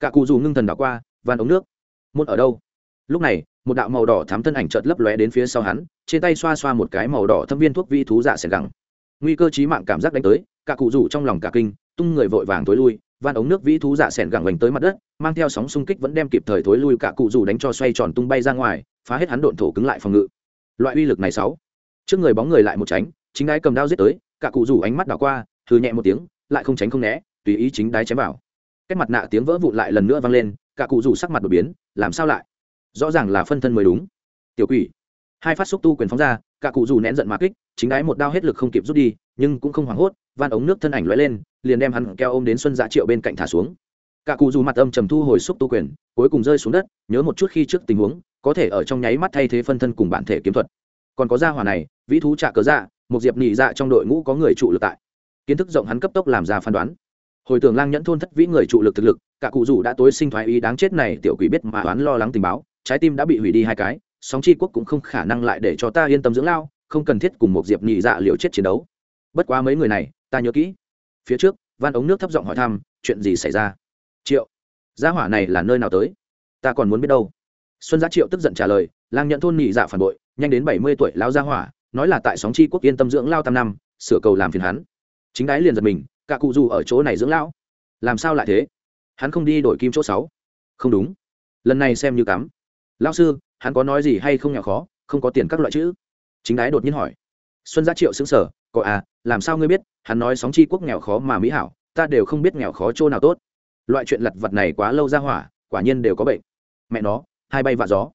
Cả cụ dù ngưng thần đảo qua, van ống nước. Môn ở đâu? Lúc này, một đạo màu đỏ thám thân ảnh chợt lấp lóe đến phía sau hắn, trên tay xoa xoa một cái màu đỏ thâm viên thuốc vi thú dạ sẻn gẳng. Nguy cơ chí mạng cảm giác đánh tới, cả cụ rủ trong lòng cả kinh, tung người vội vàng tối lui, van ống nước vĩ thú dạ sẻn gẳng vành tới mặt đất, mang theo sóng xung kích vẫn đem kịp thời thối lui cả cụ rủ đánh cho xoay tròn tung bay ra ngoài, phá hết hắn độn thổ cứng lại phòng ngự. Loại uy lực này sáu. Trước người bóng người lại một tránh chính đái cầm đao giết tới, cả cụ rủ ánh mắt đảo qua, hừ nhẹ một tiếng, lại không tránh không né, tùy ý chính đái chém vào. Cái mặt nạ tiếng vỡ vụn lại lần nữa vang lên, cả cụ rủ sắc mặt đột biến, làm sao lại? Rõ ràng là phân thân mới đúng. Tiểu quỷ. Hai phát xúc tu quyền phóng ra, cả cụ rủ nén giận mà kích, chính đái một đao hết lực không kịp rút đi, nhưng cũng không hoảng hốt van ống nước thân ảnh lóe lên, liền đem hắn keo ôm đến xuân dạ triệu bên cạnh thả xuống. Cả cụ dù mặt âm trầm thu hồi xúc tu quyền, cuối cùng rơi xuống đất, nhớ một chút khi trước tình huống, có thể ở trong nháy mắt thay thế phân thân cùng bản thể kiếm thuật. Còn có gia hỏa này, vĩ thú trả cớ dạ một diệp nhị dạ trong đội ngũ có người trụ lực tại. Kiến thức rộng hắn cấp tốc làm ra phán đoán. Hồi tưởng lang nhẫn thôn thất vĩ người trụ lực thực lực, cả cụ rủ đã tối sinh thoái ý đáng chết này tiểu quỷ biết mà đoán lo lắng tình báo, trái tim đã bị hủy đi hai cái, sóng chi quốc cũng không khả năng lại để cho ta yên tâm dưỡng lao, không cần thiết cùng một diệp nhị dạ liệu chết chiến đấu. Bất quá mấy người này, ta nhớ kỹ. Phía trước, van ống nước thấp giọng hỏi thăm, chuyện gì xảy ra? Triệu, gia hỏa này là nơi nào tới? Ta còn muốn biết đâu. Xuân giá triệu tức giận trả lời, lang nhận thôn nhị dạ phản bội, nhanh đến bảy mươi tuổi lao gia hỏa nói là tại sóng chi quốc yên tâm dưỡng lao tam năm, sửa cầu làm phiền hắn. Chính đái liền giật mình, cả cụ dù ở chỗ này dưỡng lão. Làm sao lại thế? Hắn không đi đổi kim chỗ sáu. Không đúng. Lần này xem như cắm. Lao sư, hắn có nói gì hay không nghèo khó, không có tiền các loại chữ. Chính đái đột nhiên hỏi. Xuân gia triệu xứng sở có à làm sao ngươi biết? Hắn nói sóng chi quốc nghèo khó mà mỹ hảo, ta đều không biết nghèo khó chỗ nào tốt. Loại chuyện lặt vặt này quá lâu ra hỏa, quả nhiên đều có bệnh. Mẹ nó, hai bay vạ gió.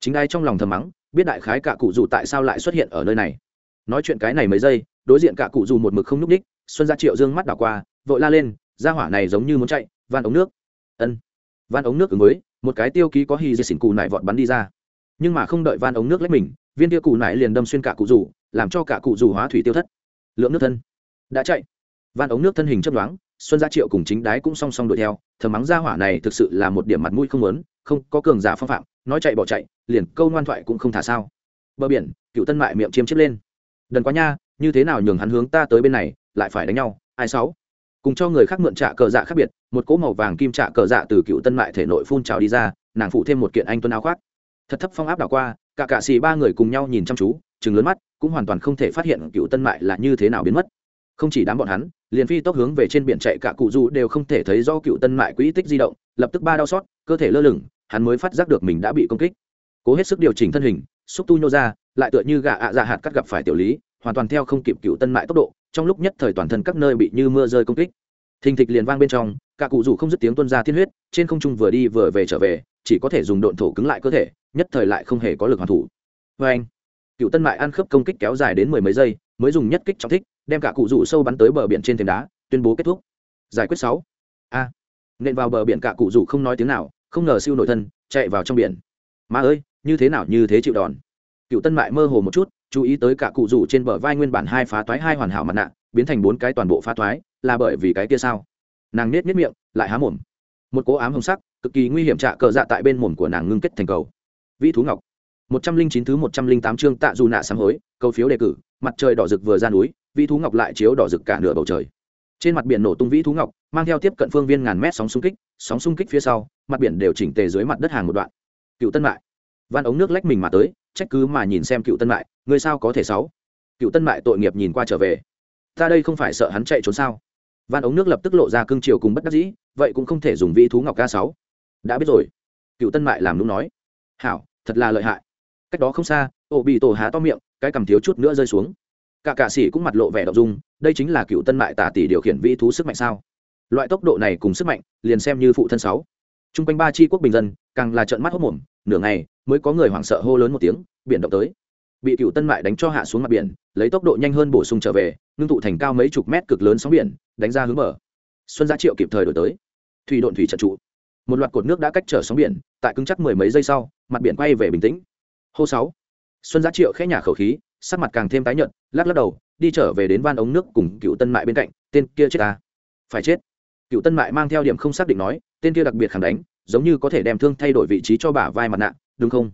Chính đái trong lòng thầm mắng biết đại khái cả cụ dù tại sao lại xuất hiện ở nơi này. Nói chuyện cái này mấy giây, đối diện cả cụ dù một mực không nhúc ních xuân gia triệu dương mắt đảo qua, vội la lên ra hỏa này giống như muốn chạy, van ống nước. Ân. Van ống nước ứng mới một cái tiêu ký có hy dây xỉn cù nải vọt bắn đi ra. Nhưng mà không đợi van ống nước lấy mình, viên tiêu cụ nải liền đâm xuyên cả cụ rủ làm cho cả cụ rủ hóa thủy tiêu thất. Lượng nước thân đã chạy. Van ống nước thân hình chấp đoán xuân gia triệu cùng chính đái cũng song song đuổi theo thờ mắng ra hỏa này thực sự là một điểm mặt mũi không lớn không có cường giả phong phạm nói chạy bỏ chạy, liền câu ngoan thoại cũng không thả sao. Bờ biển, cựu tân mại miệng chiếm chiếc lên. Đần quá nha, như thế nào nhường hắn hướng ta tới bên này, lại phải đánh nhau, ai sáu? Cùng cho người khác mượn trạ cờ dạ khác biệt, một cỗ màu vàng kim trạ cờ dạ từ cựu tân mại thể nội phun trào đi ra, nàng phụ thêm một kiện anh tuân áo khoác. Thật thấp phong áp đảo qua, cả cạ xì ba người cùng nhau nhìn chăm chú chừng lớn mắt, cũng hoàn toàn không thể phát hiện cựu tân mại là như thế nào biến mất. Không chỉ đám bọn hắn, liền phi tốc hướng về trên biển chạy cả cụ du đều không thể thấy do cựu tân mại quỹ tích di động, lập tức ba đau xót, cơ thể lơ lửng hắn mới phát giác được mình đã bị công kích. Cố hết sức điều chỉnh thân hình xúc tu nhô ra lại tựa như gà ạ dạ hạt cắt gặp phải tiểu lý hoàn toàn theo không kịp cựu tân mại tốc độ trong lúc nhất thời toàn thân các nơi bị như mưa rơi công kích. Thình thịch liền vang bên trong cả cụ rủ không dứt tiếng tuân ra thiên huyết trên không trung vừa đi vừa về trở về chỉ có thể dùng độn thổ cứng lại cơ thể nhất thời lại không hề có lực hoàn thủ. Vê anh cựu tân mại ăn khớp công kích kéo dài đến mười mấy giây mới dùng nhất kích trọng thích đem cả cụ rủ sâu bắn tới bờ biển trên thềm đá tuyên bố kết thúc. Giải quyết sáu. A. À, nện vào bờ biển cả cụ rủ không nói tiếng nào không ngờ siêu nội thân, chạy vào trong biển. Mà ơi, như thế nào như thế chịu đòn. Cựu tân mại mơ hồ một chút, chú ý tới cả cụ rủ trên bờ vai nguyên bản hai phá toái, hai hoàn hảo mặt nạ, biến thành bốn cái toàn bộ phá toái, là bởi vì cái kia sao? Nàng nết nết miệng, lại há mồm. Một cố ám hồng sắc, cực kỳ nguy hiểm trạ cờ dạ tại bên mồm của nàng ngưng kết thành cầu. Vĩ thú ngọc. Một trăm linh chín thứ một trăm linh tám chương tạ dù nạ sáng hối, cầu phiếu đề cử, mặt trời đỏ rực vừa ra núi, vĩ thú ngọc lại chiếu đỏ rực cả nửa bầu trời trên mặt biển nổ tung vĩ thú ngọc, mang theo tiếp cận phương viên ngàn mét sóng xung kích, sóng xung kích phía sau, mặt biển đều chỉnh tề dưới mặt đất hàng một đoạn. Cựu tân mại. Van ống nước lách mình mà tới, trách cứ mà nhìn xem cựu tân mại, người sao có thể sáu? Cựu tân mại tội nghiệp nhìn qua trở về. Ta đây không phải sợ hắn chạy trốn sao? Van ống nước lập tức lộ ra cương triều cùng bất đắc dĩ, vậy cũng không thể dùng vĩ thú ngọc ca sáu. Đã biết rồi. Cựu tân mại làm đúng nói. Hảo, thật là lợi hại. Cách đó không xa, ổ bị tổ há to miệng, cái cầm thiếu chút nữa rơi xuống cả cạ sĩ cũng mặt lộ vẻ đ dung, đây chính là cựu tân mại tả tỷ điều khiển vĩ thú sức mạnh sao? Loại tốc độ này cùng sức mạnh, liền xem như phụ thân sáu. T r u n g quanh ba chi quốc bình dân, càng là trận mắt hốc mồm, nửa ngày, mới có người hoảng sợ hô lớn một tiếng, biển động tới. Bị cựu tân mại đánh cho hạ xuống mặt biển, lấy tốc độ nhanh hơn bổ sung trở về, ngưng tụ thành cao mấy chục mét cực lớn sóng biển, đánh ra hướng mở xuân gia triệu kịp thời đổi tới. Thủy độn thủy trận trụ. Một loạt cột nước đã cách trở sóng biển, tại cứng chắc mười mấy giây sau, mặt biển quay về bình tĩnh. Hô sáu. Xuân gia triệu khẽ nhả khẩu khí sắc mặt càng thêm tái nhợt, lắc lắc đầu, đi trở về đến van ống nước cùng cựu tân mại bên cạnh, tên kia chết ta. Phải chết. Cựu tân mại mang theo điểm không xác định nói, tên kia đặc biệt khẳng đánh, giống như có thể đem thương thay đổi vị trí cho bả vai mặt nạ, đúng không?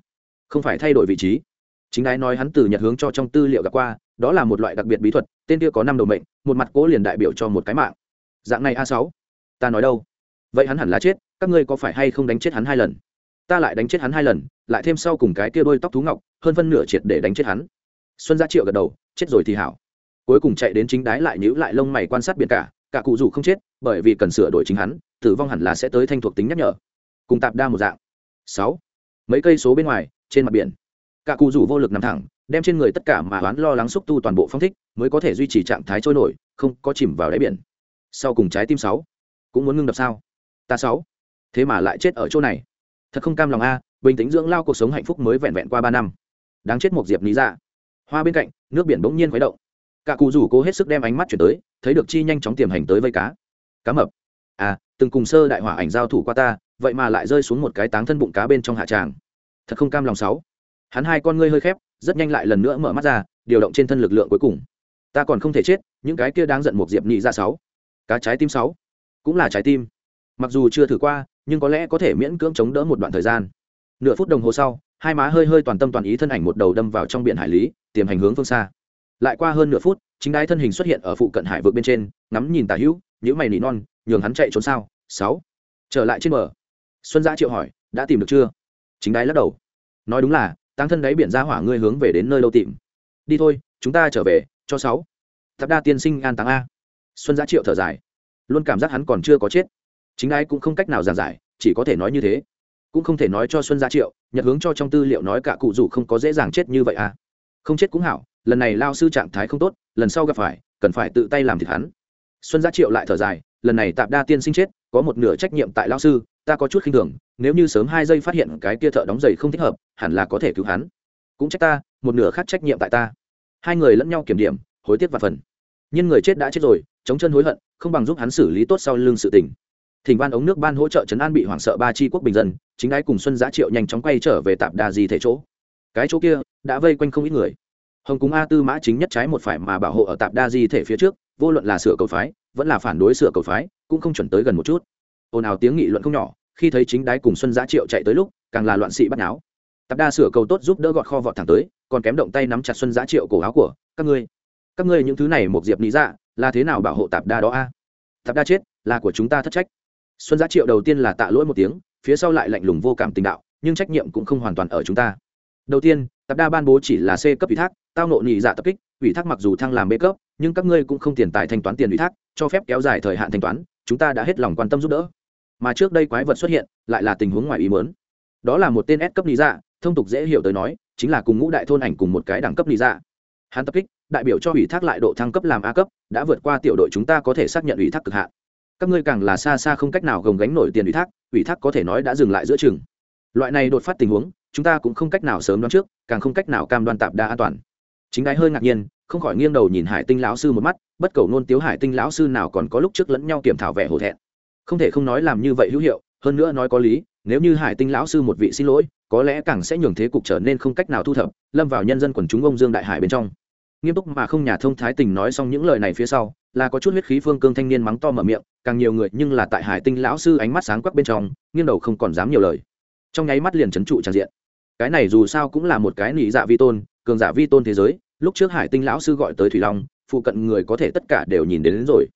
Không phải thay đổi vị trí. Chính ái nói hắn từ nhật hướng cho trong tư liệu gặp qua, đó là một loại đặc biệt bí thuật, tên kia có năm đầu mệnh, một mặt cố liền đại biểu cho một cái mạng. Dạng này a sáu. Ta nói đâu? Vậy hắn hẳn là chết, các ngươi có phải hay không đánh chết hắn hai lần? Ta lại đánh chết hắn hai lần, lại thêm sau cùng cái kia đôi tóc thú ngọc, hơn phân nửa triệt để đánh chết hắn xuân gia triệu gật đầu, chết rồi thì hảo. Cuối cùng chạy đến chính đái lại nhữ lại lông mày quan sát biển cả cả cụ dù không chết, bởi vì cần sửa đổi chính hắn, tử vong hẳn là sẽ tới thanh thuộc tính nhắc nhở. Cùng tạp đa một dạng. Sáu. Mấy cây số bên ngoài, trên mặt biển. Cả cụ rủ vô lực nằm thẳng, đem trên người tất cả mà đoán lo lắng xúc tu toàn bộ phong thích, mới có thể duy trì trạng thái trôi nổi, không có chìm vào đáy biển. Sau cùng trái tim sáu. Cũng muốn ngưng đập sao? Ta sáu. Thế mà lại chết ở chỗ này. Thật không cam lòng a, bình tĩnh dưỡng lao cuộc sống hạnh phúc mới vẹn vẹn qua ba năm. Đáng chết một diệp lý ra dạ hoa bên cạnh, nước biển bỗng nhiên khuấy động. Cả cụ rủ cố hết sức đem ánh mắt chuyển tới, thấy được chi nhanh chóng tiềm hành tới vây cá. Cá mập. À từng cùng sơ đại hỏa ảnh giao thủ qua ta, vậy mà lại rơi xuống một cái táng thân bụng cá bên trong hạ tràng. Thật không cam lòng sáu. Hắn hai con ngươi hơi khép, rất nhanh lại lần nữa mở mắt ra, điều động trên thân lực lượng cuối cùng. Ta còn không thể chết, những cái kia đáng giận một diệp nhị ra sáu. Cá trái tim sáu. Cũng là trái tim. Mặc dù chưa thử qua, nhưng có lẽ có thể miễn cưỡng chống đỡ một đoạn thời gian. Nửa phút đồng hồ sau, hai má hơi hơi toàn tâm toàn ý thân ảnh một đầu đâm vào trong biển hải lý tiềm hành hướng phương xa. Lại qua hơn nửa phút, chính đái thân hình xuất hiện ở phụ cận hải vượt bên trên, ngắm nhìn tả hữu những mày nỉ non, nhường hắn chạy trốn sao? Sáu. Trở lại trên bờ. Xuân giã triệu hỏi, đã tìm được chưa? Chính đái lắc đầu. Nói đúng là tăng thân đáy biển ra hỏa ngươi hướng về đến nơi lâu tìm? Đi thôi, chúng ta trở về, cho sáu. Thập đa tiên sinh an táng a. Xuân giã triệu thở dài. Luôn cảm giác hắn còn chưa có chết. Chính đái cũng không cách nào giảng giải, chỉ có thể nói như thế. Cũng không thể nói cho xuân gia triệu, nhật hướng cho trong tư liệu nói cả cụ rủ không có dễ dàng chết như vậy à không chết cũng hảo, lần này lao sư trạng thái không tốt, lần sau gặp phải, cần phải tự tay làm thịt hắn. Xuân Gia triệu lại thở dài, lần này tạp đa tiên sinh chết, có một nửa trách nhiệm tại lao sư, ta có chút khinh thường, nếu như sớm hai giây phát hiện cái kia thợ đóng giày không thích hợp, hẳn là có thể cứu hắn. Cũng trách ta, một nửa khác trách nhiệm tại ta. Hai người lẫn nhau kiểm điểm, hối tiếc và phần. Nhưng người chết đã chết rồi, chống chân hối hận, không bằng giúp hắn xử lý tốt sau lưng sự tình. Thỉnh ban ống nước ban hỗ trợ chấn an bị hoảng sợ ba chi quốc bình dân, chính đái cùng xuân giá triệu nhanh chóng quay trở về tạp đa di thể chỗ cái chỗ kia đã vây quanh không ít người. Hồng cúng a tư mã chính nhất trái một phải mà bảo hộ ở tạp đa di thể phía trước, vô luận là sửa cầu phái, vẫn là phản đối sửa cầu phái, cũng không chuẩn tới gần một chút. Ồn ào tiếng nghị luận không nhỏ, khi thấy chính đái cùng xuân giã triệu chạy tới lúc, càng là loạn sĩ bắt náo. Tạp đa sửa cầu tốt giúp đỡ gọt kho vọt thẳng tới, còn kém động tay nắm chặt xuân giã triệu cổ áo của, các ngươi các ngươi những thứ này một diệp lý dạ là thế nào bảo hộ tạp đa đó a? Tạp đa chết, là của chúng ta thất trách. Xuân giã triệu đầu tiên là tạ lỗi một tiếng, phía sau lại lạnh lùng vô cảm tình đạo, nhưng trách nhiệm cũng không hoàn toàn ở chúng ta đầu tiên, tập đa ban bố chỉ là c cấp ủy thác, tao nộ nhị dạ tập kích, ủy thác mặc dù thăng làm b cấp, nhưng các ngươi cũng không tiền tài thanh toán tiền ủy thác, cho phép kéo dài thời hạn thanh toán, chúng ta đã hết lòng quan tâm giúp đỡ. Mà trước đây quái vật xuất hiện, lại là tình huống ngoài ý mớn đó là một tên s cấp lý dạ thông tục dễ hiểu tới nói, chính là cùng ngũ đại thôn ảnh cùng một cái đẳng cấp lý dạ. Hắn tập kích, đại biểu cho ủy thác lại độ thăng cấp làm a cấp, đã vượt qua tiểu đội chúng ta có thể xác nhận ủy thác cực hạn. Các ngươi càng là xa xa không cách nào gồng gánh nổi tiền ủy thác ủy thác có thể nói đã dừng lại giữa chừng. Loại này đột phát tình huống chúng ta cũng không cách nào sớm đoán trước, càng không cách nào cam đoan tạp đa an toàn. Chính đái hơi ngạc nhiên, không khỏi nghiêng đầu nhìn hải tinh lão sư một mắt, bất cầu nôn tiếu hải tinh lão sư nào còn có lúc trước lẫn nhau kiểm thảo vẻ hổ thẹn. Không thể không nói làm như vậy hữu hiệu, hơn nữa nói có lý, nếu như hải tinh lão sư một vị xin lỗi, có lẽ càng sẽ nhường thế cục trở nên không cách nào thu thập, lâm vào nhân dân quần chúng ông dương đại hải bên trong. Nghiêm túc mà không nhà thông thái tình nói xong những lời này phía sau, là có chút huyết khí phương cương thanh niên mắng to mở miệng, càng nhiều người nhưng là tại hải tinh lão sư ánh mắt sáng quắc bên trong, nghiêng đầu không còn dám nhiều lời. Trong nháy mắt liền trấn trụ tràn diện cái này dù sao cũng là một cái nỉ dạ vi tôn cường giả vi tôn thế giới lúc trước hải tinh lão sư gọi tới thủy long phụ cận người có thể tất cả đều nhìn đến, đến rồi.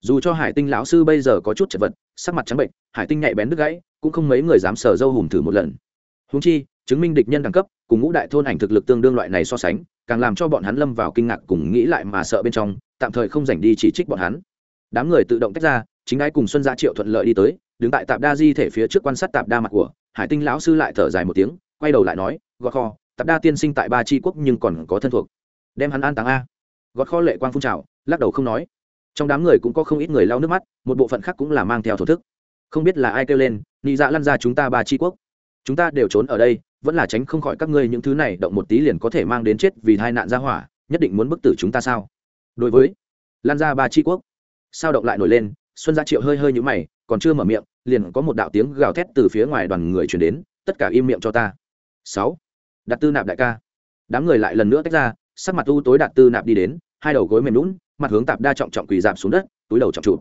Dù cho hải tinh lão sư bây giờ có chút chật vật sắc mặt trắng bệnh hải tinh nhạy bén đứt gãy cũng không mấy người dám sờ dâu hùm thử một lần. Húng chi chứng minh địch nhân đẳng cấp cùng ngũ đại thôn ảnh thực lực tương đương loại này so sánh càng làm cho bọn hắn lâm vào kinh ngạc cùng nghĩ lại mà sợ bên trong tạm thời không dành đi chỉ trích bọn hắn. Đám người tự động tách ra chính ai cùng xuân gia triệu thuận lợi đi tới đứng tại tạp đa di thể phía trước quan sát tạp đa mặt của hải tinh lão sư lại thở dài một tiếng quay đầu lại nói, gọt kho, tạp đa tiên sinh tại ba tri quốc nhưng còn có thân thuộc. Đem hắn an táng a. Gọt kho lệ quang phun trào, lắc đầu không nói. Trong đám người cũng có không ít người lau nước mắt, một bộ phận khác cũng là mang theo thổ thức. Không biết là ai kêu lên, nị dạ lăn ra chúng ta ba tri quốc. Chúng ta đều trốn ở đây, vẫn là tránh không khỏi các ngươi những thứ này, động một tí liền có thể mang đến chết vì hai nạn ra hỏa, nhất định muốn bức tử chúng ta sao? Đối với lan ra ba tri quốc, sao động lại nổi lên, xuân gia triệu hơi hơi nhũ mày, còn chưa mở miệng, liền có một đạo tiếng gào thét từ phía ngoài đoàn người chuyển đến, tất cả im miệng cho ta sáu. Đặt tư nạp đại ca. Đám người lại lần nữa tách ra, sắc mặt u tối đạt tư nạp đi đến, hai đầu gối mềm lún mặt hướng tạp đa trọng trọng quỳ dạp xuống đất, túi đầu trọng trụ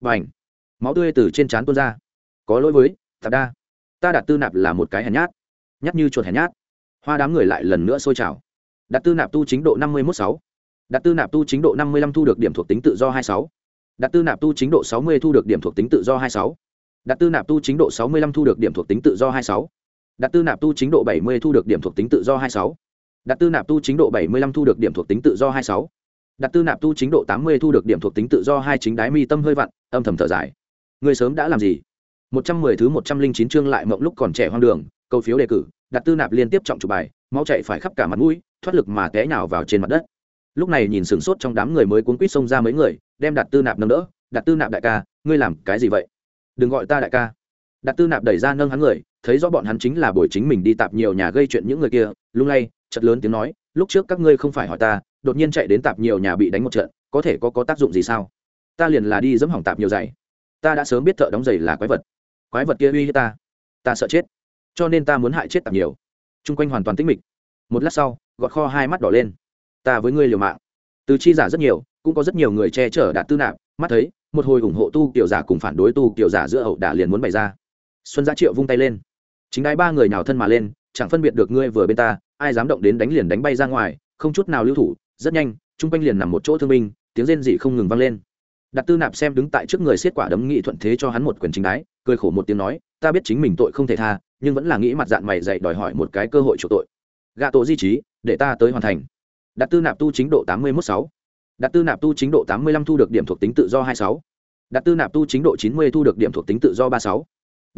và ảnh máu tươi từ trên trán tuôn ra. Có lỗi với tạp đa. Ta đặt tư nạp là một cái hèn nhát. Nhát như chuột hèn nhát. Hoa đám người lại lần nữa sôi trào. Đặt tư nạp tu chính độ năm mươi mốt sáu. Đặt tư nạp tu chính độ năm mươi lăm thu được điểm thuộc tính tự do hai sáu. Đặt tư nạp tu chính độ sáu mươi thu được điểm thuộc tính tự do hai sáu. Đặt tư nạp tu chính độ sáu mươi lăm thu được điểm thuộc tính tự do hai sáu đạt tư nạp tu chính độ bảy mươi thu được điểm thuộc tính tự do hai sáu. Tư nạp tu chính độ bảy mươi lăm thu được điểm thuộc tính tự do hai sáu. Tư nạp tu chính độ tám mươi thu được điểm thuộc tính tự do hai chính đái mi tâm hơi vặn, âm thầm thở dài. Người sớm đã làm gì? Một trăm mười thứ một trăm linh chín chương lại mộng lúc còn trẻ hoang đường, câu phiếu đề cử đặt tư nạp liên tiếp trọng chụp bài, máu chạy phải khắp cả mặt mũi, thoát lực mà té nhào vào trên mặt đất. Lúc này nhìn sửng sốt trong đám người mới cuốn quýt xông ra mấy người, đem đặt tư nạp nâng đỡ. Đặt tư nạp đại ca, ngươi làm cái gì vậy? Đừng gọi ta đại ca đặt tư nạp đẩy ra nâng hắn người, thấy rõ bọn hắn chính là buổi chính mình đi tạp nhiều nhà gây chuyện những người kia, lung lay chật lớn tiếng nói, lúc trước các ngươi không phải hỏi ta, đột nhiên chạy đến tạp nhiều nhà bị đánh một trận, có thể có có tác dụng gì sao? Ta liền là đi dẫm hỏng tạp nhiều giày ta đã sớm biết thợ đóng giày là quái vật. Quái vật kia uy hiếp ta. Ta sợ chết. Cho nên ta muốn hại chết tạp nhiều. Chung quanh hoàn toàn tĩnh mịch. Một lát sau, gọt kho hai mắt đỏ lên. Ta với ngươi liều mạng. Từ chi giả rất nhiều, cũng có rất nhiều người che chở đạt tư nạp, mắt thấy, một hồi ủng hộ tu kiểu giả cùng phản đối tu kiểu giả giữa ẩu đả liền muốn bày ra xuân Gia triệu vung tay lên. Chính đái ba người nào thân mà lên, chẳng phân biệt được ngươi vừa bên ta, ai dám động đến đánh liền đánh bay ra ngoài, không chút nào lưu thủ, rất nhanh, chung quanh liền nằm một chỗ thương binh, tiếng rên dị không ngừng vang lên. Đặt tư nạp xem đứng tại trước người xiết quả đấm nghị thuận thế cho hắn một quyền chính đái, cười khổ một tiếng nói, ta biết chính mình tội không thể tha, nhưng vẫn là nghĩ mặt dạng mày dạy đòi hỏi một cái cơ hội chủ tội. Gạ tổ di trí, để ta tới hoàn thành. Đặt tư nạp tu chính độ tám mươi mốt sáu. Đặt tư nạp tu chính độ tám mươi lăm thu được điểm thuộc tính tự do hai sáu. Đặt tư nạp tu chính độ chín mươi thu được điểm thuộc tính tự do ba sáu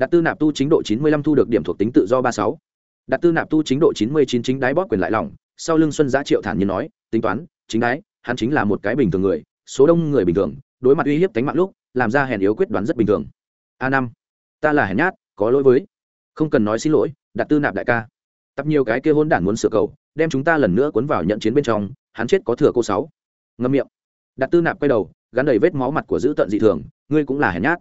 đạt tư nạp tu chính độ chín mươi lăm thu được điểm thuộc tính tự do ba sáu. Đạt tư nạp tu chính độ chín mươi chín chính đái bóp quyền lại lòng sau lưng xuân giá triệu thản nhiên nói, tính toán, chính đái, hắn chính là một cái bình thường người, số đông người bình thường, đối mặt uy hiếp tánh mạng lúc, làm ra hèn yếu quyết đoán rất bình thường. A năm, ta là hèn nhát, có lỗi với. Không cần nói xin lỗi, đạt tư nạp đại ca. Tập nhiều cái kia hôn đản muốn sửa cầu, đem chúng ta lần nữa cuốn vào nhận chiến bên trong, hắn chết có thừa cô sáu. Ngâm miệng. Đạt tư nạp quay đầu, gắn đầy vết máu mặt của dữ tận dị thường, ngươi cũng là hèn nhát.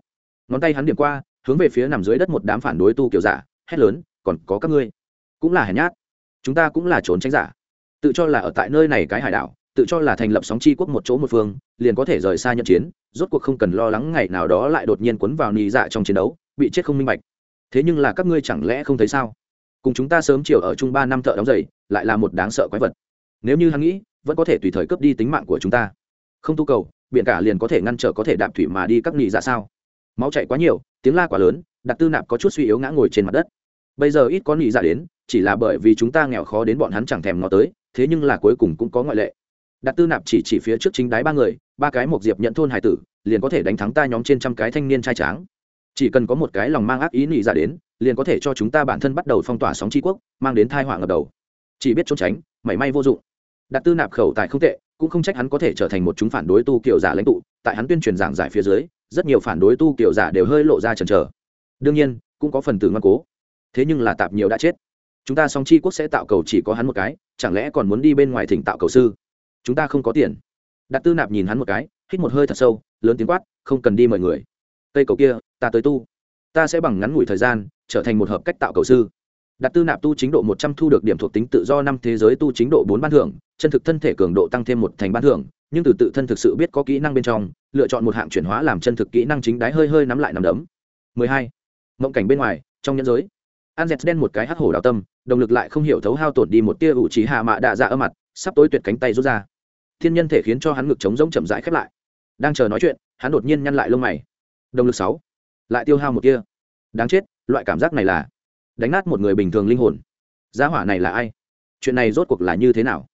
Ngón tay hắn điểm qua hướng về phía nằm dưới đất một đám phản đối tu kiểu giả, hét lớn, còn có các ngươi, cũng là hèn nhát. Chúng ta cũng là trốn tránh giả. Tự cho là ở tại nơi này cái hải đảo, tự cho là thành lập sóng chi quốc một chỗ một phương, liền có thể rời xa nhận chiến, rốt cuộc không cần lo lắng ngày nào đó lại đột nhiên quấn vào nì dạ trong chiến đấu, bị chết không minh bạch. Thế nhưng là các ngươi chẳng lẽ không thấy sao? Cùng chúng ta sớm chiều ở chung ba năm thợ đóng giày, lại là một đáng sợ quái vật. Nếu như hắn nghĩ, vẫn có thể tùy thời cướp đi tính mạng của chúng ta. Không tu cầu biện cả liền có thể ngăn trở có thể đạp thủy mà đi các nị dạ sao? Máu chạy quá nhiều tiếng la quá lớn, đặc tư nạp có chút suy yếu ngã ngồi trên mặt đất. Bây giờ ít có nghĩ dạ đến, chỉ là bởi vì chúng ta nghèo khó đến bọn hắn chẳng thèm ngó tới, thế nhưng là cuối cùng cũng có ngoại lệ. Đặc tư nạp chỉ chỉ phía trước chính đáy ba người, ba cái một diệp nhận thôn hải tử, liền có thể đánh thắng ta nhóm trên trăm cái thanh niên trai tráng. Chỉ cần có một cái lòng mang ác ý nghĩ ra dạ đến, liền có thể cho chúng ta bản thân bắt đầu phong tỏa sóng tri quốc, mang đến thai họa ngập đầu. Chỉ biết trốn tránh, mảy may vô dụng. Đặt tư nạp khẩu tài không tệ, cũng không trách hắn có thể trở thành một chúng phản đối tu kiểu giả lãnh tụ, tại hắn tuyên truyền giảng giải phía dưới rất nhiều phản đối tu kiểu giả đều hơi lộ ra chần chờ. Đương nhiên, cũng có phần tử ngoan cố. Thế nhưng là tạp nhiều đã chết. Chúng ta song chi quốc sẽ tạo cầu chỉ có hắn một cái, chẳng lẽ còn muốn đi bên ngoài thỉnh tạo cầu sư? Chúng ta không có tiền. Đặt tư nạp nhìn hắn một cái, hít một hơi thật sâu, lớn tiếng quát, không cần đi mời người. Cây cầu kia, ta tới tu. Ta sẽ bằng ngắn ngủi thời gian, trở thành một hợp cách tạo cầu sư đặt tư nạp tu chính độ một trăm thu được điểm thuộc tính tự do năm thế giới tu chính độ bốn ban thưởng, chân thực thân thể cường độ tăng thêm một thành ban thưởng, nhưng từ tự thân thực sự biết có kỹ năng bên trong, lựa chọn một hạng chuyển hóa làm chân thực kỹ năng chính đáy hơi hơi nắm lại nằm đấm. mười hai. Mộng cảnh bên ngoài, trong nhân giới. An dẹt đen một cái hắc hổ đào tâm, động lực lại không hiểu thấu hao tổn đi một tia ủ trí hạ mạ đạ dạ ra ở mặt, sắp tối tuyệt cánh tay rút ra. Thiên nhân thể khiến cho hắn ngực trống rỗng chậm rãi khép lại. Đang chờ nói chuyện, hắn đột nhiên nhăn lại lông mày. Động lực sáu. Lại tiêu hao một tia. Đáng chết, loại cảm giác này là đánh nát một người bình thường linh hồn. Gia hỏa này là ai? Chuyện này rốt cuộc là như thế nào?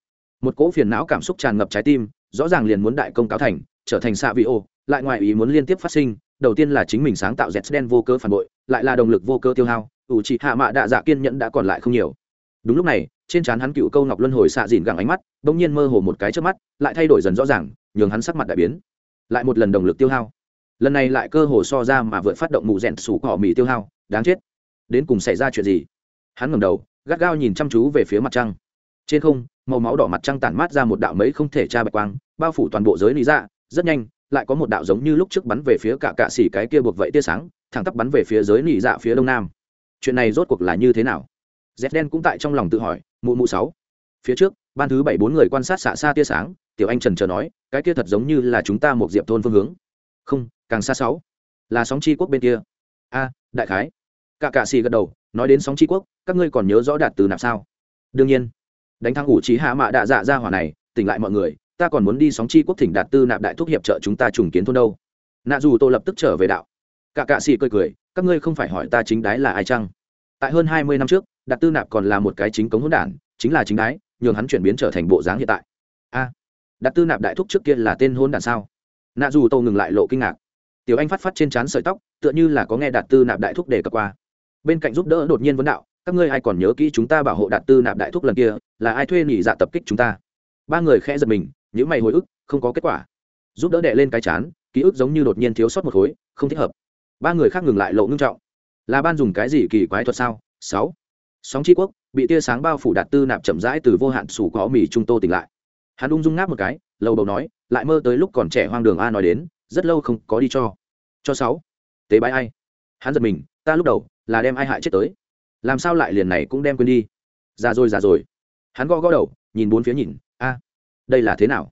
Một cỗ phiền não cảm xúc tràn ngập trái tim, rõ ràng liền muốn đại công cáo thành, trở thành xạ vị ô, lại ngoài ý muốn liên tiếp phát sinh, đầu tiên là chính mình sáng tạo z đen vô cơ phản bội, lại là động lực vô cơ tiêu hao, ủ trị hạ mạ đạ dạ kiên nhẫn đã còn lại không nhiều. Đúng lúc này, trên trán hắn cựu câu ngọc luân hồi xạ dìn gẳng ánh mắt đ ỗ n g nhiên mơ hồ một cái trước mắt, lại thay đổi dần rõ ràng, nhường hắn sắc mặt đại biến. Lại một lần động lực tiêu hao. Lần này lại cơ hồ so ra mà vượt phát động mụ rèn sủ cỏ mì tiêu hao, đáng chết đến cùng xảy ra chuyện gì? Hắn ngầm đầu, gắt gao nhìn chăm chú về phía mặt trăng. Trên không, màu máu đỏ mặt trăng tản mát ra một đạo mấy không thể tra bạch quang, bao phủ toàn bộ giới lý ra rất nhanh, lại có một đạo giống như lúc trước bắn về phía cả cạ xỉ cái kia buộc vậy tia sáng, thẳng tắp bắn về phía giới nỉ dạ phía đông nam. Chuyện này rốt cuộc là như thế nào? Z đen cũng tại trong lòng tự hỏi, mụ mụ sáu. Phía trước, ban thứ bảy bốn người quan sát xạ xa tia sáng, tiểu anh trần chờ nói, cái kia thật giống như là chúng ta một diệp thôn phương hướng. Không, càng xa sáu. Là sóng chi quốc bên kia. A, đại khái cả cạ xì gật đầu nói đến sóng chi quốc các ngươi còn nhớ rõ đạt từ nạp sao? Đương nhiên. Đánh thắng ủ trí hạ mạ đạ dạ ra hỏa này tỉnh lại mọi người ta còn muốn đi sóng chi quốc thỉnh đạt tư nạp đại thúc hiệp trợ chúng ta trùng kiến thôn đâu. Nạ dù tô lập tức trở về đạo. Cả cạ xì cười cười các ngươi không phải hỏi ta chính đái là ai chăng? Tại hơn hai mươi năm trước đạt tư nạp còn là một cái chính cống hỗn đản chính là chính đái nhường hắn chuyển biến trở thành bộ dáng hiện tại. A à, đạt tư nạp đại thúc trước kia là tên hôn đản sao? Nạ dù tô ngừng lại lộ kinh ngạc. Tiểu anh phát phát trên trán sợi tóc tựa như là có nghe đạt tư nạp đại thúc đề cập qua bên cạnh giúp đỡ đột nhiên vấn đạo, các ngươi ai còn nhớ kỹ chúng ta bảo hộ đạt tư nạp đại thúc lần kia, là ai thuê nghỉ dạ tập kích chúng ta? Ba người khẽ giật mình những mày hồi ức, không có kết quả. Giúp đỡ đệ lên cái chán, ký ức giống như đột nhiên thiếu sót một khối, không thích hợp. Ba người khác ngừng lại lộ ngưng trọng. Là ban dùng cái gì kỳ quái thuật sao? Sáu. Sóng tri quốc, bị tia sáng bao phủ đạt tư nạp chậm rãi từ vô hạn sủ có mì trung tô tỉnh lại. Hắn ung dung ngáp một cái, lầu bầu nói, lại mơ tới lúc còn trẻ hoang đường a nói đến, rất lâu không có đi cho. Cho sáu. Tế bái ai? Hắn giật mình, ta lúc đầu là đem ai hại chết tới. Làm sao lại liền này cũng đem quên đi? Già rồi già rồi. Hắn gõ gõ đầu, nhìn bốn phía nhìn. A, đây là thế nào?